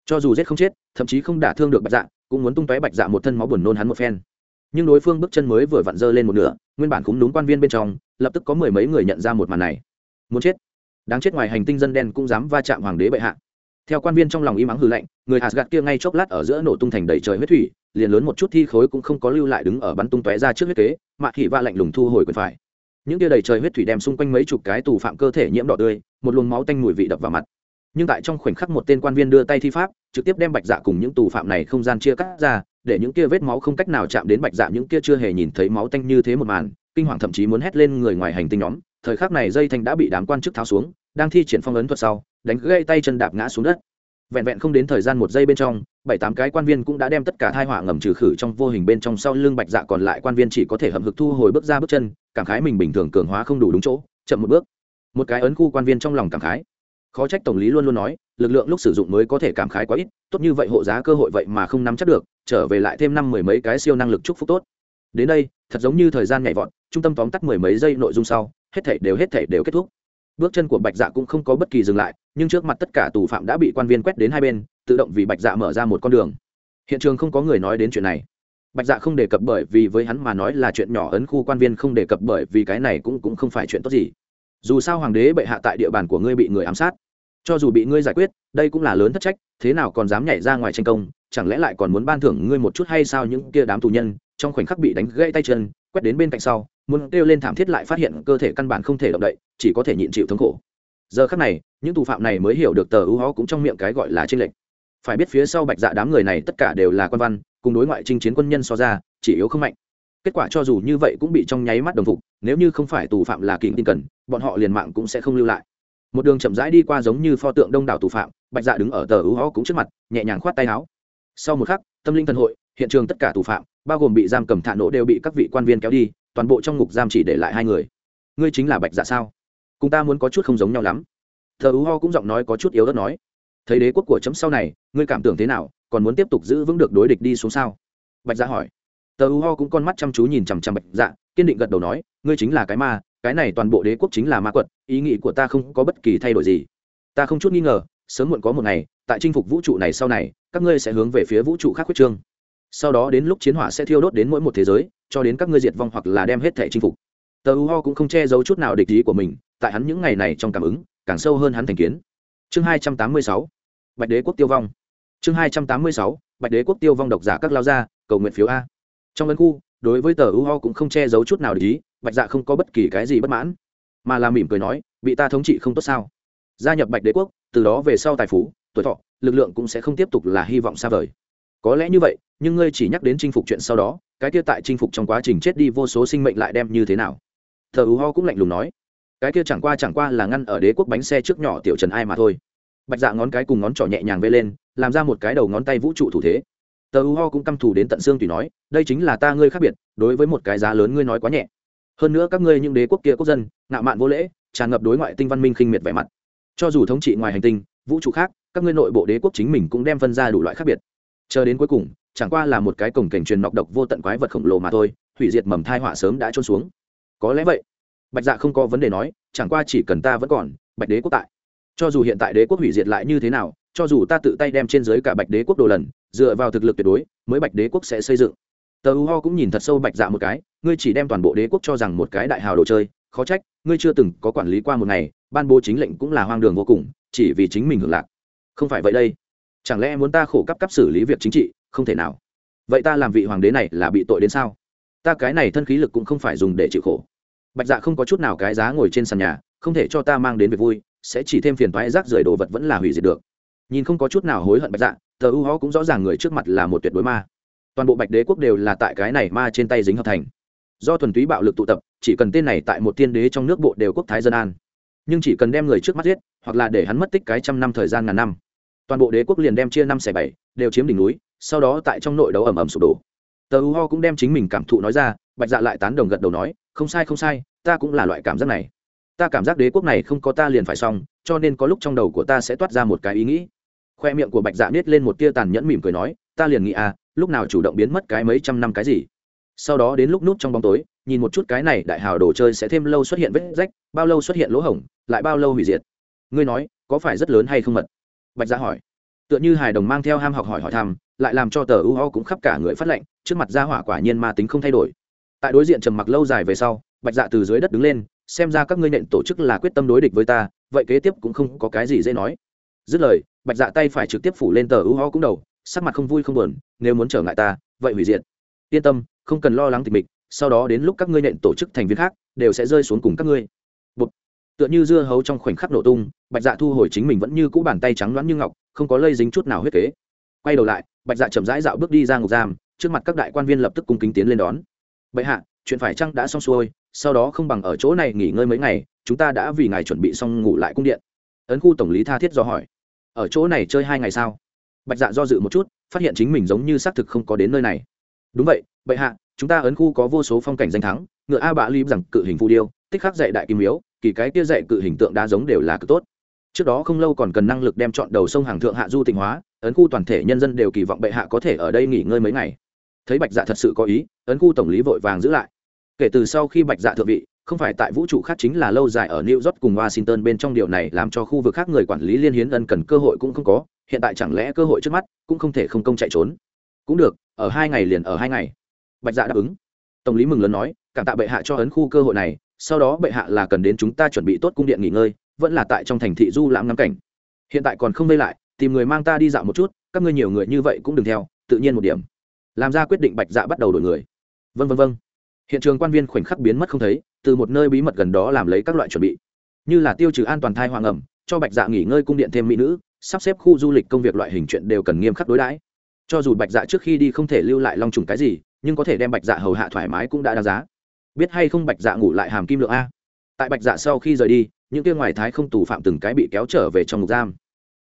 Cho dù giết không chết, thậm chí không đả thương được bạch dạ cũng muốn tung tóe bạch dạ một thân máu buồn nôn hắn một phen nhưng đối phương bước chân mới vừa vặn dơ lên một nửa, nguyên bản cũng đúng quan viên bên trong, lập tức có mười mấy người nhận ra một màn này. Muốn chết? Đáng chết ngoài hành tinh dân đen cũng dám va chạm hoàng đế bệ hạ. Theo quan viên trong lòng im ắng hư lạnh, người Asgard kia ngay chốc lát ở giữa nổ tung thành đầy trời huyết thủy, liền lớn một chút thi khối cũng không có lưu lại đứng ở bắn tung tóe ra trước huyết kế mạ thị va lạnh lùng thu hồi quyền phải. Những kia đầy trời huyết thủy đem xung quanh mấy chục cái tù phạm cơ thể nhiễm đỏ tươi, một luồng máu tanh mùi vị đập vào mặt. Nhưng tại trong khoảnh khắc một tên quan viên đưa tay thi pháp, trực tiếp đem bạch dạ cùng những tù phạm này không gian chia cắt ra để những kia vết máu không cách nào chạm đến bạch dạ những kia chưa hề nhìn thấy máu tanh như thế một màn, kinh hoàng thậm chí muốn hét lên người ngoài hành tinh nhóm. Thời khắc này dây thanh đã bị đám quan chức tháo xuống, đang thi triển phong ấn thuật sau, đánh gãy tay chân đạp ngã xuống đất. Vẹn vẹn không đến thời gian một giây bên trong, bảy tám cái quan viên cũng đã đem tất cả thai họa ngầm trừ khử trong vô hình bên trong sau lưng bạch dạ còn lại quan viên chỉ có thể hậm hực thu hồi bước ra bước chân, cảm khái mình bình thường cường hóa không đủ đúng chỗ, chậm một bước. Một cái ấn khu quan viên trong lòng cảm khái. Khó trách tổng lý luôn luôn nói, lực lượng lúc sử dụng mới có thể cảm khái quá ít, tốt như vậy hộ giá cơ hội vậy mà không nắm chắc được trở về lại thêm năm mười mấy cái siêu năng lực chúc phúc tốt. Đến đây, thật giống như thời gian nhảy vọt, trung tâm tóm tắt mười mấy giây nội dung sau, hết thảy đều hết thảy đều kết thúc. Bước chân của bạch dạ cũng không có bất kỳ dừng lại, nhưng trước mặt tất cả tù phạm đã bị quan viên quét đến hai bên, tự động vì bạch dạ mở ra một con đường. Hiện trường không có người nói đến chuyện này. Bạch dạ không đề cập bởi vì với hắn mà nói là chuyện nhỏ ấn khu quan viên không đề cập bởi vì cái này cũng cũng không phải chuyện tốt gì. Dù sao hoàng đế bệ hạ tại địa bàn của ngươi bị người ám sát, cho dù bị ngươi giải quyết đây cũng là lớn thất trách, thế nào còn dám nhảy ra ngoài tranh công, chẳng lẽ lại còn muốn ban thưởng ngươi một chút hay sao những kia đám tù nhân, trong khoảnh khắc bị đánh gãy tay chân, quét đến bên cạnh sau, muốn kêu lên thảm thiết lại phát hiện cơ thể căn bản không thể động đậy, chỉ có thể nhịn chịu thống khổ. Giờ khắc này, những tù phạm này mới hiểu được tờ ưu hó cũng trong miệng cái gọi là tranh lệch. Phải biết phía sau bạch dạ đám người này tất cả đều là quan văn, cùng đối ngoại chinh chiến quân nhân so ra, chỉ yếu không mạnh. Kết quả cho dù như vậy cũng bị trong nháy mắt đồng phục, nếu như không phải tù phạm là kình tin cần, bọn họ liền mạng cũng sẽ không lưu lại. Một đường chậm rãi đi qua giống như pho tượng đông đảo tù phạm bạch dạ đứng ở tờ ưu Ho cũng trước mặt, nhẹ nhàng khoát tay áo. Sau một khắc, tâm linh thần hội, hiện trường tất cả tù phạm, bao gồm bị giam cầm thạ nổ đều bị các vị quan viên kéo đi, toàn bộ trong ngục giam chỉ để lại hai người. Ngươi chính là bạch dạ sao? Cùng ta muốn có chút không giống nhau lắm. Thờ ưu ho cũng giọng nói có chút yếu đất nói. Thấy đế quốc của chấm sau này, ngươi cảm tưởng thế nào? Còn muốn tiếp tục giữ vững được đối địch đi xuống sao? Bạch dạ hỏi. Tờ ưu ho cũng con mắt chăm chú nhìn chằm chằm bạch dạ kiên định gật đầu nói, ngươi chính là cái ma, cái này toàn bộ đế quốc chính là ma quật, ý nghĩ của ta không có bất kỳ thay đổi gì. Ta không chút nghi ngờ sớm muộn có một ngày, tại chinh phục vũ trụ này sau này, các ngươi sẽ hướng về phía vũ trụ khác quyết trương. Sau đó đến lúc chiến hỏa sẽ thiêu đốt đến mỗi một thế giới, cho đến các ngươi diệt vong hoặc là đem hết thể chinh phục. Tờ u ho cũng không che giấu chút nào địch ý của mình, tại hắn những ngày này trong cảm ứng, càng sâu hơn hắn thành kiến. Chương hai trăm tám mươi sáu, bạch đế quốc tiêu vong. Chương hai trăm tám mươi sáu, bạch đế quốc tiêu vong độc giả các lao gia, cầu nguyện phiếu a. Trong ấn khu, đối với tờ u ho cũng không che giấu chút nào địch ý, bạch dạ không có bất kỳ cái gì bất mãn, mà là mỉm cười nói bị ta thống trị không tốt sao? Gia nhập bạch đế quốc từ đó về sau tài phú, tuổi thọ, lực lượng cũng sẽ không tiếp tục là hy vọng xa vời. Có lẽ như vậy, nhưng ngươi chỉ nhắc đến chinh phục chuyện sau đó, cái kia tại chinh phục trong quá trình chết đi vô số sinh mệnh lại đem như thế nào? Thờ u ho cũng lạnh lùng nói. Cái kia chẳng qua chẳng qua là ngăn ở đế quốc bánh xe trước nhỏ tiểu trần ai mà thôi. Bạch dạ ngón cái cùng ngón trỏ nhẹ nhàng vây lên, làm ra một cái đầu ngón tay vũ trụ thủ thế. Tờ u ho cũng căm thù đến tận xương tùy nói, đây chính là ta ngươi khác biệt, đối với một cái giá lớn ngươi nói quá nhẹ. Hơn nữa các ngươi những đế quốc kia quốc dân, ngạo mạn vô lễ, tràn ngập đối ngoại tinh văn minh khinh miệt vẻ mặt cho dù thống trị ngoài hành tinh, vũ trụ khác, các ngươi nội bộ đế quốc chính mình cũng đem phân ra đủ loại khác biệt. Chờ đến cuối cùng, chẳng qua là một cái cổng cảnh truyền nọc độc vô tận quái vật khổng lồ mà thôi, hủy diệt mầm thai họa sớm đã trôn xuống. Có lẽ vậy, bạch dạ không có vấn đề nói, chẳng qua chỉ cần ta vẫn còn, bạch đế quốc tại. Cho dù hiện tại đế quốc hủy diệt lại như thế nào, cho dù ta tự tay đem trên dưới cả bạch đế quốc đồ lần, dựa vào thực lực tuyệt đối, mới bạch đế quốc sẽ xây dựng. Tờ u ho cũng nhìn thật sâu bạch dạ một cái, ngươi chỉ đem toàn bộ đế quốc cho rằng một cái đại hào đồ chơi khó trách, ngươi chưa từng có quản lý qua một ngày, ban bố chính lệnh cũng là hoang đường vô cùng, chỉ vì chính mình hưởng lạc. Không phải vậy đây. Chẳng lẽ muốn ta khổ cấp cấp xử lý việc chính trị? Không thể nào. Vậy ta làm vị hoàng đế này là bị tội đến sao? Ta cái này thân khí lực cũng không phải dùng để chịu khổ. Bạch dạ không có chút nào cái giá ngồi trên sàn nhà, không thể cho ta mang đến việc vui, sẽ chỉ thêm phiền toái rác rưởi đồ vật vẫn là hủy diệt được. Nhìn không có chút nào hối hận bạch dạ tờ u Hó cũng rõ ràng người trước mặt là một tuyệt đối ma. Toàn bộ bạch đế quốc đều là tại cái này ma trên tay dính hợp thành do thuần túy bạo lực tụ tập, chỉ cần tên này tại một tiên đế trong nước bộ đều quốc thái dân an. Nhưng chỉ cần đem người trước mắt giết, hoặc là để hắn mất tích cái trăm năm thời gian ngàn năm, toàn bộ đế quốc liền đem chia năm xẻ bảy, đều chiếm đỉnh núi, sau đó tại trong nội đấu ẩm ẩm sụp đổ. Tờ u ho cũng đem chính mình cảm thụ nói ra, bạch dạ lại tán đồng gật đầu nói, không sai không sai, ta cũng là loại cảm giác này. Ta cảm giác đế quốc này không có ta liền phải xong, cho nên có lúc trong đầu của ta sẽ toát ra một cái ý nghĩ. Khoe miệng của bạch dạ biết lên một tia tàn nhẫn mỉm cười nói, ta liền nghĩ à lúc nào chủ động biến mất cái mấy trăm năm cái gì? Sau đó đến lúc nút trong bóng tối, nhìn một chút cái này đại hào đồ chơi sẽ thêm lâu xuất hiện vết rách, bao lâu xuất hiện lỗ hổng, lại bao lâu hủy diệt. Ngươi nói, có phải rất lớn hay không mật? Bạch dạ hỏi. Tựa như hài đồng mang theo ham học hỏi hỏi thăm, lại làm cho tờ u ho cũng khắp cả người phát lệnh, trước mặt gia hỏa quả nhiên ma tính không thay đổi. Tại đối diện trầm mặc lâu dài về sau, bạch dạ từ dưới đất đứng lên, xem ra các ngươi nện tổ chức là quyết tâm đối địch với ta, vậy kế tiếp cũng không có cái gì dễ nói. Dứt lời, bạch dạ tay phải trực tiếp phủ lên tờ u ho cũng đầu, sắc mặt không vui không buồn, nếu muốn trở ngại ta, vậy hủy diệt. Yên tâm không cần lo lắng tịch mịch, sau đó đến lúc các ngươi nện tổ chức thành viên khác, đều sẽ rơi xuống cùng các ngươi. Bụt. tựa như dưa hấu trong khoảnh khắc nổ tung, bạch dạ thu hồi chính mình vẫn như cũ bàn tay trắng loãng như ngọc, không có lây dính chút nào huyết kế. Quay đầu lại, bạch dạ chậm rãi dạo bước đi ra ngục giam, trước mặt các đại quan viên lập tức cung kính tiến lên đón. Bệ hạ, chuyện phải chăng đã xong xuôi? Sau đó không bằng ở chỗ này nghỉ ngơi mấy ngày, chúng ta đã vì ngài chuẩn bị xong ngủ lại cung điện. Ấn khu tổng lý tha thiết do hỏi. Ở chỗ này chơi hai ngày sao? Bạch dạ do dự một chút, phát hiện chính mình giống như xác thực không có đến nơi này. Đúng vậy bệ hạ, chúng ta ấn khu có vô số phong cảnh danh thắng, ngựa a bạ lim rằng cự hình phù điêu, tích khắc dạy đại kim miếu, kỳ cái kia dạy cự hình tượng đá giống đều là cực tốt. Trước đó không lâu còn cần năng lực đem chọn đầu sông hàng thượng hạ du tịnh hóa, ấn khu toàn thể nhân dân đều kỳ vọng bệ hạ có thể ở đây nghỉ ngơi mấy ngày. Thấy bạch dạ thật sự có ý, ấn khu tổng lý vội vàng giữ lại. Kể từ sau khi bạch dạ thượng vị, không phải tại vũ trụ khác chính là lâu dài ở new york cùng washington bên trong điều này làm cho khu vực khác người quản lý liên hiến ân cần cơ hội cũng không có, hiện tại chẳng lẽ cơ hội trước mắt cũng không thể không công chạy trốn. Cũng được, ở hai ngày liền ở hai ngày bạch dạ đáp ứng. Tổng lý mừng lớn nói, cảm tạ bệ hạ cho ấn khu cơ hội này, sau đó bệ hạ là cần đến chúng ta chuẩn bị tốt cung điện nghỉ ngơi, vẫn là tại trong thành thị du lãm ngắm cảnh. Hiện tại còn không vây lại, tìm người mang ta đi dạo một chút, các ngươi nhiều người như vậy cũng đừng theo, tự nhiên một điểm. Làm ra quyết định bạch dạ bắt đầu đổi người. Vân vân vân hiện trường quan viên khoảnh khắc biến mất không thấy, từ một nơi bí mật gần đó làm lấy các loại chuẩn bị. Như là tiêu trừ an toàn thai hoàng ẩm, cho bạch dạ nghỉ ngơi cung điện thêm mỹ nữ, sắp xếp khu du lịch công việc loại hình chuyện đều cần nghiêm khắc đối đãi. Cho dù bạch dạ trước khi đi không thể lưu lại long trùng cái gì nhưng có thể đem bạch dạ hầu hạ thoải mái cũng đã đáng giá. Biết hay không bạch dạ ngủ lại hàm kim lượng a? Tại bạch dạ sau khi rời đi, những kia ngoài thái không tù phạm từng cái bị kéo trở về trong ngục giam.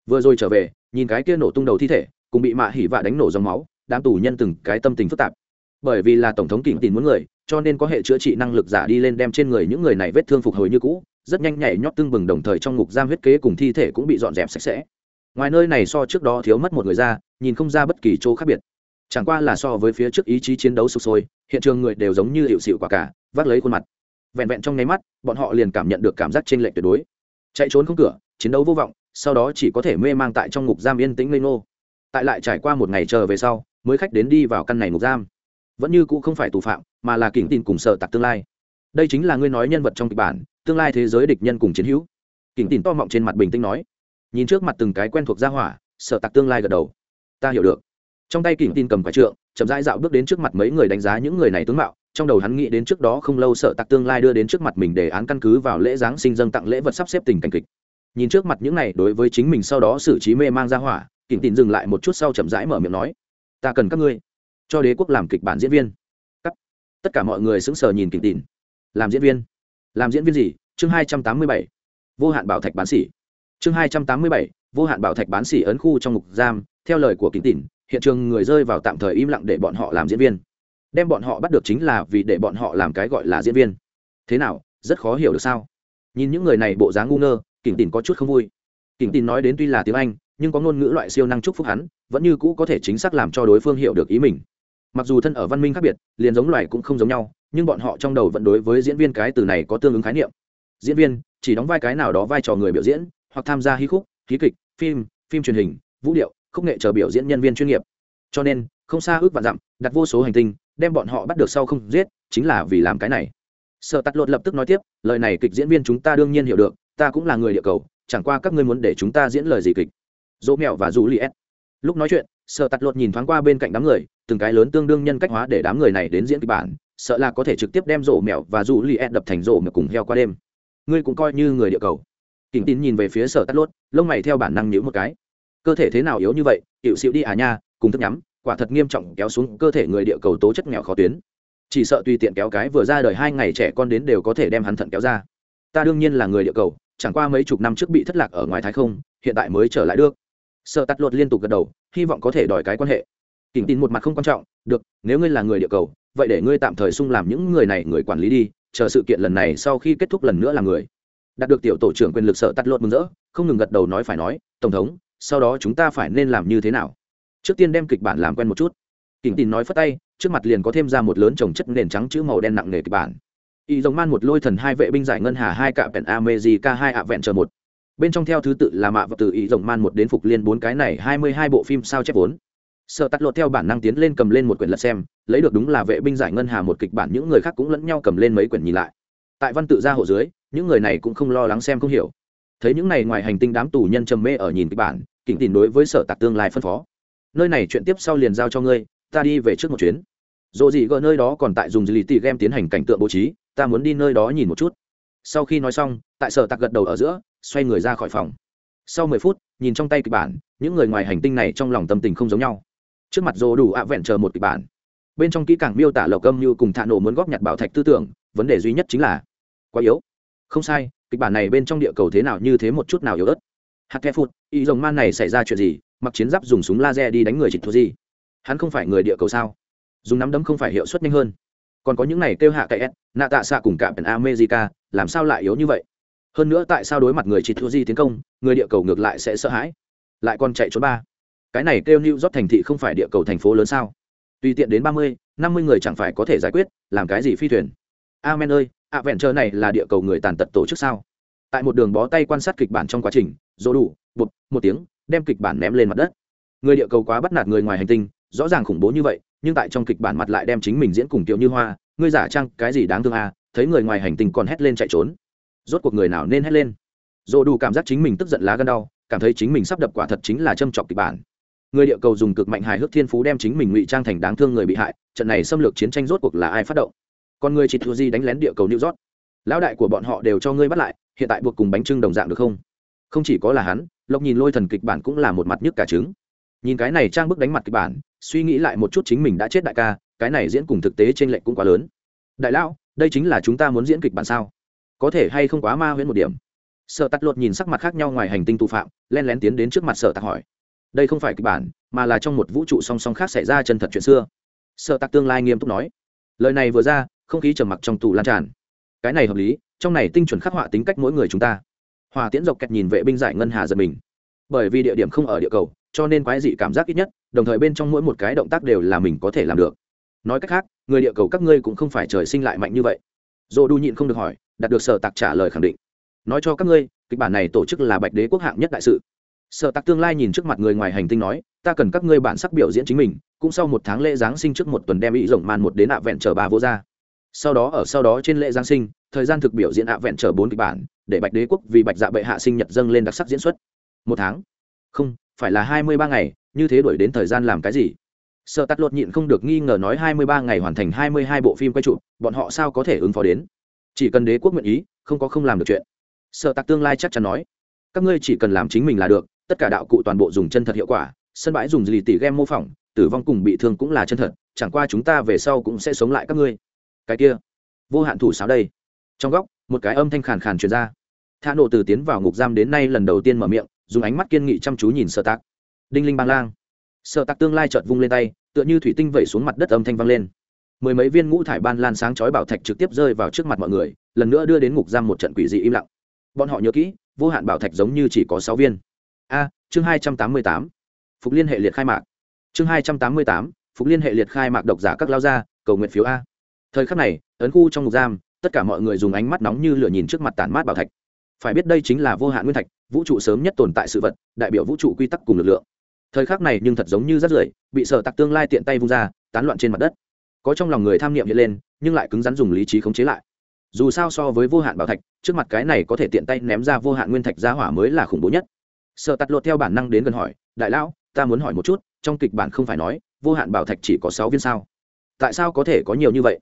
Vừa rồi trở về, nhìn cái kia nổ tung đầu thi thể, cùng bị mạ hỉ vạ đánh nổ dòng máu, đám tù nhân từng cái tâm tình phức tạp. Bởi vì là tổng thống kỉnh tìm muốn người, cho nên có hệ chữa trị năng lực giả đi lên đem trên người những người này vết thương phục hồi như cũ, rất nhanh nhảy nhót tưng bừng đồng thời trong ngục giam huyết kế cùng thi thể cũng bị dọn dẹp sạch sẽ. Ngoài nơi này so trước đó thiếu mất một người ra, nhìn không ra bất kỳ chỗ khác biệt chẳng qua là so với phía trước ý chí chiến đấu sụp sôi, hiện trường người đều giống như hiệu xịu quả cả, vác lấy khuôn mặt. Vẹn vẹn trong nháy mắt, bọn họ liền cảm nhận được cảm giác chênh lệch tuyệt đối. Chạy trốn không cửa, chiến đấu vô vọng, sau đó chỉ có thể mê mang tại trong ngục giam yên tĩnh lê nô tại lại trải qua một ngày chờ về sau, mới khách đến đi vào căn này ngục giam. Vẫn như cũ không phải tù phạm, mà là kỉnh tin cùng sợ tặc tương lai. Đây chính là ngươi nói nhân vật trong kịch bản, tương lai thế giới địch nhân cùng chiến hữu. Kỉnh tin to mọng trên mặt bình tĩnh nói. Nhìn trước mặt từng cái quen thuộc gia hỏa, sợ tặc tương lai gật đầu. Ta hiểu được trong tay kỉnh tin cầm quả trượng, chậm rãi dạo bước đến trước mặt mấy người đánh giá những người này tướng mạo. Trong đầu hắn nghĩ đến trước đó không lâu sợ tặc tương lai đưa đến trước mặt mình để án căn cứ vào lễ giáng sinh dâng tặng lễ vật sắp xếp tình cảnh kịch. Nhìn trước mặt những này, đối với chính mình sau đó xử trí mê mang ra hỏa kỉnh tin dừng lại một chút sau chậm rãi mở miệng nói, ta cần các ngươi, cho đế quốc làm kịch bản diễn viên. Cắt. tất cả mọi người sững sờ nhìn kỉnh tin. Làm diễn viên? Làm diễn viên gì? Chương hai trăm tám mươi bảy. Vô hạn bảo thạch bán xỉ chương hai trăm tám mươi bảy. Vô hạn bảo thạch bán xỉ ấn khu trong ngục giam theo lời của kính tỉn, hiện trường người rơi vào tạm thời im lặng để bọn họ làm diễn viên. Đem bọn họ bắt được chính là vì để bọn họ làm cái gọi là diễn viên. Thế nào, rất khó hiểu được sao? Nhìn những người này bộ dáng ngu ngơ, Kính tỉn có chút không vui. Kính tỉn nói đến tuy là tiếng anh, nhưng có ngôn ngữ loại siêu năng chúc phúc hắn, vẫn như cũ có thể chính xác làm cho đối phương hiểu được ý mình. Mặc dù thân ở văn minh khác biệt, liền giống loài cũng không giống nhau, nhưng bọn họ trong đầu vẫn đối với diễn viên cái từ này có tương ứng khái niệm. Diễn viên, chỉ đóng vai cái nào đó vai trò người biểu diễn, hoặc tham gia hí khúc, hí kịch, phim phim truyền hình, vũ điệu khúc nghệ chờ biểu diễn nhân viên chuyên nghiệp. Cho nên, không xa ước vạn dặm, đặt vô số hành tinh, đem bọn họ bắt được sau không giết, chính là vì làm cái này. Sợ tắt lột lập tức nói tiếp, lời này kịch diễn viên chúng ta đương nhiên hiểu được, ta cũng là người địa cầu, chẳng qua các ngươi muốn để chúng ta diễn lời gì kịch? Dỗ mẹo và dù li lúc nói chuyện sợ tắt lột nhìn thoáng qua bên cạnh đám người, từng cái lớn tương đương nhân cách hóa để đám người này đến diễn kịch bản, sợ là có thể trực tiếp đem rổ mẹo và dù li đập thành rổ mẹo cùng heo qua đêm. Ngươi cũng coi như người địa cầu. Kỉnh tín nhìn về phía sở tắt lốt lông mày theo bản năng nhíu một cái cơ thể thế nào yếu như vậy hiệu xịu đi à nha, cùng thức nhắm, quả thật nghiêm trọng kéo xuống cơ thể người địa cầu tố chất nghèo khó tuyến. Chỉ sợ tùy tiện kéo cái vừa ra đời hai ngày trẻ con đến đều có thể đem hắn thận kéo ra. Ta đương nhiên là người địa cầu, chẳng qua mấy chục năm trước bị thất lạc ở ngoài thái không, hiện tại mới trở lại được. Sợ tắt luật liên tục gật đầu, hy vọng có thể đòi cái quan hệ. Kỉnh tin một mặt không quan trọng, được, nếu ngươi là người địa cầu, vậy để ngươi tạm thời sung làm những người này người quản lý đi, chờ sự kiện lần này sau khi kết thúc lần nữa là người. Đạt được tiểu tổ trưởng quyền lực sợ tắt luật mừng rỡ, không ngừng gật đầu nói phải nói, tổng thống sau đó chúng ta phải nên làm như thế nào? Trước tiên đem kịch bản làm quen một chút. Kỉnh tin nói phất tay, trước mặt liền có thêm ra một lớn trồng chất nền trắng chữ màu đen nặng nề kịch bản. Y giống man một lôi thần hai vệ binh giải ngân hà hai cạm pèn amejica hai ạ vẹn chờ một. Bên trong theo thứ tự là mạ và từ ý rồng man một đến phục liên bốn cái này hai mươi hai bộ phim sao chép vốn. Sợ tắt lột theo bản năng tiến lên cầm lên một quyển lật xem, lấy được đúng là vệ binh giải ngân hà một kịch bản, những người khác cũng lẫn nhau cầm lên mấy quyển nhìn lại. Tại văn tự gia hộ dưới, những người này cũng không lo lắng xem không hiểu thấy những này ngoài hành tinh đám tù nhân trầm mê ở nhìn kịch bản kỉnh tìm đối với sở tạc tương lai phân phó. Nơi này chuyện tiếp sau liền giao cho ngươi, ta đi về trước một chuyến. Dồ dị gỡ nơi đó còn tại dùng lì tì game tiến hành cảnh tượng bố trí, ta muốn đi nơi đó nhìn một chút. Sau khi nói xong, tại sở tạc gật đầu ở giữa, xoay người ra khỏi phòng. Sau mười phút, nhìn trong tay kịch bản, những người ngoài hành tinh này trong lòng tâm tình không giống nhau. Trước mặt dồ đủ ạ vẹn chờ một kịch bản. Bên trong kỹ càng miêu tả lộc âm như cùng thạ nổ muốn góp nhặt bảo thạch tư tưởng, vấn đề duy nhất chính là, quá yếu. Không sai kịch bản này bên trong địa cầu thế nào như thế một chút nào yếu ớt. Hạt thép phụt y dòng man này xảy ra chuyện gì? Mặc chiến giáp dùng súng laser đi đánh người trịt thua gì hắn không phải người địa cầu sao? Dùng nắm đấm không phải hiệu suất nhanh hơn. Còn có những này kêu hạ cậy s nạ tạ xạ cùng cạm america, làm sao lại yếu như vậy? Hơn nữa tại sao đối mặt người trịt thua gì tiến công, người địa cầu ngược lại sẽ sợ hãi? Lại còn chạy trốn ba. Cái này kêu new york thành thị không phải địa cầu thành phố lớn sao? Tùy tiện đến ba mươi, năm mươi người chẳng phải có thể giải quyết, làm cái gì phi thuyền? Amen ơi ạ vẹn chờ này là địa cầu người tàn tật tổ chức sao? Tại một đường bó tay quan sát kịch bản trong quá trình, dỗ đủ bụt một tiếng, đem kịch bản ném lên mặt đất. Người địa cầu quá bắt nạt người ngoài hành tinh, rõ ràng khủng bố như vậy, nhưng tại trong kịch bản mặt lại đem chính mình diễn cùng tiểu như hoa, ngươi giả trang cái gì đáng thương à thấy người ngoài hành tinh còn hét lên chạy trốn. Rốt cuộc người nào nên hét lên? Dỗ đủ cảm giác chính mình tức giận lá gân đau, cảm thấy chính mình sắp đập quả thật chính là châm chọc kịch bản. Người địa cầu dùng cực mạnh hài hước thiên phú đem chính mình ngụy trang thành đáng thương người bị hại, trận này xâm lược chiến tranh rốt cuộc là ai phát động? Con người chỉ thua gì đánh lén địa cầu new york. Lão đại của bọn họ đều cho ngươi bắt lại, hiện tại buộc cùng bánh trưng đồng dạng được không? Không chỉ có là hắn, lộc nhìn lôi thần kịch bản cũng là một mặt nhức cả trứng. Nhìn cái này trang bức đánh mặt kịch bản, suy nghĩ lại một chút chính mình đã chết đại ca, cái này diễn cùng thực tế trên lệch cũng quá lớn. Đại lão, đây chính là chúng ta muốn diễn kịch bản sao? Có thể hay không quá ma huyễn một điểm? Sợ tắt lột nhìn sắc mặt khác nhau ngoài hành tinh tu phạm, len lén tiến đến trước mặt sợ tạc hỏi. Đây không phải kịch bản, mà là trong một vũ trụ song song khác xảy ra chân thật chuyện xưa. Sợ tạc tương lai nghiêm túc nói. Lời này vừa ra không khí trầm mặc trong tù lan tràn. Cái này hợp lý, trong này tinh chuẩn khắc họa tính cách mỗi người chúng ta. Hòa tiễn dọc kẹt nhìn vệ binh giải ngân hà giật mình. Bởi vì địa điểm không ở địa cầu, cho nên quái dị cảm giác ít nhất, đồng thời bên trong mỗi một cái động tác đều là mình có thể làm được. Nói cách khác, người địa cầu các ngươi cũng không phải trời sinh lại mạnh như vậy. Dồ đu nhịn không được hỏi, đạt được sở tặc trả lời khẳng định. Nói cho các ngươi, kịch bản này tổ chức là bạch đế quốc hạng nhất đại sự. Sở tặc tương lai nhìn trước mặt người ngoài hành tinh nói, ta cần các ngươi bản sắc biểu diễn chính mình, cũng sau một tháng lễ giáng sinh trước một tuần đem ý rộng man một đến ạ vẹn chờ ba vô ra sau đó ở sau đó trên lễ giáng sinh, thời gian thực biểu diễn ạ vẹn trở bốn kịch bản, để bạch đế quốc vì bạch dạ bệ hạ sinh nhật dâng lên đặc sắc diễn xuất. Một tháng? Không, phải là hai mươi ba ngày, như thế đổi đến thời gian làm cái gì? Sợ tắt lột nhịn không được nghi ngờ nói hai mươi ba ngày hoàn thành hai mươi hai bộ phim quay trụ bọn họ sao có thể ứng phó đến? Chỉ cần đế quốc nguyện ý, không có không làm được chuyện. Sợ tặc tương lai chắc chắn nói, các ngươi chỉ cần làm chính mình là được, tất cả đạo cụ toàn bộ dùng chân thật hiệu quả, sân bãi dùng lì tỉ game mô phỏng, tử vong cùng bị thương cũng là chân thật, chẳng qua chúng ta về sau cũng sẽ sống lại các ngươi cái kia. Vô hạn thủ sáo đây. Trong góc, một cái âm thanh khàn khàn truyền ra. Tha nộ từ tiến vào ngục giam đến nay lần đầu tiên mở miệng, dùng ánh mắt kiên nghị chăm chú nhìn sợ tạc. Đinh linh bang lang. Sợ tạc tương lai chợt vung lên tay, tựa như thủy tinh vẩy xuống mặt đất âm thanh vang lên. Mười mấy viên ngũ thải ban lan sáng chói bảo thạch trực tiếp rơi vào trước mặt mọi người, lần nữa đưa đến ngục giam một trận quỷ dị im lặng. Bọn họ nhớ kỹ, vô hạn bảo thạch giống như chỉ có sáu viên. A, chương hai trăm tám mươi tám. Phục liên hệ liệt khai mạc. Chương hai trăm tám mươi tám, phục liên hệ liệt khai mạc độc giả các lao gia, cầu nguyện phiếu a thời khắc này, ấn khu trong ngục giam, tất cả mọi người dùng ánh mắt nóng như lửa nhìn trước mặt tản mát bảo thạch. Phải biết đây chính là vô hạn nguyên thạch, vũ trụ sớm nhất tồn tại sự vật, đại biểu vũ trụ quy tắc cùng lực lượng. Thời khắc này nhưng thật giống như rắt rưởi, bị sở tặc tương lai tiện tay vung ra, tán loạn trên mặt đất. Có trong lòng người tham niệm hiện lên, nhưng lại cứng rắn dùng lý trí khống chế lại. Dù sao so với vô hạn bảo thạch, trước mặt cái này có thể tiện tay ném ra vô hạn nguyên thạch ra hỏa mới là khủng bố nhất. Sợ tạt lột theo bản năng đến gần hỏi, đại lão, ta muốn hỏi một chút, trong kịch bản không phải nói, vô hạn bảo thạch chỉ có sáu viên sao? Tại sao có thể có nhiều như vậy?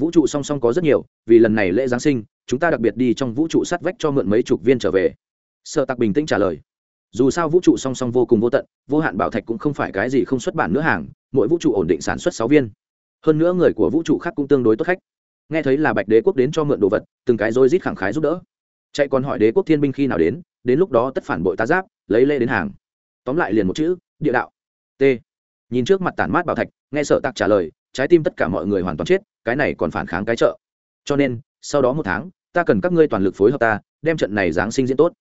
Vũ trụ song song có rất nhiều, vì lần này lễ giáng sinh, chúng ta đặc biệt đi trong vũ trụ sắt vách cho mượn mấy chục viên trở về. Sợ tặc bình tĩnh trả lời. Dù sao vũ trụ song song vô cùng vô tận, vô hạn bảo thạch cũng không phải cái gì không xuất bản nữa hàng, mỗi vũ trụ ổn định sản xuất sáu viên. Hơn nữa người của vũ trụ khác cũng tương đối tốt khách. Nghe thấy là bạch đế quốc đến cho mượn đồ vật, từng cái rối rít khẳng khái giúp đỡ. Chạy còn hỏi đế quốc thiên binh khi nào đến đến lúc đó tất phản bội tá giáp, lấy lê đến hàng. Tóm lại liền một chữ, địa đạo. T. Nhìn trước mặt tản mát bảo thạch, nghe sợ tặc trả lời, trái tim tất cả mọi người hoàn toàn chết cái này còn phản kháng cái chợ. Cho nên, sau đó một tháng, ta cần các ngươi toàn lực phối hợp ta, đem trận này giáng sinh diễn tốt.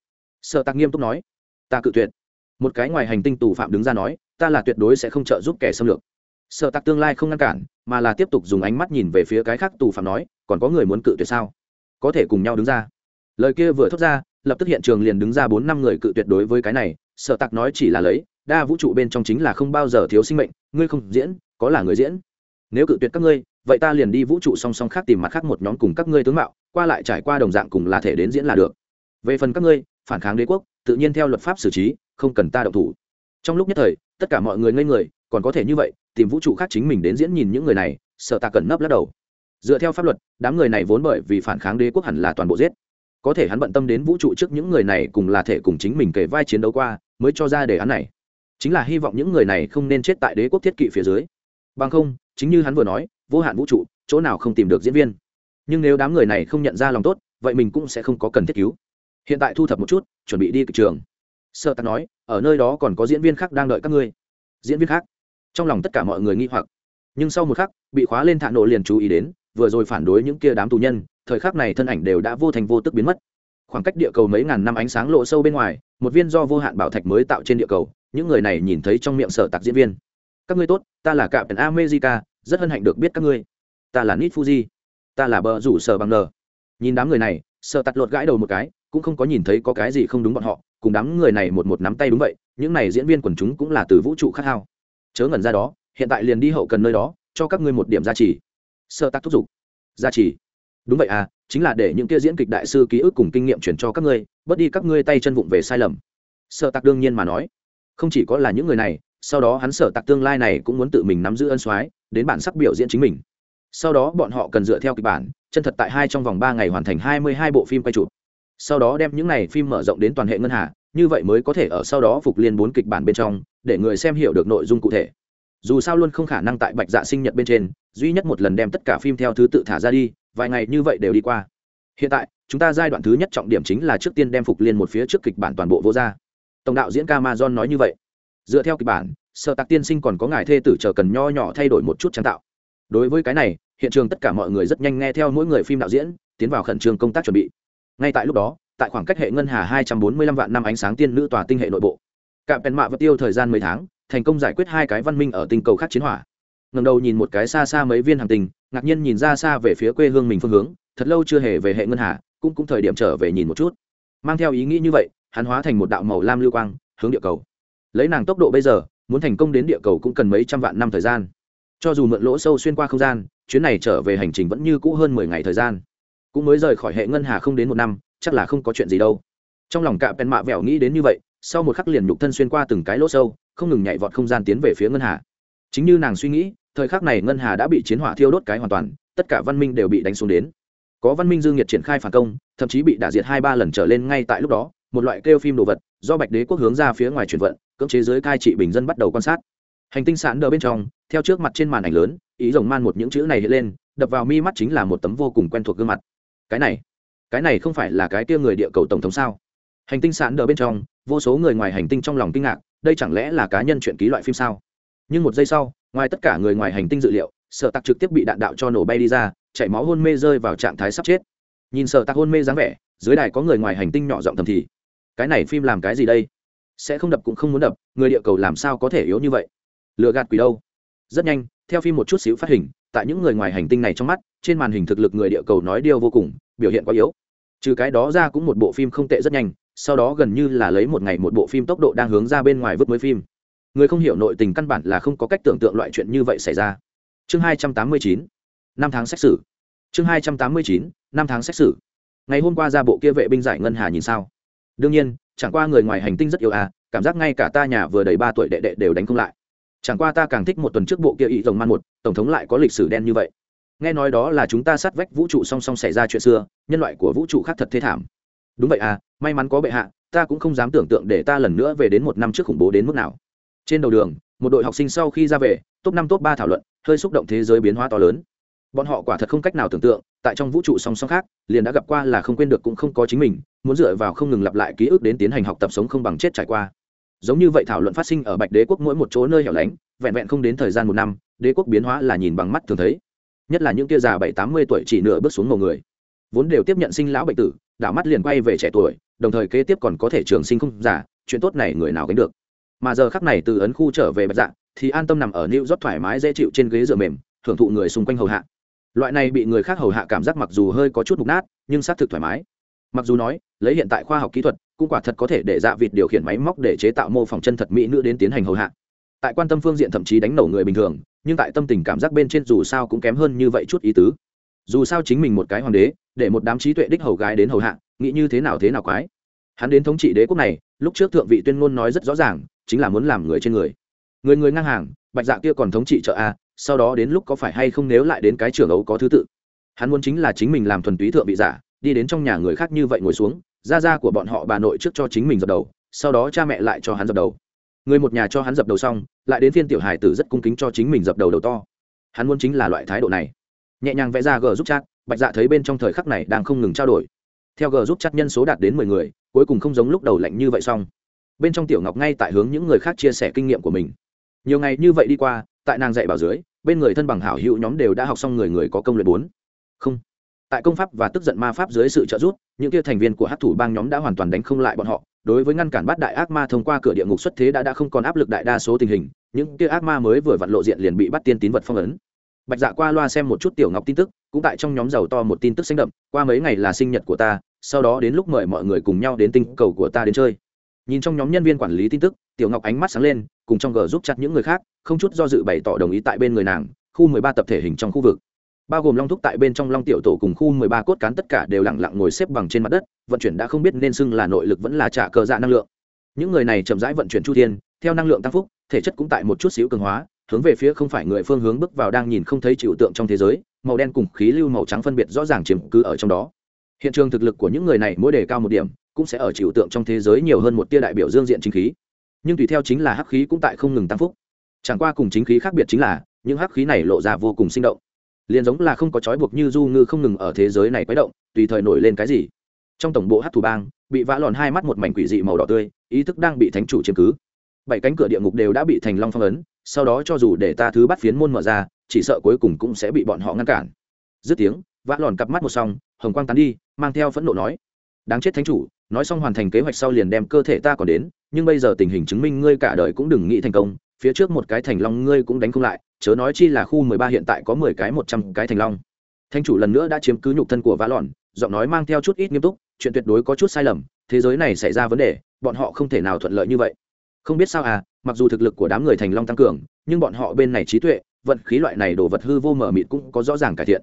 Sợ tặc nghiêm túc nói. Ta cự tuyệt. Một cái ngoài hành tinh tù phạm đứng ra nói, ta là tuyệt đối sẽ không trợ giúp kẻ xâm lược. Sợ tặc tương lai không ngăn cản, mà là tiếp tục dùng ánh mắt nhìn về phía cái khác tù phạm nói, còn có người muốn cự tuyệt sao? Có thể cùng nhau đứng ra. Lời kia vừa thốt ra, lập tức hiện trường liền đứng ra bốn năm người cự tuyệt đối với cái này. Sợ tặc nói chỉ là lấy, đa vũ trụ bên trong chính là không bao giờ thiếu sinh mệnh, ngươi không diễn, có là người diễn. Nếu cự tuyệt các ngươi vậy ta liền đi vũ trụ song song khác tìm mặt khác một nhóm cùng các ngươi tướng mạo, qua lại trải qua đồng dạng cùng là thể đến diễn là được. Về phần các ngươi, phản kháng đế quốc, tự nhiên theo luật pháp xử trí, không cần ta động thủ. Trong lúc nhất thời, tất cả mọi người ngây người, còn có thể như vậy, tìm vũ trụ khác chính mình đến diễn nhìn những người này, sợ ta cần nấp lắc đầu. Dựa theo pháp luật, đám người này vốn bởi vì phản kháng đế quốc hẳn là toàn bộ giết. Có thể hắn bận tâm đến vũ trụ trước những người này cùng là thể cùng chính mình kể vai chiến đấu qua, mới cho ra đề án này. Chính là hy vọng những người này không nên chết tại đế quốc thiết kỵ phía dưới. Bằng không, chính như hắn vừa nói vô hạn vũ trụ, chỗ nào không tìm được diễn viên. Nhưng nếu đám người này không nhận ra lòng tốt, vậy mình cũng sẽ không có cần thiết cứu. Hiện tại thu thập một chút, chuẩn bị đi kịch trường. Sợ tặc nói, ở nơi đó còn có diễn viên khác đang đợi các ngươi. Diễn viên khác. Trong lòng tất cả mọi người nghi hoặc. Nhưng sau một khắc, bị khóa lên thạ nộ liền chú ý đến, vừa rồi phản đối những kia đám tù nhân, thời khắc này thân ảnh đều đã vô thành vô tức biến mất. Khoảng cách địa cầu mấy ngàn năm ánh sáng lộ sâu bên ngoài, một viên do vô hạn bảo thạch mới tạo trên địa cầu, những người này nhìn thấy trong miệng sở tạc diễn viên các ngươi tốt, ta là cạm america, rất hân hạnh được biết các ngươi. Ta là nít fuji, ta là bờ rủ sở bằng n nhìn đám người này sợ tạt lột gãi đầu một cái, cũng không có nhìn thấy có cái gì không đúng bọn họ, cùng đám người này một một nắm tay đúng vậy, những này diễn viên quần chúng cũng là từ vũ trụ khát hao. Chớ ngẩn ra đó, hiện tại liền đi hậu cần nơi đó, cho các ngươi một điểm gia trì. Sợ tặc thúc giục. Gia trì? Đúng vậy à chính là để những kia diễn kịch đại sư ký ức cùng kinh nghiệm chuyển cho các ngươi, bớt đi các ngươi tay chân vụng về sai lầm. Sợ tặc đương nhiên mà nói. Không chỉ có là những người này sau đó hắn sở tạc tương lai này cũng muốn tự mình nắm giữ ân soái, đến bản sắc biểu diễn chính mình. Sau đó bọn họ cần dựa theo kịch bản, chân thật tại hai trong vòng ba ngày hoàn thành hai mươi hai bộ phim quay chụp. Sau đó đem những này phim mở rộng đến toàn hệ ngân hà, như vậy mới có thể ở sau đó phục liên bốn kịch bản bên trong, để người xem hiểu được nội dung cụ thể. Dù sao luôn không khả năng tại bạch dạ sinh nhật bên trên, duy nhất một lần đem tất cả phim theo thứ tự thả ra đi, vài ngày như vậy đều đi qua. Hiện tại, chúng ta giai đoạn thứ nhất trọng điểm chính là trước tiên đem phục liên một phía trước kịch bản toàn bộ vô ra. Tổng đạo diễn Camazon nói như vậy dựa theo kịch bản, sợ tạc tiên sinh còn có ngài thê tử chờ cần nho nhỏ thay đổi một chút sáng tạo. Đối với cái này, hiện trường tất cả mọi người rất nhanh nghe theo mỗi người phim đạo diễn, tiến vào khẩn trương công tác chuẩn bị. Ngay tại lúc đó, tại khoảng cách hệ ngân hà 245 vạn năm ánh sáng tiên nữ tòa tinh hệ nội bộ, cạm pèn mạ vật tiêu thời gian 10 tháng, thành công giải quyết hai cái văn minh ở tinh cầu khác chiến hỏa. Ngầm đầu nhìn một cái xa xa mấy viên hàng tinh ngạc nhiên nhìn ra xa về phía quê hương mình phương hướng, thật lâu chưa hề về hệ ngân hà, cũng cũng thời điểm trở về nhìn một chút. Mang theo ý nghĩ như vậy, hắn hóa thành một đạo màu lam lưu quang, hướng địa cầu lấy nàng tốc độ bây giờ, muốn thành công đến địa cầu cũng cần mấy trăm vạn năm thời gian. Cho dù mượn lỗ sâu xuyên qua không gian, chuyến này trở về hành trình vẫn như cũ hơn mười ngày thời gian. Cũng mới rời khỏi hệ ngân hà không đến một năm, chắc là không có chuyện gì đâu. Trong lòng cạm pèn mạ vẻo nghĩ đến như vậy, sau một khắc liền nhục thân xuyên qua từng cái lỗ sâu, không ngừng nhảy vọt không gian tiến về phía ngân hà. Chính như nàng suy nghĩ, thời khắc này ngân hà đã bị chiến hỏa thiêu đốt cái hoàn toàn, tất cả văn minh đều bị đánh xuống đến. Có văn minh dương nhiệt triển khai phản công, thậm chí bị đả diệt hai ba lần trở lên ngay tại lúc đó, một loại kêu phim đồ vật, do bạch đế quốc hướng ra phía ngoài chuyển vận cưỡng chế giới cai trị bình dân bắt đầu quan sát. Hành tinh sạn đờ bên trong, theo trước mặt trên màn ảnh lớn, ý rồng man một những chữ này hiện lên, đập vào mi mắt chính là một tấm vô cùng quen thuộc gương mặt. Cái này cái này không phải là cái tia người địa cầu tổng thống sao? Hành tinh sạn đờ bên trong, vô số người ngoài hành tinh trong lòng kinh ngạc, đây chẳng lẽ là cá nhân chuyện ký loại phim sao? Nhưng một giây sau, ngoài tất cả người ngoài hành tinh dự liệu sợ tặc trực tiếp bị đạn đạo cho nổ bay đi ra, chảy máu hôn mê rơi vào trạng thái sắp chết. Nhìn sợ tặc hôn mê dáng vẻ, dưới đài có người ngoài hành tinh nhỏ giọng thầm thì, cái này phim làm cái gì đây? Sẽ không đập cũng không muốn đập, người địa cầu làm sao có thể yếu như vậy? Lừa gạt quỷ đâu? Rất nhanh, theo phim một chút xíu phát hình, tại những người ngoài hành tinh này trong mắt, trên màn hình thực lực người địa cầu nói điều vô cùng, biểu hiện quá yếu. Trừ cái đó ra cũng một bộ phim không tệ rất nhanh, sau đó gần như là lấy một ngày một bộ phim tốc độ đang hướng ra bên ngoài vứt mới phim. Người không hiểu nội tình căn bản là không có cách tưởng tượng loại chuyện như vậy xảy ra. Chương hai trăm tám mươi chín, năm tháng xét xử. Chương hai trăm tám mươi chín, năm tháng xét xử. Ngày hôm qua ra bộ kia vệ binh giải ngân hà nhìn sao? Đương nhiên, chẳng qua người ngoài hành tinh rất yêu à cảm giác ngay cả ta nhà vừa đầy ba tuổi đệ đệ đều đánh không lại. Chẳng qua ta càng thích một tuần trước bộ kia ý rồng man một, tổng thống lại có lịch sử đen như vậy. Nghe nói đó là chúng ta sát vách vũ trụ song song xảy ra chuyện xưa, nhân loại của vũ trụ khác thật thế thảm. Đúng vậy à may mắn có bệ hạ, ta cũng không dám tưởng tượng để ta lần nữa về đến một năm trước khủng bố đến mức nào. Trên đầu đường, một đội học sinh sau khi ra về, top năm, top ba thảo luận, hơi xúc động thế giới biến hóa to lớn bọn họ quả thật không cách nào tưởng tượng, tại trong vũ trụ song song khác, liền đã gặp qua là không quên được cũng không có chính mình, muốn dựa vào không ngừng lặp lại ký ức đến tiến hành học tập sống không bằng chết trải qua. Giống như vậy thảo luận phát sinh ở bạch đế quốc mỗi một chỗ nơi hẻo lánh, vẹn vẹn không đến thời gian một năm, đế quốc biến hóa là nhìn bằng mắt thường thấy. Nhất là những kia già bảy tám mươi tuổi chỉ nửa bước xuống màu người. Vốn đều tiếp nhận sinh lão bệnh tử, đảo mắt liền quay về trẻ tuổi, đồng thời kế tiếp còn có thể trường sinh không giả chuyện tốt này người nào gánh được. Mà giờ khắc này từ ấn khu trở về bạch dạ thì an tâm nằm ở nịu rót thoải mái dễ chịu trên ghế dựa mềm thưởng thụ người xung quanh hầu hạ loại này bị người khác hầu hạ cảm giác mặc dù hơi có chút mục nát, nhưng xác thực thoải mái. Mặc dù nói, lấy hiện tại khoa học kỹ thuật, cũng quả thật có thể để dạ vịt điều khiển máy móc để chế tạo mô phỏng chân thật mỹ nữ đến tiến hành hầu hạ. Tại quan tâm phương diện thậm chí đánh nổ người bình thường, nhưng tại tâm tình cảm giác bên trên dù sao cũng kém hơn như vậy chút ý tứ. Dù sao chính mình một cái hoàng đế, để một đám trí tuệ đích hầu gái đến hầu hạ, nghĩ như thế nào thế nào quái. Hắn đến thống trị đế quốc này, lúc trước thượng vị tuyên ngôn nói rất rõ ràng, chính là muốn làm người trên người. Người người ngang hàng, bạch dạ kia còn thống trị chợ a sau đó đến lúc có phải hay không nếu lại đến cái trưởng ấu có thứ tự? Hắn muốn chính là chính mình làm thuần túy thượng vị giả, đi đến trong nhà người khác như vậy ngồi xuống, ra ra của bọn họ bà nội trước cho chính mình dập đầu, sau đó cha mẹ lại cho hắn dập đầu. Người một nhà cho hắn dập đầu xong, lại đến phiên tiểu hài tử rất cung kính cho chính mình dập đầu đầu to. Hắn muốn chính là loại thái độ này. Nhẹ nhàng vẽ ra g giúp chat, bạch dạ thấy bên trong thời khắc này đang không ngừng trao đổi. Theo g giúp chat nhân số đạt đến mười người, cuối cùng không giống lúc đầu lạnh như vậy xong. Bên trong tiểu ngọc ngay tại hướng những người khác chia sẻ kinh nghiệm của mình. Nhiều ngày như vậy đi qua tại nàng dạy bảo dưới, bên người thân bằng hảo hữu nhóm đều đã học xong người người có công luyện bốn. Không. Tại công pháp và tức giận ma pháp dưới sự trợ giúp, những kia thành viên của hát thủ bang nhóm đã hoàn toàn đánh không lại bọn họ. Đối với ngăn cản bắt đại ác ma thông qua cửa địa ngục xuất thế đã đã không còn áp lực đại đa số tình hình, những kia ác ma mới vừa vặn lộ diện liền bị bắt tiên tín vật phong ấn. Bạch dạ qua loa xem một chút tiểu ngọc tin tức, cũng tại trong nhóm giàu to một tin tức xanh đậm, qua mấy ngày là sinh nhật của ta, sau đó đến lúc mời mọi người cùng nhau đến tinh cầu của ta đến chơi. Nhìn trong nhóm nhân viên quản lý tin tức tiểu ngọc ánh mắt sáng lên, cùng trong g giúp chặt những người khác, không chút do dự bày tỏ đồng ý tại bên người nàng, khu mười ba tập thể hình trong khu vực. Bao gồm long thúc tại bên trong long tiểu tổ cùng khu mười ba cốt cán tất cả đều lặng lặng ngồi xếp bằng trên mặt đất, vận chuyển đã không biết nên xưng là nội lực vẫn là trả cờ dạ năng lượng. Những người này chậm rãi vận chuyển chu thiên, theo năng lượng tăng phúc, thể chất cũng tại một chút xíu cường hóa, hướng về phía không phải người phương hướng bước vào đang nhìn không thấy chịu tượng trong thế giới, màu đen cùng khí lưu màu trắng phân biệt rõ ràng chiếm cứ ở trong đó. Hiện trường thực lực của những người này mỗi đề cao một điểm, cũng sẽ ở chịu tượng trong thế giới nhiều hơn một tia đại biểu dương diện chính khí nhưng tùy theo chính là hắc khí cũng tại không ngừng tăng phúc. Chẳng qua cùng chính khí khác biệt chính là, những hắc khí này lộ ra vô cùng sinh động. Liền giống là không có trói buộc như du ngư không ngừng ở thế giới này quấy động, tùy thời nổi lên cái gì. Trong tổng bộ hát thủ bang, bị vã lòn hai mắt một mảnh quỷ dị màu đỏ tươi, ý thức đang bị thánh chủ chiếm cứ. Bảy cánh cửa địa ngục đều đã bị thành long phong ấn, sau đó cho dù để ta thứ bắt phiến môn mở ra, chỉ sợ cuối cùng cũng sẽ bị bọn họ ngăn cản. Dứt tiếng, vã lòn cặp mắt một xong hồng quang tán đi, mang theo phẫn nộ nói, đáng chết thánh chủ, nói xong hoàn thành kế hoạch sau liền đem cơ thể ta còn đến nhưng bây giờ tình hình chứng minh ngươi cả đời cũng đừng nghĩ thành công, phía trước một cái thành long ngươi cũng đánh không lại, chớ nói chi là khu mười ba hiện tại có mười cái một trăm cái thành long. Thanh chủ lần nữa đã chiếm cứ nhục thân của vã lòn giọng nói mang theo chút ít nghiêm túc, chuyện tuyệt đối có chút sai lầm, thế giới này xảy ra vấn đề, bọn họ không thể nào thuận lợi như vậy. Không biết sao à mặc dù thực lực của đám người thành long tăng cường, nhưng bọn họ bên này trí tuệ, vận khí loại này đồ vật hư vô mở mịt cũng có rõ ràng cải thiện.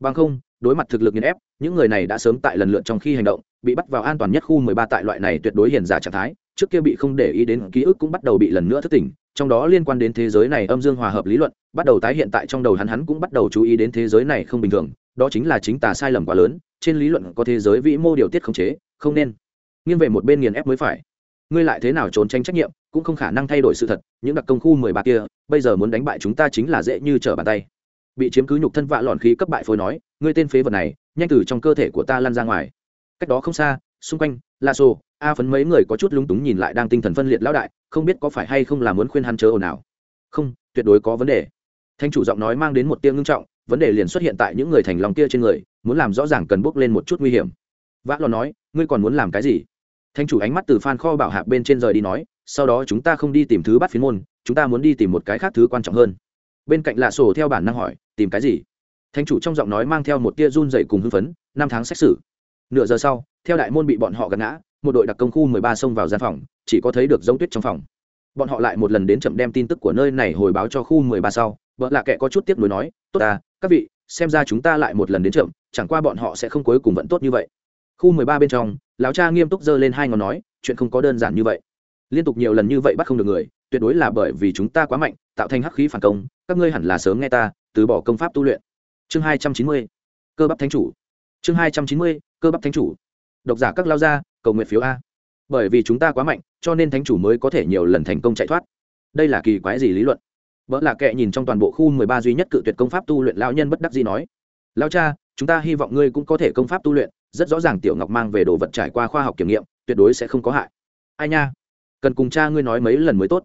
Bằng không, đối mặt thực lực nghiền ép, những người này đã sớm tại lần lượt trong khi hành động, bị bắt vào an toàn nhất khu mười ba tại loại này tuyệt đối hiền giả trạng thái trước kia bị không để ý đến ký ức cũng bắt đầu bị lần nữa thức tỉnh, trong đó liên quan đến thế giới này âm dương hòa hợp lý luận, bắt đầu tái hiện tại trong đầu hắn hắn cũng bắt đầu chú ý đến thế giới này không bình thường, đó chính là chính tà sai lầm quá lớn, trên lý luận có thế giới vĩ mô điều tiết khống chế, không nên. Nghiêng về một bên nghiền ép mới phải. Ngươi lại thế nào trốn tránh trách nhiệm, cũng không khả năng thay đổi sự thật, những đặc công khu mười ba kia, bây giờ muốn đánh bại chúng ta chính là dễ như trở bàn tay. Bị chiếm cứ nhục thân vạ lọn khí cấp bại phối nói, ngươi tên phế vật này, nhanh từ trong cơ thể của ta lan ra ngoài. Cách đó không xa, xung quanh la sô a phấn mấy người có chút lúng túng nhìn lại đang tinh thần phân liệt lão đại, không biết có phải hay không là muốn khuyên hắn chớ ồn ào. Không, tuyệt đối có vấn đề. Thanh chủ giọng nói mang đến một tiếng ngưng trọng, vấn đề liền xuất hiện tại những người thành lòng kia trên người, muốn làm rõ ràng cần bước lên một chút nguy hiểm. Vã lò nói, ngươi còn muốn làm cái gì? Thanh chủ ánh mắt từ phan kho bảo hạc bên trên rời đi nói, sau đó chúng ta không đi tìm thứ bắt phiến môn, chúng ta muốn đi tìm một cái khác thứ quan trọng hơn. Bên cạnh lạ sổ theo bản năng hỏi, tìm cái gì? Thanh chủ trong giọng nói mang theo một tia run dậy cùng hưng phấn, năm tháng xét xử. Nửa giờ sau theo đại môn bị bọn họ gạt ngã, một đội đặc công khu mười ba xông vào gian phòng, chỉ có thấy được giống tuyết trong phòng. Bọn họ lại một lần đến chậm đem tin tức của nơi này hồi báo cho khu mười ba sau, vợ lạ kệ có chút tiếc nuối nói, tốt à các vị, xem ra chúng ta lại một lần đến chậm, chẳng qua bọn họ sẽ không cuối cùng vẫn tốt như vậy. Khu mười ba bên trong, lão cha nghiêm túc giơ lên hai ngón nói, chuyện không có đơn giản như vậy. Liên tục nhiều lần như vậy bắt không được người, tuyệt đối là bởi vì chúng ta quá mạnh, tạo thành hắc khí phản công, các ngươi hẳn là sớm nghe ta, từ bỏ công pháp tu luyện. Chương hai trăm chín mươi, cơ bắp thánh chủ. Chương hai trăm chín mươi, cơ bắp thánh chủ độc giả các lao gia, cầu nguyện phiếu a. Bởi vì chúng ta quá mạnh, cho nên thánh chủ mới có thể nhiều lần thành công chạy thoát. Đây là kỳ quái gì lý luận? Vợ là kệ nhìn trong toàn bộ khu mười ba duy nhất cự tuyệt công pháp tu luyện lão nhân bất đắc dĩ nói. Lao cha, chúng ta hy vọng ngươi cũng có thể công pháp tu luyện, rất rõ ràng tiểu ngọc mang về đồ vật trải qua khoa học kiểm nghiệm, tuyệt đối sẽ không có hại. Ai nha? Cần cùng cha ngươi nói mấy lần mới tốt.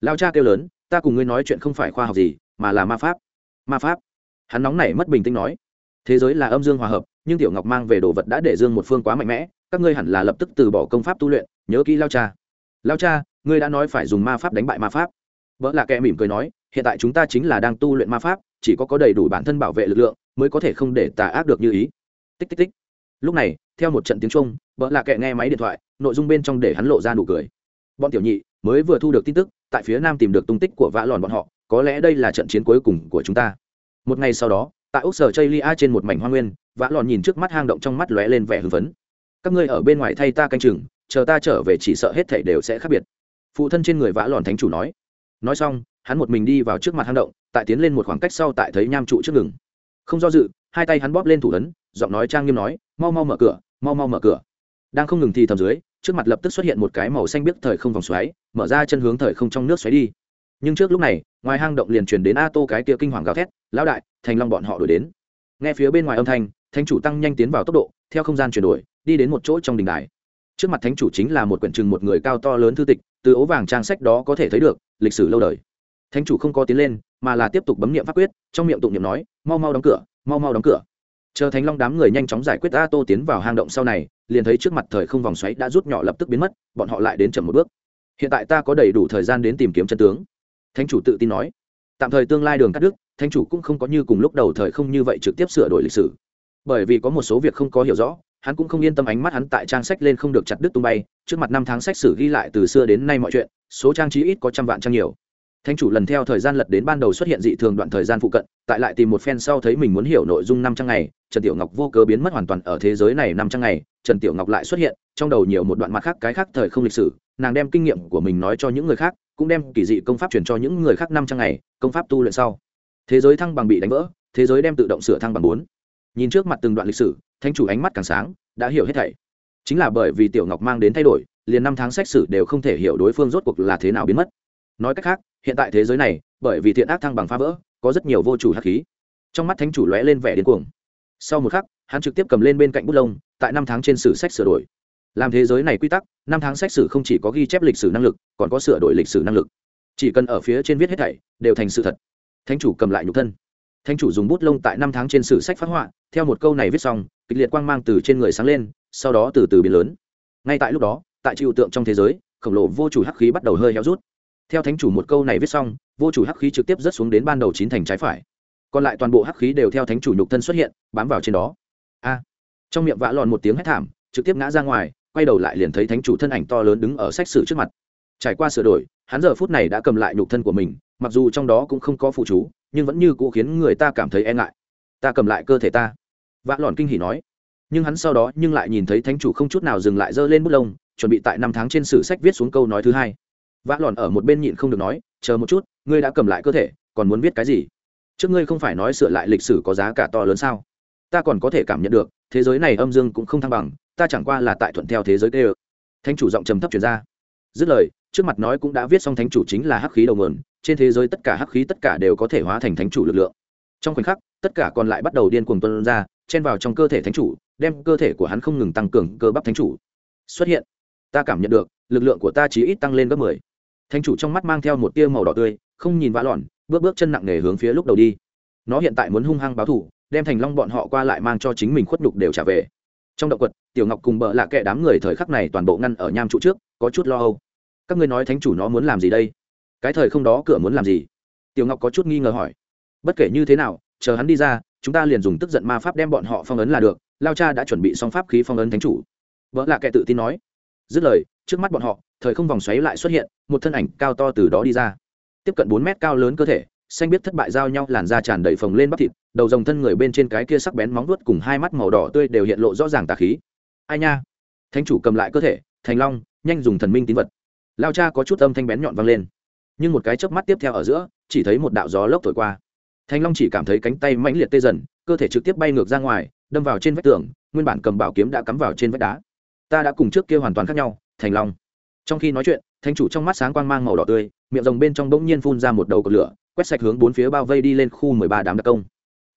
Lao cha kêu lớn, ta cùng ngươi nói chuyện không phải khoa học gì, mà là ma pháp. Ma pháp. Hắn nóng nảy mất bình tĩnh nói. Thế giới là âm dương hòa hợp nhưng tiểu ngọc mang về đồ vật đã để dương một phương quá mạnh mẽ, các ngươi hẳn là lập tức từ bỏ công pháp tu luyện, nhớ kỹ lao cha. Lao cha, ngươi đã nói phải dùng ma pháp đánh bại ma pháp. Vợ là kẻ mỉm cười nói, hiện tại chúng ta chính là đang tu luyện ma pháp, chỉ có có đầy đủ bản thân bảo vệ lực lượng mới có thể không để tà ác được như ý. Tích tích tích. Lúc này, theo một trận tiếng trung vợ là kẻ nghe máy điện thoại, nội dung bên trong để hắn lộ ra nụ cười. Bọn tiểu nhị mới vừa thu được tin tức, tại phía nam tìm được tung tích của vã lòn bọn họ, có lẽ đây là trận chiến cuối cùng của chúng ta. Một ngày sau đó, tại úc sở chây lia trên một mảnh hoa nguyên vã lòn nhìn trước mắt hang động trong mắt lóe lên vẻ hưng phấn. Các ngươi ở bên ngoài thay ta canh chừng, chờ ta trở về chỉ sợ hết thảy đều sẽ khác biệt. Phụ thân trên người vã lòn thánh chủ nói. Nói xong, hắn một mình đi vào trước mặt hang động, tại tiến lên một khoảng cách sau tại thấy nham trụ trước ngừng. Không do dự, hai tay hắn bóp lên thủ ấn, giọng nói trang nghiêm nói, mau mau mở cửa, mau mau mở cửa. Đang không ngừng thì thầm dưới, trước mặt lập tức xuất hiện một cái màu xanh biếc thời không vòng xoáy, mở ra chân hướng thời không trong nước xoáy đi. Nhưng trước lúc này, ngoài hang động liền truyền đến a tô cái kia kinh hoàng gào thét, lão đại, thành long bọn họ đuổi đến. Nghe phía bên ngoài âm thanh thánh chủ tăng nhanh tiến vào tốc độ, theo không gian chuyển đổi, đi đến một chỗ trong đình đài. Trước mặt thánh chủ chính là một quyển chừng một người cao to lớn thư tịch, từ ố vàng trang sách đó có thể thấy được, lịch sử lâu đời. Thánh chủ không có tiến lên, mà là tiếp tục bấm nghiệm pháp quyết, trong miệng tụng niệm nói, mau mau đóng cửa, mau mau đóng cửa. Chờ thánh long đám người nhanh chóng giải quyết a tô tiến vào hang động sau này, liền thấy trước mặt thời không vòng xoáy đã rút nhỏ lập tức biến mất, bọn họ lại đến chậm một bước. Hiện tại ta có đầy đủ thời gian đến tìm kiếm chân tướng. Thánh chủ tự tin nói. Tạm thời tương lai đường cắt đứt, thánh chủ cũng không có như cùng lúc đầu thời không như vậy trực tiếp sửa đổi lịch sử bởi vì có một số việc không có hiểu rõ, hắn cũng không yên tâm ánh mắt hắn tại trang sách lên không được chặt đứt tung bay, trước mặt năm tháng sách sử ghi lại từ xưa đến nay mọi chuyện, số trang trí ít có trăm vạn trang nhiều. Thánh chủ lần theo thời gian lật đến ban đầu xuất hiện dị thường đoạn thời gian phụ cận, tại lại tìm một phen sau thấy mình muốn hiểu nội dung năm trăm ngày, trần tiểu ngọc vô cớ biến mất hoàn toàn ở thế giới này năm trăm ngày, trần tiểu ngọc lại xuất hiện, trong đầu nhiều một đoạn mặt khác cái khác thời không lịch sử, nàng đem kinh nghiệm của mình nói cho những người khác, cũng đem kỳ dị công pháp truyền cho những người khác năm trăm ngày, công pháp tu luyện sau. Thế giới thăng bằng bị đánh vỡ, thế giới đem tự động sửa thăng bằng bốn nhìn trước mặt từng đoạn lịch sử, thánh chủ ánh mắt càng sáng, đã hiểu hết thảy. Chính là bởi vì tiểu ngọc mang đến thay đổi, liền năm tháng xét xử đều không thể hiểu đối phương rốt cuộc là thế nào biến mất. Nói cách khác, hiện tại thế giới này, bởi vì thiện ác thăng bằng phá vỡ, có rất nhiều vô chủ hắc khí. Trong mắt thánh chủ lóe lên vẻ điên cuồng. Sau một khắc, hắn trực tiếp cầm lên bên cạnh bút lông, tại năm tháng trên sử sách sửa đổi. Làm thế giới này quy tắc, năm tháng sách sử không chỉ có ghi chép lịch sử năng lực, còn có sửa đổi lịch sử năng lực. Chỉ cần ở phía trên viết hết thảy, đều thành sự thật. Thánh chủ cầm lại nhục thân thánh chủ dùng bút lông tại năm tháng trên sử sách phát họa, theo một câu này viết xong, kịch liệt quang mang từ trên người sáng lên, sau đó từ từ biến lớn. Ngay tại lúc đó, tại chịu tượng trong thế giới, khổng lồ vô chủ hắc khí bắt đầu hơi héo rút. Theo thánh chủ một câu này viết xong, vô chủ hắc khí trực tiếp rớt xuống đến ban đầu chín thành trái phải. Còn lại toàn bộ hắc khí đều theo thánh chủ nhục thân xuất hiện, bám vào trên đó. A! Trong miệng vã lòn một tiếng hét thảm, trực tiếp ngã ra ngoài, quay đầu lại liền thấy thánh chủ thân ảnh to lớn đứng ở sách sử trước mặt. Trải qua sửa đổi, hắn giờ phút này đã cầm lại nhục thân của mình mặc dù trong đó cũng không có phụ chú, nhưng vẫn như cũ khiến người ta cảm thấy e ngại. Ta cầm lại cơ thể ta. Vã lòn kinh hỉ nói. Nhưng hắn sau đó nhưng lại nhìn thấy thánh chủ không chút nào dừng lại giơ lên bút lông, chuẩn bị tại năm tháng trên sử sách viết xuống câu nói thứ hai. Vã lòn ở một bên nhịn không được nói, chờ một chút, ngươi đã cầm lại cơ thể, còn muốn viết cái gì? Trước ngươi không phải nói sửa lại lịch sử có giá cả to lớn sao? Ta còn có thể cảm nhận được, thế giới này âm dương cũng không thăng bằng, ta chẳng qua là tại thuận theo thế giới tê ơ thánh chủ giọng trầm thấp chuyển ra dứt lời, trước mặt nói cũng đã viết xong thánh chủ chính là hắc khí đầu nguồn, trên thế giới tất cả hắc khí tất cả đều có thể hóa thành thánh chủ lực lượng. Trong khoảnh khắc, tất cả còn lại bắt đầu điên cuồng tuân ra, chen vào trong cơ thể thánh chủ, đem cơ thể của hắn không ngừng tăng cường cơ bắp thánh chủ. Xuất hiện. Ta cảm nhận được, lực lượng của ta chỉ ít tăng lên gấp mười. Thánh chủ trong mắt mang theo một tia màu đỏ tươi, không nhìn vã lòn bước bước chân nặng nề hướng phía lúc đầu đi. Nó hiện tại muốn hung hăng báo thù đem thành long bọn họ qua lại mang cho chính mình khuất nhục đều trả về. Trong động quật, tiểu ngọc cùng bợ lạ kệ đám người thời khắc này toàn bộ ngăn ở nham trụ trước, có chút lo âu các ngươi nói thánh chủ nó muốn làm gì đây? Cái thời không đó cửa muốn làm gì? Tiểu ngọc có chút nghi ngờ hỏi. Bất kể như thế nào, chờ hắn đi ra, chúng ta liền dùng tức giận ma pháp đem bọn họ phong ấn là được, lao cha đã chuẩn bị xong pháp khí phong ấn thánh chủ. Vợ là kẻ tự tin nói. Dứt lời, trước mắt bọn họ, thời không vòng xoáy lại xuất hiện, một thân ảnh cao to từ đó đi ra. Tiếp cận bốn mét cao lớn cơ thể, xanh biết thất bại giao nhau làn da tràn đầy phồng lên bắp thịt, đầu dòng thân người bên trên cái kia sắc bén móng vuốt cùng hai mắt màu đỏ tươi đều hiện lộ rõ ràng tà khí. Ai nha! Thánh chủ cầm lại cơ thể, thành long, nhanh dùng thần minh tín vật lao cha có chút âm thanh bén nhọn vang lên. Nhưng một cái chớp mắt tiếp theo ở giữa, chỉ thấy một đạo gió lốc thổi qua. Thanh long chỉ cảm thấy cánh tay mãnh liệt tê dần, cơ thể trực tiếp bay ngược ra ngoài, đâm vào trên vách tường, nguyên bản cầm bảo kiếm đã cắm vào trên vách đá. Ta đã cùng trước kia hoàn toàn khác nhau, thành long. Trong khi nói chuyện, thanh chủ trong mắt sáng quang mang màu đỏ tươi, miệng rồng bên trong bỗng nhiên phun ra một đầu cột lửa, quét sạch hướng bốn phía bao vây đi lên khu mười ba đám đặc công.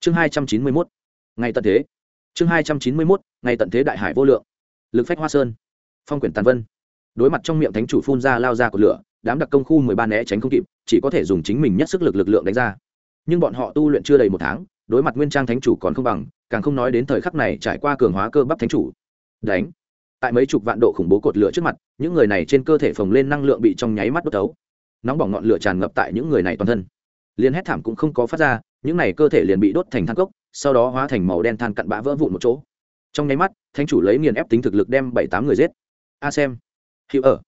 Chương hai trăm chín mươi mốt. Ngày tận thế. Chương hai trăm chín mươi mốt, ngày tận thế đại hải vô lượng. Lực phách hoa sơn. Phong quyển tàn vân đối mặt trong miệng thánh chủ phun ra lao ra cột lửa, đám đặc công khu mười ba né tránh không kịp, chỉ có thể dùng chính mình nhất sức lực lực lượng đánh ra. Nhưng bọn họ tu luyện chưa đầy một tháng, đối mặt nguyên trang thánh chủ còn không bằng, càng không nói đến thời khắc này trải qua cường hóa cơ bắp thánh chủ. Đánh. Tại mấy chục vạn độ khủng bố cột lửa trước mặt, những người này trên cơ thể phồng lên năng lượng bị trong nháy mắt đốt tấu. Nóng bỏng ngọn lửa tràn ngập tại những người này toàn thân. Liền hét thảm cũng không có phát ra, những này cơ thể liền bị đốt thành than cốc, sau đó hóa thành màu đen than cặn bã vỡ vụn một chỗ. Trong nháy mắt, thánh chủ lấy nghiền ép tính thực lực đem bảy tám người giết. A xem hữu ở.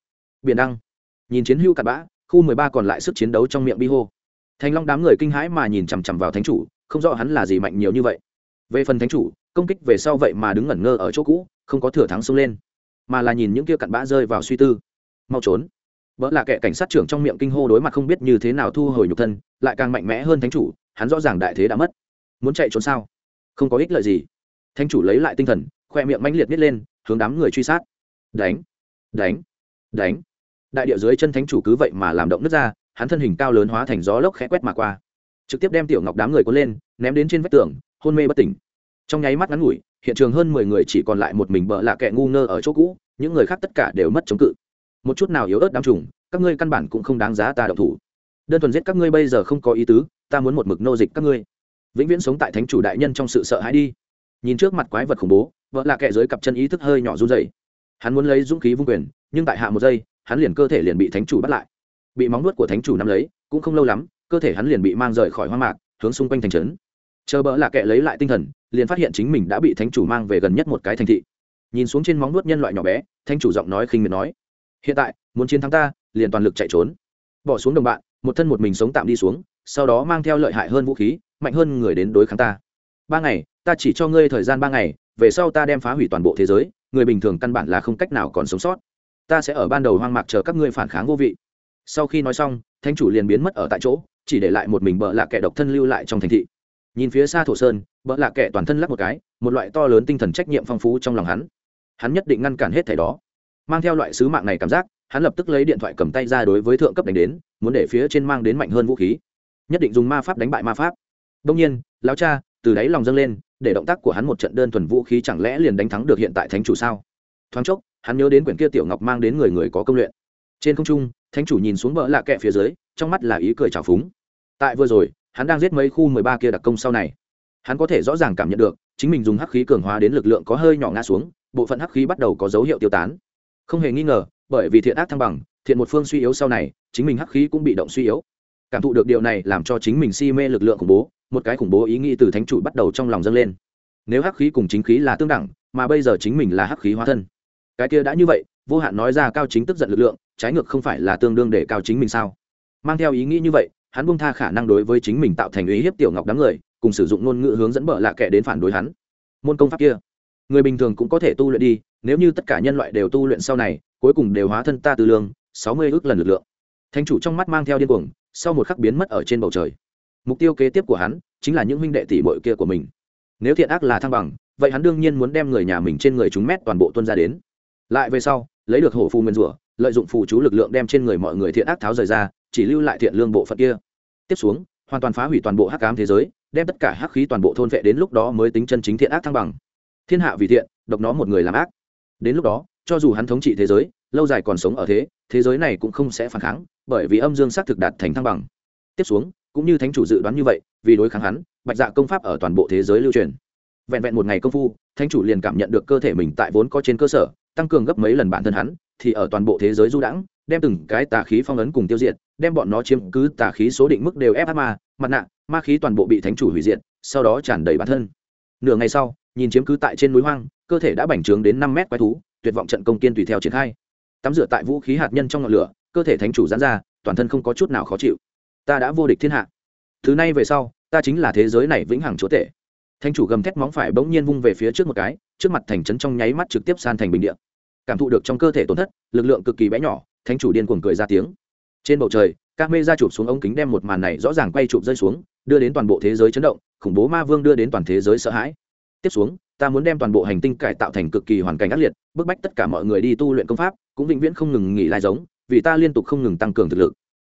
Biển đăng. Nhìn chiến hữu cặn bã, khu mười ba còn lại sức chiến đấu trong miệng bi hô. Thành long đám người kinh hãi mà nhìn chằm chằm vào thánh chủ, không rõ hắn là gì mạnh nhiều như vậy. Về phần thánh chủ, công kích về sau vậy mà đứng ngẩn ngơ ở chỗ cũ, không có thừa thắng xông lên, mà là nhìn những kia cặn bã rơi vào suy tư. Mau trốn. Vợ là kẻ cảnh sát trưởng trong miệng kinh hô đối mặt không biết như thế nào thu hồi nhục thân, lại càng mạnh mẽ hơn thánh chủ, hắn rõ ràng đại thế đã mất. Muốn chạy trốn sao? Không có ích lợi gì. Thánh chủ lấy lại tinh thần, khoe miệng mãnh liệt nít lên, hướng đám người truy sát. Đánh. Đánh đánh. Đại địa dưới chân thánh chủ cứ vậy mà làm động nước ra, hắn thân hình cao lớn hóa thành gió lốc khẽ quét mà qua. Trực tiếp đem tiểu ngọc đám người cuốn lên, ném đến trên vách tường, hôn mê bất tỉnh. Trong nháy mắt ngắn ngủi, hiện trường hơn mười người chỉ còn lại một mình bợ lạ kẻ ngu ngơ ở chỗ cũ, những người khác tất cả đều mất chống cự. Một chút nào yếu ớt đám trùng, các ngươi căn bản cũng không đáng giá ta động thủ. Đơn thuần giết các ngươi bây giờ không có ý tứ, ta muốn một mực nô dịch các ngươi. Vĩnh viễn sống tại thánh chủ đại nhân trong sự sợ hãi đi. Nhìn trước mặt quái vật khủng bố vợ lạ kẻ dưới cặp chân ý thức hơi nhỏ run dày hắn muốn lấy dũng khí vung quyền nhưng tại hạ một giây, hắn liền cơ thể liền bị thánh chủ bắt lại. Bị móng nuốt của thánh chủ nắm lấy, cũng không lâu lắm, cơ thể hắn liền bị mang rời khỏi hoang mạc, hướng xung quanh thành trấn. Chờ bỡ lạ kệ lấy lại tinh thần, liền phát hiện chính mình đã bị thánh chủ mang về gần nhất một cái thành thị. Nhìn xuống trên móng nuốt nhân loại nhỏ bé, thánh chủ giọng nói khinh miệt nói, hiện tại, muốn chiến thắng ta, liền toàn lực chạy trốn. Bỏ xuống đồng bạn, một thân một mình sống tạm đi xuống, sau đó mang theo lợi hại hơn vũ khí, mạnh hơn người đến đối kháng ta. Ba ngày, ta chỉ cho ngươi thời gian ba ngày, về sau ta đem phá hủy toàn bộ thế giới, người bình thường căn bản là không cách nào còn sống sót ta sẽ ở ban đầu hoang mạc chờ các ngươi phản kháng vô vị. Sau khi nói xong, thánh chủ liền biến mất ở tại chỗ, chỉ để lại một mình bợ lạ kẻ độc thân lưu lại trong thành thị. Nhìn phía xa thổ sơn, bợ lạ kẻ toàn thân lắc một cái, một loại to lớn tinh thần trách nhiệm phong phú trong lòng hắn. Hắn nhất định ngăn cản hết thẻ đó. Mang theo loại sứ mạng này cảm giác, hắn lập tức lấy điện thoại cầm tay ra đối với thượng cấp đánh đến, muốn để phía trên mang đến mạnh hơn vũ khí. Nhất định dùng ma pháp đánh bại ma pháp. Đông nhiên, lão cha, từ đáy lòng dâng lên, để động tác của hắn một trận đơn thuần vũ khí chẳng lẽ liền đánh thắng được hiện tại thánh chủ sao? Thoáng chốc hắn nhớ đến quyển kia tiểu ngọc mang đến người người có công luyện. Trên không trung, thánh chủ nhìn xuống bờ lạ kẹ phía dưới, trong mắt là ý cười trào phúng. Tại vừa rồi, hắn đang giết mấy khu mười ba kia đặc công sau này. Hắn có thể rõ ràng cảm nhận được, chính mình dùng hắc khí cường hóa đến lực lượng có hơi nhỏ ngã xuống, bộ phận hắc khí bắt đầu có dấu hiệu tiêu tán. Không hề nghi ngờ, bởi vì thiện ác thăng bằng, thiện một phương suy yếu sau này, chính mình hắc khí cũng bị động suy yếu. Cảm thụ được điều này làm cho chính mình si mê lực lượng khủng bố, một cái khủng bố ý nghĩ từ thánh chủ bắt đầu trong lòng dâng lên. Nếu hắc khí cùng chính khí là tương đẳng, mà bây giờ chính mình là hắc khí hóa thân cái kia đã như vậy, vô hạn nói ra cao chính tức giận lực lượng, trái ngược không phải là tương đương để cao chính mình sao? Mang theo ý nghĩ như vậy, hắn buông tha khả năng đối với chính mình tạo thành ý hiếp tiểu ngọc đám người, cùng sử dụng ngôn ngữ hướng dẫn bợ lạ kệ đến phản đối hắn. Môn công pháp kia, người bình thường cũng có thể tu luyện đi, nếu như tất cả nhân loại đều tu luyện sau này, cuối cùng đều hóa thân ta tư lương, sáu mươi ước lần lực lượng. Thánh chủ trong mắt mang theo điên cuồng, sau một khắc biến mất ở trên bầu trời. Mục tiêu kế tiếp của hắn, chính là những huynh đệ tỷ bội kia của mình. Nếu thiện ác là thăng bằng, vậy hắn đương nhiên muốn đem người nhà mình trên người chúng mét toàn bộ tuân ra đến lại về sau, lấy được hổ phù nguyên rủa, lợi dụng phù chú lực lượng đem trên người mọi người thiện ác tháo rời ra, chỉ lưu lại thiện lương bộ phận kia. Tiếp xuống, hoàn toàn phá hủy toàn bộ hắc ám thế giới, đem tất cả hắc khí toàn bộ thôn vệ đến lúc đó mới tính chân chính thiện ác thăng bằng. Thiên hạ vì thiện, độc nó một người làm ác. Đến lúc đó, cho dù hắn thống trị thế giới, lâu dài còn sống ở thế thế giới này cũng không sẽ phản kháng, bởi vì âm dương xác thực đạt thành thăng bằng. Tiếp xuống, cũng như thánh chủ dự đoán như vậy, vì đối kháng hắn, bạch dạ công pháp ở toàn bộ thế giới lưu truyền. Vẹn vẹn một ngày công phu, thánh chủ liền cảm nhận được cơ thể mình tại vốn có trên cơ sở tăng cường gấp mấy lần bản thân hắn, thì ở toàn bộ thế giới du đãng, đem từng cái tà khí phong ấn cùng tiêu diệt, đem bọn nó chiếm cứ tà khí số định mức đều ép ma, mặt nạ, ma khí toàn bộ bị thánh chủ hủy diệt, sau đó tràn đầy bản thân. Nửa ngày sau, nhìn chiếm cứ tại trên núi hoang, cơ thể đã bành trướng đến năm mét quái thú, tuyệt vọng trận công kiên tùy theo triển khai. Tắm rửa tại vũ khí hạt nhân trong ngọn lửa, cơ thể thánh chủ giãn ra, toàn thân không có chút nào khó chịu. Ta đã vô địch thiên hạ. Thứ này về sau, ta chính là thế giới này vĩnh hằng chúa tể. Thánh chủ gầm thét móng phải bỗng nhiên vung về phía trước một cái trước mặt thành trấn trong nháy mắt trực tiếp san thành bình địa. Cảm thụ được trong cơ thể tổn thất, lực lượng cực kỳ bé nhỏ, thánh chủ điên cuồng cười ra tiếng. Trên bầu trời, các mê ra chụp xuống ống kính đem một màn này rõ ràng quay chụp rơi xuống, đưa đến toàn bộ thế giới chấn động, khủng bố ma vương đưa đến toàn thế giới sợ hãi. Tiếp xuống, ta muốn đem toàn bộ hành tinh cải tạo thành cực kỳ hoàn cảnh ác liệt, bức bách tất cả mọi người đi tu luyện công pháp, cũng vĩnh viễn không ngừng nghỉ lai giống, vì ta liên tục không ngừng tăng cường thực lực.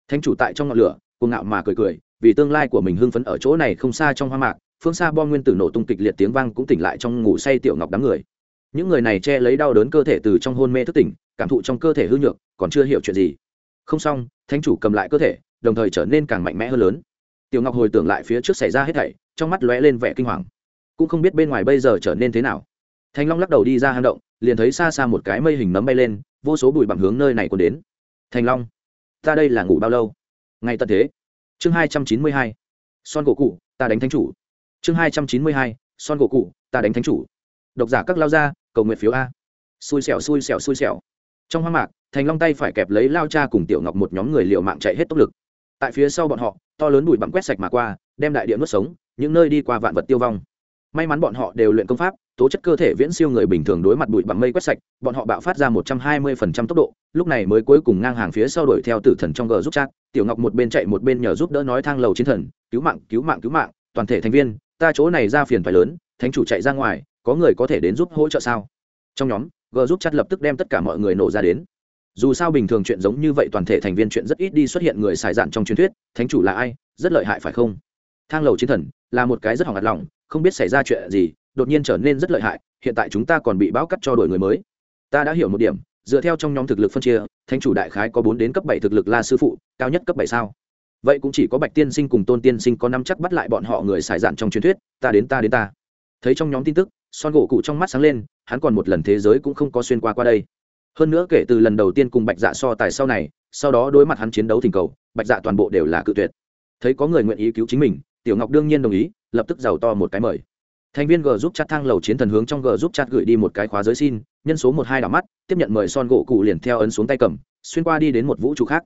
Thánh chủ tại trong ngọn lửa, cuồng ngạo mà cười cười, vì tương lai của mình hưng phấn ở chỗ này không xa trong hoa mạc phương xa bom nguyên tử nổ tung kịch liệt tiếng vang cũng tỉnh lại trong ngủ say tiểu ngọc đám người. Những người này che lấy đau đớn cơ thể từ trong hôn mê thức tỉnh, cảm thụ trong cơ thể hư nhược, còn chưa hiểu chuyện gì. Không xong, thánh chủ cầm lại cơ thể, đồng thời trở nên càng mạnh mẽ hơn lớn. Tiểu ngọc hồi tưởng lại phía trước xảy ra hết thảy, trong mắt lóe lên vẻ kinh hoàng. Cũng không biết bên ngoài bây giờ trở nên thế nào. Thanh long lắc đầu đi ra hang động, liền thấy xa xa một cái mây hình nấm bay lên, vô số bụi bằng hướng nơi này còn đến. Thanh long, ta đây là ngủ bao lâu? Ngay tận thế. Chương hai trăm chín mươi hai. Son cổ cụ, ta đánh thánh chủ chương hai trăm chín mươi hai, son gỗ cụ ta đánh thánh chủ. Độc giả các lao ra cầu nguyện phiếu a. Xui xẻo xui xẻo xui xẻo. Trong hoang mạc, thành long tay phải kẹp lấy lao cha cùng tiểu ngọc một nhóm người liệu mạng chạy hết tốc lực. Tại phía sau bọn họ, to lớn bụi bặm quét sạch mà qua, đem đại địa nuốt sống, những nơi đi qua vạn vật tiêu vong. May mắn bọn họ đều luyện công pháp, tố chất cơ thể viễn siêu người bình thường đối mặt bụi bặm mây quét sạch, bọn họ bạo phát ra một trăm hai mươi phần trăm tốc độ, lúc này mới cuối cùng ngang hàng phía sau đuổi theo tử thần trong gờ giúp chat. Tiểu ngọc một bên chạy một bên nhờ giúp đỡ nói thang lầu chiến thần, cứu mạng cứu mạng cứu mạng, toàn thể thành viên ta chỗ này ra phiền phải lớn, thánh chủ chạy ra ngoài, có người có thể đến giúp hỗ trợ sao? Trong nhóm, g giúp chặt lập tức đem tất cả mọi người nổ ra đến. Dù sao bình thường chuyện giống như vậy toàn thể thành viên chuyện rất ít đi xuất hiện người xài dạn trong truyền thuyết, thánh chủ là ai, rất lợi hại phải không? Thang lầu chiến thần, là một cái rất hỏng hạt lòng, không biết xảy ra chuyện gì, đột nhiên trở nên rất lợi hại, hiện tại chúng ta còn bị bão cắt cho đổi người mới. Ta đã hiểu một điểm, dựa theo trong nhóm thực lực phân chia, thánh chủ đại khái có bốn đến cấp bảy thực lực là sư phụ, cao nhất cấp bảy sao? Vậy cũng chỉ có bạch tiên sinh cùng tôn tiên sinh có năm chắc bắt lại bọn họ người xài dạn trong truyền thuyết, ta đến ta đến ta. Thấy trong nhóm tin tức, son gỗ cụ trong mắt sáng lên, hắn còn một lần thế giới cũng không có xuyên qua qua đây. Hơn nữa kể từ lần đầu tiên cùng bạch dạ so tài sau này, sau đó đối mặt hắn chiến đấu thỉnh cầu, bạch dạ toàn bộ đều là cự tuyệt. Thấy có người nguyện ý cứu chính mình, tiểu ngọc đương nhiên đồng ý, lập tức giàu to một cái mời. Thành viên g giúp chat thang lầu chiến thần hướng trong g giúp chat gửi đi một cái khóa giới xin, nhân số một hai đảo mắt, tiếp nhận mời son gỗ cụ liền theo ấn xuống tay cầm, xuyên qua đi đến một vũ trụ khác.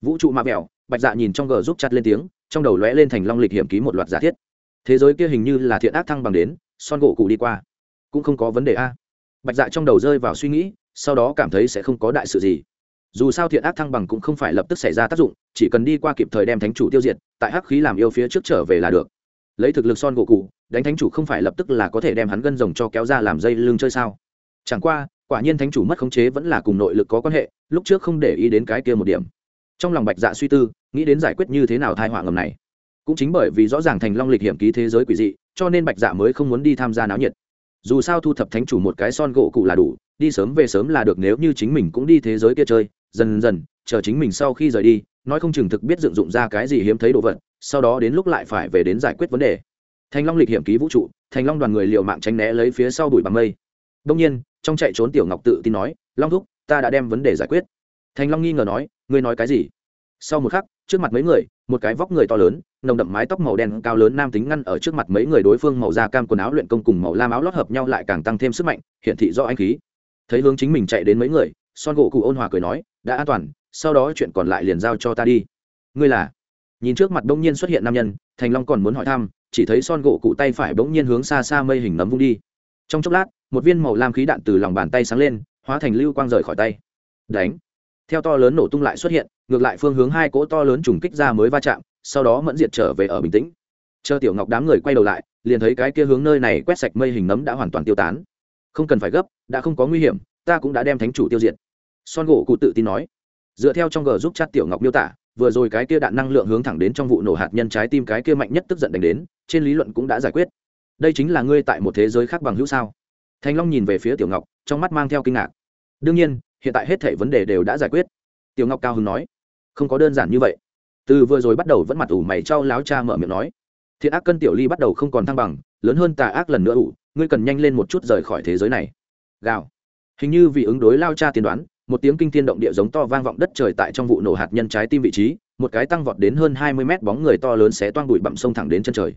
Vũ trụ mạ mẹo bạch dạ nhìn trong gờ giúp chặt lên tiếng, trong đầu lóe lên thành long lịch hiểm ký một loạt giả thiết. Thế giới kia hình như là thiện ác thăng bằng đến, son gỗ cụ đi qua. Cũng không có vấn đề a. Bạch dạ trong đầu rơi vào suy nghĩ, sau đó cảm thấy sẽ không có đại sự gì. Dù sao thiện ác thăng bằng cũng không phải lập tức xảy ra tác dụng, chỉ cần đi qua kịp thời đem thánh chủ tiêu diệt, tại hắc khí làm yêu phía trước trở về là được. Lấy thực lực son gỗ cụ đánh thánh chủ không phải lập tức là có thể đem hắn gân rồng cho kéo ra làm dây lưng chơi sao? Chẳng qua, quả nhiên thánh chủ mất khống chế vẫn là cùng nội lực có quan hệ, lúc trước không để ý đến cái kia một điểm trong lòng bạch dạ suy tư, nghĩ đến giải quyết như thế nào thai họa ngầm này, cũng chính bởi vì rõ ràng thành long lịch hiểm ký thế giới quỷ dị, cho nên bạch dạ mới không muốn đi tham gia náo nhiệt. Dù sao thu thập thánh chủ một cái son gỗ cụ là đủ, đi sớm về sớm là được nếu như chính mình cũng đi thế giới kia chơi, dần dần, chờ chính mình sau khi rời đi, nói không chừng thực biết dựng dụng ra cái gì hiếm thấy đồ vật, sau đó đến lúc lại phải về đến giải quyết vấn đề. Thành long lịch hiểm ký vũ trụ, thành long đoàn người liệu mạng tránh né lấy phía sau đuổi bằng mây. Đông nhiên, trong chạy trốn tiểu ngọc tự tin nói, long thúc, ta đã đem vấn đề giải quyết. Thành long nghi ngờ nói ngươi nói cái gì? Sau một khắc, trước mặt mấy người, một cái vóc người to lớn, nồng đậm mái tóc màu đen cao lớn nam tính ngăn ở trước mặt mấy người đối phương màu da cam quần áo luyện công cùng màu lam áo lót hợp nhau lại càng tăng thêm sức mạnh hiện thị do anh khí. Thấy hướng chính mình chạy đến mấy người, son gỗ cụ ôn hòa cười nói, đã an toàn, sau đó chuyện còn lại liền giao cho ta đi. Ngươi là? Nhìn trước mặt bỗng nhiên xuất hiện nam nhân, thành long còn muốn hỏi thăm, chỉ thấy son gỗ cụ tay phải bỗng nhiên hướng xa xa mây hình nấm vung đi. Trong chốc lát, một viên màu lam khí đạn từ lòng bàn tay sáng lên, hóa thành lưu quang rời khỏi tay. Đánh! Theo to lớn nổ tung lại xuất hiện, ngược lại phương hướng hai cỗ to lớn trùng kích ra mới va chạm, sau đó mẫn diệt trở về ở bình tĩnh. Chờ tiểu ngọc đám người quay đầu lại, liền thấy cái kia hướng nơi này quét sạch mây hình nấm đã hoàn toàn tiêu tán. Không cần phải gấp, đã không có nguy hiểm, ta cũng đã đem thánh chủ tiêu diệt. Son gỗ cụ tự tin nói. Dựa theo trong g giúp chat tiểu ngọc miêu tả, vừa rồi cái kia đạn năng lượng hướng thẳng đến trong vụ nổ hạt nhân trái tim cái kia mạnh nhất tức giận đánh đến, trên lý luận cũng đã giải quyết. Đây chính là ngươi tại một thế giới khác bằng hữu sao? Thanh long nhìn về phía tiểu ngọc, trong mắt mang theo kinh ngạc. Đương nhiên hiện tại hết thể vấn đề đều đã giải quyết. Tiểu ngọc cao hưng nói, không có đơn giản như vậy. Từ vừa rồi bắt đầu vẫn mặt ủ mày trao láo cha mở miệng nói, thiện ác cân tiểu ly bắt đầu không còn thăng bằng, lớn hơn tà ác lần nữa ủ, ngươi cần nhanh lên một chút rời khỏi thế giới này. Gào. Hình như vì ứng đối lao cha tiên đoán, một tiếng kinh thiên động địa giống to vang vọng đất trời tại trong vụ nổ hạt nhân trái tim vị trí, một cái tăng vọt đến hơn hai mươi mét bóng người to lớn xé toang bụi bặm sông thẳng đến chân trời.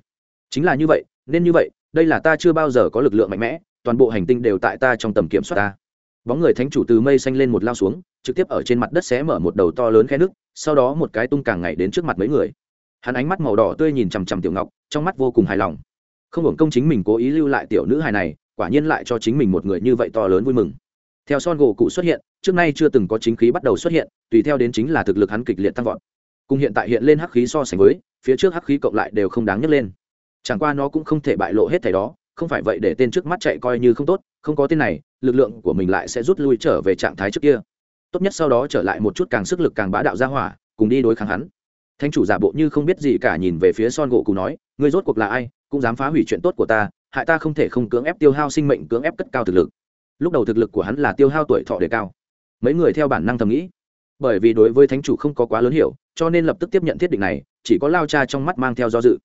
Chính là như vậy, nên như vậy, đây là ta chưa bao giờ có lực lượng mạnh mẽ, toàn bộ hành tinh đều tại ta trong tầm kiểm soát ta bóng người thánh chủ từ mây xanh lên một lao xuống, trực tiếp ở trên mặt đất xé mở một đầu to lớn khe nước, sau đó một cái tung càng ngày đến trước mặt mấy người. Hắn ánh mắt màu đỏ tươi nhìn chằm chằm tiểu ngọc, trong mắt vô cùng hài lòng. Không hưởng công chính mình cố ý lưu lại tiểu nữ hài này, quả nhiên lại cho chính mình một người như vậy to lớn vui mừng. Theo son gỗ cụ xuất hiện, trước nay chưa từng có chính khí bắt đầu xuất hiện, tùy theo đến chính là thực lực hắn kịch liệt tăng vọt. Cùng hiện tại hiện lên hắc khí so sánh với, phía trước hắc khí cộng lại đều không đáng nhấc lên. Chẳng qua nó cũng không thể bại lộ hết thảy đó, không phải vậy để tên trước mắt chạy coi như không tốt, không có tên này lực lượng của mình lại sẽ rút lui trở về trạng thái trước kia. Tốt nhất sau đó trở lại một chút càng sức lực càng bá đạo ra hỏa, cùng đi đối kháng hắn. Thánh chủ giả bộ như không biết gì cả nhìn về phía son gỗ cụ nói, ngươi rốt cuộc là ai, cũng dám phá hủy chuyện tốt của ta, hại ta không thể không cưỡng ép tiêu hao sinh mệnh, cưỡng ép cất cao thực lực. Lúc đầu thực lực của hắn là tiêu hao tuổi thọ đề cao. Mấy người theo bản năng thầm nghĩ. Bởi vì đối với thánh chủ không có quá lớn hiểu, cho nên lập tức tiếp nhận thiết định này, chỉ có lao cha trong mắt mang theo do dự.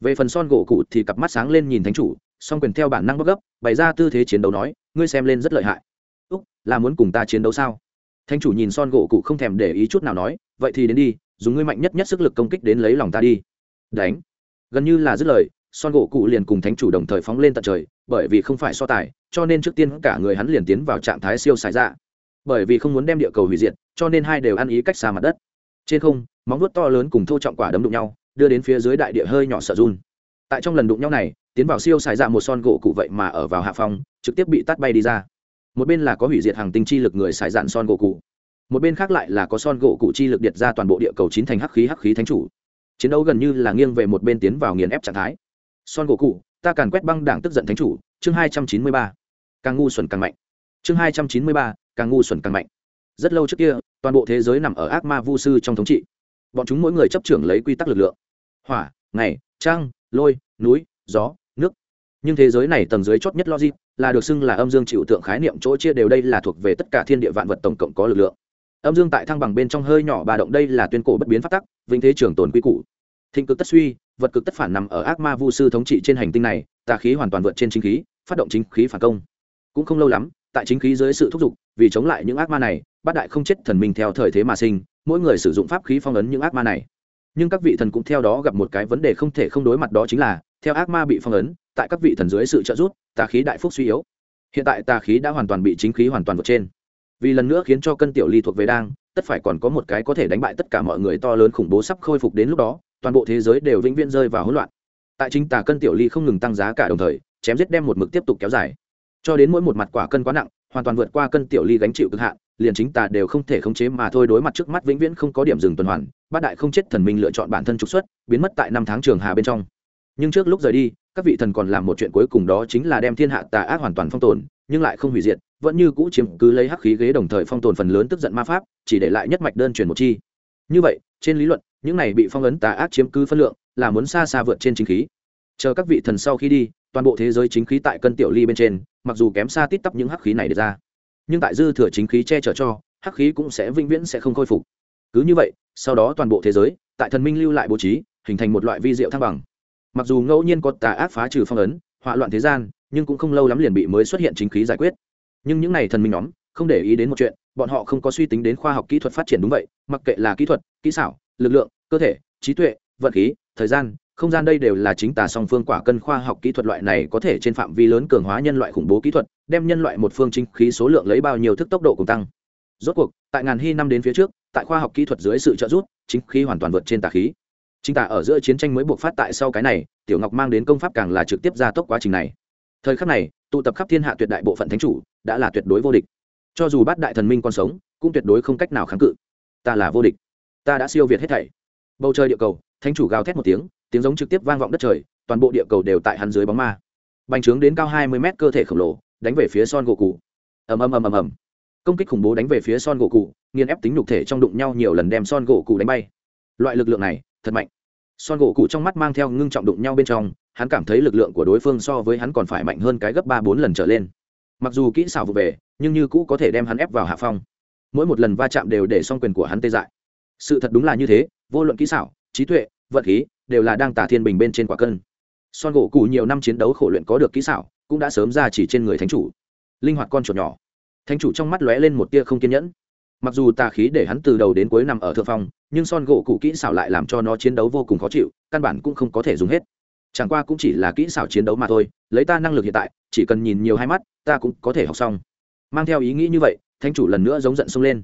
Về phần son gỗ cụ thì cặp mắt sáng lên nhìn thánh chủ song quyền theo bản năng bất gấp, bày ra tư thế chiến đấu nói, ngươi xem lên rất lợi hại. Úc, là muốn cùng ta chiến đấu sao? Thánh chủ nhìn son gỗ cụ không thèm để ý chút nào nói, vậy thì đến đi, dùng ngươi mạnh nhất nhất sức lực công kích đến lấy lòng ta đi. Đánh. Gần như là dứt lời, son gỗ cụ liền cùng thánh chủ đồng thời phóng lên tận trời, bởi vì không phải so tài, cho nên trước tiên cả người hắn liền tiến vào trạng thái siêu xài dạ. Bởi vì không muốn đem địa cầu hủy diệt, cho nên hai đều ăn ý cách xa mặt đất. Trên không, móng vuốt to lớn cùng thô trọng quả đấm đụng nhau, đưa đến phía dưới đại địa hơi nhỏ sợ run tại trong lần đụng nhau này, tiến vào siêu xài dạ một son gỗ cụ vậy mà ở vào hạ phòng trực tiếp bị tắt bay đi ra. Một bên là có hủy diệt hàng tinh chi lực người xài dạn son gỗ cụ. Một bên khác lại là có son gỗ cụ chi lực điệt ra toàn bộ địa cầu chín thành hắc khí hắc khí thánh chủ. Chiến đấu gần như là nghiêng về một bên tiến vào nghiền ép trạng thái. Son gỗ cụ, ta càn quét băng đảng tức giận thánh chủ, chương hai trăm chín mươi ba. Càng ngu xuẩn càng mạnh. Chương hai trăm chín mươi ba, càng ngu xuẩn càng mạnh. Rất lâu trước kia, toàn bộ thế giới nằm ở ác ma vu sư trong thống trị. Bọn chúng mỗi người chấp trưởng lấy quy tắc lực lượng. Hỏa, ngày, trăng lôi, núi, gió, nước. Nhưng thế giới này tầng dưới chót nhất logic là được xưng là âm dương chịu tượng khái niệm chỗ chia đều đây là thuộc về tất cả thiên địa vạn vật tổng cộng có lực lượng. Âm dương tại thăng bằng bên trong hơi nhỏ ba động đây là tuyên cổ bất biến phát tắc vinh thế trường tồn quy củ. Thịnh cực tất suy, vật cực tất phản nằm ở ác ma vu sư thống trị trên hành tinh này, tà khí hoàn toàn vượt trên chính khí, phát động chính khí phản công. Cũng không lâu lắm, tại chính khí dưới sự thúc giục, vì chống lại những ác ma này, bát đại không chết thần minh theo thời thế mà sinh, mỗi người sử dụng pháp khí phong ấn những ác ma này nhưng các vị thần cũng theo đó gặp một cái vấn đề không thể không đối mặt đó chính là, theo ác ma bị phong ấn, tại các vị thần dưới sự trợ giúp, tà khí đại phúc suy yếu. Hiện tại tà khí đã hoàn toàn bị chính khí hoàn toàn vượt trên. Vì lần nữa khiến cho cân tiểu ly thuộc về đang, tất phải còn có một cái có thể đánh bại tất cả mọi người to lớn khủng bố sắp khôi phục đến lúc đó, toàn bộ thế giới đều vĩnh viễn rơi vào hỗn loạn. Tại chính tà cân tiểu ly không ngừng tăng giá cả đồng thời, chém giết đem một mực tiếp tục kéo dài. Cho đến mỗi một mặt quả cân quá nặng, hoàn toàn vượt qua cân tiểu ly gánh chịu cực hạn liền chính tà đều không thể khống chế mà thôi, đối mặt trước mắt vĩnh viễn không có điểm dừng tuần hoàn, bát đại không chết thần minh lựa chọn bản thân trục xuất, biến mất tại năm tháng trường hà bên trong. Nhưng trước lúc rời đi, các vị thần còn làm một chuyện cuối cùng đó chính là đem thiên hạ tà ác hoàn toàn phong tồn, nhưng lại không hủy diệt, vẫn như cũ chiếm cứ lấy hắc khí ghế đồng thời phong tồn phần lớn tức giận ma pháp, chỉ để lại nhất mạch đơn truyền một chi. Như vậy, trên lý luận, những này bị phong ấn tà ác chiếm cứ phân lượng là muốn xa xa vượt trên chính khí. Chờ các vị thần sau khi đi, toàn bộ thế giới chính khí tại cân tiểu ly bên trên, mặc dù kém xa tít tắp những hắc khí này để ra nhưng tại dư thừa chính khí che chở cho, hắc khí cũng sẽ vĩnh viễn sẽ không khôi phục. Cứ như vậy, sau đó toàn bộ thế giới, tại thần minh lưu lại bố trí, hình thành một loại vi diệu thăng bằng. Mặc dù ngẫu nhiên có tà ác phá trừ phong ấn, hỏa loạn thế gian, nhưng cũng không lâu lắm liền bị mới xuất hiện chính khí giải quyết. Nhưng những n à y thần minh nhóm, không để ý đến một chuyện, bọn họ không có suy tính đến khoa học kỹ thuật phát triển đúng vậy, mặc kệ là kỹ thuật, kỹ xảo, lực lượng, cơ thể, trí tuệ vận khí, thời gian không gian đây đều là chính tà song phương quả cân khoa học kỹ thuật loại này có thể trên phạm vi lớn cường hóa nhân loại khủng bố kỹ thuật, đem nhân loại một phương chính khí số lượng lấy bao nhiêu thức tốc độ cùng tăng. Rốt cuộc, tại ngàn hy năm đến phía trước, tại khoa học kỹ thuật dưới sự trợ giúp, chính khí hoàn toàn vượt trên tà khí. Chính tà ở giữa chiến tranh mới buộc phát tại sau cái này, tiểu ngọc mang đến công pháp càng là trực tiếp gia tốc quá trình này. Thời khắc này, tụ tập khắp thiên hạ tuyệt đại bộ phận thánh chủ, đã là tuyệt đối vô địch. Cho dù bát đại thần minh còn sống, cũng tuyệt đối không cách nào kháng cự. Ta là vô địch. Ta đã siêu việt hết thảy. Bầu trời địa cầu, thánh chủ gào thét một tiếng tiếng giống trực tiếp vang vọng đất trời, toàn bộ địa cầu đều tại hắn dưới bóng ma. Bành trướng đến cao hai mươi mét cơ thể khổng lồ, đánh về phía son gỗ cụ ầm ầm ầm ầm ầm. Công kích khủng bố đánh về phía son gỗ cụ nghiền ép tính nhục thể trong đụng nhau nhiều lần đem son gỗ cụ đánh bay. Loại lực lượng này, thật mạnh. Son gỗ cụ trong mắt mang theo ngưng trọng đụng nhau bên trong, hắn cảm thấy lực lượng của đối phương so với hắn còn phải mạnh hơn cái gấp ba bốn lần trở lên. Mặc dù kỹ xảo vụ về, nhưng như cũ có thể đem hắn ép vào hạ phong. Mỗi một lần va chạm đều để xong quyền của hắn tê dại. Sự thật đúng là như thế, vô luận kỹ xảo, trí tuệ vận khí, đều là đang tả thiên bình bên trên quả cân. Son gỗ cụ nhiều năm chiến đấu khổ luyện có được kỹ xảo, cũng đã sớm ra chỉ trên người thánh chủ. Linh hoạt con chuột nhỏ. Thánh chủ trong mắt lóe lên một tia không kiên nhẫn. Mặc dù tà khí để hắn từ đầu đến cuối nằm ở thượng phong, nhưng son gỗ cụ kỹ xảo lại làm cho nó chiến đấu vô cùng khó chịu, căn bản cũng không có thể dùng hết. Chẳng qua cũng chỉ là kỹ xảo chiến đấu mà thôi, lấy ta năng lực hiện tại, chỉ cần nhìn nhiều hai mắt, ta cũng có thể học xong. Mang theo ý nghĩ như vậy, thánh chủ lần nữa giống giận xông lên.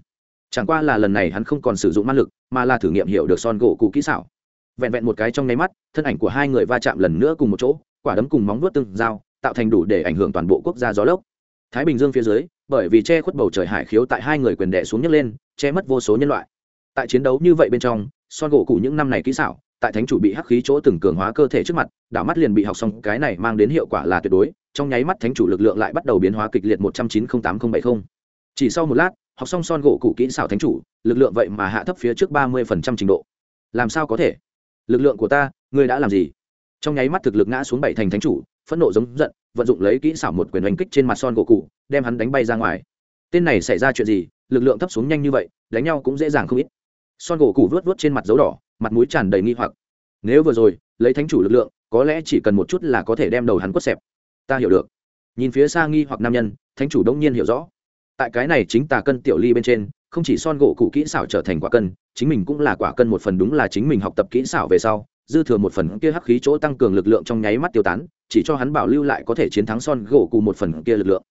Chẳng qua là lần này hắn không còn sử dụng ma lực, mà là thử nghiệm hiểu được son gỗ cụ kỹ xảo vẹn vẹn một cái trong nháy mắt, thân ảnh của hai người va chạm lần nữa cùng một chỗ, quả đấm cùng móng vuốt tương giao, tạo thành đủ để ảnh hưởng toàn bộ quốc gia gió lốc. Thái bình dương phía dưới, bởi vì che khuất bầu trời hải khiếu tại hai người quyền đẻ xuống nhấc lên, che mất vô số nhân loại. Tại chiến đấu như vậy bên trong, son gỗ cụ những năm này kỹ xảo, tại thánh chủ bị hắc khí chỗ từng cường hóa cơ thể trước mặt, đảo mắt liền bị học xong, cái này mang đến hiệu quả là tuyệt đối, trong nháy mắt thánh chủ lực lượng lại bắt đầu biến hóa kịch liệt một trăm chín mươi tám nghìn bảy mươi chỉ sau một lát, học xong son gỗ cụ kỹ xảo thánh chủ, lực lượng vậy mà hạ thấp phía trước ba mươi phần trăm trình độ. Làm sao có thể? Lực lượng của ta, ngươi đã làm gì? Trong nháy mắt thực lực ngã xuống bảy thành thánh chủ, phẫn nộ giống giận, vận dụng lấy kỹ xảo một quyền đánh kích trên mặt son gỗ cụ, đem hắn đánh bay ra ngoài. Tên này xảy ra chuyện gì? Lực lượng thấp xuống nhanh như vậy, đánh nhau cũng dễ dàng không ít. Son gỗ cụ vớt vớt trên mặt dấu đỏ, mặt mũi tràn đầy nghi hoặc. Nếu vừa rồi, lấy thánh chủ lực lượng, có lẽ chỉ cần một chút là có thể đem đầu hắn quất xẹp. Ta hiểu được. Nhìn phía xa nghi hoặc nam nhân, thánh chủ đông nhiên hiểu rõ. Tại cái này chính tà cân tiểu ly bên trên không chỉ son gỗ cụ kỹ xảo trở thành quả cân, chính mình cũng là quả cân một phần đúng là chính mình học tập kỹ xảo về sau, dư thừa một phần kia hắc khí chỗ tăng cường lực lượng trong nháy mắt tiêu tán, chỉ cho hắn bảo lưu lại có thể chiến thắng son gỗ cụ một phần kia lực lượng.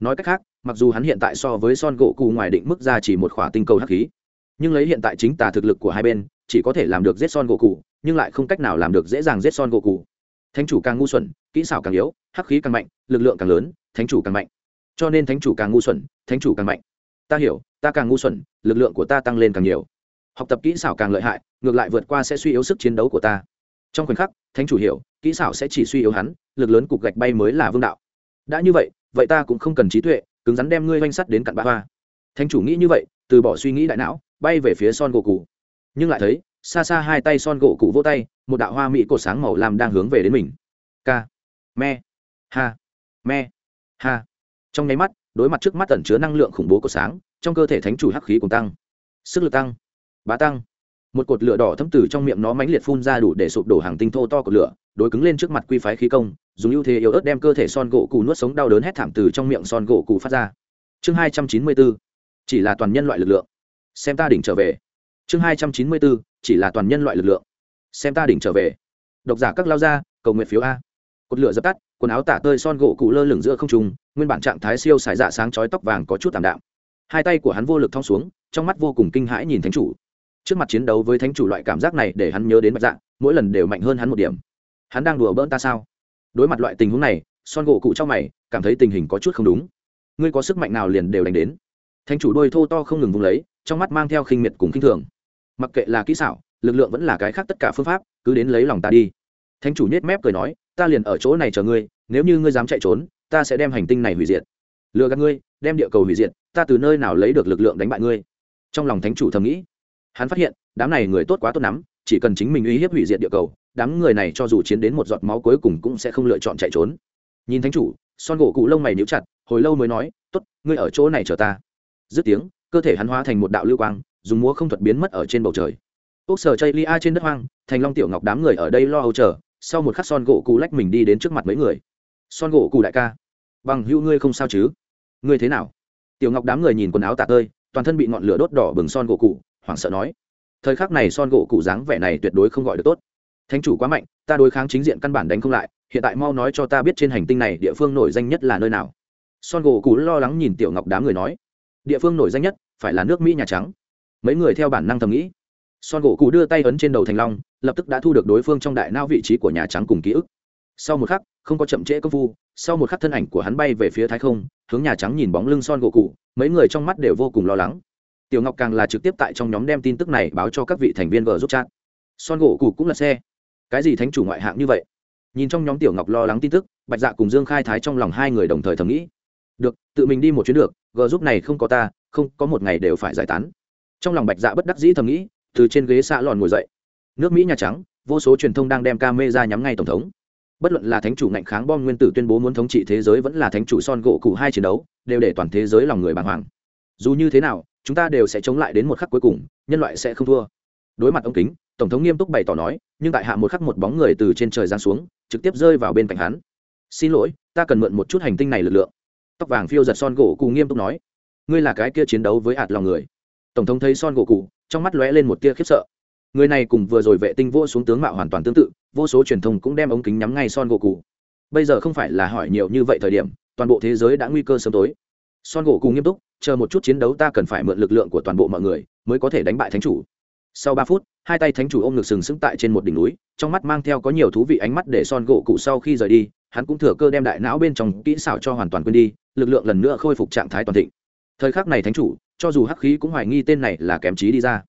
Nói cách khác, mặc dù hắn hiện tại so với son gỗ cụ ngoài định mức ra chỉ một khỏa tinh cầu hắc khí, nhưng lấy hiện tại chính tà thực lực của hai bên, chỉ có thể làm được giết son gỗ cụ nhưng lại không cách nào làm được dễ dàng giết son gỗ cụ thánh chủ càng ngu xuẩn, kỹ xảo càng yếu, hắc khí càng mạnh, lực lượng càng lớn, thánh chủ càng mạnh. Cho nên thánh chủ càng ngu xuẩn, thánh chủ càng mạnh. Ta hiểu ta càng ngu xuẩn, lực lượng của ta tăng lên càng nhiều. Học tập kỹ xảo càng lợi hại, ngược lại vượt qua sẽ suy yếu sức chiến đấu của ta. Trong khoảnh khắc, thánh chủ hiểu, kỹ xảo sẽ chỉ suy yếu hắn, lực lớn cục gạch bay mới là vương đạo. Đã như vậy vậy ta cũng không cần trí tuệ, cứng rắn đem ngươi oanh sắt đến cặn bã hoa. Thánh chủ nghĩ như vậy, từ bỏ suy nghĩ đại não, bay về phía son gỗ cụ nhưng lại thấy, xa xa hai tay son gỗ cụ vỗ tay, một đạo hoa mỹ cột sáng màu lam đang hướng về đến mình. K me, ha me, ha. Trong nháy mắt, đối mặt trước mắt tẩn chứa năng lượng khủng bố của sáng trong cơ thể thánh chủ hắc khí cùng tăng, sức lực tăng, bá tăng. Một cột lửa đỏ thấm từ trong miệng nó mãnh liệt phun ra đủ để sụp đổ hàng tinh thô to của lửa, đối cứng lên trước mặt quy phái khí công, dùng ưu thế yếu ớt đem cơ thể son gỗ cụ nuốt sống đau đớn hét thảm từ trong miệng son gỗ cụ phát ra. Chương hai trăm chín mươi bốn chỉ là toàn nhân loại lực lượng. Xem ta đỉnh trở về. Chương hai trăm chín mươi bốn chỉ là toàn nhân loại lực lượng. Xem ta đỉnh trở về. Độc giả các lao ra, cầu nguyện phiếu a. Cột lửa dập tắt, quần áo tả tơi son gỗ cụ lơ lửng giữa không trung, nguyên bản trạng thái siêu xài dạ sáng chói tóc vàng có chút tạm đạm hai tay của hắn vô lực thong xuống trong mắt vô cùng kinh hãi nhìn thánh chủ. Trước mặt chiến đấu với thánh chủ loại cảm giác này để hắn nhớ đến bạch dạng, mỗi lần đều mạnh hơn hắn một điểm. Hắn đang đùa bỡn ta sao? Đối mặt loại tình huống này son gỗ cụ trong mày cảm thấy tình hình có chút không đúng. Ngươi có sức mạnh nào liền đều đánh đến. Thánh chủ đôi thô to không ngừng vung lấy trong mắt mang theo khinh miệt cùng khinh thường. Mặc kệ là kỹ xảo lực lượng vẫn là cái khác tất cả phương pháp cứ đến lấy lòng ta đi. Thánh chủ nhếch mép cười nói ta liền ở chỗ này chờ ngươi nếu như ngươi dám chạy trốn ta sẽ đem hành tinh này hủy diệt lừa gạt ngươi, đem địa cầu hủy diệt, ta từ nơi nào lấy được lực lượng đánh bại ngươi? Trong lòng thánh chủ thầm nghĩ. Hắn phát hiện, đám này người tốt quá tốt lắm, chỉ cần chính mình uy hiếp hủy diệt địa cầu, đám người này cho dù chiến đến một giọt máu cuối cùng cũng sẽ không lựa chọn chạy trốn. Nhìn thánh chủ, son gỗ cụ lông mày níu chặt, hồi lâu mới nói t ố t ngươi ở chỗ này chờ ta. Dứt tiếng, cơ thể hắn hóa thành một đạo lưu quang, dùng múa không thuật biến mất ở trên bầu trời. Ốc sở chây lia trên đất hoang, thành long tiểu ngọc đám người ở đây lo âu chờ, sau một khắc son gỗ cụ lách mình đi đến trước mặt mấy người. Son gỗ cụ đại ca, bằng hữu ngươi không sao chứ? Ngươi thế nào? Tiểu ngọc đám người nhìn quần áo tạ tơi, toàn thân bị ngọn lửa đốt đỏ bừng son gỗ cụ, hoảng sợ nói, thời khắc này son gỗ cụ dáng vẻ này tuyệt đối không gọi được tốt. Thánh chủ quá mạnh, ta đối kháng chính diện căn bản đánh không lại, hiện tại mau nói cho ta biết trên hành tinh này địa phương nổi danh nhất là nơi nào. Son gỗ cụ lo lắng nhìn tiểu ngọc đám người nói, địa phương nổi danh nhất phải là nước mỹ nhà trắng. Mấy người theo bản năng thầm nghĩ. Son gỗ cụ đưa tay ấn trên đầu thành long, lập tức đã thu được đối phương trong đại nao vị trí của nhà trắng cùng ký ức. Sau một khắc, không có chậm trễ công phu sau một khắc thân ảnh của hắn bay về phía thái không, hướng nhà trắng nhìn bóng lưng son gỗ cụ, mấy người trong mắt đều vô cùng lo lắng. Tiểu ngọc càng là trực tiếp tại trong nhóm đem tin tức này báo cho các vị thành viên vợ giúp chat. Son gỗ cụ cũng là xe. Cái gì thánh chủ ngoại hạng như vậy? Nhìn trong nhóm tiểu ngọc lo lắng tin tức, bạch dạ cùng dương khai thái trong lòng hai người đồng thời thầm nghĩ. Được, tự mình đi một chuyến được, gờ giúp này không có ta, không, có một ngày đều phải giải tán. Trong lòng bạch dạ bất đắc dĩ thầm nghĩ, từ trên ghế xạ lòn ngồi dậy. Nước mỹ nhà trắng, vô số truyền thông đang đem ca mê ra nhắm ngay tổng thống bất luận là thánh chủ ngạnh kháng bom nguyên tử tuyên bố muốn thống trị thế giới vẫn là thánh chủ son gỗ cụ hai chiến đấu, đều để toàn thế giới lòng người bàng hoàng. Dù như thế nào, chúng ta đều sẽ chống lại đến một khắc cuối cùng, nhân loại sẽ không thua. Đối mặt ông kính, tổng thống nghiêm túc bày tỏ nói, nhưng tại hạ một khắc một bóng người từ trên trời giáng xuống, trực tiếp rơi vào bên cạnh hắn. Xin lỗi, ta cần mượn một chút hành tinh này lực lượng. Tóc vàng phiêu giật son gỗ cụ nghiêm túc nói. Ngươi là cái kia chiến đấu với hạt lòng người. Tổng thống thấy son gỗ cụ, trong mắt lóe lên một tia khiếp sợ người này cùng vừa rồi vệ tinh vô xuống tướng mạo hoàn toàn tương tự, vô số truyền thông cũng đem ống kính nhắm ngay son gỗ cụ bây giờ không phải là hỏi nhiều như vậy thời điểm, toàn bộ thế giới đã nguy cơ sớm tối. Son gỗ cụ nghiêm túc, chờ một chút chiến đấu ta cần phải mượn lực lượng của toàn bộ mọi người, mới có thể đánh bại thánh chủ. Sau ba phút, hai tay thánh chủ ôm ngực sừng sững tại trên một đỉnh núi, trong mắt mang theo có nhiều thú vị ánh mắt để son gỗ cụ sau khi rời đi, hắn cũng thừa cơ đem đại não bên trong kỹ xảo cho hoàn toàn quên đi, lực lượng lần nữa khôi phục trạng thái toàn thịnh. Thời khắc này thánh chủ, cho dù hắc khí cũng hoài nghi tên này là kém trí đi ra.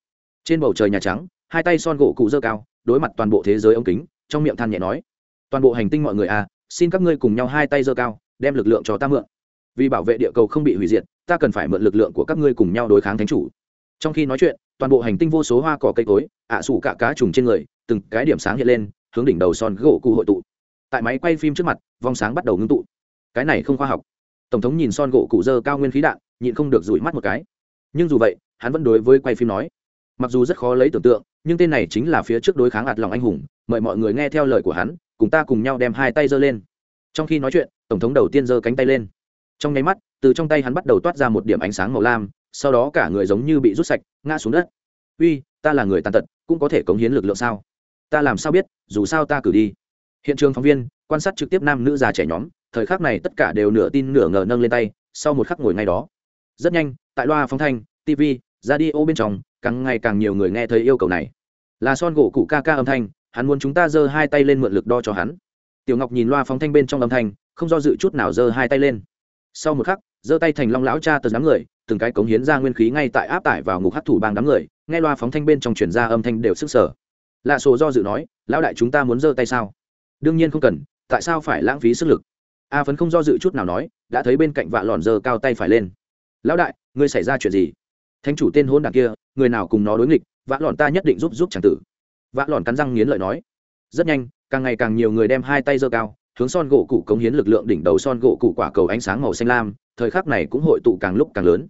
Trên bầu trời nhà trắng hai tay son gỗ cụ dơ cao, đối mặt toàn bộ thế giới ống kính, trong miệng than nhẹ nói, toàn bộ hành tinh mọi người à xin các ngươi cùng nhau hai tay dơ cao, đem lực lượng cho ta mượn. Vì bảo vệ địa cầu không bị hủy diệt, ta cần phải mượn lực lượng của các ngươi cùng nhau đối kháng thánh chủ. Trong khi nói chuyện, toàn bộ hành tinh vô số hoa cỏ cây cối, ạ à sủ cả cá trùng trên người, từng cái điểm sáng hiện lên, hướng đỉnh đầu son gỗ cụ hội tụ. Tại máy quay phim trước mặt, vòng sáng bắt đầu ngưng tụ. Cái này không khoa học. Tổng thống nhìn son gỗ cụ dơ cao nguyên khí đạn, nhịn không được rủi mắt một cái. Nhưng dù vậy, hắn vẫn đối với quay phim nói mặc dù rất khó lấy tưởng tượng, nhưng tên này chính là phía trước đối kháng ạt lòng anh hùng, mời mọi người nghe theo lời của hắn, cùng ta cùng nhau đem hai tay giơ lên. Trong khi nói chuyện, tổng thống đầu tiên giơ cánh tay lên. Trong nháy mắt, từ trong tay hắn bắt đầu toát ra một điểm ánh sáng màu lam, sau đó cả người giống như bị rút sạch, ngã xuống đất. Uy, ta là người tàn tật, cũng có thể cống hiến lực lượng sao? Ta làm sao biết, dù sao ta cử đi. Hiện trường phóng viên, quan sát trực tiếp nam nữ già trẻ nhóm, thời khắc này tất cả đều nửa tin nửa ngờ nâng lên tay, sau một khắc ngồi ngay đó. Rất nhanh, tại loa phóng thanh tv radio bên trong càng ngày càng nhiều người nghe thấy yêu cầu này. Là son gỗ cụ ca ca âm thanh, hắn muốn chúng ta giơ hai tay lên mượn lực đo cho hắn. Tiểu ngọc nhìn loa phóng thanh bên trong âm thanh, không do dự chút nào giơ hai tay lên. Sau một khắc, giơ tay thành long lão cha từ đám người, từng cái cống hiến ra nguyên khí ngay tại áp tải vào ngục hát thủ bang đám người, nghe loa phóng thanh bên trong chuyển ra âm thanh đều sức sở. Lạ sổ do dự nói, lão đại chúng ta muốn giơ tay sao? Đương nhiên không cần, tại sao phải lãng phí sức lực? A phấn không do dự chút nào nói, đã thấy bên cạnh vạ lòn giơ cao tay phải lên. Lão đại, ngươi xảy ra chuyện gì? Thánh chủ tên hôn đảng kia, người nào cùng nó đối nghịch vạ lòn ta nhất định giúp giúp chàng tử. Vạ lòn cắn răng nghiến lợi nói. Rất nhanh, càng ngày càng nhiều người đem hai tay giơ cao, hướng son gỗ cụ cống hiến lực lượng đỉnh đầu son gỗ cụ quả cầu ánh sáng màu xanh lam, thời khắc này cũng hội tụ càng lúc càng lớn.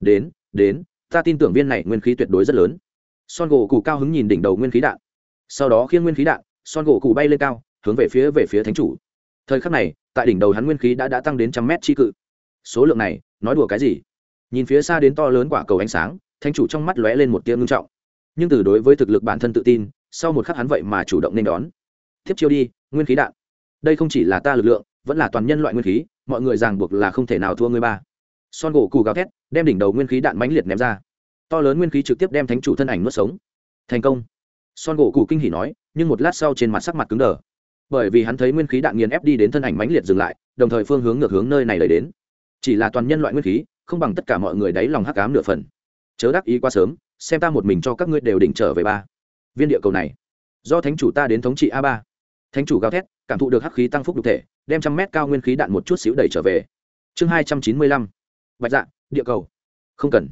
Đến đến, ta tin tưởng viên này nguyên khí tuyệt đối rất lớn. Son gỗ cụ cao hứng nhìn đỉnh đầu nguyên khí đạn. Sau đó khiêng nguyên khí đạn, son gỗ cụ bay lên cao, hướng về phía về phía thánh chủ. Thời khắc này, tại đỉnh đầu hắn nguyên khí đã đã tăng đến trăm mét chi cự. Số lượng này, nói đùa cái gì? Nhìn phía xa đến to lớn quả cầu ánh sáng, thánh chủ trong mắt lóe lên một tia ngưng trọng. Nhưng từ đối với thực lực bản thân tự tin, sau một khắc hắn vậy mà chủ động nên đón. Tiếp chiêu đi, nguyên khí đạn. Đây không chỉ là ta lực lượng, vẫn là toàn nhân loại nguyên khí, mọi người ràng buộc là không thể nào thua người ba. Son gỗ cù gào thét, đem đỉnh đầu nguyên khí đạn mãnh liệt ném ra. To lớn nguyên khí trực tiếp đem thánh chủ thân ảnh nuốt sống. Thành công. Son gỗ cù kinh hỉ nói, nhưng một lát sau trên mặt sắc mặt cứng đờ. Bởi vì hắn thấy nguyên khí đạn nghiền ép đi đến thân ảnh mãnh liệt dừng lại, đồng thời phương hướng ngược hướng nơi này lời đến. Chỉ là toàn nhân loại nguyên khí không bằng tất cả mọi người đáy lòng hắc ám nửa phần. Chớ đắc ý quá sớm, xem ta một mình cho các ngươi đều đỉnh trở về ba. Viên địa cầu này, do thánh chủ ta đến thống trị a ba. Thánh chủ gào thét, cảm thụ được hắc khí tăng phúc đ thể, đem trăm mét cao nguyên khí đạn một chút xíu đẩy trở về. Chương hai trăm chín mươi lăm, bạch dạ địa cầu. Không cần.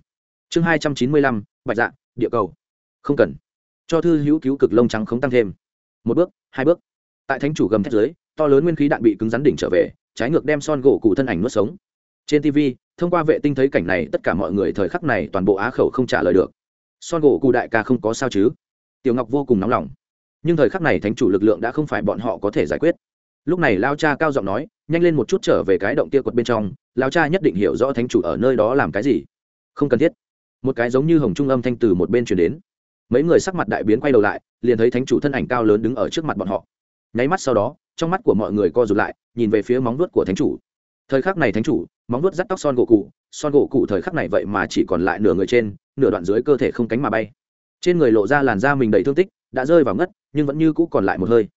Chương hai trăm chín mươi lăm, bạch dạ địa cầu. Không cần. Cho thư hữu cứu cực lông trắng không tăng thêm. Một bước, hai bước. Tại thánh chủ gầm thét dưới, to lớn nguyên khí đạn bị cứng rắn đỉnh trở về, trái ngược đem son gỗ cụ thân ảnh nuốt sống. Trên tv thông qua vệ tinh thấy cảnh này, tất cả mọi người thời khắc này toàn bộ á khẩu không trả lời được. Son gỗ cụ đại ca không có sao chứ? Tiểu ngọc vô cùng nóng lòng. Nhưng thời khắc này thánh chủ lực lượng đã không phải bọn họ có thể giải quyết. Lúc này lao cha cao giọng nói, nhanh lên một chút trở về cái động tia quật bên trong, lao cha nhất định hiểu rõ thánh chủ ở nơi đó làm cái gì. Không cần thiết. Một cái giống như hồng trung âm thanh từ một bên chuyển đến. Mấy người sắc mặt đại biến quay đầu lại, liền thấy thánh chủ thân ảnh cao lớn đứng ở trước mặt bọn họ. Nháy mắt sau đó, trong mắt của mọi người co rụt lại, nhìn về phía móng vuốt của thánh chủ. Thời khắc này thánh chủ móng vuốt dắt tóc son gỗ cụ, son gỗ cụ thời khắc này vậy mà chỉ còn lại nửa người trên, nửa đoạn dưới cơ thể không cánh mà bay. Trên người lộ ra làn da mình đầy thương tích, đã rơi vào ngất, nhưng vẫn như cũ còn lại một hơi.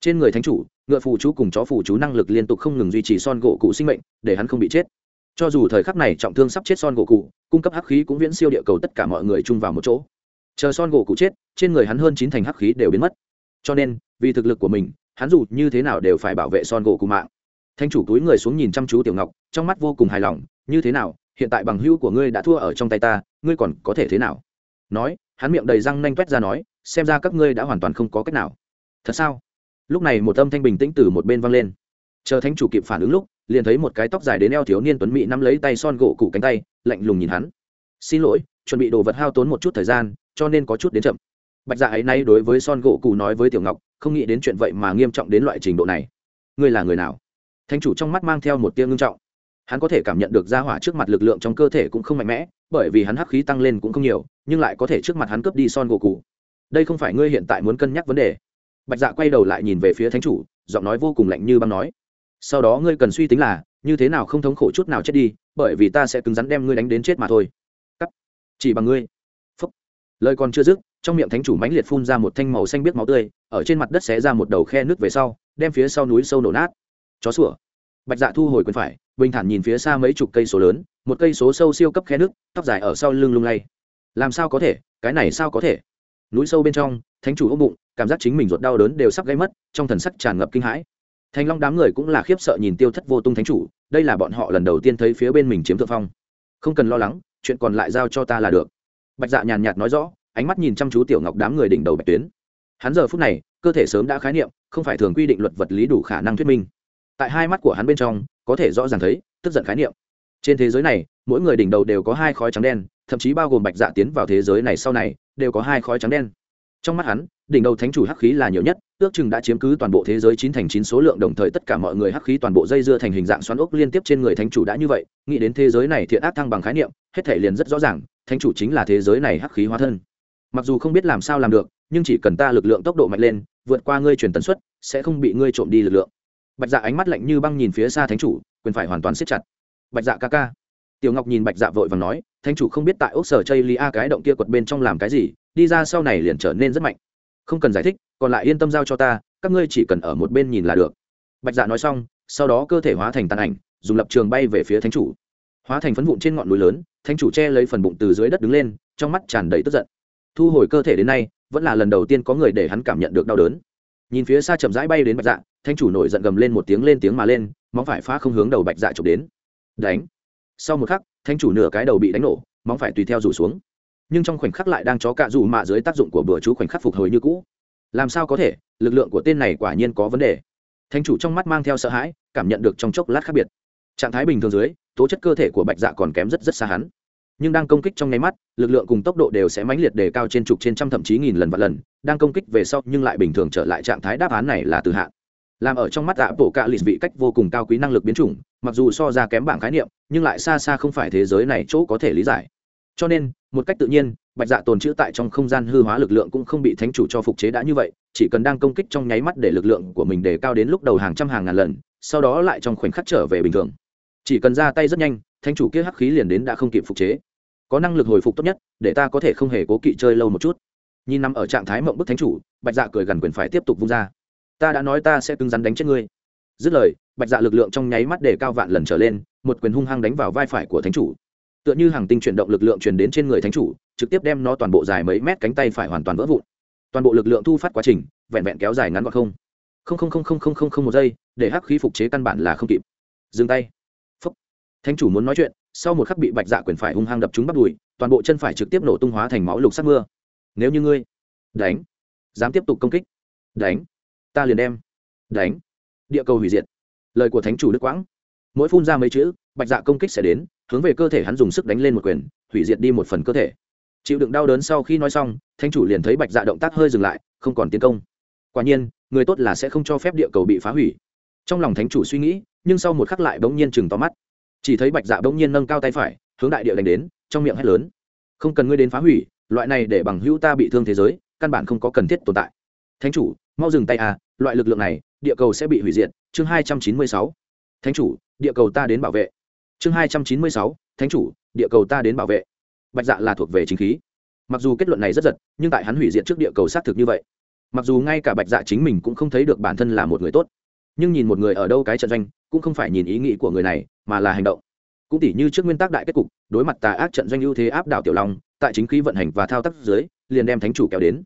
Trên người thánh chủ, ngựa phù chú cùng chó phù chú năng lực liên tục không ngừng duy trì son gỗ cụ sinh mệnh, để hắn không bị chết. Cho dù thời khắc này trọng thương sắp chết son gỗ cụ, cung cấp hắc khí cũng viễn siêu địa cầu tất cả mọi người chung vào một chỗ. Chờ son gỗ cụ chết, trên người hắn hơn chín thành hắc khí đều biến mất. Cho nên, vì thực lực của mình, hắn dù như thế nào đều phải bảo vệ son gỗ cụ mạng thanh chủ túi người xuống nhìn chăm chú tiểu ngọc, trong mắt vô cùng hài lòng, như thế nào? Hiện tại bằng hữu của ngươi đã thua ở trong tay ta, ngươi còn có thể thế nào? Nói, hắn miệng đầy răng nanh toét ra nói, xem ra các ngươi đã hoàn toàn không có cách nào. Thật sao? Lúc này một âm thanh bình tĩnh từ một bên vang lên. Chờ thánh chủ kịp phản ứng lúc, liền thấy một cái tóc dài đến eo thiếu niên tuấn mỹ nắm lấy tay son gỗ cụ cánh tay, lạnh lùng nhìn hắn. Xin lỗi, chuẩn bị đồ vật hao tốn một chút thời gian, cho nên có chút đến chậm. Bạch dạ ấy nay đối với son gỗ cụ nói với tiểu ngọc, không nghĩ đến chuyện vậy mà nghiêm trọng đến loại trình độ này. Ngươi là người nào? Thánh chủ trong mắt mang theo một tia ngưng trọng. Hắn có thể cảm nhận được gia hỏa trước mặt lực lượng trong cơ thể cũng không mạnh mẽ, bởi vì hắn hắc khí tăng lên cũng không nhiều, nhưng lại có thể trước mặt hắn cướp đi son gỗ cụ đây không phải ngươi hiện tại muốn cân nhắc vấn đề. Bạch dạ quay đầu lại nhìn về phía thánh chủ, giọng nói vô cùng lạnh như băng nói. Sau đó ngươi cần suy tính là, như thế nào không thống khổ chút nào chết đi, bởi vì ta sẽ cứng rắn đem ngươi đánh đến chết mà thôi. Cắt. Chỉ bằng ngươi. Phúc. lời còn chưa dứt, trong miệng thánh chủ mãnh liệt phun ra một thanh màu xanh biết máu tươi, ở trên mặt đất xé ra một đầu khe nước về sau, đem phía sau núi sâu nổ nát chó sủa. Bạch dạ thu hồi quyền phải, bình thản nhìn phía xa mấy chục cây số lớn, một cây số sâu siêu cấp khe nước, tóc dài ở sau lưng lung lay. Làm sao có thể? Cái này sao có thể? Núi sâu bên trong, thánh chủ ôm bụng, cảm giác chính mình ruột đau đớn đều sắp gây mất, trong thần sắc tràn ngập kinh hãi. Thành long đám người cũng là khiếp sợ nhìn tiêu thất vô tung thánh chủ, đây là bọn họ lần đầu tiên thấy phía bên mình chiếm thượng phong. Không cần lo lắng, chuyện còn lại giao cho ta là được. Bạch dạ nhàn nhạt nói rõ, ánh mắt nhìn chăm chú tiểu ngọc đám người đỉnh đầu bạch tuyến. Hắn giờ phút này, cơ thể sớm đã khái niệm, không phải thường quy định luật vật lý đủ khả năng thuyết minh tại hai mắt của hắn bên trong, có thể rõ ràng thấy, tức giận khái niệm. Trên thế giới này, mỗi người đỉnh đầu đều có hai khói trắng đen, thậm chí bao gồm bạch dạ tiến vào thế giới này sau này, đều có hai khói trắng đen. Trong mắt hắn, đỉnh đầu thánh chủ hắc khí là nhiều nhất, ước chừng đã chiếm cứ toàn bộ thế giới chín thành chín số lượng đồng thời tất cả mọi người hắc khí toàn bộ dây dưa thành hình dạng xoắn ốc liên tiếp trên người thánh chủ đã như vậy, nghĩ đến thế giới này thiện ác thăng bằng khái niệm, hết thể liền rất rõ ràng, thánh chủ chính là thế giới này hắc khí hóa thân. Mặc dù không biết làm sao làm được, nhưng chỉ cần ta lực lượng tốc độ mạnh lên, vượt qua ngươi truyền tần suất, sẽ không bị ngươi trộm đi lực lượng bạch dạ ánh mắt lạnh như băng nhìn phía xa thánh chủ, quyền phải hoàn toàn siết chặt. Bạch dạ ca ca. Tiểu ngọc nhìn bạch dạ vội và nói, thánh chủ không biết tại ốc sở chây lia cái động kia quật bên trong làm cái gì, đi ra sau này liền trở nên rất mạnh. Không cần giải thích, còn lại yên tâm giao cho ta, các ngươi chỉ cần ở một bên nhìn là được. Bạch dạ nói xong, sau đó cơ thể hóa thành tàn ảnh, dùng lập trường bay về phía thánh chủ. Hóa thành phấn vụn trên ngọn núi lớn, thánh chủ che lấy phần bụng từ dưới đất đứng lên, trong mắt tràn đầy tức giận. Thu hồi cơ thể đến nay, vẫn là lần đầu tiên có người để hắn cảm nhận được đau đớn nhìn phía xa chậm rãi bay đến bạch dạ thanh chủ nổi giận gầm lên một tiếng lên tiếng mà lên, móng phải phá không hướng đầu bạch dạ chụp đến. Đánh. Sau một khắc, thanh chủ nửa cái đầu bị đánh nổ, móng phải tùy theo rủ xuống. Nhưng trong khoảnh khắc lại đang chó cạ rủ mạ dưới tác dụng của bừa chú khoảnh khắc phục hồi như cũ. Làm sao có thể? Lực lượng của tên này quả nhiên có vấn đề. Thanh chủ trong mắt mang theo sợ hãi, cảm nhận được trong chốc lát khác biệt. Trạng thái bình thường dưới, tố chất cơ thể của bạch dạ còn kém rất rất xa hắn. Nhưng đang công kích trong nháy mắt, lực lượng cùng tốc độ đều sẽ mãnh liệt đề cao trên chục trên trăm thậm chí nghìn lần vạn lần đang công kích về sau nhưng lại bình thường trở lại trạng thái đáp án này là từ hạn. Làm ở trong mắt ạ, bộ cạ lì vị cách vô cùng cao quý năng lực biến chủng, mặc dù so ra kém bảng khái niệm, nhưng lại xa xa không phải thế giới này chỗ có thể lý giải. Cho nên, một cách tự nhiên, bạch dạ tồn trữ tại trong không gian hư hóa lực lượng cũng không bị thánh chủ cho phục chế đã như vậy, chỉ cần đang công kích trong nháy mắt để lực lượng của mình đề cao đến lúc đầu hàng trăm hàng ngàn lần, sau đó lại trong khoảnh khắc trở về bình thường. Chỉ cần ra tay rất nhanh, thánh chủ kia hắc khí liền đến đã không kịp phục chế. Có năng lực hồi phục tốt nhất, để ta có thể không hề cố kỵ chơi lâu một chút nhìn nằm ở trạng thái mộng bức thánh chủ, bạch dạ cười gần quyền phải tiếp tục vung ra. Ta đã nói ta sẽ cứng rắn đánh chết ngươi. Dứt lời, bạch dạ lực lượng trong nháy mắt để cao vạn lần trở lên, một quyền hung hăng đánh vào vai phải của thánh chủ. Tựa như hàng tinh chuyển động lực lượng truyền đến trên người thánh chủ, trực tiếp đem nó toàn bộ dài mấy mét cánh tay phải hoàn toàn vỡ vụn. Toàn bộ lực lượng thu phát quá trình, vẹn vẹn kéo dài ngắn gọn không. Không không không không không không không một giây, để hắc khí phục chế căn bản là không kịp. Dừng tay. Phúc. Thánh chủ muốn nói chuyện, sau một khắc bị bạch dạ quyền phải hung hăng đập trúng bắt đùi, toàn bộ chân phải trực tiếp nổ tung hóa thành máu lục sắc mưa nếu như ngươi đánh, dám tiếp tục công kích, đánh, ta liền đem đánh. Địa cầu hủy diệt. Lời của thánh chủ đức quãng. Mỗi phun ra mấy chữ, bạch dạ công kích sẽ đến, hướng về cơ thể hắn dùng sức đánh lên một quyền, hủy diệt đi một phần cơ thể. Chịu đựng đau đớn sau khi nói xong, thánh chủ liền thấy bạch dạ động tác hơi dừng lại, không còn tiến công. Quả nhiên, người tốt là sẽ không cho phép địa cầu bị phá hủy. Trong lòng thánh chủ suy nghĩ, nhưng sau một khắc lại bỗng nhiên chừng to mắt. Chỉ thấy bạch dạ bỗng nhiên nâng cao tay phải, hướng đại địa đánh đến, trong miệng hét lớn. Không cần ngươi đến phá hủy loại này để bằng hữu ta bị thương thế giới, căn bản không có cần thiết tồn tại. Thánh chủ, mau dừng tay à loại lực lượng này, địa cầu sẽ bị hủy diệt. Chương hai trăm chín mươi sáu. Thánh chủ, địa cầu ta đến bảo vệ. Chương hai trăm chín mươi sáu. Thánh chủ, địa cầu ta đến bảo vệ. Bạch dạ là thuộc về chính khí. Mặc dù kết luận này rất giật, nhưng tại hắn hủy diệt trước địa cầu xác thực như vậy. Mặc dù ngay cả bạch dạ chính mình cũng không thấy được bản thân là một người tốt, nhưng nhìn một người ở đâu cái trận doanh, cũng không phải nhìn ý nghĩ của người này, mà là hành động. Cũng tỉ như trước nguyên tắc đại kết cục, đối mặt tà ác trận doanh ưu thế áp đảo tiểu long tại chính khí vận hành và thao tác dưới, liền đem thánh chủ kéo đến.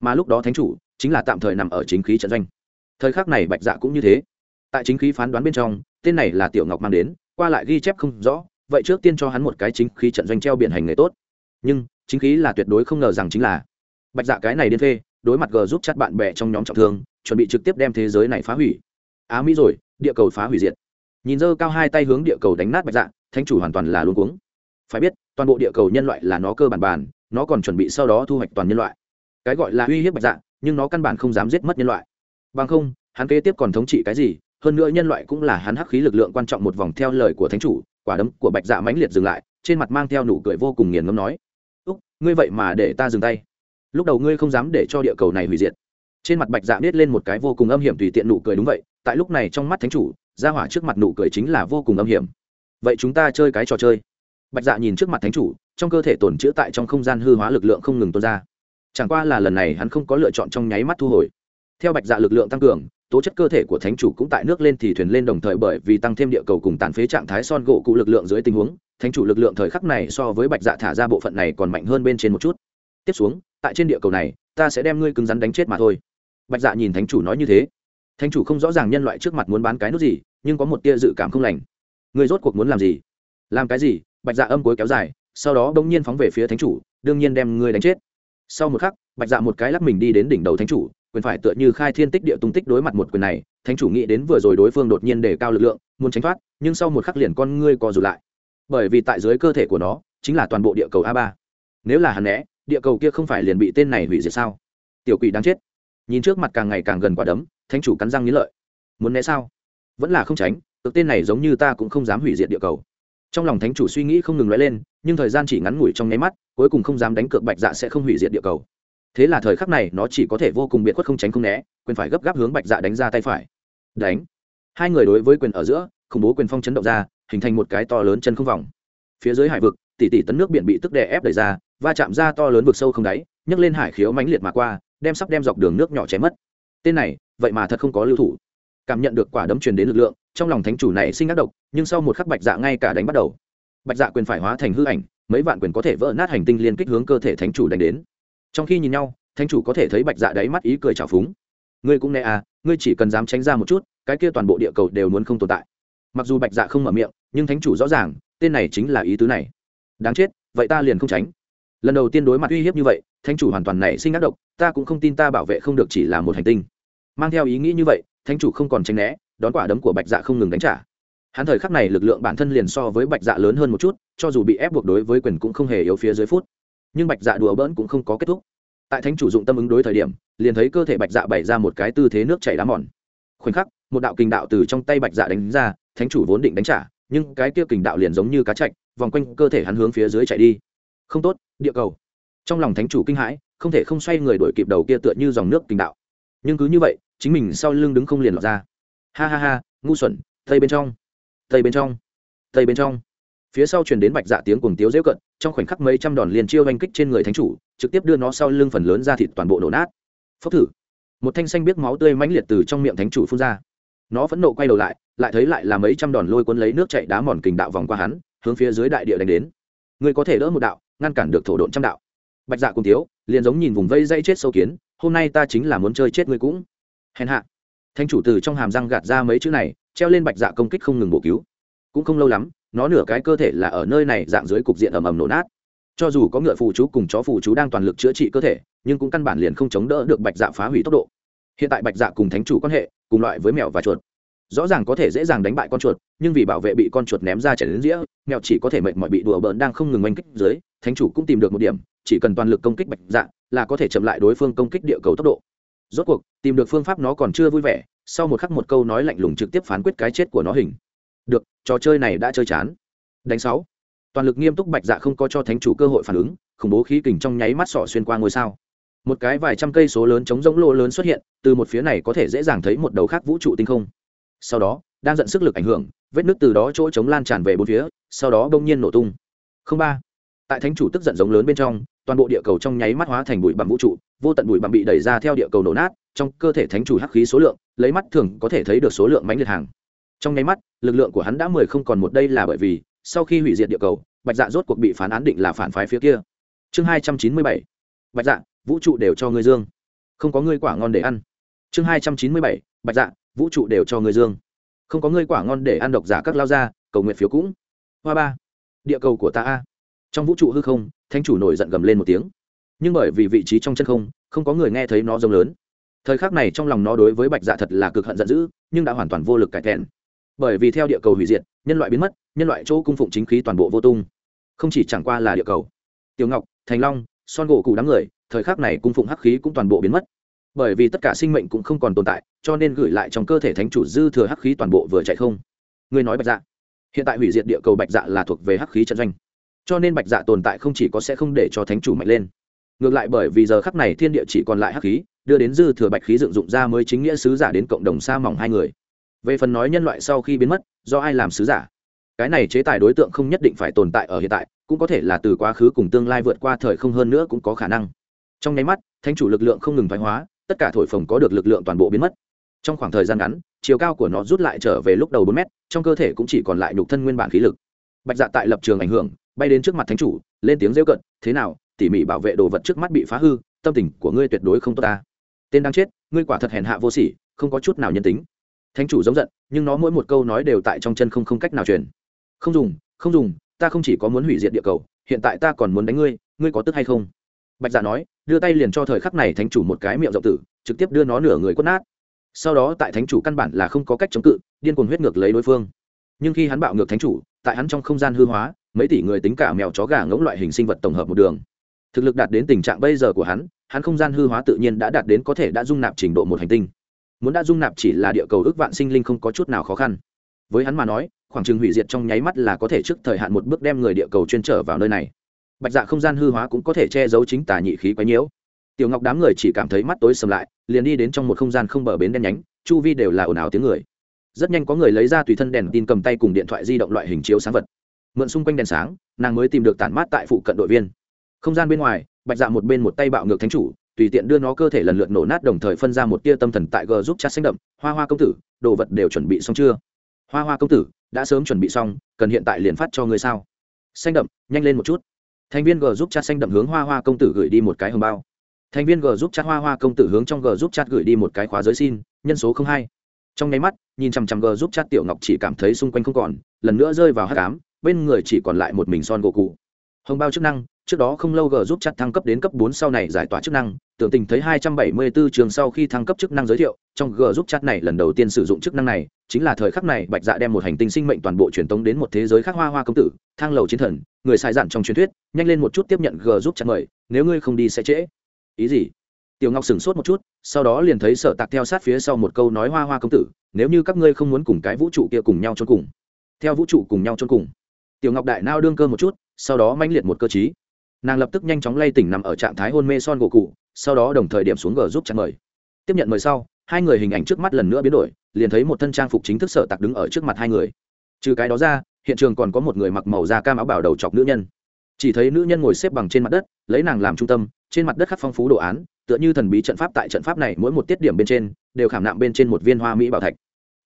Mà lúc đó thánh chủ chính là tạm thời nằm ở chính khí trận doanh. Thời khắc này bạch dạ cũng như thế. Tại chính khí phán đoán bên trong, tên này là tiểu ngọc mang đến, qua lại ghi chép không rõ, vậy trước tiên cho hắn một cái chính khí trận doanh treo biển hành nghề tốt. Nhưng, chính khí là tuyệt đối không ngờ rằng chính là. Bạch dạ cái này điên phê, đối mặt g giúp chắt bạn bè trong nhóm trọng thương, chuẩn bị trực tiếp đem thế giới này phá hủy. Á mỹ rồi, địa cầu phá hủy diệt. Nhìn dơ cao hai tay hướng địa cầu đánh nát bạch dạ thánh chủ hoàn toàn là luôn cuống. Phải biết toàn bộ địa cầu nhân loại là nó cơ bản bản, nó còn chuẩn bị sau đó thu hoạch toàn nhân loại. Cái gọi là uy hiếp bạch dạ nhưng nó căn bản không dám giết mất nhân loại. Bằng không, hắn kế tiếp còn thống trị cái gì, hơn nữa nhân loại cũng là hắn hắc khí lực lượng quan trọng một vòng theo lời của thánh chủ, quả đấm của bạch dạ mãnh liệt dừng lại, trên mặt mang theo nụ cười vô cùng nghiền ngẫm nói, úc, ngươi vậy mà để ta dừng tay. Lúc đầu ngươi không dám để cho địa cầu này hủy diệt. Trên mặt bạch dạ biết lên một cái vô cùng âm hiểm tùy tiện nụ cười đúng vậy, tại lúc này trong mắt thánh chủ ra hỏa trước mặt nụ cười chính là vô cùng âm hiểm. Vậy chúng ta chơi cái trò chơi bạch dạ nhìn trước mặt thánh chủ, trong cơ thể tồn chữ tại trong không gian hư hóa lực lượng không ngừng tuôn ra. Chẳng qua là lần này hắn không có lựa chọn trong nháy mắt thu hồi. Theo bạch dạ lực lượng tăng cường, tố chất cơ thể của thánh chủ cũng tại nước lên thì thuyền lên đồng thời bởi vì tăng thêm địa cầu cùng tàn phế trạng thái son gỗ cụ lực lượng dưới tình huống, thánh chủ lực lượng thời khắc này so với bạch dạ thả ra bộ phận này còn mạnh hơn bên trên một chút. Tiếp xuống, tại trên địa cầu này, ta sẽ đem ngươi cứng rắn đánh chết mà thôi. Bạch dạ nhìn thánh chủ nói như thế. Thánh chủ không rõ ràng nhân loại trước mặt muốn bán cái nút gì, nhưng có một tia dự cảm không lành. Ngươi rốt cuộc muốn làm gì? Làm cái gì? Bạch dạ âm cuối kéo dài, sau đó bỗng nhiên phóng về phía thánh chủ, đương nhiên đem ngươi đánh chết. Sau một khắc, bạch dạ một cái lắc mình đi đến đỉnh đầu thánh chủ, quyền phải tựa như khai thiên tích địa tung tích đối mặt một quyền này, thánh chủ nghĩ đến vừa rồi đối phương đột nhiên để cao lực lượng, muốn tránh thoát, nhưng sau một khắc liền con ngươi co rụt lại. Bởi vì tại dưới cơ thể của nó, chính là toàn bộ địa cầu a ba. Nếu là hắn né, địa cầu kia không phải liền bị tên này hủy diệt sao? Tiểu quỷ đáng chết. Nhìn trước mặt càng ngày càng gần quả đấm, thánh chủ cắn răng nghĩ lợi. Muốn né sao? Vẫn là không tránh tự tên này giống như ta cũng không dám hủy diệt địa cầu trong lòng thánh chủ suy nghĩ không ngừng nói lên, nhưng thời gian chỉ ngắn ngủi trong nháy mắt, cuối cùng không dám đánh cược bạch dạ sẽ không hủy diệt địa cầu. Thế là thời khắc này, nó chỉ có thể vô cùng biệt khuất không tránh không né, quyền phải gấp gáp hướng bạch dạ đánh ra tay phải. Đánh. Hai người đối với quyền ở giữa, khủng bố quyền phong chấn động ra, hình thành một cái to lớn chân không vòng. Phía dưới hải vực tỷ tỷ tấn nước biển bị tức đè ép đẩy ra, va chạm ra to lớn vực sâu không đáy, nhấc lên hải khiếu mãnh liệt mà qua, đem sắp đem dọc đường nước nhỏ chém mất. Tên này, vậy mà thật không có lưu thủ. Cảm nhận được quả đấm truyền đến lực lượng trong lòng thánh chủ này sinh ác độc, nhưng sau một khắc bạch dạ ngay cả đánh bắt đầu. Bạch dạ quyền phải hóa thành hư ảnh, mấy vạn quyền có thể vỡ nát hành tinh liên kích hướng cơ thể thánh chủ đánh đến. Trong khi nhìn nhau, thánh chủ có thể thấy bạch dạ đáy mắt ý cười trào phúng. Ngươi cũng nè à ngươi chỉ cần dám tránh ra một chút, cái kia toàn bộ địa cầu đều muốn không tồn tại. Mặc dù bạch dạ không mở miệng, nhưng thánh chủ rõ ràng, tên này chính là ý tứ này. Đáng chết, vậy ta liền không tránh. Lần đầu tiên đối mặt uy hiếp như vậy, thánh chủ hoàn toàn nảy sinh ác độc, ta cũng không tin ta bảo vệ không được chỉ là một hành tinh. Mang theo ý nghĩ như vậy, thánh chủ không còn tránh né đón quả đấm của bạch dạ không ngừng đánh trả. Hắn thời khắc này lực lượng bản thân liền so với bạch dạ lớn hơn một chút, cho dù bị ép buộc đối với quyền cũng không hề yếu phía dưới phút. Nhưng bạch dạ đùa bỡn cũng không có kết thúc. Tại thánh chủ dụng tâm ứng đối thời điểm, liền thấy cơ thể bạch dạ bày ra một cái tư thế nước chảy đá mòn. Khoảnh khắc, một đạo kình đạo từ trong tay bạch dạ đánh ra, thánh chủ vốn định đánh trả, nhưng cái kia kình đạo liền giống như cá chạch, vòng quanh cơ thể hắn hướng phía dưới chạy đi. Không tốt, địa cầu. Trong lòng thánh chủ kinh hãi, không thể không xoay người đổi kịp đầu kia tựa như dòng nước kình đạo. Nhưng cứ như vậy, chính mình sau lưng đứng không liền lọt ra ha ha ha, ngu xuẩn, tây bên trong. Tây bên trong. Tây bên trong. Phía sau truyền đến bạch dạ tiếng cuồng tiếu dễu cận, trong khoảnh khắc mấy trăm đòn liền chiêu oanh kích trên người thánh chủ, trực tiếp đưa nó sau lưng phần lớn ra thịt toàn bộ đổ nát. Phốc thử. Một thanh xanh biết máu tươi mãnh liệt từ trong miệng thánh chủ phun ra. Nó phẫn nộ quay đầu lại lại thấy lại là mấy trăm đòn lôi cuốn lấy nước chạy đá mòn kình đạo vòng qua hắn, hướng phía dưới đại địa đánh đến. Ngươi có thể đỡ một đạo, ngăn cản được thổ độn trăm đạo. Bạch dạ cùng tiếu, liền giống nhìn vùng vây dây chết sâu kiến, hôm nay ta chính là muốn chơi chết ngươi cũng. Hèn hạ thanh chủ từ trong hàm răng gạt ra mấy chữ này, treo lên bạch dạ công kích không ngừng bổ cứu. Cũng không lâu lắm, nó nửa cái cơ thể là ở nơi này dạng dưới cục diện ầm ầm nổ nát. Cho dù có ngựa phù chú cùng chó phù chú đang toàn lực chữa trị cơ thể, nhưng cũng căn bản liền không chống đỡ được bạch dạ phá hủy tốc độ. Hiện tại bạch dạ cùng thánh chủ quan hệ, cùng loại với mèo và chuột. Rõ ràng có thể dễ dàng đánh bại con chuột, nhưng vì bảo vệ bị con chuột ném ra chảy đến dĩa, mèo chỉ có thể mệt mỏi bị đùa bỡn đang không ngừng oanh kích dưới, thánh chủ cũng tìm được một điểm, chỉ cần toàn lực công kích bạch dạ là có thể chậm lại đối phương công kích địa cầu tốc độ rốt cuộc, tìm được phương pháp nó còn chưa vui vẻ, sau một khắc một câu nói lạnh lùng trực tiếp phán quyết cái chết của nó hình. Được, trò chơi này đã chơi chán. Đánh sáu. Toàn lực nghiêm túc bạch dạ không có cho thánh chủ cơ hội phản ứng, khủng bố khí kình trong nháy mắt sỏ xuyên qua ngôi sao. Một cái vài trăm cây số lớn chống giống lô lớn xuất hiện, từ một phía này có thể dễ dàng thấy một đầu khác vũ trụ tinh không. Sau đó, đang dẫn sức lực ảnh hưởng, vết nước từ đó chỗ chống lan tràn về bốn phía, sau đó bỗng nhiên nổ tung. Không ba. Tại thánh chủ tức giận giống lớn bên trong toàn bộ địa cầu trong nháy mắt hóa thành bụi bặm vũ trụ, vô tận bụi bặm bị đẩy ra theo địa cầu nổ nát, trong cơ thể thánh chủ hắc khí số lượng, lấy mắt thường có thể thấy được số lượng mãnh liệt hàng. Trong nháy mắt, lực lượng của hắn đã mười không còn một, đây là bởi vì, sau khi hủy diệt địa cầu, bạch dạ rốt cuộc bị phán án định là phản phái phía kia. Chương hai trăm chín mươi bảy. Bạch dạ vũ trụ đều cho ngươi dương. Không có ngươi quả ngon để ăn. Chương hai trăm chín mươi bảy. Bạch dạ vũ trụ đều cho ngươi dương. Không có ngươi quả ngon để ăn độc giả các lao ra cầu nguyện phiếu cũng. Hoa ba. Địa cầu của ta a. Trong vũ trụ hư không Thánh chủ nổi giận gầm lên một tiếng. Nhưng bởi vì vị trí trong chân không không có người nghe thấy nó rông lớn. Thời khắc này trong lòng nó đối với bạch dạ thật là cực hận giận dữ, nhưng đã hoàn toàn vô lực cải thẹn bởi vì theo địa cầu hủy diệt, nhân loại biến mất, nhân loại chỗ cung phụng chính khí toàn bộ vô tung. Không chỉ chẳng qua là địa cầu. Tiểu ngọc, thành long, son gỗ cụ đám người, thời khắc này cung phụng hắc khí cũng toàn bộ biến mất. Bởi vì tất cả sinh mệnh cũng không còn tồn tại, cho nên gửi lại trong cơ thể thánh chủ dư thừa hắc khí toàn bộ vừa chạy không. Ngươi nói bạch dạ hiện tại hủy diệt địa cầu bạch dạ là thuộc về hắc khí trận doanh cho nên bạch dạ tồn tại không chỉ có sẽ không để cho thánh chủ mạnh lên, ngược lại bởi vì giờ khắc này thiên địa chỉ còn lại hắc khí, đưa đến dư thừa bạch khí dựng dụng ra mới chính nghĩa sứ giả đến cộng đồng xa mỏng hai người. Về phần nói nhân loại sau khi biến mất, do ai làm sứ giả? Cái này chế tài đối tượng không nhất định phải tồn tại ở hiện tại, cũng có thể là từ quá khứ cùng tương lai vượt qua thời không hơn nữa cũng có khả năng. Trong nháy mắt, thánh chủ lực lượng không ngừng thoái hóa, tất cả thổi phồng có được lực lượng toàn bộ biến mất. Trong khoảng thời gian ngắn, chiều cao của nó rút lại trở về lúc đầu bốn mét, trong cơ thể cũng chỉ còn lại nhục thân nguyên bản khí lực. Bạch dạ tại lập trường ảnh hưởng bay đến trước mặt thánh chủ, lên tiếng rêu cận thế nào, tỉ mỉ bảo vệ đồ vật trước mắt bị phá hư, tâm tình của ngươi tuyệt đối không tốt ta. Tên đang chết, ngươi quả thật hèn hạ vô sỉ, không có chút nào nhân tính. Thánh chủ giống giận, nhưng nó mỗi một câu nói đều tại trong chân không không cách nào truyền. Không dùng không dùng, ta không chỉ có muốn hủy diệt địa cầu, hiện tại ta còn muốn đánh ngươi ngươi có tức hay không? Bạch giả nói, đưa tay liền cho thời khắc này thánh chủ một cái miệng rộng tử, trực tiếp đưa nó nửa người quất nát. Sau đó tại thánh chủ căn bản là không có cách chống cự, điên cuồng huyết ngược lấy đối phương. Nhưng khi hắn bạo ngược thánh chủ, tại hắn trong không gian hư hóa mấy tỷ người tính cả mèo chó gà ngỗng loại hình sinh vật tổng hợp một đường. Thực lực đạt đến tình trạng bây giờ của hắn hắn không gian hư hóa tự nhiên đã đạt đến có thể đã dung nạp trình độ một hành tinh. Muốn đã dung nạp chỉ là địa cầu ước vạn sinh linh không có chút nào khó khăn. Với hắn mà nói, khoảng chừng hủy diệt trong nháy mắt là có thể trước thời hạn một bước đem người địa cầu chuyên trở vào nơi này. Bạch dạ không gian hư hóa cũng có thể che giấu chính tà nhị khí quấy nhiễu. Tiểu ngọc đám người chỉ cảm thấy mắt tối sầm lại, liền đi đến trong một không gian không bờ bến đen nhánh, chu vi đều là ồn ào tiếng người. Rất nhanh có người lấy ra tùy thân đèn tin cầm tay cùng điện thoại di động loại hình chiếu sáng vật mượn xung quanh đèn sáng, nàng mới tìm được tản mát tại phụ cận đội viên. Không gian bên ngoài, bạch dạ một bên một tay bạo ngược thánh chủ, tùy tiện đưa nó cơ thể lần lượt nổ nát đồng thời phân ra một tia tâm thần tại g giúp chát xanh đậm. Hoa hoa công tử, đồ vật đều chuẩn bị xong chưa? Hoa hoa công tử, đã sớm chuẩn bị xong, cần hiện tại liền phát cho người sao? Xanh đậm, nhanh lên một chút. Thành viên g giúp chat xanh đậm hướng hoa hoa công tử gửi đi một cái hồng bao. Thành viên g giúp chat hoa hoa công tử hướng trong g giúp chat gửi đi một cái khóa giới xin, nhân số không hai. Trong nháy mắt, nhìn chằm chằm g giúp chat tiểu ngọc chỉ cảm thấy xung quanh không còn, lần nữa rơi vào hát cám bên người chỉ còn lại một mình son gỗ cụ hồng bao chức năng, trước đó không lâu g giúp chặt thăng cấp đến cấp bốn sau này giải tỏa chức năng, tưởng tình thấy hai trăm bảy mươi 274 trường sau khi thăng cấp chức năng giới thiệu, trong g giúp chặt này lần đầu tiên sử dụng chức năng này, chính là thời khắc này bạch dạ đem một hành tinh sinh mệnh toàn bộ truyền tống đến một thế giới khác hoa hoa công tử, thang lầu chiến thần, người sai dặn trong truyền thuyết, nhanh lên một chút tiếp nhận g giúp chặt mời, nếu ngươi không đi sẽ trễ. Ý gì? Tiểu ngọc sửng sốt một chút, sau đó liền thấy sở tạc theo sát phía sau một câu nói hoa hoa công tử, nếu như các ngươi không muốn cùng cái vũ trụ kia cùng nhau cho cùng. Theo vũ trụ cùng nhau cho cùng tiểu ngọc đại nao đương cơ một chút, sau đó manh liệt một cơ chí nàng lập tức nhanh chóng lay tỉnh nằm ở trạng thái hôn mê son gỗ cụ sau đó đồng thời điểm xuống g giúp chặn mời. Tiếp nhận mời sau, hai người hình ảnh trước mắt lần nữa biến đổi, liền thấy một thân trang phục chính thức sở tặc đứng ở trước mặt hai người. Trừ cái đó ra, hiện trường còn có một người mặc màu da cam áo bảo đầu chọc nữ nhân. Chỉ thấy nữ nhân ngồi xếp bằng trên mặt đất, lấy nàng làm trung tâm, trên mặt đất khắc phong phú đồ án, tựa như thần bí trận pháp tại trận pháp này mỗi một tiết điểm bên trên, đều khảm nạm bên trên một viên hoa mỹ bảo thạch.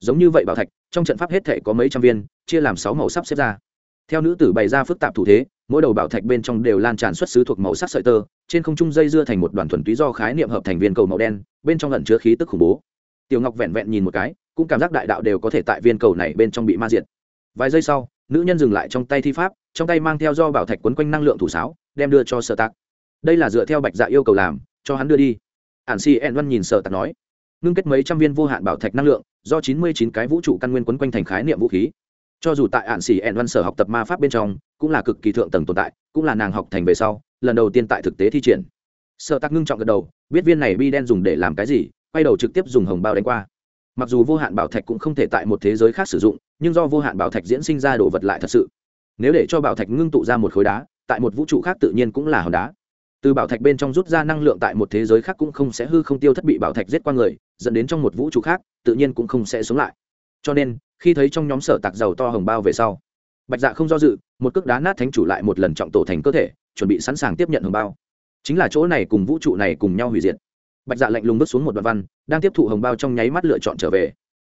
Giống như vậy bảo thạch, trong trận pháp hết thể có mấy trăm viên, chia làm sáu màu sắp xếp ra theo nữ tử bày ra phức tạp thủ thế, mỗi đầu bảo thạch bên trong đều lan tràn xuất xứ thuộc màu sắc sợi tơ, trên không trung dây dưa thành một đoàn thuần túy do khái niệm hợp thành viên cầu màu đen, bên trong lẩn chứa khí tức khủng bố. Tiểu ngọc vẹn vẹn nhìn một cái, cũng cảm giác đại đạo đều có thể tại viên cầu này bên trong bị ma diệt. Vài giây sau, nữ nhân dừng lại trong tay thi pháp, trong tay mang theo do bảo thạch quấn quanh năng lượng thủ sáo, đem đưa cho sở tạc. Đây là dựa theo bạch dạ yêu cầu làm, cho hắn đưa đi. Ản si en văn nhìn sở tạc nói, ngưng kết mấy trăm viên vô hạn bảo thạch năng lượng, do chín mươi chín cái vũ trụ căn nguyên quấn quanh thành khái niệm vũ khí cho dù tại ạn xỉ ẹn văn sở học tập ma pháp bên trong, cũng là cực kỳ thượng tầng tồn tại, cũng là nàng học thành về sau, lần đầu tiên tại thực tế thi triển. Sợ tắc ngưng trọng gật đầu, biết viên này bi đen dùng để làm cái gì, quay đầu trực tiếp dùng hồng bao đánh qua. Mặc dù vô hạn bảo thạch cũng không thể tại một thế giới khác sử dụng, nhưng do vô hạn bảo thạch diễn sinh ra đồ vật lại thật sự. Nếu để cho bảo thạch ngưng tụ ra một khối đá, tại một vũ trụ khác tự nhiên cũng là hòn đá. Từ bảo thạch bên trong rút ra năng lượng tại một thế giới khác cũng không sẽ hư không tiêu thất bị bảo thạch giết qua người, dẫn đến trong một vũ trụ khác, tự nhiên cũng không sẽ sống lại cho nên, khi thấy trong nhóm sở tạc dầu to hồng bao về sau, bạch dạ không do dự, một cước đá nát thánh chủ lại một lần trọng tổ thành cơ thể, chuẩn bị sẵn sàng tiếp nhận hồng bao. Chính là chỗ này cùng vũ trụ này cùng nhau hủy diệt. Bạch dạ lạnh lùng bước xuống một đoạn văn, đang tiếp thụ hồng bao trong nháy mắt lựa chọn trở về.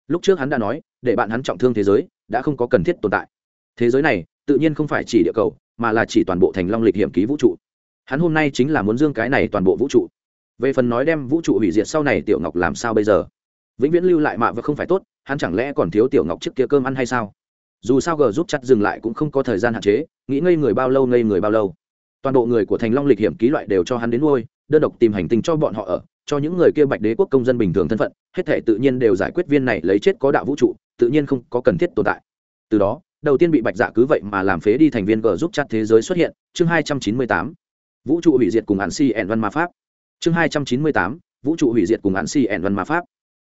Lúc trước hắn đã nói, để bạn hắn trọng thương thế giới, đã không có cần thiết tồn tại. Thế giới này, tự nhiên không phải chỉ địa cầu, mà là chỉ toàn bộ thành long lịch hiểm ký vũ trụ. Hắn hôm nay chính là muốn dương cái này toàn bộ vũ trụ. Về phần nói đem vũ trụ hủy diệt sau này tiểu ngọc làm sao bây giờ? Vĩnh viễn lưu lại mạ và không phải tốt hắn chẳng lẽ còn thiếu tiểu ngọc trước kia cơm ăn hay sao? Dù sao g giúp chặt dừng lại cũng không có thời gian hạn chế, nghĩ ngây người bao lâu ngây người bao lâu. Toàn bộ người của thành long lịch hiểm ký loại đều cho hắn đến nuôi, đơn độc tìm hành tinh cho bọn họ ở, cho những người kia bạch đế quốc công dân bình thường thân phận, hết thể tự nhiên đều giải quyết viên này lấy chết có đạo vũ trụ, tự nhiên không có cần thiết tồn tại. Từ đó, đầu tiên bị bạch dạ cứ vậy mà làm phế đi thành viên g giúp chặt thế giới xuất hiện, chương hai trăm chín mươi tám. Vũ trụ hủy diệt cùng hạn si ẻn văn ma pháp. Chương hai trăm chín mươi tám, vũ trụ hủy diệt cùng hạn si ẻn văn ma pháp.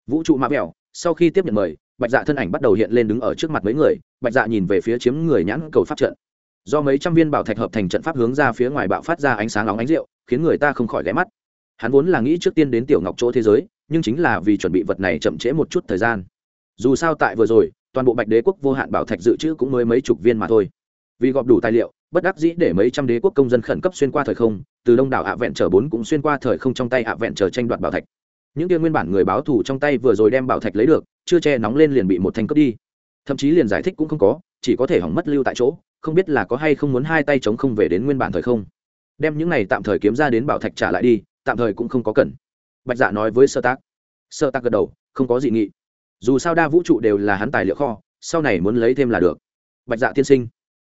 Vũ trụ ma vẹo sau khi tiếp nhận mời, bạch dạ thân ảnh bắt đầu hiện lên đứng ở trước mặt mấy người, bạch dạ nhìn về phía chiếm người nhãn cầu pháp trận. Do mấy trăm viên bảo thạch hợp thành trận pháp hướng ra phía ngoài bạo phát ra ánh sáng óng ánh rượu, khiến người ta không khỏi ghé mắt. Hắn vốn là nghĩ trước tiên đến tiểu ngọc chỗ thế giới, nhưng chính là vì chuẩn bị vật này chậm trễ một chút thời gian. Dù sao tại vừa rồi, toàn bộ bạch đế quốc vô hạn bảo thạch dự trữ cũng mới mấy chục viên mà thôi. Vì gọp đủ tài liệu, bất đắc dĩ để mấy trăm đế quốc công dân khẩn cấp xuyên qua thời không, từ đông đảo ạ vẹn chờ bốn cũng xuyên qua thời không trong tay ạ vẹn chờ tranh đoạt bảo thạch những kia nguyên bản người báo thù trong tay vừa rồi đem bảo thạch lấy được, chưa che nóng lên liền bị một thanh cướp đi. Thậm chí liền giải thích cũng không có, chỉ có thể hỏng mất lưu tại chỗ, không biết là có hay không muốn hai tay chống không về đến nguyên bản thời không. Đem những này tạm thời kiếm ra đến bảo thạch trả lại đi, tạm thời cũng không có cần. Bạch dạ nói với sơ tác sơ tác gật đầu, không có gì nghị. Dù sao đa vũ trụ đều là hắn tài liệu kho, sau này muốn lấy thêm là được. Bạch dạ tiên sinh.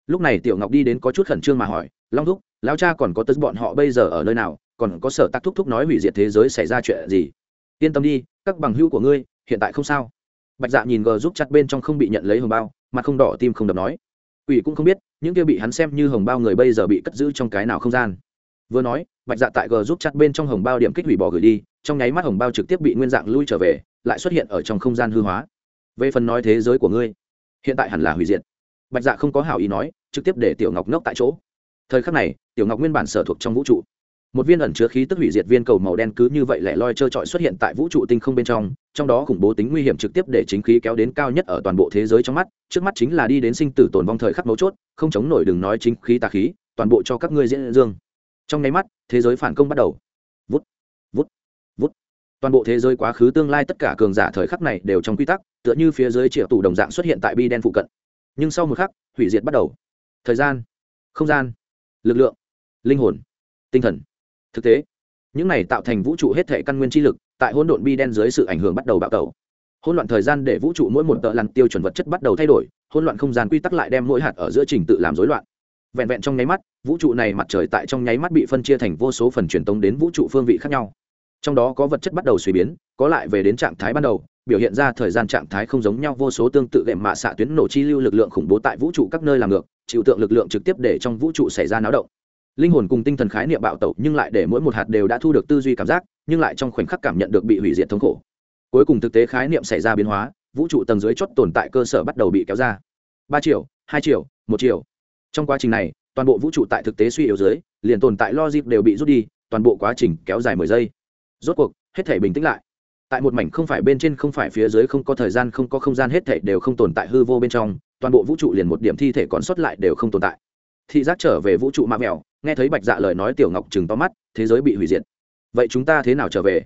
Lúc này tiểu ngọc đi đến có chút khẩn trương mà hỏi, long thúc, lão cha còn có tất bọn họ bây giờ ở nơi nào? Còn có sở tác thúc thúc nói hủy diệt thế giới xảy ra chuyện gì? Yên tâm đi, các bằng hữu của ngươi, hiện tại không sao. Bạch dạ nhìn gờ giúp chặt bên trong không bị nhận lấy hồng bao mà không đỏ tim không đập nói. Ủy cũng không biết, những kia bị hắn xem như hồng bao người bây giờ bị cất giữ trong cái nào không gian. Vừa nói, bạch dạ tại gờ giúp chặt bên trong hồng bao điểm kích hủy bỏ gửi đi, trong nháy mắt hồng bao trực tiếp bị nguyên dạng lui trở về, lại xuất hiện ở trong không gian hư hóa. Về phần nói thế giới của ngươi, hiện tại hẳn là hủy diệt. Bạch dạ không có hảo ý nói, trực tiếp để tiểu ngọc nốc tại chỗ. Thời khắc này, tiểu ngọc nguyên bản sở thuộc trong vũ trụ một viên ẩn chứa khí tức hủy diệt viên cầu màu đen cứ như vậy lẻ loi trơ trọi xuất hiện tại vũ trụ tinh không bên trong trong đó khủng bố tính nguy hiểm trực tiếp để chính khí kéo đến cao nhất ở toàn bộ thế giới trong mắt, trước mắt chính là đi đến sinh tử tồn vong thời khắc mấu chốt, không chống nổi đừng nói chính khí tà khí, toàn bộ cho các ngươi diễn dương. Trong nháy mắt, thế giới phản công bắt đầu. Vút vút vút. Toàn bộ thế giới quá khứ tương lai tất cả cường giả thời khắc này đều trong quy tắc, tựa như phía dưới triệu tủ đồng dạng xuất hiện tại bi đen phụ cận. Nhưng sau một khắc, hủy diệt bắt đầu. Thời gian, không gian, lực lượng, linh hồn, tinh thần thực tế, những này tạo thành vũ trụ hết thể căn nguyên chi lực, tại hỗn độn bi đen dưới sự ảnh hưởng bắt đầu bạo tẩu. Hỗn loạn thời gian để vũ trụ mỗi một tợ lằn tiêu chuẩn vật chất bắt đầu thay đổi, hỗn loạn không gian quy tắc lại đem mỗi hạt ở giữa trình tự làm rối loạn. Vẹn vẹn trong nháy mắt, vũ trụ này mặt trời tại trong nháy mắt bị phân chia thành vô số phần truyền tống đến vũ trụ phương vị khác nhau. Trong đó có vật chất bắt đầu suy biến, có lại về đến trạng thái ban đầu, biểu hiện ra thời gian trạng thái không giống nhau vô số tương tự gệm mạ xạ tuyến nổ chi lưu lực lượng khủng bố tại vũ trụ các nơi làm ngược, chịu tượng lực lượng trực tiếp để trong vũ trụ xảy ra náo động linh hồn cùng tinh thần khái niệm bạo tẩu nhưng lại để mỗi một hạt đều đã thu được tư duy cảm giác, nhưng lại trong khoảnh khắc cảm nhận được bị hủy diệt thống khổ. Cuối cùng thực tế khái niệm xảy ra biến hóa, vũ trụ tầng dưới chót tồn tại cơ sở bắt đầu bị kéo ra. Ba triệu, hai triệu, một triệu. Trong quá trình này, toàn bộ vũ trụ tại thực tế suy yếu dưới, liền tồn tại logic đều bị rút đi, toàn bộ quá trình kéo dài mười giây. Rốt cuộc, hết thể bình tĩnh lại. Tại một mảnh không phải bên trên không phải phía dưới không có thời gian, không có không gian, hết thể đều không tồn tại hư vô bên trong, toàn bộ vũ trụ liền một điểm thi thể còn sót lại đều không tồn tại. Thị giác trở về vũ trụ ma mèo nghe thấy bạch dạ lời nói tiểu ngọc chừng to mắt, thế giới bị hủy diệt. Vậy chúng ta thế nào trở về?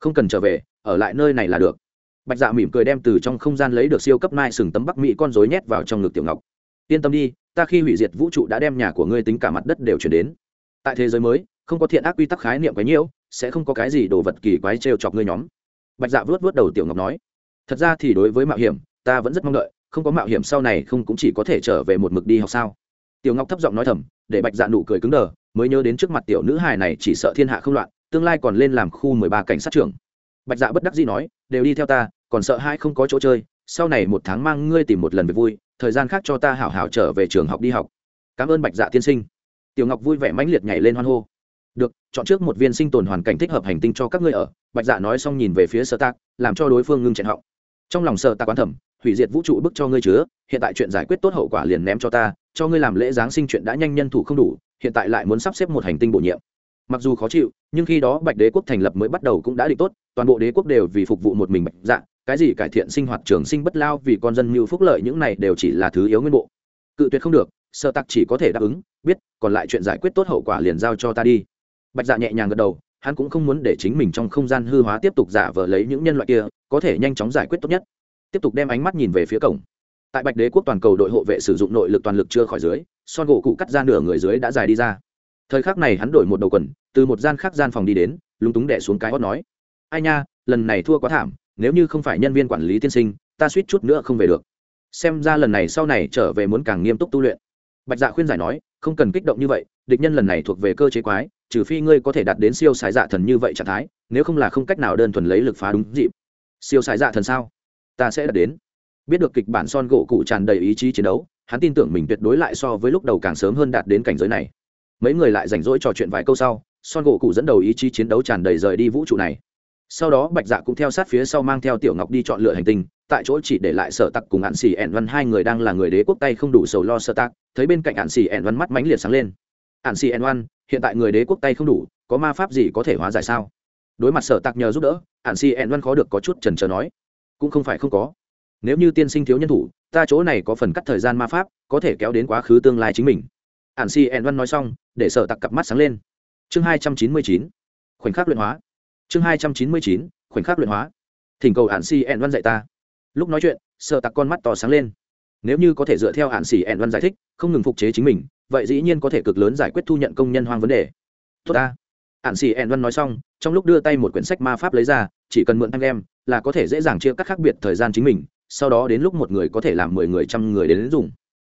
Không cần trở về, ở lại nơi này là được. Bạch dạ mỉm cười đem từ trong không gian lấy được siêu cấp mai sừng tấm bắc mỹ con rối nhét vào trong ngực tiểu ngọc. Yên tâm đi, ta khi hủy diệt vũ trụ đã đem nhà của ngươi tính cả mặt đất đều chuyển đến. Tại thế giới mới, không có thiện ác quy tắc khái niệm quái nhiễu sẽ không có cái gì đồ vật kỳ quái trêu chọc ngươi nhóm. Bạch dạ vớt vớt đầu tiểu ngọc nói, thật ra thì đối với mạo hiểm, ta vẫn rất mong đợi, không có mạo hiểm sau này không cũng chỉ có thể trở về một mực đi học sao? Tiểu ngọc thấp giọng nói thầm, để bạch dạ nụ cười cứng đờ, mới nhớ đến trước mặt tiểu nữ hài này chỉ sợ thiên hạ không loạn, tương lai còn lên làm khu mười ba cảnh sát trưởng. Bạch dạ bất đắc dĩ nói, đều đi theo ta, còn sợ hai không có chỗ chơi, sau này một tháng mang ngươi tìm một lần về vui, thời gian khác cho ta hảo hảo trở về trường học đi học. Cảm ơn bạch dạ tiên sinh. Tiểu ngọc vui vẻ mãnh liệt nhảy lên hoan hô. Được, chọn trước một viên sinh tồn hoàn cảnh thích hợp hành tinh cho các ngươi ở. Bạch dạ nói xong nhìn về phía sơ tạc, làm cho đối phương ngưng chẹn họng. Trong lòng sơ tạc quán thẩm hủy diệt vũ trụ bức cho ngươi chứa, hiện tại chuyện giải quyết tốt hậu quả liền ném cho ta, cho ngươi làm lễ giáng sinh chuyện đã nhanh nhân thủ không đủ, hiện tại lại muốn sắp xếp một hành tinh bổ nhiệm. Mặc dù khó chịu, nhưng khi đó bạch đế quốc thành lập mới bắt đầu cũng đã định tốt, toàn bộ đế quốc đều vì phục vụ một mình bạch dạ cái gì cải thiện sinh hoạt trường sinh bất lao vì con dân mưu phúc lợi những này đều chỉ là thứ yếu nguyên bộ. Cự tuyệt không được sơ tặc chỉ có thể đáp ứng, biết, còn lại chuyện giải quyết tốt hậu quả liền giao cho ta đi. Bạch dạ nhẹ nhàng gật đầu, hắn cũng không muốn để chính mình trong không gian hư hóa tiếp tục giả vờ lấy những nhân loại kia, có thể nhanh chóng giải quyết tốt nhất tiếp tục đem ánh mắt nhìn về phía cổng. Tại bạch đế quốc toàn cầu đội hộ vệ sử dụng nội lực toàn lực chưa khỏi dưới, son gỗ cụ cắt ra nửa người dưới đã dài đi ra. Thời khắc này hắn đổi một đầu quần, từ một gian khác gian phòng đi đến, lúng túng đẻ xuống cái hót nói, ai nha, lần này thua quá thảm, nếu như không phải nhân viên quản lý tiên sinh, ta suýt chút nữa không về được. Xem ra lần này sau này trở về muốn càng nghiêm túc tu luyện. Bạch dạ khuyên giải nói, không cần kích động như vậy, địch nhân lần này thuộc về cơ chế quái, trừ phi ngươi có thể đạt đến siêu sái dạ thần như vậy trạng thái, nếu không là không cách nào đơn thuần lấy lực phá đúng dịp. Siêu sái dạ thần sao? Ta sẽ đạt đến. Biết được kịch bản son gỗ cụ tràn đầy ý chí chiến đấu, hắn tin tưởng mình tuyệt đối lại so với lúc đầu càng sớm hơn đạt đến cảnh giới này. Mấy người lại rảnh rỗi trò chuyện vài câu sau, son gỗ cụ dẫn đầu ý chí chiến đấu tràn đầy rời đi vũ trụ này. Sau đó, bạch dạ cũng theo sát phía sau mang theo tiểu ngọc đi chọn lựa hành tinh, tại chỗ chỉ để lại sở tặc cùng ạn xỉ ẻn văn, hai người đang là người đế quốc tay không đủ sầu lo sở tặc thấy bên cạnh ạn xỉ ẻn văn mắt mánh liệt sáng lên. Ạn xỉ ẻn văn, hiện tại người đế quốc tay không đủ, có ma pháp gì có thể hóa giải sao? Đối mặt sở tặc nhờ giúp đỡ ạn xỉ ẻn văn khó được có chút trần trờ nói cũng không phải không có. Nếu như tiên sinh thiếu nhân thủ, ta chỗ này có phần cắt thời gian ma pháp, có thể kéo đến quá khứ tương lai chính mình. Hàn si en văn nói xong, để sở tặc cặp mắt sáng lên. Chương hai trăm chín mươi chín, khoảnh khắc luyện hóa. Chương hai trăm chín mươi chín, khoảnh khắc luyện hóa. Thỉnh cầu hàn si en văn dạy ta. Lúc nói chuyện sợ tặc con mắt to sáng lên. Nếu như có thể dựa theo hàn si en văn giải thích, không ngừng phục chế chính mình, vậy dĩ nhiên có thể cực lớn giải quyết thu nhận công nhân hoang vấn đề. Tốt ta. Hàn si en văn nói xong, trong lúc đưa tay một quyển sách ma pháp lấy ra, chỉ cần mượn anh em là có thể dễ dàng chia cắt khác biệt thời gian chính mình sau đó đến lúc một người có thể làm mười người trăm người đến, đến dùng.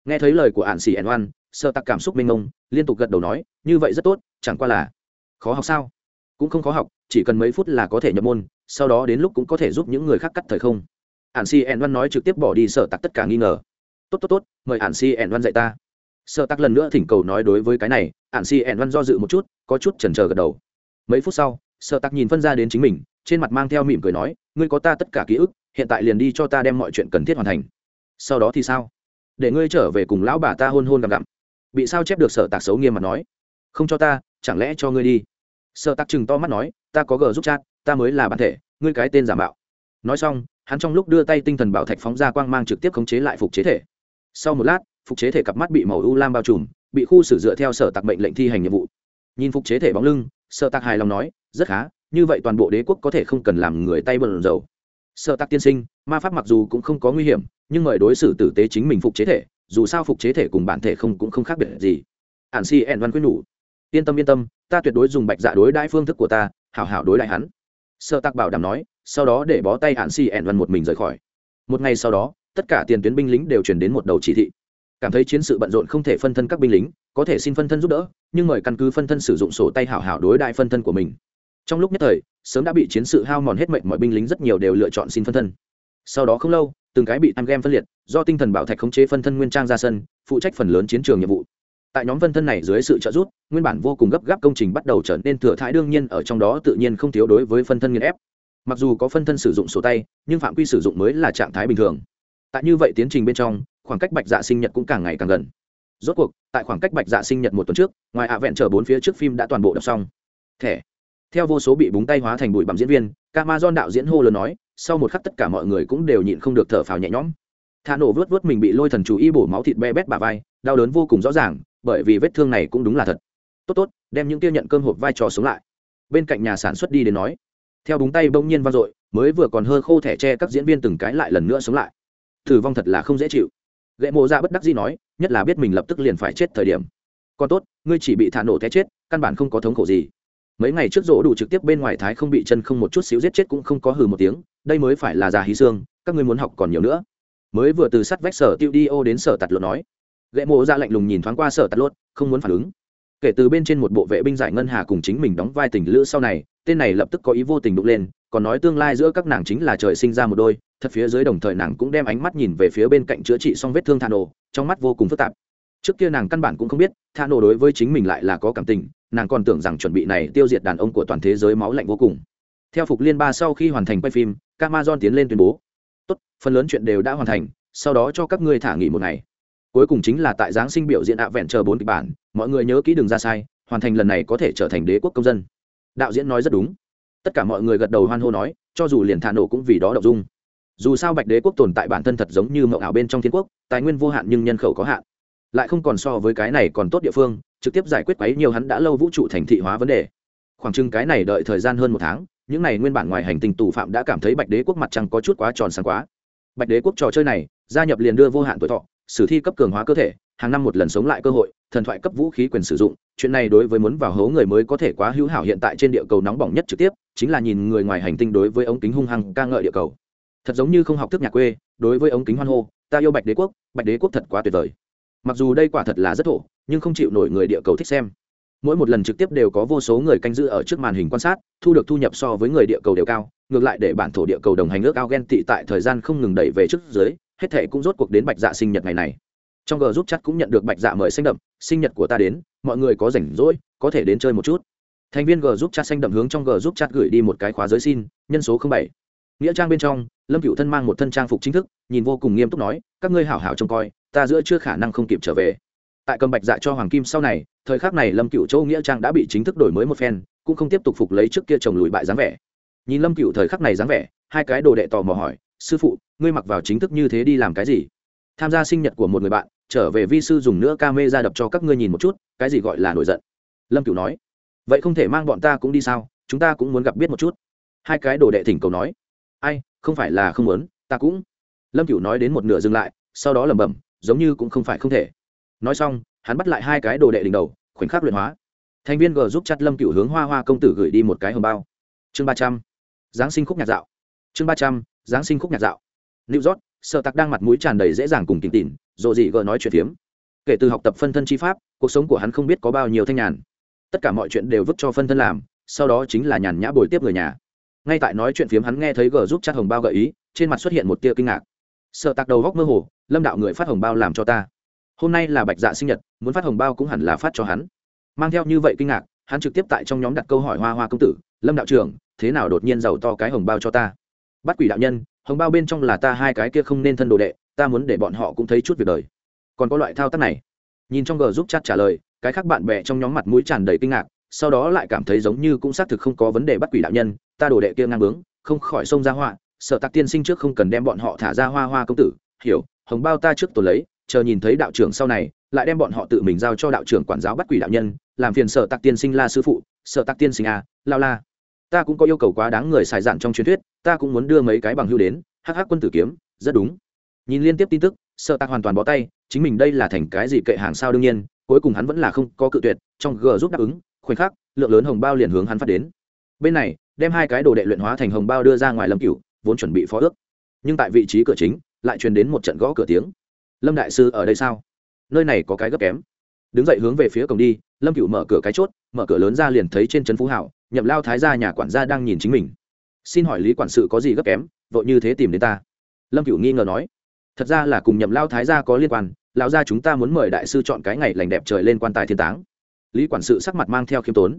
Nghe thấy lời của ạn xì ẻn oan sợ tặc cảm xúc mênh mông liên tục gật đầu nói như vậy rất tốt chẳng qua là khó học sao? Cũng không khó học chỉ cần mấy phút là có thể nhập môn sau đó đến lúc cũng có thể giúp những người khác cắt thời không. Ạn si ẻn oan nói trực tiếp bỏ đi sợ tặc tất cả nghi ngờ. Tốt tốt tốt mời ạn si ẻn oan dạy ta. Sợ tặc lần nữa thỉnh cầu nói đối với cái này ạn si ẻn oan do dự một chút có chút chần chờ gật đầu. Mấy phút sau sợ tặc nhìn phân ra đến chính mình trên mặt mang theo mỉm cười nói, ngươi có ta tất cả ký ức, hiện tại liền đi cho ta đem mọi chuyện cần thiết hoàn thành. Sau đó thì sao? Để ngươi trở về cùng lão bà ta hôn hôn gặp gặm. Bị sao chép được sở tạc xấu nghiêm mặt nói, không cho ta, chẳng lẽ cho ngươi đi? Sợ tạc chừng to mắt nói, ta có gờ giúp chat, ta mới là bản thể, ngươi cái tên giả mạo. Nói xong, hắn trong lúc đưa tay tinh thần bảo thạch phóng ra quang mang trực tiếp khống chế lại phục chế thể. Sau một lát, phục chế thể cặp mắt bị màu u lam bao trùm, bị khu xử dựa theo sở tạc mệnh lệnh thi hành nhiệm vụ. Nhìn phục chế thể bóng lưng, sở tạc hài lòng nói, rất khá như vậy toàn bộ đế quốc có thể không cần làm người tay bận dầu. Sở tạc tiên sinh, ma pháp mặc dù cũng không có nguy hiểm, nhưng mời đối xử tử tế chính mình phục chế thể, dù sao phục chế thể cùng bản thể không cũng không khác biệt gì. Ản si ẻn văn quyết nhủ, yên tâm yên tâm, ta tuyệt đối dùng bạch dạ đối đãi phương thức của ta, hảo hảo đối lại hắn. Sợ tạc bảo đảm nói, sau đó để bó tay hạn si ẻn văn một mình rời khỏi. Một ngày sau đó, tất cả tiền tuyến binh lính đều chuyển đến một đầu chỉ thị. Cảm thấy chiến sự bận rộn không thể phân thân các binh lính, có thể xin phân thân giúp đỡ, nhưng mời căn cứ phân thân sử dụng sổ tay hảo hảo đối đại phân thân của mình trong lúc nhất thời, sớm đã bị chiến sự hao mòn hết mệnh mọi binh lính rất nhiều đều lựa chọn xin phân thân. Sau đó không lâu, từng cái bị tham game phân liệt, do tinh thần bảo thạch khống chế phân thân nguyên trang ra sân, phụ trách phần lớn chiến trường nhiệm vụ. Tại nhóm phân thân này dưới sự trợ giúp, nguyên bản vô cùng gấp gáp công trình bắt đầu trở nên thừa thãi đương nhiên, ở trong đó tự nhiên không thiếu đối với phân thân nghiên ép. Mặc dù có phân thân sử dụng sổ tay, nhưng phạm quy sử dụng mới là trạng thái bình thường. Tại như vậy tiến trình bên trong, khoảng cách bạch dạ sinh nhật cũng càng ngày càng gần. Rốt cuộc, tại khoảng cách bạch dạ sinh nhật một tuần trước, ngoài ạ vẹn chờ bốn phía trước phim đã toàn bộ đọc xong. Thẻ theo vô số bị búng tay hóa thành bụi bằng diễn viên, Camazon đạo diễn hô lớn nói, sau một khắc tất cả mọi người cũng đều nhịn không được thở phào nhẹ nhõm. Thả nổ vớt vớt mình bị lôi thần chú y bổ máu thịt be bét bà vai, đau đớn vô cùng rõ ràng, bởi vì vết thương này cũng đúng là thật. Tốt tốt, đem những tiêu nhận cơm hộp vai trò sống lại. Bên cạnh nhà sản xuất đi đến nói, theo búng tay bỗng nhiên vang dội, mới vừa còn hơ khô thẻ tre các diễn viên từng cái lại lần nữa sống lại. Thử vong thật là không dễ chịu. Gậy mộ ra bất đắc gì nói, nhất là biết mình lập tức liền phải chết thời điểm. Còn tốt, ngươi chỉ bị thả nổ té chết, căn bản không có thống khổ gì mấy ngày trước rỗ đủ trực tiếp bên ngoài thái không bị chân không một chút xíu giết chết cũng không có hừ một tiếng, đây mới phải là già hí xương, các ngươi muốn học còn nhiều nữa. Mới vừa từ sắt vách sở tiêu đi ô đến sở tạt lột nói. Gậy mộ ra lạnh lùng nhìn thoáng qua sở tạt lột, không muốn phản ứng. Kể từ bên trên một bộ vệ binh giải ngân hà cùng chính mình đóng vai tình lữ sau này, tên này lập tức có ý vô tình đụng lên, còn nói tương lai giữa các nàng chính là trời sinh ra một đôi, thật phía dưới đồng thời nàng cũng đem ánh mắt nhìn về phía bên cạnh chữa trị xong vết thương thà nổ trong mắt vô cùng phức tạp. Trước kia nàng căn bản cũng không biết thà nổ đối với chính mình lại là có cảm tình nàng còn tưởng rằng chuẩn bị này tiêu diệt đàn ông của toàn thế giới máu lạnh vô cùng. Theo phục liên ba sau khi hoàn thành quay phim Amazon tiến lên tuyên bố, tốt, phần lớn chuyện đều đã hoàn thành, sau đó cho các ngươi thả nghỉ một ngày. Cuối cùng chính là tại giáng sinh biểu diễn ạ vẹn chờ bốn kịch bản, mọi người nhớ kỹ đừng ra sai, hoàn thành lần này có thể trở thành đế quốc công dân. Đạo diễn nói rất đúng. Tất cả mọi người gật đầu hoan hô nói, cho dù liền thả nổ cũng vì đó đậu dung. Dù sao bạch đế quốc tồn tại bản thân thật giống như mậu ảo bên trong thiên quốc, tài nguyên vô hạn nhưng nhân khẩu có hạn. Lại không còn so với cái này còn tốt địa phương trực tiếp giải quyết quấy nhiều hắn đã lâu vũ trụ thành thị hóa vấn đề. Khoảng chừng cái này đợi thời gian hơn một tháng, những này nguyên bản ngoài hành tinh tù phạm đã cảm thấy bạch đế quốc mặt trăng có chút quá tròn sáng quá. Bạch đế quốc trò chơi này, gia nhập liền đưa vô hạn tuổi thọ, sử thi cấp cường hóa cơ thể, hàng năm một lần sống lại cơ hội, thần thoại cấp vũ khí quyền sử dụng, chuyện này đối với muốn vào hố người mới có thể quá hữu hảo hiện tại trên địa cầu nóng bỏng nhất trực tiếp, chính là nhìn người ngoài hành tinh đối với ống kính hung hăng ca ngợi địa cầu. Thật giống như không học thức nhà quê, đối với ống kính hoan hô, ta yêu bạch đế quốc, bạch đế quốc thật quá tuyệt vời. Mặc dù đây quả thật là rất thổ nhưng không chịu nổi người địa cầu thích xem. Mỗi một lần trực tiếp đều có vô số người canh giữ ở trước màn hình quan sát, thu được thu nhập so với người địa cầu đều cao, ngược lại để bản thổ địa cầu đồng hành ước ao ghen tị tại thời gian không ngừng đẩy về trước dưới, hết thệ cũng rốt cuộc đến bạch dạ sinh nhật ngày này. Trong g giúp chat cũng nhận được bạch dạ mời xanh đậm, sinh nhật của ta đến, mọi người có rảnh rỗi, có thể đến chơi một chút. Thành viên g giúp chat xanh đậm hướng trong g giúp chat gửi đi một cái khóa giới xin, nhân số bảy. Nghĩa trang bên trong, lâm cựu thân mang một thân trang phục chính thức, nhìn vô cùng nghiêm túc nói, các ngươi hảo hảo trông coi, ta giữa chưa khả năng không kịp trở về tại cầm bạch dạ cho hoàng kim sau này, thời khắc này lâm cựu châu nghĩa trang đã bị chính thức đổi mới một phen, cũng không tiếp tục phục lấy trước kia chồng lùi bại dáng vẻ. Nhìn lâm cựu thời khắc này dáng vẻ, hai cái đồ đệ tò mò hỏi, sư phụ, ngươi mặc vào chính thức như thế đi làm cái gì? Tham gia sinh nhật của một người bạn, trở về vi sư dùng nữa ca mê ra đập cho các ngươi nhìn một chút, cái gì gọi là nổi giận? Lâm cựu nói, vậy không thể mang bọn ta cũng đi sao? Chúng ta cũng muốn gặp biết một chút. Hai cái đồ đệ thỉnh cầu nói, ai, không phải là không muốn, ta cũng. Lâm cựu nói đến một nửa dừng lại, sau đó lẩm bẩm, giống như cũng không phải không thể nói xong, hắn bắt lại hai cái đồ đệ đỉnh đầu, khoảnh khắc luyện hóa. Thành viên g giúp chặt lâm cựu hướng hoa hoa công tử gửi đi một cái hồng bao. Chương ba trăm. Giáng sinh khúc nhạc dạo. Chương ba trăm, giáng sinh khúc nhạc dạo. New york sợ tặc đang mặt mũi tràn đầy dễ dàng cùng tỉnh tỉn dồ dị gờ nói chuyện phiếm. Kể từ học tập phân thân chi pháp, cuộc sống của hắn không biết có bao nhiêu thanh nhàn. Tất cả mọi chuyện đều vứt cho phân thân làm, sau đó chính là nhàn nhã bồi tiếp người nhà. Ngay tại nói chuyện phiếm hắn nghe thấy gờ giúp chặt hồng bao gợi ý, trên mặt xuất hiện một tia kinh ngạc. Sợ tặc đầu góc mơ hồ, lâm đạo người phát hồng bao làm cho ta hôm nay là bạch dạ sinh nhật, muốn phát hồng bao cũng hẳn là phát cho hắn. Mang theo như vậy kinh ngạc, hắn trực tiếp tại trong nhóm đặt câu hỏi hoa hoa công tử, lâm đạo trưởng, thế nào đột nhiên giàu to cái hồng bao cho ta? Bắt quỷ đạo nhân, hồng bao bên trong là ta hai cái kia không nên thân đồ đệ, ta muốn để bọn họ cũng thấy chút việc đời. Còn có loại thao tác này. Nhìn trong gờ giúp chat trả lời, cái khác bạn bè trong nhóm mặt mũi tràn đầy kinh ngạc, sau đó lại cảm thấy giống như cũng xác thực không có vấn đề bắt quỷ đạo nhân, ta đồ đệ kia ngang bướng, không khỏi sông ra hoa sợ tặc tiên sinh trước không cần đem bọn họ thả ra hoa hoa công tử, hiểu, hồng bao ta trước tổ lấy chờ nhìn thấy đạo trưởng sau này lại đem bọn họ tự mình giao cho đạo trưởng quản giáo bắt quỷ đạo nhân làm phiền sợ tặc tiên sinh la sư phụ sợ tặc tiên sinh a à, lao la. Ta cũng có yêu cầu quá đáng người xài dạn trong truyền thuyết ta cũng muốn đưa mấy cái bằng hưu đến hắc hắc quân tử kiếm rất đúng. Nhìn liên tiếp tin tức sợ tặc hoàn toàn bỏ tay chính mình đây là thành cái gì kệ hàng sao đương nhiên cuối cùng hắn vẫn là không có cự tuyệt trong g giúp đáp ứng khoảnh khắc lượng lớn hồng bao liền hướng hắn phát đến. Bên này đem hai cái đồ đệ luyện hóa thành hồng bao đưa ra ngoài lâm cửu vốn chuẩn bị phó ước. Nhưng tại vị trí cửa chính lại truyền đến một trận gõ cửa tiếng lâm đại sư ở đây sao? Nơi này có cái gấp kém. Đứng dậy hướng về phía cổng đi, lâm cựu mở cửa cái chốt, mở cửa lớn ra liền thấy trên trấn phú hảo, nhậm lao thái gia nhà quản gia đang nhìn chính mình. Xin hỏi lý quản sự có gì gấp kém, vội như thế tìm đến ta. Lâm cựu nghi ngờ nói, thật ra là cùng nhậm lao thái gia có liên quan, lão gia chúng ta muốn mời đại sư chọn cái ngày lành đẹp trời lên quan tài thiên táng. Lý quản sự sắc mặt mang theo khiêm tốn.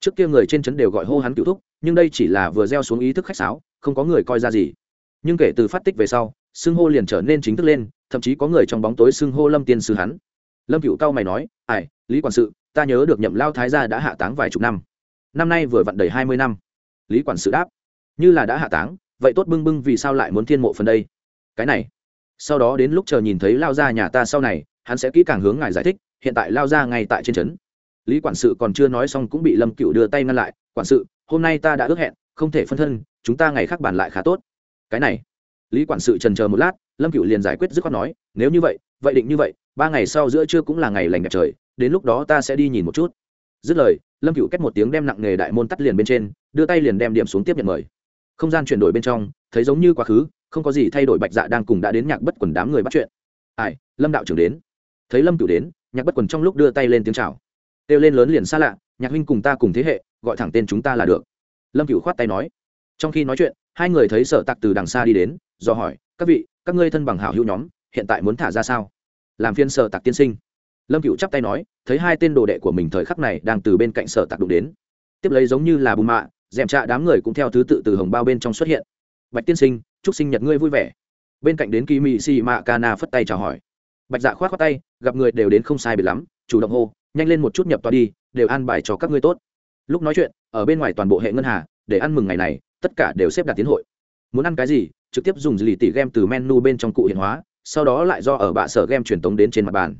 Trước kia người trên trấn đều gọi hô hắn cựu thúc, nhưng đây chỉ là vừa gieo xuống ý thức khách sáo, không có người coi ra gì. Nhưng kể từ phát tích về sau xưng hô liền trở nên chính thức lên, thậm chí có người trong bóng tối xưng hô lâm tiên sư hắn. Lâm cựu cao mày nói, ai, lý quản sự, ta nhớ được nhậm lao thái gia đã hạ táng vài chục năm. Năm nay vừa vặn đầy hai mươi năm. Lý quản sự đáp, như là đã hạ táng, vậy tốt bưng bưng vì sao lại muốn thiên mộ phần đây? Cái này. Sau đó đến lúc chờ nhìn thấy lao ra nhà ta sau này, hắn sẽ kỹ càng hướng ngài giải thích, hiện tại lao ra ngay tại trên trấn. Lý quản sự còn chưa nói xong cũng bị lâm cựu đưa tay ngăn lại, quản sự, hôm nay ta đã ước hẹn, không thể phân thân, chúng ta ngày khác bàn lại khá tốt. Cái này lý quản sự trần chờ một lát, lâm cựu liền giải quyết dứt khoát nói, nếu như vậy vậy định như vậy, ba ngày sau giữa trưa cũng là ngày lành đẹp trời, đến lúc đó ta sẽ đi nhìn một chút. Dứt lời, lâm cựu kết một tiếng đem nặng nghề đại môn tắt liền bên trên, đưa tay liền đem điểm xuống tiếp nhận mời. Không gian chuyển đổi bên trong, thấy giống như quá khứ, không có gì thay đổi bạch dạ đang cùng đã đến nhạc bất quần đám người bắt chuyện. Ai, lâm đạo trưởng đến. Thấy lâm cựu đến, nhạc bất quần trong lúc đưa tay lên tiếng chào. Kêu lên lớn liền xa lạ, nhạc huynh cùng ta cùng thế hệ, gọi thẳng tên chúng ta là được. Lâm cựu khoát tay nói. Trong khi nói chuyện, hai người thấy sở tặc từ đằng xa đi đến do hỏi, các vị, các ngươi thân bằng hảo hữu nhóm, hiện tại muốn thả ra sao? Làm phiên sở tặc tiên sinh. Lâm cựu chắp tay nói, thấy hai tên đồ đệ của mình thời khắc này đang từ bên cạnh sở tặc đụng đến. Tiếp lấy giống như là bù mạ dèm trạ đám người cũng theo thứ tự từ hồng bao bên trong xuất hiện. Bạch tiên sinh, chúc sinh nhật ngươi vui vẻ. Bên cạnh đến kỳ mị xì mạ ca na phất tay chào hỏi. Bạch dạ khoát khoát tay, gặp người đều đến không sai biệt lắm, chủ động hô, nhanh lên một chút nhập tòa đi, đều an bài cho các ngươi tốt. Lúc nói chuyện, ở bên ngoài toàn bộ hệ ngân hà, để ăn mừng ngày này, tất cả đều xếp đặt tiến hội. Muốn ăn cái gì trực tiếp dùng lì tỉ game từ menu bên trong cụ hiện hóa, sau đó lại do ở bạ sở game truyền tống đến trên mặt bàn.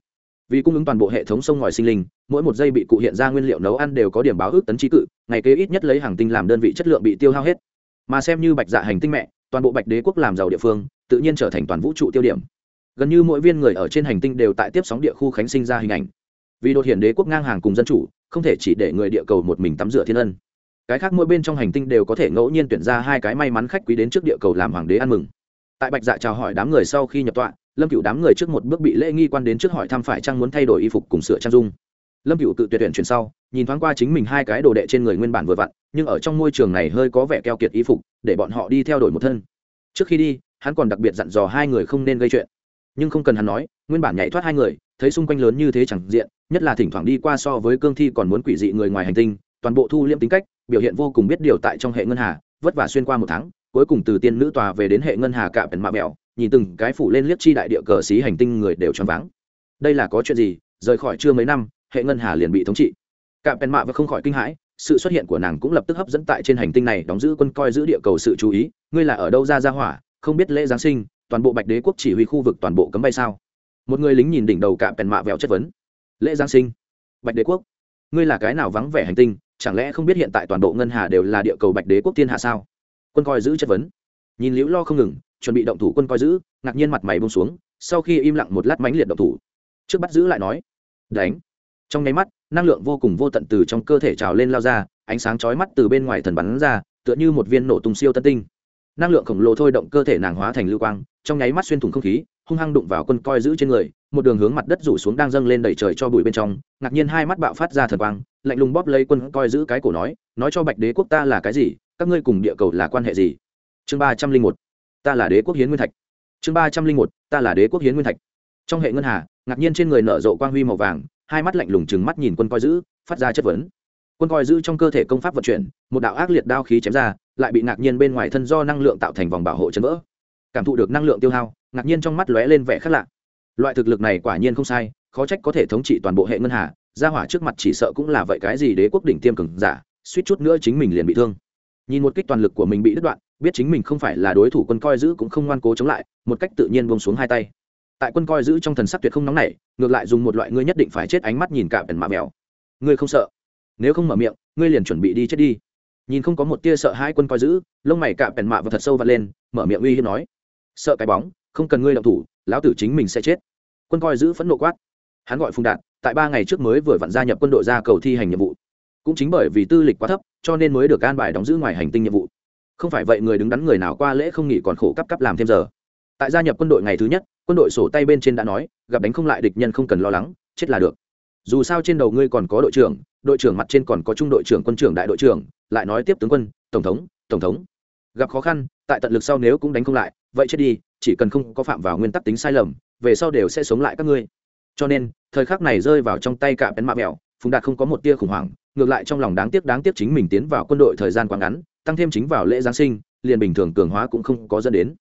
Vì cung ứng toàn bộ hệ thống sông ngòi sinh linh, mỗi một giây bị cụ hiện ra nguyên liệu nấu ăn đều có điểm báo ước tấn trí cự, ngày kế ít nhất lấy hàng tinh làm đơn vị chất lượng bị tiêu hao hết. Mà xem như bạch dạ hành tinh mẹ, toàn bộ bạch đế quốc làm giàu địa phương, tự nhiên trở thành toàn vũ trụ tiêu điểm. Gần như mỗi viên người ở trên hành tinh đều tại tiếp sóng địa khu khánh sinh ra hình ảnh. Vì đột hiện đế quốc ngang hàng cùng dân chủ, không thể chỉ để người địa cầu một mình tắm rửa thiên ân cái khác mỗi bên trong hành tinh đều có thể ngẫu nhiên tuyển ra hai cái may mắn khách quý đến trước địa cầu làm hoàng đế ăn mừng. Tại bạch dạ chào hỏi đám người sau khi nhập tọa, lâm cựu đám người trước một bước bị lễ nghi quan đến trước hỏi thăm phải chăng muốn thay đổi y phục cùng sửa trang dung. Lâm cựu tự tuyệt tuyển chuyển sau, nhìn thoáng qua chính mình hai cái đồ đệ trên người nguyên bản vừa vặn, nhưng ở trong môi trường này hơi có vẻ keo kiệt y phục, để bọn họ đi theo đổi một thân. Trước khi đi, hắn còn đặc biệt dặn dò hai người không nên gây chuyện. Nhưng không cần hắn nói, nguyên bản nhảy thoát hai người, thấy xung quanh lớn như thế chẳng diện, nhất là thỉnh thoảng đi qua so với cương thi còn muốn quỷ dị người ngoài hành tinh, toàn bộ thu liễm tính cách biểu hiện vô cùng biết điều tại trong hệ ngân hà, vất vả xuyên qua một tháng, cuối cùng từ tiên nữ tòa về đến hệ ngân hà cạm bèn mạ mẹo nhìn từng cái phủ lên liếc chi đại địa cờ xí hành tinh người đều choáng váng. Đây là có chuyện gì? Rời khỏi chưa mấy năm, hệ ngân hà liền bị thống trị. Cạm bèn mạ và không khỏi kinh hãi, sự xuất hiện của nàng cũng lập tức hấp dẫn tại trên hành tinh này, đóng giữ quân coi giữ địa cầu sự chú ý, ngươi là ở đâu ra ra hỏa, không biết lễ giáng sinh, toàn bộ bạch đế quốc chỉ huy khu vực toàn bộ cấm bay sao? Một người lính nhìn đỉnh đầu cạm bèn mạ vẹo chất vấn. Lễ giáng sinh? Bạch đế quốc, ngươi là cái nào vắng vẻ hành tinh? Chẳng lẽ không biết hiện tại toàn bộ ngân hà đều là địa cầu bạch đế quốc thiên hạ sao? Quân coi giữ chất vấn. Nhìn liễu lo không ngừng, chuẩn bị động thủ quân coi giữ, ngạc nhiên mặt mày bông xuống, sau khi im lặng một lát mãnh liệt động thủ. Trước bắt giữ lại nói, đánh. Trong nháy mắt, năng lượng vô cùng vô tận từ trong cơ thể trào lên lao ra, ánh sáng chói mắt từ bên ngoài thần bắn ra, tựa như một viên nổ tung siêu tân tinh. Năng lượng khổng lồ thôi động cơ thể nàng hóa thành lưu quang, trong nháy mắt xuyên thủng không khí, hung hăng đụng vào quân coi giữ trên người một đường hướng mặt đất rủ xuống đang dâng lên đầy trời cho bụi bên trong, ngạc nhiên hai mắt bạo phát ra thần quang, lạnh lùng bóp lấy quân coi giữ cái cổ nói nói cho bạch đế quốc ta là cái gì, các ngươi cùng địa cầu là quan hệ gì? Chương ba trăm linh một, ta là đế quốc hiến nguyên thạch. Chương ba trăm linh một, ta là đế quốc hiến nguyên thạch. Trong hệ ngân hà, ngạc nhiên trên người nở rộ quang huy màu vàng, hai mắt lạnh lùng chừng mắt nhìn quân coi giữ, phát ra chất vấn. Quân coi giữ trong cơ thể công pháp vận chuyển, một đạo ác liệt đao khí chém ra, lại bị ngạc nhiên bên ngoài thân do năng lượng tạo thành vòng bảo hộ chấn vỡ. Cảm thụ được năng lượng tiêu hao, ngạc nhiên trong mắt lóe lên vẻ khác lạ loại thực lực này quả nhiên không sai, khó trách có thể thống trị toàn bộ hệ ngân hà ra hỏa trước mặt chỉ sợ cũng là vậy cái gì đế quốc đỉnh tiêm cường giả, suýt chút nữa chính mình liền bị thương. Nhìn một kích toàn lực của mình bị đứt đoạn, biết chính mình không phải là đối thủ quân coi giữ cũng không ngoan cố chống lại, một cách tự nhiên bông xuống hai tay. Tại quân coi giữ trong thần sắc tuyệt không nóng nảy, ngược lại dùng một loại ngươi nhất định phải chết ánh mắt nhìn cả bèn mạ mèo. Ngươi không sợ? Nếu không mở miệng, ngươi liền chuẩn bị đi chết đi. Nhìn không có một tia sợ hai quân coi giữ, lông mày cả bèn mạ và thật sâu vặt lên, mở miệng uy hiếp nói. Sợ cái bóng, không cần ngươi động thủ lão tử chính mình sẽ chết. Quân coi giữ phẫn nộ quát. Hắn gọi phùng đạt, tại ba ngày trước mới vừa vặn gia nhập quân đội ra cầu thi hành nhiệm vụ. Cũng chính bởi vì tư lịch quá thấp, cho nên mới được an bài đóng giữ ngoài hành tinh nhiệm vụ. Không phải vậy người đứng đắn người nào qua lễ không nghỉ còn khổ cấp cấp làm thêm giờ. Tại gia nhập quân đội ngày thứ nhất, quân đội sổ tay bên trên đã nói, gặp đánh không lại địch nhân không cần lo lắng, chết là được. Dù sao trên đầu ngươi còn có đội trưởng đội trưởng mặt trên còn có trung đội trưởng quân trưởng đại đội trưởng, lại nói tiếp tướng quân, tổng thống tổng thống. Gặp khó khăn, tại tận lực sau nếu cũng đánh không lại vậy chết đi, chỉ cần không có phạm vào nguyên tắc tính sai lầm, về sau đều sẽ sống lại các ngươi. Cho nên, thời khắc này rơi vào trong tay cả bén mạ mẹo, phùng đạt không có một tia khủng hoảng, ngược lại trong lòng đáng tiếc đáng tiếc chính mình tiến vào quân đội thời gian quá ngắn, tăng thêm chính vào lễ giáng sinh, liền bình thường cường hóa cũng không có dẫn đến.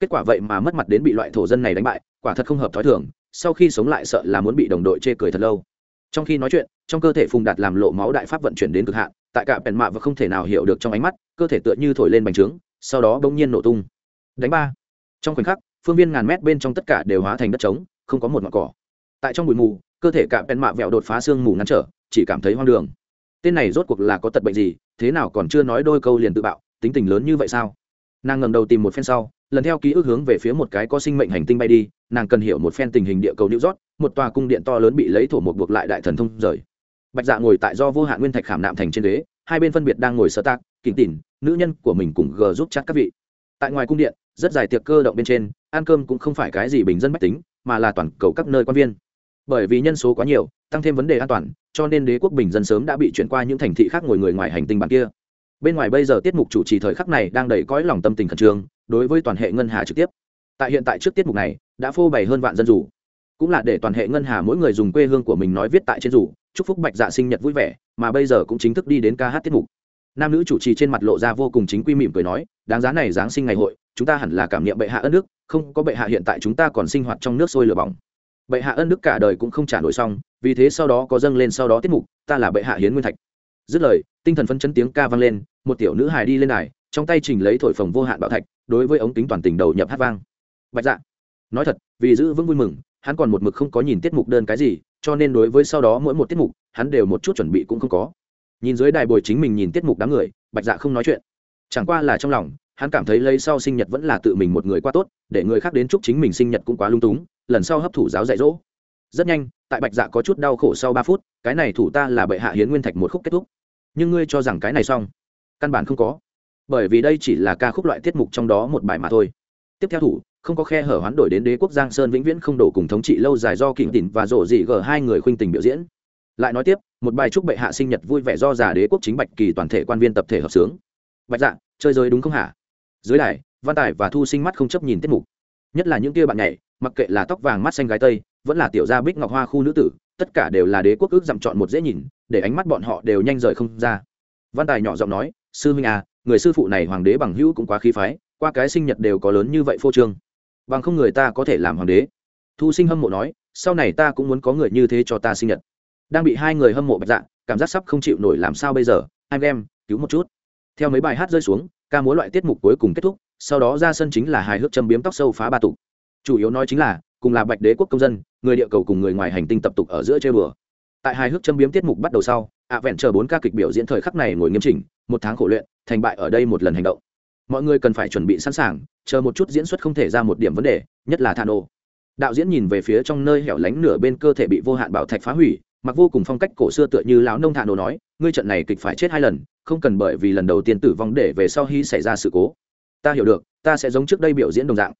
Kết quả vậy mà mất mặt đến bị loại thổ dân này đánh bại, quả thật không hợp thói thường, sau khi sống lại sợ là muốn bị đồng đội chê cười thật lâu. Trong khi nói chuyện, trong cơ thể phùng đạt làm lộ máu đại pháp vận chuyển đến cực hạn, tại cả bèn mạ và không thể nào hiểu được trong ánh mắt, cơ thể tựa như thổi lên bành trướng, sau đó bỗng nhiên nổ tung đánh ba. Trong khoảnh khắc phương viên ngàn mét bên trong tất cả đều hóa thành đất trống không có một ngọn cỏ. Tại trong bụi mù cơ thể cả bèn mạ vẹo đột phá xương mù ngăn trở chỉ cảm thấy hoang đường. Tên này rốt cuộc là có tật bệnh gì thế nào còn chưa nói đôi câu liền tự bạo tính tình lớn như vậy sao? Nàng ngầm đầu tìm một phen sau lần theo ký ức hướng về phía một cái có sinh mệnh hành tinh bay đi nàng cần hiểu một phen tình hình địa cầu new york một tòa cung điện to lớn bị lấy thổ một buộc lại đại thần thông rời. Bạch dạ ngồi tại do vô hạn nguyên thạch khảm nạm thành trên đế, hai bên phân biệt đang ngồi sơ tác kính tỉn nữ nhân của mình cùng g giúp chắc các vị. Tại ngoài cung điện rất dài tiệc cơ động bên trên, ăn cơm cũng không phải cái gì bình dân bách tính, mà là toàn cầu các nơi quan viên. Bởi vì nhân số quá nhiều, tăng thêm vấn đề an toàn, cho nên đế quốc bình dân sớm đã bị chuyển qua những thành thị khác ngồi người ngoài hành tinh bản kia. Bên ngoài bây giờ tiết mục chủ trì thời khắc này đang đầy cõi lòng tâm tình khẩn trương, đối với toàn hệ ngân hà trực tiếp. Tại hiện tại trước tiết mục này, đã phô bày hơn vạn dân dù. Cũng là để toàn hệ ngân hà mỗi người dùng quê hương của mình nói viết tại trên dù, chúc phúc bạch dạ sinh nhật vui vẻ, mà bây giờ cũng chính thức đi đến ca hát tiết mục. Nam nữ chủ trì trên mặt lộ ra vô cùng chính quy mỉm cười nói, đáng giá này giáng sinh ngày hội chúng ta hẳn là cảm niệm bệ hạ ân đức, không có bệ hạ hiện tại chúng ta còn sinh hoạt trong nước sôi lửa bỏng. Bệ hạ ân đức cả đời cũng không trả nổi xong, vì thế sau đó có dâng lên sau đó tiết mục, ta là bệ hạ hiến nguyên thạch. Dứt lời, tinh thần phấn chấn tiếng ca vang lên, một tiểu nữ hài đi lên đài, trong tay trình lấy thổi phồng vô hạn bảo thạch, đối với ống kính toàn tình đầu nhập hát vang. Bạch dạ. Nói thật, vì giữ vững vui mừng, hắn còn một mực không có nhìn tiết mục đơn cái gì, cho nên đối với sau đó mỗi một tiết mục, hắn đều một chút chuẩn bị cũng không có. Nhìn dưới đài bồi chính mình nhìn tiết mục đám người, bạch dạ không nói chuyện. Chẳng qua là trong lòng hắn cảm thấy lấy sau sinh nhật vẫn là tự mình một người qua tốt, để người khác đến chúc chính mình sinh nhật cũng quá lung túng, lần sau hấp thụ giáo dạy dỗ. Rất nhanh, tại bạch dạ có chút đau khổ sau ba phút, cái này thủ ta là bệ hạ hiến nguyên thạch một khúc kết thúc. Nhưng ngươi cho rằng cái này xong? Căn bản không có. Bởi vì đây chỉ là ca khúc loại tiết mục trong đó một bài mà thôi. Tiếp theo thủ, không có khe hở hoán đổi đến đế quốc giang sơn vĩnh viễn không đổ cùng thống trị lâu dài do kỉnh tỉn và dỗ dị g hai người khuynh tình biểu diễn. Lại nói tiếp, một bài chúc bệ hạ sinh nhật vui vẻ do giả đế quốc chính bạch kỳ toàn thể quan viên tập thể hợp sướng. Bạch dạ chơi giới đúng không hả? Dưới đài, văn tài và thu sinh mắt không chấp nhìn tiết mục. Nhất là những kia bạn nhảy, mặc kệ là tóc vàng mắt xanh gái tây, vẫn là tiểu gia bích ngọc hoa khu nữ tử, tất cả đều là đế quốc ước dặm chọn một dễ nhìn, để ánh mắt bọn họ đều nhanh rời không ra. Văn tài nhỏ giọng nói, sư huynh à người sư phụ này hoàng đế bằng hữu cũng quá khí phái, qua cái sinh nhật đều có lớn như vậy phô trương. Bằng không người ta có thể làm hoàng đế. Thu sinh hâm mộ nói, sau này ta cũng muốn có người như thế cho ta sinh nhật. Đang bị hai người hâm mộ bạch dạ cảm giác sắp không chịu nổi làm sao bây giờ, anh em, cứu một chút. Theo mấy bài hát rơi xuống ca múa loại tiết mục cuối cùng kết thúc, sau đó ra sân chính là hài hước châm biếm tóc sâu phá ba tục chủ yếu nói chính là, cùng là bạch đế quốc công dân, người địa cầu cùng người ngoài hành tinh tập tục ở giữa chơi bừa. Tại hài hước châm biếm tiết mục bắt đầu sau, ạ vẹn chờ bốn ca kịch biểu diễn thời khắc này ngồi nghiêm chỉnh, một tháng khổ luyện, thành bại ở đây một lần hành động. Mọi người cần phải chuẩn bị sẵn sàng, chờ một chút diễn xuất không thể ra một điểm vấn đề, nhất là than ô đạo diễn nhìn về phía trong nơi hẻo lánh nửa bên cơ thể bị vô hạn bảo thạch phá hủy, mặc vô cùng phong cách cổ xưa tựa như lão nông thạ ô nói, ngươi trận này kịch phải chết hai lần không cần bởi vì lần đầu tiên tử vong để về sau khi xảy ra sự cố. Ta hiểu được, ta sẽ giống trước đây biểu diễn đồng dạng.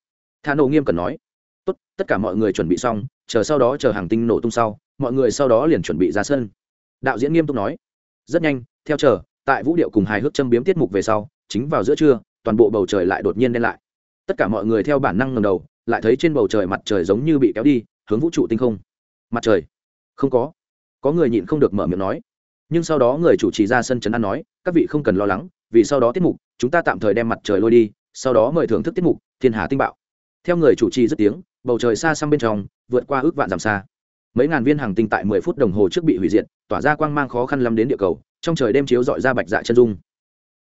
Thàn nổ nghiêm cần nói. Tốt, tất cả mọi người chuẩn bị xong, chờ sau đó chờ hàng tinh nổ tung sau, mọi người sau đó liền chuẩn bị ra sân. Đạo diễn nghiêm túc nói. Rất nhanh, theo chờ, tại vũ điệu cùng hài hước châm biếm tiết mục về sau, chính vào giữa trưa, toàn bộ bầu trời lại đột nhiên đen lại. Tất cả mọi người theo bản năng ngầm đầu, lại thấy trên bầu trời mặt trời giống như bị kéo đi, hướng vũ trụ tinh không. Mặt trời? Không có. Có người nhịn không được mở miệng nói nhưng sau đó người chủ trì ra sân trấn an nói, các vị không cần lo lắng, vì sau đó tiết mục, chúng ta tạm thời đem mặt trời lôi đi, sau đó mời thưởng thức tiết mục, thiên hà tinh bạo. Theo người chủ trì dứt tiếng, bầu trời xa xăm bên trong, vượt qua ước vạn dặm xa. Mấy ngàn viên hàng tinh tại mười phút đồng hồ trước bị hủy diệt, tỏa ra quang mang khó khăn lắm đến địa cầu, trong trời đêm chiếu dọi ra bạch dạ chân dung.